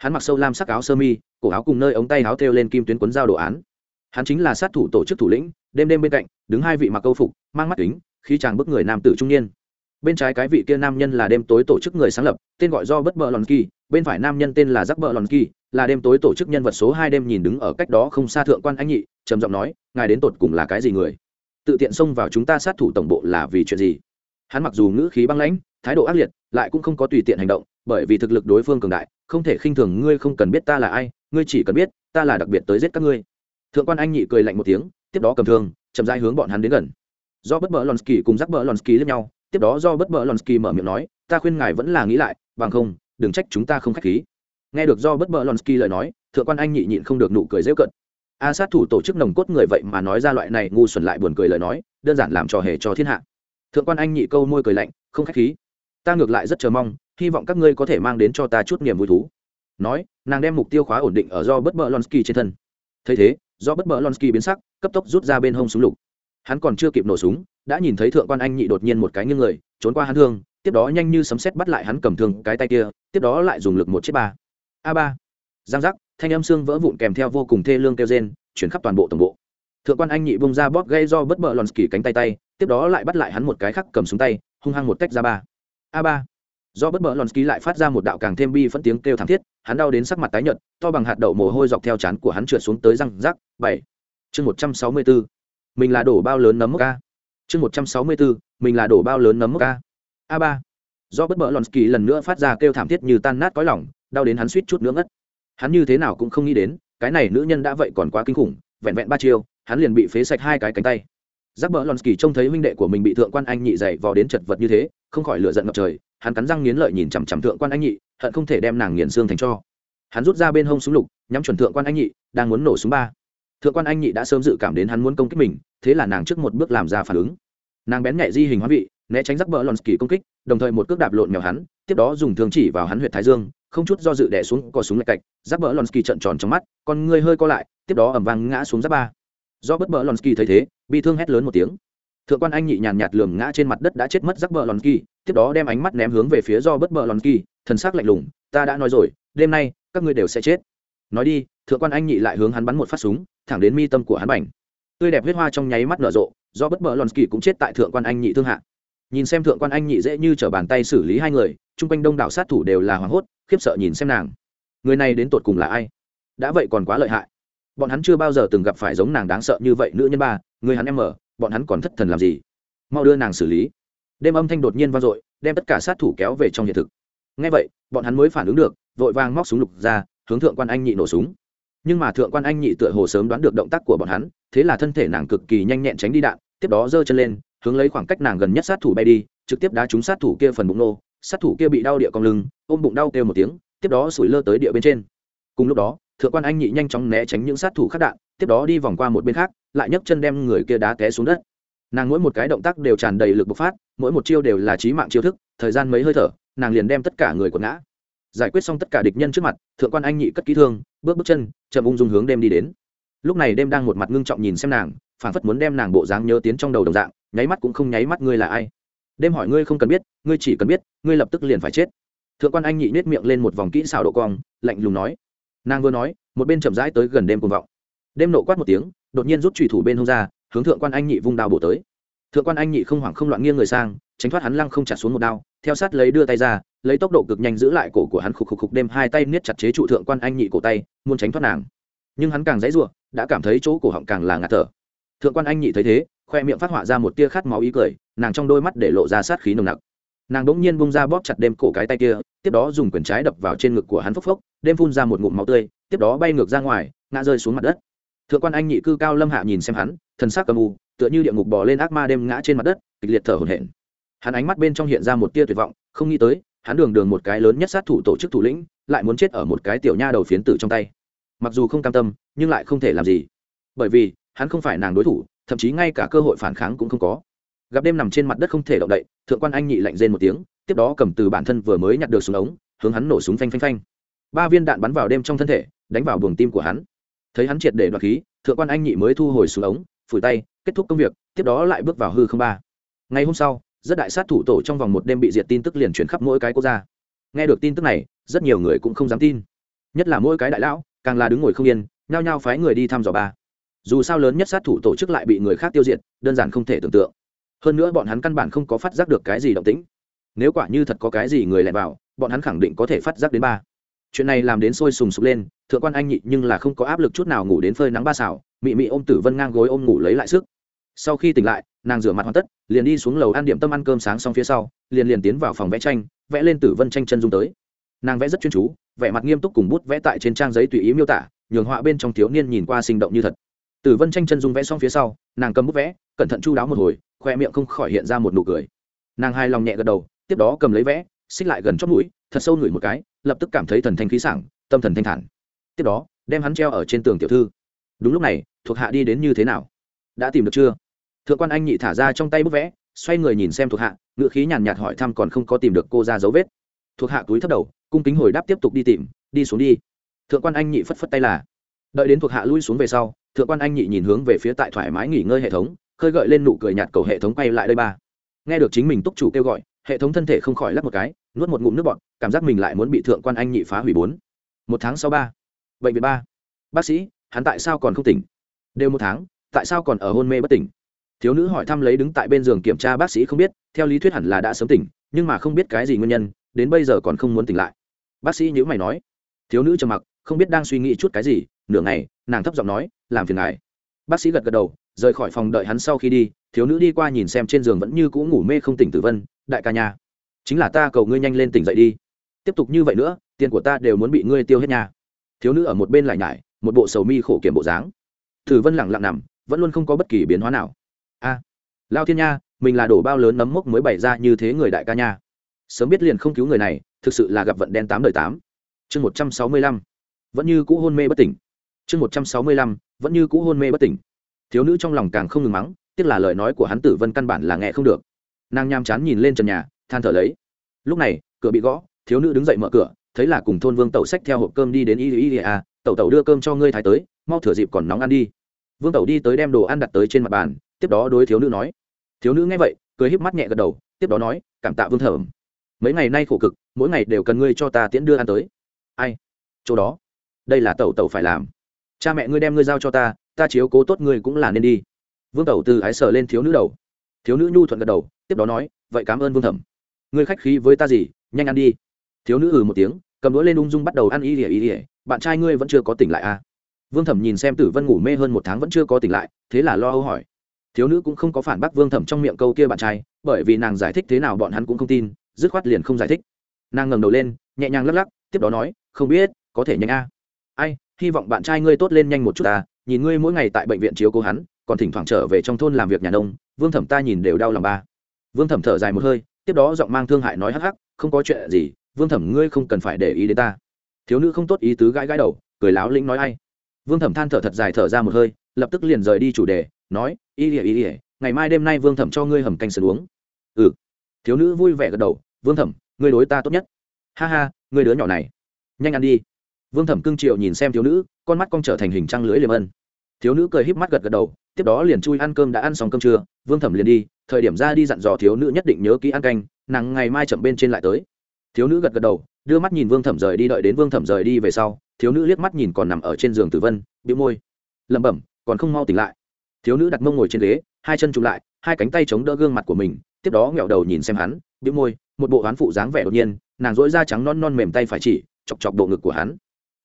hắn mặc sâu lam sắc áo sơ mi, cổ áo cùng nơi ống tay áo thêu lên kim tuyến cuốn dao đồ án. Hắn chính là sát thủ tổ chức thủ lĩnh, đêm đêm bên cạnh, đứng hai vị mặc câu phục, mang mắt kính khi chàng bức người nam tử trung niên. Bên trái cái vị kia nam nhân là đêm tối tổ chức người sáng lập, tên gọi do bất bờ lòn kỳ bên phải nam nhân tên là giác bờ lòn kỳ là đêm tối tổ chức nhân vật số hai đêm nhìn đứng ở cách đó không xa thượng quan anh nhị, trầm giọng nói, ngài đến tột cùng là cái gì người? Tự tiện xông vào chúng ta sát thủ tổng bộ là vì chuyện gì? Hắn mặc dù ngữ khí băng lãnh, thái độ ác liệt, lại cũng không có tùy tiện hành động bởi vì thực lực đối phương cường đại, không thể khinh thường ngươi không cần biết ta là ai, ngươi chỉ cần biết, ta là đặc biệt tới giết các ngươi. Thượng quan anh nhị cười lạnh một tiếng, tiếp đó cầm thương, chậm rãi hướng bọn hắn đến gần. Do bất bờ lonsky cùng giắc bờ lonsky lẫn nhau, tiếp đó do bất bờ lonsky mở miệng nói, ta khuyên ngài vẫn là nghĩ lại, bằng không, đừng trách chúng ta không khách khí. Nghe được do bất bờ lonsky lời nói, thượng quan anh nhị nhịn không được nụ cười dễ cận a sát thủ tổ chức nồng cốt người vậy mà nói ra loại này ngu xuẩn lại buồn cười lời nói, đơn giản làm trò hề cho thiên hạ. Thượng quan anh nhị câu môi cười lạnh, không khách khí, ta ngược lại rất chờ mong hy vọng các ngươi có thể mang đến cho ta chút niềm vui thú. Nói, nàng đem mục tiêu khóa ổn định ở do bất bờ lonsky trên thân. Thấy thế, do bất bờ lonsky biến sắc, cấp tốc rút ra bên hông súng lục. Hắn còn chưa kịp nổ súng, đã nhìn thấy thượng quan anh nhị đột nhiên một cái nghiêng người, trốn qua hắn thương, tiếp đó nhanh như sấm sét bắt lại hắn cầm thương cái tay kia, tiếp đó lại dùng lực một chiếc ba. A ba. Giang giác, thanh âm xương vỡ vụn kèm theo vô cùng thê lương kêu rên, chuyển khắp toàn bộ tổng bộ. Thượng quan anh nhị bung ra bóp gây do bất bờ lonsky cánh tay tay, tiếp đó lại bắt lại hắn một cái khắc cầm súng tay, hung hăng một tách ra ba. A ba do bất bờ ski lại phát ra một đạo càng thêm bi phẫn tiếng kêu thảm thiết hắn đau đến sắc mặt tái nhợt to bằng hạt đậu mồ hôi dọc theo chán của hắn trượt xuống tới răng rác, bảy. Chương một trăm sáu mươi bốn mình là đổ bao lớn nấm mốc a. Chương một trăm sáu mươi bốn mình là đổ bao lớn nấm mốc a. A ba. Do bất bờ ski lần nữa phát ra kêu thảm thiết như tan nát cõi lỏng đau đến hắn suýt chút nữa ngất. Hắn như thế nào cũng không nghĩ đến cái này nữ nhân đã vậy còn quá kinh khủng vẹn vẹn ba chiêu hắn liền bị phế sạch hai cái cánh tay giác bờ kỳ trông thấy huynh đệ của mình bị thượng quan anh nhị dày vò đến chật vật như thế, không khỏi lựa giận ngập trời, hắn cắn răng nghiến lợi nhìn chằm chằm thượng quan anh nhị, hận không thể đem nàng nghiền xương thành cho. Hắn rút ra bên hông súng lục, nhắm chuẩn thượng quan anh nhị, đang muốn nổ súng ba. Thượng quan anh nhị đã sớm dự cảm đến hắn muốn công kích mình, thế là nàng trước một bước làm ra phản ứng. Nàng bén nhẹ di hình hóa vị, né tránh rắc bờ lòn kỳ công kích, đồng thời một cước đạp lộn mèo hắn, tiếp đó dùng thương chỉ vào hắn huyện thái dương, không chút do dự đẻ xuống cò súng lạch cạch giáp bờ lòn kỳ trận tròn trong mắt, con người hơi co lại, tiếp đó ẩm vang ngã xuống giáp ba. Do bất bờ lòn kỳ thấy thế bị thương hét lớn một tiếng. Thượng quan anh nhị nhàn nhạt lườm ngã trên mặt đất đã chết mất rắc bờ lòn kỳ, tiếp đó đem ánh mắt ném hướng về phía do bất bờ lòn kỳ, thần sắc lạnh lùng, ta đã nói rồi, đêm nay, các ngươi đều sẽ chết. Nói đi, thượng quan anh nhị lại hướng hắn bắn một phát súng, thẳng đến mi tâm của hắn bảnh tươi đẹp huyết hoa trong nháy mắt nở rộ, do bất bờ lòn kỳ cũng chết tại thượng quan anh nhị thương hạ. Nhìn xem thượng quan anh nhị dễ như t r ở bàn tay xử lý hai người, chung quanh đông đảo sát thủ đều là hoảng hốt, khiếp sợ nhìn xem nàng. Người này đến tột cùng là ai? Đã vậy còn quá lợi hại. Bọn hắn chưa bao giờ từng gặp phải giống nàng đáng sợ như vậy, nữ nhân ba người hắn em mở bọn hắn còn thất thần làm gì? Mau đưa nàng xử lý. Đêm âm thanh đột nhiên vang dội, đem tất cả sát thủ kéo về trong hiện thực. Ngay vậy, bọn hắn mới phản ứng được, vội vàng móc súng lục ra, hướng thượng quan anh nhị nổ súng. Nhưng mà thượng quan anh nhị tựa hồ sớm đoán được động tác của bọn hắn, thế là thân thể nàng cực kỳ nhanh nhẹn tránh đi đạn, tiếp đó giơ chân lên, hướng lấy khoảng cách nàng gần nhất sát thủ bay đi, trực tiếp đá trúng sát thủ kia phần bụng nô. Sát thủ kia bị đau địa cong lưng, ôm bụng đau kêu một tiếng, tiếp đó sủi lơ tới địa bên trên. Cùng lúc đó, thượng quan anh nhị nhanh chóng né tránh những sát thủ khác đạn, tiếp đó đi vòng qua một bên khác lại nhấc chân đem người kia đá té xuống đất. Nàng mỗi một cái động tác đều tràn đầy lực bộc phát, mỗi một chiêu đều là trí mạng chiêu thức, thời gian mấy hơi thở, nàng liền đem tất cả người quật ngã. Giải quyết xong tất cả địch nhân trước mặt, thượng quan anh nhị cất kỹ thương, bước bước chân, chậm ung dung hướng đêm đi đến. Lúc này đêm đang một mặt ngưng trọng nhìn xem nàng phản phất muốn đem nàng bộ dáng nhớ tiến trong đầu đồng dạng, nháy mắt cũng không nháy mắt ngươi là ai. Đêm hỏi ngươi không cần biết, ngươi chỉ cần biết, ngươi lập tức liền phải chết. Thượng quan anh nhị nết miệng lên một vòng kỹ xảo độ cong, lạnh lùng nói. Nàng vừa nói, một bên chậm rãi tới gần đêm cuồng vọng. Đêm nộ quát một tiếng đột nhiên rút trùy thủ bên hông ra, hướng thượng quan anh nhị vung đao bổ tới. Thượng quan anh nhị không hoảng không loạn nghiêng người sang, tránh thoát hắn lăng không chặt xuống một đao, theo sát lấy đưa tay ra, lấy tốc độ cực nhanh giữ lại cổ của hắn khục khục khục đêm hai tay niết chặt chế trụ thượng quan anh nhị cổ tay, muốn tránh thoát nàng. Nhưng hắn càng dãy ruộng đã cảm thấy chỗ cổ họng càng là ngạt thở. Thượng quan anh nhị thấy thế, khoe miệng phát họa ra một tia khát máu ý cười, nàng trong đôi mắt để lộ ra sát khí nồng nặc. Nàng đ ỗ n g nhiên bung ra bóp chặt đêm cổ cái tay kia, tiếp đó dùng quyển trái đập vào trên ngực của hắn phốc phốc, đêm phun ra một ngụm máu tươi, tiếp đó bay ngược ra ngoài, ngã rơi xuống mặt đất thượng quan anh nhị cư cao lâm hạ nhìn xem hắn, thần sắc cầm u, tựa như địa ngục bò lên ác ma đêm ngã trên mặt đất, kịch liệt thở hổn hển. Hắn ánh mắt bên trong hiện ra một tia tuyệt vọng, không nghĩ tới, hắn đường đường một cái lớn nhất sát thủ tổ chức thủ lĩnh, lại muốn chết ở một cái tiểu nha đầu phiến tử trong tay. Mặc dù không cam tâm, nhưng lại không thể làm gì. Bởi vì, hắn không phải nàng đối thủ, thậm chí ngay cả cơ hội phản kháng cũng không có. Gặp đêm nằm trên mặt đất không thể động đậy, thượng quan anh nhị lạnh rên một tiếng, tiếp đó cầm từ bản thân vừa mới nhặt được súng ống, hướng hắn nổ súng phanh phanh phanh. Ba viên đạn bắn vào đêm trong thân thể, đánh vào buồng tim của hắn thấy hắn triệt để đoạt khí, thượng quan anh nhị mới thu hồi súng ống, phủi tay, kết thúc công việc, tiếp đó lại bước vào hư không ba. Ngày hôm sau, rất đại sát thủ tổ trong vòng một đêm bị diệt tin tức liền chuyển khắp mỗi cái quốc gia. Nghe được tin tức này, rất nhiều người cũng không dám tin. Nhất là mỗi cái đại lão, càng là đứng ngồi không yên, nhao nhao phái người đi thăm dò ba. Dù sao lớn nhất sát thủ tổ chức lại bị người khác tiêu diệt, đơn giản không thể tưởng tượng. Hơn nữa bọn hắn căn bản không có phát giác được cái gì động tĩnh. Nếu quả như thật có cái gì người lẻn vào, bọn hắn khẳng định có thể phát giác đến ba chuyện này làm đến sôi sùng sục lên, thượng quan anh nhị nhưng là không có áp lực chút nào ngủ đến phơi nắng ba xảo mị mị ôm tử vân ngang gối ôm ngủ lấy lại sức. Sau khi tỉnh lại, nàng rửa mặt hoàn tất, liền đi xuống lầu ăn điểm tâm ăn cơm sáng xong phía sau, liền liền tiến vào phòng vẽ tranh, vẽ lên tử vân tranh chân dung tới. Nàng vẽ rất chuyên chú vẽ mặt nghiêm túc cùng bút vẽ tại trên trang giấy tùy ý miêu tả, nhường họa bên trong thiếu niên nhìn qua sinh động như thật. Tử vân tranh chân dung vẽ xong phía sau, nàng cầm bút vẽ, cẩn thận chu đáo một hồi, khoe miệng không khỏi hiện ra một nụ cười. Nàng hài lòng nhẹ gật đầu, tiếp đó cầm lấy vẽ xích lại gần chót mũi, thật sâu ngửi một cái, lập tức cảm thấy thần thanh khí sảng, tâm thần thanh thản. Tiếp đó, đem hắn treo ở trên tường tiểu thư. Đúng lúc này, thuộc hạ đi đến như thế nào? Đã tìm được chưa? Thượng quan anh nhị thả ra trong tay bức vẽ, xoay người nhìn xem thuộc hạ ngự khí nhàn nhạt hỏi thăm còn không có tìm được cô ra dấu vết. Thuộc hạ túi thấp đầu, cung kính hồi đáp tiếp tục đi tìm, đi xuống đi. Thượng quan anh nhị phất phất tay là. Đợi đến thuộc hạ lui xuống về sau, thượng quan anh nhị nhìn hướng về phía tại thoải mái nghỉ ngơi hệ thống, khơi gợi lên nụ cười nhạt cầu hệ thống quay lại đây ba. Nghe được chính mình túc chủ kêu gọi, hệ thống thân thể không khỏi lắp một cái nuốt một ngụm nước bọt, cảm giác mình lại muốn bị thượng quan anh nhị phá hủy bốn. Một tháng sau ba. Bệnh viện ba. Bác sĩ, hắn tại sao còn không tỉnh? Đều một tháng, tại sao còn ở hôn mê bất tỉnh? Thiếu nữ hỏi thăm lấy đứng tại bên giường kiểm tra bác sĩ không biết, theo lý thuyết hẳn là đã sớm tỉnh, nhưng mà không biết cái gì nguyên nhân, đến bây giờ còn không muốn tỉnh lại. Bác sĩ nhữ mày nói. Thiếu nữ trầm mặc, không biết đang suy nghĩ chút cái gì, nửa ngày, nàng thấp giọng nói, làm phiền ngài. Bác sĩ gật gật đầu, rời khỏi phòng đợi hắn sau khi đi, thiếu nữ đi qua nhìn xem trên giường vẫn như cũ ngủ mê không tỉnh tử vân, đại ca nhà chính là ta cầu ngươi nhanh lên tỉnh dậy đi. Tiếp tục như vậy nữa, tiền của ta đều muốn bị ngươi tiêu hết nhà thiếu nữ ở một bên lại nhải, một bộ sầu mi khổ kiểm bộ dáng. Thử vân lẳng lặng nằm, vẫn luôn không có bất kỳ biến hóa nào. A, lao thiên nha, mình là đổ bao lớn nấm mốc mới bày ra như thế người đại ca nha. Sớm biết liền không cứu người này, thực sự là gặp vận đen tám đời tám. Chương một trăm sáu mươi lăm, vẫn như cũ hôn mê bất tỉnh. Chương một trăm sáu mươi lăm, vẫn như cũ hôn mê bất tỉnh. Thiếu nữ trong lòng càng không ngừng mắng, tiếc là lời nói của hắn tử vân căn bản là nghe không được. Nàng nham chán nhìn lên trần nhà than thở lấy. Lúc này, cửa bị gõ, thiếu nữ đứng dậy mở cửa, thấy là cùng thôn vương tẩu sách theo hộp cơm đi đến y y y a, tẩu tẩu đưa cơm cho ngươi thái tới, mau thửa dịp còn nóng ăn đi. Vương tẩu đi tới đem đồ ăn đặt tới trên mặt bàn, tiếp đó đối thiếu nữ nói. Thiếu nữ nghe vậy, cười híp mắt nhẹ gật đầu, tiếp đó nói, cảm tạ vương thẩm. Mấy ngày nay khổ cực, mỗi ngày đều cần ngươi cho ta tiễn đưa ăn tới. Ai? Chỗ đó? Đây là tẩu tẩu phải làm. Cha mẹ ngươi đem ngươi giao cho ta ta chiếu cố tốt ngươi cũng là nên đi. Vương tẩu từ ái sờ lên thiếu nữ đầu. Thiếu nữ nhu thuận gật đầu, tiếp đó nói, vậy cảm ơn vương thẩm ngươi khách khí với ta gì, nhanh ăn đi. Thiếu nữ ừ một tiếng, cầm đũa lên ung dung bắt đầu ăn y ỉa y ỉa bạn trai ngươi vẫn chưa có tỉnh lại à? Vương thẩm nhìn xem tử vân ngủ mê hơn một tháng vẫn chưa có tỉnh lại, thế là lo âu hỏi. Thiếu nữ cũng không có phản bác vương thẩm trong miệng câu kia bạn trai, bởi vì nàng giải thích thế nào bọn hắn cũng không tin, dứt khoát liền không giải thích. Nàng ngẩng đầu lên, nhẹ nhàng lắc lắc, tiếp đó nói, không biết, có thể nhanh a. Ai, hy vọng bạn trai ngươi tốt lên nhanh một chút ta nhìn ngươi mỗi ngày tại bệnh viện chiếu cố hắn, còn thỉnh thoảng trở về trong thôn làm việc nhà nông, vương thẩm ta nhìn đều đau lòng ba. Vương thẩm thở dài một hơi tiếp đó giọng mang thương hại nói hắc hắc, không có chuyện gì, vương thẩm ngươi không cần phải để ý đến ta. Thiếu nữ không tốt ý tứ gãi gãi đầu, cười láo lĩnh nói ai. Vương thẩm than thở thật dài thở ra một hơi, lập tức liền rời đi chủ đề, nói ý ỉa ý ỉa ngày mai đêm nay vương thẩm cho ngươi hầm canh sườn uống. Ừ. Thiếu nữ vui vẻ gật đầu, vương thẩm, ngươi đối ta tốt nhất. Ha ha, ngươi đứa nhỏ này. Nhanh ăn đi. Vương thẩm cưng triệu nhìn xem thiếu nữ, con mắt con trở thành hình trăng lưới liềm ân. Thiếu nữ cười híp mắt gật gật đầu, tiếp đó liền chui ăn cơm đã ăn xong cơm trưa, vương thẩm liền đi thời điểm ra đi dặn dò thiếu nữ nhất định nhớ kỹ ăn canh, nàng ngày mai chậm bên trên lại tới. Thiếu nữ gật gật đầu, đưa mắt nhìn vương thẩm rời đi, đợi đến vương thẩm rời đi về sau, thiếu nữ liếc mắt nhìn còn nằm ở trên giường tử vân bị môi. Lẩm bẩm, còn không mau tỉnh lại. Thiếu nữ đặt mông ngồi trên ghế, hai chân chụm lại, hai cánh tay chống đỡ gương mặt của mình, tiếp đó nghẹo đầu nhìn xem hắn bị môi, một bộ hoán phụ dáng vẻ đột nhiên, nàng dỗi da trắng non non mềm tay phải chỉ, chọc chọc bộ ngực của hắn.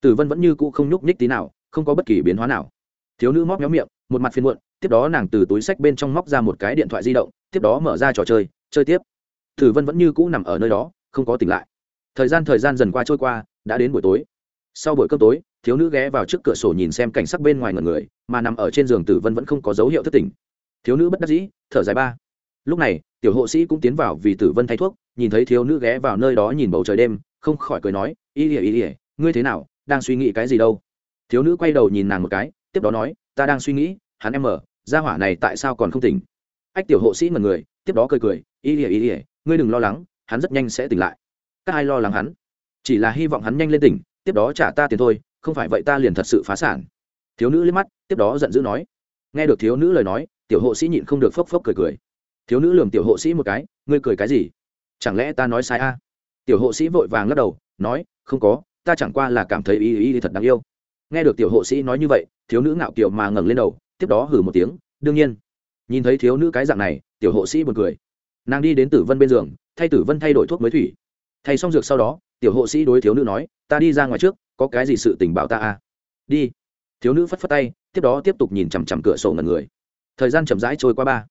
Tử vân vẫn như cũ không nhúc nhích tí nào, không có bất kỳ biến hóa nào. Thiếu nữ móc méo miệng, một mặt phiền muộn tiếp đó nàng từ túi sách bên trong móc ra một cái điện thoại di động, tiếp đó mở ra trò chơi chơi tiếp. Tử vân vẫn như cũ nằm ở nơi đó, không có tỉnh lại. Thời gian thời gian dần qua trôi qua, đã đến buổi tối. Sau buổi cơm tối, thiếu nữ ghé vào trước cửa sổ nhìn xem cảnh sắc bên ngoài ngần người, mà nằm ở trên giường tử vân vẫn không có dấu hiệu thất tỉnh. Thiếu nữ bất đắc dĩ, thở dài ba. Lúc này, tiểu hộ sĩ cũng tiến vào vì tử vân thay thuốc, nhìn thấy thiếu nữ ghé vào nơi đó nhìn bầu trời đêm, không khỏi cười nói, y ỉa y ỉa ngươi thế nào, đang suy nghĩ cái gì đâu? Thiếu nữ quay đầu nhìn nàng một cái, tiếp đó nói, ta đang suy nghĩ, hắn em mở gia hỏa này tại sao còn không tỉnh? Ách tiểu hộ sĩ mật người, tiếp đó cười cười ý ỉa ý ỉa ngươi đừng lo lắng, hắn rất nhanh sẽ tỉnh lại. Các ai lo lắng hắn? Chỉ là hy vọng hắn nhanh lên tỉnh, tiếp đó trả ta tiền thôi, không phải vậy ta liền thật sự phá sản. Thiếu nữ liếc mắt, tiếp đó giận dữ nói. Nghe được thiếu nữ lời nói, tiểu hộ sĩ nhịn không được phốc phốc cười cười. Thiếu nữ lườm tiểu hộ sĩ một cái, ngươi cười cái gì? Chẳng lẽ ta nói sai a? Tiểu hộ sĩ vội vàng lắc đầu, nói, không có, ta chẳng qua là cảm thấy ý ý thật đáng yêu. Nghe được tiểu hộ sĩ nói như vậy, thiếu nữ ngạo kiều mà ngẩng lên đầu tiếp đó hử một tiếng, đương nhiên. Nhìn thấy thiếu nữ cái dạng này, tiểu hộ sĩ buồn cười. Nàng đi đến tử vân bên giường, thay tử vân thay đổi thuốc mới thủy. Thay xong dược sau đó, tiểu hộ sĩ đối thiếu nữ nói, ta đi ra ngoài trước, có cái gì sự tình bảo ta à? Đi. Thiếu nữ phất phất tay, tiếp đó tiếp tục nhìn chằm chằm cửa sổ ngần người. Thời gian chậm rãi trôi qua ba.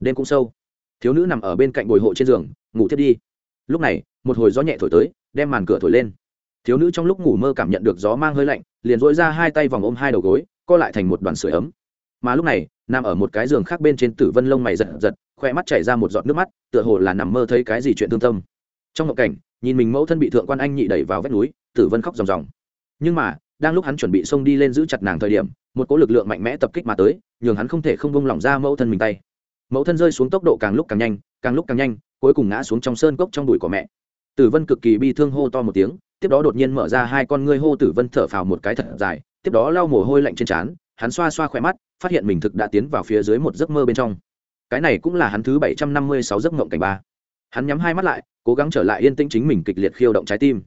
Đêm cũng sâu. Thiếu nữ nằm ở bên cạnh bồi hộ trên giường, ngủ thiết đi. Lúc này, một hồi gió nhẹ thổi tới, đem màn cửa thổi lên. Thiếu nữ trong lúc ngủ mơ cảm nhận được gió mang hơi lạnh, liền dỗi ra hai tay vòng ôm hai đầu gối, co lại thành một đoàn sưởi ấm mà lúc này, nằm ở một cái giường khác bên trên tử vân lông mày giật giật khoe mắt chảy ra một giọt nước mắt, tựa hồ là nằm mơ thấy cái gì chuyện thương tâm. Trong ngộ cảnh, nhìn mình mẫu thân bị thượng quan anh nhị đẩy vào vách núi, tử vân khóc ròng ròng. Nhưng mà, đang lúc hắn chuẩn bị xông đi lên giữ chặt nàng thời điểm, một cỗ lực lượng mạnh mẽ tập kích mà tới, nhường hắn không thể không bông lỏng ra mẫu thân mình tay. Mẫu thân rơi xuống tốc độ càng lúc càng nhanh, càng lúc càng nhanh, cuối cùng ngã xuống trong sơn cốc trong đùi của mẹ. Tử vân cực kỳ bi thương hô to một tiếng, tiếp đó đột nhiên mở ra hai con ngươi hô tử vân thở phào một cái thật dài, tiếp đó lau mồ hôi lạnh trên trán hắn xoa xoa khỏe mắt, phát hiện mình thực đã tiến vào phía dưới một giấc mơ bên trong. Cái này cũng là hắn thứ bảy trăm năm mươi sáu giấc mộng cảnh ba. Hắn nhắm hai mắt lại, cố gắng trở lại yên tĩnh chính mình kịch liệt khiêu động trái tim.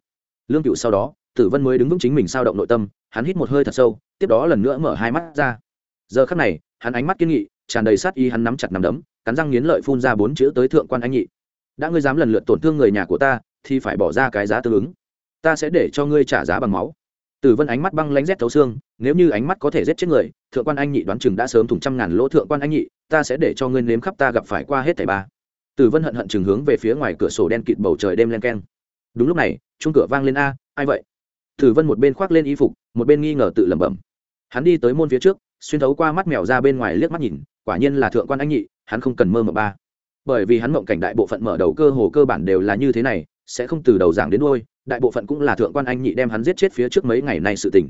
Lương cựu sau đó, tử vân mới đứng vững chính mình sao động nội tâm, hắn hít một hơi thật sâu, tiếp đó lần nữa mở hai mắt ra. Giờ khắc này, hắn ánh mắt kiên nghị, tràn đầy sát y hắn nắm chặt nắm đấm, cắn răng nghiến lợi phun ra bốn chữ tới thượng quan anh nhị. Đã ngươi dám lần lượt tổn thương người nhà của ta, thì phải bỏ ra cái giá tương ứng. Ta sẽ để cho ngươi trả giá bằng máu tử vân ánh mắt băng lánh rét thấu xương, nếu như ánh mắt có thể giết chết người, thượng quan anh nhị đoán chừng đã sớm thủng trăm ngàn lỗ thượng quan anh nhị, ta sẽ để cho ngươi nếm khắp ta gặp phải qua hết thảy ba. Tử vân hận hận chừng hướng về phía ngoài cửa sổ đen kịt bầu trời đêm len keng. Đúng lúc này chung cửa vang lên a, ai vậy? Tử vân một bên khoác lên y phục, một bên nghi ngờ tự lẩm bẩm. Hắn đi tới môn phía trước, xuyên thấu qua mắt mèo ra bên ngoài liếc mắt nhìn, quả nhiên là thượng quan anh nhị, hắn không cần mơ mộng ba. Bởi vì hắn mộng cảnh đại bộ phận mở đầu cơ hồ cơ bản đều là như thế này sẽ không từ đầu giảng đến đôi đại bộ phận cũng là thượng quan anh nhị đem hắn giết chết phía trước mấy ngày nay sự tình.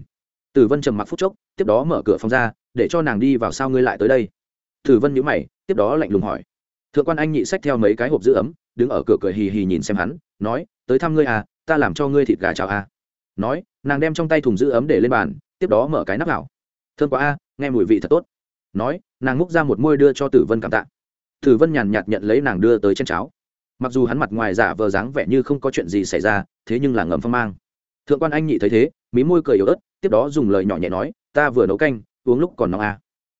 Tử vân trầm mặc phút chốc, tiếp đó mở cửa phòng ra, để cho nàng đi vào sao ngươi lại tới đây? Tử vân nhữ mày, tiếp đó lạnh lùng hỏi. Thượng quan anh nhị xách theo mấy cái hộp giữ ấm, đứng ở cửa cười hì hì nhìn xem hắn, nói, tới thăm ngươi à ta làm cho ngươi thịt gà chào à. Nói, nàng đem trong tay thùng giữ ấm để lên bàn, tiếp đó mở cái nắp vào thương quá a nghe mùi vị thật tốt. Nói, nàng múc ra một môi đưa cho tử vân cảm tạ. Tử vân nhàn nhạt nhận lấy nàng đưa tới trên cháo mặc dù hắn mặt ngoài giả vờ dáng vẻ như không có chuyện gì xảy ra, thế nhưng là ngầm phong mang. Thượng quan anh nhị thấy thế, mí môi cười yếu ớt, tiếp đó dùng lời nhỏ nhẹ nói, ta vừa nấu canh, uống lúc còn nóng a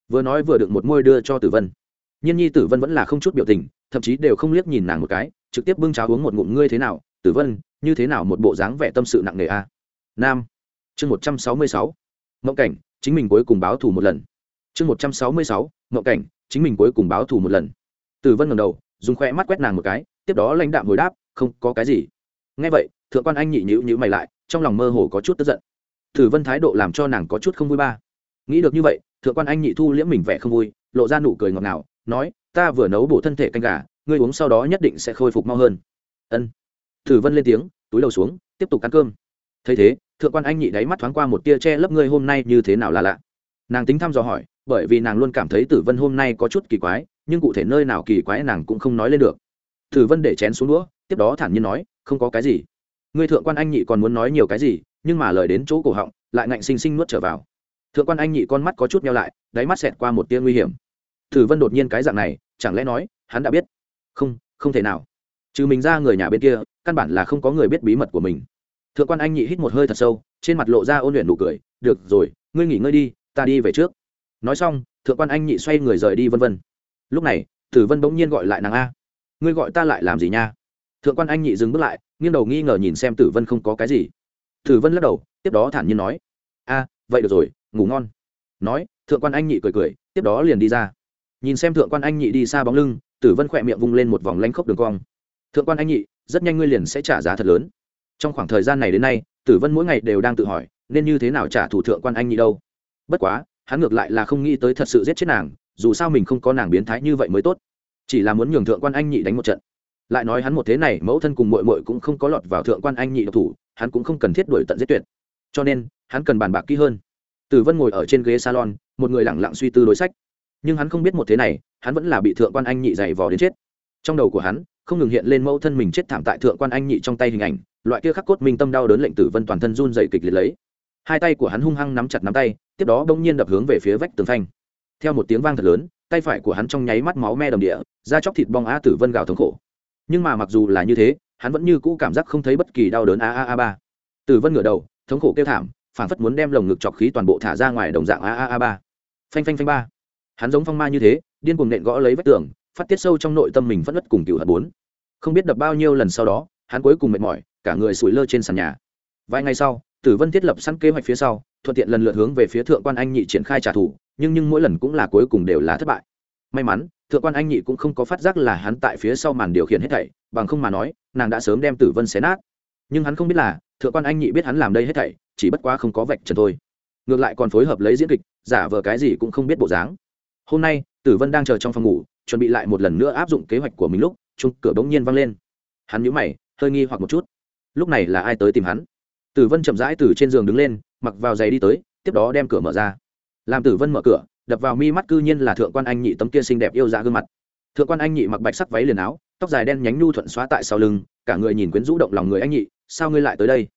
vừa nói vừa được một môi đưa cho tử vân. Nhiên nhi tử vân vẫn là không chút biểu tình, thậm chí đều không liếc nhìn nàng một cái, trực tiếp bưng cháo uống một ngụm, ngươi thế nào, tử vân, như thế nào một bộ dáng vẻ tâm sự nặng nề a nam, chương một trăm sáu mươi sáu, mộng cảnh, chính mình cuối cùng báo thù một lần. Chương một trăm sáu mươi sáu, mộng cảnh, chính mình cuối cùng báo thù một lần. Tử vân ngầm đầu, dùng khoe mắt quét nàng một cái tiếp đó lãnh đạm hồi đáp, không, có cái gì. Ngay vậy, thượng quan anh nhị nhữ nhữ mày lại, trong lòng mơ hồ có chút tức giận. Thử vân thái độ làm cho nàng có chút không vui ba. Nghĩ được như vậy, thượng quan anh nhị thu liễm mình vẻ không vui, lộ ra nụ cười ngọt ngào, nói, ta vừa nấu bổ thân thể canh gà, ngươi uống sau đó nhất định sẽ khôi phục mau hơn. Ân. Thử vân lên tiếng, túi đầu xuống, tiếp tục ăn cơm. Thấy thế, thượng quan anh nhị đáy mắt thoáng qua một tia che lấp ngươi hôm nay như thế nào là lạ. Nàng tính thăm dò hỏi, bởi vì nàng luôn cảm thấy tử vân hôm nay có chút kỳ quái, nhưng cụ thể nơi nào kỳ quái nàng cũng không nói lên được tử vân để chén xuống đũa, tiếp đó thản nhiên nói, không có cái gì. Ngươi thượng quan anh nhị còn muốn nói nhiều cái gì, nhưng mà lời đến chỗ cổ họng, lại ngạnh xinh xinh nuốt trở vào. Thượng quan anh nhị con mắt có chút nhau lại, đáy mắt xẹt qua một tia nguy hiểm. Tử vân đột nhiên cái dạng này, chẳng lẽ nói, hắn đã biết? Không không thể nào. Trừ mình ra người nhà bên kia, căn bản là không có người biết bí mật của mình. Thượng quan anh nhị hít một hơi thật sâu, trên mặt lộ ra ôn luyện nụ cười, được rồi, ngươi nghỉ ngơi đi, ta đi về trước. Nói xong, thượng quan anh nhị xoay người rời đi vân vân. Lúc này tử vân bỗng nhiên gọi lại nàng a ngươi gọi ta lại làm gì nha? Thượng quan anh nhị dừng bước lại, nghiêng đầu nghi ngờ nhìn xem tử vân không có cái gì. Tử vân lắc đầu, tiếp đó thản nhiên nói, a, vậy được rồi, ngủ ngon. Nói, thượng quan anh nhị cười cười, tiếp đó liền đi ra. Nhìn xem thượng quan anh nhị đi xa bóng lưng, tử vân khỏe miệng vung lên một vòng lanh khốc đường cong. Thượng quan anh nhị, rất nhanh ngươi liền sẽ trả giá thật lớn. Trong khoảng thời gian này đến nay, tử vân mỗi ngày đều đang tự hỏi, nên như thế nào trả thủ thượng quan anh nhị đâu. Bất quá, hắn ngược lại là không nghĩ tới thật sự giết chết nàng, dù sao mình không có nàng biến thái như vậy mới tốt chỉ là muốn nhường thượng quan anh nhị đánh một trận. Lại nói hắn một thế này, mẫu thân cùng mội mội cũng không có lọt vào thượng quan anh nhị độc thủ, hắn cũng không cần thiết đuổi tận giết tuyệt. Cho nên, hắn cần bàn bạc kỹ hơn. Tử vân ngồi ở trên ghế salon, một người lẳng lặng suy tư đối sách. Nhưng hắn không biết một thế này, hắn vẫn là bị thượng quan anh nhị dày vò đến chết. Trong đầu của hắn, không ngừng hiện lên mẫu thân mình chết thảm tại thượng quan anh nhị trong tay hình ảnh, loại kia khắc cốt minh tâm đau đớn lệnh tử vân toàn thân run dày kịch liệt lấy. Hai tay của hắn hung hăng nắm chặt nắm tay, tiếp đó bỗng nhiên đập hướng về phía vách tường phanh. Theo một tiếng vang thật lớn tay phải của hắn trong nháy mắt máu me đầm địa, da chóc thịt bong a tử vân gào thống khổ. Nhưng mà mặc dù là như thế, hắn vẫn như cũ cảm giác không thấy bất kỳ đau đớn a a a ba. Tử vân ngửa đầu, thống khổ kêu thảm phản phất muốn đem lồng ngực chọc khí toàn bộ thả ra ngoài đồng dạng a a a ba. Phanh phanh phanh ba. Hắn giống phong ma như thế, điên cuồng nện gõ lấy vách tường, phát tiết sâu trong nội tâm mình phất ất cùng cựu hận bốn. Không biết đập bao nhiêu lần sau đó, hắn cuối cùng mệt mỏi, cả người sủi lơ trên sàn nhà. Vài ngày sau, tử vân thiết lập sẵn kế hoạch phía sau thuận tiện lần lượt hướng về phía thượng quan anh nhị triển khai trả thù, nhưng nhưng mỗi lần cũng là cuối cùng đều là thất bại. May mắn, thượng quan anh nhị cũng không có phát giác là hắn tại phía sau màn điều khiển hết thảy, bằng không mà nói, nàng đã sớm đem tử vân xé nát. Nhưng hắn không biết là, thượng quan anh nhị biết hắn làm đây hết thảy, chỉ bất quá không có vạch trần thôi. Ngược lại còn phối hợp lấy diễn kịch, giả vờ cái gì cũng không biết bộ dáng. Hôm nay, tử vân đang chờ trong phòng ngủ, chuẩn bị lại một lần nữa áp dụng kế hoạch của mình lúc chung cửa bỗng nhiên văng lên. Hắn nhíu mày, hơi nghi hoặc một chút. Lúc này là ai tới tìm hắn? Tử vân chậm rãi từ trên giường đứng lên, mặc vào giày đi tới, tiếp đó đem cửa mở ra. Làm tử vân mở cửa, đập vào mi mắt cư nhiên là thượng quan anh nhị tấm kia xinh đẹp yêu dạ gương mặt. Thượng quan anh nhị mặc bạch sắc váy liền áo, tóc dài đen nhánh nhu thuận xóa tại sau lưng, cả người nhìn quyến rũ động lòng người anh nhị, sao ngươi lại tới đây?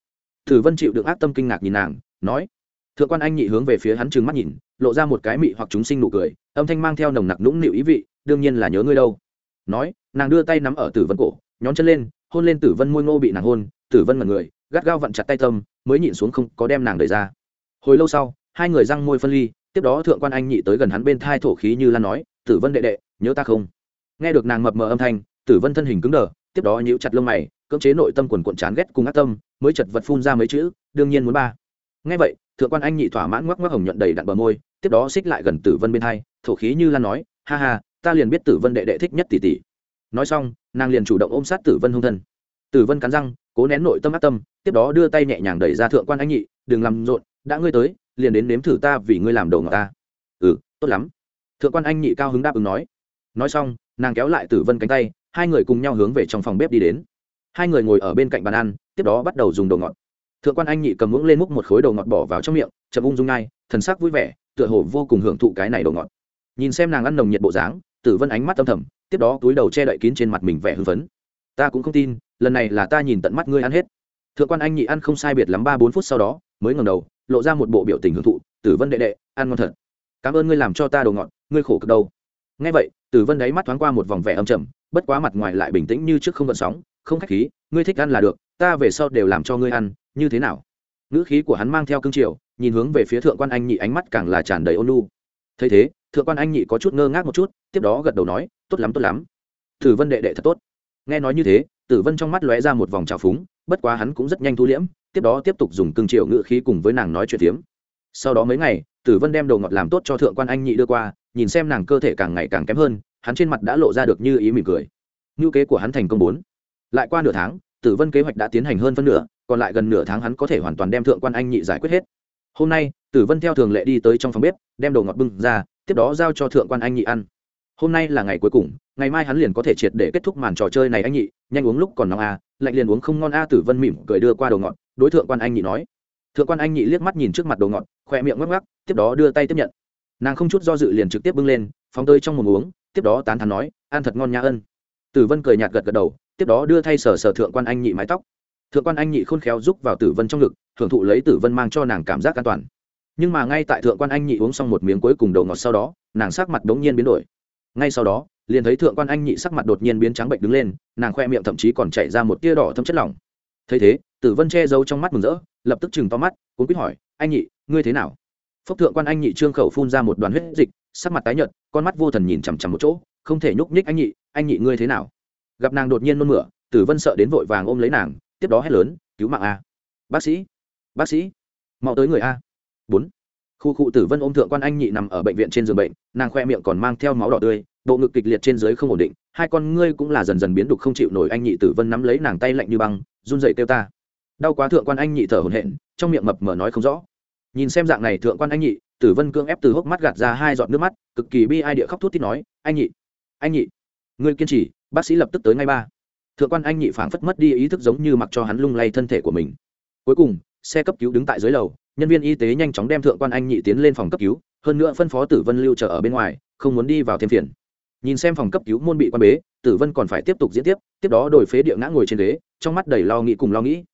Tử vân chịu được ác tâm kinh ngạc nhìn nàng, nói. Thượng quan anh nhị hướng về phía hắn trừng mắt nhìn, lộ ra một cái mị hoặc chúng sinh nụ cười, âm thanh mang theo nồng nặc nũng nịu ý vị, đương nhiên là nhớ ngươi đâu. Nói, nàng đưa tay nắm ở tử vân cổ, nhón chân lên, hôn lên tử vân môi ngô bị nàng hôn, tử vân mật người gắt gao vặn chặt tay tâm, mới nhịn xuống không có đem nàng đẩy ra. Hồi lâu sau, hai người răng môi phân ly, tiếp đó thượng quan anh nhị tới gần hắn bên thai thổ khí như lan nói, tử vân đệ đệ, nhớ ta không? Nghe được nàng mập mờ âm thanh, tử vân thân hình cứng đờ, tiếp đó nhíu chặt lông mày, cưỡng chế nội tâm quần cuộn chán ghét cùng ác tâm, mới chật vật phun ra mấy chữ, đương nhiên muốn ba. Nghe vậy, thượng quan anh nhị thỏa mãn ngoắc ngoắc hồng nhuận đầy đặn bờ môi, tiếp đó xích lại gần tử vân bên thai, thổ khí như lan nói, ha ha, ta liền biết tử vân đệ đệ thích nhất tỷ tỷ. Nói xong, nàng liền chủ động ôm sát tử vân hung thân. Tử vân cắn răng cố nén nội tâm ác tâm, tiếp đó đưa tay nhẹ nhàng đẩy ra thượng quan anh nhị, đừng làm rộn, đã ngươi tới, liền đến nếm thử ta vì ngươi làm đầu ngọc ta. Ừ tốt lắm. Thượng quan anh nhị cao hứng đáp ứng nói. Nói xong, nàng kéo lại tử vân cánh tay, hai người cùng nhau hướng về trong phòng bếp đi đến. Hai người ngồi ở bên cạnh bàn ăn, tiếp đó bắt đầu dùng đồ ngọt. Thượng quan anh nhị cầm muỗng lên múc một khối đồ ngọt bỏ vào trong miệng, chậm ung dung ngay, thần sắc vui vẻ, tựa hồ vô cùng hưởng thụ cái này đồ ngọt. Nhìn xem nàng ăn nồng nhiệt bộ dáng, tử vân ánh mắt âm thầm, tiếp đó túi đầu che đậy kín trên mặt mình vẻ hưng phấn ta cũng không tin, lần này là ta nhìn tận mắt ngươi ăn hết. Thượng quan anh nhị ăn không sai biệt lắm ba bốn phút sau đó, mới ngẩng đầu, lộ ra một bộ biểu tình hưởng thụ, tử vân đệ đệ, ăn ngon thật. Cảm ơn ngươi làm cho ta đồ ngọt, ngươi khổ cực đâu. Nghe vậy, tử vân đáy mắt thoáng qua một vòng vẻ âm trầm, bất quá mặt ngoài lại bình tĩnh như trước không gợn sóng, không khách khí, ngươi thích ăn là được, ta về sau đều làm cho ngươi ăn, như thế nào? Ngữ khí của hắn mang theo cương triều, nhìn hướng về phía thượng quan anh nhị ánh mắt càng là tràn đầy ôn lu thấy thế, thượng quan anh nhị có chút ngơ ngác một chút, tiếp đó gật đầu nói, tốt lắm tốt lắm. Tử vân đệ đệ thật tốt nghe nói như thế, tử vân trong mắt lóe ra một vòng trào phúng, bất quá hắn cũng rất nhanh thu liễm, tiếp đó tiếp tục dùng cưng triệu ngự khí cùng với nàng nói chuyện tiếm sau đó mấy ngày, tử vân đem đồ ngọt làm tốt cho thượng quan anh nhị đưa qua, nhìn xem nàng cơ thể càng ngày càng kém hơn, hắn trên mặt đã lộ ra được như ý mỉm cười. Ngữ kế của hắn thành công bốn. Lại qua nửa tháng, tử vân kế hoạch đã tiến hành hơn phân nửa, còn lại gần nửa tháng hắn có thể hoàn toàn đem thượng quan anh nhị giải quyết hết. Hôm nay, tử vân theo thường lệ đi tới trong phòng bếp, đem đồ ngọt bưng ra, tiếp đó giao cho thượng quan anh nhị ăn hôm nay là ngày cuối cùng ngày mai hắn liền có thể triệt để kết thúc màn trò chơi này anh nhị nhanh uống lúc còn nóng a à, lạnh liền uống không ngon a tử vân mỉm cười đưa qua đồ ngọt đối thượng quan anh nhị nói. Thượng quan anh nhị liếc mắt nhìn trước mặt đồ ngọt khoe miệng ngắc ngắc tiếp đó đưa tay tiếp nhận. Nàng không chút do dự liền trực tiếp bưng lên phóng tơi trong một uống tiếp đó tán thắn nói ăn thật ngon nha ân. Tử vân cười nhạt gật gật đầu tiếp đó đưa thay sở sở thượng quan anh nhị mái tóc. Thượng quan anh nhị khôn khéo giúp vào tử vân trong ngực thưởng thụ lấy tử vân mang cho nàng cảm giác an toàn. Nhưng mà ngay tại thượng quan anh nhị uống xong một miếng cuối cùng đầu ngọt sau đó nàng sắc mặt đống nhiên biến đổi ngay sau đó, liền thấy thượng quan anh nhị sắc mặt đột nhiên biến trắng bệnh đứng lên, nàng khoe miệng thậm chí còn chạy ra một tia đỏ thâm chất lỏng. Thấy thế, tử vân che giấu trong mắt mừng rỡ, lập tức chừng to mắt, cuốn quýt hỏi, anh nhị, ngươi thế nào? Phốc thượng quan anh nhị trương khẩu phun ra một đoàn huyết dịch, sắc mặt tái nhợt, con mắt vô thần nhìn chằm chằm một chỗ, không thể nhúc nhích, anh nhị anh nhị ngươi thế nào? Gặp nàng đột nhiên nôn mửa, tử vân sợ đến vội vàng ôm lấy nàng, tiếp đó hét lớn, cứu mạng a, bác sĩ bác sĩ, mau tới người a. Bốn khu cụ tử vân ôm thượng quan anh nhị nằm ở bệnh viện trên giường bệnh, nàng khoe miệng còn mang theo máu đỏ tươi, bộ ngực kịch liệt trên dưới không ổn định, hai con ngươi cũng là dần dần biến đục không chịu nổi anh nhị tử vân nắm lấy nàng tay lạnh như băng, run dậy kêu ta. Đau quá thượng quan anh nhị thở hổn hển, trong miệng mập mờ nói không rõ. Nhìn xem dạng này thượng quan anh nhị, tử vân cương ép từ hốc mắt gạt ra hai giọt nước mắt, cực kỳ bi ai địa khóc thút thít nói, anh nhị anh nhị, ngươi kiên trì, bác sĩ lập tức tới ngay ba. Thượng quan anh nhị phảng phất mất đi ý thức giống như mặc cho hắn lung lay thân thể của mình. Cuối cùng, xe cấp cứu đứng tại dưới lầu nhân viên y tế nhanh chóng đem thượng quan anh nhị tiến lên phòng cấp cứu, hơn nữa phân phó tử vân lưu trở ở bên ngoài, không muốn đi vào thêm phiền. Nhìn xem phòng cấp cứu môn bị quan bế, tử vân còn phải tiếp tục diễn tiếp tiếp đó đổi phế địa ngã ngồi trên ghế, trong mắt đầy lo nghĩ cùng lo nghĩ.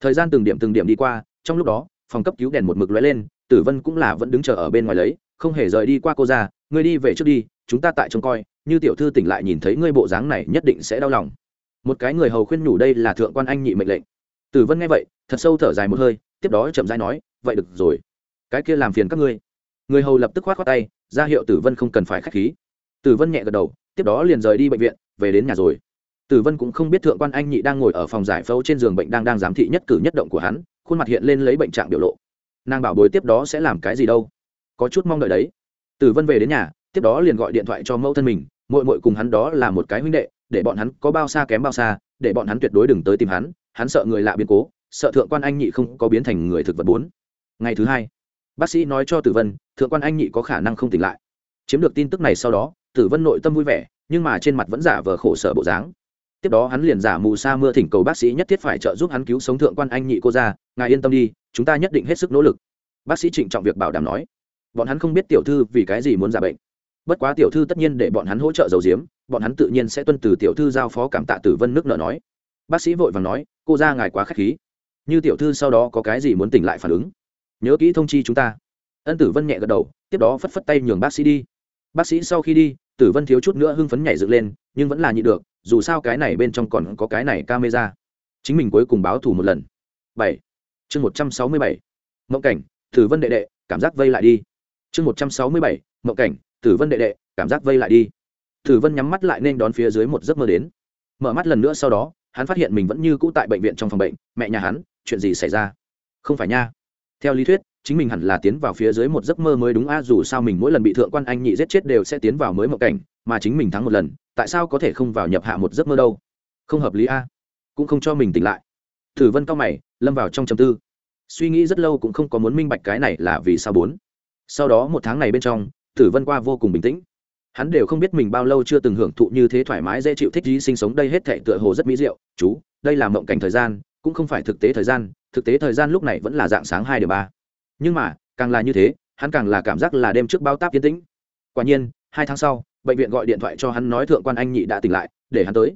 Thời gian từng điểm từng điểm đi qua, trong lúc đó, phòng cấp cứu đèn một mực lóe lên, tử vân cũng là vẫn đứng chờ ở bên ngoài lấy, không hề rời đi qua cô ra, ngươi đi về trước đi, chúng ta tại trông coi, như tiểu thư tỉnh lại nhìn thấy ngươi bộ dáng này nhất định sẽ đau lòng. Một cái người hầu khuyên nhủ đây là thượng quan anh nhị mệnh lệnh tử vân nghe vậy, thật sâu thở dài một hơi, tiếp đó chậm rãi nói, vậy được rồi. Cái kia làm phiền các ngươi. Người hầu lập tức khoát khoát tay, ra hiệu tử vân không cần phải khách khí. Tử vân nhẹ gật đầu, tiếp đó liền rời đi bệnh viện, về đến nhà rồi. Tử vân cũng không biết thượng quan anh nhị đang ngồi ở phòng giải phẫu trên giường bệnh đang đang giám thị nhất cử nhất động của hắn, khuôn mặt hiện lên lấy bệnh trạng biểu lộ. Nàng bảo bối tiếp đó sẽ làm cái gì đâu? Có chút mong đợi đấy. Tử vân về đến nhà, tiếp đó liền gọi điện thoại cho mẫu thân mình mội mội cùng hắn đó là một cái huynh đệ, để bọn hắn có bao xa kém bao xa, để bọn hắn tuyệt đối đừng tới tìm hắn hắn sợ người lạ biến cố, sợ thượng quan anh nhị không có biến thành người thực vật bốn. Ngày thứ hai, bác sĩ nói cho tử vân, thượng quan anh nhị có khả năng không tỉnh lại. Chiếm được tin tức này sau đó, tử vân nội tâm vui vẻ, nhưng mà trên mặt vẫn giả vờ khổ sở bộ dáng. Tiếp đó hắn liền giả mù sa mưa thỉnh cầu bác sĩ nhất thiết phải trợ giúp hắn cứu sống thượng quan anh nhị cô ra, ngài yên tâm đi, chúng ta nhất định hết sức nỗ lực. Bác sĩ trịnh trọng việc bảo đảm nói. Bọn hắn không biết tiểu thư vì cái gì muốn giả bệnh. Bất quá tiểu thư tất nhiên để bọn hắn hỗ trợ dầu diếm, bọn hắn tự nhiên sẽ tuân từ tiểu thư giao phó cảm tạ tử vân nước nợ nói. Bác sĩ vội vàng nói cô ra ngài quá k h á c h khí. Như tiểu thư sau đó có cái gì muốn tỉnh lại phản ứng? Nhớ kỹ thông chi chúng ta. Ân tử vân nhẹ gật đầu, tiếp đó phất phất tay nhường bác sĩ đi. Bác sĩ sau khi đi, tử vân thiếu chút nữa hưng phấn nhảy dựng lên, nhưng vẫn là nhị được, dù sao cái này bên trong còn có cái này camera. Chính mình cuối cùng báo thù một lần. Bảy. Chương một trăm sáu mươi bảy. Mộng cảnh, tử vân đệ đệ, cảm giác vây lại đi. Chương một trăm sáu mươi bảy, mộng cảnh, tử vân đệ đệ, cảm giác vây lại đi. Tử vân nhắm mắt lại nên đón phía dưới một giấc mơ đến. Mở mắt lần nữa sau đó hắn phát hiện mình vẫn như cũ tại bệnh viện trong phòng bệnh, mẹ nhà hắn, chuyện gì xảy ra? Không phải nha. Theo lý thuyết, chính mình hẳn là tiến vào phía dưới một giấc mơ mới đúng a dù sao mình mỗi lần bị thượng quan anh nhị giết chết đều sẽ tiến vào mới một cảnh, mà chính mình thắng một lần, tại sao có thể không vào nhập hạ một giấc mơ đâu? Không hợp lý a cũng không cho mình tỉnh lại. Thử vân cao mày, lâm vào trong chầm tư. Suy nghĩ rất lâu cũng không có muốn minh bạch cái này là vì sao bốn. Sau đó một tháng này bên trong tử vân qua vô cùng bình tĩnh hắn đều không biết mình bao lâu chưa từng hưởng thụ như thế thoải mái, dễ chịu, thích gì sinh sống đây hết thệ tựa hồ rất mỹ diệu. Chú, đây là mộng cảnh thời gian, cũng không phải thực tế thời gian. Thực tế thời gian lúc này vẫn là dạng sáng hai điểm ba. Nhưng mà, càng là như thế, hắn càng là cảm giác là đêm trước bao táp tiến tĩnh. Quả nhiên, hai tháng sau, bệnh viện gọi điện thoại cho hắn nói thượng quan anh nhị đã tỉnh lại, để hắn tới.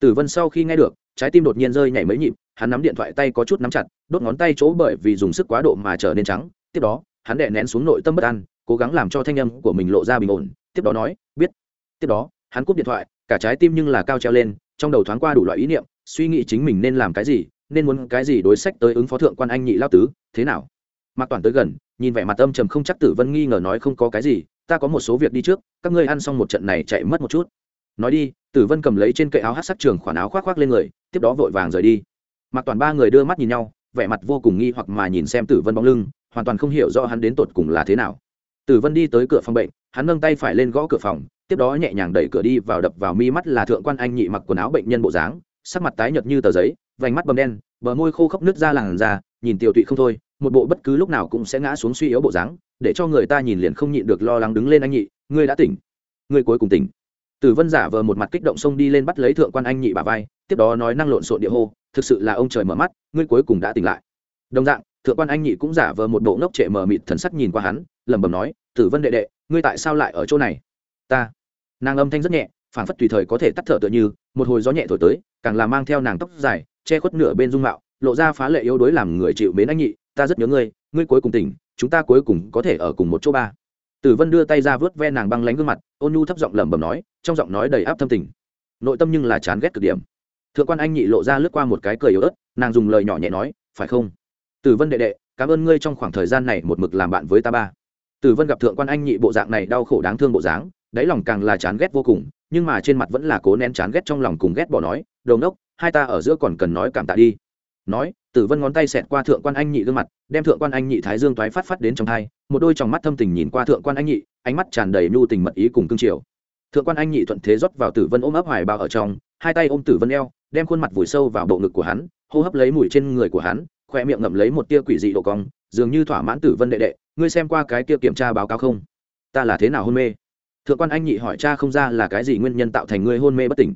Tử vân sau khi nghe được, trái tim đột nhiên rơi nhảy mấy nhịp, hắn nắm điện thoại tay có chút nắm chặt, đốt ngón tay chỗ bởi vì dùng sức quá độ mà trở nên trắng. Tiếp đó, hắn đè nén xuống nội tâm bất an, cố gắng làm cho thanh âm của mình lộ ra bình ổn tiếp đó nói, biết. Tiếp đó, hắn cúp điện thoại, cả trái tim nhưng là cao treo lên, trong đầu thoáng qua đủ loại ý niệm, suy nghĩ chính mình nên làm cái gì, nên muốn cái gì đối sách tới ứng phó thượng quan anh nhị lao tứ, thế nào? Mạc toàn tới gần, nhìn vẻ mặt âm trầm không chắc tử vân nghi ngờ nói không có cái gì, ta có một số việc đi trước, các ngươi ăn xong một trận này chạy mất một chút. Nói đi, tử vân cầm lấy trên cậy áo hát sắc trường khoản áo khoác khoác lên người, tiếp đó vội vàng rời đi. Mạc toàn ba người đưa mắt nhìn nhau, vẻ mặt vô cùng nghi hoặc mà nhìn xem tử vân bóng lưng, hoàn toàn không hiểu rõ hắn đến tột cùng là thế nào tử vân đi tới cửa phòng bệnh, hắn nâng tay phải lên gõ cửa phòng, tiếp đó nhẹ nhàng đẩy cửa đi vào đập vào mi mắt là thượng quan anh nhị mặc quần áo bệnh nhân bộ dáng, sắc mặt tái nhợt như tờ giấy, vành mắt bầm đen, bờ môi khô khốc nứt ra làn da, nhìn tiểu tụy không thôi, một bộ bất cứ lúc nào cũng sẽ ngã xuống suy yếu bộ dáng, để cho người ta nhìn liền không nhịn được lo lắng đứng lên anh nhị, ngươi đã tỉnh, ngươi cuối cùng tỉnh. Tử vân giả vờ một mặt kích động xông đi lên bắt lấy thượng quan anh nhị bà vai, tiếp đó nói năng lộn xộn địa hô, thực sự là ông trời mở mắt, ngươi cuối cùng đã tỉnh lại. Đồng dạng, thượng quan anh nhị cũng giả vờ một bộ ngốc trệ mờ mịt thần sắc nhìn qua hắn lẩm bẩm nói, tử vân đệ đệ, ngươi tại sao lại ở chỗ này? Ta. Nàng âm thanh rất nhẹ phản phất tùy thời có thể tắt thở tựa như, một hồi gió nhẹ thổi tới, càng là mang theo nàng tóc dài, che khuất nửa bên dung mạo, lộ ra phá lệ yếu đuối làm người chịu mến anh nhị, ta rất nhớ ngươi ngươi cuối cùng tỉnh, chúng ta cuối cùng có thể ở cùng một chỗ ba. Tử vân đưa tay ra vớt ve nàng băng lánh gương mặt, ôn nhu thấp giọng lẩm bẩm nói, trong giọng nói đầy áp thâm tình. Nội tâm nhưng là chán ghét cực điểm. Thượng quan anh nhị lộ ra lướt qua một cái cười yếu ớt, nàng dùng lời nhỏ nhẹ nói, phải không? Tử vân đệ đệ, cảm ơn ngươi trong khoảng thời gian này một mực làm bạn với ta ba tử vân gặp thượng quan anh nhị bộ dạng này đau khổ đáng thương bộ dáng, đáy lòng càng là chán ghét vô cùng, nhưng mà trên mặt vẫn là cố nén chán ghét trong lòng cùng ghét bỏ nói đầu nốc hai ta ở giữa còn cần nói cảm tạ đi. Nói tử vân ngón tay xẹt qua thượng quan anh nhị gương mặt, đem thượng quan anh nhị thái dương toái phát phát đến trong thai một đôi tròng mắt thâm tình nhìn qua thượng quan anh nhị, ánh mắt tràn đầy nhu tình mật ý cùng cương triều. Thượng quan anh nhị thuận thế rót vào tử vân ôm ấp hoài bao ở trong, hai tay ôm tử vân eo, đem khuôn mặt vùi sâu vào bộ ngực của hắn, hô hấp lấy mùi trên người của hắn, khoe miệng ngậm lấy một tia quỷ dị độ cong dường như thỏa mãn tử vân đệ đệ, ngươi xem qua cái kia kiểm tra báo cáo không? Ta là thế nào hôn mê? Thượng quan anh nhị hỏi cha không ra là cái gì nguyên nhân tạo thành ngươi hôn mê bất tỉnh?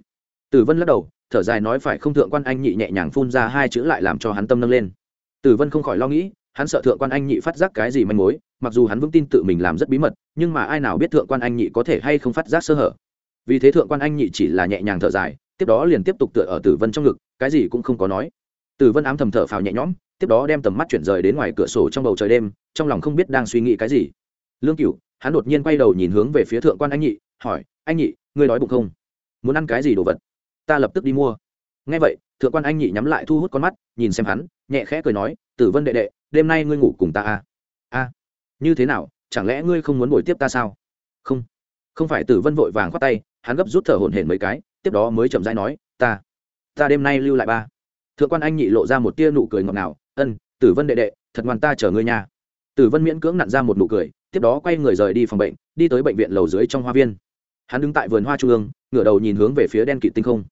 Tử vân lắc đầu, thở dài nói phải không thượng quan anh nhị nhẹ nhàng phun ra hai chữ lại làm cho hắn tâm nâng lên. Tử vân không khỏi lo nghĩ, hắn sợ thượng quan anh nhị phát giác cái gì manh mối, mặc dù hắn vững tin tự mình làm rất bí mật, nhưng mà ai nào biết thượng quan anh nhị có thể hay không phát giác sơ hở. Vì thế thượng quan anh nhị chỉ là nhẹ nhàng thở dài, tiếp đó liền tiếp tục tựa ở tử vân trong ngực, cái gì cũng không có nói. Tử vân ám thầm thở phào nhẹ nhõm tiếp đó đem tầm mắt chuyển rời đến ngoài cửa sổ trong bầu trời đêm, trong lòng không biết đang suy nghĩ cái gì. Lương cựu hắn đột nhiên quay đầu nhìn hướng về phía thượng quan anh nhị, hỏi, anh nhị, ngươi đói bụng không? Muốn ăn cái gì đồ vật? Ta lập tức đi mua. Ngay vậy, thượng quan anh nhị nhắm lại thu hút con mắt, nhìn xem hắn, nhẹ khẽ cười nói, tử vân đệ đệ, đêm nay ngươi ngủ cùng ta à? A, như thế nào, chẳng lẽ ngươi không muốn buổi tiếp ta sao? Không. Không phải tử vân vội vàng khoát tay, hắn gấp rút thở hổn hển mấy cái, tiếp đó mới chậm rãi nói, ta ta đêm nay lưu lại ba. Thượng quan anh nhị lộ ra một tia nụ cười ngọt ngào ân, tử vân đệ đệ, thật ngoan ta chờ ngươi nhà tử vân miễn cưỡng nặn ra một nụ cười, tiếp đó quay người rời đi phòng bệnh, đi tới bệnh viện lầu dưới trong hoa viên. Hắn đứng tại vườn hoa trung ương, ngửa đầu nhìn hướng về phía đen kịt tinh không.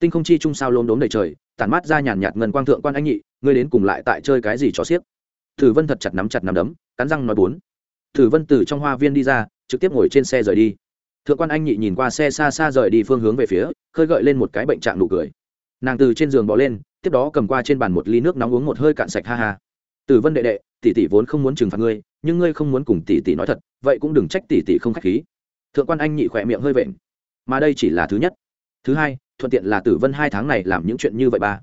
Tinh không chi chung sao lốm đốm đầy trời, tản mát ra nhàn nhạt ngân quang thượng quan anh nhị, ngươi đến cùng lại tại chơi cái gì cho xiếc? Tử vân thật chặt nắm chặt nắm đấm, cắn răng nói bốn. Tử vân từ trong hoa viên đi ra, trực tiếp ngồi trên xe rời đi. Thượng quan anh nhị nhìn qua xe xa xa rời đi phương hướng về phía, khơi gợi lên một cái bệnh trạng nụ cười. Nàng từ trên giường bỏ lên tiếp đó cầm qua trên bàn một ly nước nóng uống một hơi cạn sạch, ha ha. Tử vân đệ đệ, tỷ tỷ vốn không muốn trừng phạt ngươi, nhưng ngươi không muốn cùng tỷ tỷ nói thật, vậy cũng đừng trách tỷ tỷ không khách khí. Thượng quan anh nhị khỏe miệng hơi vện. Mà đây chỉ là thứ nhất. Thứ hai, thuận tiện là tử vân hai tháng này làm những chuyện như vậy ba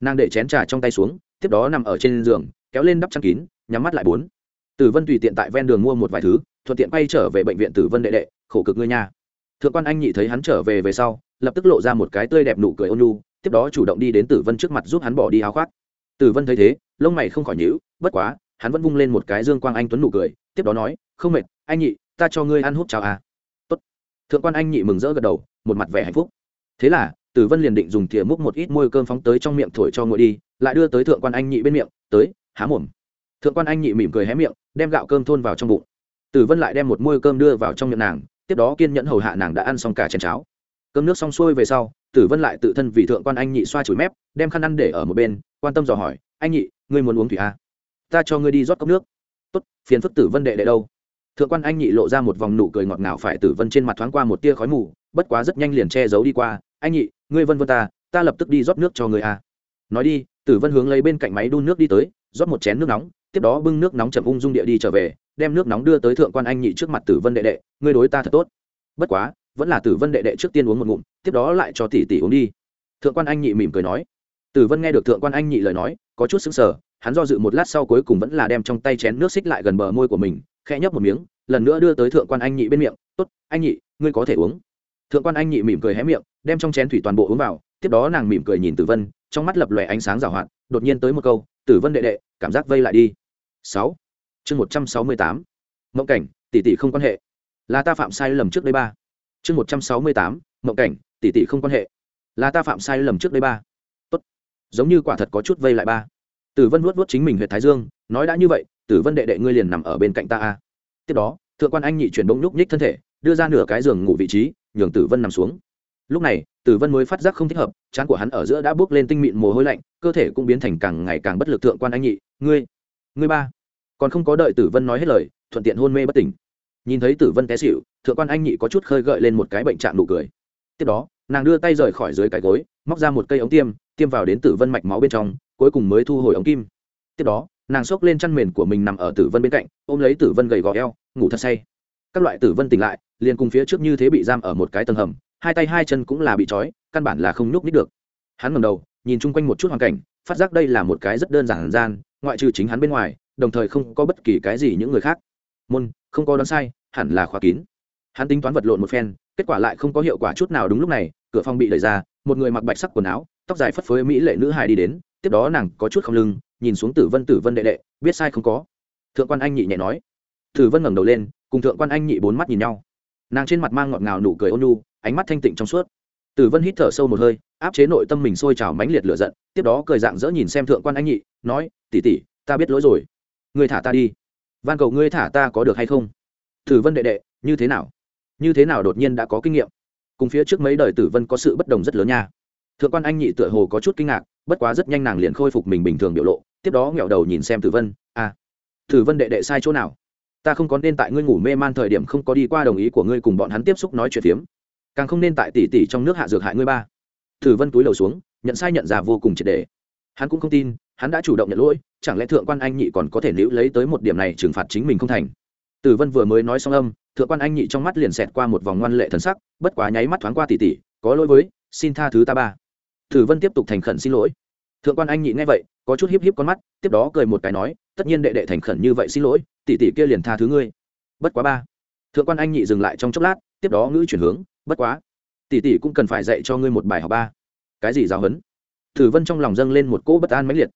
nàng để chén trà trong tay xuống, tiếp đó nằm ở trên giường, kéo lên đắp chăn kín, nhắm mắt lại bốn. Tử vân tùy tiện tại ven đường mua một vài thứ, thuận tiện bay trở về bệnh viện tử vân đệ đệ, khổ cực ngươi nha. Thượng quan anh nhị thấy hắn trở về về sau, lập tức lộ ra một cái tươi đẹp nụ cười ôn nhu tiếp đó chủ động đi đến tử vân trước mặt giúp hắn bỏ đi áo khoác. Tử vân thấy thế, lông mày không khỏi nhíu, bất quá, hắn vẫn vung lên một cái dương quang anh tuấn nụ cười, tiếp đó nói, không mệt, anh nhị, ta cho ngươi ăn hút cháo à. Tốt. thượng quan anh nhị mừng rỡ gật đầu, một mặt vẻ hạnh phúc. Thế là, tử vân liền định dùng thìa múc một ít môi cơm phóng tới trong miệng thổi cho ngồi đi, lại đưa tới thượng quan anh nhị bên miệng, tới, há mồm. Thượng quan anh nhị mỉm cười hé miệng, đem gạo cơm thôn vào trong bụng. Tử vân lại đem một môi cơm đưa vào trong miệng nàng, tiếp đó kiên nhẫn hầu hạ nàng đã ăn xong cả chén cháo. Cơm nước xong xuôi về sau tử vân lại tự thân vì thượng quan anh nhị xoa chùi mép, đem khăn ăn để ở một bên, quan tâm dò hỏi, anh nhị, ngươi muốn uống thủy à? ta cho ngươi đi rót cốc nước. Tốt, phiền phức tử vân đệ đệ đâu? Thượng quan anh nhị lộ ra một vòng nụ cười ngọt ngào phải tử vân trên mặt thoáng qua một tia khói mù, bất quá rất nhanh liền che giấu đi qua, anh nhị, ngươi vân vân ta ta lập tức đi rót nước cho người a à. nói đi, tử vân hướng lấy bên cạnh máy đun nước đi tới, rót một chén nước nóng, tiếp đó bưng nước nóng chậm ung dung địa đi trở về, đem nước nóng đưa tới thượng quan anh nhị trước mặt tử vân đệ đệ, ngươi đối ta thật tốt. Bất quá vẫn là tử vân đệ đệ trước tiên uống một ngụm, tiếp đó lại cho tỷ tỷ uống đi. Thượng quan anh nhị mỉm cười nói. Tử vân nghe được thượng quan anh nhị lời nói, có chút sững sờ, hắn do dự một lát sau cuối cùng vẫn là đem trong tay chén nước xích lại gần bờ môi của mình, khẽ nhấp một miếng, lần nữa đưa tới thượng quan anh nhị bên miệng, tốt, anh nhị, ngươi có thể uống. Thượng quan anh nhị mỉm cười hé miệng, đem trong chén thủy toàn bộ uống vào, tiếp đó nàng mỉm cười nhìn tử vân, trong mắt lập lòe ánh sáng rào hoạt, đột nhiên tới một câu, tử vân đệ đệ, cảm giác vây lại đi. Sáu. Chương một trăm sáu mươi tám. Mộng cảnh, tỷ tỷ không quan hệ. Là ta phạm sai lầm trước đây ba chương một trăm sáu mươi tám, mộng cảnh, tỷ tỷ không quan hệ. Là ta phạm sai lầm trước đây ba. Tốt. Giống như quả thật có chút vây lại ba. Tử vân vuốt vuốt chính mình huyện thái dương, nói đã như vậy, tử vân đệ đệ ngươi liền nằm ở bên cạnh ta a. Tiếp đó, thượng quan anh nhị chuyển bỗng nhúc nhích thân thể, đưa ra nửa cái giường ngủ vị trí, nhường tử vân nằm xuống. Lúc này, tử vân mới phát giác không thích hợp, chán của hắn ở giữa đã bước lên tinh mịn mồ hôi lạnh, cơ thể cũng biến thành càng ngày càng bất lực thượng quan anh nhị. Ngươi ngươi ba. Còn không có đợi tử vân nói hết lời, thuận tiện hôn mê bất tỉnh. Nhìn thấy tử vân té xịu thượng quan anh nhị có chút khơi gợi lên một cái bệnh trạng nụ cười. Tiếp đó, nàng đưa tay rời khỏi dưới cái gối, móc ra một cây ống tiêm tiêm vào đến tử vân mạch máu bên trong, cuối cùng mới thu hồi ống kim. Tiếp đó, nàng xốc lên chăn mền của mình nằm ở tử vân bên cạnh, ôm lấy tử vân gầy gò eo, ngủ thật say. Các loại tử vân tỉnh lại, liền cùng phía trước như thế bị giam ở một cái tầng hầm, hai tay hai chân cũng là bị trói, căn bản là không nhúc nít được. Hắn ngầm đầu, nhìn chung quanh một chút hoàn cảnh, phát giác đây là một cái rất đơn giản gian, ngoại trừ chính hắn bên ngoài, đồng thời không có bất kỳ cái gì những người khác. Môn, không có đoán sai, hẳn là khóa kín hắn tính toán vật lộn một phen, kết quả lại không có hiệu quả chút nào đúng lúc này, cửa phòng bị đẩy ra, một người mặc bạch sắc quần áo, tóc dài phất phới mỹ lệ nữ hài đi đến, tiếp đó nàng có chút không lưng, nhìn xuống tử vân tử vân đệ đệ, biết sai không có. Thượng quan anh nhị nhẹ nói. Tử vân ngẩng đầu lên, cùng thượng quan anh nhị bốn mắt nhìn nhau. Nàng trên mặt mang ngọt ngào nụ cười ôn nhu, ánh mắt thanh tịnh trong suốt. Tử vân hít thở sâu một hơi, áp chế nội tâm mình sôi trào mãnh liệt lửa giận, tiếp đó cười dạng dỡ nhìn xem thượng quan anh nhị, nói tỉ tỉ ta biết lỗi rồi. Ngươi thả ta đi. Van cầu ngươi thả ta có được hay không? Tử vân đệ đệ, như thế nào? Như thế nào đột nhiên đã có kinh nghiệm? Cùng phía trước mấy đời tử vân có sự bất đồng rất lớn nha. Thượng quan anh nhị tựa hồ có chút kinh ngạc, bất quá rất nhanh nàng liền khôi phục mình bình thường biểu lộ, tiếp đó nghẹo đầu nhìn xem tử vân à tử vân đệ đệ sai chỗ nào? Ta không có nên tại ngươi ngủ mê man thời điểm không có đi qua đồng ý của ngươi cùng bọn hắn tiếp xúc nói chuyện phiếm. Càng không nên tại tỷ tỷ trong nước hạ dược hại ngươi ba. Tử vân túi đầu xuống, nhận sai nhận ra vô cùng triệt đề. Hắn cũng không tin, hắn đã chủ động nhận lỗi, chẳng lẽ thượng quan anh nhị còn có thể níu lấy tới một điểm này trừng phạt chính mình không thành? Tử vân vừa mới nói xong âm thượng quan anh nhị trong mắt liền xẹt qua một vòng ngoan lệ thần sắc, bất quá nháy mắt thoáng qua tỷ tỷ có lỗi với, xin tha thứ ta ba. Thử vân tiếp tục thành khẩn xin lỗi. Thượng quan anh nhị nghe vậy, có chút híp híp con mắt, tiếp đó cười một cái nói, tất nhiên đệ đệ thành khẩn như vậy xin lỗi tỷ tỷ kia liền tha thứ ngươi. Bất quá ba. Thượng quan anh nhị dừng lại trong chốc lát, tiếp đó ngữ chuyển hướng, bất quá. Tỷ tỷ cũng cần phải dạy cho ngươi một bài học ba. Cái gì giáo huấn? Thử vân trong lòng dâng lên một cỗ bất an mãnh liệt.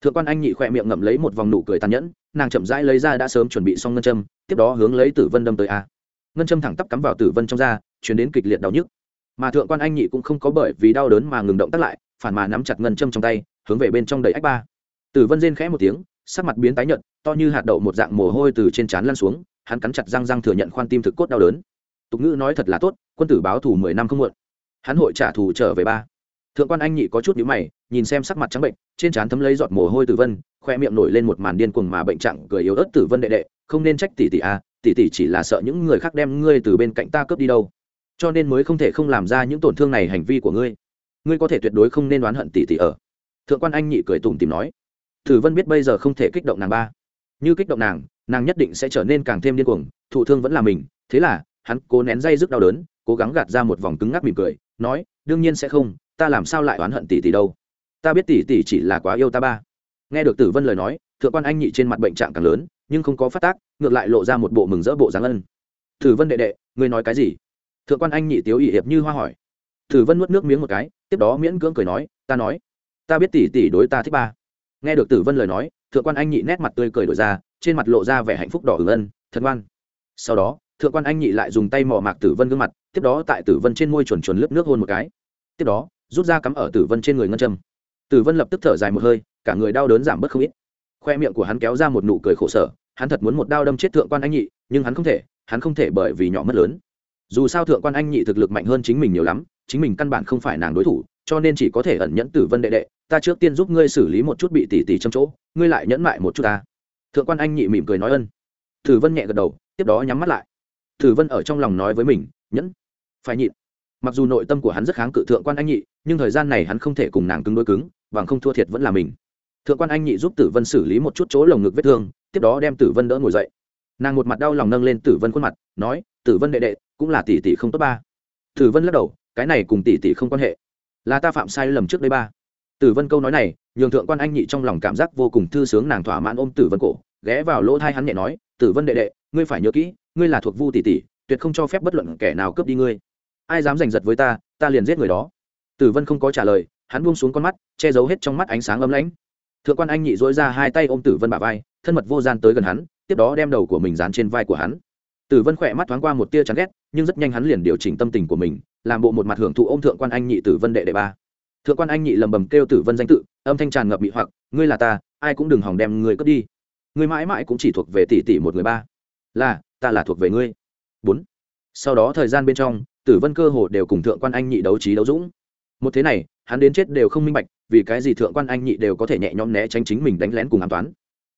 Thượng quan anh nhị khỏe miệng ngậm lấy một vòng nụ cười tàn nhẫn nàng chậm rãi lấy ra đã sớm chuẩn bị xong ngân châm, tiếp đó hướng lấy tử vân đâm tới a. Ngân châm thẳng tắp cắm vào tử vân trong da, chuyển đến kịch liệt đau nhức. Mà thượng quan anh nhị cũng không có bởi vì đau đớn mà ngừng động tác lại, phản mà nắm chặt ngân châm trong tay, hướng về bên trong đầy ách ba. Tử vân rên khẽ một tiếng, sắc mặt biến tái nhợt, to như hạt đậu một dạng mồ hôi từ trên trán lăn xuống, hắn cắn chặt răng răng thừa nhận khoan tim thực cốt đau đớn. Tục ngữ nói thật là tốt, quân tử báo thù mười năm không muộn. Hắn hội trả thù trở về ba. Thượng quan anh nhị có chút nhíu mày, nhìn xem sắc mặt trắng bệnh, trên trán thấm lấy giọt mồ hôi tử vân khoe miệng nổi lên một màn điên cuồng mà bệnh trạng cười yếu ớt tử vân đệ đệ, không nên trách tỷ tỷ a tỷ tỷ chỉ là sợ những người khác đem ngươi từ bên cạnh ta cướp đi đâu. Cho nên mới không thể không làm ra những tổn thương này hành vi của ngươi. Ngươi có thể tuyệt đối không nên đoán hận tỷ tỷ ở. Thượng quan anh nhị cười tủm tìm nói. Tử vân biết bây giờ không thể kích động nàng ba. Như kích động nàng nàng nhất định sẽ trở nên càng thêm điên cuồng, thụ thương vẫn là mình. Thế là, hắn cố nén dây dứt đau đớn, cố gắng gạt ra một vòng cứng ngắc mỉm cười, nói, đương nhiên sẽ không, ta làm sao lại oán hận tỷ tỷ đâu? Ta biết tỷ tỷ chỉ là quá yêu ta ba nghe được tử vân lời nói, thượng quan anh nhị trên mặt bệnh trạng càng lớn, nhưng không có phát tác, ngược lại lộ ra một bộ mừng rỡ bộ dáng ân. Tử vân đệ đệ, ngươi nói cái gì? Thượng quan anh nhị tiếu ỵ hiệp như hoa hỏi. Tử vân nuốt nước miếng một cái, tiếp đó miễn cưỡng cười nói, ta nói, ta biết tỷ tỷ đối ta thích ba. Nghe được tử vân lời nói, thượng quan anh nhị nét mặt tươi cười đổi ra, trên mặt lộ ra vẻ hạnh phúc đỏ ửng ân thật ngoan. Sau đó, thượng quan anh nhị lại dùng tay mò mạc tử vân gương mặt, tiếp đó tại tử vân trên môi chuồn chuồn lướt nước hôn một cái. Tiếp đó, rút ra cắm ở tử vân trên người ngân châm. Tử vân lập tức thở dài một hơi cả người đau đớn giảm bớt không ít. Khoe miệng của hắn kéo ra một nụ cười khổ sở, hắn thật muốn một đao đâm chết thượng quan anh nhị, nhưng hắn không thể, hắn không thể bởi vì nhỏ mất lớn. Dù sao thượng quan anh nhị thực lực mạnh hơn chính mình nhiều lắm, chính mình căn bản không phải nàng đối thủ, cho nên chỉ có thể ẩn nhẫn tử vân đệ đệ, ta trước tiên giúp ngươi xử lý một chút bị tỉ tỉ trong chỗ, ngươi lại nhẫn mại một chút ta. Thượng quan anh nhị mỉm cười nói ân. Tử vân nhẹ gật đầu, tiếp đó nhắm mắt lại. Tử vân ở trong lòng nói với mình, nhẫn, phải nhịn. Mặc dù nội tâm của hắn rất kháng cự thượng quan anh nhị, nhưng thời gian này hắn không thể cùng nàng cứng đối cứng, bằng không thua thiệt vẫn là mình thượng quan anh nhị giúp tử vân xử lý một chút chỗ lồng ngực vết thương, tiếp đó đem tử vân đỡ ngồi dậy. Nàng một mặt đau lòng nâng lên tử vân khuôn mặt, nói, tử vân đệ đệ, cũng là tỷ tỷ không tốt ba. Tử vân lắc đầu, cái này cùng tỷ tỷ không quan hệ, là ta phạm sai lầm trước đây ba. Tử vân câu nói này, nhường thượng quan anh nhị trong lòng cảm giác vô cùng thư sướng, nàng thỏa mãn ôm tử vân cổ, ghé vào lỗ thai hắn nhẹ nói, tử vân đệ đệ, ngươi phải nhớ kỹ, ngươi là thuộc vu tỷ tỷ, tuyệt không cho phép bất luận kẻ nào cướp đi ngươi. Ai dám giành giật với ta ta liền giết người đó. Tử vân không có trả lời, hắn buông xuống con mắt, che giấu hết trong mắt ánh sáng ấm lãnh thượng quan anh nhị dỗi ra hai tay ôm tử vân bà vai, thân mật vô gian tới gần hắn, tiếp đó đem đầu của mình dán trên vai của hắn. Tử vân khỏe mắt thoáng qua một tia chán ghét, nhưng rất nhanh hắn liền điều chỉnh tâm tình của mình, làm bộ một mặt hưởng thụ ô m thượng quan anh nhị tử vân đệ đệ ba. Thượng quan anh nhị lầm bầm kêu tử vân danh tự, âm thanh tràn ngập bị hoặc, ngươi là ta, ai cũng đừng hòng đem ngươi cướp đi. Ngươi mãi mãi cũng chỉ thuộc về tỷ tỷ một người ba. Là, ta là thuộc về ngươi. Bốn. Sau đó thời gian bên trong, tử vân cơ hồ đều cùng thượng quan anh nhị đấu trí đấu dũng. Một thế này, hắn đến chết đều không minh bạch vì cái gì thượng quan anh nhị đều có thể nhẹ nhõm né tránh chính mình đánh lén cùng ám toán?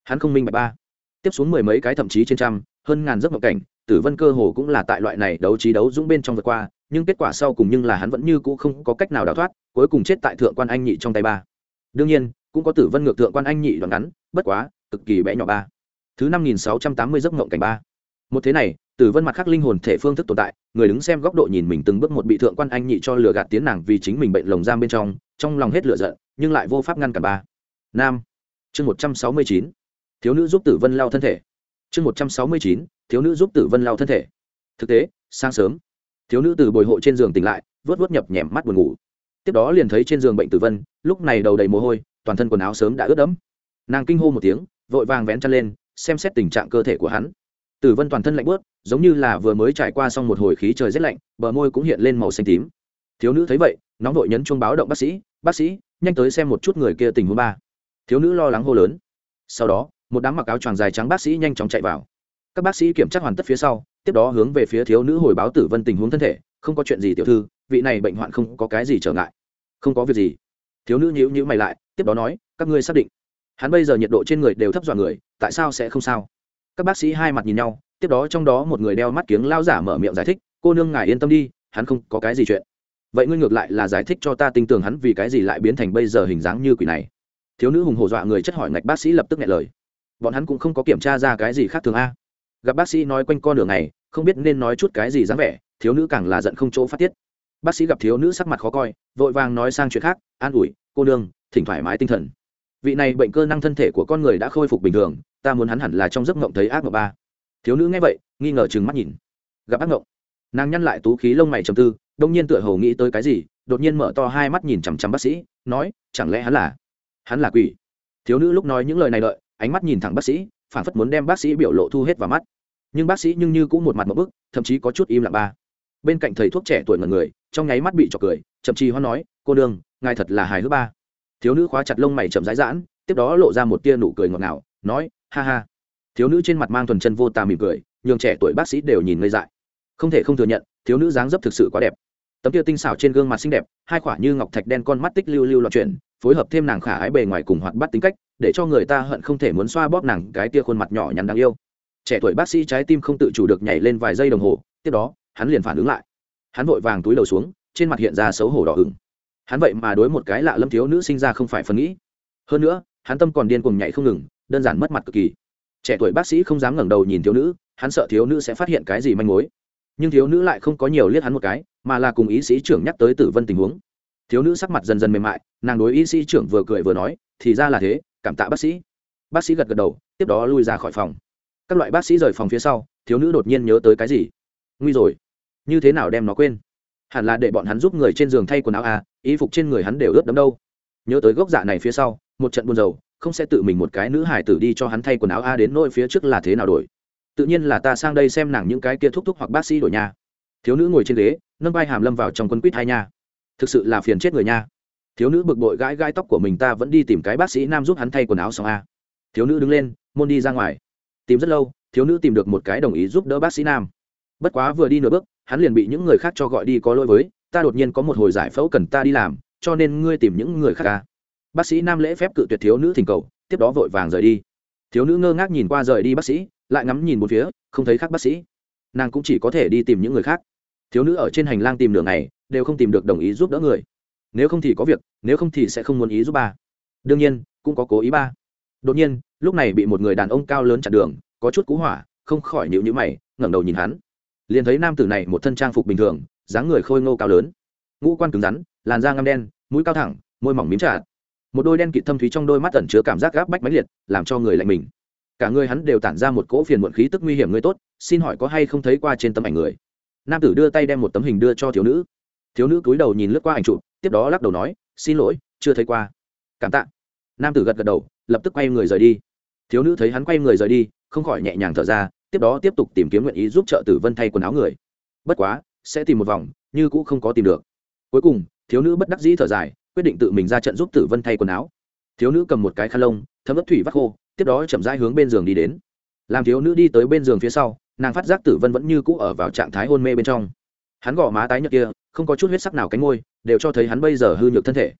Hắn không minh bạch ba. Tiếp xuống mười mấy cái thậm chí trên trăm, hơn ngàn giấc mộng cảnh, tử vân cơ hồ cũng là tại loại này đấu trí đấu dũng bên trong vượt qua, nhưng kết quả sau cùng nhưng là hắn vẫn như cũ không có cách nào đào thoát, cuối cùng chết tại thượng quan anh nhị trong tay ba. Đương nhiên, cũng có tử vân ngược thượng quan anh nhị đoạn ngắn, bất quá, cực kỳ bé nhỏ ba. Thứ năm nghìn sáu trăm tám mươi giấc mộng cảnh ba. Một thế này tử vân mặt khắc linh hồn thể phương thức tồn tại, người đứng xem góc độ nhìn mình từng bước một bị thượng quan anh nhị cho lừa gạt tiến nàng vì chính mình bệnh lồng giam bên trong trong lòng hết lửa giận, nhưng lại vô pháp ngăn cản ba nam. Chương một trăm sáu mươi chín. Thiếu nữ giúp tử vân lao thân thể. Chương một trăm sáu mươi chín. Thiếu nữ giúp tử vân lao thân thể. Thực tế, sáng sớm, thiếu nữ từ bồi hộ trên giường tỉnh lại, vớt vớt nhập nhèm mắt buồn ngủ. Tiếp đó liền thấy trên giường bệnh tử vân, lúc này đầu đầy mồ hôi, toàn thân quần áo sớm đã ướt đẫm. Nàng kinh hô một tiếng, vội vàng vén chăn lên, xem xét tình trạng cơ thể của hắn tử vân toàn thân lạnh bớt giống như là vừa mới trải qua xong một hồi khí trời rét lạnh, bờ môi cũng hiện lên màu xanh tím. Thiếu nữ thấy vậy, nóng vội nhấn chuông báo động bác sĩ bác sĩ, nhanh tới xem một chút người kia tình huống ba. Thiếu nữ lo lắng hô lớn. Sau đó, một đám mặc áo choàng dài trắng bác sĩ nhanh chóng chạy vào. Các bác sĩ kiểm tra hoàn tất phía sau, tiếp đó hướng về phía thiếu nữ hồi báo tử vân tình huống thân thể, không có chuyện gì tiểu thư, vị này bệnh hoạn không có cái gì trở ngại. Không có việc gì. Thiếu nữ nhíu nhíu mày lại, tiếp đó nói, các ngươi xác định. Hắn bây giờ nhiệt độ trên người đều thấp dọa người, tại sao sẽ không sao? Các bác sĩ hai mặt nhìn nhau, tiếp đó trong đó một người đeo mắt kiếng lao giả mở miệng giải thích, cô nương ngài yên tâm đi, hắn không có cái gì chuyện. Vậy ngươi ngược lại là giải thích cho ta tin tưởng hắn vì cái gì lại biến thành bây giờ hình dáng như quỷ này. Thiếu nữ hùng hổ dọa người chất hỏi ngạch bác sĩ lập tức nghe lời. Bọn hắn cũng không có kiểm tra ra cái gì khác thường a. Gặp bác sĩ nói quanh con đường này không biết nên nói chút cái gì dáng vẻ, thiếu nữ càng là giận không chỗ phát tiết. Bác sĩ gặp thiếu nữ sắc mặt khó coi, vội vàng nói sang chuyện khác, an ủi, cô nương, thỉnh thoải mái tinh thần vị này bệnh cơ năng thân thể của con người đã khôi phục bình thường, ta muốn hắn hẳn là trong giấc mộng thấy ác mộng ba. Thiếu nữ nghe vậy, nghi ngờ chừng mắt nhìn. Gặp ác mộng, nàng nhăn lại tú khí lông mày trầm tư, đông nhiên tựa hồ nghĩ tới cái gì, đột nhiên mở to hai mắt nhìn chằm chằm bác sĩ, nói, chẳng lẽ hắn là hắn là quỷ? Thiếu nữ lúc nói những lời này đợi, ánh mắt nhìn thẳng bác sĩ, phản phất muốn đem bác sĩ biểu lộ thu hết vào mắt. Nhưng bác sĩ nhưng như cũng một mặt một bức, thậm chí có chút im lặng ba. Bên cạnh thầy thuốc trẻ tuổi ngần người, trong nháy mắt bị trọc cười, chậm chi hoan nói, cô đương ngài thật là hài hước ba thiếu nữ khóa chặt lông mày chậm rãi giãn, tiếp đó lộ ra một tia nụ cười ngọt ngào, nói, ha ha. Thiếu nữ trên mặt mang thuần chân vô tà mỉm cười, nhường trẻ tuổi bác sĩ đều nhìn ngây dại. Không thể không thừa nhận, thiếu nữ dáng dấp thực sự quá đẹp. Tấm tia tinh xảo trên gương mặt xinh đẹp, hai khoả như ngọc thạch đen con mắt tích lưu lưu loạn chuyển, phối hợp thêm nàng khả ái bề ngoài cùng hoạt bắt tính cách, để cho người ta hận không thể muốn xoa bóp nàng cái tia khuôn mặt nhỏ nhắn đáng yêu. Trẻ tuổi bác sĩ trái tim không tự chủ được nhảy lên vài giây đồng hồ, tiếp đó, hắn liền phản ứng lại. Hắn vội vàng túi đầu xuống, trên mặt hiện ra xấu hổ đỏ ửng hắn vậy mà đối một cái lạ lâm thiếu nữ sinh ra không phải phần nghĩ. Hơn nữa, hắn tâm còn điên cuồng nhảy không ngừng, đơn giản mất mặt cực kỳ. Trẻ tuổi bác sĩ không dám ngẩng đầu nhìn thiếu nữ, hắn sợ thiếu nữ sẽ phát hiện cái gì manh mối. Nhưng thiếu nữ lại không có nhiều liếc hắn một cái, mà là cùng ý sĩ trưởng nhắc tới tử vân tình huống. Thiếu nữ sắc mặt dần dần mềm mại, nàng đối y sĩ trưởng vừa cười vừa nói, thì ra là thế, cảm tạ bác sĩ. Bác sĩ gật gật đầu, tiếp đó lui ra khỏi phòng. Các loại bác sĩ rời phòng phía sau, thiếu nữ đột nhiên nhớ tới cái gì? Nguy rồi. Như thế nào đem nó quên? Hẳn là để bọn hắn giúp người trên giường thay quần áo à y phục trên người hắn đều ướt đẫm đâu. Nhớ tới gốc dạ này phía sau, một trận buồn rầu, không sẽ tự mình một cái nữ hải tử đi cho hắn thay quần áo a đến nỗi phía trước là thế nào đổi. Tự nhiên là ta sang đây xem nàng những cái kia thúc thúc hoặc bác sĩ đổi nha. Thiếu nữ ngồi trên ghế, nâng vai hàm lâm vào trong quân quýt hai nha. Thực sự là phiền chết người nha. Thiếu nữ bực bội gãi gãi tóc của mình ta vẫn đi tìm cái bác sĩ nam giúp hắn thay quần áo xong a thiếu nữ đứng lên, môn đi ra ngoài. Tìm rất lâu, thiếu nữ tìm được một cái đồng ý giúp đỡ bác sĩ nam bất quá vừa đi nửa bước, hắn liền bị những người khác cho gọi đi có lỗi với, ta đột nhiên có một hồi giải phẫu cần ta đi làm, cho nên ngươi tìm những người khác ca bác sĩ nam lễ phép cự tuyệt thiếu nữ thỉnh cầu, tiếp đó vội vàng rời đi. Thiếu nữ ngơ ngác nhìn qua rời đi bác sĩ, lại ngắm nhìn một phía, không thấy khác bác sĩ. Nàng cũng chỉ có thể đi tìm những người khác. Thiếu nữ ở trên hành lang tìm đường này đều không tìm được đồng ý giúp đỡ người. Nếu không thì có việc, nếu không thì sẽ không muốn ý giúp ba. Đương nhiên, cũng có cố ý ba. Đột nhiên, lúc này bị một người đàn ông cao lớn chặn đường, có chút cú hỏa, không khỏi nhịu nhữ mày, ngẩng đầu nhìn hắn liền thấy nam tử này một thân trang phục bình thường, dáng người khôi ngô cao lớn. Ngũ quan cứng rắn, làn da ngăm đen, mũi cao thẳng, môi mỏng mím trà một đôi đen kịt thâm thúy trong đôi mắt ẩn chứa cảm giác gáp bách mãnh liệt, làm cho người lạnh mình. Cả người hắn đều tản ra một cỗ phiền muộn khí tức nguy hiểm người tốt, xin hỏi có hay không thấy qua trên tấm ảnh người? Nam tử đưa tay đem một tấm hình đưa cho thiếu nữ. Thiếu nữ cúi đầu nhìn lướt qua ảnh chụp, tiếp đó lắc đầu nói, xin lỗi, chưa thấy qua. Cảm tạ. Nam tử gật gật đầu, lập tức quay người rời đi. Thiếu nữ thấy hắn quay người rời đi, không khỏi nhẹ nhàng thở ra tiếp đó tiếp tục tìm kiếm nguyện ý giúp trợ tử vân thay quần áo người. Bất quá, sẽ tìm một vòng, như cũng không có tìm được. Cuối cùng, thiếu nữ bất đắc dĩ thở dài, quyết định tự mình ra trận giúp tử vân thay quần áo. Thiếu nữ cầm một cái khăn lông, thấm ướp thủy vắt khô, tiếp đó chậm rãi hướng bên giường đi đến. Làm thiếu nữ đi tới bên giường phía sau, nàng phát giác tử vân vẫn như cũ ở vào trạng thái hôn mê bên trong. Hắn gõ má tái nhợt kia, không có chút huyết sắc nào cánh ngôi đều cho thấy hắn bây giờ hư nhược thân thể.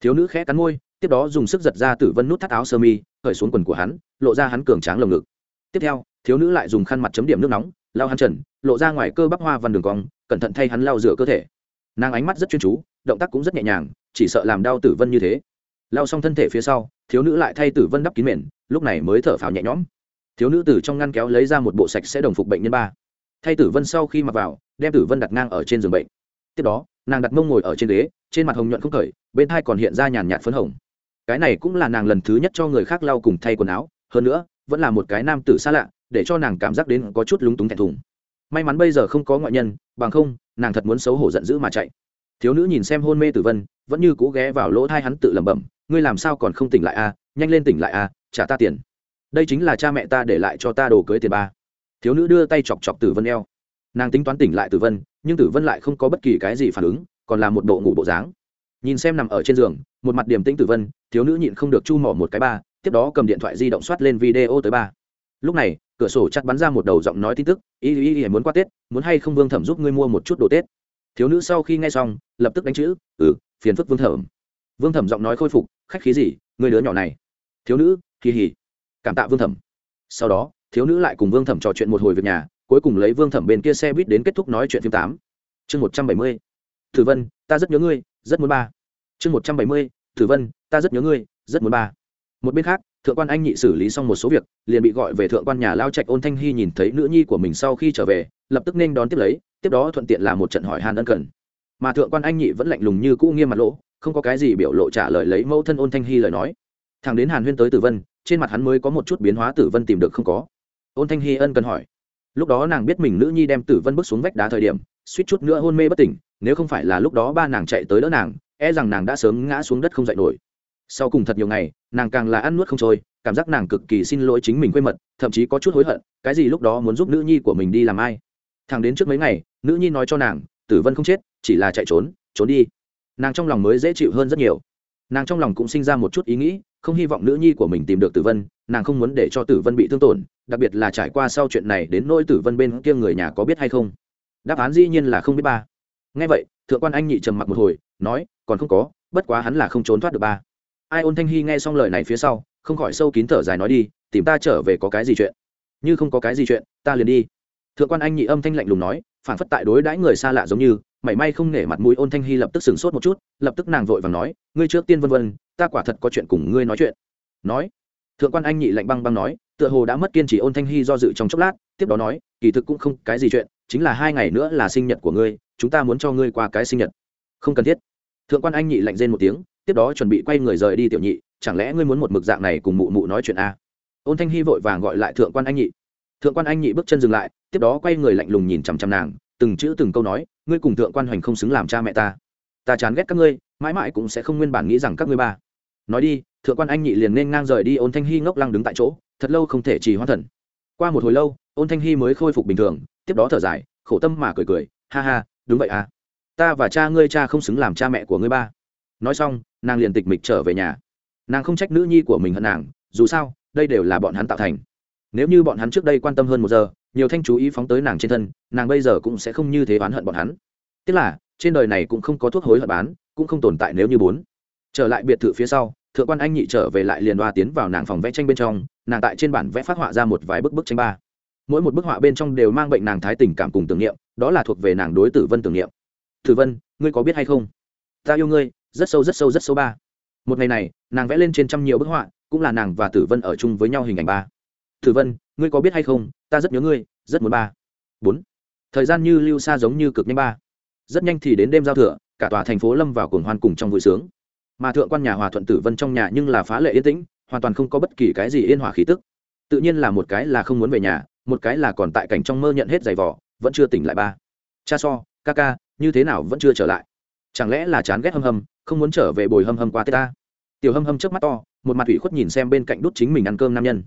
Thiếu nữ khẽ cắn môi, tiếp đó dùng sức giật ra tử vân nút thắt áo sơ mi khởi xuống quần của hắn, lộ ra hắn cường tráng lồng ngực. Tiếp theo thiếu nữ lại dùng khăn mặt chấm điểm nước nóng lau hắn trần, lộ ra ngoài cơ bắp hoa văn đường cong, cẩn thận thay hắn lau rửa cơ thể. Nàng ánh mắt rất chuyên chú, động tác cũng rất nhẹ nhàng, chỉ sợ làm đau tử vân như thế. Lau xong thân thể phía sau, thiếu nữ lại thay tử vân đắp kín mền, lúc này mới thở phào nhẹ nhõm. Thiếu nữ từ trong ngăn kéo lấy ra một bộ sạch sẽ đồng phục bệnh nhân ba. Thay tử vân sau khi mặc vào, đem tử vân đặt ngang ở trên giường bệnh. Tiếp đó, nàng đặt mông ngồi ở trên ghế, trên mặt hồng nhuận không khởi, bên thai còn hiện ra nhàn nhạt phấn hồng. Cái này cũng là nàng lần thứ nhất cho người khác lau cùng thay quần áo, hơn nữa, vẫn là một cái nam tử xa lạ để cho nàng cảm giác đến có chút lúng túng thẹn thùng. May mắn bây giờ không có ngoại nhân, bằng không, nàng thật muốn xấu hổ giận dữ mà chạy. Thiếu nữ nhìn xem hôn mê tử vân, vẫn như cũ ghé vào lỗ thai hắn tự lẩm bẩm, ngươi làm sao còn không tỉnh lại a? Nhanh lên tỉnh lại a, trả ta tiền. Đây chính là cha mẹ ta để lại cho ta đồ cưới tiền ba. Thiếu nữ đưa tay chọc chọc tử vân eo. Nàng tính toán tỉnh lại tử vân, nhưng tử vân lại không có bất kỳ cái gì phản ứng, còn là một bộ ngủ bộ dáng. Nhìn xem nằm ở trên giường, một mặt điểm tĩnh tử vân, thiếu nữ nhịn không được chu mỏ một cái ba, tiếp đó cầm điện thoại di động soát lên video tới ba lúc này, cửa sổ chặt bắn ra một đầu giọng nói tin tức, y y y muốn qua tết, muốn hay không vương thẩm giúp ngươi mua một chút đồ tết? Thiếu nữ sau khi nghe xong, lập tức đánh chữ ừ phiền phức vương thẩm. Vương thẩm giọng nói khôi phục, khách khí gì, người đứa nhỏ này. Thiếu nữ kỳ hỉ cảm tạ vương thẩm. Sau đó, thiếu nữ lại cùng vương thẩm trò chuyện một hồi việc nhà, cuối cùng lấy vương thẩm bên kia xe buýt đến kết thúc nói chuyện phim tám. Chương một trăm bảy mươi, thử vân, ta rất nhớ ngươi, rất muốn ba. Chương một trăm bảy mươi, thử vân, ta rất nhớ ngươi, rất muốn ba. Một bên khác thượng quan anh nhị xử lý xong một số việc, liền bị gọi về thượng quan nhà lao trạch ôn thanh hy nhìn thấy nữ nhi của mình sau khi trở về, lập tức nên đón tiếp lấy, tiếp đó thuận tiện là một trận hỏi hàn ân cần. Mà thượng quan anh nhị vẫn lạnh lùng như cũ nghiêm mặt lỗ, không có cái gì biểu lộ trả lời lấy mẫu thân ôn thanh hy lời nói. Thằng đến hàn huyên tới tử vân, trên mặt hắn mới có một chút biến hóa tử vân tìm được không có. Ôn thanh hy ân cần hỏi. Lúc đó nàng biết mình nữ nhi đem tử vân bước xuống vách đá thời điểm, suýt chút nữa hôn mê bất tỉnh, nếu không phải là lúc đó ba nàng chạy tới đỡ nàng e rằng nàng đã sớm ngã xuống đất không dậy nổi sau cùng thật nhiều ngày, nàng càng là ăn nuốt không trôi, cảm giác nàng cực kỳ xin lỗi chính mình quê mật, thậm chí có chút hối hận, cái gì lúc đó muốn giúp nữ nhi của mình đi làm ai. Thằng đến trước mấy ngày, nữ nhi nói cho nàng, tử vân không chết, chỉ là chạy trốn trốn đi. Nàng trong lòng mới dễ chịu hơn rất nhiều. Nàng trong lòng cũng sinh ra một chút ý nghĩ, không hy vọng nữ nhi của mình tìm được tử vân, nàng không muốn để cho tử vân bị thương tổn, đặc biệt là trải qua sau chuyện này đến nỗi tử vân bên kia người nhà có biết hay không. Đáp án dĩ nhiên là không biết ba. Ngay vậy, thượng quan anh nhị trầm mặc một hồi, nói, còn không có, bất quá hắn là không trốn thoát được ba ai ôn thanh hy nghe xong lời này phía sau, không khỏi sâu kín thở dài nói đi, tìm ta trở về có cái gì chuyện? Như không có cái gì chuyện, ta liền đi. Thượng quan anh nhị âm thanh lạnh lùng nói, phản phất tại đối đãi người xa lạ giống như, mảy may không nể mặt mũi ôn thanh hy lập tức sửng sốt một chút, lập tức nàng vội và nói, ngươi trước tiên vân vân, ta quả thật có chuyện cùng ngươi nói chuyện. Nói, thượng quan anh nhị lạnh băng băng nói, tựa hồ đã mất kiên trì ôn thanh hy do dự trong chốc lát, tiếp đó nói, kỳ thực cũng không cái gì chuyện, chính là hai ngày nữa là sinh nhật của ngươi, chúng ta muốn cho ngươi qua cái sinh nhật. Không cần thiết. Thượng quan anh nhị lạnh rên một tiếng tiếp đó chuẩn bị quay người rời đi tiểu nhị, chẳng lẽ ngươi muốn một mực dạng này cùng mụ mụ nói chuyện a à? ôn thanh hy vội vàng gọi lại thượng quan anh nhị. Thượng quan anh nhị bước chân dừng lại, tiếp đó quay người lạnh lùng nhìn chằm chằm nàng, từng chữ từng câu nói, ngươi cùng thượng quan hoành không xứng làm cha mẹ ta. Ta chán ghét các ngươi, mãi mãi cũng sẽ không nguyên bản nghĩ rằng các ngươi ba. Nói đi, thượng quan anh nhị liền nên ngang rời đi, ôn thanh hy ngốc lăng đứng tại chỗ, thật lâu không thể trì hoãn thần. Qua một hồi lâu, ôn thanh hy mới khôi phục bình thường, tiếp đó thở dài, khổ tâm mà cười cười, ha ha, đúng vậy à. Ta và cha ngươi cha không xứng làm cha mẹ của ngươi ba. Nói xong nàng liền tịch mịch trở về nhà. Nàng không trách nữ nhi của mình hận nàng, dù sao, đây đều là bọn hắn tạo thành. Nếu như bọn hắn trước đây quan tâm hơn một giờ, nhiều thanh chú ý phóng tới nàng trên thân, nàng bây giờ cũng sẽ không như thế oán hận bọn hắn. Tức là, trên đời này cũng không có thuốc hối hận bán, cũng không tồn tại nếu như bốn trở lại biệt thự phía sau, thượng quan anh nhị trở về lại liền đoa tiến vào nàng phòng vẽ tranh bên trong, nàng tại trên bản vẽ phát họa ra một vài bức bức tranh ba. Mỗi một bức họa bên trong đều mang bệnh nàng thái tình cảm cùng tưởng niệm, đó là thuộc về nàng đối tử vân tưởng niệm. Tử vân, ngươi có biết hay không? Ta yêu ngươi rất sâu rất sâu rất sâu ba. Một ngày này, nàng vẽ lên trên trăm nhiều bức họa, cũng là nàng và tử vân ở chung với nhau hình ảnh ba. Tử vân, ngươi có biết hay không? Ta rất nhớ ngươi, rất muốn ba. Bốn. Thời gian như lưu xa giống như cực nhanh ba. Rất nhanh thì đến đêm giao thừa, cả tòa thành phố lâm vào cuồng hoan cùng trong vui sướng. Mà thượng quan nhà hòa thuận tử vân trong nhà nhưng là phá lệ yên tĩnh, hoàn toàn không có bất kỳ cái gì yên hòa khí tức. Tự nhiên là một cái là không muốn về nhà, một cái là còn tại cảnh trong mơ nhận hết giày vỏ vẫn chưa tỉnh lại ba. Cha so, ca ca, như thế nào vẫn chưa trở lại? Chẳng lẽ là chán ghét hâm hâm không muốn trở về bồi hâm hâm qua tết ta. Tiểu hâm hâm trước mắt to, một mặt ủy khuất nhìn xem bên cạnh đút chính mình ăn cơm nam nhân.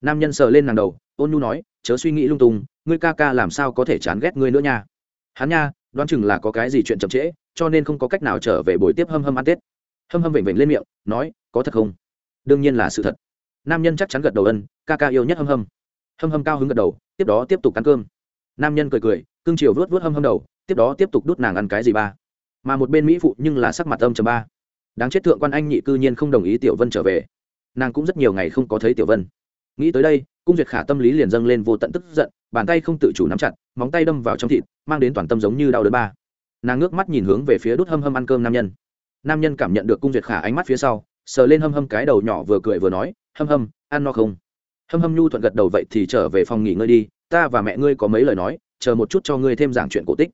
Nam nhân sờ lên nàng đầu, ôn nhu nói, chớ suy nghĩ lung tung, ngươi ca ca làm sao có thể chán ghét ngươi nữa nha? Hắn nha, đoán chừng là có cái gì chuyện chậm trễ, cho nên không có cách nào trở về buổi tiếp hâm hâm ăn tết. Hâm hâm vểnh vểnh lên miệng, nói, có thật không? Đương nhiên là sự thật. Nam nhân chắc chắn gật đầu ân, ca ca yêu nhất hâm hâm. Hâm hâm cao hứng gật đầu, tiếp đó tiếp tục ăn cơm. Nam nhân cười cười, cưng chiều vớt vớt hâm hâm đầu, tiếp đó tiếp tục đút nàng ăn cái gì ba mà một bên mỹ phụ nhưng là sắc mặt âm trầm ba. Đáng chết thượng quan anh nhị cư nhiên không đồng ý tiểu vân trở về. Nàng cũng rất nhiều ngày không có thấy tiểu vân. Nghĩ tới đây, cung duyệt khả tâm lý liền dâng lên vô tận tức giận, bàn tay không tự chủ nắm chặt, móng tay đâm vào trong thịt, mang đến toàn tâm giống như đau đớn ba. Nàng ngước mắt nhìn hướng về phía đút hâm hâm ăn cơm nam nhân. Nam nhân cảm nhận được cung duyệt khả ánh mắt phía sau, sờ lên hâm hâm cái đầu nhỏ vừa cười vừa nói, hâm hâm, ăn no không? Hâm hâm nhu thuận gật đầu vậy thì trở về phòng nghỉ ngơi đi, ta và mẹ ngươi có mấy lời nói, chờ một chút cho ngươi thêm giảng chuyện cổ tích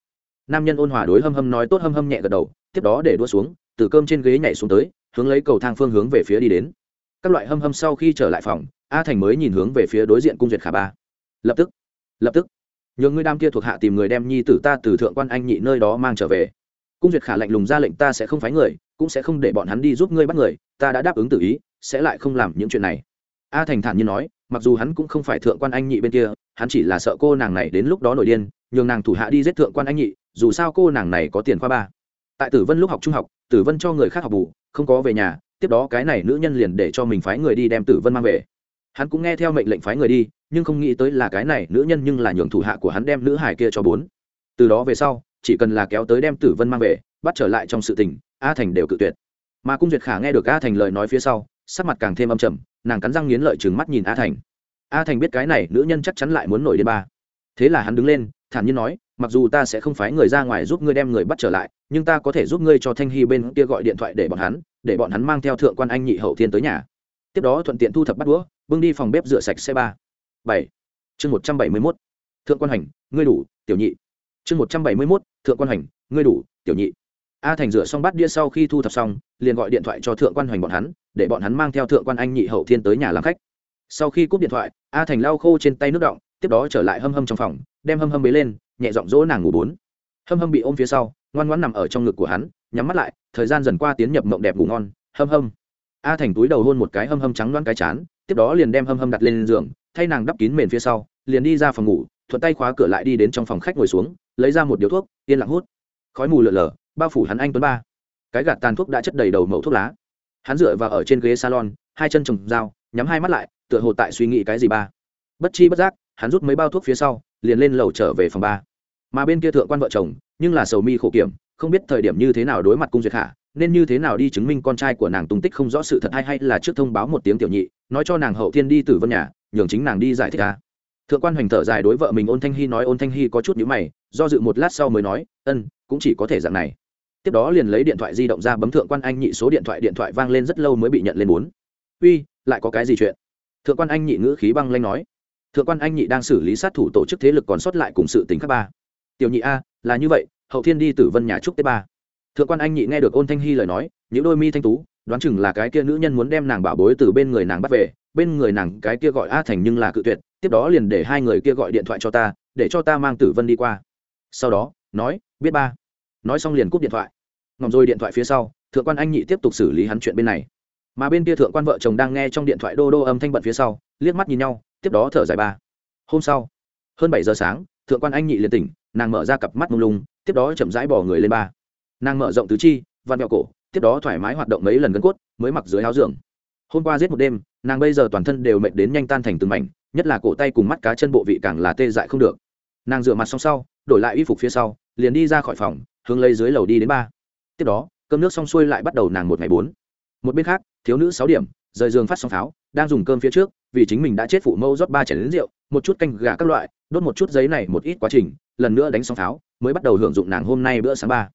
nam nhân ôn hòa đối hâm hâm nói tốt hâm hâm nhẹ gật đầu, tiếp đó để đua xuống, từ cơm trên ghế nhảy xuống tới, hướng lấy cầu thang phương hướng về phía đi đến. Các loại hâm hâm sau khi trở lại phòng, a thành mới nhìn hướng về phía đối diện cung duyệt khả ba. Lập tức lập tức, nhường ngươi đam kia thuộc hạ tìm người đem nhi tử ta từ thượng quan anh nhị nơi đó mang trở về. Cung duyệt khả lạnh lùng ra lệnh ta sẽ không phái người, cũng sẽ không để bọn hắn đi giúp ngươi bắt người, ta đã đáp ứng tự ý, sẽ lại không làm những chuyện này. A thành thản nhiên nói, mặc dù hắn cũng không phải thượng quan anh nhị bên kia, hắn chỉ là sợ cô nàng này đến lúc đó nổi điên, nhường nàng thủ hạ đi giết thượng quan anh nhị dù sao cô nàng này có tiền khoa ba. Tại tử vân lúc học trung học, tử vân cho người khác học bù, không có về nhà, tiếp đó cái này nữ nhân liền để cho mình phái người đi đem tử vân mang về. Hắn cũng nghe theo mệnh lệnh phái người đi, nhưng không nghĩ tới là cái này nữ nhân nhưng là nhường thủ hạ của hắn đem nữ hải kia cho bốn. Từ đó về sau, chỉ cần là kéo tới đem tử vân mang về, bắt trở lại trong sự tình, a thành đều cự tuyệt. Mà cung duyệt khả nghe được a thành lời nói phía sau, sắc mặt càng thêm âm trầm, nàng cắn răng nghiến lợi chừng mắt nhìn a thành. A thành biết cái này nữ nhân chắc chắn lại muốn nổi đến ba. Thế là hắn đứng lên, thản nhiên nói mặc dù ta sẽ không phái người ra ngoài giúp ngươi đem người bắt trở lại, nhưng ta có thể giúp ngươi cho thanh hy bên kia gọi điện thoại để bọn hắn, để bọn hắn mang theo thượng quan anh nhị hậu thiên tới nhà. Tiếp đó thuận tiện thu thập bắt đũa, bưng đi phòng bếp rửa sạch xe ba. Bảy. Chương một trăm bảy mươi mốt. Thượng quan hành, ngươi đủ, tiểu nhị. Chương một trăm bảy mươi mốt, thượng quan hành, ngươi đủ, tiểu nhị. A thành rửa xong bát đĩa sau khi thu thập xong, liền gọi điện thoại cho thượng quan hoành bọn hắn, để bọn hắn mang theo thượng quan anh nhị hậu thiên tới nhà làm khách. Sau khi cúp điện thoại, a thành lau khô trên tay nước động, tiếp đó trở lại hâm hâm trong phòng, đem hâm hâm bế lên nhẹ giọng dỗ nàng ngủ bốn. Hâm hâm bị ôm phía sau, ngoan ngoãn nằm ở trong ngực của hắn, nhắm mắt lại, thời gian dần qua tiến nhập mộng đẹp ngủ ngon. Hâm hâm. A thành túi đầu hôn một cái hâm hâm trắng loan cái chán, tiếp đó liền đem hâm hâm đặt lên giường, thay nàng đắp kín mền phía sau, liền đi ra phòng ngủ, thuận tay khóa cửa lại đi đến trong phòng khách ngồi xuống, lấy ra một điếu thuốc, yên lặng hút. Khói mù lợn lờ bao phủ hắn anh tuấn ba. Cái gạt tàn thuốc đã chất đầy đầu mẫu thuốc lá. Hắn dựa vào ở trên ghế salon, hai chân trồng dao nhắm hai mắt lại, tựa hồ tại suy nghĩ cái gì ba. Bất chi bất giác, hắn rút mấy bao thuốc phía sau, liền lên lầu trở về phòng ba mà bên kia thượng quan vợ chồng, nhưng là sầu mi khổ kiểm, không biết thời điểm như thế nào đối mặt cung duyệt khả nên như thế nào đi chứng minh con trai của nàng tung tích không rõ sự thật hay hay là trước thông báo một tiếng tiểu nhị, nói cho nàng hậu thiên đi tử vân nhà, nhường chính nàng đi giải thích ca thượng quan hoành thở dài đối vợ mình ôn thanh hy nói ôn thanh hy có chút nhữ mày, do dự một lát sau mới nói, ân, cũng chỉ có thể dạng này. Tiếp đó liền lấy điện thoại di động ra bấm thượng quan anh nhị số điện thoại điện thoại vang lên rất lâu mới bị nhận lên bốn. Uy, lại có cái gì chuyện? Thượng quan anh nhị ngữ khí băng lanh nói. Thượng quan anh nhị đang xử lý sát thủ tổ chức thế lực còn sót lại cùng sự tính các ba tiểu nhị a, là như vậy, hậu thiên đi tử vân nhà trúc tế ba. Thượng quan anh nhị nghe được ôn thanh hy lời nói những đôi mi thanh tú, đoán chừng là cái kia nữ nhân muốn đem nàng bảo bối từ bên người nàng bắt về, bên người nàng cái kia gọi a thành nhưng là cự tuyệt, tiếp đó liền để hai người kia gọi điện thoại cho ta, để cho ta mang tử vân đi qua. Sau đó, nói, biết ba. Nói xong liền cúp điện thoại. Ngọc rồi điện thoại phía sau, thượng quan anh nhị tiếp tục xử lý hắn chuyện bên này. Mà bên kia thượng quan vợ chồng đang nghe trong điện thoại đô đô âm thanh bận phía sau, liếc mắt nhìn nhau, tiếp đó thở dài ba. Hôm sau, hơn bảy giờ sáng thượng quan anh nhị liền tỉnh, nàng mở ra cặp mắt mông lung, tiếp đó chậm rãi bỏ người lên ba. Nàng mở rộng tứ chi văn mẹo cổ, tiếp đó thoải mái hoạt động mấy lần gân cốt, mới mặc dưới áo giường. Hôm qua giết một đêm, nàng bây giờ toàn thân đều mệt đến nhanh tan thành từng mảnh, nhất là cổ tay cùng mắt cá chân bộ vị càng là tê dại không được. Nàng rửa mặt xong sau, đổi lại y phục phía sau, liền đi ra khỏi phòng, hướng lấy dưới lầu đi đến ba. Tiếp đó, cơm nước xong xuôi lại bắt đầu nàng một ngày bốn. Một bên khác, thiếu nữ sáu điểm, rời giường phát xong pháo, đang dùng cơm phía trước, vì chính mình đã chết phụ mâu rót ba chén đến rượu, một chút canh gà các loại đốt một chút giấy này một ít quá trình, lần nữa đánh xong pháo, mới bắt đầu hưởng dụng nàng hôm nay bữa sáng ba.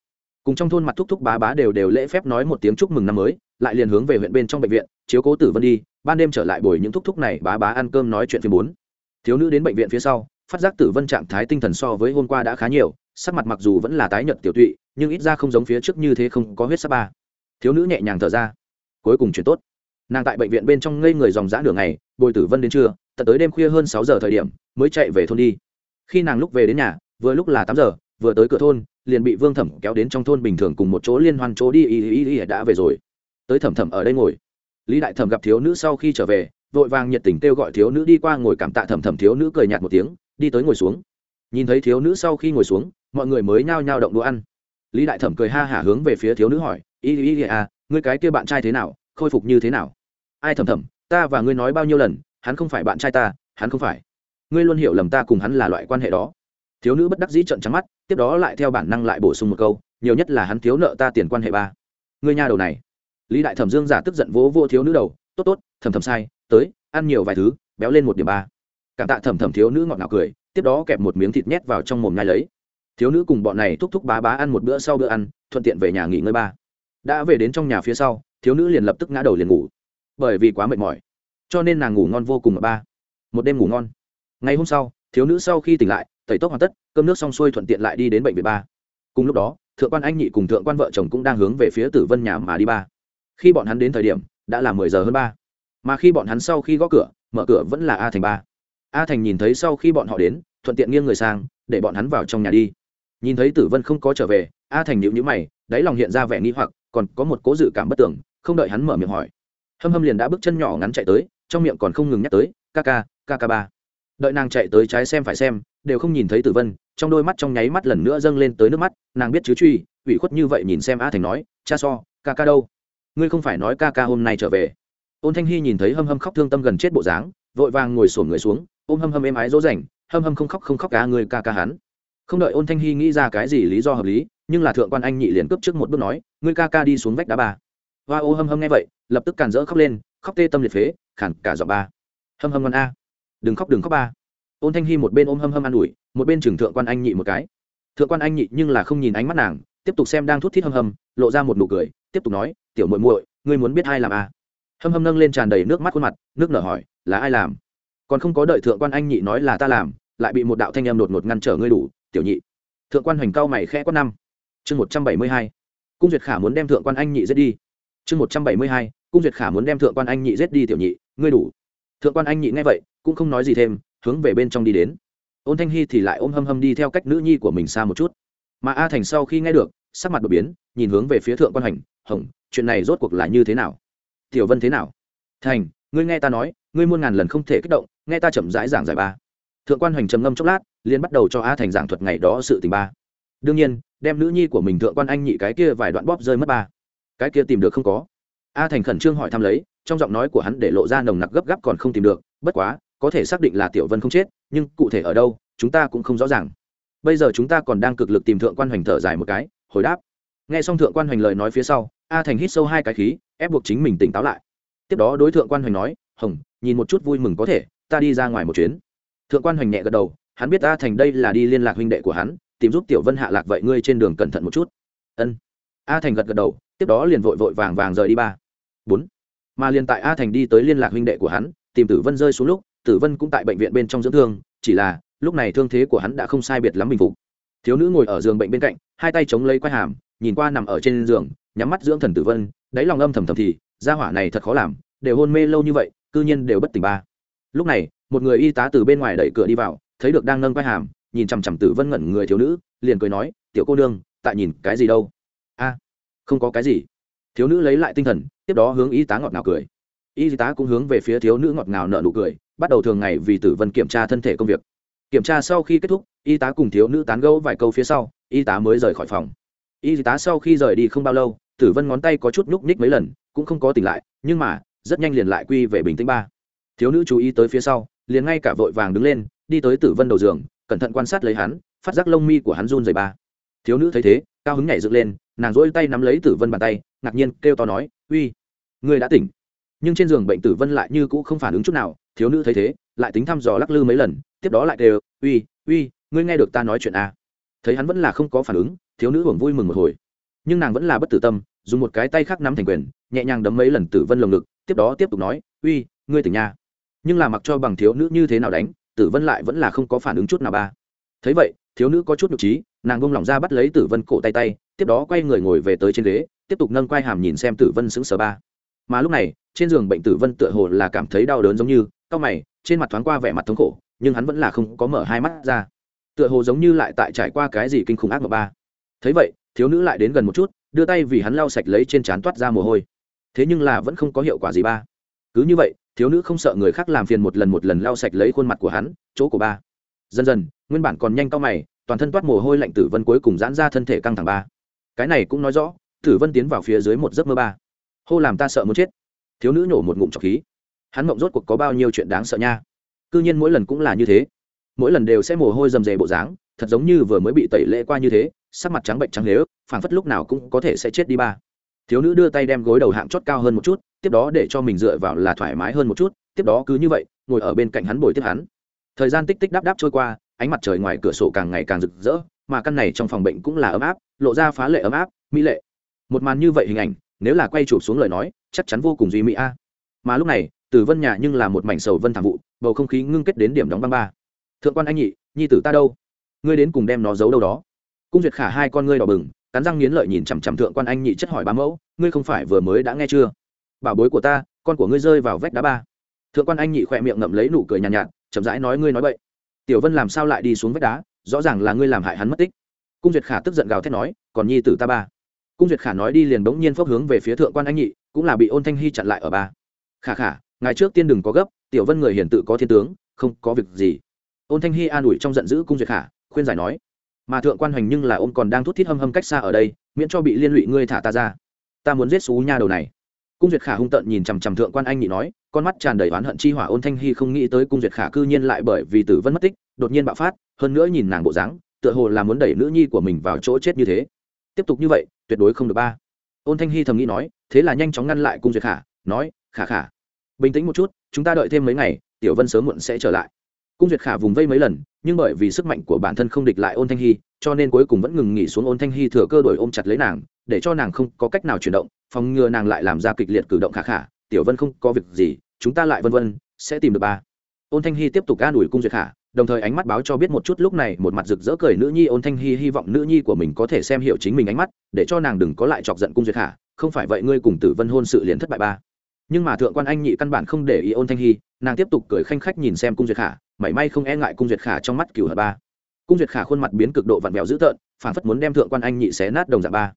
Cùng trong thôn mặt thúc thúc bá bá đều đều lễ phép nói một tiếng chúc mừng năm mới, lại liền hướng về huyện bên trong bệnh viện, chiếu cố tử vân đi, ban đêm trở lại buổi những thúc thúc này bá bá ăn cơm nói chuyện phim bốn. Thiếu nữ đến bệnh viện phía sau, phát giác tử vân trạng thái tinh thần so với hôm qua đã khá nhiều, sắc mặt mặc dù vẫn là tái nhợt tiểu tụy, nhưng ít ra không giống phía trước như thế không có huyết sắc ba. Thiếu nữ nhẹ nhàng thở ra. Cuối cùng chuyển tốt. Nàng tại bệnh viện bên trong ngây người dòng dã đường này bồi tử vân đến trưa tận tới đêm khuya hơn sáu giờ thời điểm, mới chạy về thôn đi. Khi nàng lúc về đến nhà, vừa lúc là tám giờ, vừa tới cửa thôn, liền bị vương thẩm kéo đến trong thôn bình thường cùng một chỗ liên hoan chỗ đi, y y y đã về rồi. Tới thẩm thẩm ở đây ngồi. Lý đại thẩm gặp thiếu nữ sau khi trở về, vội vàng nhiệt tình kêu gọi thiếu nữ đi qua ngồi cảm tạ thẩm thẩm. Thiếu nữ cười nhạt một tiếng, đi tới ngồi xuống. Nhìn thấy thiếu nữ sau khi ngồi xuống, mọi người mới nhao nhao động đũa ăn. Lý đại thẩm cười ha hả hướng về phía thiếu nữ hỏi, y y y à ngươi cái kia bạn trai thế nào? Khôi phục như thế nào? Ai thẩm thẩm, ta và ngươi nói bao nhiêu lần hắn không phải bạn trai ta, hắn không phải. Ngươi luôn hiểu lầm ta cùng hắn là loại quan hệ đó. Thiếu nữ bất đắc dĩ trận trắng mắt, tiếp đó lại theo bản năng lại bổ sung một câu, nhiều nhất là hắn thiếu nợ ta tiền quan hệ ba. Ngươi nhà đầu này. Lý đại thẩm dương giả tức giận vỗ vô thiếu nữ đầu, tốt tốt, thầm thầm sai, tới, ăn nhiều vài thứ, béo lên một điểm ba. Cảm tạ thầm thầm thiếu nữ ngọt ngào cười, tiếp đó kẹp một miếng thịt nhét vào trong mồm nhai lấy. Thiếu nữ cùng bọn này thúc thúc bá bá ăn một bữa sau bữa ăn, thuận tiện về nhà nghỉ ngơi ba. Đã về đến trong nhà phía sau, thiếu nữ liền lập tức ngã đầu liền ngủ. Bởi vì quá mệt mỏi cho nên nàng ngủ ngon vô cùng ở ba. Một đêm ngủ ngon. Ngày hôm sau, thiếu nữ sau khi tỉnh lại, tẩy tóc hoàn tất, cơm nước xong xuôi thuận tiện lại đi đến bệnh viện ba. Cùng lúc đó, thượng quan anh nhị cùng thượng quan vợ chồng cũng đang hướng về phía tử vân nhà mà đi ba. Khi bọn hắn đến thời điểm, đã là mười giờ hơn ba. Mà khi bọn hắn sau khi gõ cửa, mở cửa vẫn là a thành ba. A thành nhìn thấy sau khi bọn họ đến, thuận tiện nghiêng người sang, để bọn hắn vào trong nhà đi. Nhìn thấy tử vân không có trở về, a thành nhịu nhữ mày, đáy lòng hiện ra vẻ nghi hoặc, còn có một cố dự cảm bất tưởng không đợi hắn mở miệng hỏi. Hâm hâm liền đã bước chân nhỏ ngắn chạy tới trong miệng còn không ngừng nhắc tới, ca ca ca ca ba. Đợi nàng chạy tới trái xem phải xem, đều không nhìn thấy tử vân, trong đôi mắt trong nháy mắt lần nữa dâng lên tới nước mắt, nàng biết chứ truy, ủy khuất như vậy nhìn xem a thành nói, cha so, ca ca đâu? Ngươi không phải nói ca ca hôm nay trở về? Ôn thanh hy nhìn thấy hâm hâm khóc thương tâm gần chết bộ dáng, vội vàng ngồi sổn người xuống, ôm hâm hâm êm ái dỗ dành, hâm hâm không khóc không khóc ca người ca ca hắn. Không đợi ôn thanh hy nghĩ ra cái gì lý do hợp lý, nhưng là thượng quan anh nhị liền cướp trước một bước nói, ngươi ca ca đi xuống vách đá ba. Hoa ô hâm hâm nghe vậy, lập tức càn rỡ khóc lên khóc tê tâm liệt phế khản cả giọng ba. Hâm hâm ngon a. Đừng khóc đừng khóc ba. Ôn thanh hy một bên ôm hâm hâm an ủi, một bên trưởng thượng quan anh nhị một cái. Thượng quan anh nhị nhưng là không nhìn ánh mắt nàng, tiếp tục xem đang thút thít hâm hâm, lộ ra một nụ cười, tiếp tục nói, tiểu muội muội, ngươi muốn biết ai làm a? Hâm hâm nâng lên tràn đầy nước mắt khuôn mặt, nước nở hỏi, là ai làm? Còn không có đợi thượng quan anh nhị nói là ta làm, lại bị một đạo thanh em đột ngột ngăn trở ngươi đủ, tiểu nhị. Thượng quan hoành cao mày khẽ quát năm. Chương một trăm bảy mươi hai. Cung duyệt khả muốn đem thượng quan anh nhị giết đi chương một trăm bảy mươi hai, cung duyệt khả muốn đem thượng quan anh nhị giết đi tiểu nhị, ngươi đủ. Thượng quan anh nhị nghe vậy, cũng không nói gì thêm, hướng về bên trong đi đến. Ôn thanh hy thì lại ôm hâm hâm đi theo cách nữ nhi của mình xa một chút. Mà a thành sau khi nghe được, sắc mặt đột biến, nhìn hướng về phía thượng quan hành, hồng, chuyện này rốt cuộc là như thế nào? Tiểu vân thế nào? Thành, ngươi nghe ta nói, ngươi muôn ngàn lần không thể kích động, nghe ta chậm rãi giảng giải ba. Thượng quan hoành trầm ngâm chốc lát liên bắt đầu cho a thành giảng thuật ngày đó sự tình ba. Đương nhiên, đem nữ nhi của mình thượng quan anh nhị cái kia vài đoạn bóp rơi mất ba cái kia tìm được không có. A thành khẩn trương hỏi thăm lấy, trong giọng nói của hắn để lộ ra nồng nặc gấp gáp còn không tìm được, bất quá, có thể xác định là tiểu vân không chết, nhưng cụ thể ở đâu, chúng ta cũng không rõ ràng. Bây giờ chúng ta còn đang cực lực tìm thượng quan hoành thở dài một cái, hồi đáp. Nghe xong thượng quan hoành lời nói phía sau, a thành hít sâu hai cái khí, ép buộc chính mình tỉnh táo lại. Tiếp đó đối tượng quan hoành nói, hồng, nhìn một chút vui mừng có thể, ta đi ra ngoài một chuyến. Thượng quan hoành nhẹ gật đầu, hắn biết a thành đây là đi liên lạc huynh đệ của hắn, tìm giúp tiểu vân hạ lạc vậy ngươi trên đường cẩn thận một chút. Ân a thành gật gật đầu, tiếp đó liền vội vội vàng vàng rời đi ba. Bốn. Mà liền tại a thành đi tới liên lạc huynh đệ của hắn, tìm tử vân rơi xuống lúc, tử vân cũng tại bệnh viện bên trong dưỡng thương, chỉ là, lúc này thương thế của hắn đã không sai biệt lắm bình phục. Thiếu nữ ngồi ở giường bệnh bên cạnh, hai tay chống lấy quai hàm, nhìn qua nằm ở trên giường, nhắm mắt dưỡng thần tử vân, đáy lòng âm thầm thầm thì, gia hỏa này thật khó làm, đều hôn mê lâu như vậy, cư nhiên đều bất tỉnh ba. Lúc này, một người y tá từ bên ngoài đẩy cửa đi vào, thấy được đang nâng quai hàm, nhìn chằm chằm tử vân ngẩn người thiếu nữ, liền cười nói, tiểu cô nương, tại nhìn cái gì đâu? A, không có cái gì. Thiếu nữ lấy lại tinh thần, tiếp đó hướng y tá ngọt ngào cười. Y tá cũng hướng về phía thiếu nữ ngọt ngào nợ nụ cười, bắt đầu thường ngày vì tử vân kiểm tra thân thể công việc. Kiểm tra sau khi kết thúc, y tá cùng thiếu nữ tán gẫu vài câu phía sau, y tá mới rời khỏi phòng. Y tá sau khi rời đi không bao lâu, tử vân ngón tay có chút nhúc nhích mấy lần, cũng không có tỉnh lại, nhưng mà, rất nhanh liền lại quy về bình tĩnh ba. Thiếu nữ chú ý tới phía sau, liền ngay cả vội vàng đứng lên, đi tới tử vân đầu giường, cẩn thận quan sát lấy hắn, phát giác lông mi của hắn run dày ba. Thiếu nữ thấy thế, cao hứng nhảy dựng lên nàng rỗi tay nắm lấy tử vân bàn tay ngạc nhiên kêu to nói uy ngươi đã tỉnh. Nhưng trên giường bệnh tử vân lại như cũ không phản ứng chút nào thiếu nữ thấy thế lại tính thăm dò lắc lư mấy lần tiếp đó lại kêu, uy uy ngươi nghe được ta nói chuyện à. thấy hắn vẫn là không có phản ứng thiếu nữ hưởng vui mừng một hồi. Nhưng nàng vẫn là bất tử tâm dùng một cái tay khác nắm thành quyền nhẹ nhàng đấm mấy lần tử vân lồng ngực tiếp đó tiếp tục nói uy ngươi tỉnh nha. Nhưng là mặc cho bằng thiếu nữ như thế nào đánh tử vân lại vẫn là không có phản ứng chút nào ba. Thấy vậy thiếu nữ có chút nhục trí nàng bông lỏng ra bắt lấy tử vân cổ tay tay tiếp đó quay người ngồi về tới trên ghế, tiếp tục nâng quai hàm nhìn xem tử vân sững sờ ba. Mà lúc này, trên giường bệnh tử vân tựa hồ là cảm thấy đau đớn giống như cau mày, trên mặt thoáng qua vẻ mặt thống khổ, nhưng hắn vẫn là không có mở hai mắt ra. Tựa hồ giống như lại tại trải qua cái gì kinh khủng ác mà ba. Thấy vậy, thiếu nữ lại đến gần một chút, đưa tay vì hắn lau sạch lấy trên trán toát ra mồ hôi. Thế nhưng là vẫn không có hiệu quả gì ba. Cứ như vậy, thiếu nữ không sợ người khác làm phiền một lần một lần lau sạch lấy khuôn mặt của hắn, chỗ của ba. Dần dần, nguyên bản còn nhanh cao mày, toàn thân toát mồ hôi lạnh tử vân cuối cùng giãn ra thân thể căng thẳng ba cái này cũng nói rõ, tử vân tiến vào phía dưới một giấc mơ ba. Hô làm ta sợ muốn chết. Thiếu nữ nhổ một ngụm trọc khí. Hắn mộng rốt cuộc có bao nhiêu chuyện đáng sợ nha. C nhiên mỗi lần cũng là như thế. Mỗi lần đều sẽ mồ hôi rầm rề bộ dáng, thật giống như vừa mới bị tẩy lễ qua như thế, sắc mặt trắng bệnh trắng nếu, phảng phất lúc nào cũng có thể sẽ chết đi ba. Thiếu nữ đưa tay đem gối đầu hạng chót cao hơn một chút, tiếp đó để cho mình dựa vào là thoải mái hơn một chút, tiếp đó cứ như vậy, ngồi ở bên cạnh hắn bồi tiếp hắn. Thời gian tích tích đáp đáp trôi qua, ánh mặt trời ngoài cửa sổ càng ngày càng rực rỡ mà căn này trong phòng bệnh cũng là ấm áp lộ ra phá lệ ấm áp mỹ lệ. Một màn như vậy hình ảnh nếu là quay chụp xuống lời nói chắc chắn vô cùng duy mỹ a. Mà lúc này từ vân nhà nhưng là một mảnh sầu vân thảm vụ bầu không khí ngưng kết đến điểm đóng băng ba. Thượng quan anh nhị nhi tử ta đâu? Ngươi đến cùng đem nó giấu đâu đó. Cung duyệt khả hai con ngươi đỏ bừng cắn răng nghiến lợi nhìn chằm chằm thượng quan anh nhị chất hỏi bá mẫu ngươi không phải vừa mới đã nghe chưa? Bảo bối của ta con của ngươi rơi vào vách đá ba. Thượng quan anh nhị khỏe miệng ngậm lấy nụ cười nhàn nhạt, nhạt chậm rãi nói ngươi nói vậy tiểu vân làm sao lại đi xuống vách đá? Rõ ràng là ngươi làm hại hắn mất tích. Cung duyệt khả tức giận gào thét nói, còn nhi tử ta ba. Cung duyệt khả nói đi liền bỗng nhiên phốc hướng về phía thượng quan anh nhị, cũng là bị ôn thanh hy chặn lại ở ba. Khả khả ngày trước tiên đừng có gấp, tiểu vân người hiền tự có thiên tướng, không có việc gì. Ôn thanh hy an ủi trong giận dữ cung duyệt khả, khuyên giải nói, mà thượng quan hoành nhưng là ôn còn đang thút thít hâm hâm cách xa ở đây, miễn cho bị liên lụy ngươi thả ta ra. Ta muốn giết xú nha đầu này. Cung duyệt khả hung tợn nhìn chằm chằm thượng quan anh nhị nói, con mắt tràn đầy oán hận chi hỏa ôn thanh hy không nghĩ tới cung duyệt khả cư nhiên lại bởi vì tử vân mất tích đột nhiên bạo phát, hơn nữa nhìn nàng bộ dáng, tựa hồ là muốn đẩy nữ nhi của mình vào chỗ chết như thế. Tiếp tục như vậy, tuyệt đối không được ba. Ôn thanh hy thầm nghĩ nói, thế là nhanh chóng ngăn lại cung duyệt khả, nói, khả khả, bình tĩnh một chút, chúng ta đợi thêm mấy ngày, tiểu vân sớm muộn sẽ trở lại. Cung duyệt khả vùng vây mấy lần, nhưng bởi vì sức mạnh của bản thân không địch lại ôn thanh hy cho nên cuối cùng vẫn ngừng nghỉ xuống ôn thanh hy thừa cơ đổi ôm chặt lấy nàng, để cho nàng không có cách nào chuyển động, phòng ngừa nàng lại làm ra kịch liệt cử động khả khả. Tiểu vân không có việc gì, chúng ta lại vân vân, sẽ tìm được ba. Ôn thanh hy tiếp tục an ủi cung duyệt khả đồng thời ánh mắt báo cho biết một chút lúc này một mặt rực rỡ cười nữ nhi ôn thanh hy hy vọng nữ nhi của mình có thể xem hiểu chính mình ánh mắt, để cho nàng đừng có lại chọc giận cung duyệt khả không phải vậy ngươi cùng tử vân hôn sự liền thất bại ba. Nhưng mà thượng quan anh nhị căn bản không để ý ôn thanh hy, nàng tiếp tục cười khanh khách nhìn xem cung duyệt khả mảy may không e ngại cung duyệt khả trong mắt cửu hận ba. Cung duyệt khả khuôn mặt biến cực độ vặn vẹo dữ tợn phản phất muốn đem thượng quan anh nhị xé nát đồng dạng ba.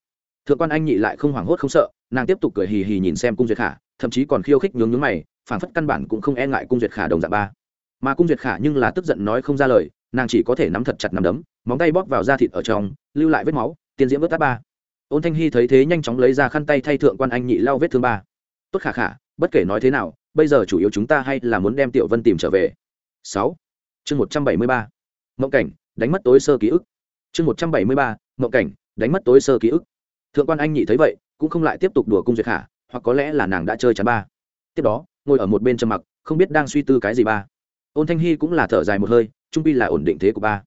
Thượng quan anh nhị lại không hoảng hốt không sợ, nàng tiếp tục cười hì hì nhìn xem cung duyệt khả thậm chí còn khiêu khích nhướng nhướng mày phản phất căn bản cũng không e ngại cung duyệt khả đồng dạng ba mà cung duyệt khả nhưng là tức giận nói không ra lời, nàng chỉ có thể nắm thật chặt nắm đấm, móng tay bóp vào da thịt ở trong, lưu lại vết máu, tiên diễm vớt tát ba. Ôn thanh hy thấy thế nhanh chóng lấy ra khăn tay thay thượng quan anh nhị lau vết thương ba. Tốt khả khả, bất kể nói thế nào, bây giờ chủ yếu chúng ta hay là muốn đem tiểu vân tìm trở về. Sáu. Chương một trăm bảy mươi ba. Mộng cảnh, đánh mất tối sơ ký ức. Chương một trăm bảy mươi ba mộng cảnh, đánh mất tối sơ ký ức. Thượng quan anh nhị thấy vậy, cũng không lại tiếp tục đùa cung duyệt khả, hoặc có lẽ là nàng đã chơi chắn ba. Tiếp đó, ngồi ở một bên trầm mặc, không biết đang suy tư cái gì ba ôn thanh hy cũng là thở dài một hơi, trung pi là ổn định thế của ba.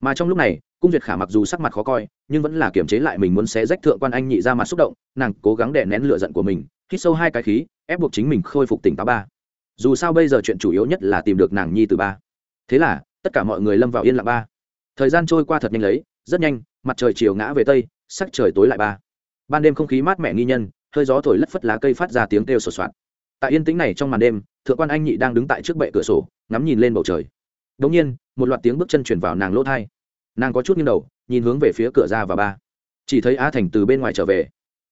Mà trong lúc này, cung duyệt khả mặc dù sắc mặt khó coi, nhưng vẫn là kiềm chế lại mình muốn xé rách thượng quan anh nhị ra mặt xúc động, nàng cố gắng đè nén lựa giận của mình, hít sâu hai cái khí, ép buộc chính mình khôi phục tỉnh táo ba. Dù sao bây giờ chuyện chủ yếu nhất là tìm được nàng nhi từ ba. Thế là, tất cả mọi người lâm vào yên lặng ba. Thời gian trôi qua thật nhanh lấy, rất nhanh, mặt trời chiều ngã về tây, sắc trời tối lại ba. Ban đêm không khí mát mẻ nghi nhân, hơi gió thổi lất phất lá cây phát ra tiếng kêu sột soạt tại yên tĩnh này trong màn đêm, thượng quan anh nhị đang đứng tại trước bệ cửa sổ, ngắm nhìn lên bầu trời. Đ ỗ n g nhiên, một loạt tiếng bước chân chuyển vào nàng lỗ thai. Nàng có chút nghiêng đầu, nhìn hướng về phía cửa ra và ba. Chỉ thấy a thành từ bên ngoài trở về.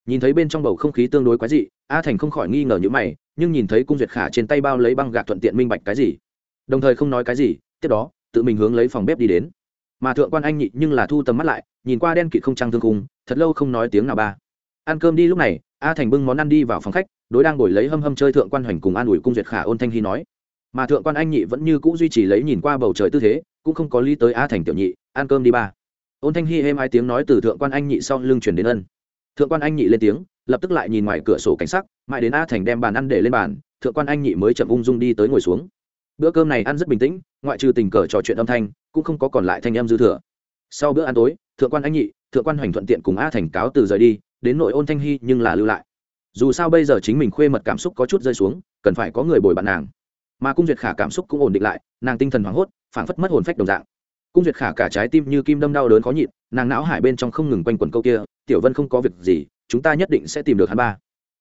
Nhìn thấy bên trong bầu không khí tương đối quái dị, a thành không khỏi nghi ngờ những mày, nhưng nhìn thấy cung duyệt khả trên tay bao lấy băng gạc thuận tiện minh bạch cái gì. Đồng thời không nói cái gì, tiếp đó, tự mình hướng lấy phòng bếp đi đến. Mà thượng quan anh nhị nhưng là thu tầm mắt lại, nhìn qua đen kịt không trăng thương cung thật lâu không nói tiếng nào ba ăn cơm đi lúc này, a thành bưng món ăn đi vào phòng khách, đối đang ngồi lấy hâm hâm chơi thượng quan hoành cùng an ủi cung duyệt khả ôn thanh hy nói. Mà thượng quan anh nhị vẫn như cũ duy trì lấy nhìn qua bầu trời tư thế, cũng không có lý tới a thành tiểu nhị, ăn cơm đi ba. Ôn thanh hy êm hai tiếng nói từ thượng quan anh nhị sau lưng chuyển đến ân. Thượng quan anh nhị lên tiếng, lập tức lại nhìn ngoài cửa sổ cảnh sắc, mãi đến a thành đem bàn ăn để lên bàn, thượng quan anh nhị mới chậm ung dung đi tới ngồi xuống. Bữa cơm này ăn rất bình tĩnh, ngoại trừ tình cờ trò chuyện âm thanh, cũng không có còn lại thanh âm dư thừa. Sau bữa ăn tối, thượng quan anh nhị, thượng quan hoành thuận tiện cùng a thành cáo từ rời đi đến nội ôn thanh hy nhưng là lưu lại. Dù sao bây giờ chính mình khuê mật cảm xúc có chút rơi xuống cần phải có người bồi bạn nàng. Mà cung duyệt khả cảm xúc cũng ổn định lại nàng tinh thần hoảng hốt phảng phất mất hồn phách đồng dạng. Cung duyệt khả cả trái tim như kim đâm đau đớn khó nhịn nàng não hải bên trong không ngừng quanh quẩn câu kia tiểu vân không có việc gì chúng ta nhất định sẽ tìm được hắn ba.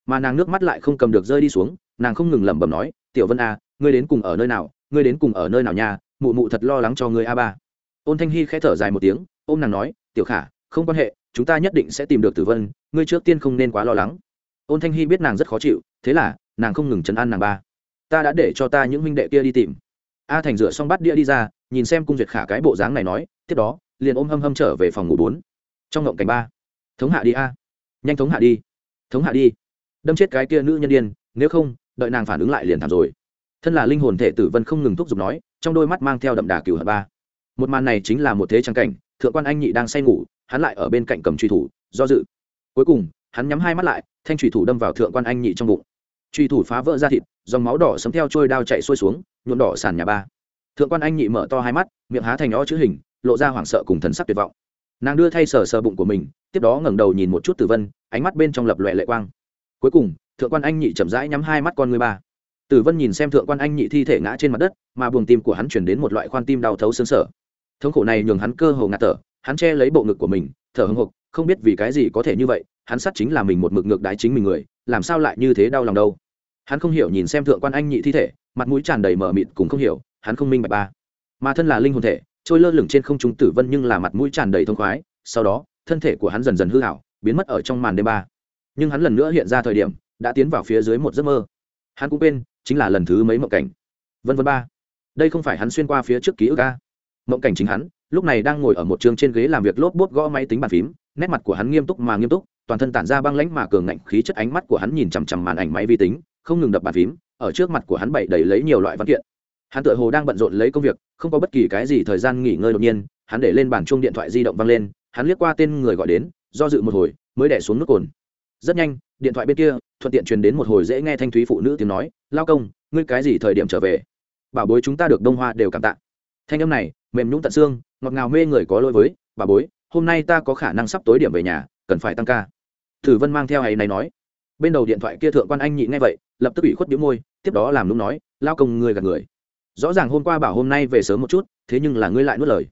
Mà nàng nước mắt lại không cầm được rơi đi xuống nàng không ngừng lẩm bẩm nói tiểu vân a à, ngươi đến cùng ở nơi nào ngươi đến cùng ở nơi nào nha mụ mụ thật lo lắng cho ngươi a ba. Ôn thanh hy khẽ thở dài một tiếng ôm nàng nói tiểu khả không quan hệ chúng ta nhất định sẽ tìm được tử vân, ngươi trước tiên không nên quá lo lắng. Ôn thanh hy biết nàng rất khó chịu, thế là, nàng không ngừng chấn an nàng ba. Ta đã để cho ta những minh đệ kia đi tìm. A thành rửa xong bát đĩa đi ra, nhìn xem cung duyệt khả cái bộ dáng này nói, tiếp đó, liền ôm hâm hâm trở về phòng ngủ bốn. Trong ngộng cảnh ba. Thống hạ đi a. Nhanh thống hạ đi. Thống hạ đi. Đâm chết cái kia nữ nhân đ i ê n nếu không, đợi nàng phản ứng lại liền thảm rồi. Thân là linh hồn thể tử vân không ngừng thúc giục nói, trong đôi mắt mang theo đậm đà cửu hận ba. Một màn này chính là một thế trang cảnh, thượng quan anh nhị đang say ngủ hắn lại ở bên cạnh cầm truy thủ, do dự. Cuối cùng, hắn nhắm hai mắt lại, thanh truy thủ đâm vào thượng quan anh nhị trong bụng. Truy thủ phá vỡ ra thịt, dòng máu đỏ sấm theo trôi đao chạy xuôi xuống nhuộn đỏ sàn nhà ba. Thượng quan anh nhị mở to hai mắt, miệng há thành o chữ hình, lộ ra hoảng sợ cùng thần sắc tuyệt vọng. Nàng đưa thay sờ sờ bụng của mình, tiếp đó ngẩng đầu nhìn một chút tử vân, ánh mắt bên trong lập lòe lệ quang. Cuối cùng, thượng quan anh nhị chậm rãi nhắm hai mắt con người ba. Tử vân nhìn xem thượng quan anh nhị thi thể ngã trên mặt đất, mà buồng tim của hắn chuyển đến một loại khoan tim đau thấu xương sở. Thống khổ này nhường hắn cơ hồ ngạt thở hắn che lấy bộ ngực của mình, thở hưng hục không biết vì cái gì có thể như vậy, hắn sát chính là mình một mực ngược đái chính mình người, làm sao lại như thế đau lòng đâu. Hắn không hiểu nhìn xem thượng quan anh nhị thi thể, mặt mũi tràn đầy mờ mịt cùng không hiểu, hắn không minh bạch ba. Mà thân là linh hồn thể, trôi lơ lửng trên không trung tử vân nhưng là mặt mũi tràn đầy thông khoái, sau đó, thân thể của hắn dần dần hư hảo, biến mất ở trong màn đêm ba. Nhưng hắn lần nữa hiện ra thời điểm, đã tiến vào phía dưới một giấc mơ. Hắn cũng quên, chính là lần thứ mấy mộng cảnh. Vân vân ba. Đây không phải hắn xuyên qua phía trước ký ức ca mộng cảnh chính hắn, lúc này đang ngồi ở một trường trên ghế làm việc lốp bốt gõ máy tính bàn phím, nét mặt của hắn nghiêm túc mà nghiêm túc, toàn thân tản ra băng lãnh mà cường ngạnh khí chất ánh mắt của hắn nhìn chằm chằm màn ảnh máy vi tính, không ngừng đập bàn phím, ở trước mặt của hắn bày đầy lấy nhiều loại văn kiện. Hắn tựa hồ đang bận rộn lấy công việc, không có bất kỳ cái gì thời gian nghỉ ngơi đột nhiên, hắn để lên bàn chuông điện thoại di động văng lên, hắn liếc qua tên người gọi đến, do dự một hồi, mới đẻ xuống nước cồn. Rất nhanh, điện thoại bên kia, thuận tiện truyền đến một hồi dễ nghe thanh thúy phụ nữ tiếng nói, lao công, ngươi cái gì thời điểm trở về? Bảo bối chúng ta được đông hoa đều cảm tạ. Thanh âm này mềm nhũng tận xương, ngọt ngào mê người có lỗi với, bà bối, hôm nay ta có khả năng sắp tối điểm về nhà, cần phải tăng ca. Thử vân mang theo hay này nói. Bên đầu điện thoại kia thượng quan anh nhị nghe vậy, lập tức ủy khuất đĩu môi, tiếp đó làm lúc nói, lao công người gạt người. Rõ ràng hôm qua bảo hôm nay về sớm một chút, thế nhưng là ngươi lại nuốt lời.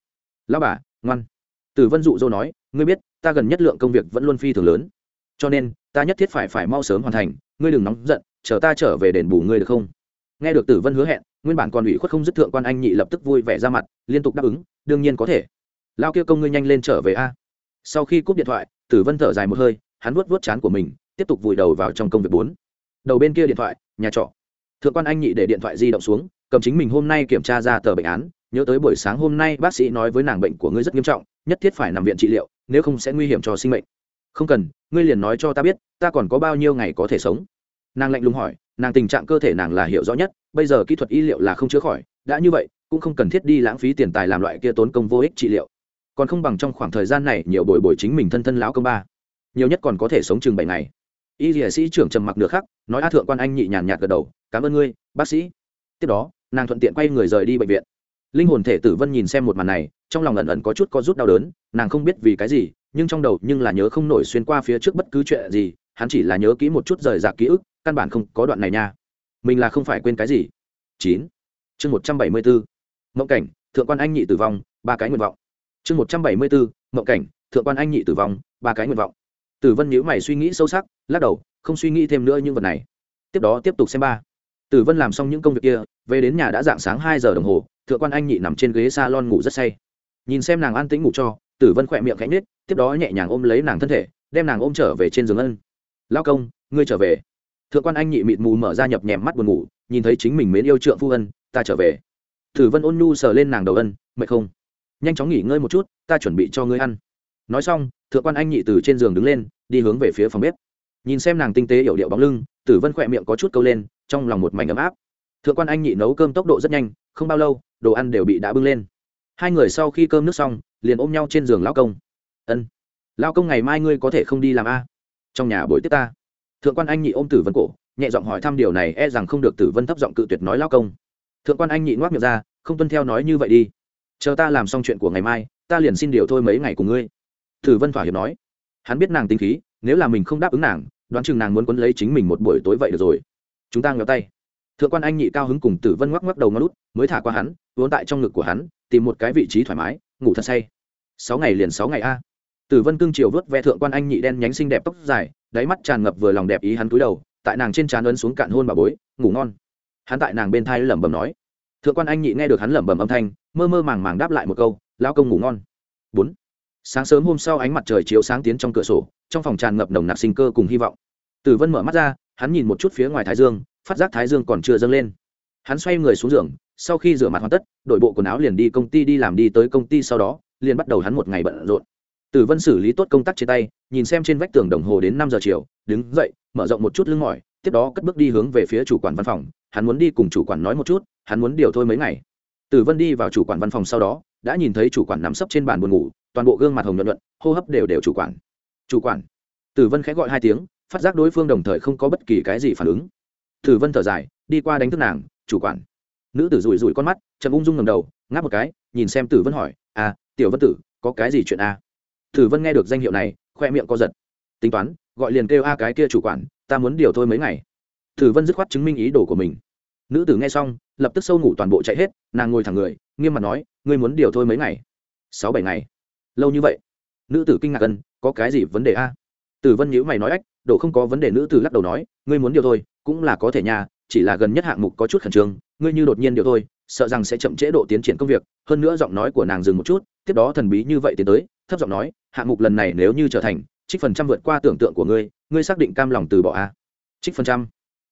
Lao bà, ngoan. Tử vân dụ dỗ nói, ngươi biết, ta gần nhất lượng công việc vẫn luôn phi thường lớn. Cho nên, ta nhất thiết phải phải mau sớm hoàn thành, ngươi đừng nóng giận, chờ ta trở về đền bù ngươi được không? Nghe được tử vân hứa hẹn nguyên bản còn ủy khuất không dứt thượng quan anh nhị lập tức vui vẻ ra mặt, liên tục đáp ứng, đương nhiên có thể. Lao kia công ngươi nhanh lên trở về a. Sau khi cúp điện thoại, tử vân thở dài một hơi, hắn vuốt vuốt chán của mình, tiếp tục vùi đầu vào trong công việc bốn. Đầu bên kia điện thoại, nhà trọ. Thượng quan anh nhị để điện thoại di động xuống, cầm chính mình hôm nay kiểm tra ra tờ bệnh án, nhớ tới buổi sáng hôm nay bác sĩ nói với nàng bệnh của ngươi rất nghiêm trọng, nhất thiết phải nằm viện trị liệu, nếu không sẽ nguy hiểm cho sinh mệnh. Không cần, ngươi liền nói cho ta biết, ta còn có bao nhiêu ngày có thể sống. Nàng lạnh lùng hỏi nàng tình trạng cơ thể nàng là hiểu rõ nhất, bây giờ kỹ thuật y liệu là không chữa khỏi, đã như vậy, cũng không cần thiết đi lãng phí tiền tài làm loại kia tốn công vô ích trị liệu. Còn không bằng trong khoảng thời gian này nhiều bồi bồi chính mình thân thân lão công ba. Nhiều nhất còn có thể sống chừng bảy ngày. Y dĩa sĩ trưởng trầm mặc nửa khắc, nói, a thượng quan anh nhị nhàn nhạt gật đầu, cảm ơn ngươi, bác sĩ. Tiếp đó, nàng thuận tiện quay người rời đi bệnh viện. Linh hồn thể tử vân nhìn xem một màn này, trong lòng ẩn ẩn có chút có rút đau đớn, nàng không biết vì cái gì, nhưng trong đầu nhưng là nhớ không nổi xuyên qua phía trước bất cứ chuyện gì, hắn chỉ là nhớ kỹ một chút rời rạc ký ức căn bản không có đoạn này nha. Mình là không phải quên cái gì. Chín. Chương một trăm bảy mươi bốn. Mộng cảnh, thượng quan anh nhị tử vong, ba cái nguyện vọng. Chương một trăm bảy mươi bốn, mộng cảnh, thượng quan anh nhị tử vong, ba cái nguyện vọng. Tử vân nhữ mày suy nghĩ sâu sắc, lắc đầu, không suy nghĩ thêm nữa những vật này. Tiếp đó tiếp tục xem ba. Tử vân làm xong những công việc kia, về đến nhà đã dạng sáng hai giờ đồng hồ, thượng quan anh nhị nằm trên ghế s a lon ngủ rất say. Nhìn xem nàng an tĩnh ngủ cho, tử vân khỏe miệng khẽ nhết tiếp đó nhẹ nhàng ôm lấy nàng thân thể, đem nàng ôm trở về trên giường ân. Lao công, ngươi trở về thượng quan anh nhị mịt mù mở ra nhập nhèm mắt buồn ngủ, nhìn thấy chính mình mến yêu trượng phu ân, ta trở về. Tử vân ôn nhu sờ lên nàng đầu ân mệt không, nhanh chóng nghỉ ngơi một chút, ta chuẩn bị cho ngươi ăn. Nói xong, thượng quan anh nhị từ trên giường đứng lên, đi hướng về phía phòng bếp. Nhìn xem nàng tinh tế hiểu điệu bóng lưng tử vân khỏe miệng có chút câu lên, trong lòng một mảnh ấm áp. Thượng quan anh nhị nấu cơm tốc độ rất nhanh, không bao lâu, đồ ăn đều bị đã bưng lên. Hai người sau khi cơm nước xong, liền ôm nhau trên giường lao công. Ân, lao công ngày mai ngươi có thể không đi làm a? Trong nhà buổi tiếp ta thượng quan anh nhị ôm tử vân cổ, nhẹ giọng hỏi thăm điều này e rằng không được tử vân thấp giọng cự tuyệt nói lao công. Thượng quan anh nhị ngoác miệng ra, không tuân theo nói như vậy đi. Chờ ta làm xong chuyện của ngày mai, ta liền xin điều thôi mấy ngày cùng ngươi. Tử vân thỏa hiệp nói. Hắn biết nàng tính khí, nếu là mình không đáp ứng nàng, đoán chừng nàng muốn quấn lấy chính mình một buổi tối vậy được rồi. Chúng ta ngéo tay. Thượng quan anh nhị cao hứng cùng tử vân ngoắc ngoắc đầu ngó lút mới thả qua hắn, vốn tại trong ngực của hắn, tìm một cái vị trí thoải mái, ngủ thật say. Sáu ngày liền sáu ngày a. Tử vân cương chiều vớt ve thượng quan anh nhị đen nhánh xinh đẹp tóc dài đáy mắt tràn ngập vừa lòng đẹp ý hắn cúi đầu, tại nàng trên trán ấn xuống cạn hôn bà bối, ngủ ngon. Hắn tại nàng bên thai lẩm bẩm nói. Thượng quan anh nhị nghe được hắn lẩm bẩm âm thanh, mơ mơ màng màng đáp lại một câu lao công ngủ ngon. Bốn. Sáng sớm hôm sau ánh mặt trời chiếu sáng tiến trong cửa sổ, trong phòng tràn ngập nồng nặc sinh cơ cùng hy vọng. Tử vân mở mắt ra, hắn nhìn một chút phía ngoài thái dương, phát giác thái dương còn chưa dâng lên. Hắn xoay người xuống giường, sau khi rửa mặt hoàn tất đội bộ quần áo liền đi công ty đi làm đi, tới công ty sau đó, liền bắt đầu hắn một ngày bận rộn tử vân xử lý tốt công tác trên tay, nhìn xem trên vách tường đồng hồ đến năm giờ chiều, đứng dậy, mở rộng một chút lưng mỏi, tiếp đó cất bước đi hướng về phía chủ quản văn phòng. Hắn muốn đi cùng chủ quản nói một chút, hắn muốn điều thôi mấy ngày. Tử vân đi vào chủ quản văn phòng sau đó, đã nhìn thấy chủ quản nằm sấp trên bàn buồn ngủ, toàn bộ gương mặt hồng nhuận nhuận, hô hấp đều đều chủ quản. Chủ quản. Tử vân khẽ gọi hai tiếng, phát giác đối phương đồng thời không có bất kỳ cái gì phản ứng. Tử vân thở dài, đi qua đánh thức nàng, chủ quản. Nữ tử rủi rủi con mắt, chậm ung dung ngầm đầu, ngáp một cái, nhìn xem tử vân hỏi à tiểu vân tử, có cái gì chuyện a à? Thử vân nghe được danh hiệu này, khoe miệng co giật. Tính toán, gọi liền kêu a cái kia chủ quản, ta muốn điều thôi mấy ngày. Thử vân dứt khoát chứng minh ý đồ của mình. Nữ tử nghe xong, lập tức sâu ngủ toàn bộ chạy hết, nàng ngồi thẳng người, nghiêm mặt nói, ngươi muốn điều thôi mấy ngày? Sáu bảy ngày. Lâu như vậy? Nữ tử kinh ngạc ân, có cái gì vấn đề a? Tử vân nhữ mày nói ách, đồ không có vấn đề. Nữ tử lắc đầu nói, ngươi muốn điều thôi, cũng là có thể nhà chỉ là gần nhất hạng mục có chút khẩn trương, ngươi như đột nhiên điều thôi, sợ rằng sẽ chậm trễ độ tiến triển công việc. Hơn nữa giọng nói của nàng dừng một chút, tiếp đó thần bí như vậy tiến tới thấp giọng nói, hạng mục lần này nếu như trở thành, trích phần trăm vượt qua tưởng tượng của ngươi ngươi xác định cam lòng từ bỏ a trích phần trăm.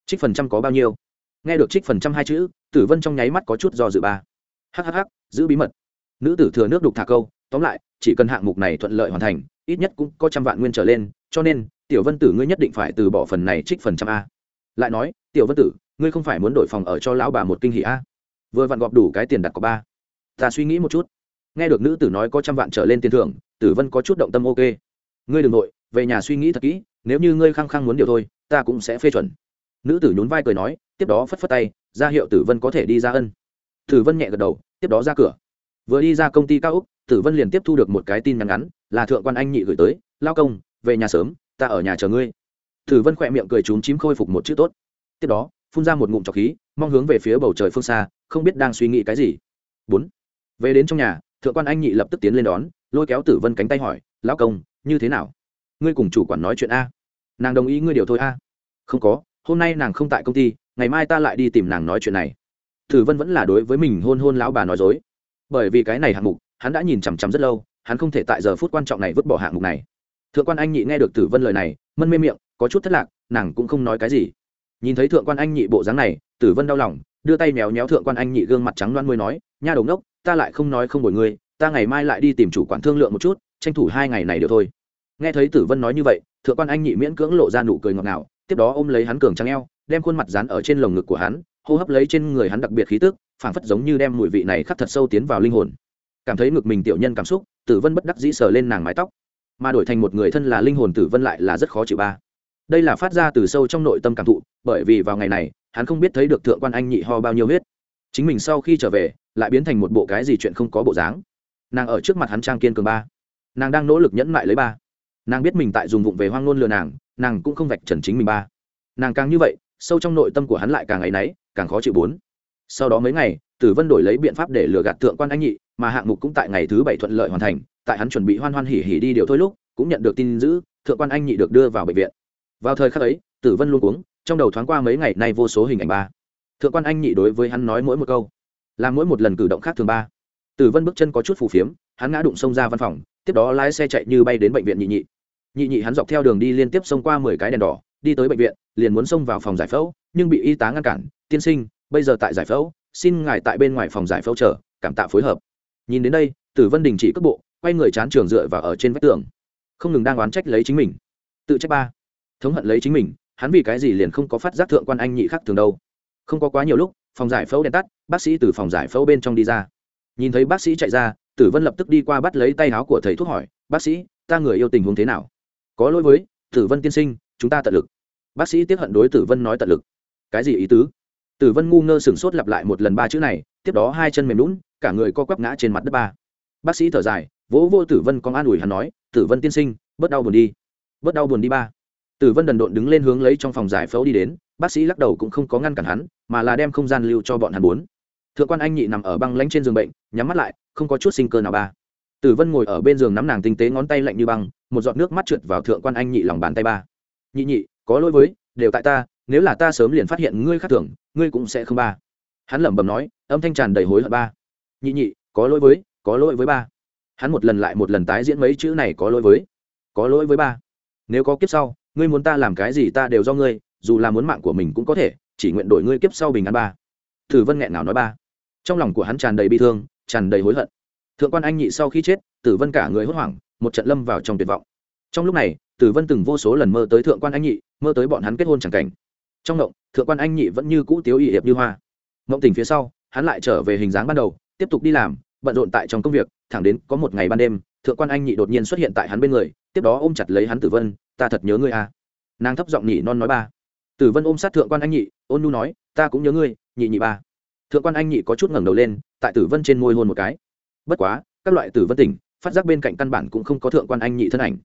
Trích phần trăm có bao nhiêu? Nghe được trích phần trăm hai chữ, tử vân trong nháy mắt có chút do dự ba. Hhh giữ bí mật. Nữ tử thừa nước đục thả câu, tóm lại, chỉ cần hạng mục này thuận lợi hoàn thành, ít nhất cũng có trăm vạn nguyên trở lên, cho nên, tiểu vân tử ngươi nhất định phải từ bỏ phần này trích phần trăm a. Lại nói, tiểu vân tử, ngươi không phải muốn đổi phòng ở cho lão bà một kinh hỷ a? Vừa vặn gọp đủ cái tiền đặt có ba. Ta suy nghĩ một chút. Nghe được nữ tử nói có trăm vạn trở lên tiền thưởng tử vân có chút động tâm ok. Ngươi đ ừ n g nội, về nhà suy nghĩ thật kỹ, nếu như ngươi khăng khăng muốn điều thôi, ta cũng sẽ phê chuẩn. Nữ tử nhún vai cười nói, tiếp đó phất phất tay, ra hiệu tử vân có thể đi ra ân. Tử vân nhẹ gật đầu, tiếp đó ra cửa. Vừa đi ra công ty cao úc, tử vân liền tiếp thu được một cái tin nhắn ngắn, là thượng quan anh nhị gửi tới, lao công, về nhà sớm, ta ở nhà chờ ngươi. Tử vân khỏe miệng cười trúng chím khôi phục một chữ tốt. Tiếp đó, phun ra một ngụm trọc khí, mong hướng về phía bầu trời phương xa, không biết đang suy nghĩ cái gì. Bốn. Về đến trong nhà, thượng quan anh nhị lập tức tiến lên đón lôi kéo tử vân cánh tay hỏi, lão công, như thế nào? Ngươi cùng chủ quản nói chuyện a. Nàng đồng ý ngươi điều thôi a. Không có, hôm nay nàng không tại công ty, ngày mai ta lại đi tìm nàng nói chuyện này. Tử vân vẫn là đối với mình hôn hôn lão bà nói dối. Bởi vì cái này hạng mục, hắn đã nhìn chằm chằm rất lâu, hắn không thể tại giờ phút quan trọng này vứt bỏ hạng mục này. Thượng quan anh nhị nghe được tử vân lời này, mân mê miệng, có chút thất lạc, nàng cũng không nói cái gì. Nhìn thấy thượng quan anh nhị bộ dáng này, tử vân đau lòng, đưa tay méo méo thượng quan anh nhị gương mặt trắng loan môi nói, nha đầu ngốc, ta lại không nói không bồi ngươi ta ngày mai lại đi tìm chủ quản thương lượng một chút, tranh thủ hai ngày này được thôi. Nghe thấy tử vân nói như vậy, thượng quan anh nhị miễn cưỡng lộ ra nụ cười ngọt ngào, tiếp đó ôm lấy hắn cường trắng eo, đem khuôn mặt dán ở trên lồng ngực của hắn, hô hấp lấy trên người hắn đặc biệt khí tức, phảng phất giống như đem mùi vị này khắc thật sâu tiến vào linh hồn. Cảm thấy ngực mình tiểu nhân cảm xúc, tử vân bất đắc dĩ sờ lên nàng mái tóc. Mà đổi thành một người thân là linh hồn tử vân lại là rất khó chịu ba. Đây là phát ra từ sâu trong nội tâm cảm thụ, bởi vì vào ngày này, hắn không biết thấy được thượng quan anh nhị ho bao nhiêu huyết. Chính mình sau khi trở về, lại biến thành một bộ cái gì chuyện không có bộ dáng nàng ở trước mặt hắn trang kiên cường ba. Nàng đang nỗ lực nhẫn mại lấy ba. Nàng biết mình tại dùng vụng về hoang ngôn lừa nàng nàng cũng không vạch trần chính mình ba. Nàng càng như vậy, sâu trong nội tâm của hắn lại càng ngày náy, càng khó chịu bốn. Sau đó mấy ngày, tử vân đổi lấy biện pháp để lừa gạt thượng quan anh nhị, mà hạng mục cũng tại ngày thứ bảy thuận lợi hoàn thành, tại hắn chuẩn bị hoan hoan hỉ hỉ đi điều thôi lúc, cũng nhận được tin giữ, thượng quan anh nhị được đưa vào bệnh viện. Vào thời khắc ấy, tử vân luôn cuống, trong đầu thoáng qua mấy ngày nay vô số hình ảnh ba. Thượng quan anh nhị đối với hắn nói mỗi một câu, làm mỗi một lần cử động khác thường ba tử vân bước chân có chút phù phiếm, hắn ngã đụng xông ra văn phòng, tiếp đó lái xe chạy như bay đến bệnh viện nhị nhị. Nhị nhị hắn dọc theo đường đi liên tiếp xông qua mười cái đèn đỏ, đi tới bệnh viện, liền muốn xông vào phòng giải phẫu, nhưng bị y tá ngăn cản, tiên sinh, bây giờ tại giải phẫu, xin ngài tại bên ngoài phòng giải phẫu chờ, cảm tạ phối hợp. Nhìn đến đây tử vân đình chỉ cước bộ, quay người chán trường dựa vào ở trên vách tường. Không ngừng đang oán trách lấy chính mình. Tự trách ba. Thống hận lấy chính mình, hắn vì cái gì liền không có phát giác thượng quan anh nhị khác thường đâu. Không có quá nhiều lúc, phòng giải phẫu đèn tắt, bác sĩ từ phòng giải phẫu bên trong đi ra nhìn thấy bác sĩ chạy ra, tử vân lập tức đi qua bắt lấy tay áo của thầy thuốc hỏi, bác sĩ, ta người yêu tình huống thế nào? Có lỗi với, tử vân tiên sinh, chúng ta tận lực. Bác sĩ tiếp hận đối tử vân nói tận lực. Cái gì ý tứ? Tử vân ngu ngơ sửng sốt lặp lại một lần ba chữ này, tiếp đó hai chân mềm lún cả người co quắp ngã trên mặt đất ba. Bác sĩ thở dài, vỗ vô tử vân có an ủi hắn nói, tử vân tiên sinh, bớt đau buồn đi. Bớt đau buồn đi ba. Tử vân đần độn đứng lên hướng lấy trong phòng giải phẫu đi đến, bác sĩ lắc đầu cũng không có ngăn cản hắn, mà là đem không gian lưu cho bọn hắn bốn thượng quan anh nhị nằm ở băng lánh trên giường bệnh, nhắm mắt lại, không có chút sinh cơ nào ba. Tử vân ngồi ở bên giường nắm nàng tinh tế ngón tay lạnh như băng, một giọt nước mắt trượt vào thượng quan anh nhị lòng bàn tay ba. Nhị nhị, có lỗi với, đều tại ta, nếu là ta sớm liền phát hiện ngươi khác thường, ngươi cũng sẽ không ba. Hắn lẩm bẩm nói, âm thanh tràn đầy hối hận ba. Nhị nhị, có lỗi với, có lỗi với ba. Hắn một lần lại một lần tái diễn mấy chữ này có lỗi với, có lỗi với ba. Nếu có kiếp sau, ngươi muốn ta làm cái gì ta đều do ngươi, dù là muốn mạng của mình cũng có thể, chỉ nguyện đổi ngươi kiếp sau bình an ba. Thử vân nghẹn nào nói ba trong lòng của hắn tràn đầy bi thương, tràn đầy hối hận. Thượng quan anh nhị sau khi chết, tử vân cả người hốt hoảng, một trận lâm vào trong tuyệt vọng. Trong lúc này, tử vân từng vô số lần mơ tới thượng quan anh nhị, mơ tới bọn hắn kết hôn c h ẳ n g cảnh. Trong ngộng, thượng quan anh nhị vẫn như cũ tiếu ỵ hiệp như hoa. Ngộng tình phía sau, hắn lại trở về hình dáng ban đầu, tiếp tục đi làm, bận rộn tại trong công việc, thẳng đến có một ngày ban đêm, thượng quan anh nhị đột nhiên xuất hiện tại hắn bên người, tiếp đó ôm chặt lấy hắn tử vân, ta thật nhớ ngươi à nàng thấp giọng nhị non nói ba. Tử vân ôm sát thượng quan anh nhị, ôn nu nói, ta cũng nhớ ngươi, nhị nhị ba thượng quan anh nhị có chút ngẩng đầu lên, tại tử vân trên môi hôn một cái. Bất quá, các loại tử vân tỉnh, phát giác bên cạnh căn bản cũng không có thượng quan anh nhị thân ảnh.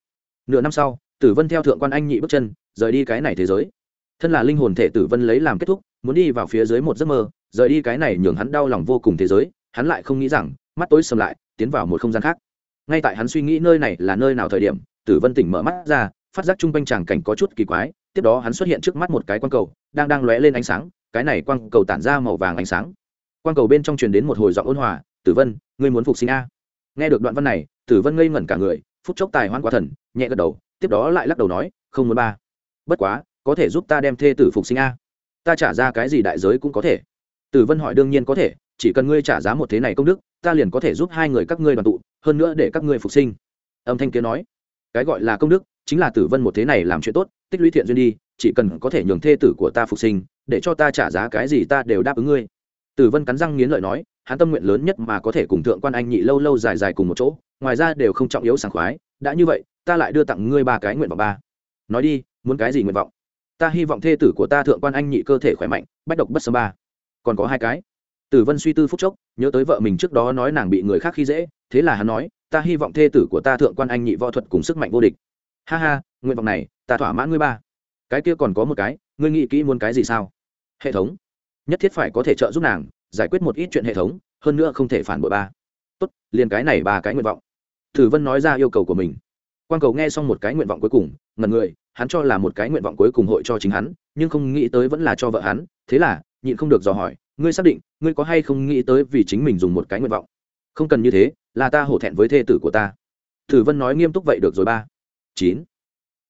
Nửa năm sau, tử vân theo thượng quan anh nhị bước chân, rời đi cái này thế giới. Thân là linh hồn thể tử vân lấy làm kết thúc, muốn đi vào phía dưới một giấc mơ, rời đi cái này nhường hắn đau lòng vô cùng thế giới, hắn lại không nghĩ rằng, mắt tối sầm lại, tiến vào một không gian khác. Ngay tại hắn suy nghĩ nơi này là nơi nào thời điểm, tử vân tỉnh mở mắt ra, phát giác chung quanh tràng cảnh có chút kỳ quái, tiếp đó hắn xuất hiện trước mắt một cái quang cầu, đang đang lóe lên ánh sáng cái này quang cầu tản ra màu vàng ánh sáng. Quang cầu bên trong truyền đến một hồi giọng ôn hòa, tử vân, ngươi muốn phục sinh a? Nghe được đoạn văn này, tử vân ngây ngẩn cả người, phút chốc tài hoan quá thần, nhẹ gật đầu, tiếp đó lại lắc đầu nói, không muốn ba. Bất quá, có thể giúp ta đem thê tử phục sinh a? Ta trả ra cái gì đại giới cũng có thể. Tử vân hỏi, đương nhiên có thể, chỉ cần ngươi trả giá một thế này công đức, ta liền có thể giúp hai người các ngươi đoàn tụ, hơn nữa để các ngươi phục sinh. Âm thanh kia nói, cái gọi là công đức, chính là tử vân một thế này làm chuyện tốt, tích lũy thiện duyên đi, chỉ cần có thể nhường thê tử của ta phục sinh để cho ta trả giá cái gì ta đều đáp ứng ngươi. Tử vân cắn răng nghiến lợi nói, hắn tâm nguyện lớn nhất mà có thể cùng thượng quan anh nhị lâu lâu dài dài cùng một chỗ, ngoài ra đều không trọng yếu sảng khoái, đã như vậy, ta lại đưa tặng ngươi ba cái nguyện vọng ba. Nói đi, muốn cái gì nguyện vọng? Ta hy vọng thê tử của ta thượng quan anh nhị cơ thể khỏe mạnh, bách độc bất sâm ba. Còn có hai cái. Tử vân suy tư phúc chốc, nhớ tới vợ mình trước đó nói nàng bị người khác khi dễ, thế là hắn nói, ta hy vọng thê tử của ta thượng quan anh nhị võ thuật cùng sức mạnh vô địch. Ha ha, nguyện vọng này, ta thỏa mãn ngươi ba. Cái kia còn có một cái ngươi nghĩ kỹ muốn cái gì sao? Hệ thống. Nhất thiết phải có thể trợ giúp nàng, giải quyết một ít chuyện hệ thống, hơn nữa không thể phản bội ba. Tốt, liền cái này ba cái nguyện vọng. Thử vân nói ra yêu cầu của mình. Quan cầu nghe xong một cái nguyện vọng cuối cùng ngần người, hắn cho là một cái nguyện vọng cuối cùng hội cho chính hắn, nhưng không nghĩ tới vẫn là cho vợ hắn, thế là, nhịn không được dò hỏi, ngươi xác định, ngươi có hay không nghĩ tới vì chính mình dùng một cái nguyện vọng? Không cần như thế, là ta hổ thẹn với thê tử của ta. Thử vân nói nghiêm túc vậy được rồi ba. Chín.